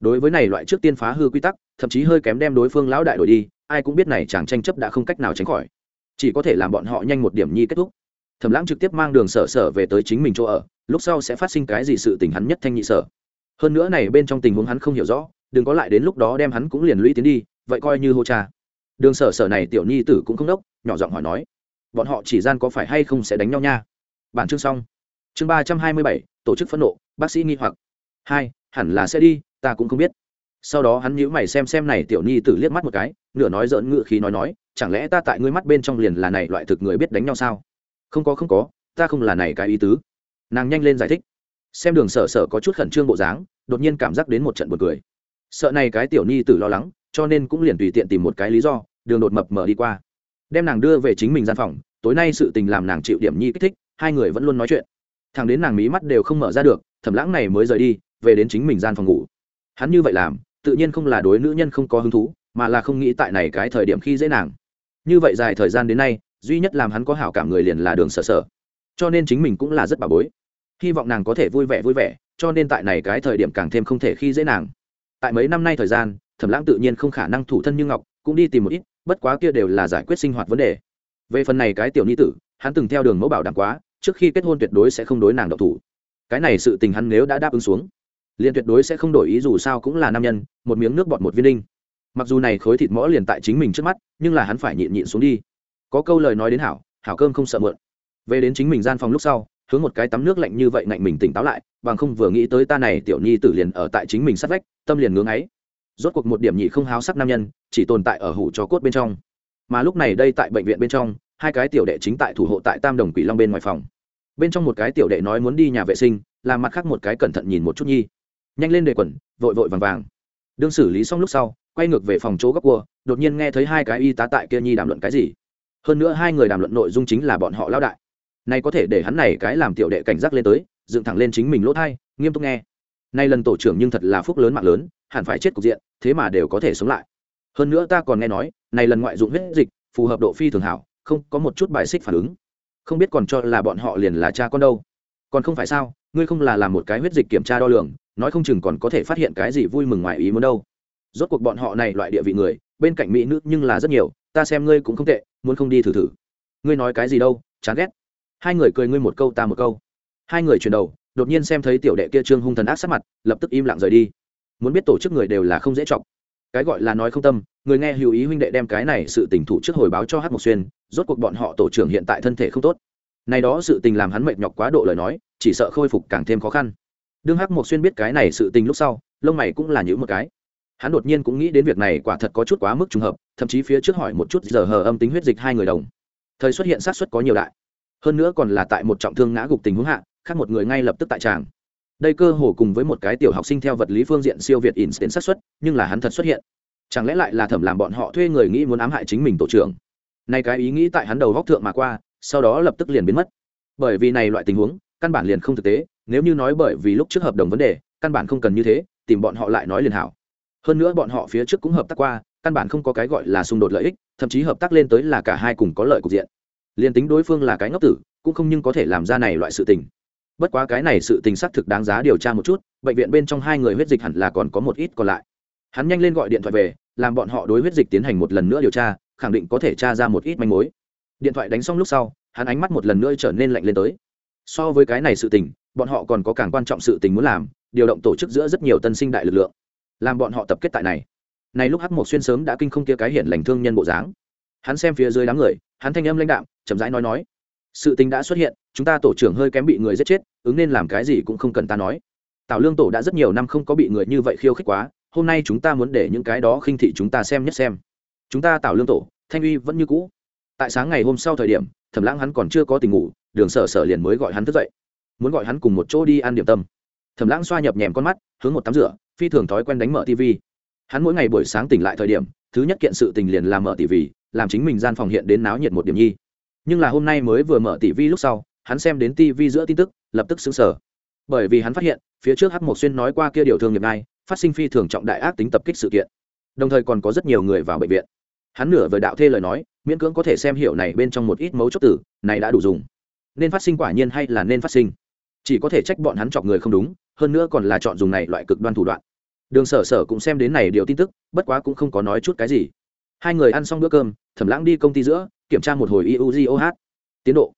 Đối với này loại trước tiên phá hư quy tắc, thậm chí hơi kém đem đối phương lão đại đổi đi, ai cũng biết này chàng tranh chấp đã không cách nào tránh khỏi. Chỉ có thể làm bọn họ nhanh một điểm nhi kết thúc. Thẩm lãng trực tiếp mang đường sở sở về tới chính mình chỗ ở, lúc sau sẽ phát sinh cái gì sự tình hắn nhất thanh nhị sở. Hơn nữa này bên trong tình huống hắn không hiểu rõ, đừng có lại đến lúc đó đem hắn cũng liền lũy tiến đi, vậy coi như hô cha. Đường sở sở này tiểu nhi tử cũng không đốc, nhỏ giọng hỏi nói, bọn họ chỉ gian có phải hay không sẽ đánh nhau nha? Bản chương xong. Chương ba trăm hai mươi bảy tổ chức phẫn nộ, bác sĩ nghi hoặc. Hai, hẳn là sẽ đi, ta cũng không biết. Sau đó hắn nhíu mày xem xem này tiểu nhi tử liếc mắt một cái, nửa nói giỡn ngự khí nói nói, chẳng lẽ ta tại ngươi mắt bên trong liền là này loại thực người biết đánh nhau sao? Không có không có, ta không là này cái ý tứ. Nàng nhanh lên giải thích. Xem đường sở sở có chút khẩn trương bộ dáng, đột nhiên cảm giác đến một trận buồn cười. Sợ này cái tiểu nhi tử lo lắng, cho nên cũng liền tùy tiện tìm một cái lý do, đường đột mập mở đi qua. Đem nàng đưa về chính mình gian phòng, tối nay sự tình làm nàng chịu điểm nhi kích thích, hai người vẫn luôn nói chuyện thằng đến nàng mí mắt đều không mở ra được, thẩm lãng này mới rời đi, về đến chính mình gian phòng ngủ. Hắn như vậy làm, tự nhiên không là đối nữ nhân không có hứng thú, mà là không nghĩ tại này cái thời điểm khi dễ nàng. Như vậy dài thời gian đến nay, duy nhất làm hắn có hảo cảm người liền là đường sở sở. Cho nên chính mình cũng là rất bà bối. Hy vọng nàng có thể vui vẻ vui vẻ, cho nên tại này cái thời điểm càng thêm không thể khi dễ nàng. Tại mấy năm nay thời gian, thẩm lãng tự nhiên không khả năng thủ thân như ngọc, cũng đi tìm một ít, bất quá kia đều là giải quyết sinh hoạt vấn đề. Về phần này cái tiểu ni tử, hắn từng theo đường mẫu bảo đảm quá trước khi kết hôn tuyệt đối sẽ không đối nàng độc thủ. Cái này sự tình hắn nếu đã đáp ứng xuống, liền tuyệt đối sẽ không đổi ý dù sao cũng là nam nhân, một miếng nước bọt một viên đinh. Mặc dù này khối thịt mõ liền tại chính mình trước mắt, nhưng là hắn phải nhịn nhịn xuống đi. Có câu lời nói đến hảo hảo cơm không sợ mượn. Về đến chính mình gian phòng lúc sau, hướng một cái tắm nước lạnh như vậy ngạnh mình tỉnh táo lại, bằng không vừa nghĩ tới ta này tiểu nhi tử liền ở tại chính mình sát vách, tâm liền ngưỡng ấy rốt cuộc một điểm nhị không háo sắc nam nhân, chỉ tồn tại ở hủ cho cốt bên trong. Mà lúc này đây tại bệnh viện bên trong hai cái tiểu đệ chính tại thủ hộ tại tam đồng quỷ long bên ngoài phòng. Bên trong một cái tiểu đệ nói muốn đi nhà vệ sinh, làm mặt khác một cái cẩn thận nhìn một chút nhi. Nhanh lên đề quần, vội vội vàng vàng. Đương xử lý xong lúc sau, quay ngược về phòng chỗ góc cua, đột nhiên nghe thấy hai cái y tá tại kia nhi đàm luận cái gì. Hơn nữa hai người đàm luận nội dung chính là bọn họ lao đại. Nay có thể để hắn này cái làm tiểu đệ cảnh giác lên tới, dựng thẳng lên chính mình lỗ thai, nghiêm túc nghe. Nay lần tổ trưởng nhưng thật là phúc lớn mạng lớn, hẳn phải chết cục diện, thế mà đều có thể sống lại. Hơn nữa ta còn nghe nói, này lần ngoại dụng huyết dịch, phù hợp độ phi thường hảo không có một chút bài xích phản ứng. Không biết còn cho là bọn họ liền là cha con đâu. Còn không phải sao, ngươi không là làm một cái huyết dịch kiểm tra đo lường, nói không chừng còn có thể phát hiện cái gì vui mừng ngoài ý muốn đâu. Rốt cuộc bọn họ này loại địa vị người, bên cạnh mỹ nữ nhưng là rất nhiều, ta xem ngươi cũng không tệ, muốn không đi thử thử. Ngươi nói cái gì đâu, chán ghét. Hai người cười ngươi một câu ta một câu. Hai người chuyển đầu, đột nhiên xem thấy tiểu đệ kia trương hung thần ác sát mặt, lập tức im lặng rời đi. Muốn biết tổ chức người đều là không dễ chọc. Cái gọi là nói không tâm, người nghe hữu ý huynh đệ đem cái này sự tình thủ trước hồi báo cho hát mộc xuyên rốt cuộc bọn họ tổ trưởng hiện tại thân thể không tốt. Này đó sự tình làm hắn mệt nhọc quá độ lời nói, chỉ sợ khôi phục càng thêm khó khăn. Đương hắc mộc xuyên biết cái này sự tình lúc sau, lông mày cũng là nhíu một cái. Hắn đột nhiên cũng nghĩ đến việc này quả thật có chút quá mức trùng hợp, thậm chí phía trước hỏi một chút giờ hờ âm tính huyết dịch hai người đồng. Thời xuất hiện sát xuất có nhiều đại. Hơn nữa còn là tại một trọng thương ngã gục tình huống hạ, khác một người ngay lập tức tại tràng. Đây cơ hồ cùng với một cái tiểu học sinh theo vật lý phương diện siêu việt in đến sát xuất nhưng là hắn thật xuất hiện. Chẳng lẽ lại là thẩm làm bọn họ thuê người nghĩ muốn ám hại chính mình tổ trưởng? Nay cái ý nghĩ tại hắn đầu góc thượng mà qua, sau đó lập tức liền biến mất. Bởi vì này loại tình huống, căn bản liền không thực tế, nếu như nói bởi vì lúc trước hợp đồng vấn đề, căn bản không cần như thế, tìm bọn họ lại nói liền hảo. Hơn nữa bọn họ phía trước cũng hợp tác qua, căn bản không có cái gọi là xung đột lợi ích, thậm chí hợp tác lên tới là cả hai cùng có lợi cục diện. Liền tính đối phương là cái ngốc tử, cũng không nhưng có thể làm ra này loại sự tình. Bất quá cái này sự tình xác thực đáng giá điều tra một chút, bệnh viện bên trong hai người huyết dịch hẳn là còn có một ít còn lại. Hắn nhanh lên gọi điện thoại về, làm bọn họ đối huyết dịch tiến hành một lần nữa điều tra khẳng định có thể tra ra một ít manh mối. Điện thoại đánh xong lúc sau, hắn ánh mắt một lần nữa trở nên lạnh lên tới. So với cái này sự tình, bọn họ còn có càng quan trọng sự tình muốn làm, điều động tổ chức giữa rất nhiều tân sinh đại lực lượng. Làm bọn họ tập kết tại này. Này lúc hắc một xuyên sớm đã kinh không kia cái hiện lành thương nhân bộ dáng. Hắn xem phía dưới đám người, hắn thanh âm lãnh đạm, chậm rãi nói nói. Sự tình đã xuất hiện, chúng ta tổ trưởng hơi kém bị người giết chết, ứng nên làm cái gì cũng không cần ta nói. Tào lương tổ đã rất nhiều năm không có bị người như vậy khiêu khích quá, hôm nay chúng ta muốn để những cái đó khinh thị chúng ta xem nhất xem chúng ta tạo lương tổ, thanh uy vẫn như cũ. Tại sáng ngày hôm sau thời điểm, thẩm lãng hắn còn chưa có tình ngủ, đường sở sở liền mới gọi hắn thức dậy. Muốn gọi hắn cùng một chỗ đi ăn điểm tâm. Thẩm lãng xoa nhập nhèm con mắt, hướng một tắm rửa, phi thường thói quen đánh mở tv hắn mỗi ngày buổi sáng tỉnh lại thời điểm, thứ nhất kiện sự tình liền làm mở tv làm chính mình gian phòng hiện đến náo nhiệt một điểm nhi. Nhưng là hôm nay mới vừa mở tv lúc sau, hắn xem đến tv giữa tin tức, lập tức xứng sở bởi vì hắn phát hiện, phía trước h một xuyên nói qua kia điều thương nghiệp này, phát sinh phi thường trọng đại ác tính tập kích sự kiện. Đồng thời còn có rất nhiều người vào bệnh viện hắn nửa vời đạo thê lời nói, miễn cưỡng có thể xem hiểu này bên trong một ít mấu chốt tử này đã đủ dùng. Nên phát sinh quả nhiên hay là nên phát sinh? Chỉ có thể trách bọn hắn chọc người không đúng, hơn nữa còn là chọn dùng này loại cực đoan thủ đoạn. Đường sở sở cũng xem đến này điều tin tức, bất quá cũng không có nói chút cái gì. Hai người ăn xong bữa cơm thẩm lãng đi công ty giữa, kiểm tra một hồi iugoh tiến độ.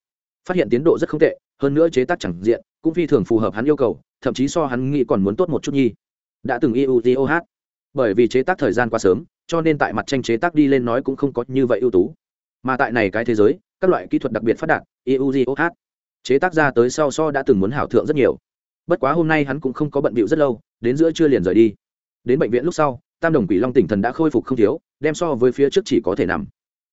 Phát hiện tiến độ rất không tệ, hơn nữa chế tác chẳng diện, cũng phi thường phù hợp hắn yêu cầu, thậm chí so hắn nghĩ còn muốn tốt một chút nhi. Đã từng iugoh bởi vì chế tác thời gian quá sớm cho nên tại mặt tranh chế tác đi lên nói cũng không có như vậy ưu tú. Mà tại này cái thế giới, các loại kỹ thuật đặc biệt phát đạt iugoh chế tác ra tới sau so đã từng muốn hảo thượng rất nhiều. Bất quá hôm nay hắn cũng không có bận bịu rất lâu, đến giữa trưa liền rời đi. Đến bệnh viện lúc sau, tam đồng quỷ long tỉnh thần đã khôi phục không thiếu, đem so với phía trước chỉ có thể nằm.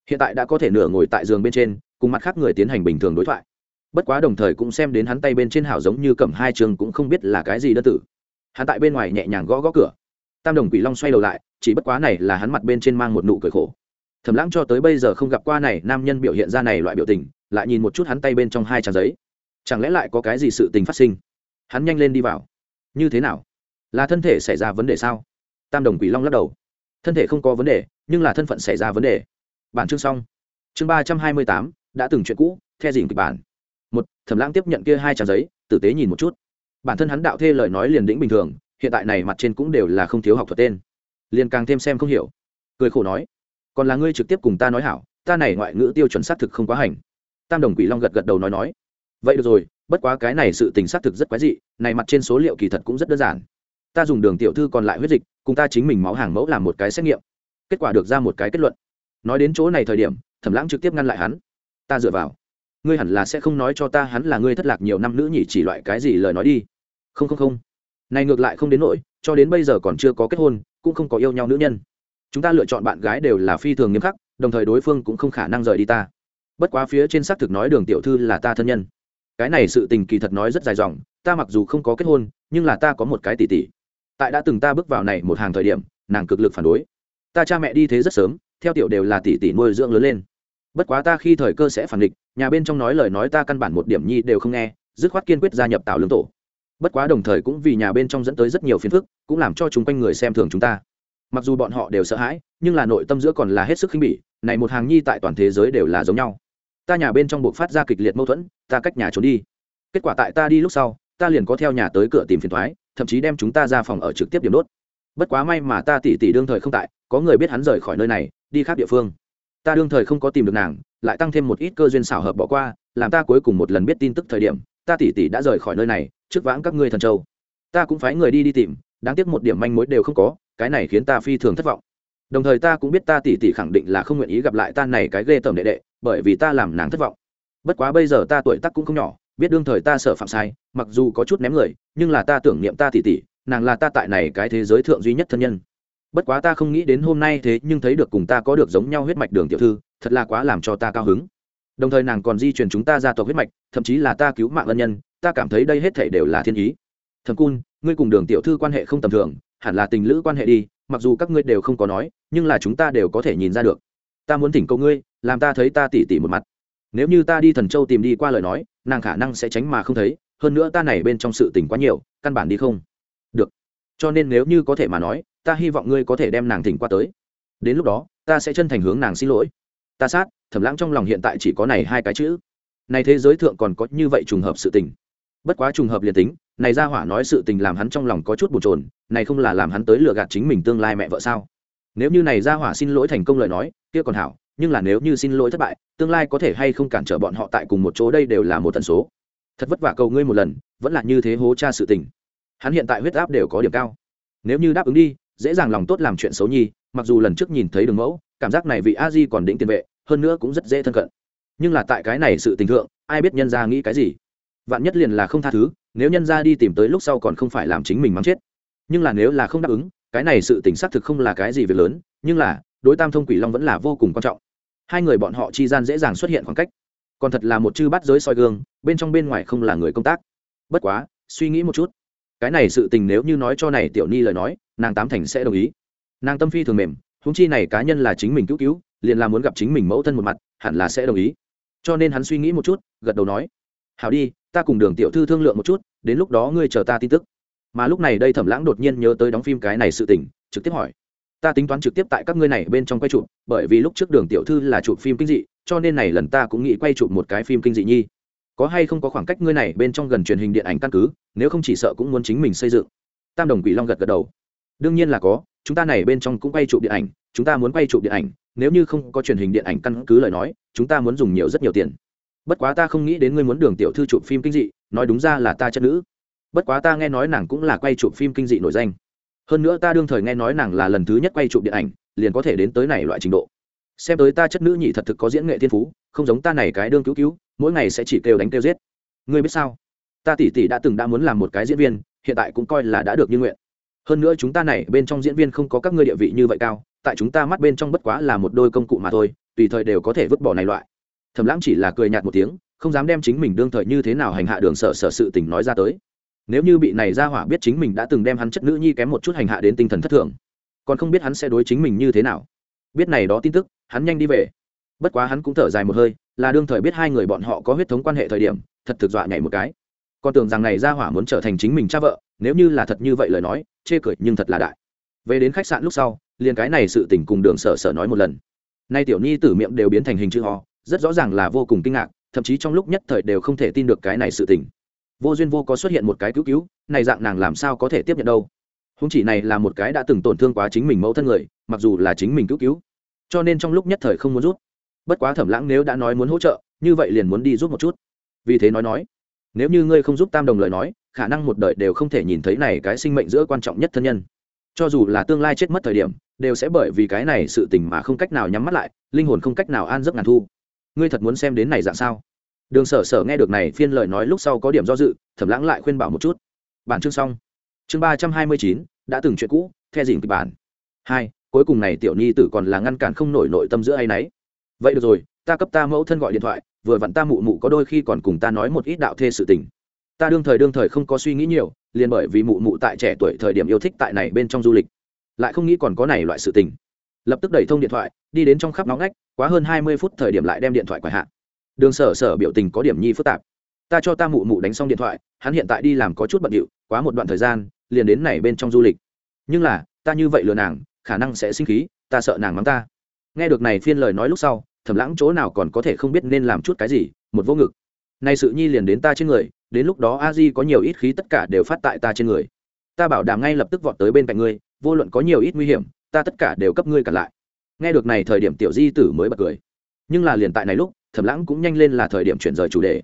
Hiện tại đã có thể nửa ngồi tại giường bên trên, cùng mặt khác người tiến hành bình thường đối thoại. Bất quá đồng thời cũng xem đến hắn tay bên trên hảo giống như cầm hai trường cũng không biết là cái gì đơn tử. Hắn tại bên ngoài nhẹ nhàng gõ gõ cửa. Tam đồng quỷ long xoay đầu lại chỉ bất quá này là hắn mặt bên trên mang một nụ cười khổ. Thầm lãng cho tới bây giờ không gặp qua này nam nhân biểu hiện ra này loại biểu tình, lại nhìn một chút hắn tay bên trong hai trang giấy. Chẳng lẽ lại có cái gì sự tình phát sinh? Hắn nhanh lên đi vào. Như thế nào? Là thân thể xảy ra vấn đề sao? Tam đồng quỷ long lắc đầu. Thân thể không có vấn đề, nhưng là thân phận xảy ra vấn đề. Bản chương xong. Chương ba trăm hai mươi tám, đã từng chuyện cũ theo dìm kịch bản? Một thẩm lãng tiếp nhận kia hai trang giấy, tử tế nhìn một chút. Bản thân hắn đạo thê lời nói liền đĩnh bình thường, hiện tại này mặt trên cũng đều là không thiếu học thuật tên liền càng thêm xem không hiểu. Cười khổ nói, còn là ngươi trực tiếp cùng ta nói hảo, ta này ngoại ngữ tiêu chuẩn xác thực không quá hành. Tam đồng quỷ long gật gật đầu nói nói, vậy được rồi, bất quá cái này sự tình xác thực rất quái dị, này mặt trên số liệu kỳ thật cũng rất đơn giản. Ta dùng đường tiểu thư còn lại huyết dịch, cùng ta chính mình máu hàng mẫu làm một cái xét nghiệm, kết quả được ra một cái kết luận. Nói đến chỗ này thời điểm, thẩm lãng trực tiếp ngăn lại hắn. Ta dựa vào. Ngươi hẳn là sẽ không nói cho ta hắn là ngươi thất lạc nhiều năm nữ nhỉ chỉ loại cái gì lời nói đi. Không không không. Này ngược lại không đến nỗi cho đến bây giờ còn chưa có kết hôn, cũng không có yêu nhau nữ nhân. Chúng ta lựa chọn bạn gái đều là phi thường nghiêm khắc, đồng thời đối phương cũng không khả năng rời đi ta. Bất quá phía trên xác thực nói đường tiểu thư là ta thân nhân. Cái này sự tình kỳ thật nói rất dài dòng, ta mặc dù không có kết hôn, nhưng là ta có một cái tỷ tỷ. Tại đã từng ta bước vào này một hàng thời điểm, nàng cực lực phản đối. Ta cha mẹ đi thế rất sớm, theo tiểu đều là tỷ tỷ nuôi dưỡng lớn lên. Bất quá ta khi thời cơ sẽ phản địch nhà bên trong nói lời nói ta căn bản một điểm nhi đều không nghe, dứt khoát kiên quyết gia nhập tạo lương tổ bất quá đồng thời cũng vì nhà bên trong dẫn tới rất nhiều phiền phức, cũng làm cho chúng quanh người xem thường chúng ta. Mặc dù bọn họ đều sợ hãi, nhưng là nội tâm giữa còn là hết sức khinh bỉ, này một hàng nhi tại toàn thế giới đều là giống nhau. Ta nhà bên trong buộc phát ra kịch liệt mâu thuẫn, ta cách nhà trốn đi. Kết quả tại ta đi lúc sau, ta liền có theo nhà tới cửa tìm phiền thoái, thậm chí đem chúng ta ra phòng ở trực tiếp điểm đốt. Bất quá may mà ta tỉ tỉ đương thời không tại, có người biết hắn rời khỏi nơi này, đi khác địa phương. Ta đương thời không có tìm được nàng, lại tăng thêm một ít cơ duyên xảo hợp bỏ qua, làm ta cuối cùng một lần biết tin tức thời điểm ta tỷ tỷ đã rời khỏi nơi này trước vãng các ngươi thần châu. Ta cũng phải người đi đi tìm đáng tiếc một điểm manh mối đều không có cái này khiến ta phi thường thất vọng. Đồng thời ta cũng biết ta tỷ tỷ khẳng định là không nguyện ý gặp lại ta này cái ghê tởm đệ đệ bởi vì ta làm nàng thất vọng. Bất quá bây giờ ta tuổi tác cũng không nhỏ biết đương thời ta sợ phạm sai mặc dù có chút ném người nhưng là ta tưởng niệm ta tỷ tỷ, nàng là ta tại này cái thế giới thượng duy nhất thân nhân. Bất quá ta không nghĩ đến hôm nay thế nhưng thấy được cùng ta có được giống nhau huyết mạch đường tiểu thư thật là quá làm cho ta cao hứng đồng thời nàng còn di truyền chúng ta ra tộc huyết mạch, thậm chí là ta cứu mạng ân nhân, ta cảm thấy đây hết thể đều là thiên ý. Thầm cun, ngươi cùng đường tiểu thư quan hệ không tầm thường, hẳn là tình lữ quan hệ đi, mặc dù các ngươi đều không có nói, nhưng là chúng ta đều có thể nhìn ra được. Ta muốn thỉnh cầu ngươi, làm ta thấy ta tỉ tỉ một mặt. Nếu như ta đi thần châu tìm đi qua lời nói, nàng khả năng sẽ tránh mà không thấy, hơn nữa ta này bên trong sự tình quá nhiều, căn bản đi không được. Cho nên nếu như có thể mà nói, ta hy vọng ngươi có thể đem nàng thỉnh qua tới. Đến lúc đó, ta sẽ chân thành hướng nàng xin lỗi ta sát, thẩm lãng trong lòng hiện tại chỉ có này hai cái chữ. Này thế giới thượng còn có như vậy trùng hợp sự tình. Bất quá trùng hợp liền tính, này ra hỏa nói sự tình làm hắn trong lòng có chút bồn chồn, này không là làm hắn tới lừa gạt chính mình tương lai mẹ vợ sao? Nếu như này ra hỏa xin lỗi thành công lời nói, kia còn hảo, nhưng là nếu như xin lỗi thất bại, tương lai có thể hay không cản trở bọn họ tại cùng một chỗ đây đều là một tần số. Thật vất vả cầu ngươi một lần, vẫn là như thế hố cha sự tình. Hắn hiện tại huyết áp đều có điểm cao. Nếu như đáp ứng đi, dễ dàng lòng tốt làm chuyện xấu nhi, mặc dù lần trước nhìn thấy đường mẫu cảm giác này vị a di còn định tiền vệ, hơn nữa cũng rất dễ thân cận. Nhưng là tại cái này sự tình thượng, ai biết nhân ra nghĩ cái gì? Vạn nhất liền là không tha thứ, nếu nhân ra đi tìm tới lúc sau còn không phải làm chính mình mắng chết. Nhưng là nếu là không đáp ứng, cái này sự tình xác thực không là cái gì việc lớn, nhưng là, đối tam thông quỷ long vẫn là vô cùng quan trọng. Hai người bọn họ chi gian dễ dàng xuất hiện khoảng cách. Còn thật là một chư bắt giới soi gương, bên trong bên ngoài không là người công tác. Bất quá, suy nghĩ một chút. Cái này sự tình nếu như nói cho này tiểu ni lời nói, nàng tám thành sẽ đồng ý. Nàng tâm phi thường mềm húng chi này cá nhân là chính mình cứu cứu, liền là muốn gặp chính mình mẫu thân một mặt, hẳn là sẽ đồng ý. Cho nên hắn suy nghĩ một chút, gật đầu nói, hảo đi, ta cùng đường tiểu thư thương lượng một chút, đến lúc đó ngươi chờ ta tin tức. Mà lúc này đây thẩm lãng đột nhiên nhớ tới đóng phim cái này sự tình, trực tiếp hỏi, ta tính toán trực tiếp tại các ngươi này bên trong quay chụp, bởi vì lúc trước đường tiểu thư là chụp phim kinh dị, cho nên này lần ta cũng nghĩ quay chụp một cái phim kinh dị nhi. Có hay không có khoảng cách ngươi này bên trong gần truyền hình điện ảnh căn cứ, nếu không chỉ sợ cũng muốn chính mình xây dựng. Tam đồng quỷ long gật gật đầu. Đương nhiên là có chúng ta này bên trong cũng quay chụp điện ảnh, chúng ta muốn quay chụp điện ảnh, nếu như không có truyền hình điện ảnh căn cứ lời nói, chúng ta muốn dùng nhiều rất nhiều tiền. Bất quá ta không nghĩ đến ngươi muốn đường tiểu thư chụp phim kinh dị, nói đúng ra là ta chất nữ. Bất quá ta nghe nói nàng cũng là quay chụp phim kinh dị nổi danh. Hơn nữa ta đương thời nghe nói nàng là lần thứ nhất quay chụp điện ảnh, liền có thể đến tới này loại trình độ. Xem tới ta chất nữ nhị thật thực có diễn nghệ thiên phú, không giống ta này cái đương cứu cứu, mỗi ngày sẽ chỉ kêu đánh kêu giết. Ngươi biết sao? Ta tỷ tỷ đã từng đã muốn làm một cái diễn viên, hiện tại cũng coi là đã được như nguyện hơn nữa chúng ta này, bên trong diễn viên không có các ngươi địa vị như vậy cao, tại chúng ta mắt bên trong bất quá là một đôi công cụ mà thôi, tùy thời đều có thể vứt bỏ này loại. Thầm lãng chỉ là cười nhạt một tiếng, không dám đem chính mình đương thời như thế nào hành hạ đường sở sở sự tình nói ra tới. Nếu như bị này ra hỏa biết chính mình đã từng đem hắn chất nữ nhi kém một chút hành hạ đến tinh thần thất thường, còn không biết hắn sẽ đối chính mình như thế nào. Biết này đó tin tức, hắn nhanh đi về. Bất quá hắn cũng thở dài một hơi, là đương thời biết hai người bọn họ có huyết thống quan hệ thời điểm, thật thực dọa nhảy một cái con tưởng rằng này ra hỏa muốn trở thành chính mình cha vợ, nếu như là thật như vậy lời nói, chê cười nhưng thật là đại. Về đến khách sạn lúc sau, liền cái này sự tình cùng đường sở sở nói một lần. Nay tiểu nhi tử miệng đều biến thành hình chữ ho rất rõ ràng là vô cùng kinh ngạc, thậm chí trong lúc nhất thời đều không thể tin được cái này sự tình. Vô duyên vô có xuất hiện một cái cứu cứu, này dạng nàng làm sao có thể tiếp nhận đâu? Húng chỉ này là một cái đã từng tổn thương quá chính mình mẫu thân người, mặc dù là chính mình cứu cứu, cho nên trong lúc nhất thời không muốn rút. Bất quá thẩm lãng nếu đã nói muốn hỗ trợ, như vậy liền muốn đi giúp một chút. Vì thế nói nói nếu như ngươi không giúp tam đồng lời nói, khả năng một đời đều không thể nhìn thấy này cái sinh mệnh giữa quan trọng nhất thân nhân. Cho dù là tương lai chết mất thời điểm, đều sẽ bởi vì cái này sự tình mà không cách nào nhắm mắt lại, linh hồn không cách nào an giấc ngàn thu. Ngươi thật muốn xem đến này dạng sao? Đường sở sở nghe được này phiên lời nói lúc sau có điểm do dự thẩm lãng lại khuyên bảo một chút. Bản chương xong. Chương ba trăm hai mươi chín, đã từng chuyện cũ, the dìn kịch bản. Hai, cuối cùng này tiểu nhi tử còn là ngăn cản không nổi nội tâm giữa hay nấy. Vậy được rồi, ta cấp ta mẫu thân gọi điện thoại vừa vặn ta mụ mụ có đôi khi còn cùng ta nói một ít đạo thê sự tình. Ta đương thời đương thời không có suy nghĩ nhiều, liền bởi vì mụ mụ tại trẻ tuổi thời điểm yêu thích tại này bên trong du lịch, lại không nghĩ còn có này loại sự tình. Lập tức đẩy thông điện thoại, đi đến trong khắp nóng ngách, quá hơn hai mươi phút thời điểm lại đem điện thoại quải hạ. Đường sở sở biểu tình có điểm nhi phức tạp. Ta cho ta mụ mụ đánh xong điện thoại, hắn hiện tại đi làm có chút bận điệu, quá một đoạn thời gian, liền đến này bên trong du lịch. Nhưng là, ta như vậy lừa nàng, khả năng sẽ sinh khí, ta sợ nàng mắng ta. Nghe được này phiên lời nói lúc sau thẩm lãng chỗ nào còn có thể không biết nên làm chút cái gì, một vô ngực. Này sự nhi liền đến ta trên người, đến lúc đó a di có nhiều ít khí tất cả đều phát tại ta trên người. Ta bảo đảm ngay lập tức vọt tới bên cạnh ngươi, vô luận có nhiều ít nguy hiểm, ta tất cả đều cấp ngươi cả lại. Nghe được này thời điểm tiểu di tử mới bật cười. Nhưng là liền tại này lúc thẩm lãng cũng nhanh lên là thời điểm chuyển rời chủ đề.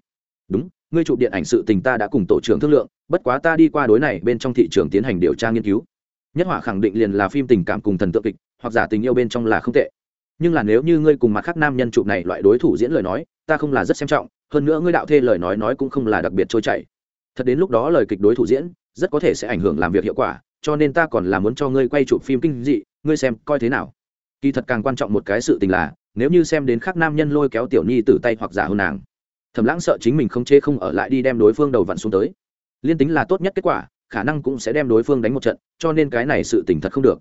Đúng, ngươi chụp điện ảnh sự tình ta đã cùng tổ trưởng thương lượng, bất quá ta đi qua đối này bên trong thị trường tiến hành điều tra nghiên cứu. Nhất họa khẳng định liền là phim tình cảm cùng thần tượng kịch, hoặc giả tình yêu bên trong là không tệ nhưng là nếu như ngươi cùng mặt khác nam nhân chụp này loại đối thủ diễn lời nói, ta không là rất xem trọng, hơn nữa ngươi đạo thê lời nói nói cũng không là đặc biệt trôi chảy. Thật đến lúc đó lời kịch đối thủ diễn, rất có thể sẽ ảnh hưởng làm việc hiệu quả, cho nên ta còn là muốn cho ngươi quay chụp phim kinh dị, ngươi xem coi thế nào. Kỳ thật càng quan trọng một cái sự tình là, nếu như xem đến khác nam nhân lôi kéo tiểu nhi từ tay hoặc giả hơn nàng, thầm lãng sợ chính mình không chê không ở lại đi đem đối phương đầu vặn xuống tới. Liên tính là tốt nhất kết quả, khả năng cũng sẽ đem đối phương đánh một trận, cho nên cái này sự tình thật không được.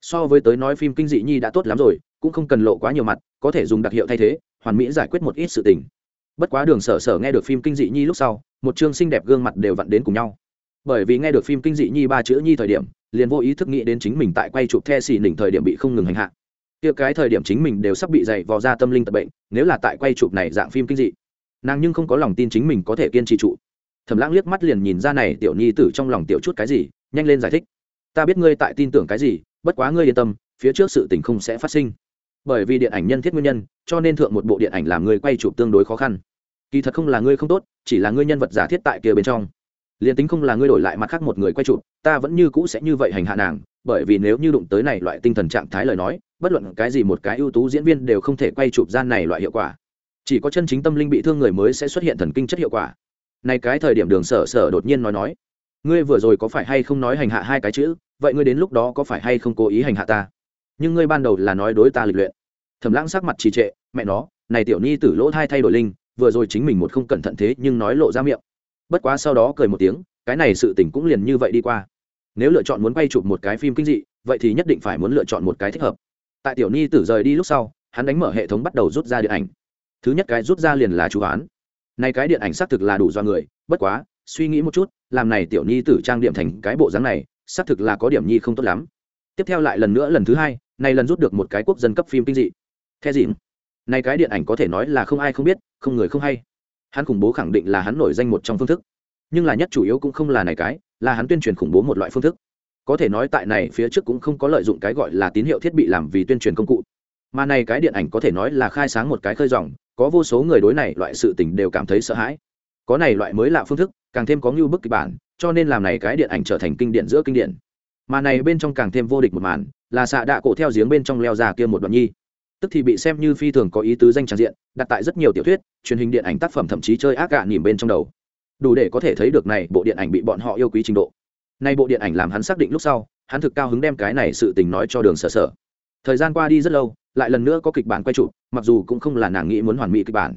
So với tới nói phim kinh dị nhi đã tốt lắm rồi cũng không cần lộ quá nhiều mặt, có thể dùng đặc hiệu thay thế, hoàn mỹ giải quyết một ít sự tình. Bất quá đường sở sở nghe được phim kinh dị nhi lúc sau, một chương xinh đẹp gương mặt đều vặn đến cùng nhau. Bởi vì nghe được phim kinh dị nhi ba chữ nhi thời điểm, liền vô ý thức nghĩ đến chính mình tại quay chụp the xì đỉnh thời điểm bị không ngừng hành hạ. Kia cái thời điểm chính mình đều sắp bị dày vò ra tâm linh tật bệnh, nếu là tại quay chụp này dạng phim kinh dị, nàng nhưng không có lòng tin chính mình có thể kiên trì trụ. Thẩm lãng liếc mắt liền nhìn ra này tiểu nhi tử trong lòng tiểu chút cái gì, nhanh lên giải thích. Ta biết ngươi tại tin tưởng cái gì, bất quá ngươi yên tâm, phía trước sự tình không sẽ phát sinh bởi vì điện ảnh nhân thiết nguyên nhân, cho nên thượng một bộ điện ảnh làm người quay chụp tương đối khó khăn. Kỳ thật không là ngươi không tốt, chỉ là ngươi nhân vật giả thiết tại kia bên trong. Liền tính không là ngươi đổi lại mặt khác một người quay chụp, ta vẫn như cũ sẽ như vậy hành hạ nàng, bởi vì nếu như đụng tới này loại tinh thần trạng thái lời nói, bất luận cái gì một cái ưu tú diễn viên đều không thể quay chụp gian này loại hiệu quả. Chỉ có chân chính tâm linh bị thương người mới sẽ xuất hiện thần kinh chất hiệu quả. Này cái thời điểm đường sở sở đột nhiên nói nói, ngươi vừa rồi có phải hay không nói hành hạ hai cái chữ? Vậy ngươi đến lúc đó có phải hay không cố ý hành hạ ta? Nhưng ngươi ban đầu là nói đối ta lịch luyện. Thẩm lãng sắc mặt trì trệ, mẹ nó, này tiểu nhi tử lỗ thai thay đổi linh, vừa rồi chính mình một không cẩn thận thế nhưng nói lộ ra miệng. Bất quá sau đó cười một tiếng, cái này sự tình cũng liền như vậy đi qua. Nếu lựa chọn muốn quay chụp một cái phim kinh dị, vậy thì nhất định phải muốn lựa chọn một cái thích hợp. Tại tiểu nhi tử rời đi lúc sau, hắn đánh mở hệ thống bắt đầu rút ra điện ảnh. Thứ nhất cái rút ra liền là chú án. Nay cái điện ảnh xác thực là đủ do người, bất quá, suy nghĩ một chút, làm này tiểu nhi tử trang điểm thành cái bộ dáng này, xác thực là có điểm nhi không tốt lắm. Tiếp theo lại lần nữa lần thứ hai nay lần rút được một cái quốc dân cấp phim kinh dị. The dịm nay cái điện ảnh có thể nói là không ai không biết, không người không hay. Hắn khủng bố khẳng định là hắn nổi danh một trong phương thức. Nhưng là nhất chủ yếu cũng không là này cái, là hắn tuyên truyền khủng bố một loại phương thức. Có thể nói tại này phía trước cũng không có lợi dụng cái gọi là tín hiệu thiết bị làm vì tuyên truyền công cụ. Mà này cái điện ảnh có thể nói là khai sáng một cái khơi dòng, có vô số người đối này loại sự tình đều cảm thấy sợ hãi. Có này loại mới lạ phương thức, càng thêm có ngưu bức kịch bản, cho nên làm này cái điện ảnh trở thành kinh điển giữa kinh điển. Mà này bên trong càng thêm vô địch một màn là xạ đạ cổ theo giếng bên trong leo ra kia một đoạn nhi. Tức thì bị xem như phi thường có ý tứ danh tràn diện, đặt tại rất nhiều tiểu thuyết, truyền hình điện ảnh tác phẩm thậm chí chơi ác gạ nỉm bên trong đầu. Đủ để có thể thấy được này, bộ điện ảnh bị bọn họ yêu quý trình độ. Nay bộ điện ảnh làm hắn xác định lúc sau, hắn thực cao hứng đem cái này sự tình nói cho đường sở sở. Thời gian qua đi rất lâu, lại lần nữa có kịch bản quay trụ mặc dù cũng không là nàng nghĩ muốn hoàn mỹ kịch bản.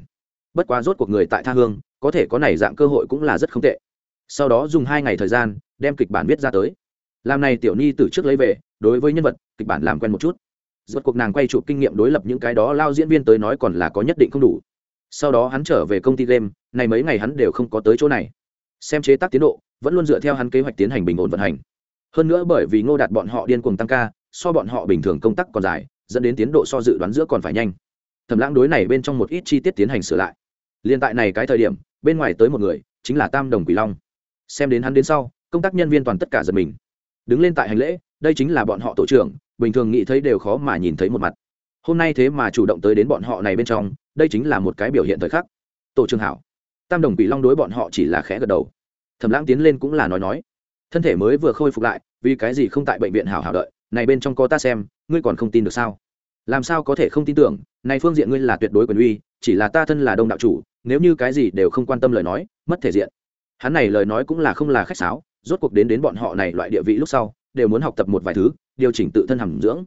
Bất quá rốt cuộc người tại tha hương, có thể có này dạng cơ hội cũng là rất không tệ. Sau đó dùng hai ngày thời gian, đem kịch bản viết ra tới. Làm này tiểu nhi từ trước lấy về đối với nhân vật, kịch bản làm quen một chút. Rốt cuộc nàng quay chụp kinh nghiệm đối lập những cái đó lao diễn viên tới nói còn là có nhất định không đủ. Sau đó hắn trở về công ty game này mấy ngày hắn đều không có tới chỗ này. Xem chế tác tiến độ, vẫn luôn dựa theo hắn kế hoạch tiến hành bình ổn vận hành. Hơn nữa bởi vì ngô đạt bọn họ điên cuồng tăng ca, so bọn họ bình thường công tác còn dài, dẫn đến tiến độ so dự đoán giữa còn phải nhanh. Thẩm lãng đối này bên trong một ít chi tiết tiến hành sửa lại. Liên tại này cái thời điểm, bên ngoài tới một người, chính là tam đồng quỷ long. Xem đến hắn đến sau, công tác nhân viên toàn tất cả giật mình. Đứng lên tại hành lễ đây chính là bọn họ tổ trưởng, bình thường nghĩ thấy đều khó mà nhìn thấy một mặt. Hôm nay thế mà chủ động tới đến bọn họ này bên trong, đây chính là một cái biểu hiện thời khắc. Tổ trưởng hảo. Tam đồng quỷ long đối bọn họ chỉ là khẽ gật đầu. Thẩm lãng tiến lên cũng là nói nói. Thân thể mới vừa khôi phục lại, vì cái gì không tại bệnh viện hảo hảo đợi, này bên trong có ta xem, ngươi còn không tin được sao? Làm sao có thể không tin tưởng, này phương diện ngươi là tuyệt đối quyền uy, chỉ là ta thân là đông đạo chủ, nếu như cái gì đều không quan tâm lời nói, mất thể diện. Hắn này lời nói cũng là không là khách sáo, rốt cuộc đến đến bọn họ này loại địa vị lúc sau đều muốn học tập một vài thứ, điều chỉnh tự thân hàm dưỡng.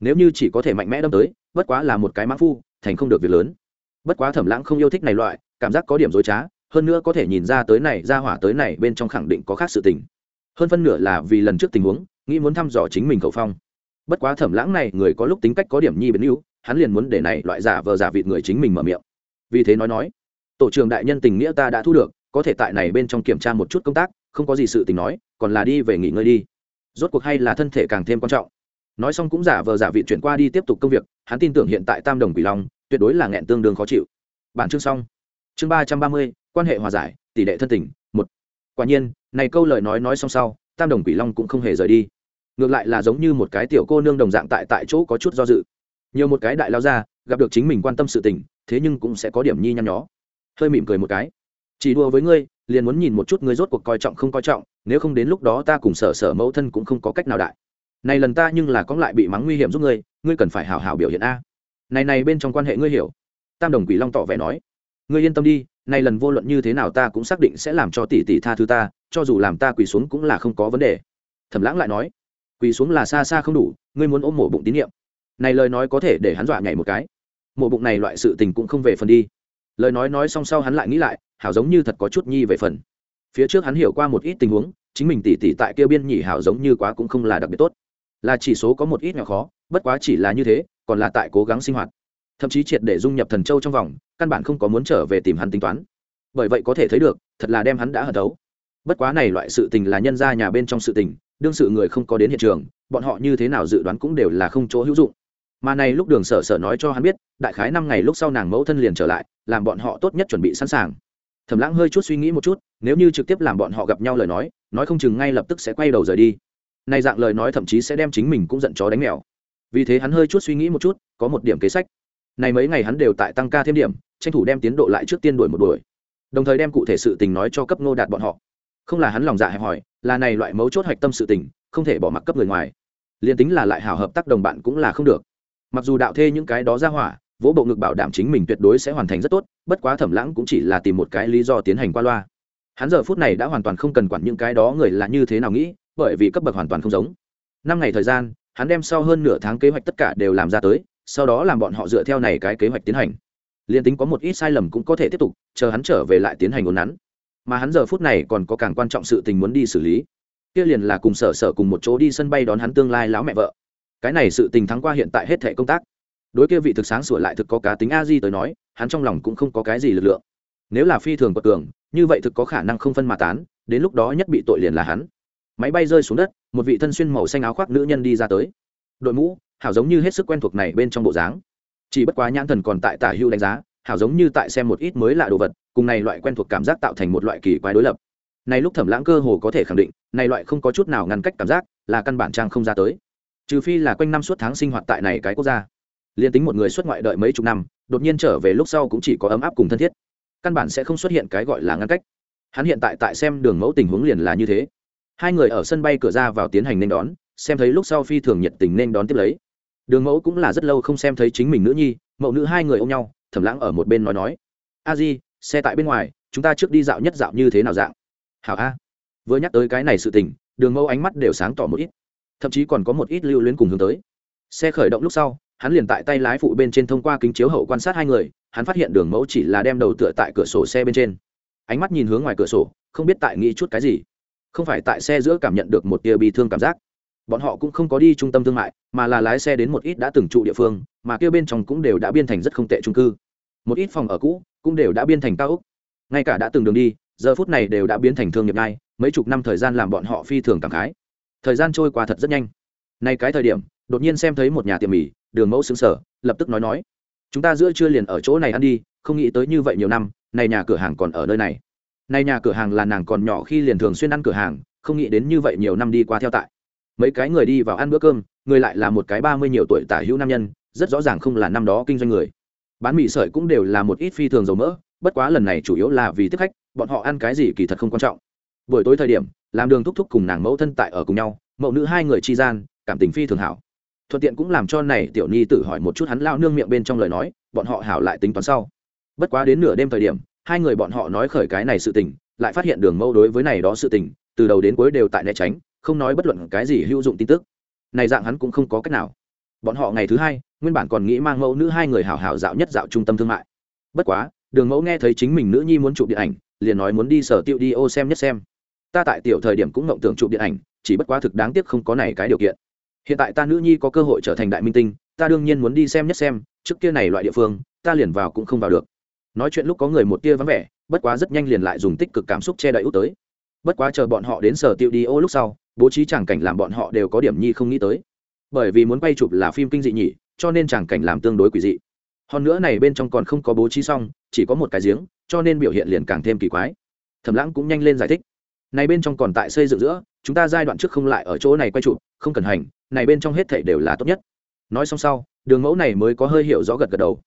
Nếu như chỉ có thể mạnh mẽ đâm tới, bất quá là một cái mã phu, thành không được việc lớn. Bất quá thẩm lãng không yêu thích này loại, cảm giác có điểm dối trá, hơn nữa có thể nhìn ra tới này, ra hỏa tới này bên trong khẳng định có khác sự tình. Hơn phân nửa là vì lần trước tình huống, nghĩ muốn thăm dò chính mình khẩu phong. Bất quá thẩm lãng này, người có lúc tính cách có điểm nhi biến yếu, hắn liền muốn để này loại giả vờ giả vịt người chính mình mở miệng. Vì thế nói nói, tổ trưởng đại nhân tình nghĩa ta đã thu được, có thể tại này bên trong kiểm tra một chút công tác, không có gì sự tình nói, còn là đi về nghỉ ngơi đi rốt cuộc hay là thân thể càng thêm quan trọng. Nói xong cũng giả vờ giả vị chuyển qua đi tiếp tục công việc, hắn tin tưởng hiện tại tam đồng quỷ long tuyệt đối là nghẹn tương đương khó chịu. Bản chương xong. Chương ba trăm ba mươi, quan hệ hòa giải, tỷ lệ thân tình, một. Quả nhiên, này câu lời nói nói xong sau, tam đồng quỷ long cũng không hề rời đi. Ngược lại là giống như một cái tiểu cô nương đồng dạng tại tại chỗ có chút do dự. Nhiều một cái đại lao ra, gặp được chính mình quan tâm sự tình, thế nhưng cũng sẽ có điểm nhi nhăn nhó. Hơi mỉm cười một cái. Chỉ đùa với ngươi liền muốn nhìn một chút ngươi rốt cuộc coi trọng không coi trọng, nếu không đến lúc đó ta cùng sở sở mẫu thân cũng không có cách nào đại. Này lần ta nhưng là có lại bị mắng nguy hiểm giúp ngươi ngươi cần phải hào hào biểu hiện a. Này này bên trong quan hệ ngươi hiểu. Tam đồng quỷ long tỏ vẻ nói. Ngươi yên tâm đi, này lần vô luận như thế nào ta cũng xác định sẽ làm cho tỷ tỷ tha thứ ta, cho dù làm ta quỳ xuống cũng là không có vấn đề. Thẩm lãng lại nói. Quỳ xuống là xa xa không đủ, ngươi muốn ôm mổ bụng tín nhiệm. Này lời nói có thể để hắn dọa nhảy một cái. Mổ bụng này loại sự tình cũng không về phần đi lời nói nói xong sau hắn lại nghĩ lại, hảo giống như thật có chút nhi về phần. Phía trước hắn hiểu qua một ít tình huống, chính mình tỉ tỉ tại kêu biên nhỉ hảo giống như quá cũng không là đặc biệt tốt. Là chỉ số có một ít nhỏ khó, bất quá chỉ là như thế, còn là tại cố gắng sinh hoạt. Thậm chí triệt để dung nhập thần châu trong vòng, căn bản không có muốn trở về tìm hắn tính toán. Bởi vậy có thể thấy được, thật là đem hắn đã hận thấu. Bất quá này loại sự tình là nhân ra nhà bên trong sự tình, đương sự người không có đến hiện trường, bọn họ như thế nào dự đoán cũng đều là không chỗ hữu dụng mà này lúc đường sở sở nói cho hắn biết, đại khái năm ngày lúc sau nàng mẫu thân liền trở lại, làm bọn họ tốt nhất chuẩn bị sẵn sàng. Thẩm lãng hơi chút suy nghĩ một chút, nếu như trực tiếp làm bọn họ gặp nhau lời nói nói không chừng ngay lập tức sẽ quay đầu rời đi. Này dạng lời nói thậm chí sẽ đem chính mình cũng giận chó đánh mèo. Vì thế hắn hơi chút suy nghĩ một chút, có một điểm kế sách. Này mấy ngày hắn đều tại tăng ca thêm điểm, tranh thủ đem tiến độ lại trước tiên đuổi một đuổi đồng thời đem cụ thể sự tình nói cho cấp ngô đạt bọn họ. Không là hắn lòng dạ hẹp hỏi là này loại mấu chốt hạch tâm sự tình, không thể bỏ mặc cấp người ngoài. Liền tính là lại hào hợp tác đồng bạn cũng là không được mặc dù đạo thê những cái đó ra hỏa, vỗ bộ ngực bảo đảm chính mình tuyệt đối sẽ hoàn thành rất tốt, bất quá thẩm lãng cũng chỉ là tìm một cái lý do tiến hành qua loa. Hắn giờ phút này đã hoàn toàn không cần quản những cái đó người là như thế nào nghĩ, bởi vì cấp bậc hoàn toàn không giống. Năm ngày thời gian, hắn đem sau hơn nửa tháng kế hoạch tất cả đều làm ra tới, sau đó làm bọn họ dựa theo này cái kế hoạch tiến hành. Liền tính có một ít sai lầm cũng có thể tiếp tục, chờ hắn trở về lại tiến hành ổn nắn. Mà hắn giờ phút này còn có càng quan trọng sự tình muốn đi xử lý. Kia liền là cùng sở sở cùng một chỗ đi sân bay đón hắn tương lai lão mẹ vợ cái này sự tình thắng qua hiện tại hết thệ công tác. Đối kia vị thực sáng sửa lại thực có cá tính a di tới nói, hắn trong lòng cũng không có cái gì lực lượng. Nếu là phi thường quật cường, như vậy thực có khả năng không phân mà tán, đến lúc đó nhất bị tội liền là hắn. Máy bay rơi xuống đất, một vị thân xuyên màu xanh áo khoác nữ nhân đi ra tới. Đội mũ, hảo giống như hết sức quen thuộc này bên trong bộ dáng. Chỉ bất quá nhãn thần còn tại tả hưu đánh giá, hảo giống như tại xem một ít mới lạ đồ vật, cùng này loại quen thuộc cảm giác tạo thành một loại kỳ quái đối lập. Này lúc thẩm lãng cơ hồ có thể khẳng định, này loại không có chút nào ngăn cách cảm giác, là căn bản trang không ra tới trừ phi là quanh năm suốt tháng sinh hoạt tại này cái quốc gia. Liên tính một người xuất ngoại đợi mấy chục năm, đột nhiên trở về lúc sau cũng chỉ có ấm áp cùng thân thiết. Căn bản sẽ không xuất hiện cái gọi là ngăn cách. Hắn hiện tại tại xem đường mẫu tình huống liền là như thế. Hai người ở sân bay cửa ra vào tiến hành nên đón, xem thấy lúc sau phi thường nhiệt tình nên đón tiếp lấy. Đường mẫu cũng là rất lâu không xem thấy chính mình nữ nhi, mẫu nữ hai người ôm nhau thẩm lãng ở một bên nói nói. A di, xe tại bên ngoài, chúng ta trước đi dạo nhất dạo như thế nào dạng? Hảo a. Vừa nhắc tới cái này sự tình, đường mẫu ánh mắt đều sáng tỏ một ít thậm chí còn có một ít lưu luyến cùng hướng tới. Xe khởi động lúc sau, hắn liền tại tay lái phụ bên trên thông qua kính chiếu hậu quan sát hai người, hắn phát hiện đường mẫu chỉ là đem đầu tựa tại cửa sổ xe bên trên. Ánh mắt nhìn hướng ngoài cửa sổ, không biết tại nghĩ chút cái gì. Không phải tại xe giữa cảm nhận được một tia bị thương cảm giác. Bọn họ cũng không có đi trung tâm thương mại, mà là lái xe đến một ít đã từng trụ địa phương, mà kia bên trong cũng đều đã biên thành rất không tệ trung cư. Một ít phòng ở cũ cũng đều đã biên thành cao ốc. Ngay cả đã từng đường đi, giờ phút này đều đã biến thành thương nghiệp ngay, mấy chục năm thời gian làm bọn họ phi thường cảm khái thời gian trôi qua thật rất nhanh. Nay cái thời điểm, đột nhiên xem thấy một nhà tiệm mì, đường mẫu xứng sở lập tức nói nói, chúng ta giữa trưa liền ở chỗ này ăn đi, không nghĩ tới như vậy nhiều năm này nhà cửa hàng còn ở nơi này. Nay nhà cửa hàng là nàng còn nhỏ khi liền thường xuyên ăn cửa hàng, không nghĩ đến như vậy nhiều năm đi qua theo tại. Mấy cái người đi vào ăn bữa cơm, người lại là một cái ba mươi nhiều tuổi tả hữu nam nhân, rất rõ ràng không là năm đó kinh doanh người. Bán mì sợi cũng đều là một ít phi thường dầu mỡ, bất quá lần này chủ yếu là vì tiếp khách, bọn họ ăn cái gì kỳ thật không quan trọng. Buổi tối thời điểm làm đường thúc thúc cùng nàng mẫu thân tại ở cùng nhau, mẫu nữ hai người chi gian, cảm tình phi thường hảo. Thuận tiện cũng làm cho này tiểu nhi tự hỏi một chút hắn lao nương miệng bên trong lời nói, bọn họ hảo lại tính toán sau. Bất quá đến nửa đêm thời điểm, hai người bọn họ nói khởi cái này sự tình, lại phát hiện đường mẫu đối với này đó sự tình, từ đầu đến cuối đều tại né tránh, không nói bất luận cái gì hữu dụng tin tức. Này dạng hắn cũng không có cách nào. Bọn họ ngày thứ hai, nguyên bản còn nghĩ mang mẫu nữ hai người hảo hảo dạo nhất dạo trung tâm thương mại. Bất quá, đường mẫu nghe thấy chính mình nữ nhi muốn chụp điện ảnh, liền nói muốn đi sở tiệu đi ô xem nhất xem ta tại tiểu thời điểm cũng mộng tưởng chụp điện ảnh, chỉ bất quá thực đáng tiếc không có này cái điều kiện. Hiện tại ta nữ nhi có cơ hội trở thành đại minh tinh, ta đương nhiên muốn đi xem nhất xem, trước kia này loại địa phương, ta liền vào cũng không vào được. Nói chuyện lúc có người một tia vắng vẻ, bất quá rất nhanh liền lại dùng tích cực cảm xúc che đậy út tới. Bất quá chờ bọn họ đến sở tiêu đi ô lúc sau, bố trí tràng cảnh làm bọn họ đều có điểm nhi không nghĩ tới. Bởi vì muốn quay chụp là phim kinh dị nhỉ, cho nên tràng cảnh làm tương đối quỷ dị. Hơn nữa này bên trong còn không có bố trí xong, chỉ có một cái giếng, cho nên biểu hiện liền càng thêm kỳ quái. Thẩm lãng cũng nhanh lên giải thích này bên trong còn tại xây dựng giữa chúng ta giai đoạn trước không lại ở chỗ này quay trụ, không cần hành này bên trong hết thảy đều là tốt nhất. Nói xong sau đường mẫu này mới có hơi hiểu rõ gật gật đầu.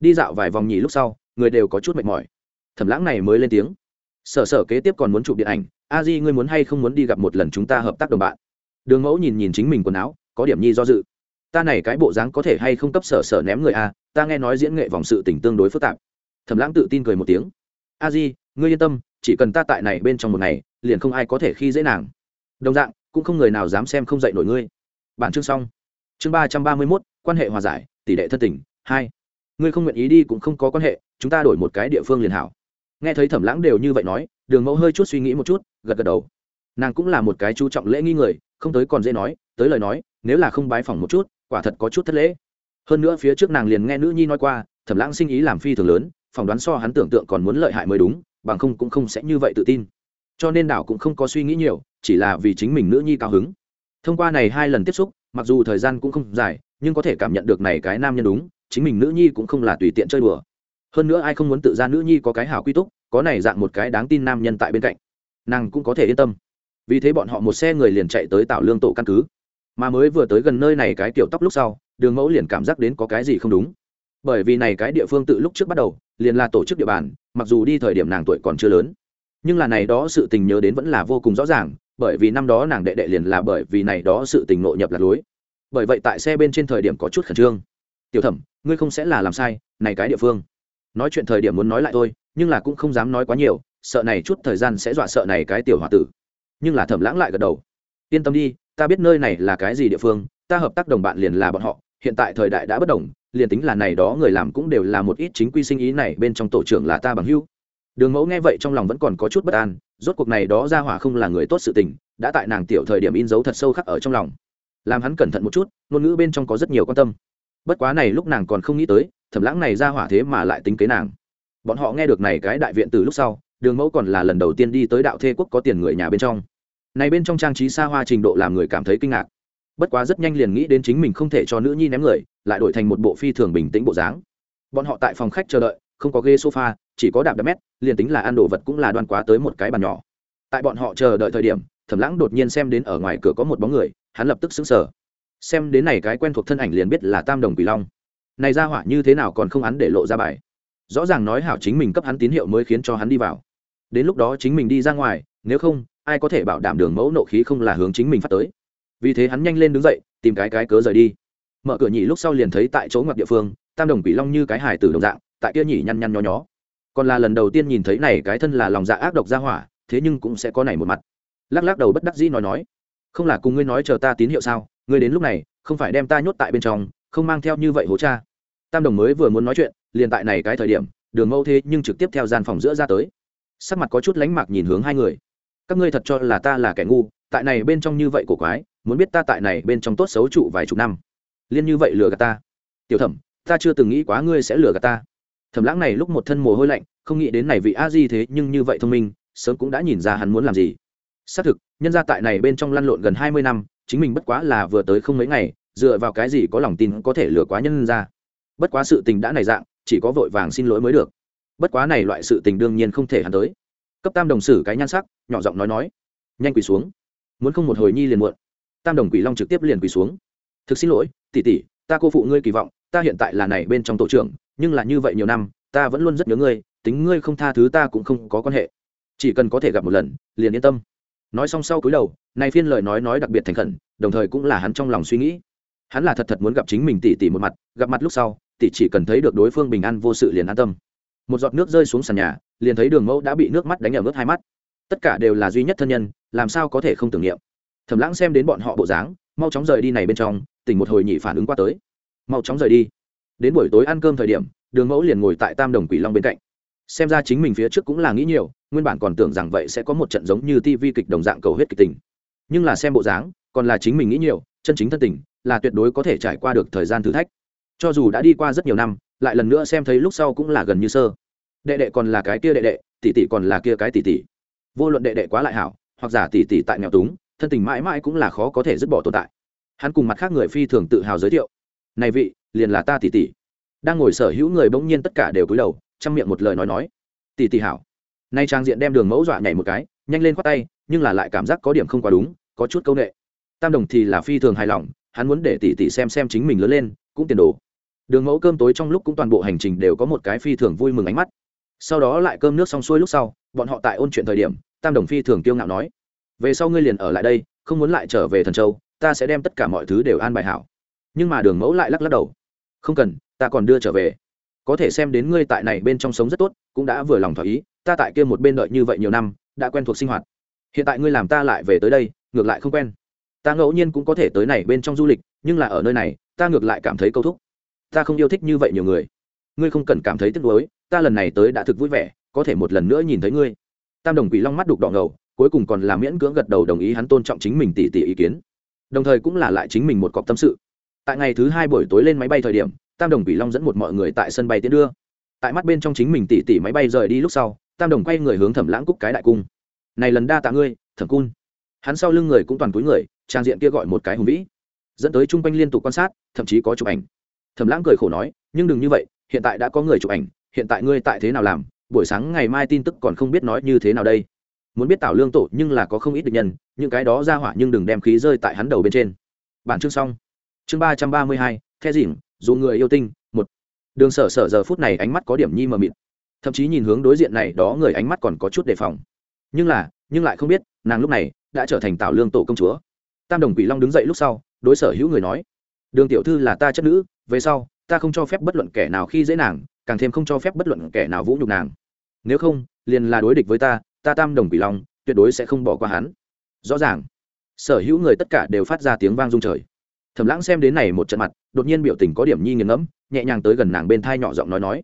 Đi dạo vài vòng nhì lúc sau người đều có chút mệt mỏi. Thẩm lãng này mới lên tiếng. Sở sở kế tiếp còn muốn chụp điện ảnh a di ngươi muốn hay không muốn đi gặp một lần chúng ta hợp tác đồng bạn? Đường mẫu nhìn nhìn chính mình quần áo có điểm nhi do dự. Ta này cái bộ dáng có thể hay không cấp sở sở ném người a ta nghe nói diễn nghệ vòng sự tình tương đối phức tạp. Thẩm lãng tự tin cười một tiếng. A di ngươi yên tâm chỉ cần ta tại này bên trong một ngày liền không ai có thể khi dễ nàng. Đồng dạng, cũng không người nào dám xem không dạy nổi ngươi. Bản chương xong. Chương ba trăm ba mươi mốt, quan hệ hòa giải, tỷ lệ thân tình, hai. Ngươi không nguyện ý đi cũng không có quan hệ, chúng ta đổi một cái địa phương liền hảo. Nghe thấy thẩm lãng đều như vậy nói, đường mẫu hơi chút suy nghĩ một chút, gật gật đầu. Nàng cũng là một cái chú trọng lễ nghi người, không tới còn dễ nói, tới lời nói, nếu là không bái phỏng một chút, quả thật có chút thất lễ. Hơn nữa phía trước nàng liền nghe nữ nhi nói qua, thẩm lãng sinh ý làm phi thường lớn, phỏng đoán so hắn tưởng tượng còn muốn lợi hại mới đúng, bằng không cũng không sẽ như vậy tự tin cho nên đảo cũng không có suy nghĩ nhiều, chỉ là vì chính mình nữ nhi cao hứng. Thông qua này hai lần tiếp xúc, mặc dù thời gian cũng không dài, nhưng có thể cảm nhận được này cái nam nhân đúng, chính mình nữ nhi cũng không là tùy tiện chơi đùa. Hơn nữa ai không muốn tự ra nữ nhi có cái hảo quy túc, có này dạng một cái đáng tin nam nhân tại bên cạnh. Nàng cũng có thể yên tâm. Vì thế bọn họ một xe người liền chạy tới tạo lương tổ căn cứ. Mà mới vừa tới gần nơi này cái kiểu tóc lúc sau, đường mẫu liền cảm giác đến có cái gì không đúng. Bởi vì này cái địa phương tự lúc trước bắt đầu, liền là tổ chức địa bàn, mặc dù đi thời điểm nàng tuổi còn chưa lớn nhưng là này đó sự tình nhớ đến vẫn là vô cùng rõ ràng, bởi vì năm đó nàng đệ đệ liền là bởi vì này đó sự tình nội nhập lạc lối. Bởi vậy tại xe bên trên thời điểm có chút khẩn trương. Tiểu thẩm, ngươi không sẽ là làm sai, này cái địa phương. Nói chuyện thời điểm muốn nói lại thôi, nhưng là cũng không dám nói quá nhiều, sợ này chút thời gian sẽ dọa sợ này cái tiểu h o a tử. Nhưng là thẩm lãng lại gật đầu. Yên tâm đi, ta biết nơi này là cái gì địa phương, ta hợp tác đồng bạn liền là bọn họ, hiện tại thời đại đã bất đồng, liền tính là này đó người làm cũng đều là một ít chính quy sinh ý này bên trong tổ trưởng là ta bằng hữu đường mẫu nghe vậy trong lòng vẫn còn có chút bất an, rốt cuộc này đó ra hỏa không là người tốt sự tình, đã tại nàng tiểu thời điểm in dấu thật sâu khắc ở trong lòng. Làm hắn cẩn thận một chút, ngôn ngữ bên trong có rất nhiều quan tâm. Bất quá này lúc nàng còn không nghĩ tới, thẩm lãng này ra hỏa thế mà lại tính kế nàng. Bọn họ nghe được này cái đại viện từ lúc sau, đường mẫu còn là lần đầu tiên đi tới đạo thê quốc có tiền người nhà bên trong. Này bên trong trang trí xa hoa trình độ làm người cảm thấy kinh ngạc. Bất quá rất nhanh liền nghĩ đến chính mình không thể cho nữ nhi ném người, lại đổi thành một bộ phi thường bình tĩnh bộ dáng. Bọn họ tại phòng khách chờ đợi không có ghế sofa, chỉ có đạp đạp mét, liền tính là ăn đồ vật cũng là đoan quá tới một cái bàn nhỏ. Tại bọn họ chờ đợi thời điểm, thẩm lãng đột nhiên xem đến ở ngoài cửa có một bóng người, hắn lập tức sững sờ. Xem đến này cái quen thuộc thân ảnh liền biết là tam đồng quỷ long. Này ra hỏa như thế nào còn không hắn để lộ ra bài. Rõ ràng nói hảo chính mình cấp hắn tín hiệu mới khiến cho hắn đi vào. Đến lúc đó chính mình đi ra ngoài, nếu không, ai có thể bảo đảm đường mẫu nộ khí không là hướng chính mình phát tới? Vì thế hắn nhanh lên đứng dậy, tìm cái cái cớ rời đi. Mở cửa nhị lúc sau liền thấy tại chỗ ngoặc địa phương, tam đồng quỷ long như cái hài tử đồng dạng tại kia nhỉ nhăn nhăn nho nhó. Còn là lần đầu tiên nhìn thấy này cái thân là lòng dạ ác độc ra hỏa, thế nhưng cũng sẽ có này một mặt. Lắc lắc đầu bất đắc dĩ nói nói, không là cùng ngươi nói chờ ta tín hiệu sao? Ngươi đến lúc này, không phải đem ta nhốt tại bên trong, không mang theo như vậy hố cha. Tam đồng mới vừa muốn nói chuyện, liền tại này cái thời điểm, đường mâu thế nhưng trực tiếp theo gian phòng giữa ra tới. Sắc mặt có chút lánh mạc nhìn hướng hai người. Các ngươi thật cho là ta là kẻ ngu, tại này bên trong như vậy cổ quái, muốn biết ta tại này bên trong tốt xấu trụ vài chục năm. Liên như vậy lừa gạt ta. Tiểu thẩm, ta chưa từng nghĩ quá ngươi sẽ lừa gạt ta thẩm lãng này lúc một thân mồ hôi lạnh, không nghĩ đến này vị a di thế, nhưng như vậy thông minh, sớm cũng đã nhìn ra hắn muốn làm gì. Xác thực, nhân gia tại này bên trong lăn lộn gần hai mươi năm, chính mình bất quá là vừa tới không mấy ngày, dựa vào cái gì có lòng tin có thể lừa quá nhân ra bất quá sự tình đã này dạng, chỉ có vội vàng xin lỗi mới được. Bất quá này loại sự tình đương nhiên không thể hắn tới. Cấp tam đồng sử cái nhan sắc, nhỏ giọng nói nói, nhanh quỳ xuống. Muốn không một hồi nhi liền muộn. Tam đồng quỷ long trực tiếp liền quỳ xuống. Thực xin lỗi, tỷ tỷ, ta cô phụ ngươi kỳ vọng, ta hiện tại là này bên trong tổ trưởng nhưng là như vậy nhiều năm, ta vẫn luôn rất nhớ ngươi, tính ngươi không tha thứ ta cũng không có quan hệ. Chỉ cần có thể gặp một lần, liền yên tâm. Nói xong sau cúi đầu, này phiên lời nói nói đặc biệt thành khẩn, đồng thời cũng là hắn trong lòng suy nghĩ. Hắn là thật thật muốn gặp chính mình tỷ tỷ một mặt, gặp mặt lúc sau, tỷ chỉ cần thấy được đối phương bình an vô sự liền an tâm. Một giọt nước rơi xuống sàn nhà, liền thấy đường mẫu đã bị nước mắt đánh ở mức hai mắt. Tất cả đều là duy nhất thân nhân, làm sao có thể không tưởng niệm. Thẩm lãng xem đến bọn họ bộ dáng, mau chóng rời đi này bên trong, tỉnh một hồi nhị phản ứng qua tới. Mau chóng rời đi đến buổi tối ăn cơm thời điểm, đường mẫu liền ngồi tại tam đồng quỷ long bên cạnh. Xem ra chính mình phía trước cũng là nghĩ nhiều, nguyên bản còn tưởng rằng vậy sẽ có một trận giống như tivi kịch đồng dạng cầu hết kịch tình. Nhưng là xem bộ dáng, còn là chính mình nghĩ nhiều, chân chính thân tình, là tuyệt đối có thể trải qua được thời gian thử thách. Cho dù đã đi qua rất nhiều năm, lại lần nữa xem thấy lúc sau cũng là gần như sơ. Đệ đệ còn là cái kia đệ đệ, tỷ tỷ còn là kia cái tỷ tỷ. Vô luận đệ đệ quá lại hảo, hoặc giả tỷ tỷ tại nghèo túng, thân tình mãi mãi cũng là khó có thể dứt bỏ tồn tại. Hắn cùng mặt khác người phi thường tự hào giới thiệu này vị, liền là ta tỷ tỷ. Đang ngồi sở hữu người bỗng nhiên tất cả đều cúi đầu chăm miệng một lời nói nói, tỷ tỷ hảo. Nay trang diện đem đường mẫu dọa nhảy một cái, nhanh lên khoát tay, nhưng là lại cảm giác có điểm không quá đúng, có chút câu nệ. Tam đồng thì là phi thường hài lòng, hắn muốn để tỷ tỷ xem xem chính mình lớn lên, cũng tiền đồ. Đường mẫu cơm tối trong lúc cũng toàn bộ hành trình đều có một cái phi thường vui mừng ánh mắt. Sau đó lại cơm nước xong xuôi lúc sau, bọn họ tại ôn chuyện thời điểm, tam đồng phi thường kiêu ngạo nói, về sau ngươi liền ở lại đây, không muốn lại trở về thần châu, ta sẽ đem tất cả mọi thứ đều an bài hảo nhưng mà đường mẫu lại lắc lắc đầu. Không cần, ta còn đưa trở về. Có thể xem đến ngươi tại này bên trong sống rất tốt, cũng đã vừa lòng thỏa ý, ta tại kia một bên đợi như vậy nhiều năm, đã quen thuộc sinh hoạt. Hiện tại ngươi làm ta lại về tới đây, ngược lại không quen. Ta ngẫu nhiên cũng có thể tới này bên trong du lịch, nhưng là ở nơi này, ta ngược lại cảm thấy câu thúc. Ta không yêu thích như vậy nhiều người. Ngươi không cần cảm thấy tiếc nuối, ta lần này tới đã thực vui vẻ, có thể một lần nữa nhìn thấy ngươi. Tam đồng quỷ long mắt đục đỏ ngầu, cuối cùng còn là miễn cưỡng gật đầu đồng ý hắn tôn trọng chính mình tỉ tỉ ý kiến. Đồng thời cũng là lại chính mình một cọc tâm sự tại ngày thứ hai buổi tối lên máy bay thời điểm, tam đồng quỷ long dẫn một mọi người tại sân bay tiến đưa. Tại mắt bên trong chính mình tỉ tỉ máy bay rời đi lúc sau, tam đồng quay người hướng thẩm lãng cúc cái đại cung. Này lần đa tạ ngươi, thẩm cun. Hắn sau lưng người cũng toàn túi người, trang diện kia gọi một cái hùng vĩ. Dẫn tới chung quanh liên tục quan sát, thậm chí có chụp ảnh. Thẩm lãng cười khổ nói, nhưng đừng như vậy, hiện tại đã có người chụp ảnh, hiện tại ngươi tại thế nào làm, buổi sáng ngày mai tin tức còn không biết nói như thế nào đây. Muốn biết tảo lương tổ nhưng là có không ít được nhân, những cái đó ra hỏa nhưng đừng đem khí rơi tại hắn đầu bên trên. Bản chương xong chương ba trăm ba mươi hai, the dỉm dù người yêu tinh, một. Đường sở sở giờ phút này ánh mắt có điểm nhi mờ mịt. Thậm chí nhìn hướng đối diện này, đó người ánh mắt còn có chút đề phòng. Nhưng là, nhưng lại không biết, nàng lúc này đã trở thành tảo lương tổ công chúa. Tam đồng quỷ long đứng dậy lúc sau, đối sở hữu người nói, đường tiểu thư là ta chất nữ, về sau, ta không cho phép bất luận kẻ nào khi dễ nàng, càng thêm không cho phép bất luận kẻ nào vũ nhục nàng. Nếu không, liền là đối địch với ta ta tam đồng quỷ long, tuyệt đối sẽ không bỏ qua hắn. Rõ ràng, sở hữu người tất cả đều phát ra tiếng vang rung trời thẩm lãng xem đến này một trận mặt, đột nhiên biểu tình có điểm nhi nghiền ngẫm, nhẹ nhàng tới gần nàng bên thai nhỏ giọng nói nói,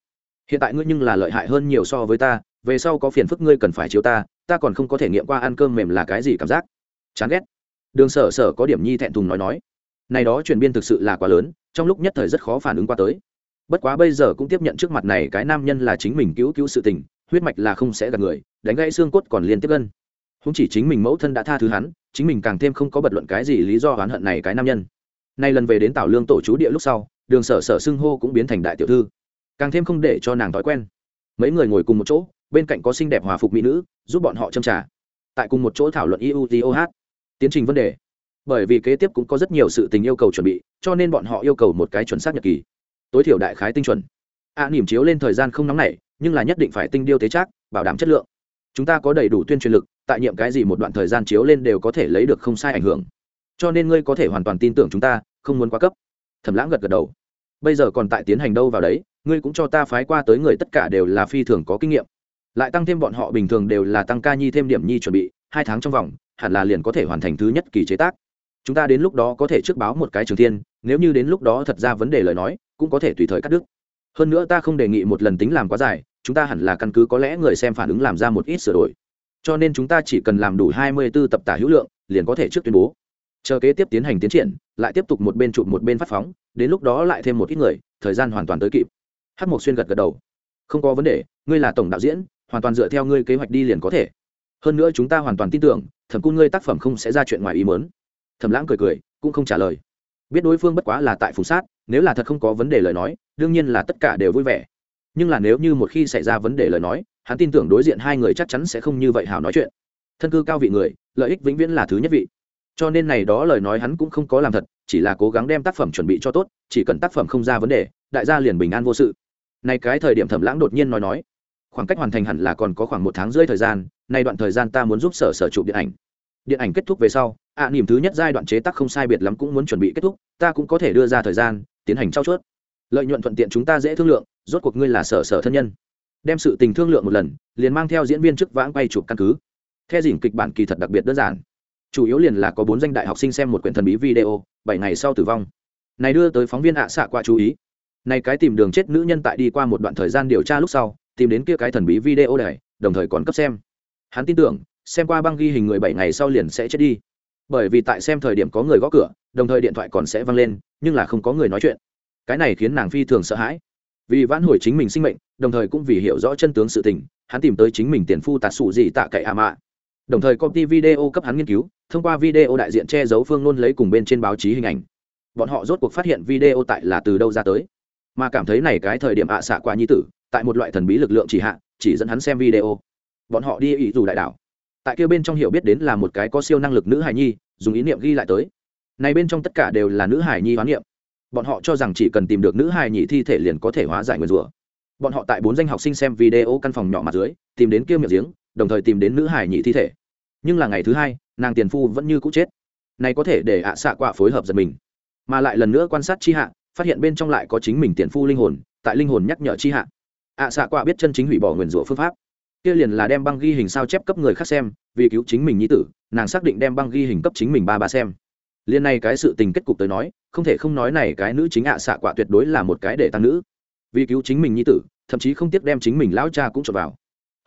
hiện tại ngươi nhưng là lợi hại hơn nhiều so với ta, về sau có phiền phức ngươi cần phải chiếu ta ta còn không có thể nghiệm qua ăn cơm mềm là cái gì cảm giác. Chán ghét. Đường sở sở có điểm nhi thẹn thùng nói nói, này đó chuyển biên thực sự là quá lớn, trong lúc nhất thời rất khó phản ứng qua tới. Bất quá bây giờ cũng tiếp nhận trước mặt này cái nam nhân là chính mình cứu cứu sự tình, huyết mạch là không sẽ gặp người, đánh gãy xương cốt còn liên tiếp gân. Không chỉ chính mình mẫu thân đã tha thứ hắn, chính mình càng thêm không có bật luận cái gì lý do oán hận này cái nam nhân nay lần về đến tảo lương tổ chú địa lúc sau đường sở sở xưng hô cũng biến thành đại tiểu thư. Càng thêm không để cho nàng thói quen. Mấy người ngồi cùng một chỗ bên cạnh có xinh đẹp hòa phục mỹ nữ giúp bọn họ châm trả tại cùng một chỗ thảo luận iutoh tiến trình vấn đề. Bởi vì kế tiếp cũng có rất nhiều sự tình yêu cầu chuẩn bị cho nên bọn họ yêu cầu một cái chuẩn xác nhật kỳ. Tối thiểu đại khái tinh chuẩn. A à, nỉm chiếu lên thời gian không nóng nảy nhưng là nhất định phải tinh điêu tế trác bảo đảm chất lượng. Chúng ta có đầy đủ tuyên truyền lực tại nhiệm cái gì một đoạn thời gian chiếu lên đều có thể lấy được không sai ảnh hưởng cho nên ngươi có thể hoàn toàn tin tưởng chúng ta, không muốn quá cấp. Thẩm lãng gật gật đầu. Bây giờ còn tại tiến hành đâu vào đấy, ngươi cũng cho ta phái qua tới người tất cả đều là phi thường có kinh nghiệm. Lại tăng thêm bọn họ bình thường đều là tăng ca nhi thêm điểm nhi chuẩn bị, hai tháng trong vòng, hẳn là liền có thể hoàn thành thứ nhất kỳ chế tác. Chúng ta đến lúc đó có thể trước báo một cái trường thiên, nếu như đến lúc đó thật ra vấn đề lời nói, cũng có thể tùy thời cắt đứt. Hơn nữa ta không đề nghị một lần tính làm quá dài, chúng ta hẳn là căn cứ có lẽ người xem phản ứng làm ra một ít sửa đổi. Cho nên chúng ta chỉ cần làm đủ hai mươi 24 tập tả hữu lượng, liền có thể trước tuyên bố chờ kế tiếp tiến hành tiến triển, lại tiếp tục một bên chụp một bên phát phóng, đến lúc đó lại thêm một ít người, thời gian hoàn toàn tới kịp. Hát mộc xuyên gật gật đầu. Không có vấn đề, ngươi là tổng đạo diễn, hoàn toàn dựa theo ngươi kế hoạch đi liền có thể. Hơn nữa chúng ta hoàn toàn tin tưởng, thẩm cung ngươi tác phẩm không sẽ ra chuyện ngoài ý mớn thẩm lãng cười cười, cũng không trả lời. Biết đối phương bất quá là tại phùng sát, nếu là thật không có vấn đề lời nói, đương nhiên là tất cả đều vui vẻ. Nhưng là nếu như một khi xảy ra vấn đề lời nói, hắn tin tưởng đối diện hai người chắc chắn sẽ không như vậy hảo nói chuyện. Thân cư cao vị người, lợi ích vĩnh viễn là thứ nhất vị cho nên này đó lời nói hắn cũng không có làm thật chỉ là cố gắng đem tác phẩm chuẩn bị cho tốt chỉ cần tác phẩm không ra vấn đề đại gia liền bình an vô sự. Này cái thời điểm thẩm lãng đột nhiên nói nói khoảng cách hoàn thành hẳn là còn có khoảng một tháng rưỡi thời gian nay đoạn thời gian ta muốn giúp sở sở chụp điện ảnh. Điện ảnh kết thúc về sau ạ à, niềm thứ nhất giai đoạn chế tác không sai biệt lắm cũng muốn chuẩn bị kết thúc ta cũng có thể đưa ra thời gian tiến hành trao chuốt. Lợi nhuận thuận tiện chúng ta dễ thương lượng rốt cuộc ngươi là sở sở thân nhân. Đem sự tình thương lượng một lần liền mang theo diễn viên chức vãng quay chụp căn cứ. Theo dỉm kịch bản kỳ thật đặc biệt đơn giản chủ yếu liền là có bốn danh đại học sinh xem một quyển thần bí video, bảy ngày sau tử vong. Này đưa tới phóng viên ạ xạ qua chú ý. Này cái tìm đường chết nữ nhân tại đi qua một đoạn thời gian điều tra lúc sau, tìm đến kia cái thần bí video này, đồng thời còn cấp xem. Hắn tin tưởng, xem qua băng ghi hình người bảy ngày sau liền sẽ chết đi. Bởi vì tại xem thời điểm có người gõ cửa, đồng thời điện thoại còn sẽ văng lên, nhưng là không có người nói chuyện. Cái này khiến nàng phi thường sợ hãi. Vì vãn hồi chính mình sinh mệnh, đồng thời cũng vì hiểu rõ chân tướng sự tình, hắn tìm tới chính mình tiền phu tạt sụ gì tạ cậy à mạ đồng thời công ty video cấp hắn nghiên cứu, thông qua video đại diện che giấu phương luôn lấy cùng bên trên báo chí hình ảnh. Bọn họ rốt cuộc phát hiện video tại là từ đâu ra tới. Mà cảm thấy này cái thời điểm ạ à xạ quá nhi tử, tại một loại thần bí lực lượng chỉ hạ, chỉ dẫn hắn xem video. Bọn họ đi ý dù đại đảo. Tại kia bên trong hiểu biết đến là một cái có siêu năng lực nữ hải nhi, dùng ý niệm ghi lại tới. Này bên trong tất cả đều là nữ hải nhi hoán niệm. Bọn họ cho rằng chỉ cần tìm được nữ hải nhi thi thể liền có thể hóa giải nguyên rủa. Bọn họ tại bốn danh học sinh xem video căn phòng nhỏ mặt dưới, tìm đến kia miệng giếng đồng thời tìm đến nữ hải nhị thi thể. Nhưng là ngày thứ hai, nàng tiền phu vẫn như cũ chết. Này có thể để ạ xạ quạ phối hợp giật mình. Mà lại lần nữa quan sát chi hạ, phát hiện bên trong lại có chính mình tiền phu linh hồn, tại linh hồn nhắc nhở chi hạ. Ạ xạ quạ biết chân chính hủy bỏ nguyền rủa phương pháp. Kia liền là đem băng ghi hình sao chép cấp người khác xem, vì cứu chính mình nhi tử, nàng xác định đem băng ghi hình cấp chính mình ba ba xem. Liên này cái sự tình kết cục tới nói, không thể không nói này cái nữ chính ạ xạ quạ tuyệt đối là một cái để tăng nữ. Vì cứu chính mình nhi tử, thậm chí không tiếc đem chính mình lão cha cũng trộn vào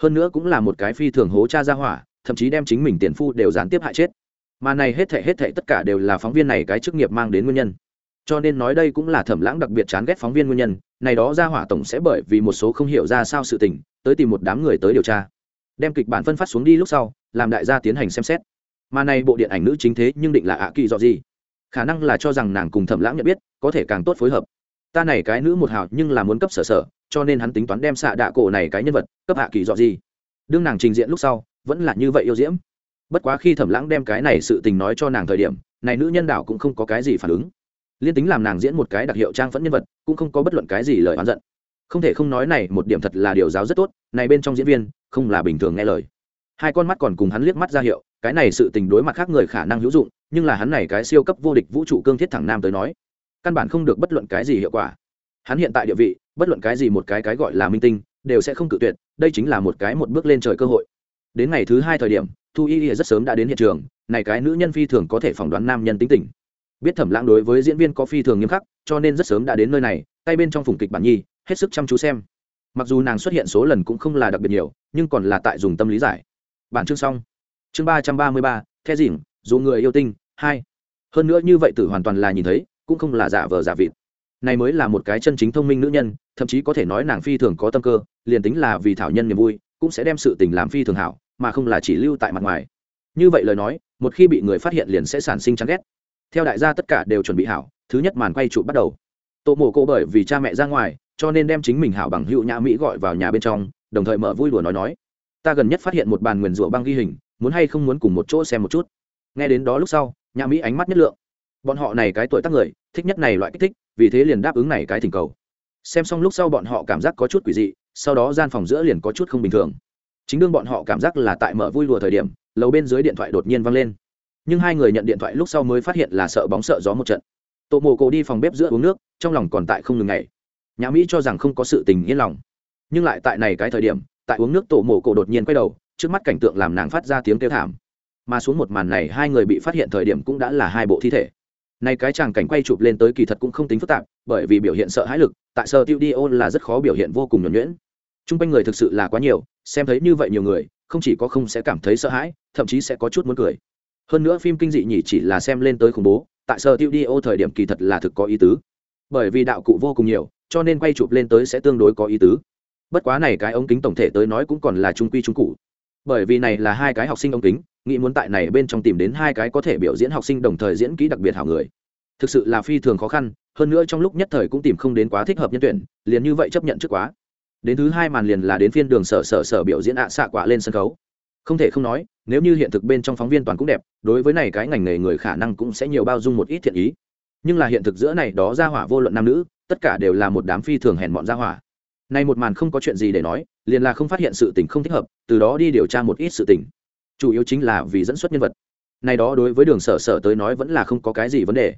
hơn nữa cũng là một cái phi thường hố cha ra hỏa, thậm chí đem chính mình tiền phu đều gián tiếp hại chết. Mà này hết thể hết thể tất cả đều là phóng viên này cái chức nghiệp mang đến nguyên nhân. Cho nên nói đây cũng là thẩm lãng đặc biệt chán ghét phóng viên nguyên nhân, này đó ra hỏa tổng sẽ bởi vì một số không hiểu ra sao sự tình, tới tìm một đám người tới điều tra. Đem kịch bản phân phát xuống đi lúc sau, làm đại gia tiến hành xem xét. Mà này bộ điện ảnh nữ chính thế nhưng định là ạ kỳ dọ gì? Khả năng là cho rằng nàng cùng thẩm lãng nhận biết, có thể càng tốt phối hợp. Ta này cái nữ một hào nhưng là muốn cấp sở sở cho nên hắn tính toán đem xạ đạ cổ này cái nhân vật, cấp hạ kỳ dọ gì. Đương nàng trình diện lúc sau, vẫn là như vậy yêu diễm. Bất quá khi thẩm lãng đem cái này sự tình nói cho nàng thời điểm, này nữ nhân đảo cũng không có cái gì phản ứng. Liên tính làm nàng diễn một cái đặc hiệu trang phẫn nhân vật, cũng không có bất luận cái gì lời oán giận. Không thể không nói này một điểm thật là điều giáo rất tốt, này bên trong diễn viên, không là bình thường nghe lời. Hai con mắt còn cùng hắn liếc mắt ra hiệu, cái này sự tình đối mặt khác người khả năng hữu dụng, nhưng là hắn này cái siêu cấp vô địch vũ trụ cương thiết thẳng nam tới nói, căn bản không được bất luận cái gì hiệu quả. Hắn hiện tại địa vị bất luận cái gì một cái cái gọi là minh tinh, đều sẽ không cự tuyệt, đây chính là một cái một bước lên trời cơ hội. Đến ngày thứ hai thời điểm, thu y rất sớm đã đến hiện trường, này cái nữ nhân phi thường có thể phỏng đoán nam nhân tính tình. Biết thẩm lãng đối với diễn viên có phi thường nghiêm khắc, cho nên rất sớm đã đến nơi này, tay bên trong phùng kịch bản nhi, hết sức chăm chú xem. Mặc dù nàng xuất hiện số lần cũng không là đặc biệt nhiều, nhưng còn là tại dùng tâm lý giải. Bản chương xong. Chương ba trăm ba mươi ba, the dỉng dù người yêu tinh, hai. Hơn nữa như vậy tử hoàn toàn là nhìn thấy, cũng không là giả vờ giả vịt này mới là một cái chân chính thông minh nữ nhân, thậm chí có thể nói nàng phi thường có tâm cơ, liền tính là vì thảo nhân niềm vui, cũng sẽ đem sự tình làm phi thường hảo, mà không là chỉ lưu tại mặt ngoài. Như vậy lời nói, một khi bị người phát hiện liền sẽ sản sinh chán ghét. Theo đại gia tất cả đều chuẩn bị hảo, thứ nhất màn quay trụ bắt đầu. Tô mồ cô bởi vì cha mẹ ra ngoài, cho nên đem chính mình hảo bằng hữu nhã mỹ gọi vào nhà bên trong, đồng thời mở vui đùa nói nói. Ta gần nhất phát hiện một bàn nguyền rủa băng ghi hình, muốn hay không muốn cùng một chỗ xem một chút. Nghe đến đó lúc sau, nhã mỹ ánh mắt nhất lượng bọn họ này cái tuổi tác người, thích nhất này loại kích thích, vì thế liền đáp ứng này cái thỉnh cầu. Xem xong lúc sau bọn họ cảm giác có chút quỷ dị, sau đó gian phòng giữa liền có chút không bình thường. Chính đương bọn họ cảm giác là tại mở vui đùa thời điểm, lầu bên dưới điện thoại đột nhiên văng lên. Nhưng hai người nhận điện thoại lúc sau mới phát hiện là sợ bóng sợ gió một trận. Tổ mồ cổ đi phòng bếp giữa uống nước, trong lòng còn tại không ngừng ngày nhà mỹ cho rằng không có sự tình yên lòng. Nhưng lại tại này cái thời điểm, tại uống nước tổ mồ cổ đột nhiên quay đầu, trước mắt cảnh tượng làm nàng phát ra tiếng kêu thảm. Mà xuống một màn này hai người bị phát hiện thời điểm cũng đã là hai bộ thi thể này cái chàng cảnh quay chụp lên tới kỳ thật cũng không tính phức tạp, bởi vì biểu hiện sợ hãi lực, tại sở tiêu đi là rất khó biểu hiện vô cùng nhuẩn nhuyễn. T r u n g quanh người thực sự là quá nhiều, xem thấy như vậy nhiều người, không chỉ có không sẽ cảm thấy sợ hãi, thậm chí sẽ có chút muốn cười. Hơn nữa phim kinh dị nhỉ chỉ là xem lên tới khủng bố, tại sở tiêu đi thời điểm kỳ thật là thực có ý tứ. Bởi vì đạo cụ vô cùng nhiều, cho nên quay chụp lên tới sẽ tương đối có ý tứ. Bất quá này cái ống kính tổng thể tới nói cũng còn là trung quy trung cụ bởi vì này là hai cái học sinh ống kính, nghĩ muốn tại này bên trong tìm đến hai cái có thể biểu diễn học sinh đồng thời diễn kỹ đặc biệt hảo người. Thực sự là phi thường khó khăn, hơn nữa trong lúc nhất thời cũng tìm không đến quá thích hợp nhân tuyển, liền như vậy chấp nhận trước quá. Đến thứ hai màn liền là đến phiên đường sở sở sở biểu diễn ạ xạ quả lên sân khấu. Không thể không nói, nếu như hiện thực bên trong phóng viên toàn cũng đẹp, đối với này cái ngành nghề người khả năng cũng sẽ nhiều bao dung một ít thiện ý. Nhưng là hiện thực giữa này đó ra hỏa vô luận nam nữ, tất cả đều là một đám phi thường hèn mọn ra hỏa. Nay một màn không có chuyện gì để nói liền là không phát hiện sự tình không thích hợp, từ đó đi điều tra một ít sự tình. Chủ yếu chính là vì dẫn xuất nhân vật. Này đó đối với đường sở sở tới nói vẫn là không có cái gì vấn đề.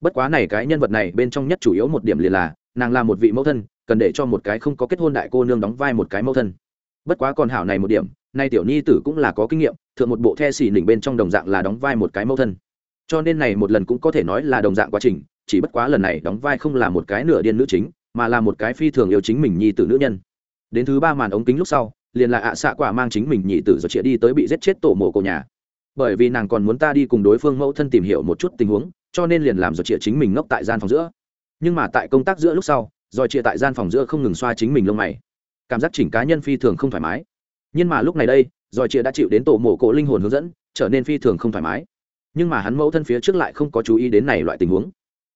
Bất quá này cái nhân vật này bên trong nhất chủ yếu một điểm liền là, nàng là một vị mẫu thân, cần để cho một cái không có kết hôn đại cô nương đóng vai một cái mẫu thân. Bất quá còn hảo này một điểm, nay tiểu nhi tử cũng là có kinh nghiệm, thượng một bộ the xỉ nỉnh bên trong đồng dạng là đóng vai một cái mẫu thân. Cho nên này một lần cũng có thể nói là đồng dạng quá trình, chỉ bất quá lần này đóng vai không là một cái nửa điên nữ chính, mà là một cái phi thường yêu chính mình nhi tử nữ nhân đến thứ ba màn ống kính lúc sau, liền là ạ xạ quả mang chính mình nhị tử rồi chĩa đi tới bị giết chết tổ mộ cổ nhà. Bởi vì nàng còn muốn ta đi cùng đối phương mẫu thân tìm hiểu một chút tình huống, cho nên liền làm rồi chĩa chính mình ngốc tại gian phòng giữa. Nhưng mà tại công tác giữa lúc sau, rồi chĩa tại gian phòng giữa không ngừng xoa chính mình lông mày. Cảm giác chỉnh cá nhân phi thường không thoải mái. Nhưng mà lúc này đây, rồi chĩa đã chịu đến tổ mộ cổ linh hồn hướng dẫn, trở nên phi thường không thoải mái. Nhưng mà hắn mẫu thân phía trước lại không có chú ý đến này loại tình huống.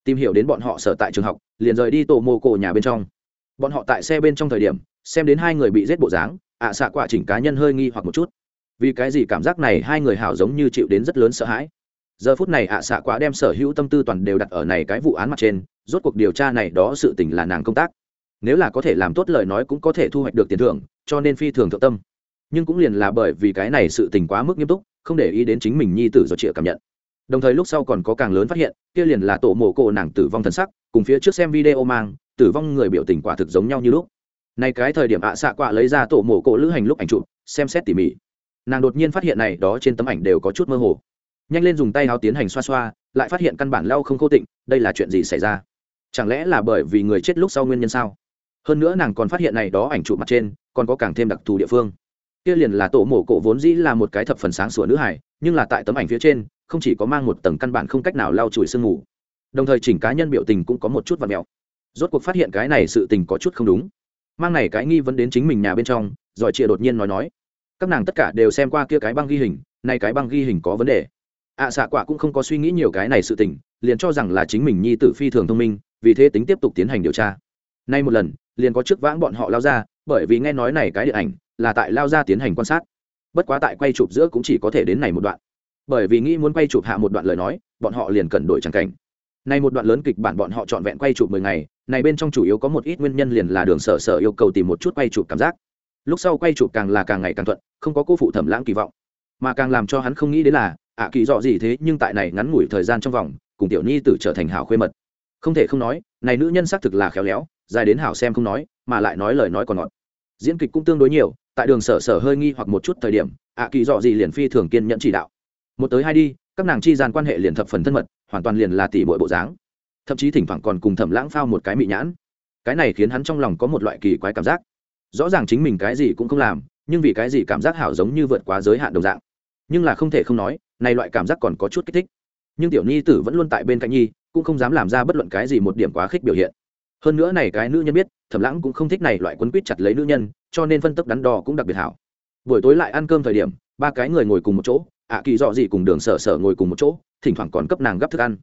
Tìm hiểu đến bọn họ sở tại trường học, liền rời đi tổ mộ cổ nhà bên trong. Bọn họ tại xe bên trong thời điểm xem đến hai người bị giết bộ dáng, ạ à xạ quả chỉnh cá nhân hơi nghi hoặc một chút. Vì cái gì cảm giác này hai người hảo giống như chịu đến rất lớn sợ hãi. Giờ phút này ạ à xạ quả đem sở hữu tâm tư toàn đều đặt ở này cái vụ án mặt trên, rốt cuộc điều tra này đó sự tình là nàng công tác. Nếu là có thể làm tốt lời nói cũng có thể thu hoạch được tiền thưởng, cho nên phi thường thượng tâm. Nhưng cũng liền là bởi vì cái này sự tình quá mức nghiêm túc, không để ý đến chính mình nhi tử do chịa cảm nhận. Đồng thời lúc sau còn có càng lớn phát hiện, kia liền là tổ mồ cổ nàng tử vong thân sắc, cùng phía trước xem video mang, tử vong người biểu tình quả thực giống nhau như lúc này cái thời điểm ạ xạ quạ lấy ra tổ mổ cổ lữ hành lúc ảnh chụp, xem xét tỉ mỉ. Nàng đột nhiên phát hiện này, đó trên tấm ảnh đều có chút mơ hồ. Nhanh lên dùng tay áo tiến hành xoa xoa, lại phát hiện căn bản lau không cố tịnh, đây là chuyện gì xảy ra? Chẳng lẽ là bởi vì người chết lúc sau nguyên nhân sao? Hơn nữa nàng còn phát hiện này, đó ảnh chụp mặt trên, còn có càng thêm đặc thù địa phương. Kia liền là tổ mổ cổ vốn dĩ là một cái thập phần sáng sủa nữ hải nhưng là tại tấm ảnh phía trên, không chỉ có mang một tầng căn bản không cách nào lau chùi sương ngủ đồng thời chỉnh cá nhân biểu tình cũng có một chút và mẹo. Rốt cuộc phát hiện cái này sự tình có chút không đúng mang này cái nghi vấn đến chính mình nhà bên trong rồi chịa đột nhiên nói nói các nàng tất cả đều xem qua kia cái băng ghi hình nay cái băng ghi hình có vấn đề. Ạ à, xạ quả cũng không có suy nghĩ nhiều cái này sự tình liền cho rằng là chính mình nhi tử phi thường thông minh vì thế tính tiếp tục tiến hành điều tra. Nay một lần liền có trước vãng bọn họ lao ra bởi vì nghe nói này cái điện ảnh là tại lao ra tiến hành quan sát. Bất quá tại quay chụp giữa cũng chỉ có thể đến này một đoạn. Bởi vì nghĩ muốn quay chụp hạ một đoạn lời nói bọn họ liền cần đổi tràng cảnh. Nay một đoạn lớn kịch bản bọn họ trọn vẹn quay chụp mười ngày này bên trong chủ yếu có một ít nguyên nhân liền là đường sở sở yêu cầu tìm một chút quay chụp cảm giác. Lúc sau quay chụp càng là càng ngày càng thuận, không có cô phụ thẩm lãng kỳ vọng. Mà càng làm cho hắn không nghĩ đến là, ạ kỳ dọ gì thế nhưng tại này ngắn ngủi thời gian trong vòng, cùng tiểu nhi tử trở thành hảo khuê mật. Không thể không nói, này nữ nhân xác thực là khéo léo, dài đến hảo xem không nói, mà lại nói lời nói còn ngọt. Diễn kịch cũng tương đối nhiều, tại đường sở sở hơi nghi hoặc một chút thời điểm, ạ kỳ dọ gì liền phi thường kiên nhẫn chỉ đạo. Một tới hai đi, các nàng chi gian quan hệ liền thập phần thân mật, hoàn toàn liền là tỷ bội bộ dáng thậm chí thỉnh thoảng còn cùng thẩm lãng phao một cái mị nhãn. Cái này khiến hắn trong lòng có một loại kỳ quái cảm giác. Rõ ràng chính mình cái gì cũng không làm, nhưng vì cái gì cảm giác hảo giống như vượt quá giới hạn đồng dạng. Nhưng là không thể không nói, này loại cảm giác còn có chút kích thích. Nhưng tiểu nhi tử vẫn luôn tại bên cạnh nhi, cũng không dám làm ra bất luận cái gì một điểm quá khích biểu hiện. Hơn nữa này cái nữ nhân biết, thẩm lãng cũng không thích này loại quấn quýt chặt lấy nữ nhân, cho nên phân tức đắn đo cũng đặc biệt hảo. Buổi tối lại ăn cơm thời điểm, ba cái người ngồi cùng một chỗ, ạ kỳ dọ gì cùng đường sở sở ngồi cùng một chỗ, thỉnh thoảng còn cấp nàng gấp thức ăn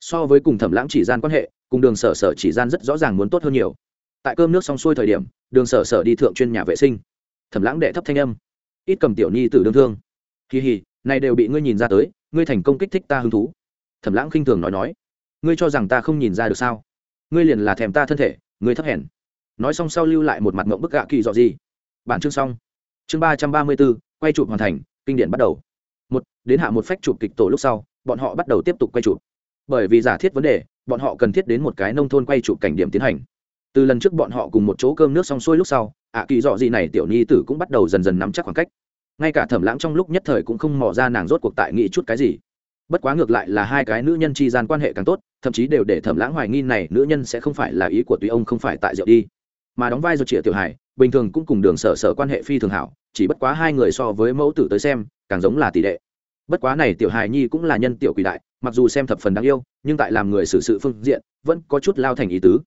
so với cùng thẩm lãng chỉ gian quan hệ, cùng đường sở sở chỉ gian rất rõ ràng muốn tốt hơn nhiều. Tại cơm nước xong xuôi thời điểm, đường sở sở đi thượng chuyên nhà vệ sinh. Thẩm lãng đệ thấp thanh âm. Ít cầm tiểu nhi tử đương thương. Kỳ hì này đều bị ngươi nhìn ra tới, ngươi thành công kích thích ta hứng thú. Thẩm lãng khinh thường nói nói. Ngươi cho rằng ta không nhìn ra được sao? Ngươi liền là thèm ta thân thể, ngươi thấp hèn. Nói xong sau lưu lại một mặt ngộng bức gạ kỳ dọ gì. Bản chương xong. Chương ba trăm ba mươi bốn, quay chụp hoàn thành, kinh điển bắt đầu. Một, đến hạ một phách chụp kịch tổ lúc sau, bọn họ bắt đầu tiếp tục quay chụp bởi vì giả thiết vấn đề, bọn họ cần thiết đến một cái nông thôn quay chụp cảnh điểm tiến hành. Từ lần trước bọn họ cùng một chỗ cơm nước xong xuôi lúc sau, ạ kỳ dọ gì này tiểu nhi tử cũng bắt đầu dần dần nắm chắc khoảng cách. Ngay cả thẩm lãng trong lúc nhất thời cũng không mò ra nàng rốt cuộc tại nghĩ chút cái gì. Bất quá ngược lại là hai cái nữ nhân chi gian quan hệ càng tốt, thậm chí đều để thẩm lãng hoài nghi này nữ nhân sẽ không phải là ý của tùy ông không phải tại rượu đi. Mà đóng vai do chị tiểu hải, bình thường cũng cùng đường sở sở quan hệ phi thường hảo, chỉ bất quá hai người so với mẫu tử tới xem, càng giống là tỷ đệ bất quá này tiểu hài nhi cũng là nhân tiểu quỷ đại, mặc dù xem thập phần đáng yêu, nhưng tại làm người xử sự phương diện, vẫn có chút lao thành ý tứ.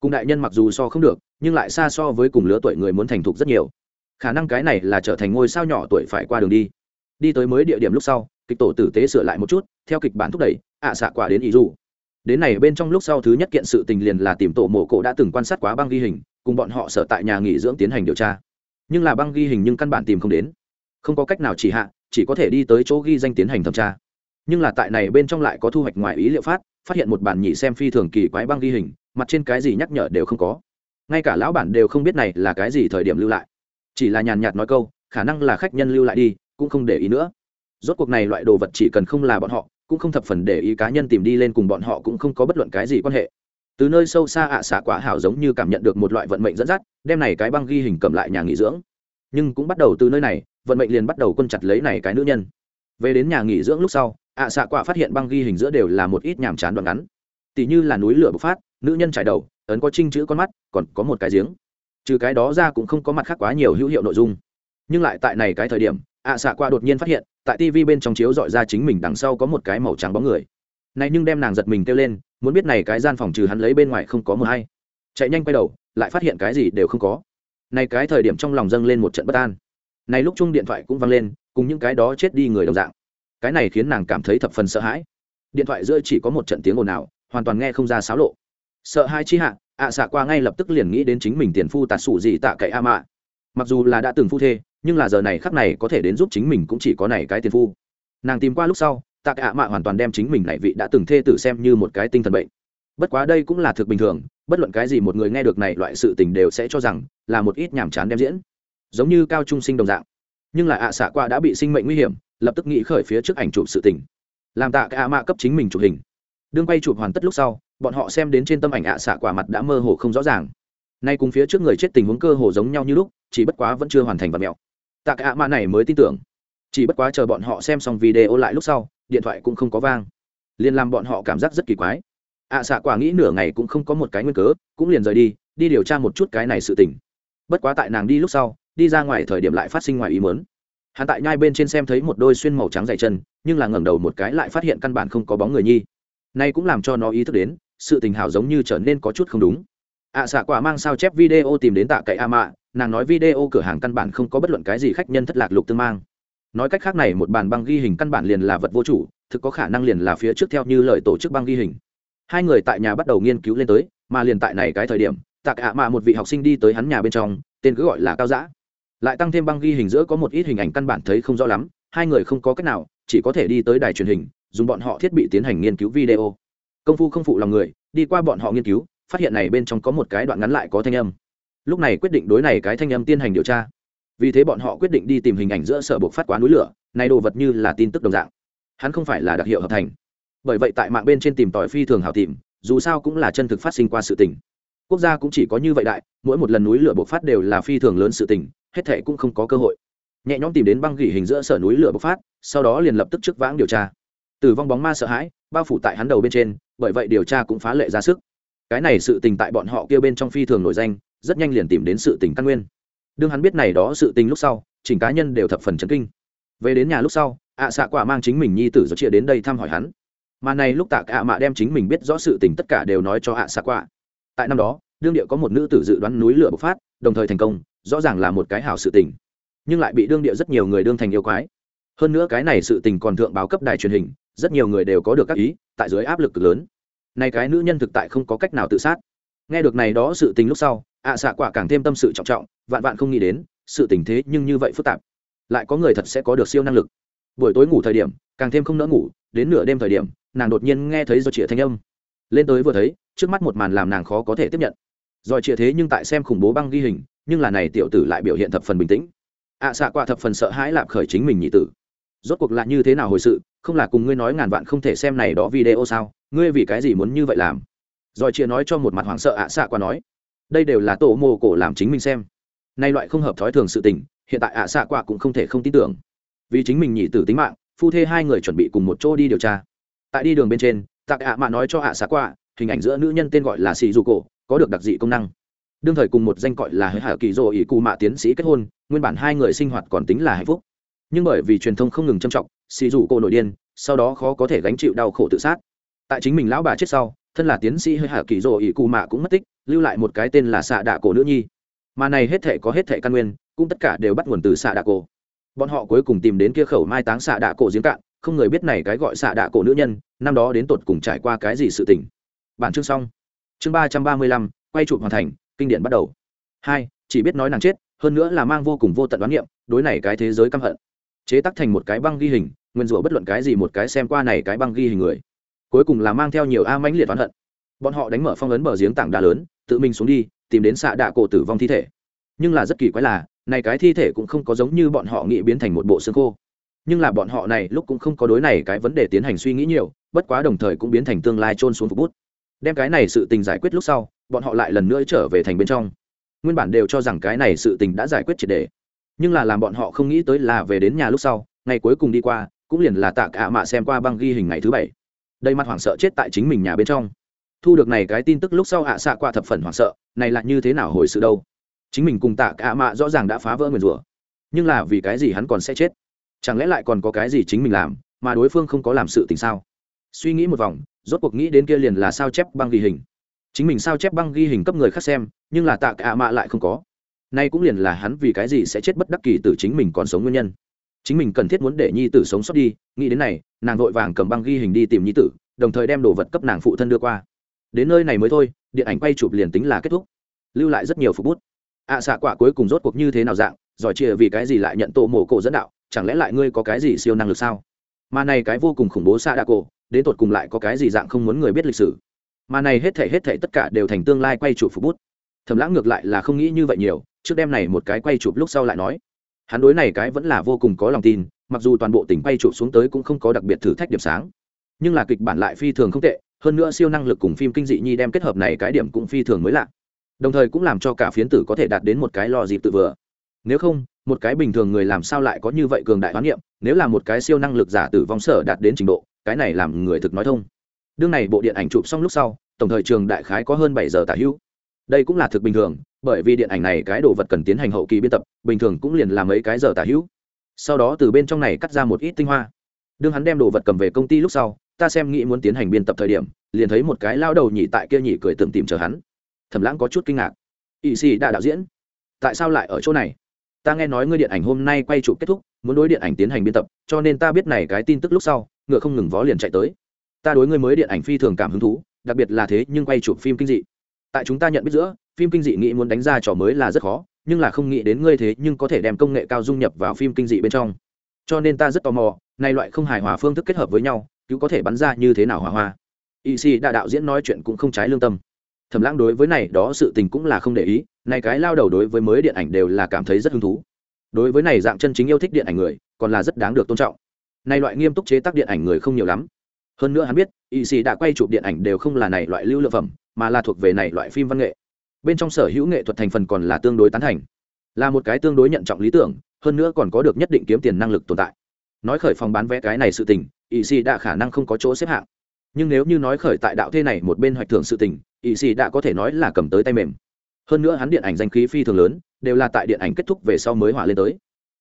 Cùng đại nhân mặc dù so không được, nhưng lại xa so với cùng lứa tuổi người muốn thành thục rất nhiều. Khả năng cái này là trở thành ngôi sao nhỏ tuổi phải qua đường đi. Đi tới mới địa điểm lúc sau, kịch tổ tử tế sửa lại một chút, theo kịch bản thúc đẩy, ạ xạ quả đến ý dù. Đến này bên trong lúc sau thứ nhất kiện sự tình liền là tìm tổ mộ cổ đã từng quan sát quá băng ghi hình, cùng bọn họ sở tại nhà nghỉ dưỡng tiến hành điều tra. Nhưng là băng ghi hình nhưng căn bản tìm không đến. Không có cách nào chỉ hạ chỉ có thể đi tới chỗ ghi danh tiến hành thẩm tra. Nhưng là tại này bên trong lại có thu hoạch ngoài ý liệu phát phát hiện một bản nhị xem phi thường kỳ quái băng ghi hình, mặt trên cái gì nhắc nhở đều không có. Ngay cả lão bản đều không biết này là cái gì thời điểm lưu lại. Chỉ là nhàn nhạt nói câu, khả năng là khách nhân lưu lại đi, cũng không để ý nữa. Rốt cuộc này loại đồ vật chỉ cần không là bọn họ, cũng không thập phần để ý cá nhân tìm đi lên cùng bọn họ cũng không có bất luận cái gì quan hệ. Từ nơi sâu xa ạ à quả hảo giống như cảm nhận được một loại vận mệnh dẫn dắt, đem này cái băng ghi hình cầm lại nhà nghỉ dưỡng. Nhưng cũng bắt đầu từ nơi này vận mệnh liền bắt đầu quân chặt lấy này cái nữ nhân. Về đến nhà nghỉ dưỡng lúc sau, ạ à xạ quả phát hiện băng ghi hình giữa đều là một ít nhàm chán đoạn ngắn. Tỉ như là núi lửa bộc phát, nữ nhân trải đầu, ấn có trinh chữ con mắt, còn có một cái giếng. Trừ cái đó ra cũng không có mặt khác quá nhiều hữu hiệu nội dung. Nhưng lại tại này cái thời điểm, ạ à xạ quả đột nhiên phát hiện, tại tv bên trong chiếu dọi ra chính mình đằng sau có một cái màu trắng bóng người. Này nhưng đem nàng giật mình kêu lên, muốn biết này cái gian phòng trừ hắn lấy bên ngoài không có mờ hay. Chạy nhanh quay đầu, lại phát hiện cái gì đều không có. Này cái thời điểm trong lòng dâng lên một trận bất an này lúc chung điện thoại cũng vang lên, cùng những cái đó chết đi người đồng dạng. Cái này khiến nàng cảm thấy thập phần sợ hãi. Điện thoại giữa chỉ có một trận tiếng ồn ào, hoàn toàn nghe không ra xáo lộ. Sợ hai chi hạ, ạ xạ qua ngay lập tức liền nghĩ đến chính mình tiền phu tạt sủ gì tạ cậy a mạ. Mặc dù là đã từng phu thê, nhưng là giờ này khắc này có thể đến giúp chính mình cũng chỉ có này cái tiền phu. Nàng tìm qua lúc sau, tạ cậy a mạ hoàn toàn đem chính mình này vị đã từng thê tử xem như một cái tinh thần bệnh. Bất quá đây cũng là thực bình thường, bất luận cái gì một người nghe được này loại sự tình đều sẽ cho rằng là một ít nhàm chán đem diễn giống như cao trung sinh đồng dạng. Nhưng lại ạ xạ qua đã bị sinh mệnh nguy hiểm, lập tức nghĩ khởi phía trước ảnh chụp sự tình. Làm tạ cái ạ mạ cấp chính mình chụp hình. Đương quay chụp hoàn tất lúc sau, bọn họ xem đến trên tâm ảnh ạ xạ quả mặt đã mơ hồ không rõ ràng. Nay cùng phía trước người chết tình huống cơ hồ giống nhau như lúc, chỉ bất quá vẫn chưa hoàn thành vật mẹo. Tạ cái ạ mạ này mới tin tưởng. Chỉ bất quá chờ bọn họ xem xong video lại lúc sau, điện thoại cũng không có vang. Liền làm bọn họ cảm giác rất kỳ quái. Ạ xạ quả nghĩ nửa ngày cũng không có một cái nguyên cớ, cũng liền rời đi đi điều tra một chút cái này sự tình. Bất quá tại nàng đi lúc sau đi ra ngoài thời điểm lại phát sinh ngoài ý mớn hắn tại nhai bên trên xem thấy một đôi xuyên màu trắng dày chân nhưng là ngẩng đầu một cái lại phát hiện căn bản không có bóng người nhi. Nay cũng làm cho nó ý thức đến sự tình hảo giống như trở nên có chút không đúng. Ạ à, xạ quả mang sao chép video tìm đến tạ cậy a mạ nàng nói video cửa hàng căn bản không có bất luận cái gì khách nhân thất lạc lục tương mang. Nói cách khác này một bàn băng ghi hình căn bản liền là vật vô chủ thực có khả năng liền là phía trước theo như lời tổ chức băng ghi hình. Hai người tại nhà bắt đầu nghiên cứu lên tới mà liền tại này cái thời điểm tạ cậy a mạ một vị học sinh đi tới hắn nhà bên trong tên cứ gọi là cao giã lại tăng thêm băng ghi hình giữa có một ít hình ảnh căn bản thấy không rõ lắm, hai người không có cách nào, chỉ có thể đi tới đài truyền hình, dùng bọn họ thiết bị tiến hành nghiên cứu video. Công phu không phụ lòng người, đi qua bọn họ nghiên cứu, phát hiện này bên trong có một cái đoạn ngắn lại có thanh âm. Lúc này quyết định đối này cái thanh âm tiến hành điều tra. Vì thế bọn họ quyết định đi tìm hình ảnh giữa sở buộc phát quá núi lửa, này đồ vật như là tin tức đồng dạng. Hắn không phải là đặc hiệu hợp thành. Bởi vậy tại mạng bên trên tìm tòi phi thường hảo tìm, dù sao cũng là chân thực phát sinh qua sự tình. Quốc gia cũng chỉ có như vậy đại, mỗi một lần núi lửa bộc phát đều là phi thường lớn sự tình hết thệ cũng không có cơ hội. Nhẹ nhõm tìm đến băng gỉ hình giữa sở núi lửa bộc phát, sau đó liền lập tức trước vãng điều tra. Tử vong bóng ma sợ hãi, bao phủ tại hắn đầu bên trên, bởi vậy điều tra cũng phá lệ ra sức. Cái này sự tình tại bọn họ kia bên trong phi thường nổi danh, rất nhanh liền tìm đến sự tình căn nguyên. Đương hắn biết này đó sự tình lúc sau, chỉnh cá nhân đều thập phần chấn kinh. Về đến nhà lúc sau, ạ xạ quả mang chính mình nhi tử do chia đến đây thăm hỏi hắn. Mà này lúc tạ cả mạ đem chính mình biết rõ sự tình tất cả đều nói cho ạ xạ quả. Tại năm đó, đương địa có một nữ tử dự đoán núi lửa bộc phát, đồng thời thành công rõ ràng là một cái hảo sự tình, nhưng lại bị đương địa rất nhiều người đương thành yêu quái. Hơn nữa cái này sự tình còn thượng báo cấp đài truyền hình, rất nhiều người đều có được các ý, tại dưới áp lực cực lớn. Nay cái nữ nhân thực tại không có cách nào tự sát. Nghe được này đó sự tình lúc sau, ạ xạ quả càng thêm tâm sự trọng trọng, vạn vạn không nghĩ đến, sự tình thế nhưng như vậy phức tạp. Lại có người thật sẽ có được siêu năng lực. Buổi tối ngủ thời điểm, càng thêm không nỡ ngủ, đến nửa đêm thời điểm, nàng đột nhiên nghe thấy do chĩa thanh âm. Lên tới vừa thấy, trước mắt một màn làm nàng khó có thể tiếp nhận. Rồi chĩa thế nhưng tại xem khủng bố băng ghi hình nhưng là này tiểu tử lại biểu hiện thập phần bình tĩnh. Ạ xạ quả thập phần sợ hãi lạp khởi chính mình nhị tử. Rốt cuộc là như thế nào hồi sự không là cùng ngươi nói ngàn vạn không thể xem này đó video sao? Ngươi vì cái gì muốn như vậy làm? Rồi chia nói cho một mặt hoảng sợ ạ xạ Quả nói. Đây đều là tổ mồ cổ làm chính mình xem. Nay loại không hợp thói thường sự tình hiện tại ạ xạ Quả cũng không thể không tin tưởng. Vì chính mình nhị tử tính mạng phu thê hai người chuẩn bị cùng một chỗ đi điều tra. Tại đi đường bên trên tạc ạ mà nói cho ạ xạ Quả, hình ảnh giữa nữ nhân tên gọi là xì dù cổ có được đặc dị công năng đương thời cùng một danh gọi là Hơi hạ kỳ dô ỷ cụ mạ tiến sĩ kết hôn, nguyên bản hai người sinh hoạt còn tính là hạnh phúc. Nhưng bởi vì truyền thông không ngừng châm trọng, xì dù cô nội điên, sau đó khó có thể gánh chịu đau khổ tự sát. Tại chính mình lão bà chết sau, thân là tiến sĩ hơi hạ kỳ dô ỷ cụ mạ cũng mất tích, lưu lại một cái tên là xạ đạ cổ nữ nhi. Mà này hết thể có hết thể căn nguyên, cũng tất cả đều bắt nguồn từ xạ đạ cổ. Bọn họ cuối cùng tìm đến kia khẩu mai táng xạ đạ cổ giếng cạn, không người biết này cái gọi xạ đạ cổ nữ nhân, năm đó đến tột cùng trải qua cái gì sự tình. Bản chương xong. Chương ba trăm ba mươi lăm, quay chụp hoàn thành kinh điển bắt đầu. Hai, chỉ biết nói nàng chết, hơn nữa là mang vô cùng vô tận đoán niệm, đối này cái thế giới căm hận. Chế tác thành một cái băng ghi hình, nguyên rủa bất luận cái gì một cái xem qua này cái băng ghi hình người. Cuối cùng là mang theo nhiều a mãnh liệt oán hận. Bọn họ đánh mở phong ấn bờ giếng tảng đá lớn, tự mình xuống đi, tìm đến xạ đạ cổ tử vong thi thể. Nhưng là rất kỳ quái là, này cái thi thể cũng không có giống như bọn họ nghĩ biến thành một bộ xương khô. Nhưng là bọn họ này lúc cũng không có đối này cái vấn đề tiến hành suy nghĩ nhiều, bất quá đồng thời cũng biến thành tương lai trôn xuống phục bút. Đem cái này sự tình giải quyết lúc sau bọn họ lại lần nữa trở về thành bên trong. Nguyên bản đều cho rằng cái này sự tình đã giải quyết triệt đề nhưng là làm bọn họ không nghĩ tới là về đến nhà lúc sau, ngày cuối cùng đi qua, cũng liền là tạ cả mạ xem qua băng ghi hình ngày thứ bảy. Đây mặt hoảng sợ chết tại chính mình nhà bên trong. Thu được này cái tin tức lúc sau ạ à xạ qua thập phần hoảng sợ, này là như thế nào hồi sự đâu? Chính mình cùng tạ cả mạ rõ ràng đã phá vỡ nguyền rủa. Nhưng là vì cái gì hắn còn sẽ chết? Chẳng lẽ lại còn có cái gì chính mình làm, mà đối phương không có làm sự tình sao? Suy nghĩ một vòng, rốt cuộc nghĩ đến kia liền là sao chép băng ghi hình chính mình sao chép băng ghi hình cấp người khác xem nhưng là tạ cả mạ lại không có. Nay cũng liền là hắn vì cái gì sẽ chết bất đắc kỳ từ chính mình còn sống nguyên nhân. Chính mình cần thiết muốn để nhi tử sống sót đi nghĩ đến này nàng vội vàng cầm băng ghi hình đi tìm nhi tử đồng thời đem đồ vật cấp nàng phụ thân đưa qua. Đến nơi này mới thôi điện ảnh quay chụp liền tính là kết thúc. Lưu lại rất nhiều phục bút. Ạ à, xạ quả cuối cùng rốt cuộc như thế nào dạng giỏi chia vì cái gì lại nhận tổ mồ cổ dẫn đạo chẳng lẽ lại ngươi có cái gì siêu năng lực sao? Mà này cái vô cùng khủng bố xa đa cổ đến tột cùng lại có cái gì dạng không muốn người biết lịch sử? Mà này hết thể hết thể tất cả đều thành tương lai quay chụp phục bút. Thầm lãng ngược lại là không nghĩ như vậy nhiều, trước đêm này một cái quay chụp lúc sau lại nói, hắn đối này cái vẫn là vô cùng có lòng tin, mặc dù toàn bộ tỉnh quay chụp xuống tới cũng không có đặc biệt thử thách điểm sáng, nhưng là kịch bản lại phi thường không tệ, hơn nữa siêu năng lực cùng phim kinh dị nhi đem kết hợp này cái điểm cũng phi thường mới lạ. Đồng thời cũng làm cho cả phiến tử có thể đạt đến một cái lò dịp tự vừa. Nếu không, một cái bình thường người làm sao lại có như vậy cường đại hoán niệm, nếu là một cái siêu năng lực giả tử vong sở đạt đến trình độ, cái này làm người thực nói thông đương này bộ điện ảnh chụp xong lúc sau, tổng thời trường đại khái có hơn bảy giờ tả hữu. Đây cũng là thực bình thường, bởi vì điện ảnh này cái đồ vật cần tiến hành hậu kỳ biên tập, bình thường cũng liền làm mấy cái giờ tả hữu. Sau đó từ bên trong này cắt ra một ít tinh hoa. Đương hắn đem đồ vật cầm về công ty lúc sau, ta xem nghĩ muốn tiến hành biên tập thời điểm, liền thấy một cái lao đầu nhị tại kia nhị cười tưởng tìm chờ hắn. Thẩm lãng có chút kinh ngạc. Ỵ sĩ đã đạo diễn, tại sao lại ở chỗ này? Ta nghe nói ngươi điện ảnh hôm nay quay chụp kết thúc, muốn đối điện ảnh tiến hành biên tập, cho nên ta biết này cái tin tức lúc sau, ngựa không ngừng vó liền chạy tới ta đối ngươi mới điện ảnh phi thường cảm hứng thú, đặc biệt là thế nhưng quay chụp phim kinh dị. Tại chúng ta nhận biết giữa, phim kinh dị nghĩ muốn đánh ra trò mới là rất khó, nhưng là không nghĩ đến ngươi thế nhưng có thể đem công nghệ cao dung nhập vào phim kinh dị bên trong. Cho nên ta rất tò mò nay loại không hài hòa phương thức kết hợp với nhau, cứu có thể bắn ra như thế nào hòa hoa. Y si đã đạo diễn nói chuyện cũng không trái lương tâm. Thẩm lãng đối với này đó sự tình cũng là không để ý, này cái lao đầu đối với mới điện ảnh đều là cảm thấy rất hứng thú. Đối với này dạng chân chính yêu thích điện ảnh người, còn là rất đáng được tôn trọng. Này loại nghiêm túc chế tác điện ảnh người không nhiều lắm hơn nữa hắn biết, y sĩ đã quay chụp điện ảnh đều không là này loại lưu lượng phẩm, mà là thuộc về này loại phim văn nghệ. Bên trong sở hữu nghệ thuật thành phần còn là tương đối tán thành. Là một cái tương đối nhận trọng lý tưởng, hơn nữa còn có được nhất định kiếm tiền năng lực tồn tại. Nói khởi phòng bán vé cái này sự tình, y sĩ đã khả năng không có chỗ xếp hạng. Nhưng nếu như nói khởi tại đạo thế này một bên hoạch thưởng sự tình, y sĩ đã có thể nói là cầm tới tay mềm. Hơn nữa hắn điện ảnh danh khí phi thường lớn, đều là tại điện ảnh kết thúc về sau mới hỏa lên tới.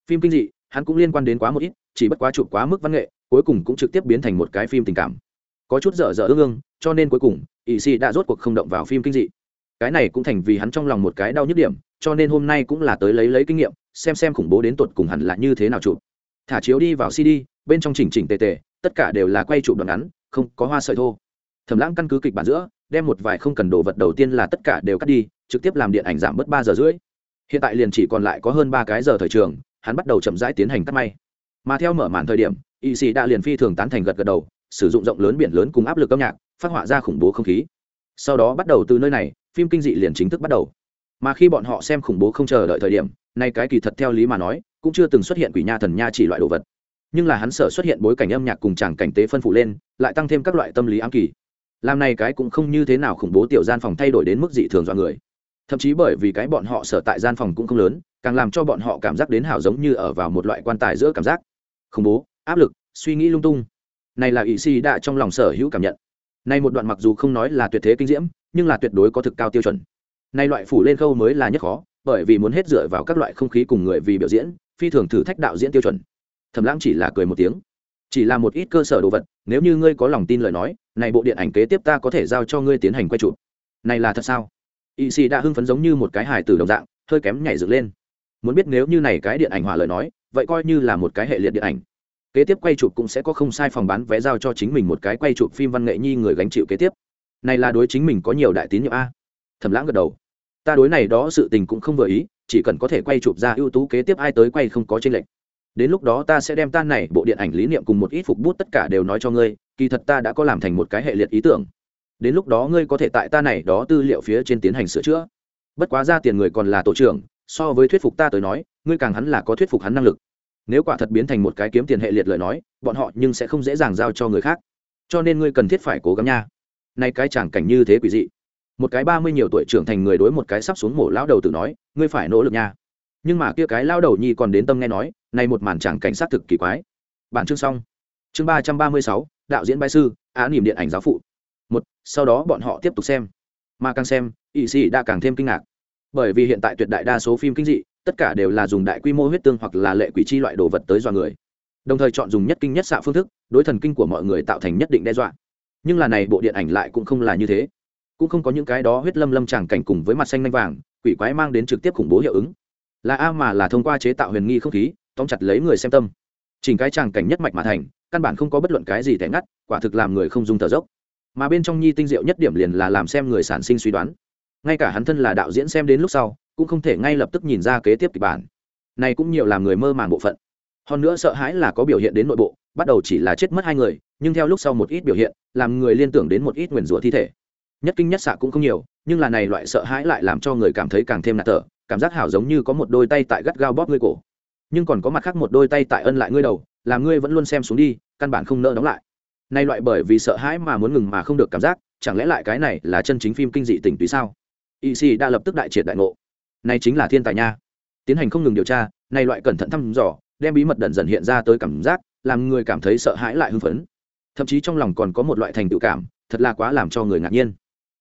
Phim kinh dị hắn cũng liên quan đến quá một ít, chỉ bất quá chụp quá mức văn nghệ, cuối cùng cũng trực tiếp biến thành một cái phim tình cảm. Có chút dở dở ương ương, cho nên cuối cùng ỵ sĩ đã rốt cuộc không động vào phim kinh dị. Cái này cũng thành vì hắn trong lòng một cái đau nhức điểm, cho nên hôm nay cũng là tới lấy lấy kinh nghiệm, xem xem khủng bố đến tột cùng hẳn là như thế nào chụp. Thả chiếu đi vào cd, bên trong chỉnh chỉnh tề tề, tất cả đều là quay chụp đoạn ngắn, không có hoa sợi thô. Thẩm lãng căn cứ kịch bản giữa, đem một vài không cần đồ vật đầu tiên là tất cả đều cắt đi, trực tiếp làm điện ảnh giảm bớt ba giờ rưỡi. Hiện tại liền chỉ còn lại có hơn ba cái giờ thời trường hắn bắt đầu chậm rãi tiến hành cắt may. Mà theo mở màn thời điểm, y sĩ đã liền phi thường tán thành gật gật đầu, sử dụng rộng lớn biển lớn cùng áp lực âm nhạc, phát họa ra khủng bố không khí. Sau đó bắt đầu từ nơi này, phim kinh dị liền chính thức bắt đầu. Mà khi bọn họ xem khủng bố không chờ đợi thời điểm, nay cái kỳ thật theo lý mà nói, cũng chưa từng xuất hiện quỷ nha thần nha chỉ loại đồ vật. Nhưng là hắn sở xuất hiện bối cảnh âm nhạc cùng chàng cảnh tế phân phụ lên, lại tăng thêm các loại tâm lý ám kỳ. Làm này cái cũng không như thế nào khủng bố tiểu gian phòng thay đổi đến mức dị thường do người thậm chí bởi vì cái bọn họ sở tại gian phòng cũng không lớn, càng làm cho bọn họ cảm giác đến hảo giống như ở vào một loại quan tài giữa cảm giác. Khủng bố, áp lực, suy nghĩ lung tung. Này là ý si đã trong lòng sở hữu cảm nhận. Này một đoạn mặc dù không nói là tuyệt thế kinh diễm, nhưng là tuyệt đối có thực cao tiêu chuẩn. Này loại phủ lên khâu mới là nhất khó, bởi vì muốn hết dựa vào các loại không khí cùng người vì biểu diễn, phi thường thử thách đạo diễn tiêu chuẩn. Thẩm lãng chỉ là cười một tiếng. Chỉ là một ít cơ sở đồ vật, nếu như ngươi có lòng tin lời nói, này bộ điện ảnh kế tiếp ta có thể giao cho ngươi tiến hành quay chụp. Này là thật sao? Y sĩ đã hưng phấn giống như một cái hài tử đồng dạng, hơi kém nhảy dựng lên. Muốn biết nếu như này cái điện ảnh hỏa lời nói, vậy coi như là một cái hệ liệt điện ảnh. Kế tiếp quay chụp cũng sẽ có không sai phòng bán vé giao cho chính mình một cái quay chụp phim văn nghệ nhi người gánh chịu kế tiếp. Này là đối chính mình có nhiều đại tín nhiệm a. Thẩm lãng gật đầu. Ta đối này đó sự tình cũng không vừa ý, chỉ cần có thể quay chụp ra ưu tú kế tiếp ai tới quay không có tranh lệnh đến lúc đó ta sẽ đem tan này bộ điện ảnh lý niệm cùng một ít phục bút tất cả đều nói cho ngươi, kỳ thật ta đã có làm thành một cái hệ liệt ý tưởng đến lúc đó ngươi có thể tại ta này đó tư liệu phía trên tiến hành sửa chữa. Bất quá ra tiền người còn là tổ trưởng, so với thuyết phục ta tới nói, ngươi càng hắn là có thuyết phục hắn năng lực. Nếu quả thật biến thành một cái kiếm tiền hệ liệt lời nói, bọn họ nhưng sẽ không dễ dàng giao cho người khác. Cho nên ngươi cần thiết phải cố gắng nha. Nay cái chẳng cảnh như thế quỷ dị. Một cái ba mươi nhiều tuổi trưởng thành người đối một cái sắp xuống mổ lão đầu tự nói, ngươi phải nỗ lực nha. Nhưng mà kia cái lao đầu nhi còn đến tâm nghe nói, nay một màn chẳng cảnh sát thực kỳ quái. Bản chương xong. Chương ba trăm ba mươi sáu, đạo diễn bãi sư, á niềm điện ảnh giáo phụ một, sau đó bọn họ tiếp tục xem. Mà càng xem ỵ sĩ đã càng thêm kinh ngạc. Bởi vì hiện tại tuyệt đại đa số phim kinh dị, tất cả đều là dùng đại quy mô huyết tương hoặc là lệ quỷ chi loại đồ vật tới dọa người. Đồng thời chọn dùng nhất kinh nhất xạ phương thức, đối thần kinh của mọi người tạo thành nhất định đe dọa. Nhưng là này bộ điện ảnh lại cũng không là như thế. Cũng không có những cái đó huyết lâm lâm tràng cảnh cùng với mặt xanh lanh vàng, quỷ quái mang đến trực tiếp khủng bố hiệu ứng. Là a mà là thông qua chế tạo huyền nghi không khí, tóm chặt lấy người xem tâm. Chỉnh cái tràng cảnh nhất mạch mà thành, căn bản không có bất luận cái gì tẻ ngắt, quả thực làm người không dùng thở dốc mà bên trong nhi tinh diệu nhất điểm liền là làm xem người sản sinh suy đoán. Ngay cả hắn thân là đạo diễn xem đến lúc sau, cũng không thể ngay lập tức nhìn ra kế tiếp kịch bản. Này cũng nhiều làm người mơ màng bộ phận. Hơn nữa sợ hãi là có biểu hiện đến nội bộ, bắt đầu chỉ là chết mất hai người, nhưng theo lúc sau một ít biểu hiện, làm người liên tưởng đến một ít nguyền rủa thi thể. Nhất kinh nhất xạ cũng không nhiều, nhưng là này loại sợ hãi lại làm cho người cảm thấy càng thêm nạt thở, cảm giác hảo giống như có một đôi tay tại gắt gao bóp ngươi cổ. Nhưng còn có mặt khác một đôi tay tại ân lại ngươi đầu, làm ngươi vẫn luôn xem xuống đi, căn bản không nỡ đóng lại nay loại bởi vì sợ hãi mà muốn ngừng mà không được cảm giác, chẳng lẽ lại cái này là chân chính phim kinh dị tình túy sao? Y sĩ đã lập tức đại triệt đại ngộ. Nay chính là thiên tài nha. Tiến hành không ngừng điều tra nay loại cẩn thận thăm dò, đem bí mật dần dần hiện ra tới cảm giác, làm người cảm thấy sợ hãi lại hưng phấn. Thậm chí trong lòng còn có một loại thành tựu cảm, thật là quá làm cho người ngạc nhiên.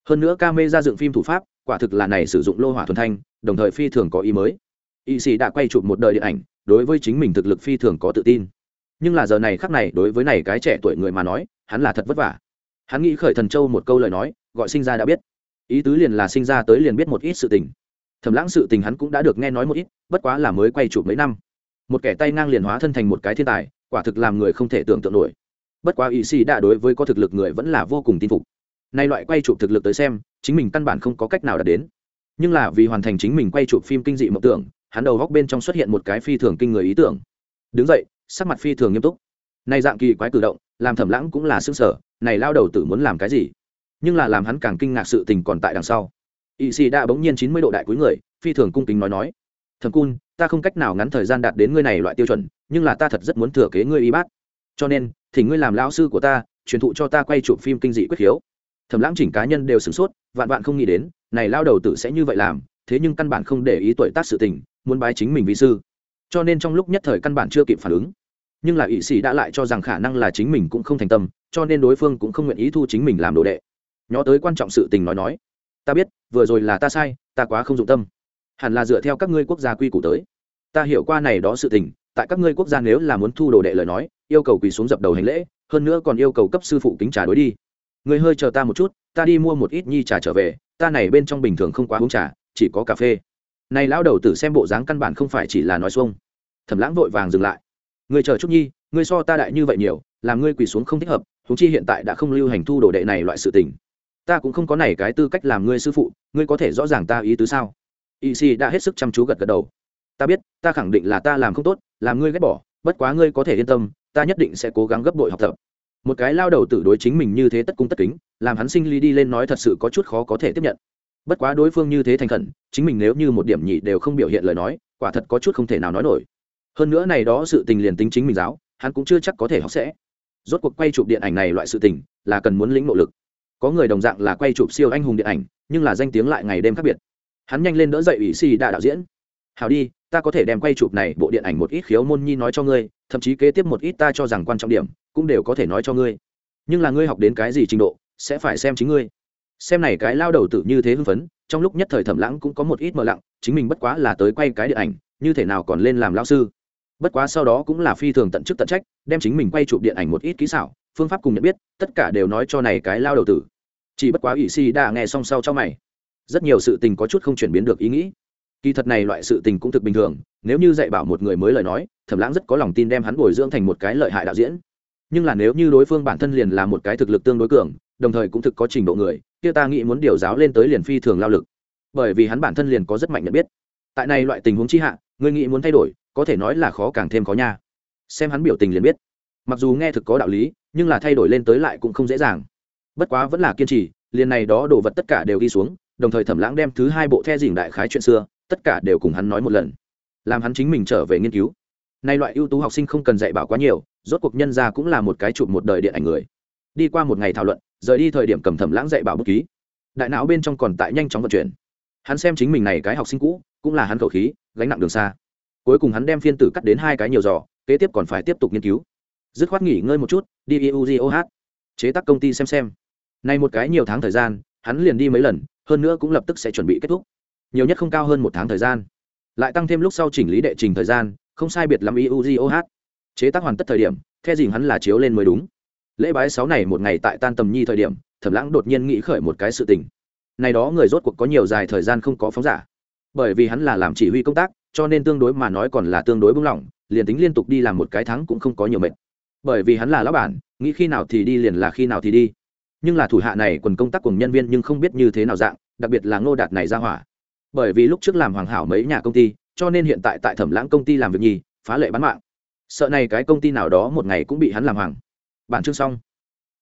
Hơn nữa ca mê ra dựng phim thủ pháp, quả thực là này sử dụng lô hỏa thuần thanh, đồng thời phi thường có ý mới. Y sĩ đã quay chụp một đời điện ảnh, đối với chính mình thực lực phi thường có tự tin nhưng là giờ này khắc này, đối với này cái trẻ tuổi người mà nói, hắn là thật vất vả. Hắn nghĩ khởi thần châu một câu lời nói, gọi sinh ra đã biết. Ý tứ liền là sinh ra tới liền biết một ít sự tình. Thầm lãng sự tình hắn cũng đã được nghe nói một ít, bất quá là mới quay chụp mấy năm. Một kẻ tay ngang liền hóa thân thành một cái thiên tài, quả thực làm người không thể tưởng tượng nổi. Bất quá ý sĩ đã đối với có thực lực người vẫn là vô cùng tin phục. Nay loại quay chụp thực lực tới xem, chính mình căn bản không có cách nào đạt đến. Nhưng là vì hoàn thành chính mình quay chụp phim kinh dị mộng tưởng, hắn đầu góc bên trong xuất hiện một cái phi thường kinh người ý tưởng. Đứng dậy sắc mặt phi thường nghiêm túc. Này dạng kỳ quái cử động, làm thẩm lãng cũng là xương sở này lao đầu tử muốn làm cái gì? Nhưng là làm hắn càng kinh ngạc sự tình còn tại đằng sau. Ỵ sĩ đã bỗng nhiên chín mươi độ đại cuối người, phi thường cung kính nói nói thầm cun, ta không cách nào ngắn thời gian đạt đến ngươi này loại tiêu chuẩn, nhưng là ta thật rất muốn thừa kế ngươi y bát. Cho nên, thì ngươi làm lão sư của ta, truyền thụ cho ta quay chụp phim kinh dị quyết khiếu thẩm lãng chỉnh cá nhân đều sửng sốt, vạn vạn không nghĩ đến, này lao đầu tử sẽ như vậy làm, thế nhưng căn bản không để ý tuổi tác sự tình, muốn bái chính mình vi sư cho nên trong lúc nhất thời căn bản chưa kịp phản ứng. Nhưng là ỵ sĩ đã lại cho rằng khả năng là chính mình cũng không thành tâm, cho nên đối phương cũng không nguyện ý thu chính mình làm đồ đệ. Nhó tới quan trọng sự tình nói nói. Ta biết, vừa rồi là ta sai, ta quá không dụng tâm. Hẳn là dựa theo các ngươi quốc gia quy củ tới. Ta hiểu qua này đó sự tình, tại các ngươi quốc gia nếu là muốn thu đồ đệ lời nói, yêu cầu quỳ xuống dập đầu hành lễ, hơn nữa còn yêu cầu cấp sư phụ kính trà đối đi. Người hơi chờ ta một chút, ta đi mua một ít nhi trà trở về, ta này bên trong bình thường không quá uống trà, chỉ có cà phê này lão đầu tử xem bộ dáng căn bản không phải chỉ là nói xuông. Thẩm lãng vội vàng dừng lại. Người chờ chút nhi ngươi so ta đại như vậy nhiều, làm ngươi quỳ xuống không thích hợp, huống chi hiện tại đã không lưu hành thu đồ đệ này loại sự tình. Ta cũng không có này cái tư cách làm ngươi sư phụ, ngươi có thể rõ ràng ta ý tứ sao? Y si đã hết sức chăm chú gật gật đầu. Ta biết, ta khẳng định là ta làm không tốt, làm ngươi ghét bỏ, bất quá ngươi có thể yên tâm, ta nhất định sẽ cố gắng gấp bội học tập. Một cái lao đầu tử đối chính mình như thế tất cung tất kính, làm hắn sinh ly đi lên nói thật sự có chút khó có thể tiếp nhận bất quá đối phương như thế thành khẩn, chính mình nếu như một điểm nhị đều không biểu hiện lời nói, quả thật có chút không thể nào nói nổi. Hơn nữa này đó sự tình liền tính chính mình giáo, hắn cũng chưa chắc có thể học sẽ. Rốt cuộc quay chụp điện ảnh này loại sự tình, là cần muốn lĩnh nội lực. Có người đồng dạng là quay chụp siêu anh hùng điện ảnh, nhưng là danh tiếng lại ngày đêm khác biệt. Hắn nhanh lên đỡ dậy ủy si đạ đạo diễn. Hào đi, ta có thể đem quay chụp này bộ điện ảnh một ít khiếu môn nhi nói cho ngươi, thậm chí kế tiếp một ít ta cho rằng quan trọng điểm, cũng đều có thể nói cho ngươi. Nhưng là ngươi học đến cái gì trình độ, sẽ phải xem chính ngươi xem này cái lao đầu tử như thế hưng phấn, trong lúc nhất thời thẩm lãng cũng có một ít mờ lặng, chính mình bất quá là tới quay cái điện ảnh, như thể nào còn lên làm lao sư. Bất quá sau đó cũng là phi thường tận chức tận trách, đem chính mình quay chụp điện ảnh một ít kỹ xảo, phương pháp cùng nhận biết, tất cả đều nói cho này cái lao đầu tử. Chỉ bất quá ủy si đã nghe xong sau cho mày. Rất nhiều sự tình có chút không chuyển biến được ý nghĩ. Kỳ thật này loại sự tình cũng thực bình thường, nếu như dạy bảo một người mới lời nói thẩm lãng rất có lòng tin đem hắn bồi dưỡng thành một cái lợi hại đạo diễn. Nhưng là nếu như đối phương bản thân liền là một cái thực lực tương đối cường đồng thời cũng thực có trình độ người, kia ta nghĩ muốn điều giáo lên tới liền phi thường lao lực. Bởi vì hắn bản thân liền có rất mạnh nhận biết. Tại này loại tình huống chi hạ người nghĩ muốn thay đổi, có thể nói là khó càng thêm khó nha. Xem hắn biểu tình liền biết. Mặc dù nghe thực có đạo lý, nhưng là thay đổi lên tới lại cũng không dễ dàng. Bất quá vẫn là kiên trì, liền này đó đồ vật tất cả đều đi xuống, đồng thời thẩm lãng đem thứ hai bộ the dình đại khái chuyện xưa, tất cả đều cùng hắn nói một lần. Làm hắn chính mình trở về nghiên cứu. Nay loại ưu tú học sinh không cần dạy bảo quá nhiều, rốt cuộc nhân ra cũng là một cái chụp một đời điện ảnh người. Đi qua một ngày thảo luận rời đi thời điểm cầm thẩm lãng dạy bảo bút ký. Đại não bên trong còn tại nhanh chóng vận chuyển. Hắn xem chính mình này cái học sinh cũ, cũng là hắn khẩu khí, gánh nặng đường xa. Cuối cùng hắn đem phiên tử cắt đến hai cái nhiều giò, kế tiếp còn phải tiếp tục nghiên cứu. Dứt khoát nghỉ ngơi một chút, đi iugoh chế tác công ty xem xem. Nay một cái nhiều tháng thời gian, hắn liền đi mấy lần, hơn nữa cũng lập tức sẽ chuẩn bị kết thúc. Nhiều nhất không cao hơn một tháng thời gian. Lại tăng thêm lúc sau chỉnh lý đệ trình thời gian, không sai biệt lắm iugoh chế tác hoàn tất thời điểm theo dìm hắn là chiếu lên mới đúng lễ bái sáu này một ngày tại tan tầm nhi thời điểm, thẩm lãng đột nhiên nghĩ khởi một cái sự tình. Này đó người rốt cuộc có nhiều dài thời gian không có phóng giả. Bởi vì hắn là làm chỉ huy công tác, cho nên tương đối mà nói còn là tương đối bung lỏng, liền tính liên tục đi làm một cái tháng cũng không có nhiều mệt. Bởi vì hắn là lão bản, nghĩ khi nào thì đi liền là khi nào thì đi. Nhưng là thủ hạ này quần công tác cùng nhân viên nhưng không biết như thế nào dạng, đặc biệt là ngô đạt này ra hỏa. Bởi vì lúc trước làm hoàng hảo mấy nhà công ty, cho nên hiện tại tại thẩm lãng công ty làm việc nhì, phá lệ bán mạng. Sợ này cái công ty nào đó một ngày cũng bị hắn làm hoàng bản chương xong.